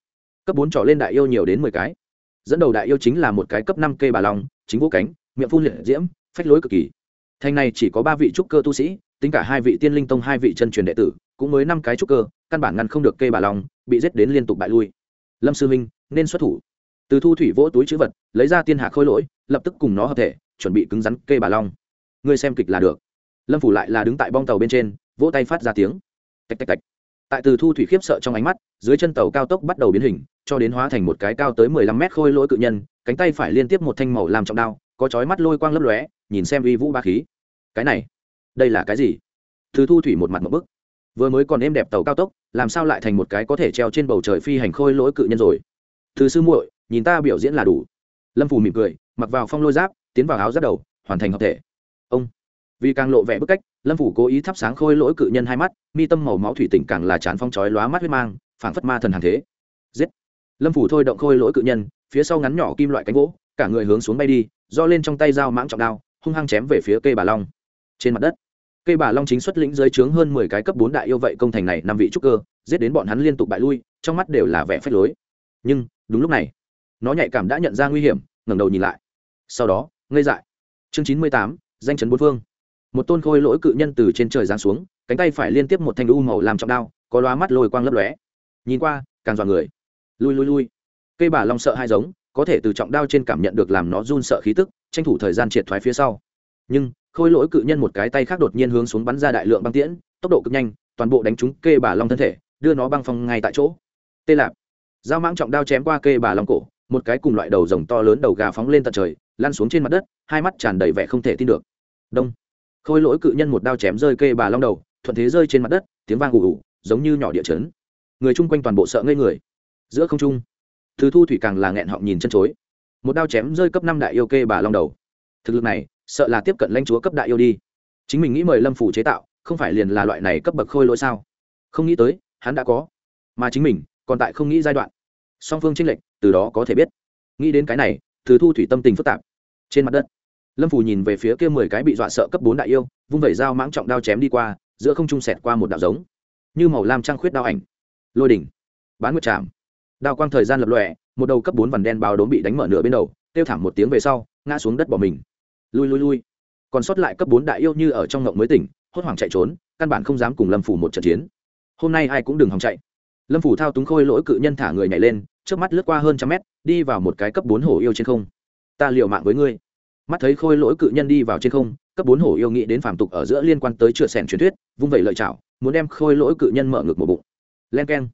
Cấp bốn trỏ lên đại yêu nhiều đến mười cái. Dẫn đầu đại yêu chính là một cái cấp năm cây bà long, chính vũ cánh, miệng phun liệt diễm, phách lối cực kỳ. Thành này chỉ có ba vị trúc cơ tu sĩ, tính cả hai vị tiên linh tông, hai vị chân truyền đệ tử, cũng mới năm cái trúc cơ, căn bản ngăn không được cây bà long, bị giết đến liên tục bại lui. Lâm sư minh, nên xuất thủ. Từ thu thủy vỗ túi chữ vật, lấy ra tiên hạ khôi lỗi, lập tức cùng nó hợp thể, chuẩn bị cứng rắn cây bà long ngươi xem kịch là được. Lâm phủ lại là đứng tại bong tàu bên trên, vỗ tay phát ra tiếng. Tạch tạch tạch. Tại từ thu thủy khiếp sợ trong ánh mắt, dưới chân tàu cao tốc bắt đầu biến hình, cho đến hóa thành một cái cao tới mười lăm mét khôi lỗi cự nhân, cánh tay phải liên tiếp một thanh màu làm trọng đao, có chói mắt lôi quang lấp lóe, nhìn xem uy vũ ba khí. Cái này, đây là cái gì? Từ thu thủy một mặt một bức. Vừa mới còn êm đẹp tàu cao tốc, làm sao lại thành một cái có thể treo trên bầu trời phi hành khôi lỗi cự nhân rồi? Từ sư muội, nhìn ta biểu diễn là đủ. Lâm phù mỉm cười, mặc vào phong lôi giáp, tiến vào áo giáp đầu, hoàn thành hợp thể ông. Vì càng lộ vẻ bức cách, lâm phủ cố ý thắp sáng khôi lỗi cự nhân hai mắt, mi tâm màu máu thủy tỉnh càng là chán phong chói lóa mắt huyết mang, phảng phất ma thần hàng thế. Giết. Lâm phủ thôi động khôi lỗi cự nhân, phía sau ngắn nhỏ kim loại cánh gỗ, cả người hướng xuống bay đi, do lên trong tay dao mãng trọng đao, hung hăng chém về phía cây bà long. Trên mặt đất, cây bà long chính xuất lĩnh dưới trướng hơn mười cái cấp bốn đại yêu vậy công thành này năm vị trúc cơ, giết đến bọn hắn liên tục bại lui, trong mắt đều là vẻ phách lối. Nhưng, đúng lúc này, nó nhạy cảm đã nhận ra nguy hiểm, ngẩng đầu nhìn lại. Sau đó, ngây dại. Chương chín mươi tám danh chấn bốn phương. Một tôn khôi lỗi cự nhân từ trên trời giáng xuống, cánh tay phải liên tiếp một thanh u màu làm trọng đao, có loa mắt lôi quang lấp lóe. Nhìn qua, càng dọa người. Lui lui lui. Cây bà long sợ hai giống, có thể từ trọng đao trên cảm nhận được làm nó run sợ khí tức, tranh thủ thời gian triệt thoái phía sau. Nhưng, khôi lỗi cự nhân một cái tay khác đột nhiên hướng xuống bắn ra đại lượng băng tiễn, tốc độ cực nhanh, toàn bộ đánh trúng kê bà long thân thể, đưa nó băng phong ngay tại chỗ. Tê lạp. Dao mãng trọng đao chém qua kê bà long cổ, một cái cùng loại đầu rồng to lớn đầu gà phóng lên tận trời lăn xuống trên mặt đất, hai mắt tràn đầy vẻ không thể tin được. Đông. Khôi lỗi cự nhân một đao chém rơi kê bà long đầu, thuận thế rơi trên mặt đất, tiếng vang ù ù, giống như nhỏ địa chấn. Người chung quanh toàn bộ sợ ngây người. Giữa không trung, thứ thu thủy càng là nghẹn họng nhìn chân chối. Một đao chém rơi cấp năm đại yêu kê bà long đầu. Thực lực này, sợ là tiếp cận lãnh chúa cấp đại yêu đi. Chính mình nghĩ mời lâm phủ chế tạo, không phải liền là loại này cấp bậc khôi lỗi sao? Không nghĩ tới, hắn đã có. Mà chính mình, còn tại không nghĩ giai đoạn. Song phương tranh lệch, từ đó có thể biết. Nghĩ đến cái này từ thu thủy tâm tình phức tạp. Trên mặt đất, lâm Phù nhìn về phía kia mười cái bị dọa sợ cấp bốn đại yêu, vung vẩy dao mãng trọng đao chém đi qua, giữa không trung sẹt qua một đạo giống như màu lam trăng khuyết đao ảnh. Lôi đỉnh, bán nguyệt chạm đao quang thời gian lập lọe một đầu cấp bốn vằn đen bao đốm bị đánh mở nửa bên đầu tiêu thảm một tiếng về sau, ngã xuống đất bỏ mình. Lui lui lui. Còn sót lại cấp bốn đại yêu như ở trong ngộng mới tỉnh, hốt hoảng chạy trốn, căn bản không dám cùng lâm phủ một trận chiến. Hôm nay ai cũng đừng hòng chạy. Lâm phủ thao túng khôi lỗi cự nhân thả người nhảy lên trước mắt lướt qua hơn trăm mét, đi vào một cái cấp bốn hổ yêu trên không. Ta liều mạng với ngươi. Mắt thấy khôi lỗi cự nhân đi vào trên không, cấp bốn hổ yêu nghĩ đến phàm tục ở giữa liên quan tới chữa sẻn truyền thuyết, vung vẩy lợi chảo, muốn đem khôi lỗi cự nhân mở ngực một bụng. Len k e n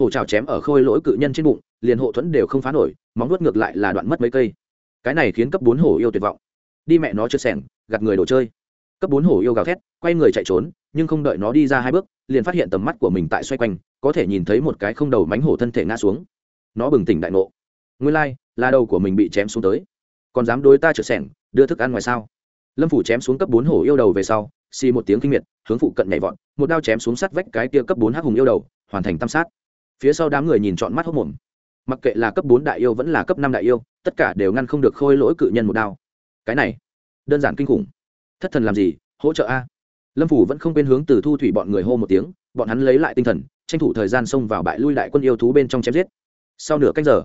hổ chảo chém ở khôi lỗi cự nhân trên bụng, liền hộ thuẫn đều không phá nổi, móng nuốt ngược lại là đoạn mất mấy cây. Cái này khiến cấp bốn hổ yêu tuyệt vọng. Đi mẹ nó chữa sẻn gặt người đồ chơi. Cấp bốn hổ yêu gào thét, quay người chạy trốn, nhưng không đợi nó đi ra hai bước, liền phát hiện tầm mắt của mình tại xoay quanh, có thể nhìn thấy một cái không đầu mánh hổ thân thể ngã xuống nó bừng tỉnh đại ngộ. Nguyên lai、like, là đầu của mình bị chém xuống tới. Còn dám đối ta trượt sẻng đưa thức ăn ngoài sao? Lâm phủ chém xuống cấp bốn hổ yêu đầu về sau xì một tiếng kinh miệt hướng phụ cận nhảy vọt một đao chém xuống sắt vách cái tia cấp bốn hắc hùng yêu đầu hoàn thành tam sát. Phía sau đám người nhìn trọn mắt hốc mồm. Mặc kệ là cấp bốn đại yêu vẫn là cấp năm đại yêu tất cả đều ngăn không được khôi lỗi cự nhân một đao. Cái này đơn giản kinh khủng. Thất thần làm gì? Hỗ trợ a. Lâm phủ vẫn không quên hướng từ thu thủy bọn người hô một tiếng bọn hắn lấy lại tinh thần tranh thủ thời gian xông vào bại lui đại quân yêu thú bên trong chém giết sau nửa cách giờ,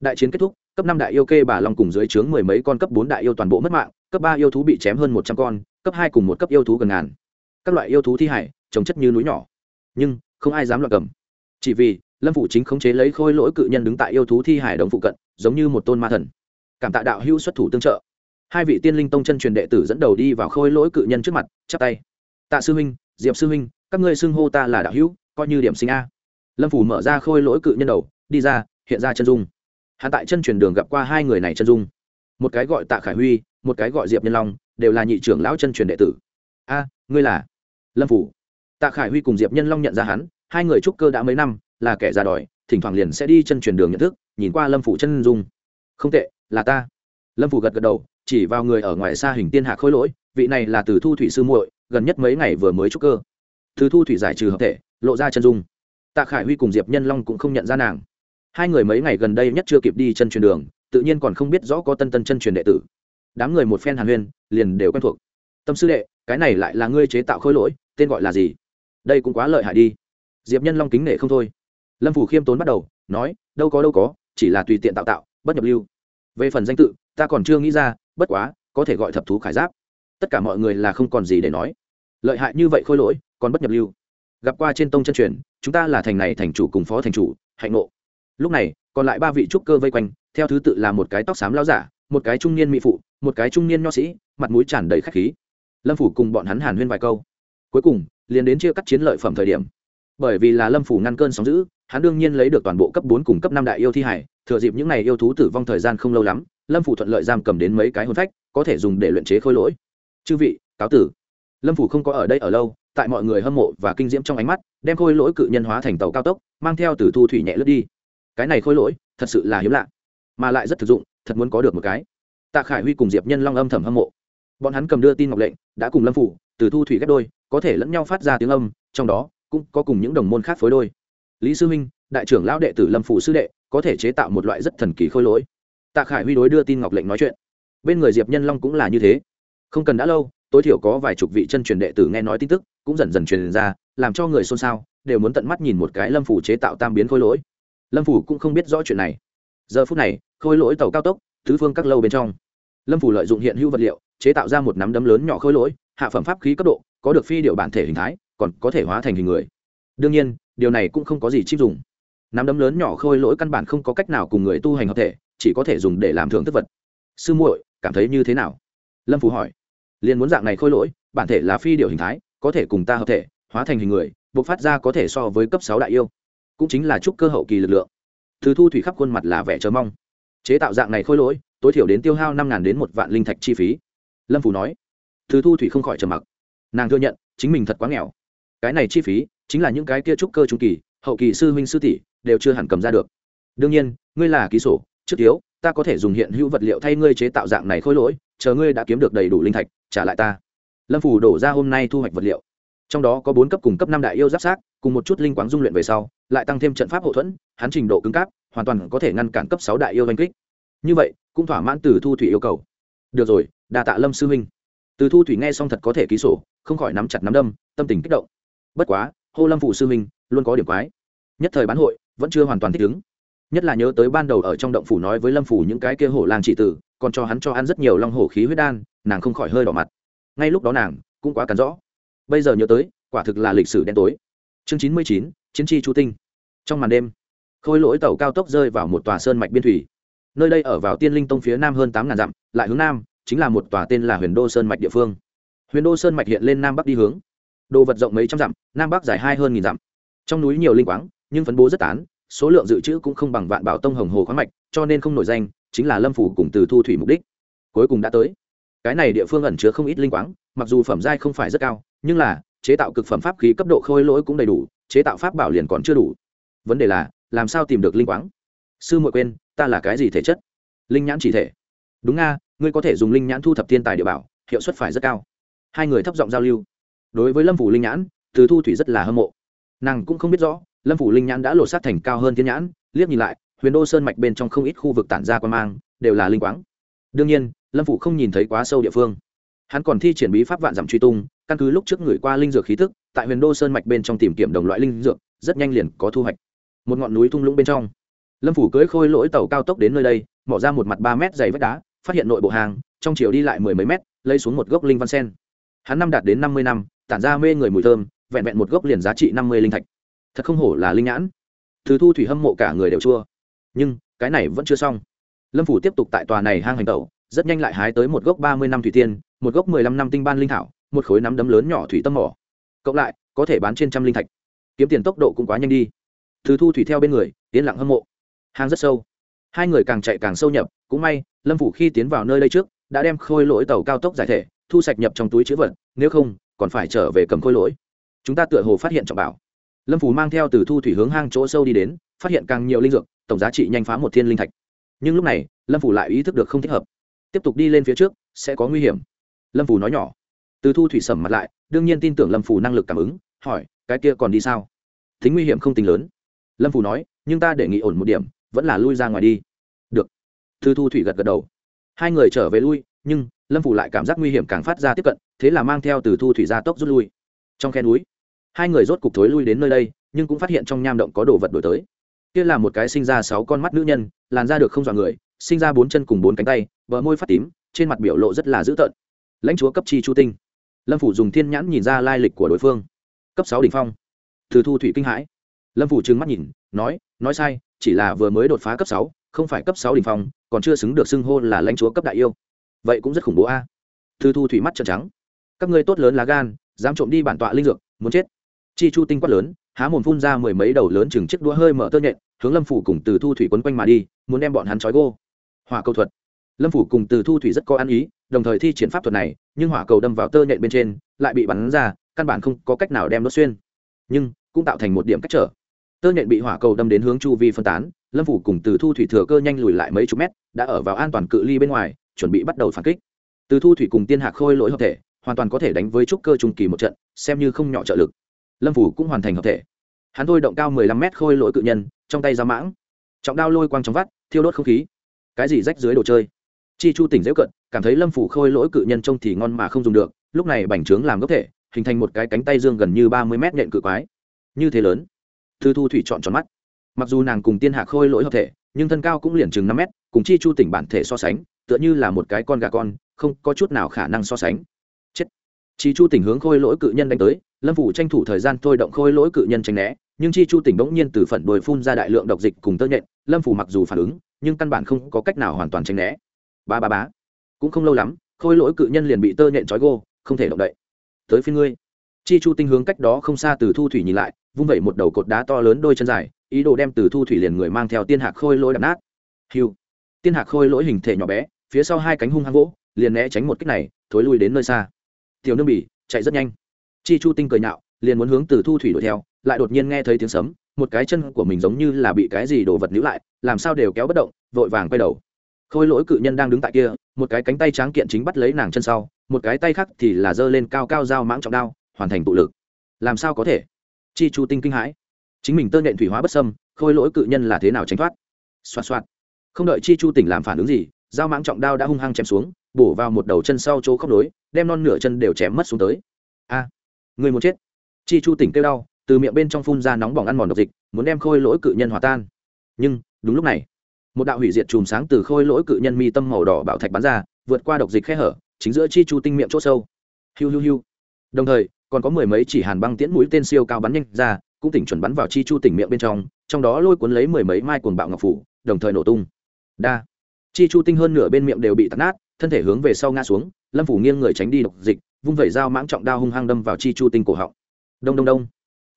đại chiến kết thúc, cấp năm đại yêu kê bà long cùng dưới trướng mười mấy con cấp bốn đại yêu toàn bộ mất mạng, cấp ba yêu thú bị chém hơn một trăm con, cấp hai cùng một cấp yêu thú gần ngàn. Các loại yêu thú thi hải, trồng chất như núi nhỏ. Nhưng, không ai dám loạn cầm. Chỉ vì, lâm phụ chính khống chế lấy khôi lỗi cự nhân đứng tại yêu thú thi hải đồng phụ cận, giống như một tôn ma thần. Cảm tạ đạo hữu xuất thủ tương trợ. Hai vị tiên linh tông chân truyền đệ tử dẫn đầu đi vào khôi lỗi cự nhân trước mặt, chắp tay. Tạ sư huynh, diệp sư huynh, các ngươi xưng hô ta là đạo hữu, coi như điểm sinh a. Lâm phủ mở ra khôi lỗi cự nhân đầu đi ra, hiện ra chân dung. Hạ tại chân truyền đường gặp qua hai người này chân dung. Một cái gọi tạ khải huy, một cái gọi diệp nhân long, đều là nhị trưởng lão chân truyền đệ tử. A, ngươi là lâm phủ. Tạ khải huy cùng diệp nhân long nhận ra hắn, hai người trúc cơ đã mấy năm, là kẻ già đòi, thỉnh thoảng liền sẽ đi chân truyền đường nhận thức, nhìn qua lâm phủ chân dung. Không tệ, là ta. Lâm phủ gật gật đầu, chỉ vào người ở ngoài xa hình tiên hạ khôi lỗi, vị này là từ thu thủy sư muội, gần nhất mấy ngày vừa mới trúc cơ. Từ thu thủy giải trừ hợp thể, lộ ra chân dung. Tạ khải huy cùng diệp nhân long cũng không nhận ra nàng hai người mấy ngày gần đây nhất chưa kịp đi chân truyền đường, tự nhiên còn không biết rõ có tân tân chân truyền đệ tử. Đám người một phen hàn huyên, liền đều quen thuộc. Tâm sư đệ, cái này lại là ngươi chế tạo khôi lỗi, tên gọi là gì? Đây cũng quá lợi hại đi. Diệp nhân long kính nể không thôi. Lâm phủ khiêm tốn bắt đầu, nói, đâu có đâu có, chỉ là tùy tiện tạo tạo, bất nhập lưu. Về phần danh tự, ta còn chưa nghĩ ra, bất quá, có thể gọi thập thú khải giáp. Tất cả mọi người là không còn gì để nói. Lợi hại như vậy khôi lỗi, còn bất nhập lưu. Gặp qua trên tông chân truyền, chúng ta là thành này thành chủ cùng phó thành chủ, hạnh ngộ lúc này, còn lại ba vị trúc cơ vây quanh, theo thứ tự là một cái tóc xám lao giả, một cái trung niên mỹ phụ, một cái trung niên nho sĩ, mặt mũi tràn đầy khách khí. Lâm phủ cùng bọn hắn hàn huyên vài câu. Cuối cùng, liền đến chia cắt chiến lợi phẩm thời điểm. Bởi vì là lâm phủ ngăn cơn sóng giữ hắn đương nhiên lấy được toàn bộ cấp bốn cùng cấp năm đại yêu thi hải, thừa dịp những n à y yêu thú tử vong thời gian không lâu lắm, lâm phủ thuận lợi giam cầm đến mấy cái hôn phách, có thể dùng để luyện chế khôi lỗi. Chư vị, cáo tử. Lâm phủ không có ở đây ở lâu, tại mọi người hâm mộ và kinh diễm trong ánh mắt, đem khôi lỗi cự nhân hóa thành tàu cao tốc, mang theo từ thu thủy nhẹ lướt đi cái này khôi lỗi thật sự là hiếm lạ, mà lại rất thực dụng, thật muốn có được một cái. Tạ khải huy cùng diệp nhân long âm thầm hâm mộ. Bọn hắn cầm đưa tin ngọc lệnh, đã cùng lâm phủ, từ thu thủy ghép đôi, có thể lẫn nhau phát ra tiếng âm, trong đó cũng có cùng những đồng môn khác phối đôi. Lý sư minh, đại trưởng lão đệ tử lâm phủ sư đệ, có thể chế tạo một loại rất thần kỳ khôi lỗi. Tạ khải huy đối đưa tin ngọc lệnh nói chuyện. Bên người diệp nhân long cũng là như thế. Không cần đã lâu, tối thiểu có vài chục vị chân truyền đệ tử nghe nói tin tức, cũng dần dần truyền ra, làm cho người xôn xao, đều muốn tận mắt nhìn một cái lâm phủ chế tạo tam biến khôi lỗi lâm phủ cũng không biết rõ chuyện này. Giờ phút này, khôi lỗi tàu cao tốc, tứ phương các lâu bên trong. Lâm phủ lợi dụng hiện hữu vật liệu, chế tạo ra một nắm đấm lớn nhỏ khôi lỗi, hạ phẩm pháp khí cấp độ, có được phi điệu bản thể hình thái, còn có thể hóa thành hình người. Đương nhiên, điều này cũng không có gì chip dùng. Nắm đấm lớn nhỏ khôi lỗi căn bản không có cách nào cùng người tu hành hợp thể, chỉ có thể dùng để làm thưởng thức vật. Sư muội, cảm thấy như thế nào? Lâm phủ hỏi. Liền muốn dạng này khôi lỗi, bản thể là phi điệu hình thái, có thể cùng ta hợp thể, hóa thành hình người buộc phát ra có thể so với cấp sáu đại yêu cũng chính là chúc cơ hậu kỳ lực lượng. Thứ thu thủy khắp khuôn mặt là vẻ chờ mong. Chế tạo dạng này khôi lỗi, tối thiểu đến tiêu hao năm đến một vạn linh thạch chi phí. Lâm phủ nói. Thứ thu thủy không khỏi trầm mặc. Nàng thừa nhận, chính mình thật quá nghèo. Cái này chi phí, chính là những cái kia trúc cơ trung kỳ, hậu kỳ sư huynh sư tỷ, đều chưa hẳn cầm ra được. Đương nhiên, ngươi là ký sổ, trước thiếu ta có thể dùng hiện hữu vật liệu thay ngươi chế tạo dạng này khôi lỗi, chờ ngươi đã kiếm được đầy đủ linh thạch, trả lại ta. Lâm phủ đổ ra hôm nay thu hoạch vật liệu trong đó có bốn cấp cùng cấp năm đại yêu giáp sát, cùng một chút linh quáng dung luyện về sau, lại tăng thêm trận pháp hậu thuẫn, hắn trình độ cứng cáp, hoàn toàn có thể ngăn cản cấp sáu đại yêu oanh kích. Như vậy, cũng thỏa mãn từ thu thủy yêu cầu. Được rồi đà tạ lâm sư huynh từ thu thủy nghe xong thật có thể ký sổ, không khỏi nắm chặt nắm đâm, tâm tình kích động. Bất quá, hô lâm phủ sư huynh luôn có điểm quái. Nhất thời bán hội, vẫn chưa hoàn toàn thích ứng. Nhất là nhớ tới ban đầu ở trong động phủ nói với lâm phủ những cái kia hổ làng trị tử, còn cho hắn cho ăn rất nhiều long hổ khí huyết đan, nàng không khỏi hơi đỏ mặt. Ngay lúc đó nàng cũng quá cắn rõ bây giờ nhớ tới, quả thực là lịch sử đen tối. Chương chín mươi chín, chiến tri chu tinh. Trong màn đêm, khôi lỗi tàu cao tốc rơi vào một tòa sơn mạch biên thủy. Nơi đây ở vào tiên linh tông phía nam hơn tám ngàn dặm, lại hướng nam, chính là một tòa tên là huyền đô sơn mạch địa phương. Huyền đô sơn mạch hiện lên nam bắc đi hướng. Đồ vật rộng mấy trăm dặm, nam bắc dài hai hơn nghìn dặm. Trong núi nhiều linh quáng, nhưng phấn bố rất tán, số lượng dự trữ cũng không bằng vạn bảo tông hồng hồ khoáng mạch, cho nên không nổi danh, chính là lâm phủ cùng từ thu thủy mục đích. Cuối cùng đã tới. Cái này địa phương ẩn chứa không ít linh quáng, mặc dù phẩm giai không phải rất cao nhưng là, chế tạo cực phẩm pháp khí cấp độ khôi lỗi cũng đầy đủ, chế tạo pháp bảo liền còn chưa đủ. Vấn đề là, làm sao tìm được linh quáng? Sư muội quên, ta là cái gì thể chất? Linh nhãn chỉ thể. Đúng nga, ngươi có thể dùng linh nhãn thu thập thiên tài địa bảo, hiệu suất phải rất cao. Hai người thấp giọng giao lưu. Đối với lâm phủ linh nhãn, từ thu thủy rất là hâm mộ. Nàng cũng không biết rõ, lâm phủ linh nhãn đã lột sát thành cao hơn thiên nhãn, liếc nhìn lại, huyền đô sơn mạch bên trong không ít khu vực tản ra quan mang, đều là linh quáng. Đương nhiên, lâm phủ không nhìn thấy quá sâu địa phương. Hắn còn thi triển bí pháp vạn dặm truy tung căn cứ lúc trước người qua linh dược khí thức tại huyền đô sơn mạch bên trong tìm kiếm đồng loại linh dược, rất nhanh liền có thu hoạch. Một ngọn núi thung lũng bên trong, lâm phủ cưỡi khôi lỗi tàu cao tốc đến nơi đây, mỏ ra một mặt ba mét dày vách đá, phát hiện nội bộ hàng, trong chiều đi lại mười mấy mét, lấy xuống một gốc linh văn sen. Hắn năm đạt đến năm mươi năm, tản ra mê người mùi thơm, vẹn vẹn một gốc liền giá trị năm mươi linh thạch. Thật không hổ là linh nhãn. Thứ thu thủy hâm mộ cả người đều chua. Nhưng, cái này vẫn chưa xong. Lâm phủ tiếp tục tại tòa này hang hành tẩu, rất nhanh lại hái tới một gốc ba mươi năm thủy tiên, một gốc mười lăm năm tinh ban linh thảo một khối nắm đấm lớn nhỏ thủy tâm mỏ. Cộng lại, có thể bán trên trăm linh thạch. Kiếm tiền tốc độ cũng quá nhanh đi. Thứ thu thủy theo bên người tiến lặng hâm mộ. Hang rất sâu. Hai người càng chạy càng sâu nhập, cũng may, lâm phủ khi tiến vào nơi đây trước, đã đem khôi lỗi tàu cao tốc giải thể, thu sạch nhập trong túi chữ vật, nếu không, còn phải trở về cầm khôi lỗi. Chúng ta tựa hồ phát hiện trọng bảo. Lâm phủ mang theo từ thu thủy hướng hang chỗ sâu đi đến, phát hiện càng nhiều linh dược, tổng giá trị nhanh phá một thiên linh thạch. Nhưng lúc này, lâm phủ lại ý thức được không thích hợp. Tiếp tục đi lên phía trước, sẽ có nguy hiểm. Lâm phủ nói nhỏ từ thu thủy sầm mặt lại, đương nhiên tin tưởng lâm Phù năng lực cảm ứng, hỏi, cái kia còn đi sao? Thính nguy hiểm không tính lớn. Lâm Phù nói, nhưng ta đề nghị ổn một điểm, vẫn là lui ra ngoài đi. Được. Thư thu thủy gật gật đầu. Hai người trở về lui, nhưng lâm Phù lại cảm giác nguy hiểm càng phát ra tiếp cận, thế là mang theo từ thu thủy ra tốc rút lui. Trong khe núi, hai người rốt cục thối lui đến nơi đây, nhưng cũng phát hiện trong nham động có đồ vật đổi tới. Kia là một cái sinh ra sáu con mắt nữ nhân, làn da được không dọa người, sinh ra bốn chân cùng bốn cánh tay, bờ môi phát tím, trên mặt biểu lộ rất là dữ tợn. Lãnh chúa cấp chi chu tinh lâm phủ dùng thiên nhãn nhìn ra lai lịch của đối phương. Cấp sáu đỉnh phong. Từ thu thủy kinh hãi. Lâm phủ trừng mắt nhìn, nói nói sai, chỉ là vừa mới đột phá cấp sáu, không phải cấp sáu đỉnh phong, còn chưa xứng được xưng hô là lãnh chúa cấp đại yêu. Vậy cũng rất khủng bố a. Thư thu thủy mắt trợn trắng. Các ngươi tốt lớn lá gan, dám trộm đi bản tọa linh dược, muốn chết. Chi chu tinh quát lớn, há mồm phun ra mười mấy đầu lớn chừng chiếc đũa hơi mở tơ nhện, hướng lâm phủ cùng từ thu thủy quấn quanh mà đi, muốn đem bọn hắn trói gô. Hòa câu thuật lâm phủ cùng từ thu thủy rất có ăn ý, đồng thời thi triển pháp thuật này, nhưng hỏa cầu đâm vào tơ nhện bên trên, lại bị bắn ra, căn bản không có cách nào đem nó xuyên. Nhưng, cũng tạo thành một điểm cách trở. Tơ nhện bị hỏa cầu đâm đến hướng chu vi phân tán, lâm phủ cùng từ thu thủy thừa cơ nhanh lùi lại mấy chục mét, đã ở vào an toàn cự ly bên ngoài, chuẩn bị bắt đầu phản kích. Từ thu thủy cùng tiên hạc khôi lỗi hợp thể, hoàn toàn có thể đánh với trúc cơ trung kỳ một trận, xem như không nhỏ trợ lực. Lâm phủ cũng hoàn thành hợp thể. Hắn thôi động cao mười lăm mét khôi lỗi cự nhân, trong tay ra mãng. Trọng đao lôi quang trong vắt, thiêu đốt không khí. Cái gì rách dưới đồ chơi? Chi chu tỉnh dễ cận, cảm thấy lâm phủ khôi lỗi cự nhân trông thì ngon mà không dùng được, lúc này bành trướng làm gốc thể, hình thành một cái cánh tay dương gần như ba mươi mét nhện cự quái. Như thế lớn. Thư thu thủy chọn tròn mắt. Mặc dù nàng cùng tiên hạ khôi lỗi hợp thể, nhưng thân cao cũng liền chừng năm mét, cùng chi chu tỉnh bản thể so sánh, tựa như là một cái con gà con, không có chút nào khả năng so sánh. Chết. Chi chu tỉnh hướng khôi lỗi cự nhân đánh tới, lâm phủ tranh thủ thời gian thôi động khôi lỗi cự nhân tránh né, nhưng chi chu tỉnh bỗng nhiên từ phận đồi phun ra đại lượng độc dịch cùng tơ nhện, lâm phủ mặc dù phản ứng, nhưng căn bản không có cách nào hoàn toàn tránh né ba ba bá cũng không lâu lắm, khôi lỗi cự nhân liền bị tơ nhện trói gô, không thể động đậy. Tới phía ngươi. Chi chu tinh hướng cách đó không xa từ thu thủy nhìn lại, vung vẩy một đầu cột đá to lớn đôi chân dài, ý đồ đem từ thu thủy liền người mang theo tiên hạc khôi lỗi đập nát. Hiu tiên hạc khôi lỗi hình thể nhỏ bé, phía sau hai cánh hung hăng gỗ liền né tránh một cách này, thối lui đến nơi xa. Tiểu nương bỉ, chạy rất nhanh. Chi chu tinh cười nhạo, liền muốn hướng từ thu thủy đuổi theo, lại đột nhiên nghe thấy tiếng sấm, một cái chân của mình giống như là bị cái gì đồ vật níu lại, làm sao đều kéo bất động, vội vàng quay đầu khôi lỗi cự nhân đang đứng tại kia, một cái cánh tay tráng kiện chính bắt lấy nàng chân sau, một cái tay khác thì là giơ lên cao cao dao mãng trọng đao, hoàn thành tụ lực. Làm sao có thể? Chi chu tinh kinh hãi. Chính mình tơ nhện thủy hóa bất sâm khôi lỗi cự nhân là thế nào tránh thoát? Xoa xoa không đợi chi chu tỉnh làm phản ứng gì, dao mãng trọng đao đã hung hăng chém xuống, bổ vào một đầu chân sau chỗ khớp nối, đem non nửa chân đều chém mất xuống tới. A, người muốn chết. Chi chu tỉnh kêu đau, từ miệng bên trong phun ra nóng bỏng ăn mòn độc dịch, muốn đem khôi lỗi cự nhân hòa tan. Nhưng, đúng lúc này một đạo hủy diệt chùm sáng từ khôi lỗi cự nhân mi tâm màu đỏ bảo thạch bắn ra, vượt qua độc dịch khe hở, chính giữa chi chu tinh miệng chỗ sâu. Hiu hiu hiu. Đồng thời, còn có mười mấy chỉ hàn băng tiễn mũi tên siêu cao bắn nhanh ra, cũng tỉnh chuẩn bắn vào chi chu tỉnh miệng bên trong trong đó lôi cuốn lấy mười mấy mai cuồng bạo ngọc phủ, đồng thời nổ tung. Đa. Chi chu tinh hơn nửa bên miệng đều bị tắt nát, thân thể hướng về sau ngã xuống, lâm phủ nghiêng người tránh đi độc dịch, vung vẩy dao mãng trọng đao hung hăng đâm vào chi chu tinh cổ họng. Đông đông đông.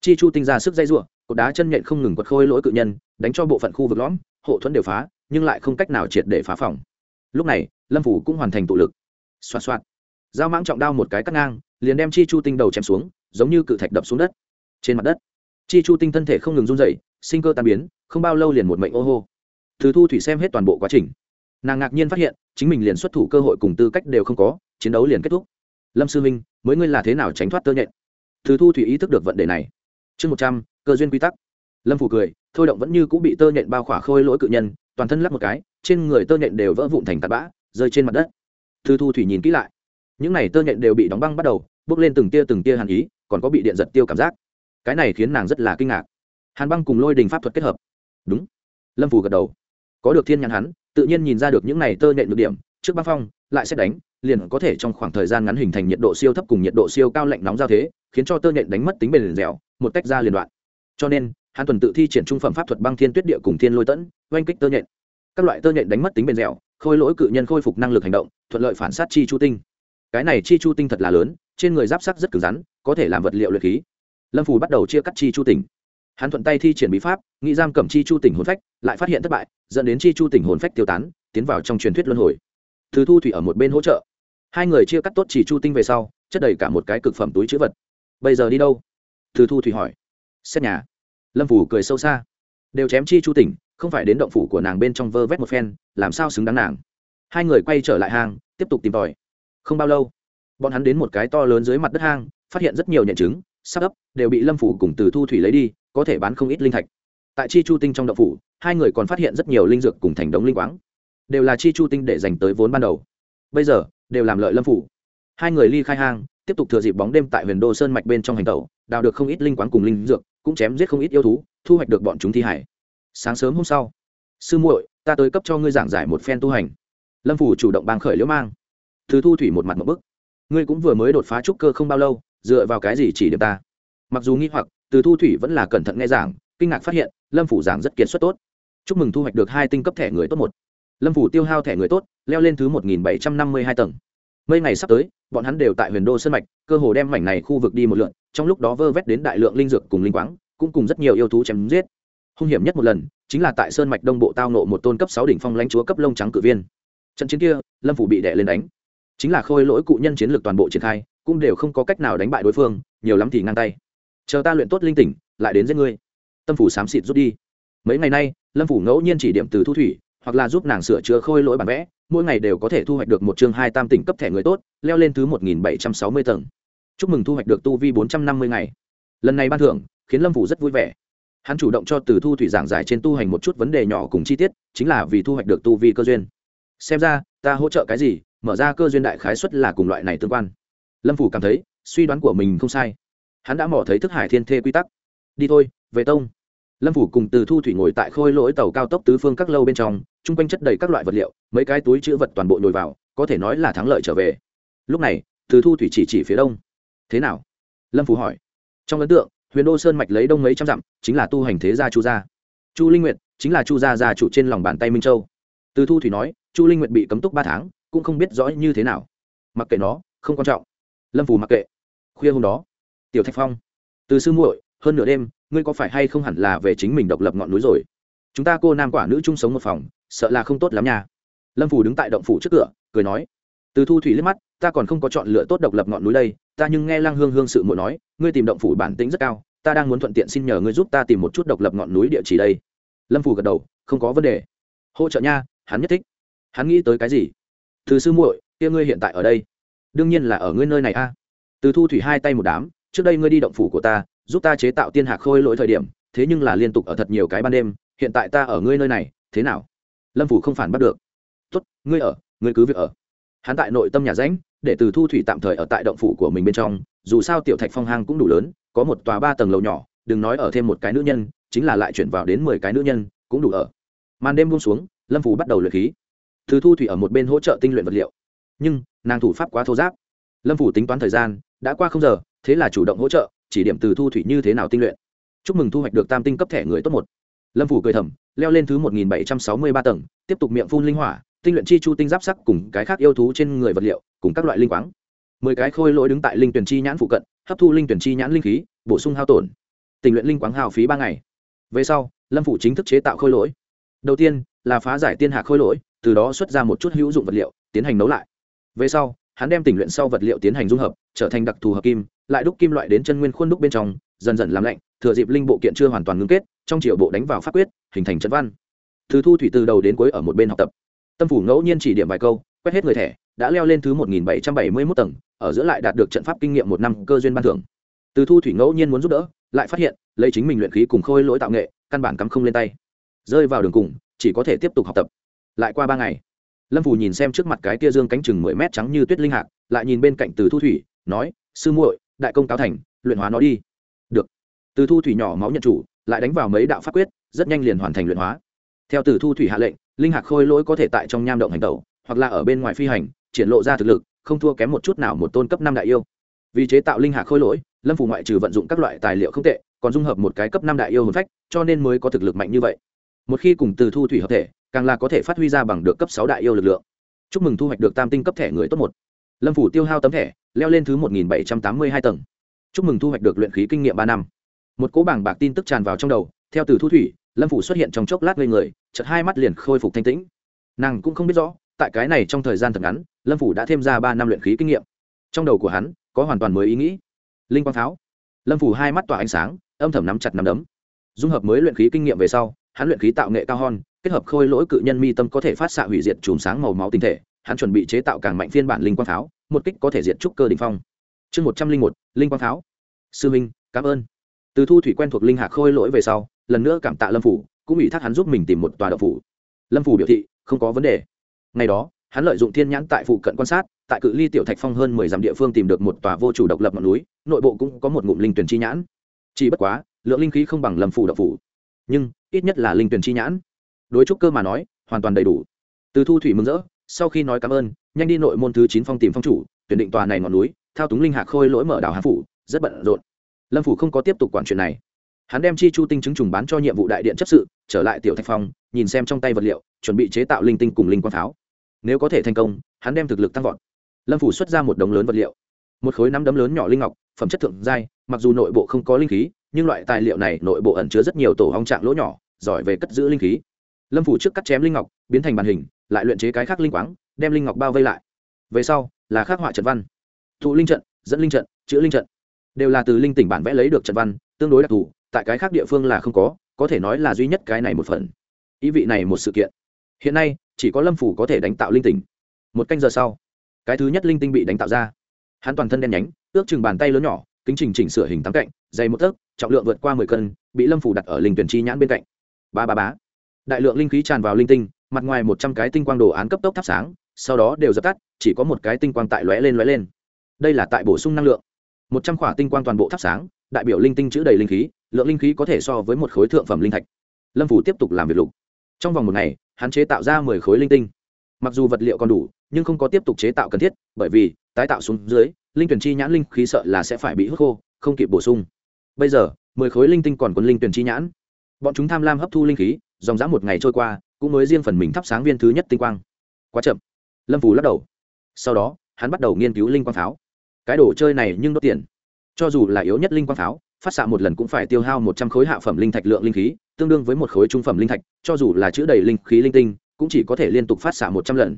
Chi chu tinh ra sức dây ruộng cột đá chân nhện không ngừng quật khôi lỗi cự nhân, đánh cho bộ phận khu vực lõm, hộ thuẫn đều phá, nhưng lại không cách nào triệt để phá phòng. Lúc này, lâm phủ cũng hoàn thành tụ lực. Xoạt xoạt. Dao mãng trọng đao một cái cắt ngang, liền đem chi chu tinh đầu chém xuống, giống như cự thạch đập xuống đất. Trên mặt đất, chi chu tinh thân thể không ngừng run dậy sinh cơ tan biến, không bao lâu liền một mệnh ô hô. Thứ thu thủy xem hết toàn bộ quá trình, nàng ngạc nhiên phát hiện, chính mình liền xuất thủ cơ hội cùng tư cách đều không có, chiến đấu liền kết thúc. Lâm sư minh mới ngươi là thế nào tránh thoát tơ nhện? Thứ thu thủy ý thức được vấn đề này chương một trăm, cơ duyên quy tắc. Lâm phủ cười, thôi động vẫn như cũng bị tơ nhện bao khỏa khôi lỗi cự nhân, toàn thân lắp một cái, trên người tơ nhện đều vỡ vụn thành tạt bã, rơi trên mặt đất. Thư thu thủy nhìn kỹ lại. Những này tơ nhện đều bị đóng băng bắt đầu, bước lên từng tia từng tia hàn ý, còn có bị điện giật tiêu cảm giác. Cái này khiến nàng rất là kinh ngạc. Hàn băng cùng lôi đình pháp thuật kết hợp. Đúng. Lâm phủ gật đầu. Có được thiên nhãn hắn, tự nhiên nhìn ra được những này tơ nhện được điểm, trước băng phong, lại sẽ đánh, liền có thể trong khoảng thời gian ngắn hình thành nhiệt độ siêu thấp cùng nhiệt độ siêu cao lạnh nóng giao thế, khiến cho tơ nhện đánh mất tính bền dẻo một tách ra liền đoạn. Cho nên, hắn tuần tự thi triển trung phẩm pháp thuật băng thiên tuyết địa cùng thiên lôi tẫn, oanh kích tơ nhện. Các loại tơ nhện đánh mất tính bền dẻo, khôi lỗi cự nhân khôi phục năng lực hành động, thuận lợi phản sát chi chu tinh. Cái này chi chu tinh thật là lớn, trên người giáp sắc rất cứng rắn, có thể làm vật liệu luyện khí. Lâm phù bắt đầu chia cắt chi chu tỉnh hắn thuận tay thi triển bí pháp, nghĩ giam cầm chi chu tỉnh hồn phách, lại phát hiện thất bại, dẫn đến chi chu tỉnh hồn phách tiêu tán, tiến vào trong truyền thuyết luân hồi. Thứ thu thủy ở một bên hỗ trợ. Hai người chia cắt tốt chỉ chu tinh về sau, chất đầy cả một cái cực phẩm túi chữ vật. Bây giờ đi đâu? Từ thu thủy hỏi. Xét nhà. Lâm phủ cười sâu xa. Đều chém chi chu tỉnh, không phải đến động phủ của nàng bên trong vơ vét một phen, làm sao xứng đáng nàng? Hai người quay trở lại hang, tiếp tục tìm tòi. Không bao lâu, bọn hắn đến một cái to lớn dưới mặt đất hang, phát hiện rất nhiều nhận chứng sắp ấp, đều bị lâm phủ cùng từ thu thủy lấy đi, có thể bán không ít linh thạch. Tại chi chu tinh trong động phủ, hai người còn phát hiện rất nhiều linh dược cùng thành đống linh quáng. Đều là chi chu tinh để dành tới vốn ban đầu. Bây giờ, đều làm lợi lâm phủ. Hai người ly khai hang tiếp tục thừa dịp bóng đêm tại huyền đô sơn mạch bên trong hành tẩu, đào được không ít linh quán cùng linh dược, cũng chém giết không ít yêu thú, thu hoạch được bọn chúng thi hải. Sáng sớm hôm sau, sư muội, ta tới cấp cho ngươi giảng giải một phen tu hành. Lâm phủ chủ động bang khởi liễu mang. Thứ thu thủy một mặt một bức. Ngươi cũng vừa mới đột phá trúc cơ không bao lâu, dựa vào cái gì chỉ điểm ta? Mặc dù nghi hoặc, từ thu thủy vẫn là cẩn thận nghe giảng, kinh ngạc phát hiện, lâm phủ giảng rất kiệt xuất tốt. Chúc mừng thu hoạch được hai tinh cấp thẻ người tốt một. Lâm phủ tiêu hao thẻ người tốt, leo lên thứ một nghìn bảy trăm năm mươi hai tầng. Mấy ngày sắp tới bọn hắn đều tại huyền đô sân mạch, cơ hồ đem mảnh này khu vực đi một lượn, trong lúc đó vơ vét đến đại lượng linh dược cùng linh quáng, cũng cùng rất nhiều yêu thú chém giết. Hung hiểm nhất một lần, chính là tại sơn mạch đông bộ tao nộ một tôn cấp sáu đỉnh phong lãnh chúa cấp lông trắng cự viên. Trận chiến kia, lâm phủ bị đè lên đánh. Chính là khôi lỗi cụ nhân chiến lược toàn bộ triển khai, cũng đều không có cách nào đánh bại đối phương, nhiều lắm thì ngang tay. Chờ ta luyện tốt linh tỉnh, lại đến giết ngươi. Tâm phủ xám xịt rút đi. Mấy ngày nay, lâm phủ ngẫu nhiên chỉ điểm từ thu thủy, hoặc là giúp nàng sửa chữa khôi lỗi bản vẽ mỗi ngày đều có thể thu hoạch được một chương hai tam tỉnh cấp thẻ người tốt, leo lên thứ một nghìn bảy trăm sáu mươi tầng. Chúc mừng thu hoạch được tu vi bốn trăm năm mươi ngày. Lần này ban thưởng, khiến lâm phủ rất vui vẻ. Hắn chủ động cho từ thu thủy giảng giải trên tu hành một chút vấn đề nhỏ cùng chi tiết, chính là vì thu hoạch được tu vi cơ duyên. Xem ra, ta hỗ trợ cái gì, mở ra cơ duyên đại khái xuất là cùng loại này tương quan. Lâm phủ cảm thấy, suy đoán của mình không sai. Hắn đã mỏ thấy thức hải thiên thê quy tắc. Đi thôi, về tông. Lâm phủ cùng từ thu thủy ngồi tại khôi lỗi tàu cao tốc tứ phương các lâu bên trong chung quanh chất đầy các loại vật liệu, mấy cái túi chữ vật toàn bộ nhồi vào, có thể nói là thắng lợi trở về. Lúc này, từ thu thủy chỉ chỉ phía đông. Thế nào? Lâm Phù hỏi. Trong ấn tượng, huyền đô sơn mạch lấy đông mấy trăm dặm, chính là tu hành thế gia chu gia. Chu linh nguyệt, chính là chu gia gia chủ trên lòng bàn tay minh châu. Từ thu thủy nói, chu linh nguyệt bị cấm túc ba tháng, cũng không biết rõ như thế nào. Mặc kệ nó, không quan trọng. Lâm Phù mặc kệ. Khuya hôm đó, tiểu thạch phong, từ sư muội, hơn nửa đêm, ngươi có phải hay không hẳn là về chính mình độc lập ngọn núi rồi? Chúng ta cô nam quả nữ chung sống một phòng sợ là không tốt lắm nha. Lâm phủ đứng tại động phủ trước cửa, cười nói, từ thu thủy liếc mắt, ta còn không có chọn lựa tốt độc lập ngọn núi đây, ta nhưng nghe lăng hương hương sự muội nói, ngươi tìm động phủ bản tính rất cao, ta đang muốn thuận tiện xin nhờ ngươi giúp ta tìm một chút độc lập ngọn núi địa chỉ đây. Lâm phủ gật đầu, không có vấn đề. Hỗ trợ nha, hắn nhất thích. Hắn nghĩ tới cái gì? Từ sư muội, kia ngươi hiện tại ở đây. Đương nhiên là ở ngươi nơi này a. Từ thu thủy hai tay một đám, trước đây ngươi đi động phủ của ta, giúp ta chế tạo tiên hạc khôi lỗi thời điểm, thế nhưng là liên tục ở thật nhiều cái ban đêm, hiện tại ta ở ngươi nơi này, thế nào? Lâm phủ không phản bắt được. Tốt ngươi ở ngươi cứ việc ở. Hắn tại nội tâm nhà ránh, để từ thu thủy tạm thời ở tại động phủ của mình bên trong dù sao tiểu thạch phong hang cũng đủ lớn có một tòa ba tầng lầu nhỏ đừng nói ở thêm một cái nữ nhân chính là lại chuyển vào đến mười cái nữ nhân cũng đủ ở. Màn đêm buông xuống lâm phủ bắt đầu luyện khí. Từ thu thủy ở một bên hỗ trợ tinh luyện vật liệu. Nhưng nàng thủ pháp quá thô giáp. Lâm phủ tính toán thời gian đã qua không giờ thế là chủ động hỗ trợ chỉ điểm từ thu thủy như thế nào tinh luyện. Chúc mừng thu hoạch được tam tinh cấp thẻ người tốt một lâm phủ cười thầm, leo lên thứ một nghìn bảy trăm sáu mươi ba tầng, tiếp tục miệng phun linh hỏa, tinh luyện chi chu tinh giáp sắc cùng cái khác yêu thú trên người vật liệu, cùng các loại linh quáng. Mười cái khôi lỗi đứng tại linh tuyển chi nhãn phụ cận, hấp thu linh tuyển chi nhãn linh khí, bổ sung hao tổn. Tình luyện linh quáng hào phí ba ngày. Về sau, lâm phủ chính thức chế tạo khôi lỗi. Đầu tiên, là phá giải tiên hạ khôi lỗi, từ đó xuất ra một chút hữu dụng vật liệu, tiến hành nấu lại. Về sau, hắn đem tình luyện sau vật liệu tiến hành dung hợp, trở thành đặc thù hợp kim, lại đúc kim loại đến chân nguyên khuôn đúc bên trong, dần dần làm lạnh, thừa dịp linh bộ kiện chưa hoàn toàn ngưng kết trong triệu bộ đánh vào pháp quyết, hình thành trận văn. Từ thu thủy từ đầu đến cuối ở một bên học tập. Tâm phủ ngẫu nhiên chỉ điểm vài câu, quét hết người thẻ, đã leo lên thứ một nghìn bảy trăm bảy mươi mốt tầng, ở giữa lại đạt được trận pháp kinh nghiệm một năm cơ duyên ban thưởng. Từ thu thủy ngẫu nhiên muốn giúp đỡ, lại phát hiện, lấy chính mình luyện khí cùng khôi lỗi tạo nghệ, căn bản cắm không lên tay. Rơi vào đường cùng, chỉ có thể tiếp tục học tập. Lại qua ba ngày, lâm phủ nhìn xem trước mặt cái tia dương cánh chừng mười mét trắng như tuyết linh hạt lại nhìn bên cạnh từ thu thủy, nói, sư muội, đại công cáo thành, luyện hóa nó đi. Được. Từ thu thủy nhỏ máu nhận chủ lại đánh vào mấy đạo pháp quyết, rất nhanh liền hoàn thành luyện hóa. Theo từ thu thủy hạ lệnh, linh hạc khôi lỗi có thể tại trong nham động hành tẩu, hoặc là ở bên ngoài phi hành, triển lộ ra thực lực, không thua kém một chút nào một tôn cấp năm đại yêu. Vì chế tạo linh hạc khôi lỗi, lâm phủ ngoại trừ vận dụng các loại tài liệu không tệ, còn dung hợp một cái cấp năm đại yêu hồn phách, cho nên mới có thực lực mạnh như vậy. Một khi cùng từ thu thủy hợp thể, càng là có thể phát huy ra bằng được cấp sáu đại yêu lực lượng. Chúc mừng thu hoạch được tam tinh cấp thẻ người tốt một. Lâm phủ tiêu hao tấm thẻ, leo lên thứ một nghìn bảy trăm tám mươi hai tầng. Chúc mừng thu hoạch được luyện khí kinh nghiệm ba năm một cỗ bảng bạc tin tức tràn vào trong đầu, theo từ thu thủy, lâm phủ xuất hiện trong chốc lát ngây người chật hai mắt liền khôi phục thanh tĩnh. Nàng cũng không biết rõ, tại cái này trong thời gian thật ngắn, lâm phủ đã thêm ra ba năm luyện khí kinh nghiệm. Trong đầu của hắn, có hoàn toàn mới ý nghĩ. Linh quang pháo. Lâm phủ hai mắt tỏa ánh sáng, âm thầm nắm chặt nắm đấm. Dung hợp mới luyện khí kinh nghiệm về sau, hắn luyện khí tạo nghệ cao hon, kết hợp khôi lỗi cự nhân mi tâm có thể phát xạ hủy diệt chùm sáng màu máu tinh thể, hắn chuẩn bị chế tạo càng mạnh phiên bản linh quang pháo, một kích có thể diệt trúc cơ đình phong. Chương một trăm linh một, linh quang pháo. Sư minh, cảm ơn từ thu thủy quen thuộc linh hạc khôi lỗi về sau, lần nữa cảm tạ lâm phủ, cũng ủy thác hắn giúp mình tìm một tòa đậu phủ. Lâm phủ biểu thị, không có vấn đề. Ngày đó, hắn lợi dụng thiên nhãn tại phụ cận quan sát, tại cự ly tiểu thạch phong hơn mười dặm địa phương tìm được một tòa vô chủ độc lập ngọn núi, nội bộ cũng có một ngụm linh tuyển chi nhãn. Chỉ bất quá, lượng linh khí không bằng lâm phủ đậu phủ. Nhưng, ít nhất là linh tuyển chi nhãn. Đối trúc cơ mà nói, hoàn toàn đầy đủ. Từ thu thủy mừng rỡ, sau khi nói cảm ơn, nhanh đi nội môn thứ chín phong tìm phong chủ, tuyển định tòa này ngọn núi, thao túng linh hạc khôi lỗi mở đảo hán phủ, rất bận rộn lâm phủ không có tiếp tục quản chuyện này hắn đem chi chu tinh chứng trùng bán cho nhiệm vụ đại điện chấp sự trở lại tiểu thạch phong nhìn xem trong tay vật liệu chuẩn bị chế tạo linh tinh cùng linh quang pháo nếu có thể thành công hắn đem thực lực tăng vọt lâm phủ xuất ra một đống lớn vật liệu một khối nắm đấm lớn nhỏ linh ngọc phẩm chất thượng giai mặc dù nội bộ không có linh khí nhưng loại tài liệu này nội bộ ẩn chứa rất nhiều tổ hong trạng lỗ nhỏ giỏi về cất giữ linh khí lâm phủ trước cắt chém linh ngọc biến thành bàn hình lại luyện chế cái khác linh quáng đem linh ngọc bao vây lại về sau là khắc họa trận văn thụ linh trận dẫn linh trận chữ linh trận đều là từ linh tỉnh bản vẽ lấy được trận văn, tương đối đặc thù, tại cái khác địa phương là không có có thể nói là duy nhất cái này một phần. Ý vị này một sự kiện. Hiện nay, chỉ có lâm phủ có thể đánh tạo linh tỉnh. Một canh giờ sau, cái thứ nhất linh tinh bị đánh tạo ra. Hắn toàn thân đen nhánh, ước chừng bàn tay lớn nhỏ, kính trình chỉnh sửa hình tám cạnh, dày một tấc, trọng lượng vượt qua mười cân, bị lâm phủ đặt ở linh tuyển chi nhãn bên cạnh. Ba ba bá đại lượng linh khí tràn vào linh tinh, mặt ngoài một trăm cái tinh quang đồ án cấp tốc thắp sáng, sau đó đều dập tắt, chỉ có một cái tinh quang tại lóe lên lóe lên. Đây là tại bổ sung năng lượng một trăm khỏa tinh quang toàn bộ thắp sáng, đại biểu linh tinh chữ đầy linh khí, lượng linh khí có thể so với một khối thượng phẩm linh thạch. Lâm phủ tiếp tục làm việc lục. Trong vòng một ngày, hắn chế tạo ra mười khối linh tinh. Mặc dù vật liệu còn đủ, nhưng không có tiếp tục chế tạo cần thiết, bởi vì, tái tạo xuống dưới, linh tuyển chi nhãn linh khí sợ là sẽ phải bị hút khô, không kịp bổ sung. Bây giờ, mười khối linh tinh còn quân linh tuyển chi nhãn. Bọn chúng tham lam hấp thu linh khí, dòng dã một ngày trôi qua, cũng mới riêng phần mình thắp sáng viên thứ nhất tinh quang. Quá chậm. Lâm phủ lắc đầu. Sau đó, hắn bắt đầu nghiên cứu linh quang pháo cái đồ chơi này nhưng đốt tiền. Cho dù là yếu nhất linh quang pháo, phát xạ một lần cũng phải tiêu hao một trăm khối hạ phẩm linh thạch lượng linh khí, tương đương với một khối trung phẩm linh thạch, cho dù là chữ đầy linh khí linh tinh, cũng chỉ có thể liên tục phát xạ một trăm lần.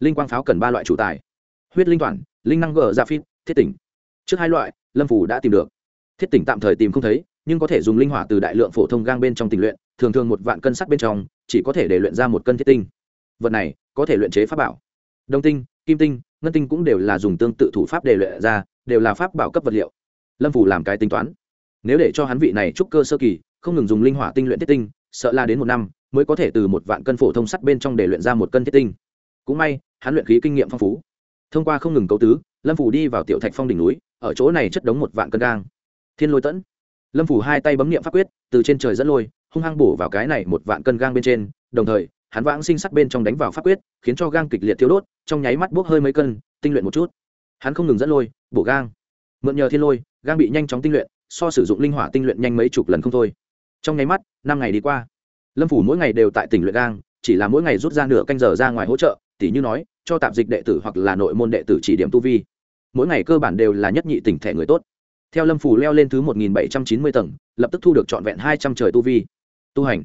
Linh quang pháo cần ba loại chủ tài. Huyết linh toàn, linh năng gờ ra phít, thiết tỉnh. Trước hai loại, lâm phủ đã tìm được. Thiết tỉnh tạm thời tìm không thấy, nhưng có thể dùng linh hỏa từ đại lượng phổ thông gang bên trong tình luyện, thường thường một vạn cân sắt bên trong, chỉ có thể để luyện ra một cân thiết tinh. Vật này, có thể luyện chế pháp bảo. Đông tinh, kim tinh ngân tinh cũng đều là dùng tương tự thủ pháp để luyện ra, đều là pháp bảo cấp vật liệu. Lâm phủ làm cái tính toán. Nếu để cho hắn vị này trúc cơ sơ kỳ, không ngừng dùng linh hỏa tinh luyện thiết tinh, sợ là đến một năm, mới có thể từ một vạn cân phổ thông sắt bên trong để luyện ra một cân thiết tinh. Cũng may, hắn luyện khí kinh nghiệm phong phú. Thông qua không ngừng cấu tứ, lâm phủ đi vào tiểu thạch phong đỉnh núi, ở chỗ này chất đống một vạn cân gang. Thiên lôi tẫn. Lâm phủ hai tay bấm nghiệm pháp quyết, từ trên trời dẫn lôi, hung hăng bổ vào cái này một vạn cân gang bên trên, đồng thời hắn vãng sinh sắt bên trong đánh vào pháp quyết, khiến cho gang kịch liệt thiếu đốt, trong nháy mắt bốc hơi mấy cân, tinh luyện một chút. Hắn không ngừng dẫn lôi, bổ gang. Mượn nhờ thiên lôi, gang bị nhanh chóng tinh luyện, so sử dụng linh hỏa tinh luyện nhanh mấy chục lần không thôi. Trong nháy mắt, năm ngày đi qua. Lâm phủ mỗi ngày đều tại tỉnh luyện gang, chỉ là mỗi ngày rút ra nửa canh giờ ra ngoài hỗ trợ, tỉ như nói, cho tạp dịch đệ tử hoặc là nội môn đệ tử chỉ điểm tu vi. Mỗi ngày cơ bản đều là nhất nhị tỉnh thẻ người tốt. Theo lâm phủ leo lên thứ một nghìn bảy trăm chín mươi tầng, lập tức thu được trọn vẹn hai trăm trời tu vi. Tu hành.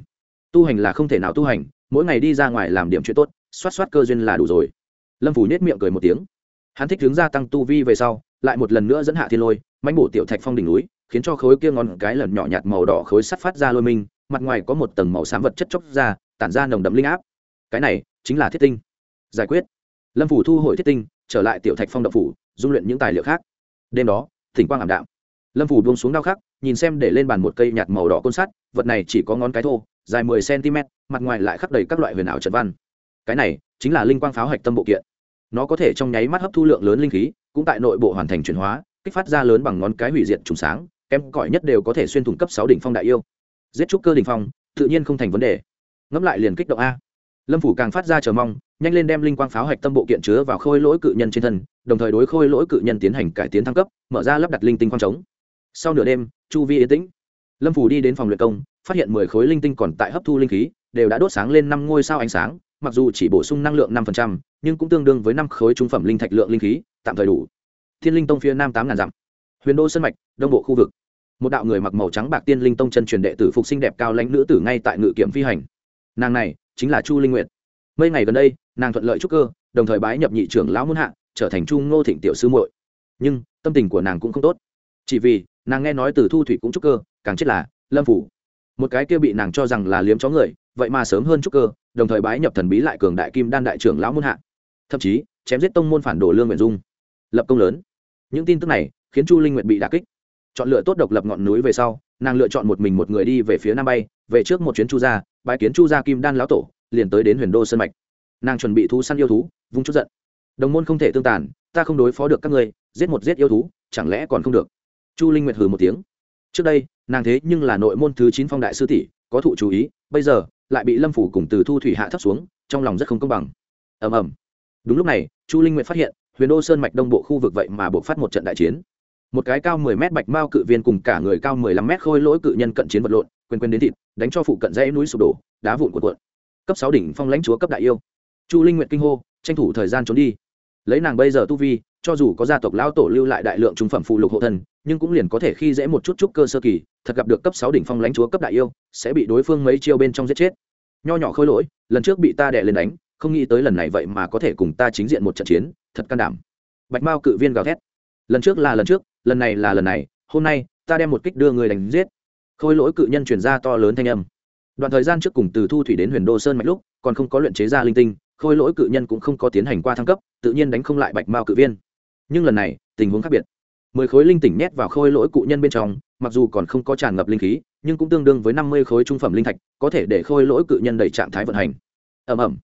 Tu hành là không thể nào tu hành mỗi ngày đi ra ngoài làm điểm chuyện tốt, xoát xoát cơ duyên là đủ rồi. Lâm phủ nhét miệng cười một tiếng. Hắn thích hướng gia tăng tu vi về sau, lại một lần nữa dẫn hạ thiên lôi mánh bổ tiểu thạch phong đỉnh núi, khiến cho khối kia ngón cái lần nhỏ nhạt màu đỏ khối sắt phát ra lôi minh, mặt ngoài có một tầng màu xám vật chất chóc ra, tản ra nồng đậm linh áp. Cái này chính là thiết tinh. Giải quyết. Lâm phủ thu hồi thiết tinh, trở lại tiểu thạch phong đậu phủ, dung luyện những tài liệu khác. Đêm đó, thỉnh quang ảm đạm. Lâm phủ buông xuống đau khắc, nhìn xem để lên bàn một cây nhạt màu đỏ côn sắt, vật này chỉ có ngón cái thô dài mười cm, mặt ngoài lại khắc đầy các loại huyền ảo trận văn. Cái này chính là linh quang pháo hạch tâm bộ kiện. Nó có thể trong nháy mắt hấp thu lượng lớn linh khí, cũng tại nội bộ hoàn thành chuyển hóa, kích phát ra lớn bằng ngón cái hủy diệt trùng sáng, kém cỏi nhất đều có thể xuyên thủng cấp sáu đỉnh phong đại yêu. Giết trúc cơ đỉnh phong, tự nhiên không thành vấn đề. Ngẫm lại liền kích động a. Lâm phủ càng phát ra chờ mong, nhanh lên đem linh quang pháo hạch tâm bộ kiện chứa vào khôi lỗi cự nhân trên thân, đồng thời đối khôi lỗi cự nhân tiến hành cải tiến thăng cấp, mở ra lắp đặt linh tinh quang trống. Sau nửa đêm, chu vi yên tĩnh. Lâm phủ đi đến phòng luyện công phát hiện mười khối linh tinh còn tại hấp thu linh khí, đều đã đốt sáng lên năm ngôi sao ánh sáng, mặc dù chỉ bổ sung năng lượng năm nhưng cũng tương đương với năm khối trung phẩm linh thạch lượng linh khí, tạm thời đủ. Thiên linh tông phía nam tám ngàn dặm. Huyền đô sân mạch, đông bộ khu vực. Một đạo người mặc màu trắng bạc tiên linh tông chân truyền đệ tử phục sinh đẹp cao lãnh nữ tử ngay tại ngự kiểm phi hành. Nàng này, chính là chu linh nguyệt. Mấy ngày gần đây, nàng thuận lợi trúc cơ, đồng thời bái nhập nhị trưởng lão muôn hạ, trở thành Trung ngô thịnh tiểu sư muội. Nhưng, tâm tình của nàng cũng không tốt. Chỉ vì, nàng nghe nói từ thu thủy cũng trúc cơ, càng chết là lâm phủ một cái kia bị nàng cho rằng là liếm chó người, vậy mà sớm hơn trúc cơ, đồng thời bái nhập thần bí lại cường đại kim đan đại trưởng lão muôn hạ. Thậm chí, chém giết tông môn phản đồ lương nguyện dung. Lập công lớn. Những tin tức này khiến chu linh nguyện bị đà kích. Chọn lựa tốt độc lập ngọn núi về sau, nàng lựa chọn một mình một người đi về phía nam bay, về trước một chuyến chu gia bãi kiến chu gia kim đan lão tổ, liền tới đến huyền đô sân mạch. Nàng chuẩn bị thú săn yêu thú, vung chút giận. Đồng môn không thể tương tàn, ta không đối phó được các ngươi, giết một giết yêu thú, chẳng lẽ còn không được? Chu linh nguyệt hừ một tiếng trước đây, nàng thế nhưng là nội môn thứ chín phong đại sư tỷ, có thụ chú ý, bây giờ lại bị lâm phủ cùng từ thu thủy hạ thấp xuống, trong lòng rất không công bằng. Ầm ầm. Đúng lúc này, chu linh nguyện phát hiện, huyền đô sơn mạch đông bộ khu vực vậy mà buộc phát một trận đại chiến. Một cái cao mười mét bạch mao cự viên cùng cả người cao mười lăm mét khôi lỗi cự nhân cận chiến vật lộn, quên quên đến thịt, đánh cho phụ cận dãy núi sụp đổ, đá vụn của cuộn. Cấp sáu đỉnh phong lãnh chúa cấp đại yêu. Chu linh nguyện kinh hô, tranh thủ thời gian trốn đi lấy nàng bây giờ tu vi, cho dù có gia tộc lão tổ lưu lại đại lượng trung phẩm phụ lục hộ thân, nhưng cũng liền có thể khi dễ một chút chút cơ sơ kỳ, thật gặp được cấp sáu đỉnh phong lãnh chúa cấp đại yêu, sẽ bị đối phương mấy chiêu bên trong giết chết. Nho nhỏ khôi lỗi, lần trước bị ta đè lên đánh, không nghĩ tới lần này vậy mà có thể cùng ta chính diện một trận chiến, thật can đảm. Bạch mao cự viên gào thét. Lần trước là lần trước, lần này là lần này, hôm nay, ta đem một kích đưa người đánh giết. Khôi lỗi cự nhân chuyển ra to lớn thanh âm. Đoạn thời gian trước cùng từ thu thủy đến huyền đô sơn mạch lúc, còn không có luyện chế ra linh tinh khôi lỗi cự nhân cũng không có tiến hành qua thăng cấp, tự nhiên đánh không lại bạch mao cự viên. Nhưng lần này, tình huống khác biệt. Mười khối linh tỉnh nhét vào khôi lỗi cự nhân bên trong, mặc dù còn không có tràn ngập linh khí, nhưng cũng tương đương với năm mươi khối trung phẩm linh thạch, có thể để khôi lỗi cự nhân đẩy trạng thái vận hành. Ẩm ẩm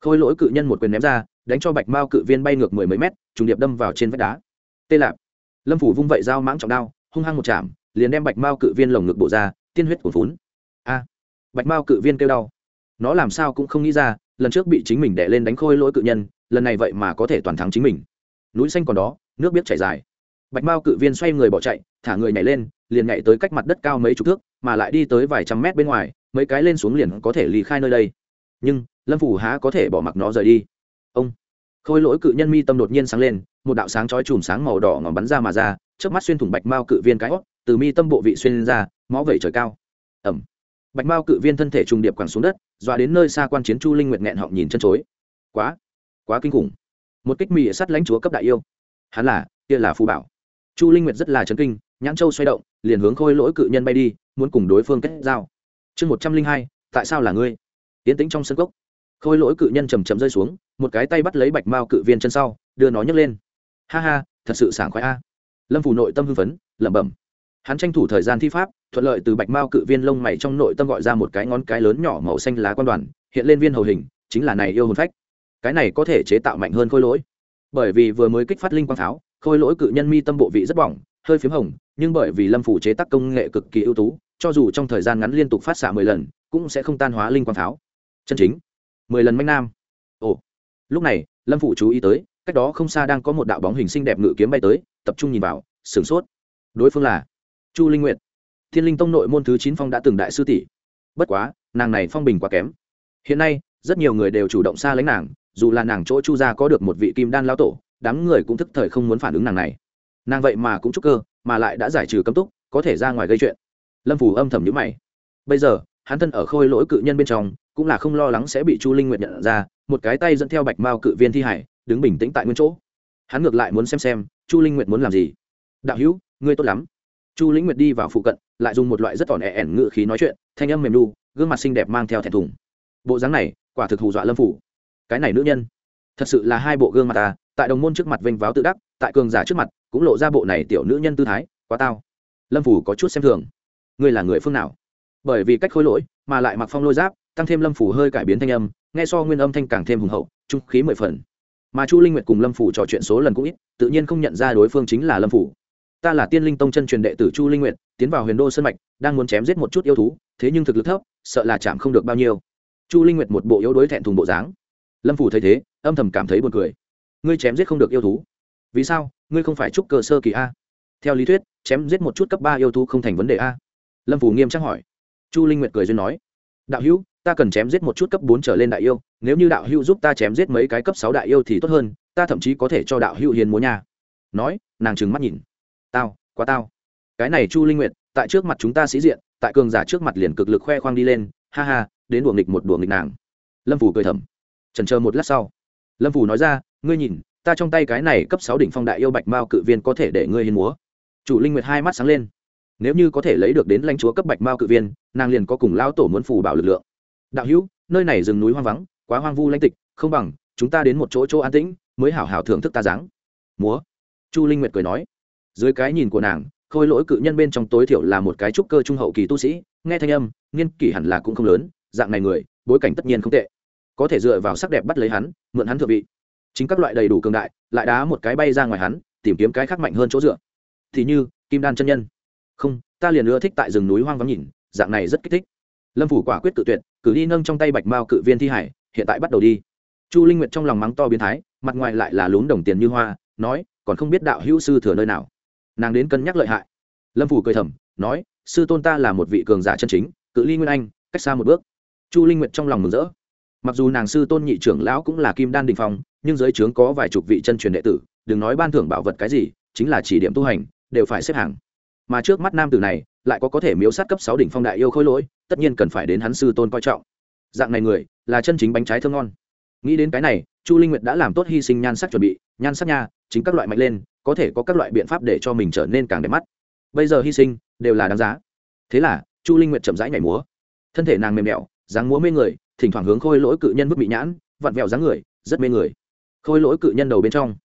khôi lỗi cự nhân một quyền ném ra, đánh cho bạch mao cự viên bay ngược mười mấy mét, trùng điệp đâm vào trên vách đá. Tê lạp. Lâm phủ vung vậy dao mãng trọng đao, hung hăng một chạm, liền đem bạch mao cự viên lồng ngực bổ ra, tiên huyết của phún a. Bạch mao cự viên kêu đau. Nó làm sao cũng không nghĩ ra lần trước bị chính mình đè lên đánh khôi lỗi cự nhân, lần này vậy mà có thể toàn thắng chính mình. Núi xanh còn đó, nước biết chảy dài. Bạch mao cự viên xoay người bỏ chạy, thả người nhảy lên, liền nhảy tới cách mặt đất cao mấy chục thước, mà lại đi tới vài trăm mét bên ngoài, mấy cái lên xuống liền có thể lì khai nơi đây. Nhưng, lâm phủ há có thể bỏ mặc nó rời đi. Ông, khôi lỗi cự nhân mi tâm đột nhiên sáng lên, một đạo sáng chói chùm sáng màu đỏ ngòm bắn ra mà ra trước mắt xuyên thủng bạch mao cự viên cái hót từ mi tâm bộ vị xuyên ra, máu vẩy trời cao. Ẩm bạch mao cự viên thân thể trùng điệp quẳng xuống đất, dọa đến nơi xa quan chiến chu linh nguyệt nghẹn họng nhìn chân chối. Quá quá kinh khủng. Một kích mì sắt lãnh chúa cấp đại yêu. Hắn là, kia là phù bảo. Chu linh nguyệt rất là chấn kinh, nhãn châu xoay động, liền hướng khôi lỗi cự nhân bay đi, muốn cùng đối phương kết giao. Chương một trăm linh hai, tại sao là ngươi? Tiến tĩnh trong sân cốc. Khôi lỗi cự nhân chầm chầm rơi xuống, một cái tay bắt lấy bạch mao cự viên chân sau, đưa nó nhấc lên. Ha ha, thật sự sảng khoái a. Lâm phủ nội tâm hưng phấn, lẩm bẩm. Hắn tranh thủ thời gian thi pháp thuận lợi từ bạch mao cự viên lông mày trong nội tâm gọi ra một cái ngón cái lớn nhỏ màu xanh lá quan đoàn, hiện lên viên hầu hình, chính là này yêu hồn phách. Cái này có thể chế tạo mạnh hơn khôi lỗi. Bởi vì vừa mới kích phát linh quang pháo, khôi lỗi cự nhân mi tâm bộ vị rất bỏng, hơi p h í m hồng, nhưng bởi vì lâm phủ chế tác công nghệ cực kỳ ưu tú, cho dù trong thời gian ngắn liên tục phát xạ mười lần, cũng sẽ không tan hóa linh quang pháo. Chân chính. Mười lần manh nam. Ồ. Lúc này, lâm phủ chú ý tới, cách đó không xa đang có một đạo bóng hình xinh đẹp ngự kiếm bay tới, tập trung nhìn vào, sửng sốt. Đối phương là chu linh nguyệt thiên linh tông nội môn thứ chín phong đã từng đại sư tỷ. Bất quá, nàng này phong bình quá kém. Hiện nay, rất nhiều người đều chủ động xa lánh nàng, dù là nàng chỗ chu gia có được một vị kim đan lao tổ, đám người cũng thức thời không muốn phản ứng nàng này. Nàng vậy mà cũng chúc cơ, mà lại đã giải trừ cấm túc, có thể ra ngoài gây chuyện. Lâm phủ âm thầm nhữ mày. Bây giờ, hắn thân ở khôi lỗi cự nhân bên trong, cũng là không lo lắng sẽ bị chu linh nguyệt nhận ra, một cái tay dẫn theo bạch mao cự viên thi hải, đứng bình tĩnh tại nguyên chỗ. Hắn ngược lại muốn xem xem, chu linh nguyệt muốn làm gì. Đạo hữu, ngươi tốt lắm. Chu linh nguyệt đi vào phụ cận lại dùng một loại rất tỏn ẻ ẻn ngự khí nói chuyện, thanh âm mềm đu gương mặt xinh đẹp mang theo thẹn thùng. Bộ dáng này, quả thực hù dọa lâm phủ. Cái này nữ nhân, thật sự là hai bộ gương mặt ta tại đồng môn trước mặt vênh váo tự đắc, tại cường giả trước mặt cũng lộ ra bộ này tiểu nữ nhân tư thái, quá tao. Lâm phủ có chút xem thường. Ngươi là người phương nào? Bởi vì cách khối lỗi, mà lại mặc phong lôi giáp, tăng thêm lâm phủ hơi cải biến thanh âm, nghe so nguyên âm thanh càng thêm hùng hậu, trung khí mười phần. Mà chu linh nguyệt cùng lâm phủ trò chuyện số lần cũng ít, tự nhiên không nhận ra đối phương chính là lâm phủ ta là tiên linh tông chân truyền đệ tử chu linh nguyệt, tiến vào huyền đô sân mạch, đang muốn chém giết một chút yêu thú, thế nhưng thực lực thấp, sợ là chạm không được bao nhiêu. Chu linh nguyệt một bộ yếu đối thẹn thùng bộ dáng. Lâm phủ thấy thế, âm thầm cảm thấy buồn cười. Ngươi chém giết không được yêu thú? Vì sao? Ngươi không phải trúc cơ sơ kỳ a? Theo lý thuyết, chém giết một chút cấp ba yêu thú không thành vấn đề a. Lâm phủ nghiêm trang hỏi. Chu linh nguyệt cười duyên nói. Đạo hữu, ta cần chém giết một chút cấp bốn trở lên đại yêu, nếu như đạo hữu giúp ta chém giết mấy cái cấp sáu đại yêu thì tốt hơn, ta thậm chí có thể cho đạo hữu hiền múa nhà nói, nàng trừng mắt nhìn tao, quá tao. Cái này chu linh nguyệt, tại trước mặt chúng ta sĩ diện, tại cường giả trước mặt liền cực lực khoe khoang đi lên, ha ha, đến đùa nghịch một đùa nghịch nàng. Lâm phủ cười thầm. Trần chờ một lát sau. Lâm phủ nói ra, ngươi nhìn, ta trong tay cái này cấp sáu đỉnh phong đại yêu bạch mao cự viên có thể để ngươi hiên múa. Chủ linh nguyệt hai mắt sáng lên. Nếu như có thể lấy được đến lãnh chúa cấp bạch mao cự viên, nàng liền có cùng lao tổ muốn phù bảo lực lượng. Đạo hữu, nơi này rừng núi hoang vắng, quá hoang vu lãnh tịch, không bằng chúng ta đến một chỗ chỗ an tĩnh, mới hảo hảo thưởng thức ta dáng. Múa. Chu linh nguyệt cười nói dưới cái nhìn của nàng, khôi lỗi cự nhân bên trong tối thiểu là một cái trúc cơ trung hậu kỳ tu sĩ, nghe thanh âm, nghiên kỷ hẳn là cũng không lớn, dạng này người, bối cảnh tất nhiên không tệ. Có thể dựa vào sắc đẹp bắt lấy hắn, mượn hắn thượng vị. Chính các loại đầy đủ cường đại, lại đá một cái bay ra ngoài hắn, tìm kiếm cái khác mạnh hơn chỗ dựa. Thì như, kim đan chân nhân. Không, ta liền ưa thích tại rừng núi hoang vắng nhìn, dạng này rất kích thích. Lâm phủ quả quyết cự tuyệt, cử đi nâng trong tay bạch mao cự viên thi hải, hiện tại bắt đầu đi. Chu linh nguyệt trong lòng mắng to biến thái, mặt ngoài lại là lún đồng tiền như hoa, nói, còn không biết đạo hữu sư thừa nơi nào nàng đến cân nhắc lợi hại. Lâm phủ cười thầm, nói, sư tôn ta là một vị cường giả chân chính, cự ly nguyên anh, cách xa một bước. Chu linh nguyệt trong lòng mừng rỡ. Mặc dù nàng sư tôn nhị trưởng lão cũng là kim đan đình phong, nhưng dưới trướng có vài chục vị chân truyền đệ tử, đừng nói ban thưởng bảo vật cái gì, chính là chỉ điểm tu hành, đều phải xếp hàng. Mà trước mắt nam tử này, lại có có thể miếu sát cấp sáu đỉnh phong đại yêu khôi lỗi, tất nhiên cần phải đến hắn sư tôn coi trọng. Dạng này người, là chân chính bánh trái thơm ngon. Nghĩ đến cái này, chu linh nguyệt đã làm tốt hy sinh nhan sắc chuẩn bị, nhan sắc nha, chính các loại mạnh lên có thể có các loại biện pháp để cho mình trở nên càng đẹp mắt. Bây giờ hy sinh đều là đáng giá. Thế là, chu linh nguyệt chậm rãi nhảy múa. Thân thể nàng mềm mẹo, dáng múa mê người, thỉnh thoảng hướng khôi lỗi cự nhân vứt bị nhãn, vặn vẹo dáng người, rất mê người. Khôi lỗi cự nhân đầu bên trong,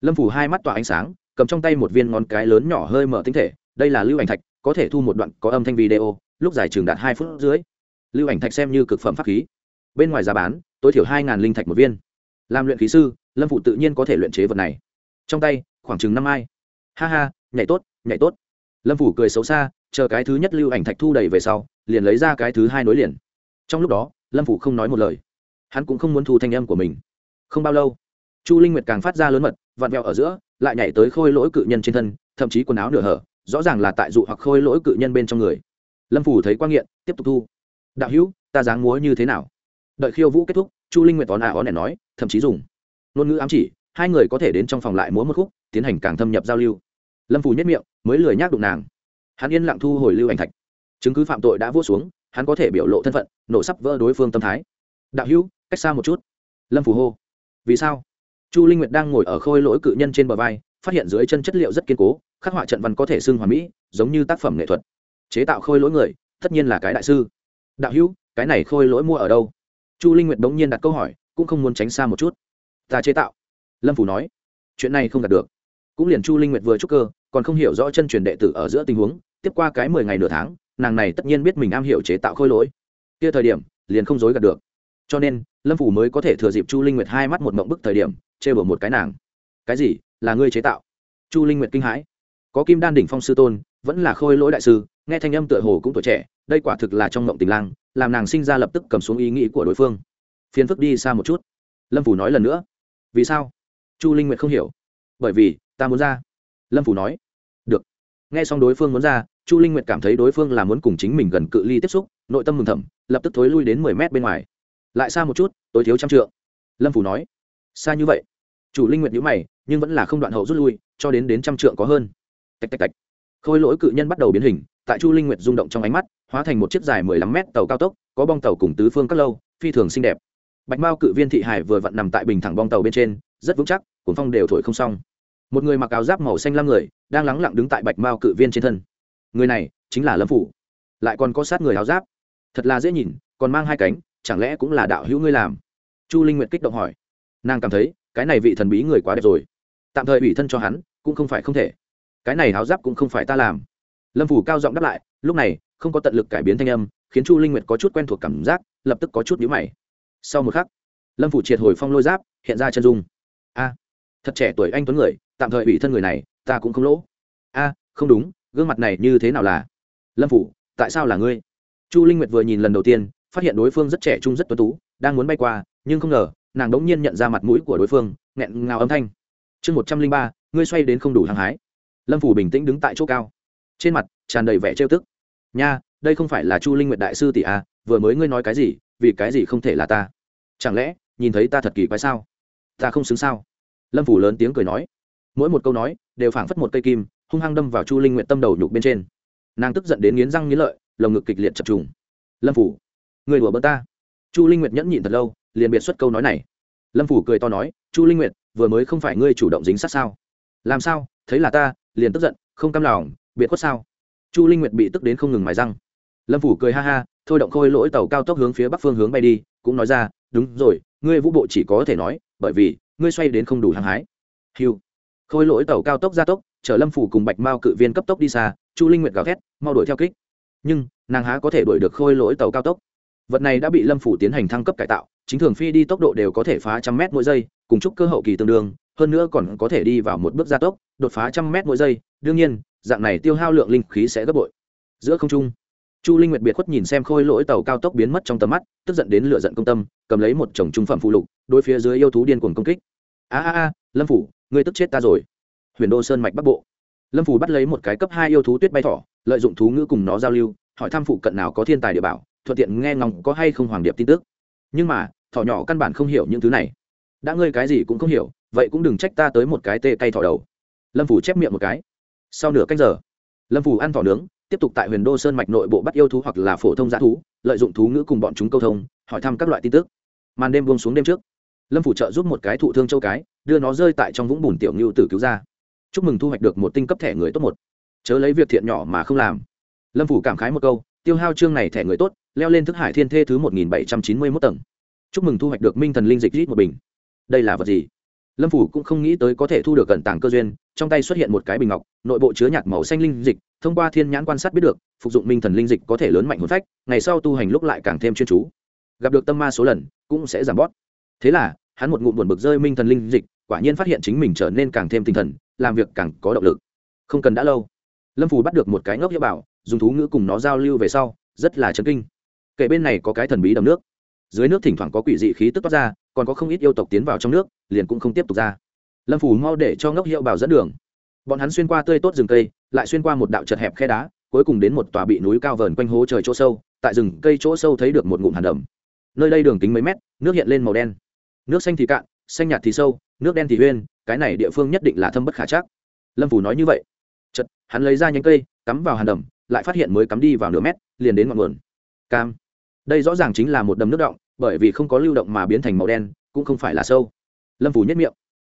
lâm phủ hai mắt tỏa ánh sáng, cầm trong tay một viên ngón cái lớn nhỏ hơi mở tinh thể, đây là lưu ảnh thạch, có thể thu một đoạn có âm thanh video, lúc dài trường đạt hai phút dưới. Lưu ảnh thạch xem như cực phẩm pháp khí. Bên ngoài giá bán, tối thiểu hai linh thạch một viên. Làm luyện khí sư, lâm phụ tự nhiên có thể luyện chế vật này. Trong tay khoảng chừng năm ai. Ha ha, nhảy tốt nhảy tốt. Lâm phủ cười xấu xa, chờ cái thứ nhất lưu ảnh thạch thu đầy về sau, liền lấy ra cái thứ hai nối liền. Trong lúc đó, lâm phủ không nói một lời. Hắn cũng không muốn thu thanh âm của mình. Không bao lâu, chu linh nguyệt càng phát ra lớn mật, vặn vẹo ở giữa, lại nhảy tới khôi lỗi cự nhân trên thân, thậm chí quần áo nửa hở, rõ ràng là tại dụ hoặc khôi lỗi cự nhân bên trong người. Lâm phủ thấy quan nghiện, tiếp tục thu. Đạo hữu, ta dáng múa như thế nào? Đợi khiêu vũ kết thúc, chu linh nguyệt tón à ó nẻ nói, thậm chí dùng. Ngôn ngữ ám chỉ hai người có thể đến trong phòng lại múa một khúc, tiến hành càng thâm nhập giao lưu. Lâm Phù nhất miệng, mới lười nhác đụng nàng. Hắn yên lặng thu hồi lưu ảnh thạch. Chứng cứ phạm tội đã vỗ xuống, hắn có thể biểu lộ thân phận, nổ sắp vỡ đối phương tâm thái. Đạo hữu, cách xa một chút. Lâm Phù hô. Vì sao? Chu linh nguyệt đang ngồi ở khôi lỗi cự nhân trên bờ vai, phát hiện dưới chân chất liệu rất kiên cố, khắc họa trận văn có thể xưng hoàn mỹ, giống như tác phẩm nghệ thuật. Chế tạo khôi lỗi người, tất nhiên là cái đại sư. Đạo hữu, cái này khôi lỗi mua ở đâu? Chu linh nguyệt bỗng nhiên đặt câu hỏi, cũng không muốn tránh xa một chút. Ta chế tạo lâm phủ nói, chuyện này không đạt được. Cũng liền chu linh nguyệt vừa chúc cơ, còn không hiểu rõ chân truyền đệ tử ở giữa tình huống, tiếp qua cái mười ngày nửa tháng, nàng này tất nhiên biết mình am hiểu chế tạo khôi lỗi. Kia thời điểm, liền không dối gạt được. Cho nên, lâm phủ mới có thể thừa dịp chu linh nguyệt hai mắt một mộng bức thời điểm chê bở một cái nàng. Cái gì? Là ngươi chế tạo? Chu linh nguyệt kinh hãi. Có kim đan đỉnh phong sư tôn, vẫn là khôi lỗi đại sư, nghe thanh âm tựa hồ cũng tuổi trẻ, đây quả thực là trong mộng tình lang, làm nàng sinh ra lập tức cầm xuống ý nghĩ của đối phương. Phiền phức đi xa một chút. Lâm phủ nói lần nữa. Vì sao? Chu linh nguyệt không hiểu. Bởi vì, ta muốn ra. Lâm phủ nói. Được. Nghe xong đối phương muốn ra, chu linh nguyệt cảm thấy đối phương là muốn cùng chính mình gần cự ly tiếp xúc, nội tâm mừng thầm, lập tức thối lui đến mười mét bên ngoài. Lại xa một chút, tối thiếu trăm trượng. Lâm phủ nói. Xa như vậy. Chủ linh nguyệt nhữ mày, nhưng vẫn là không đoạn hậu rút lui, cho đến đến trăm trượng có hơn. Tạch tạch tạch. Khôi lỗi cự nhân bắt đầu biến hình, tại chu linh nguyệt rung động trong ánh mắt, hóa thành một chiếc dài mười lăm mét tàu cao tốc, có bong tàu cùng tứ phương các lâu, phi thường xinh đẹp bạch mao cự viên thị hải vừa vặn nằm tại bình thẳng bong tàu bên trên, rất vững chắc cuốn phong đều thổi không xong. Một người mặc áo giáp màu xanh lam người, đang lắng lặng đứng tại bạch mao cự viên trên thân. Người này chính là lâm phủ. Lại còn có sát người áo giáp. Thật là dễ nhìn, còn mang hai cánh, chẳng lẽ cũng là đạo hữu ngươi làm? Chu linh nguyệt kích động hỏi. Nàng cảm thấy, cái này vị thần bí người quá đẹp rồi. Tạm thời ủy thân cho hắn, cũng không phải không thể. Cái này áo giáp cũng không phải ta làm. Lâm phủ cao giọng đáp lại, lúc này, không có tận lực cải biến thanh âm, khiến chu linh nguyệt có chút quen thuộc cảm giác, lập tức có chút nhíu mày sau một khắc, lâm phủ triệt hồi phong lôi giáp, hiện ra chân dung. A, thật trẻ tuổi anh tuấn người, tạm thời ủy thân người này, ta cũng không lỗ. A, không đúng, gương mặt này như thế nào là? Lâm phủ, tại sao là ngươi? Chu linh nguyệt vừa nhìn lần đầu tiên, phát hiện đối phương rất trẻ trung, rất tuấn tú, đang muốn bay qua, nhưng không ngờ, nàng đống nhiên nhận ra mặt mũi của đối phương, nghẹn ngào âm thanh. Chương một trăm linh ba, ngươi xoay đến không đủ hăng hái. Lâm phủ bình tĩnh đứng tại chỗ cao. Trên mặt tràn đầy vẻ trêu tức. Nha, đây không phải là chu linh nguyệt đại sư tỷ à vừa mới ngươi nói cái gì vì cái gì không thể là ta? Chẳng lẽ, nhìn thấy ta thật kỳ quái sao? Ta không xứng sao? Lâm phủ lớn tiếng cười nói. Mỗi một câu nói, đều phảng phất một cây kim, hung hăng đâm vào chu linh nguyện tâm đầu nhục bên trên. Nàng tức giận đến nghiến răng nghiến lợi, lồng ngực kịch liệt chập trùng. Lâm phủ, người đùa bỡ ta. Chu linh nguyệt nhẫn nhịn thật lâu, liền biệt xuất câu nói này. Lâm phủ cười to nói, chu linh nguyệt, vừa mới không phải ngươi chủ động dính sát sao? Làm sao? Thấy là ta, liền tức giận, không cam lòng, biệt khuất sao? Chu linh nguyệt bị tức đến không ngừng mài răng. Lâm phủ cười ha ha thôi động khôi lỗi tàu cao tốc hướng phía bắc phương hướng bay đi, cũng nói ra, đúng rồi, ngươi vũ bộ chỉ có thể nói, bởi vì, ngươi xoay đến không đủ hăng hái. Hiu khôi lỗi tàu cao tốc gia tốc, chở lâm phủ cùng bạch mao cự viên cấp tốc đi xa, chu linh nguyệt gào thét, mau đuổi theo kích. Nhưng, nàng há có thể đuổi được khôi lỗi tàu cao tốc? Vật này đã bị lâm phủ tiến hành thăng cấp cải tạo, chính thường phi đi tốc độ đều có thể phá trăm mét mỗi giây, cùng chúc cơ hậu kỳ tương đương, hơn nữa còn có thể đi vào một bước gia tốc, đột phá trăm mét mỗi giây, đương nhiên, dạng này tiêu hao lượng linh khí sẽ gấp bội. Giữa không trung chu linh nguyệt biệt khuất nhìn xem khôi lỗi tàu cao tốc biến mất trong tầm mắt, tức giận đến lựa giận công tâm, cầm lấy một chồng trung phẩm phụ lục đôi phía dưới yêu thú điên cuồng công kích. A a a, lâm phủ, ngươi tức chết ta rồi. Huyền đô sơn mạch bắc bộ. Lâm phủ bắt lấy một cái cấp hai yêu thú tuyết bay thỏ, lợi dụng thú ngữ cùng nó giao lưu, hỏi thăm phụ cận nào có thiên tài địa bảo, thuận tiện nghe ngóng có hay không hoàng điệp tin tức. Nhưng mà, thỏ nhỏ căn bản không hiểu những thứ này. Đã ngươi cái gì cũng không hiểu, vậy cũng đừng trách ta tới một cái tê cây thỏ đầu. Lâm phủ chép miệng một cái. Sau nửa canh giờ, lâm phủ ăn thỏ nướng tiếp tục tại huyền đô sơn mạch nội bộ bắt yêu thú hoặc là phổ thông g thú, lợi dụng thú ngữ cùng bọn chúng câu thông, hỏi thăm các loại tin tức. Màn đêm buông xuống đêm trước, lâm phủ trợ giúp một cái thụ thương châu cái, đưa nó rơi tại trong vũng bùn tiểu ngưu tử cứu ra. Chúc mừng thu hoạch được một tinh cấp thẻ người tốt một. Chớ lấy việc thiện nhỏ mà không làm. Lâm phủ cảm khái một câu, tiêu hao chương này thẻ người tốt, leo lên thức hải thiên thê thứ một nghìn bảy trăm chín mươi mốt tầng. Chúc mừng thu hoạch được minh thần linh dịch rít một bình. Đây là vật gì? Lâm phủ cũng không nghĩ tới có thể thu được cận tảng cơ duyên, trong tay xuất hiện một cái bình ngọc, nội bộ chứa nhạt màu xanh linh dịch thông qua thiên nhãn quan sát biết được, phục dụng minh thần linh dịch có thể lớn mạnh hồn phách, ngày sau tu hành lúc lại càng thêm chuyên chú. Gặp được tâm ma số lần, cũng sẽ giảm bót thế là, hắn một ngụm buồn bực rơi minh thần linh dịch, quả nhiên phát hiện chính mình trở nên càng thêm tinh thần, làm việc càng có động lực. Không cần đã lâu, lâm phù bắt được một cái ngốc hiệu bảo, dùng thú ngữ cùng nó giao lưu về sau, rất là chấn kinh. Kể bên này có cái thần bí đầm nước. Dưới nước thỉnh thoảng có quỷ dị khí tức toát ra, còn có không ít yêu tộc tiến vào trong nước, liền cũng không tiếp tục ra. Lâm Phù mau để cho ngốc hiệu bảo dẫn đường bọn hắn xuyên qua tươi tốt rừng cây, lại xuyên qua một đạo chật hẹp khe đá, cuối cùng đến một tòa bị núi cao vờn quanh hố trời chỗ sâu, tại rừng cây chỗ sâu thấy được một ngụm hàn đầm nơi đây đường kính mấy mét, nước hiện lên màu đen. Nước xanh thì cạn, xanh nhạt thì sâu, nước đen thì huyên cái này địa phương nhất định là thâm bất khả chắc. Lâm phủ nói như vậy. Chật hắn lấy ra nhánh cây, cắm vào hàn đầm lại phát hiện mới cắm đi vào nửa mét, liền đến ngọn nguồn. Cam. Đây rõ ràng chính là một đầm nước động, bởi vì không có lưu động mà biến thành màu đen, cũng không phải là sâu. Lâm phủ nhất miệng.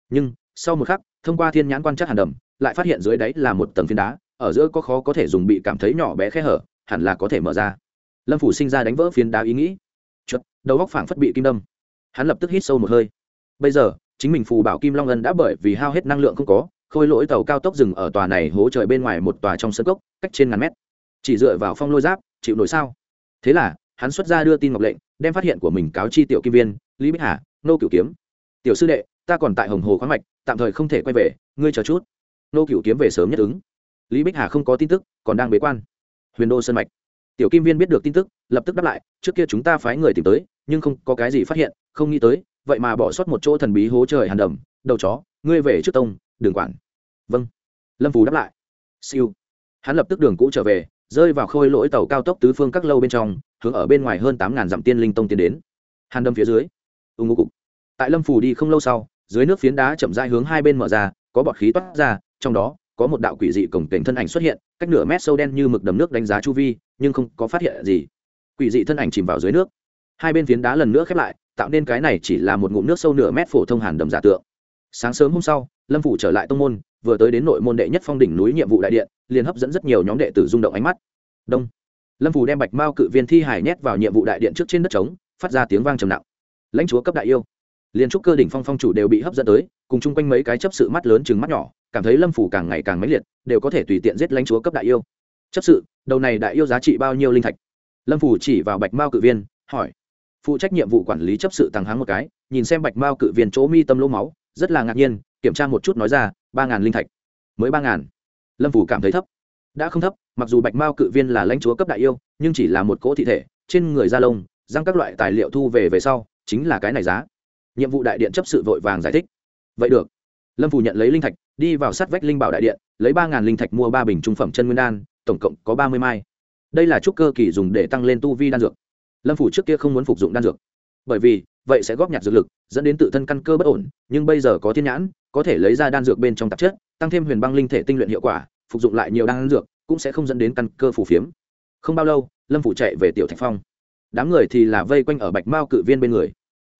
Nhưng, sau một khắc, thông qua thiên nhãn quan trắc hàn đầm lại phát hiện dưới đáy là một tầng phiến đá, ở giữa có khó có thể dùng bị cảm thấy nhỏ bé khe hở, hẳn là có thể mở ra. Lâm phủ sinh ra đánh vỡ phiến đá ý nghĩ. Chật đầu góc phảng phất bị kim đâm. Hắn lập tức hít sâu một hơi. Bây giờ, chính mình phù bảo kim long ân đã bởi vì hao hết năng lượng không có, khôi lỗi tàu cao tốc dừng ở tòa này hố trời bên ngoài một tòa trong sân cốc, cách trên ngàn mét. Chỉ dựa vào phong lôi giáp, chịu nổi sao? Thế là, hắn xuất ra đưa tin ngọc lệnh, đem phát hiện của mình cáo chi tiểu kim viên, lý bích hà, nô cửu kiếm. Tiểu sư đệ, ta còn tại hồng hồ khoáng mạch, tạm thời không thể quay về, ngươi chờ chút nô cựu kiếm về sớm nhất ứng. Lý bích hà không có tin tức, còn đang bế quan. Huyền đô sơn mạch. Tiểu kim viên biết được tin tức, lập tức đáp lại, trước kia chúng ta phái người tìm tới, nhưng không có cái gì phát hiện, không nghĩ tới, vậy mà bỏ sót một chỗ thần bí hố trời hàn đầm. Đầu chó, ngươi về trước tông, đừng quản. Vâng. Lâm phù đáp lại. Siêu. Hắn lập tức đường cũ trở về, rơi vào khôi lỗi tàu cao tốc tứ phương các lâu bên trong, hướng ở bên ngoài hơn tám ngàn dặm tiên linh tông tiến đến. Hàn đâm phía dưới. Ưng ngô cục. Tại lâm phù đi không lâu sau, dưới nước phiến đá chậm rãi hướng hai bên mở ra, có bọt khí toát ra trong đó có một đạo quỷ dị cổng kềnh thân ảnh xuất hiện, cách nửa mét sâu đen như mực đầm nước đánh giá chu vi, nhưng không có phát hiện gì. Quỷ dị thân ảnh chìm vào dưới nước. Hai bên phiến đá lần nữa khép lại, tạo nên cái này chỉ là một ngụm nước sâu nửa mét phổ thông hàn đầm giả tượng. Sáng sớm hôm sau, lâm phủ trở lại tông môn, vừa tới đến nội môn đệ nhất phong đỉnh núi nhiệm vụ đại điện, liền hấp dẫn rất nhiều nhóm đệ tử rung động ánh mắt. Đông. Lâm phủ đem bạch mao cự viên thi hải nhét vào nhiệm vụ đại điện trước trên đất trống, phát ra tiếng vang trầm nặng. Lãnh chúa cấp đại yêu. Liền trúc cơ đỉnh phong phong chủ đều bị hấp dẫn tới, cùng chung quanh mấy cái chấp sự mắt lớn chừng mắt nhỏ cảm thấy lâm phủ càng ngày càng mãnh liệt, đều có thể tùy tiện giết lãnh chúa cấp đại yêu. Chấp sự, đầu này đại yêu giá trị bao nhiêu linh thạch? Lâm phủ chỉ vào bạch mao cự viên, hỏi. Phụ trách nhiệm vụ quản lý chấp sự tăng háng một cái, nhìn xem bạch mao cự viên chỗ mi tâm lỗ máu, rất là ngạc nhiên, kiểm tra một chút nói ra, ba ngàn linh thạch. Mới ba ngàn. Lâm phủ cảm thấy thấp. Đã không thấp, mặc dù bạch mao cự viên là lãnh chúa cấp đại yêu, nhưng chỉ là một cỗ thị thể, trên người da lông, răng các loại tài liệu thu về về sau, chính là cái này giá. Nhiệm vụ đại điện chấp sự vội vàng giải thích. Vậy được lâm phủ nhận lấy linh thạch, đi vào sát vách linh bảo đại điện, lấy ba ngàn linh thạch mua ba bình trung phẩm chân nguyên đan, tổng cộng có ba mươi mai. Đây là trúc cơ kỳ dùng để tăng lên tu vi đan dược. Lâm phủ trước kia không muốn phục dụng đan dược. Bởi vì, vậy sẽ góp nhặt dược lực, dẫn đến tự thân căn cơ bất ổn, nhưng bây giờ có thiên nhãn, có thể lấy ra đan dược bên trong tạp chất, tăng thêm huyền băng linh thể tinh luyện hiệu quả, phục dụng lại nhiều đan dược, cũng sẽ không dẫn đến căn cơ phù phiếm. Không bao lâu, lâm phủ chạy về tiểu thạch phong. Đám người thì là vây quanh ở bạch mao cự viên bên người.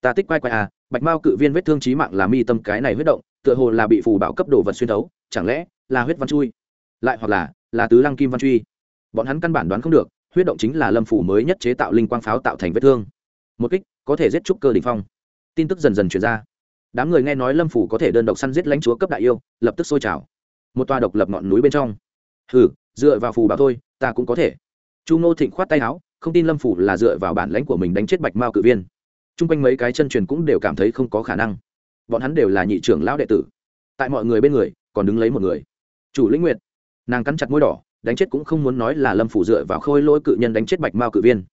Ta tích quay quay à bạch mao cự viên vết thương trí mạng là mi tâm cái này huyết động tựa hồ là bị phù bảo cấp đồ vật xuyên thấu, chẳng lẽ là huyết văn chui? Lại hoặc là là tứ lăng kim văn truy bọn hắn căn bản đoán không được, huyết động chính là lâm phủ mới nhất chế tạo linh quang pháo tạo thành vết thương. Một kích, có thể giết trúc cơ đình phong. Tin tức dần dần chuyển ra. Đám người nghe nói lâm phủ có thể đơn độc săn giết lãnh chúa cấp đại yêu, lập tức sôi trào. Một tòa độc lập ngọn núi bên trong. Hừ, dựa vào phù bảo thôi, ta cũng có thể. Chu ngô thịnh khoát tay áo, không tin lâm phủ là dựa vào bản lãnh của mình đánh chết bạch mao cự viên. T r u n g quanh mấy cái chân truyền cũng đều cảm thấy không có khả năng bọn hắn đều là nhị trưởng lão đệ tử. Tại mọi người bên người, còn đứng lấy một người. Chủ lĩnh nguyệt, nàng cắn chặt môi đỏ, đánh chết cũng không muốn nói là lâm phủ dựa vào khôi lỗi cự nhân đánh chết bạch mao cự viên.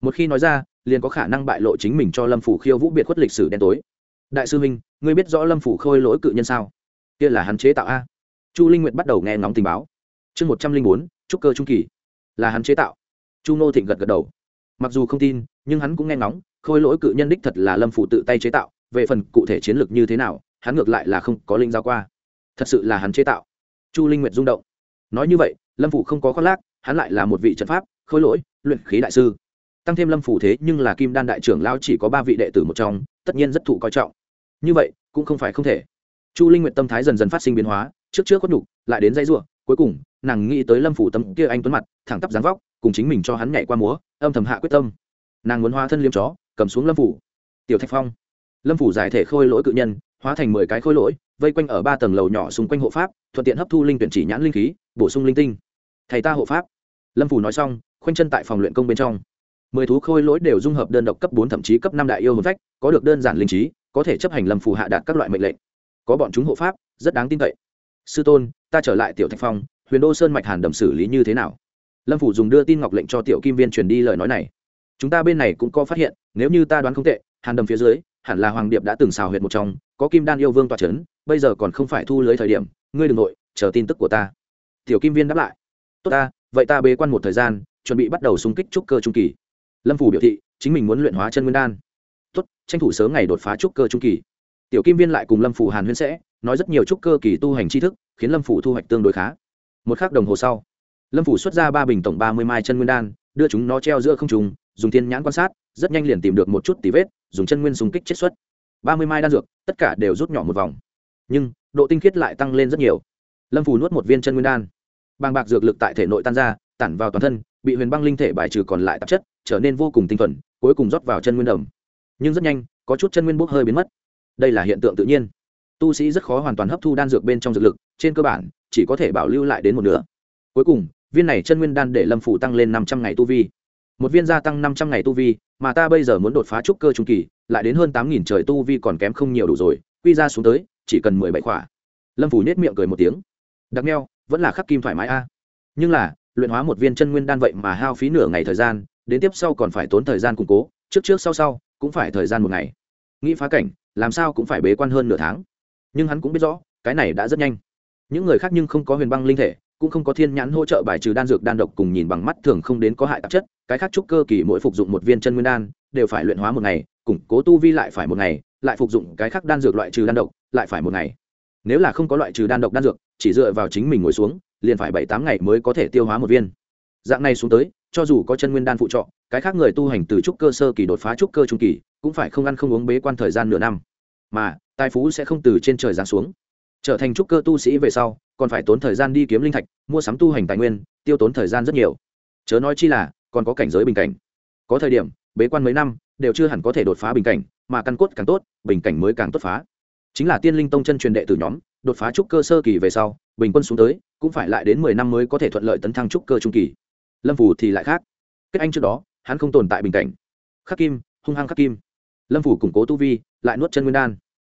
Một khi nói ra, liền có khả năng bại lộ chính mình cho lâm phủ khiêu vũ biệt khuất lịch sử đen tối. Đại sư minh, ngươi biết rõ lâm phủ khôi lỗi cự nhân sao? Kia là hắn chế tạo a. Chu linh nguyệt bắt đầu nghe ngóng tình báo. Chương một trăm linh bốn, trúc cơ trung kỳ. Là hắn chế tạo. Chu ngô thịnh gật gật đầu. Mặc dù không tin, nhưng hắn cũng nghe ngóng khôi lỗi cự nhân đích thật là lâm phủ tự tay chế tạo, về phần cụ thể chiến lược như thế nào, hắn ngược lại là không có linh giao qua. Thật sự là hắn chế tạo. Chu linh nguyệt rung động. Nói như vậy, lâm phủ không có khoác lác, hắn lại là một vị trận pháp, khôi lỗi, luyện khí đại sư. Tăng thêm lâm phủ thế, nhưng là kim đan đại trưởng lao chỉ có ba vị đệ tử một trong, tất nhiên rất thụ coi trọng. Như vậy, cũng không phải không thể. Chu linh nguyện tâm thái dần dần phát sinh biến hóa, trước trước có nhục, lại đến dây ruộng cuối cùng, nàng nghĩ tới lâm phủ tâm kia anh tuấn mặt, thẳng tắp dáng vóc, cùng chính mình cho hắn nhảy qua múa, âm thầm hạ quyết tâm. Nàng muốn hóa thân liêm chó cầm xuống lâm phủ. Tiểu thạch phong. Lâm phủ giải thể khôi lỗi cự nhân, hóa thành mười cái khôi lỗi, vây quanh ở ba tầng lầu nhỏ xung quanh hộ pháp, thuận tiện hấp thu linh tuyển chỉ nhãn linh khí, bổ sung linh tinh. Thầy ta hộ pháp. Lâm phủ nói xong, khoanh chân tại phòng luyện công bên trong. Mười thú khôi lỗi đều dung hợp đơn độc cấp bốn thậm chí cấp năm đại yêu hồn phách, có được đơn giản linh trí, có thể chấp hành lâm phủ hạ đạt các loại mệnh lệnh. Có bọn chúng hộ pháp, rất đáng tin cậy. Sư tôn, ta trở lại tiểu thạch phong, huyền đô sơn mạch hàn đầm xử lý như thế nào? Lâm phủ dùng đưa tin ngọc lệnh cho tiểu kim viên truyền đi lời nói này chúng ta bên này cũng có phát hiện, nếu như ta đoán không tệ, hàn đầm phía dưới, hẳn là hoàng điệp đã từng xào huyệt một trong, có kim đan yêu vương tòa c h ấ n bây giờ còn không phải thu lưới thời điểm, ngươi đ ừ n g nội, chờ tin tức của ta. Tiểu kim viên đáp lại. Tốt ta, vậy ta bế quan một thời gian, chuẩn bị bắt đầu xung kích trúc cơ trung kỳ. Lâm phủ biểu thị, chính mình muốn luyện hóa chân nguyên đan. Tốt, tranh thủ sớm ngày đột phá trúc cơ trung kỳ. Tiểu kim viên lại cùng lâm phủ hàn huyên sẽ, nói rất nhiều trúc cơ kỳ tu hành tri thức, khiến lâm phủ thu hoạch tương đối khá. Một k h ắ c đồng hồ sau, lâm phủ xuất ra ba bình tổng ba mươi mai chân nguyên đan, đưa chúng nó treo giữa không trùng dùng thiên nhãn quan sát, rất nhanh liền tìm được một chút tí vết, dùng chân nguyên xung kích chết xuất. Ba mươi mai đan dược, tất cả đều rút nhỏ một vòng. Nhưng, độ tinh khiết lại tăng lên rất nhiều. Lâm phù nuốt một viên chân nguyên đan. Bàng bạc dược lực tại thể nội tan ra, tản vào toàn thân, bị huyền băng linh thể bài trừ còn lại tạp chất, trở nên vô cùng tinh thuần, cuối cùng rót vào chân nguyên đồng nhưng rất nhanh, có chút chân nguyên bốc hơi biến mất. Đây là hiện tượng tự nhiên. Tu sĩ rất khó hoàn toàn hấp thu đan dược bên trong dược lực, trên cơ bản, chỉ có thể bảo lưu lại đến một nửa. Cuối cùng, viên này chân nguyên đan để lâm phủ tăng lên năm trăm ngày tu vi một viên gia tăng năm trăm ngày tu vi, mà ta bây giờ muốn đột phá trúc cơ trung kỳ, lại đến hơn tám nghìn trời tu vi còn kém không nhiều đủ rồi, quy ra xuống tới, chỉ cần mười bảy khỏa. Lâm phủ nết miệng cười một tiếng. Đặc neo vẫn là khắc kim thoải mái a. Nhưng là, luyện hóa một viên chân nguyên đan vậy mà hao phí nửa ngày thời gian, đến tiếp sau còn phải tốn thời gian củng cố, trước trước sau sau, cũng phải thời gian một ngày. Nghĩ phá cảnh, làm sao cũng phải bế quan hơn nửa tháng. Nhưng hắn cũng biết rõ, cái này đã rất nhanh. Những người khác nhưng không có huyền băng linh thể, cũng không có thiên nhãn hỗ trợ bài trừ đan dược đan độc cùng nhìn bằng mắt thường không đến có hại tạp chất cái khác trúc cơ kỳ mỗi phục dụng một viên chân nguyên đan, đều phải luyện hóa một ngày, củng cố tu vi lại phải một ngày, lại phục dụng cái khác đan dược loại trừ đan độc, lại phải một ngày. Nếu là không có loại trừ đan độc đan dược, chỉ dựa vào chính mình ngồi xuống, liền phải bảy tám ngày mới có thể tiêu hóa một viên. Dạng này xuống tới, cho dù có chân nguyên đan phụ trợ, cái khác người tu hành từ trúc cơ sơ kỳ đột phá trúc cơ trung kỳ, cũng phải không ăn không uống bế quan thời gian nửa năm. Mà, tài phú sẽ không từ trên trời giáng xuống. Trở thành trúc cơ tu sĩ về sau, còn phải tốn thời gian đi kiếm linh thạch, mua sắm tu hành tài nguyên, tiêu tốn thời gian rất nhiều. Chớ nói chi là còn có cảnh giới bình cảnh. Có thời điểm, bế quan mấy năm, đều chưa hẳn có thể đột phá bình cảnh, mà căn cốt càng tốt, bình cảnh mới càng tốt phá. Chính là tiên linh tông chân truyền đệ từ nhóm, đột phá trúc cơ sơ kỳ về sau, bình quân xuống tới, cũng phải lại đến mười năm mới có thể thuận lợi tấn thăng trúc cơ trung kỳ. Lâm phủ thì lại khác. Kết anh trước đó, hắn không tồn tại bình cảnh. Khắc kim, hung hăng khắc kim. Lâm phủ củng cố tu vi, lại nuốt chân nguyên đan.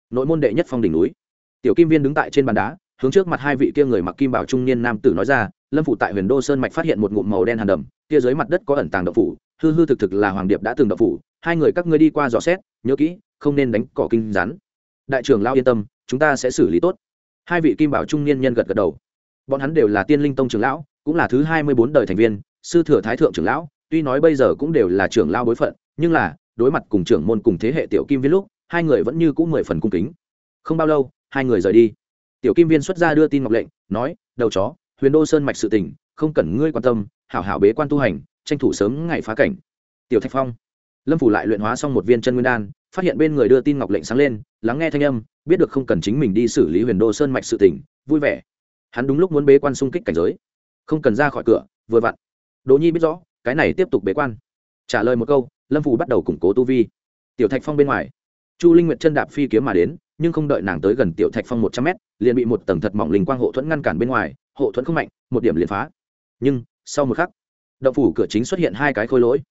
Nội môn đệ nhất phong đỉnh núi. Tiểu kim viên đứng tại trên bàn đá, hướng trước mặt hai vị kia người mặc kim bảo trung niên nam tử nói ra, lâm phủ tại huyền đô sơn mạch phát hiện một ngụm màu đen hàn đầm kia dưới mặt đất có ẩn tàng đậu phủ, hư hư thực thực là hoàng điệp đã từng đậu phủ, hai người các ngươi đi qua dò xét, nhớ kỹ, không nên đánh cỏ kinh rắn. Đại trưởng lao yên tâm, chúng ta sẽ xử lý tốt. Hai vị kim bảo trung niên nhân gật gật đầu. Bọn hắn đều là tiên linh tông trưởng lão, cũng là thứ hai mươi bốn đời thành viên, sư thừa thái thượng trưởng lão, tuy nói bây giờ cũng đều là trưởng lao bối phận, nhưng là, đối mặt cùng trưởng môn cùng thế hệ tiểu kim viên lúc, hai người vẫn như cũng mười phần cung kính. Không bao lâu, hai người rời đi. Tiểu kim viên xuất ra đưa tin ngọc lệnh, nói, đầu chó, huyền đô sơn mạch sự tình, không cần ngươi quan tâm hảo hảo bế quan tu hành, tranh thủ sớm ngày phá cảnh. Tiểu thạch phong. Lâm phủ lại luyện hóa xong một viên chân nguyên đan, phát hiện bên người đưa tin ngọc lệnh sáng lên, lắng nghe thanh âm, biết được không cần chính mình đi xử lý huyền đô sơn mạch sự tỉnh vui vẻ. Hắn đúng lúc muốn bế quan xung kích cảnh giới. Không cần ra khỏi cửa, vừa vặn. Đỗ nhi biết rõ, cái này tiếp tục bế quan. Trả lời một câu, lâm phủ bắt đầu củng cố tu vi. Tiểu thạch phong bên ngoài. Chu linh nguyệt chân đạp phi kiếm mà đến, nhưng không đợi nàng tới gần tiểu thạch phong một trăm mét, liền bị một tầng thật mỏng linh quang hộ thuẫn ngăn cản bên ngoài, hộ thuẫn không mạnh, một điểm liền phá. Nhưng sau một khắc, động phủ cửa chính xuất hiện hai cái khôi lỗi.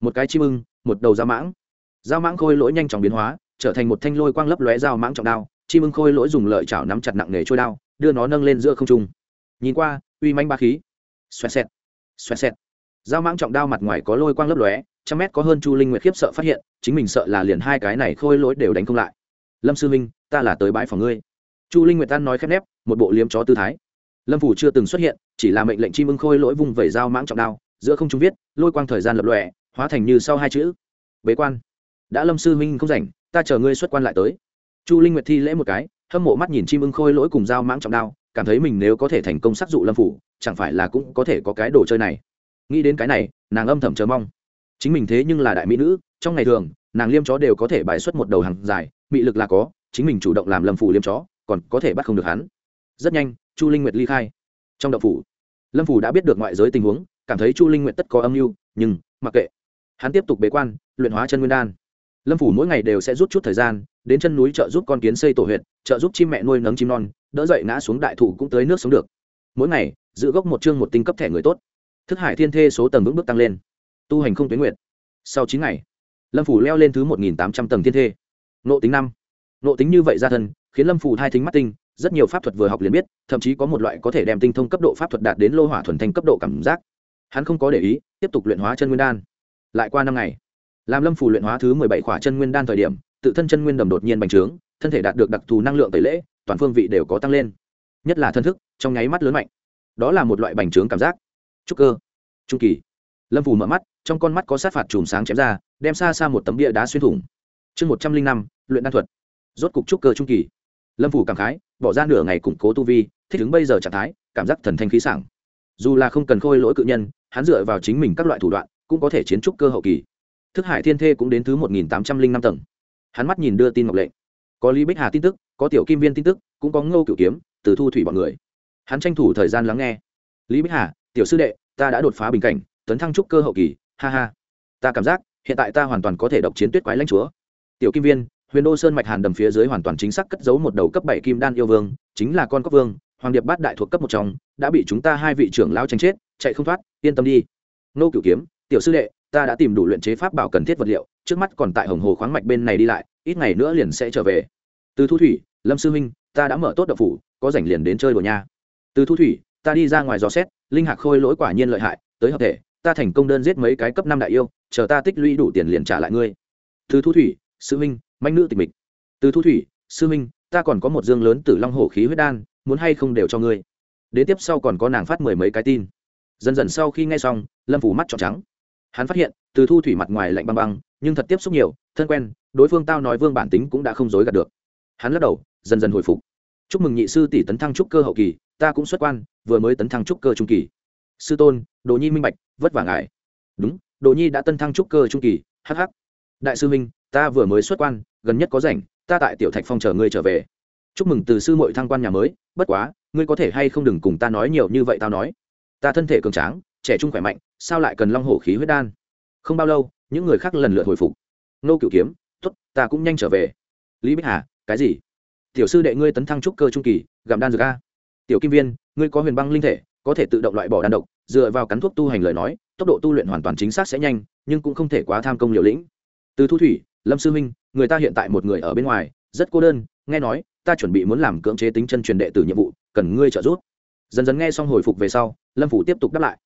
Một cái chim ưng, một đầu dao mãng. Dao mãng khôi lỗi nhanh chóng biến hóa, trở thành một thanh lôi quang lấp lóe dao mãng trọng đao. Chim ưng khôi lỗi dùng lợi chảo nắm chặt nặng nghề trôi đao, đưa nó nâng lên giữa không trung. Nhìn qua, uy manh ba khí. Xoẹt xẹt xoẹt xẹt. Dao mãng trọng đao mặt ngoài có lôi quang lấp lóe, trăm mét có hơn chu linh nguyệt khiếp sợ phát hiện, chính mình sợ là liền hai cái này khôi lỗi đều đánh không lại. Lâm sư minh, ta là tới bãi phòng ngươi. Chu linh nguyệt tan nói khép nép, một bộ liếm chó tư thái lâm phủ chưa từng xuất hiện, chỉ là mệnh lệnh chim ưng khôi lỗi vung vẩy dao mãng trọng đao, giữa không trung viết, lôi quang thời gian lập lòe, hóa thành như sau hai chữ. Bế quan. Đã lâm sư minh không rảnh, ta chờ ngươi xuất quan lại tới. Chu linh nguyệt thi lễ một cái, hâm mộ mắt nhìn chim ưng khôi lỗi cùng dao mãng trọng đao, cảm thấy mình nếu có thể thành công sắc dụ lâm phủ chẳng phải là cũng có thể có cái đồ chơi này. Nghĩ đến cái này, nàng âm thầm chờ mong. Chính mình thế nhưng là đại mỹ nữ, trong ngày thường, nàng liêm chó đều có thể bài xuất một đầu hàng dài, mị lực là có, chính mình chủ động làm lâm phủ liêm chó, còn có thể bắt không được hắn. Rất nhanh chu linh nguyệt ly khai. Trong đậu phủ, lâm phủ đã biết được ngoại giới tình huống, cảm thấy chu linh nguyệt tất có âm mưu, nhưng, mặc kệ. Hắn tiếp tục bế quan, luyện hóa chân nguyên đan. Lâm phủ mỗi ngày đều sẽ rút chút thời gian, đến chân núi trợ giúp con kiến xây tổ huyện trợ giúp chim mẹ nuôi nấng chim non, đỡ dậy ngã xuống đại thủ cũng tới nước sống được. Mỗi ngày, giữ gốc một chương một tinh cấp thẻ người tốt. Thức hải thiên thê số tầng vững bước tăng lên. Tu hành không tuyến nguyện sau chín ngày, lâm phủ leo lên thứ một nghìn tám trăm tầng thiên thê. Nộ tính năm. Nộ tính như vậy ra thân, khiến lâm phủ hai thính mắt tinh rất nhiều pháp thuật vừa học liền biết, thậm chí có một loại có thể đem tinh thông cấp độ pháp thuật đạt đến lô hỏa thuần thanh cấp độ cảm giác. Hắn không có để ý, tiếp tục luyện hóa chân nguyên đan. Lại qua năm ngày, làm lâm phủ luyện hóa thứ mười bảy khỏa chân nguyên đan thời điểm, tự thân chân nguyên đầm đột nhiên bành trướng, thân thể đạt được đặc thù năng lượng tẩy lễ, toàn phương vị đều có tăng lên. Nhất là thân thức, trong nháy mắt lớn mạnh. Đó là một loại bành trướng cảm giác. Trúc cơ, trung kỳ. Lâm phủ mở mắt, trong con mắt có sát phạt chùm sáng chém ra, đem xa xa một tấm bia đá xuyên thủng. Chương một trăm linh năm, luyện đan thuật. Rốt cục trúc cơ trung kỳ lâm phủ cảm khái, bỏ ra nửa ngày củng cố tu vi, thích ứng bây giờ trạng thái, cảm giác thần thanh khí sảng. Dù là không cần khôi lỗi cự nhân, hắn dựa vào chính mình các loại thủ đoạn, cũng có thể chiến trúc cơ hậu kỳ. Thức hải thiên thê cũng đến thứ một nghìn tám trăm linh năm tầng. Hắn mắt nhìn đưa tin ngọc lệnh. Có lý bích hà tin tức, có tiểu kim viên tin tức, cũng có ngô cựu kiếm, từ thu thủy bọn người. Hắn tranh thủ thời gian lắng nghe. Lý bích hà, tiểu sư đệ, ta đã đột phá bình cảnh, tấn thăng trúc cơ hậu kỳ, ha ha. Ta cảm giác, hiện tại ta hoàn toàn có thể độc chiến tuyết quái lãnh chúa. Tiểu kim viên huyền đô sơn mạch hàn đầm phía dưới hoàn toàn chính xác cất giấu một đầu cấp bảy kim đan yêu vương, chính là con cóc vương, hoàng điệp bát đại thuộc cấp một trong, đã bị chúng ta hai vị trưởng lao tranh chết, chạy không thoát, yên tâm đi. Nô cửu kiếm, tiểu sư đệ, ta đã tìm đủ luyện chế pháp bảo cần thiết vật liệu, trước mắt còn tại hồng hồ khoáng mạch bên này đi lại, ít ngày nữa liền sẽ trở về. Từ thu thủy, lâm sư huynh, ta đã mở tốt đậu phủ, có rảnh liền đến chơi đồ nha. Từ thu thủy, ta đi ra ngoài dò xét, linh hạc khôi lỗi quả nhiên lợi hại, tới hợp thể, ta thành công đơn giết mấy cái cấp năm đại yêu, chờ ta tích lũy đủ tiền liền trả lại ngươi. Từ thu thủy, sư huynh manh nữ tịch mịch. Từ thu thủy sư minh, ta còn có một dương lớn từ long hổ khí huyết đan muốn hay không đều cho ngươi. Đến tiếp sau còn có nàng phát mười mấy cái tin. Dần dần sau khi nghe xong lâm phủ mắt trọn trắng. Hắn phát hiện từ thu thủy mặt ngoài lạnh băng băng nhưng thật tiếp xúc nhiều thân quen đối phương tao nói vương bản tính cũng đã không dối gạt được. Hắn lắc đầu dần dần hồi phục. Chúc mừng nhị sư tỷ tấn thăng trúc cơ hậu kỳ ta cũng xuất quan vừa mới tấn thăng trúc cơ trung kỳ. Sư tôn đồ nhi minh bạch vất vả ngại. đúng đồ nhi đã tân thăng trúc cơ trung kỳ hh đại sư minh ta vừa mới xuất quan, gần nhất có rảnh, ta tại tiểu thạch phong chờ ngươi trở về. Chúc mừng từ sư mội thăng quan nhà mới, bất quá, ngươi có thể hay không đừng cùng ta nói nhiều như vậy tao nói. Ta thân thể cường tráng, trẻ trung khỏe mạnh, sao lại cần long hổ khí huyết đan? Không bao lâu, những người khác lần lượt hồi phục. Nô cựu kiếm t ố t ta cũng nhanh trở về. Lý bích hà, cái gì? Tiểu sư đệ ngươi tấn thăng trúc cơ trung kỳ, gặm đan dược a. Tiểu kim viên, ngươi có huyền băng linh thể, có thể tự động loại bỏ đan độc, dựa vào cắn thuốc tu hành lời nói, tốc độ tu luyện hoàn toàn chính xác sẽ nhanh, nhưng cũng không thể quá tham công liều lĩnh. Từ thu thủy lâm sư minh, người ta hiện tại một người ở bên ngoài, rất cô đơn, nghe nói, ta chuẩn bị muốn làm cưỡng chế tính chân truyền đệ tử nhiệm vụ, cần ngươi trợ giúp. Dần dần nghe xong hồi phục về sau, lâm phủ tiếp tục đáp lại.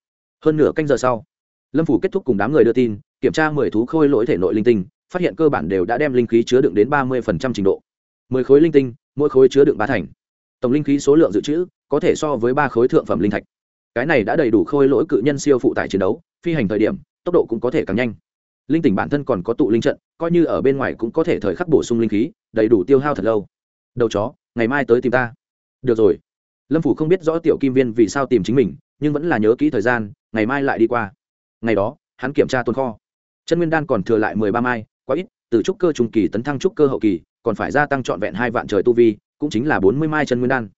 Hơn nửa canh giờ sau, lâm phủ kết thúc cùng đám người đưa tin, kiểm tra mười thú khôi lỗi thể nội linh tinh, phát hiện cơ bản đều đã đem linh khí chứa đựng đến ba mươi trình độ. mười khối linh tinh, mỗi khối chứa đựng ba thành. Tổng linh khí số lượng dự trữ, có thể so với ba khối thượng phẩm linh thạch. Cái này đã đầy đủ khôi lỗi cự nhân siêu phụ tải chiến đấu, phi hành thời điểm, tốc độ cũng có thể càng nhanh linh tỉnh bản thân còn có tụ linh trận, coi như ở bên ngoài cũng có thể thời khắc bổ sung linh khí, đầy đủ tiêu hao thật lâu. Đầu chó, ngày mai tới tìm ta. Được rồi. Lâm phủ không biết rõ tiểu kim viên vì sao tìm chính mình, nhưng vẫn là nhớ kỹ thời gian, ngày mai lại đi qua. Ngày đó, hắn kiểm tra tồn kho. Chân nguyên đan còn thừa lại mười ba mai, quá ít, từ trúc cơ trung kỳ tấn thăng trúc cơ hậu kỳ, còn phải gia tăng trọn vẹn hai vạn trời tu vi, cũng chính là bốn mươi mai chân nguyên đan.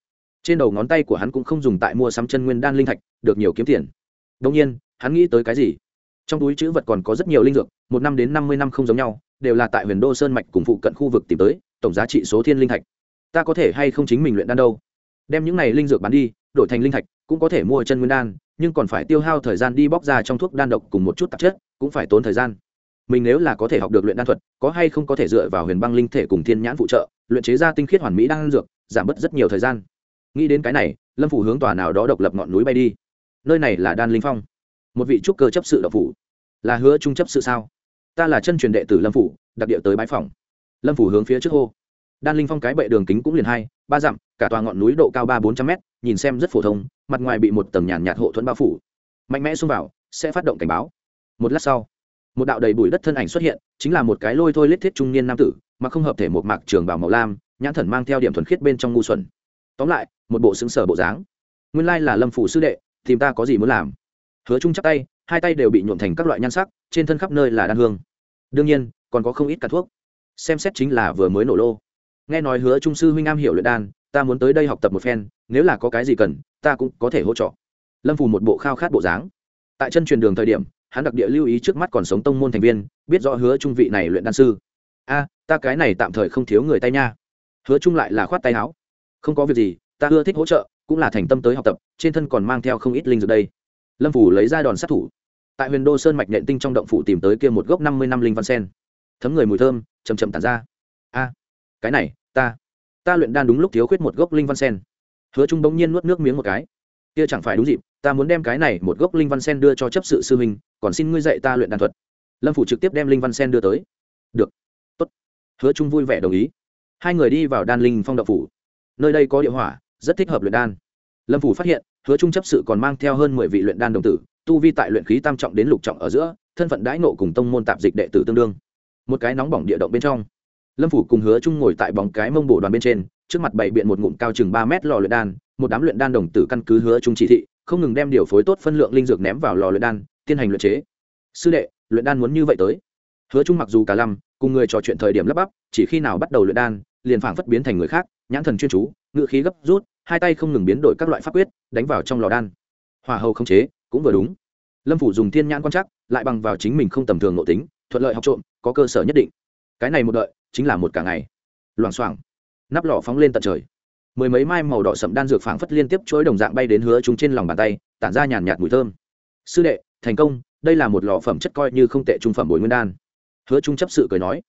Trên đầu ngón tay của hắn cũng không dùng tại mua sắm chân nguyên đan linh thạch, được nhiều kiếm tiền. Đông nhiên, hắn nghĩ tới cái gì? Trong túi chữ vật còn có rất nhiều linh dược, một năm đến năm mươi năm không giống nhau, đều là tại huyền đô sơn mạch cùng phụ cận khu vực tìm tới, tổng giá trị số thiên linh thạch. Ta có thể hay không chính mình luyện đan đâu? Đem những này linh dược bán đi, đổi thành linh thạch, cũng có thể mua chân nguyên đan, nhưng còn phải tiêu hao thời gian đi bóc ra trong thuốc đan độc cùng một chút tạp chất, cũng phải tốn thời gian. Mình nếu là có thể học được luyện đan thuật, có hay không có thể dựa vào huyền băng linh thể cùng thiên nhãn phụ trợ, luyện chế ra tinh khiết hoàn mỹ đan dược, giảm bớt rất nhiều thời gian. Nghĩ đến cái này, lâm phủ hướng tòa nào đó độc lập ngọn núi bay đi. Nơi này là đan linh phong một vị trúc cơ chấp sự độc phủ. Là hứa trung chấp sự sao? Ta là chân truyền đệ tử lâm phủ, đặc địa tới bãi phòng lâm phủ hướng phía trước hô. Đan linh phong cái bệ đường kính cũng liền hai, ba dặm, cả tòa ngọn núi độ cao ba bốn trăm mét, nhìn xem rất phổ thông, mặt ngoài bị một tầng nhàn nhạt hộ thuẫn bao phủ. Mạnh mẽ xông vào, sẽ phát động cảnh báo. Một lát sau, một đạo đầy bụi đất thân ảnh xuất hiện, chính là một cái lôi thôi lết thiết trung niên nam tử, mà không hợp thể một mạc trường bảo màu lam, nhãn thần mang theo điểm thuần khiết bên trong ngu xuẩn. Tóm lại, một bộ xứng sở bộ dáng. Nguyên lai là lâm phủ sư đệ, tìm ta có gì muốn làm? Hứa Trung chắp tay, hai tay đều bị nhuộm thành các loại nhan sắc, trên thân khắp nơi là đan hương. Đương nhiên, còn có không ít cả thuốc. Xem xét chính là vừa mới nổ lô. Nghe nói hứa trung sư huynh am hiểu luyện đan, ta muốn tới đây học tập một phen, nếu là có cái gì cần, ta cũng có thể hỗ trợ. Lâm phù một bộ khao khát bộ dáng. Tại chân truyền đường thời điểm, hắn đặc địa lưu ý trước mắt còn sống tông môn thành viên, biết rõ hứa trung vị này luyện đan sư. A, ta cái này tạm thời không thiếu người tay nha. Hứa trung lại là khoát tay áo. Không có việc gì, ta ưa thích hỗ trợ, cũng là thành tâm tới học tập, trên thân còn mang theo không ít linh dược đây lâm phủ lấy ra đòn sát thủ. Tại huyền đô sơn mạch nện tinh trong động phủ tìm tới kia một gốc năm mươi năm linh văn sen. Thấm người mùi thơm chầm chầm tàn ra. A, cái này, ta ta luyện đan đúng lúc thiếu khuyết một gốc linh văn sen. Hứa trung bỗng nhiên nuốt nước miếng một cái. Kia chẳng phải đúng dịp, ta muốn đem cái này một gốc linh văn sen đưa cho chấp sự sư huynh, còn xin ngươi dạy ta luyện đan thuật. Lâm phủ trực tiếp đem linh văn sen đưa tới. Được. Tốt. Hứa trung vui vẻ đồng ý. Hai người đi vào đan linh phong đậu phủ. Nơi đây có địa hỏa, rất thích hợp luyện đan lâm phủ phát hiện, hứa trung chấp sự còn mang theo hơn mười vị luyện đan đồng tử, tu vi tại luyện khí tam trọng đến lục trọng ở giữa, thân phận đãi nộ cùng tông môn tạp dịch đệ tử tương đương. Một cái nóng bỏng địa động bên trong, lâm phủ cùng hứa trung ngồi tại bóng cái mông bổ đoàn bên trên, trước mặt bày biện một ngụm cao chừng ba mét lò luyện đan, một đám luyện đan đồng tử căn cứ hứa trung chỉ thị, không ngừng đem điều phối tốt phân lượng linh dược ném vào lò luyện đan, tiến hành luyện chế. Sư đệ, luyện đan muốn như vậy tới. Hứa trung mặc dù cả lâm, cùng người trò chuyện thời điểm lấp bắp, chỉ khi nào bắt đầu luyện đan, liền phảng phất biến thành người khác, nhãn thần chuyên chú ngự khí gấp rút hai tay không ngừng biến đổi các loại pháp quyết, đánh vào trong lò đan. Hòa hầu không chế, cũng vừa đúng. Lâm phủ dùng thiên nhãn quan chắc lại bằng vào chính mình không tầm thường nội tính, thuận lợi học trộm, có cơ sở nhất định. Cái này một đợi, chính là một cả ngày. Loảng xoảng, nắp lò phóng lên tận trời. Mười mấy mai màu đỏ sậm đan dược phảng phất liên tiếp chuỗi đồng dạng bay đến hứa chúng trên lòng bàn tay, tản ra nhàn nhạt mùi thơm. Sư đệ, thành công, đây là một lò phẩm chất coi như không tệ trung phẩm bồi nguyên đan. Hứa trung chấp sự cười nói.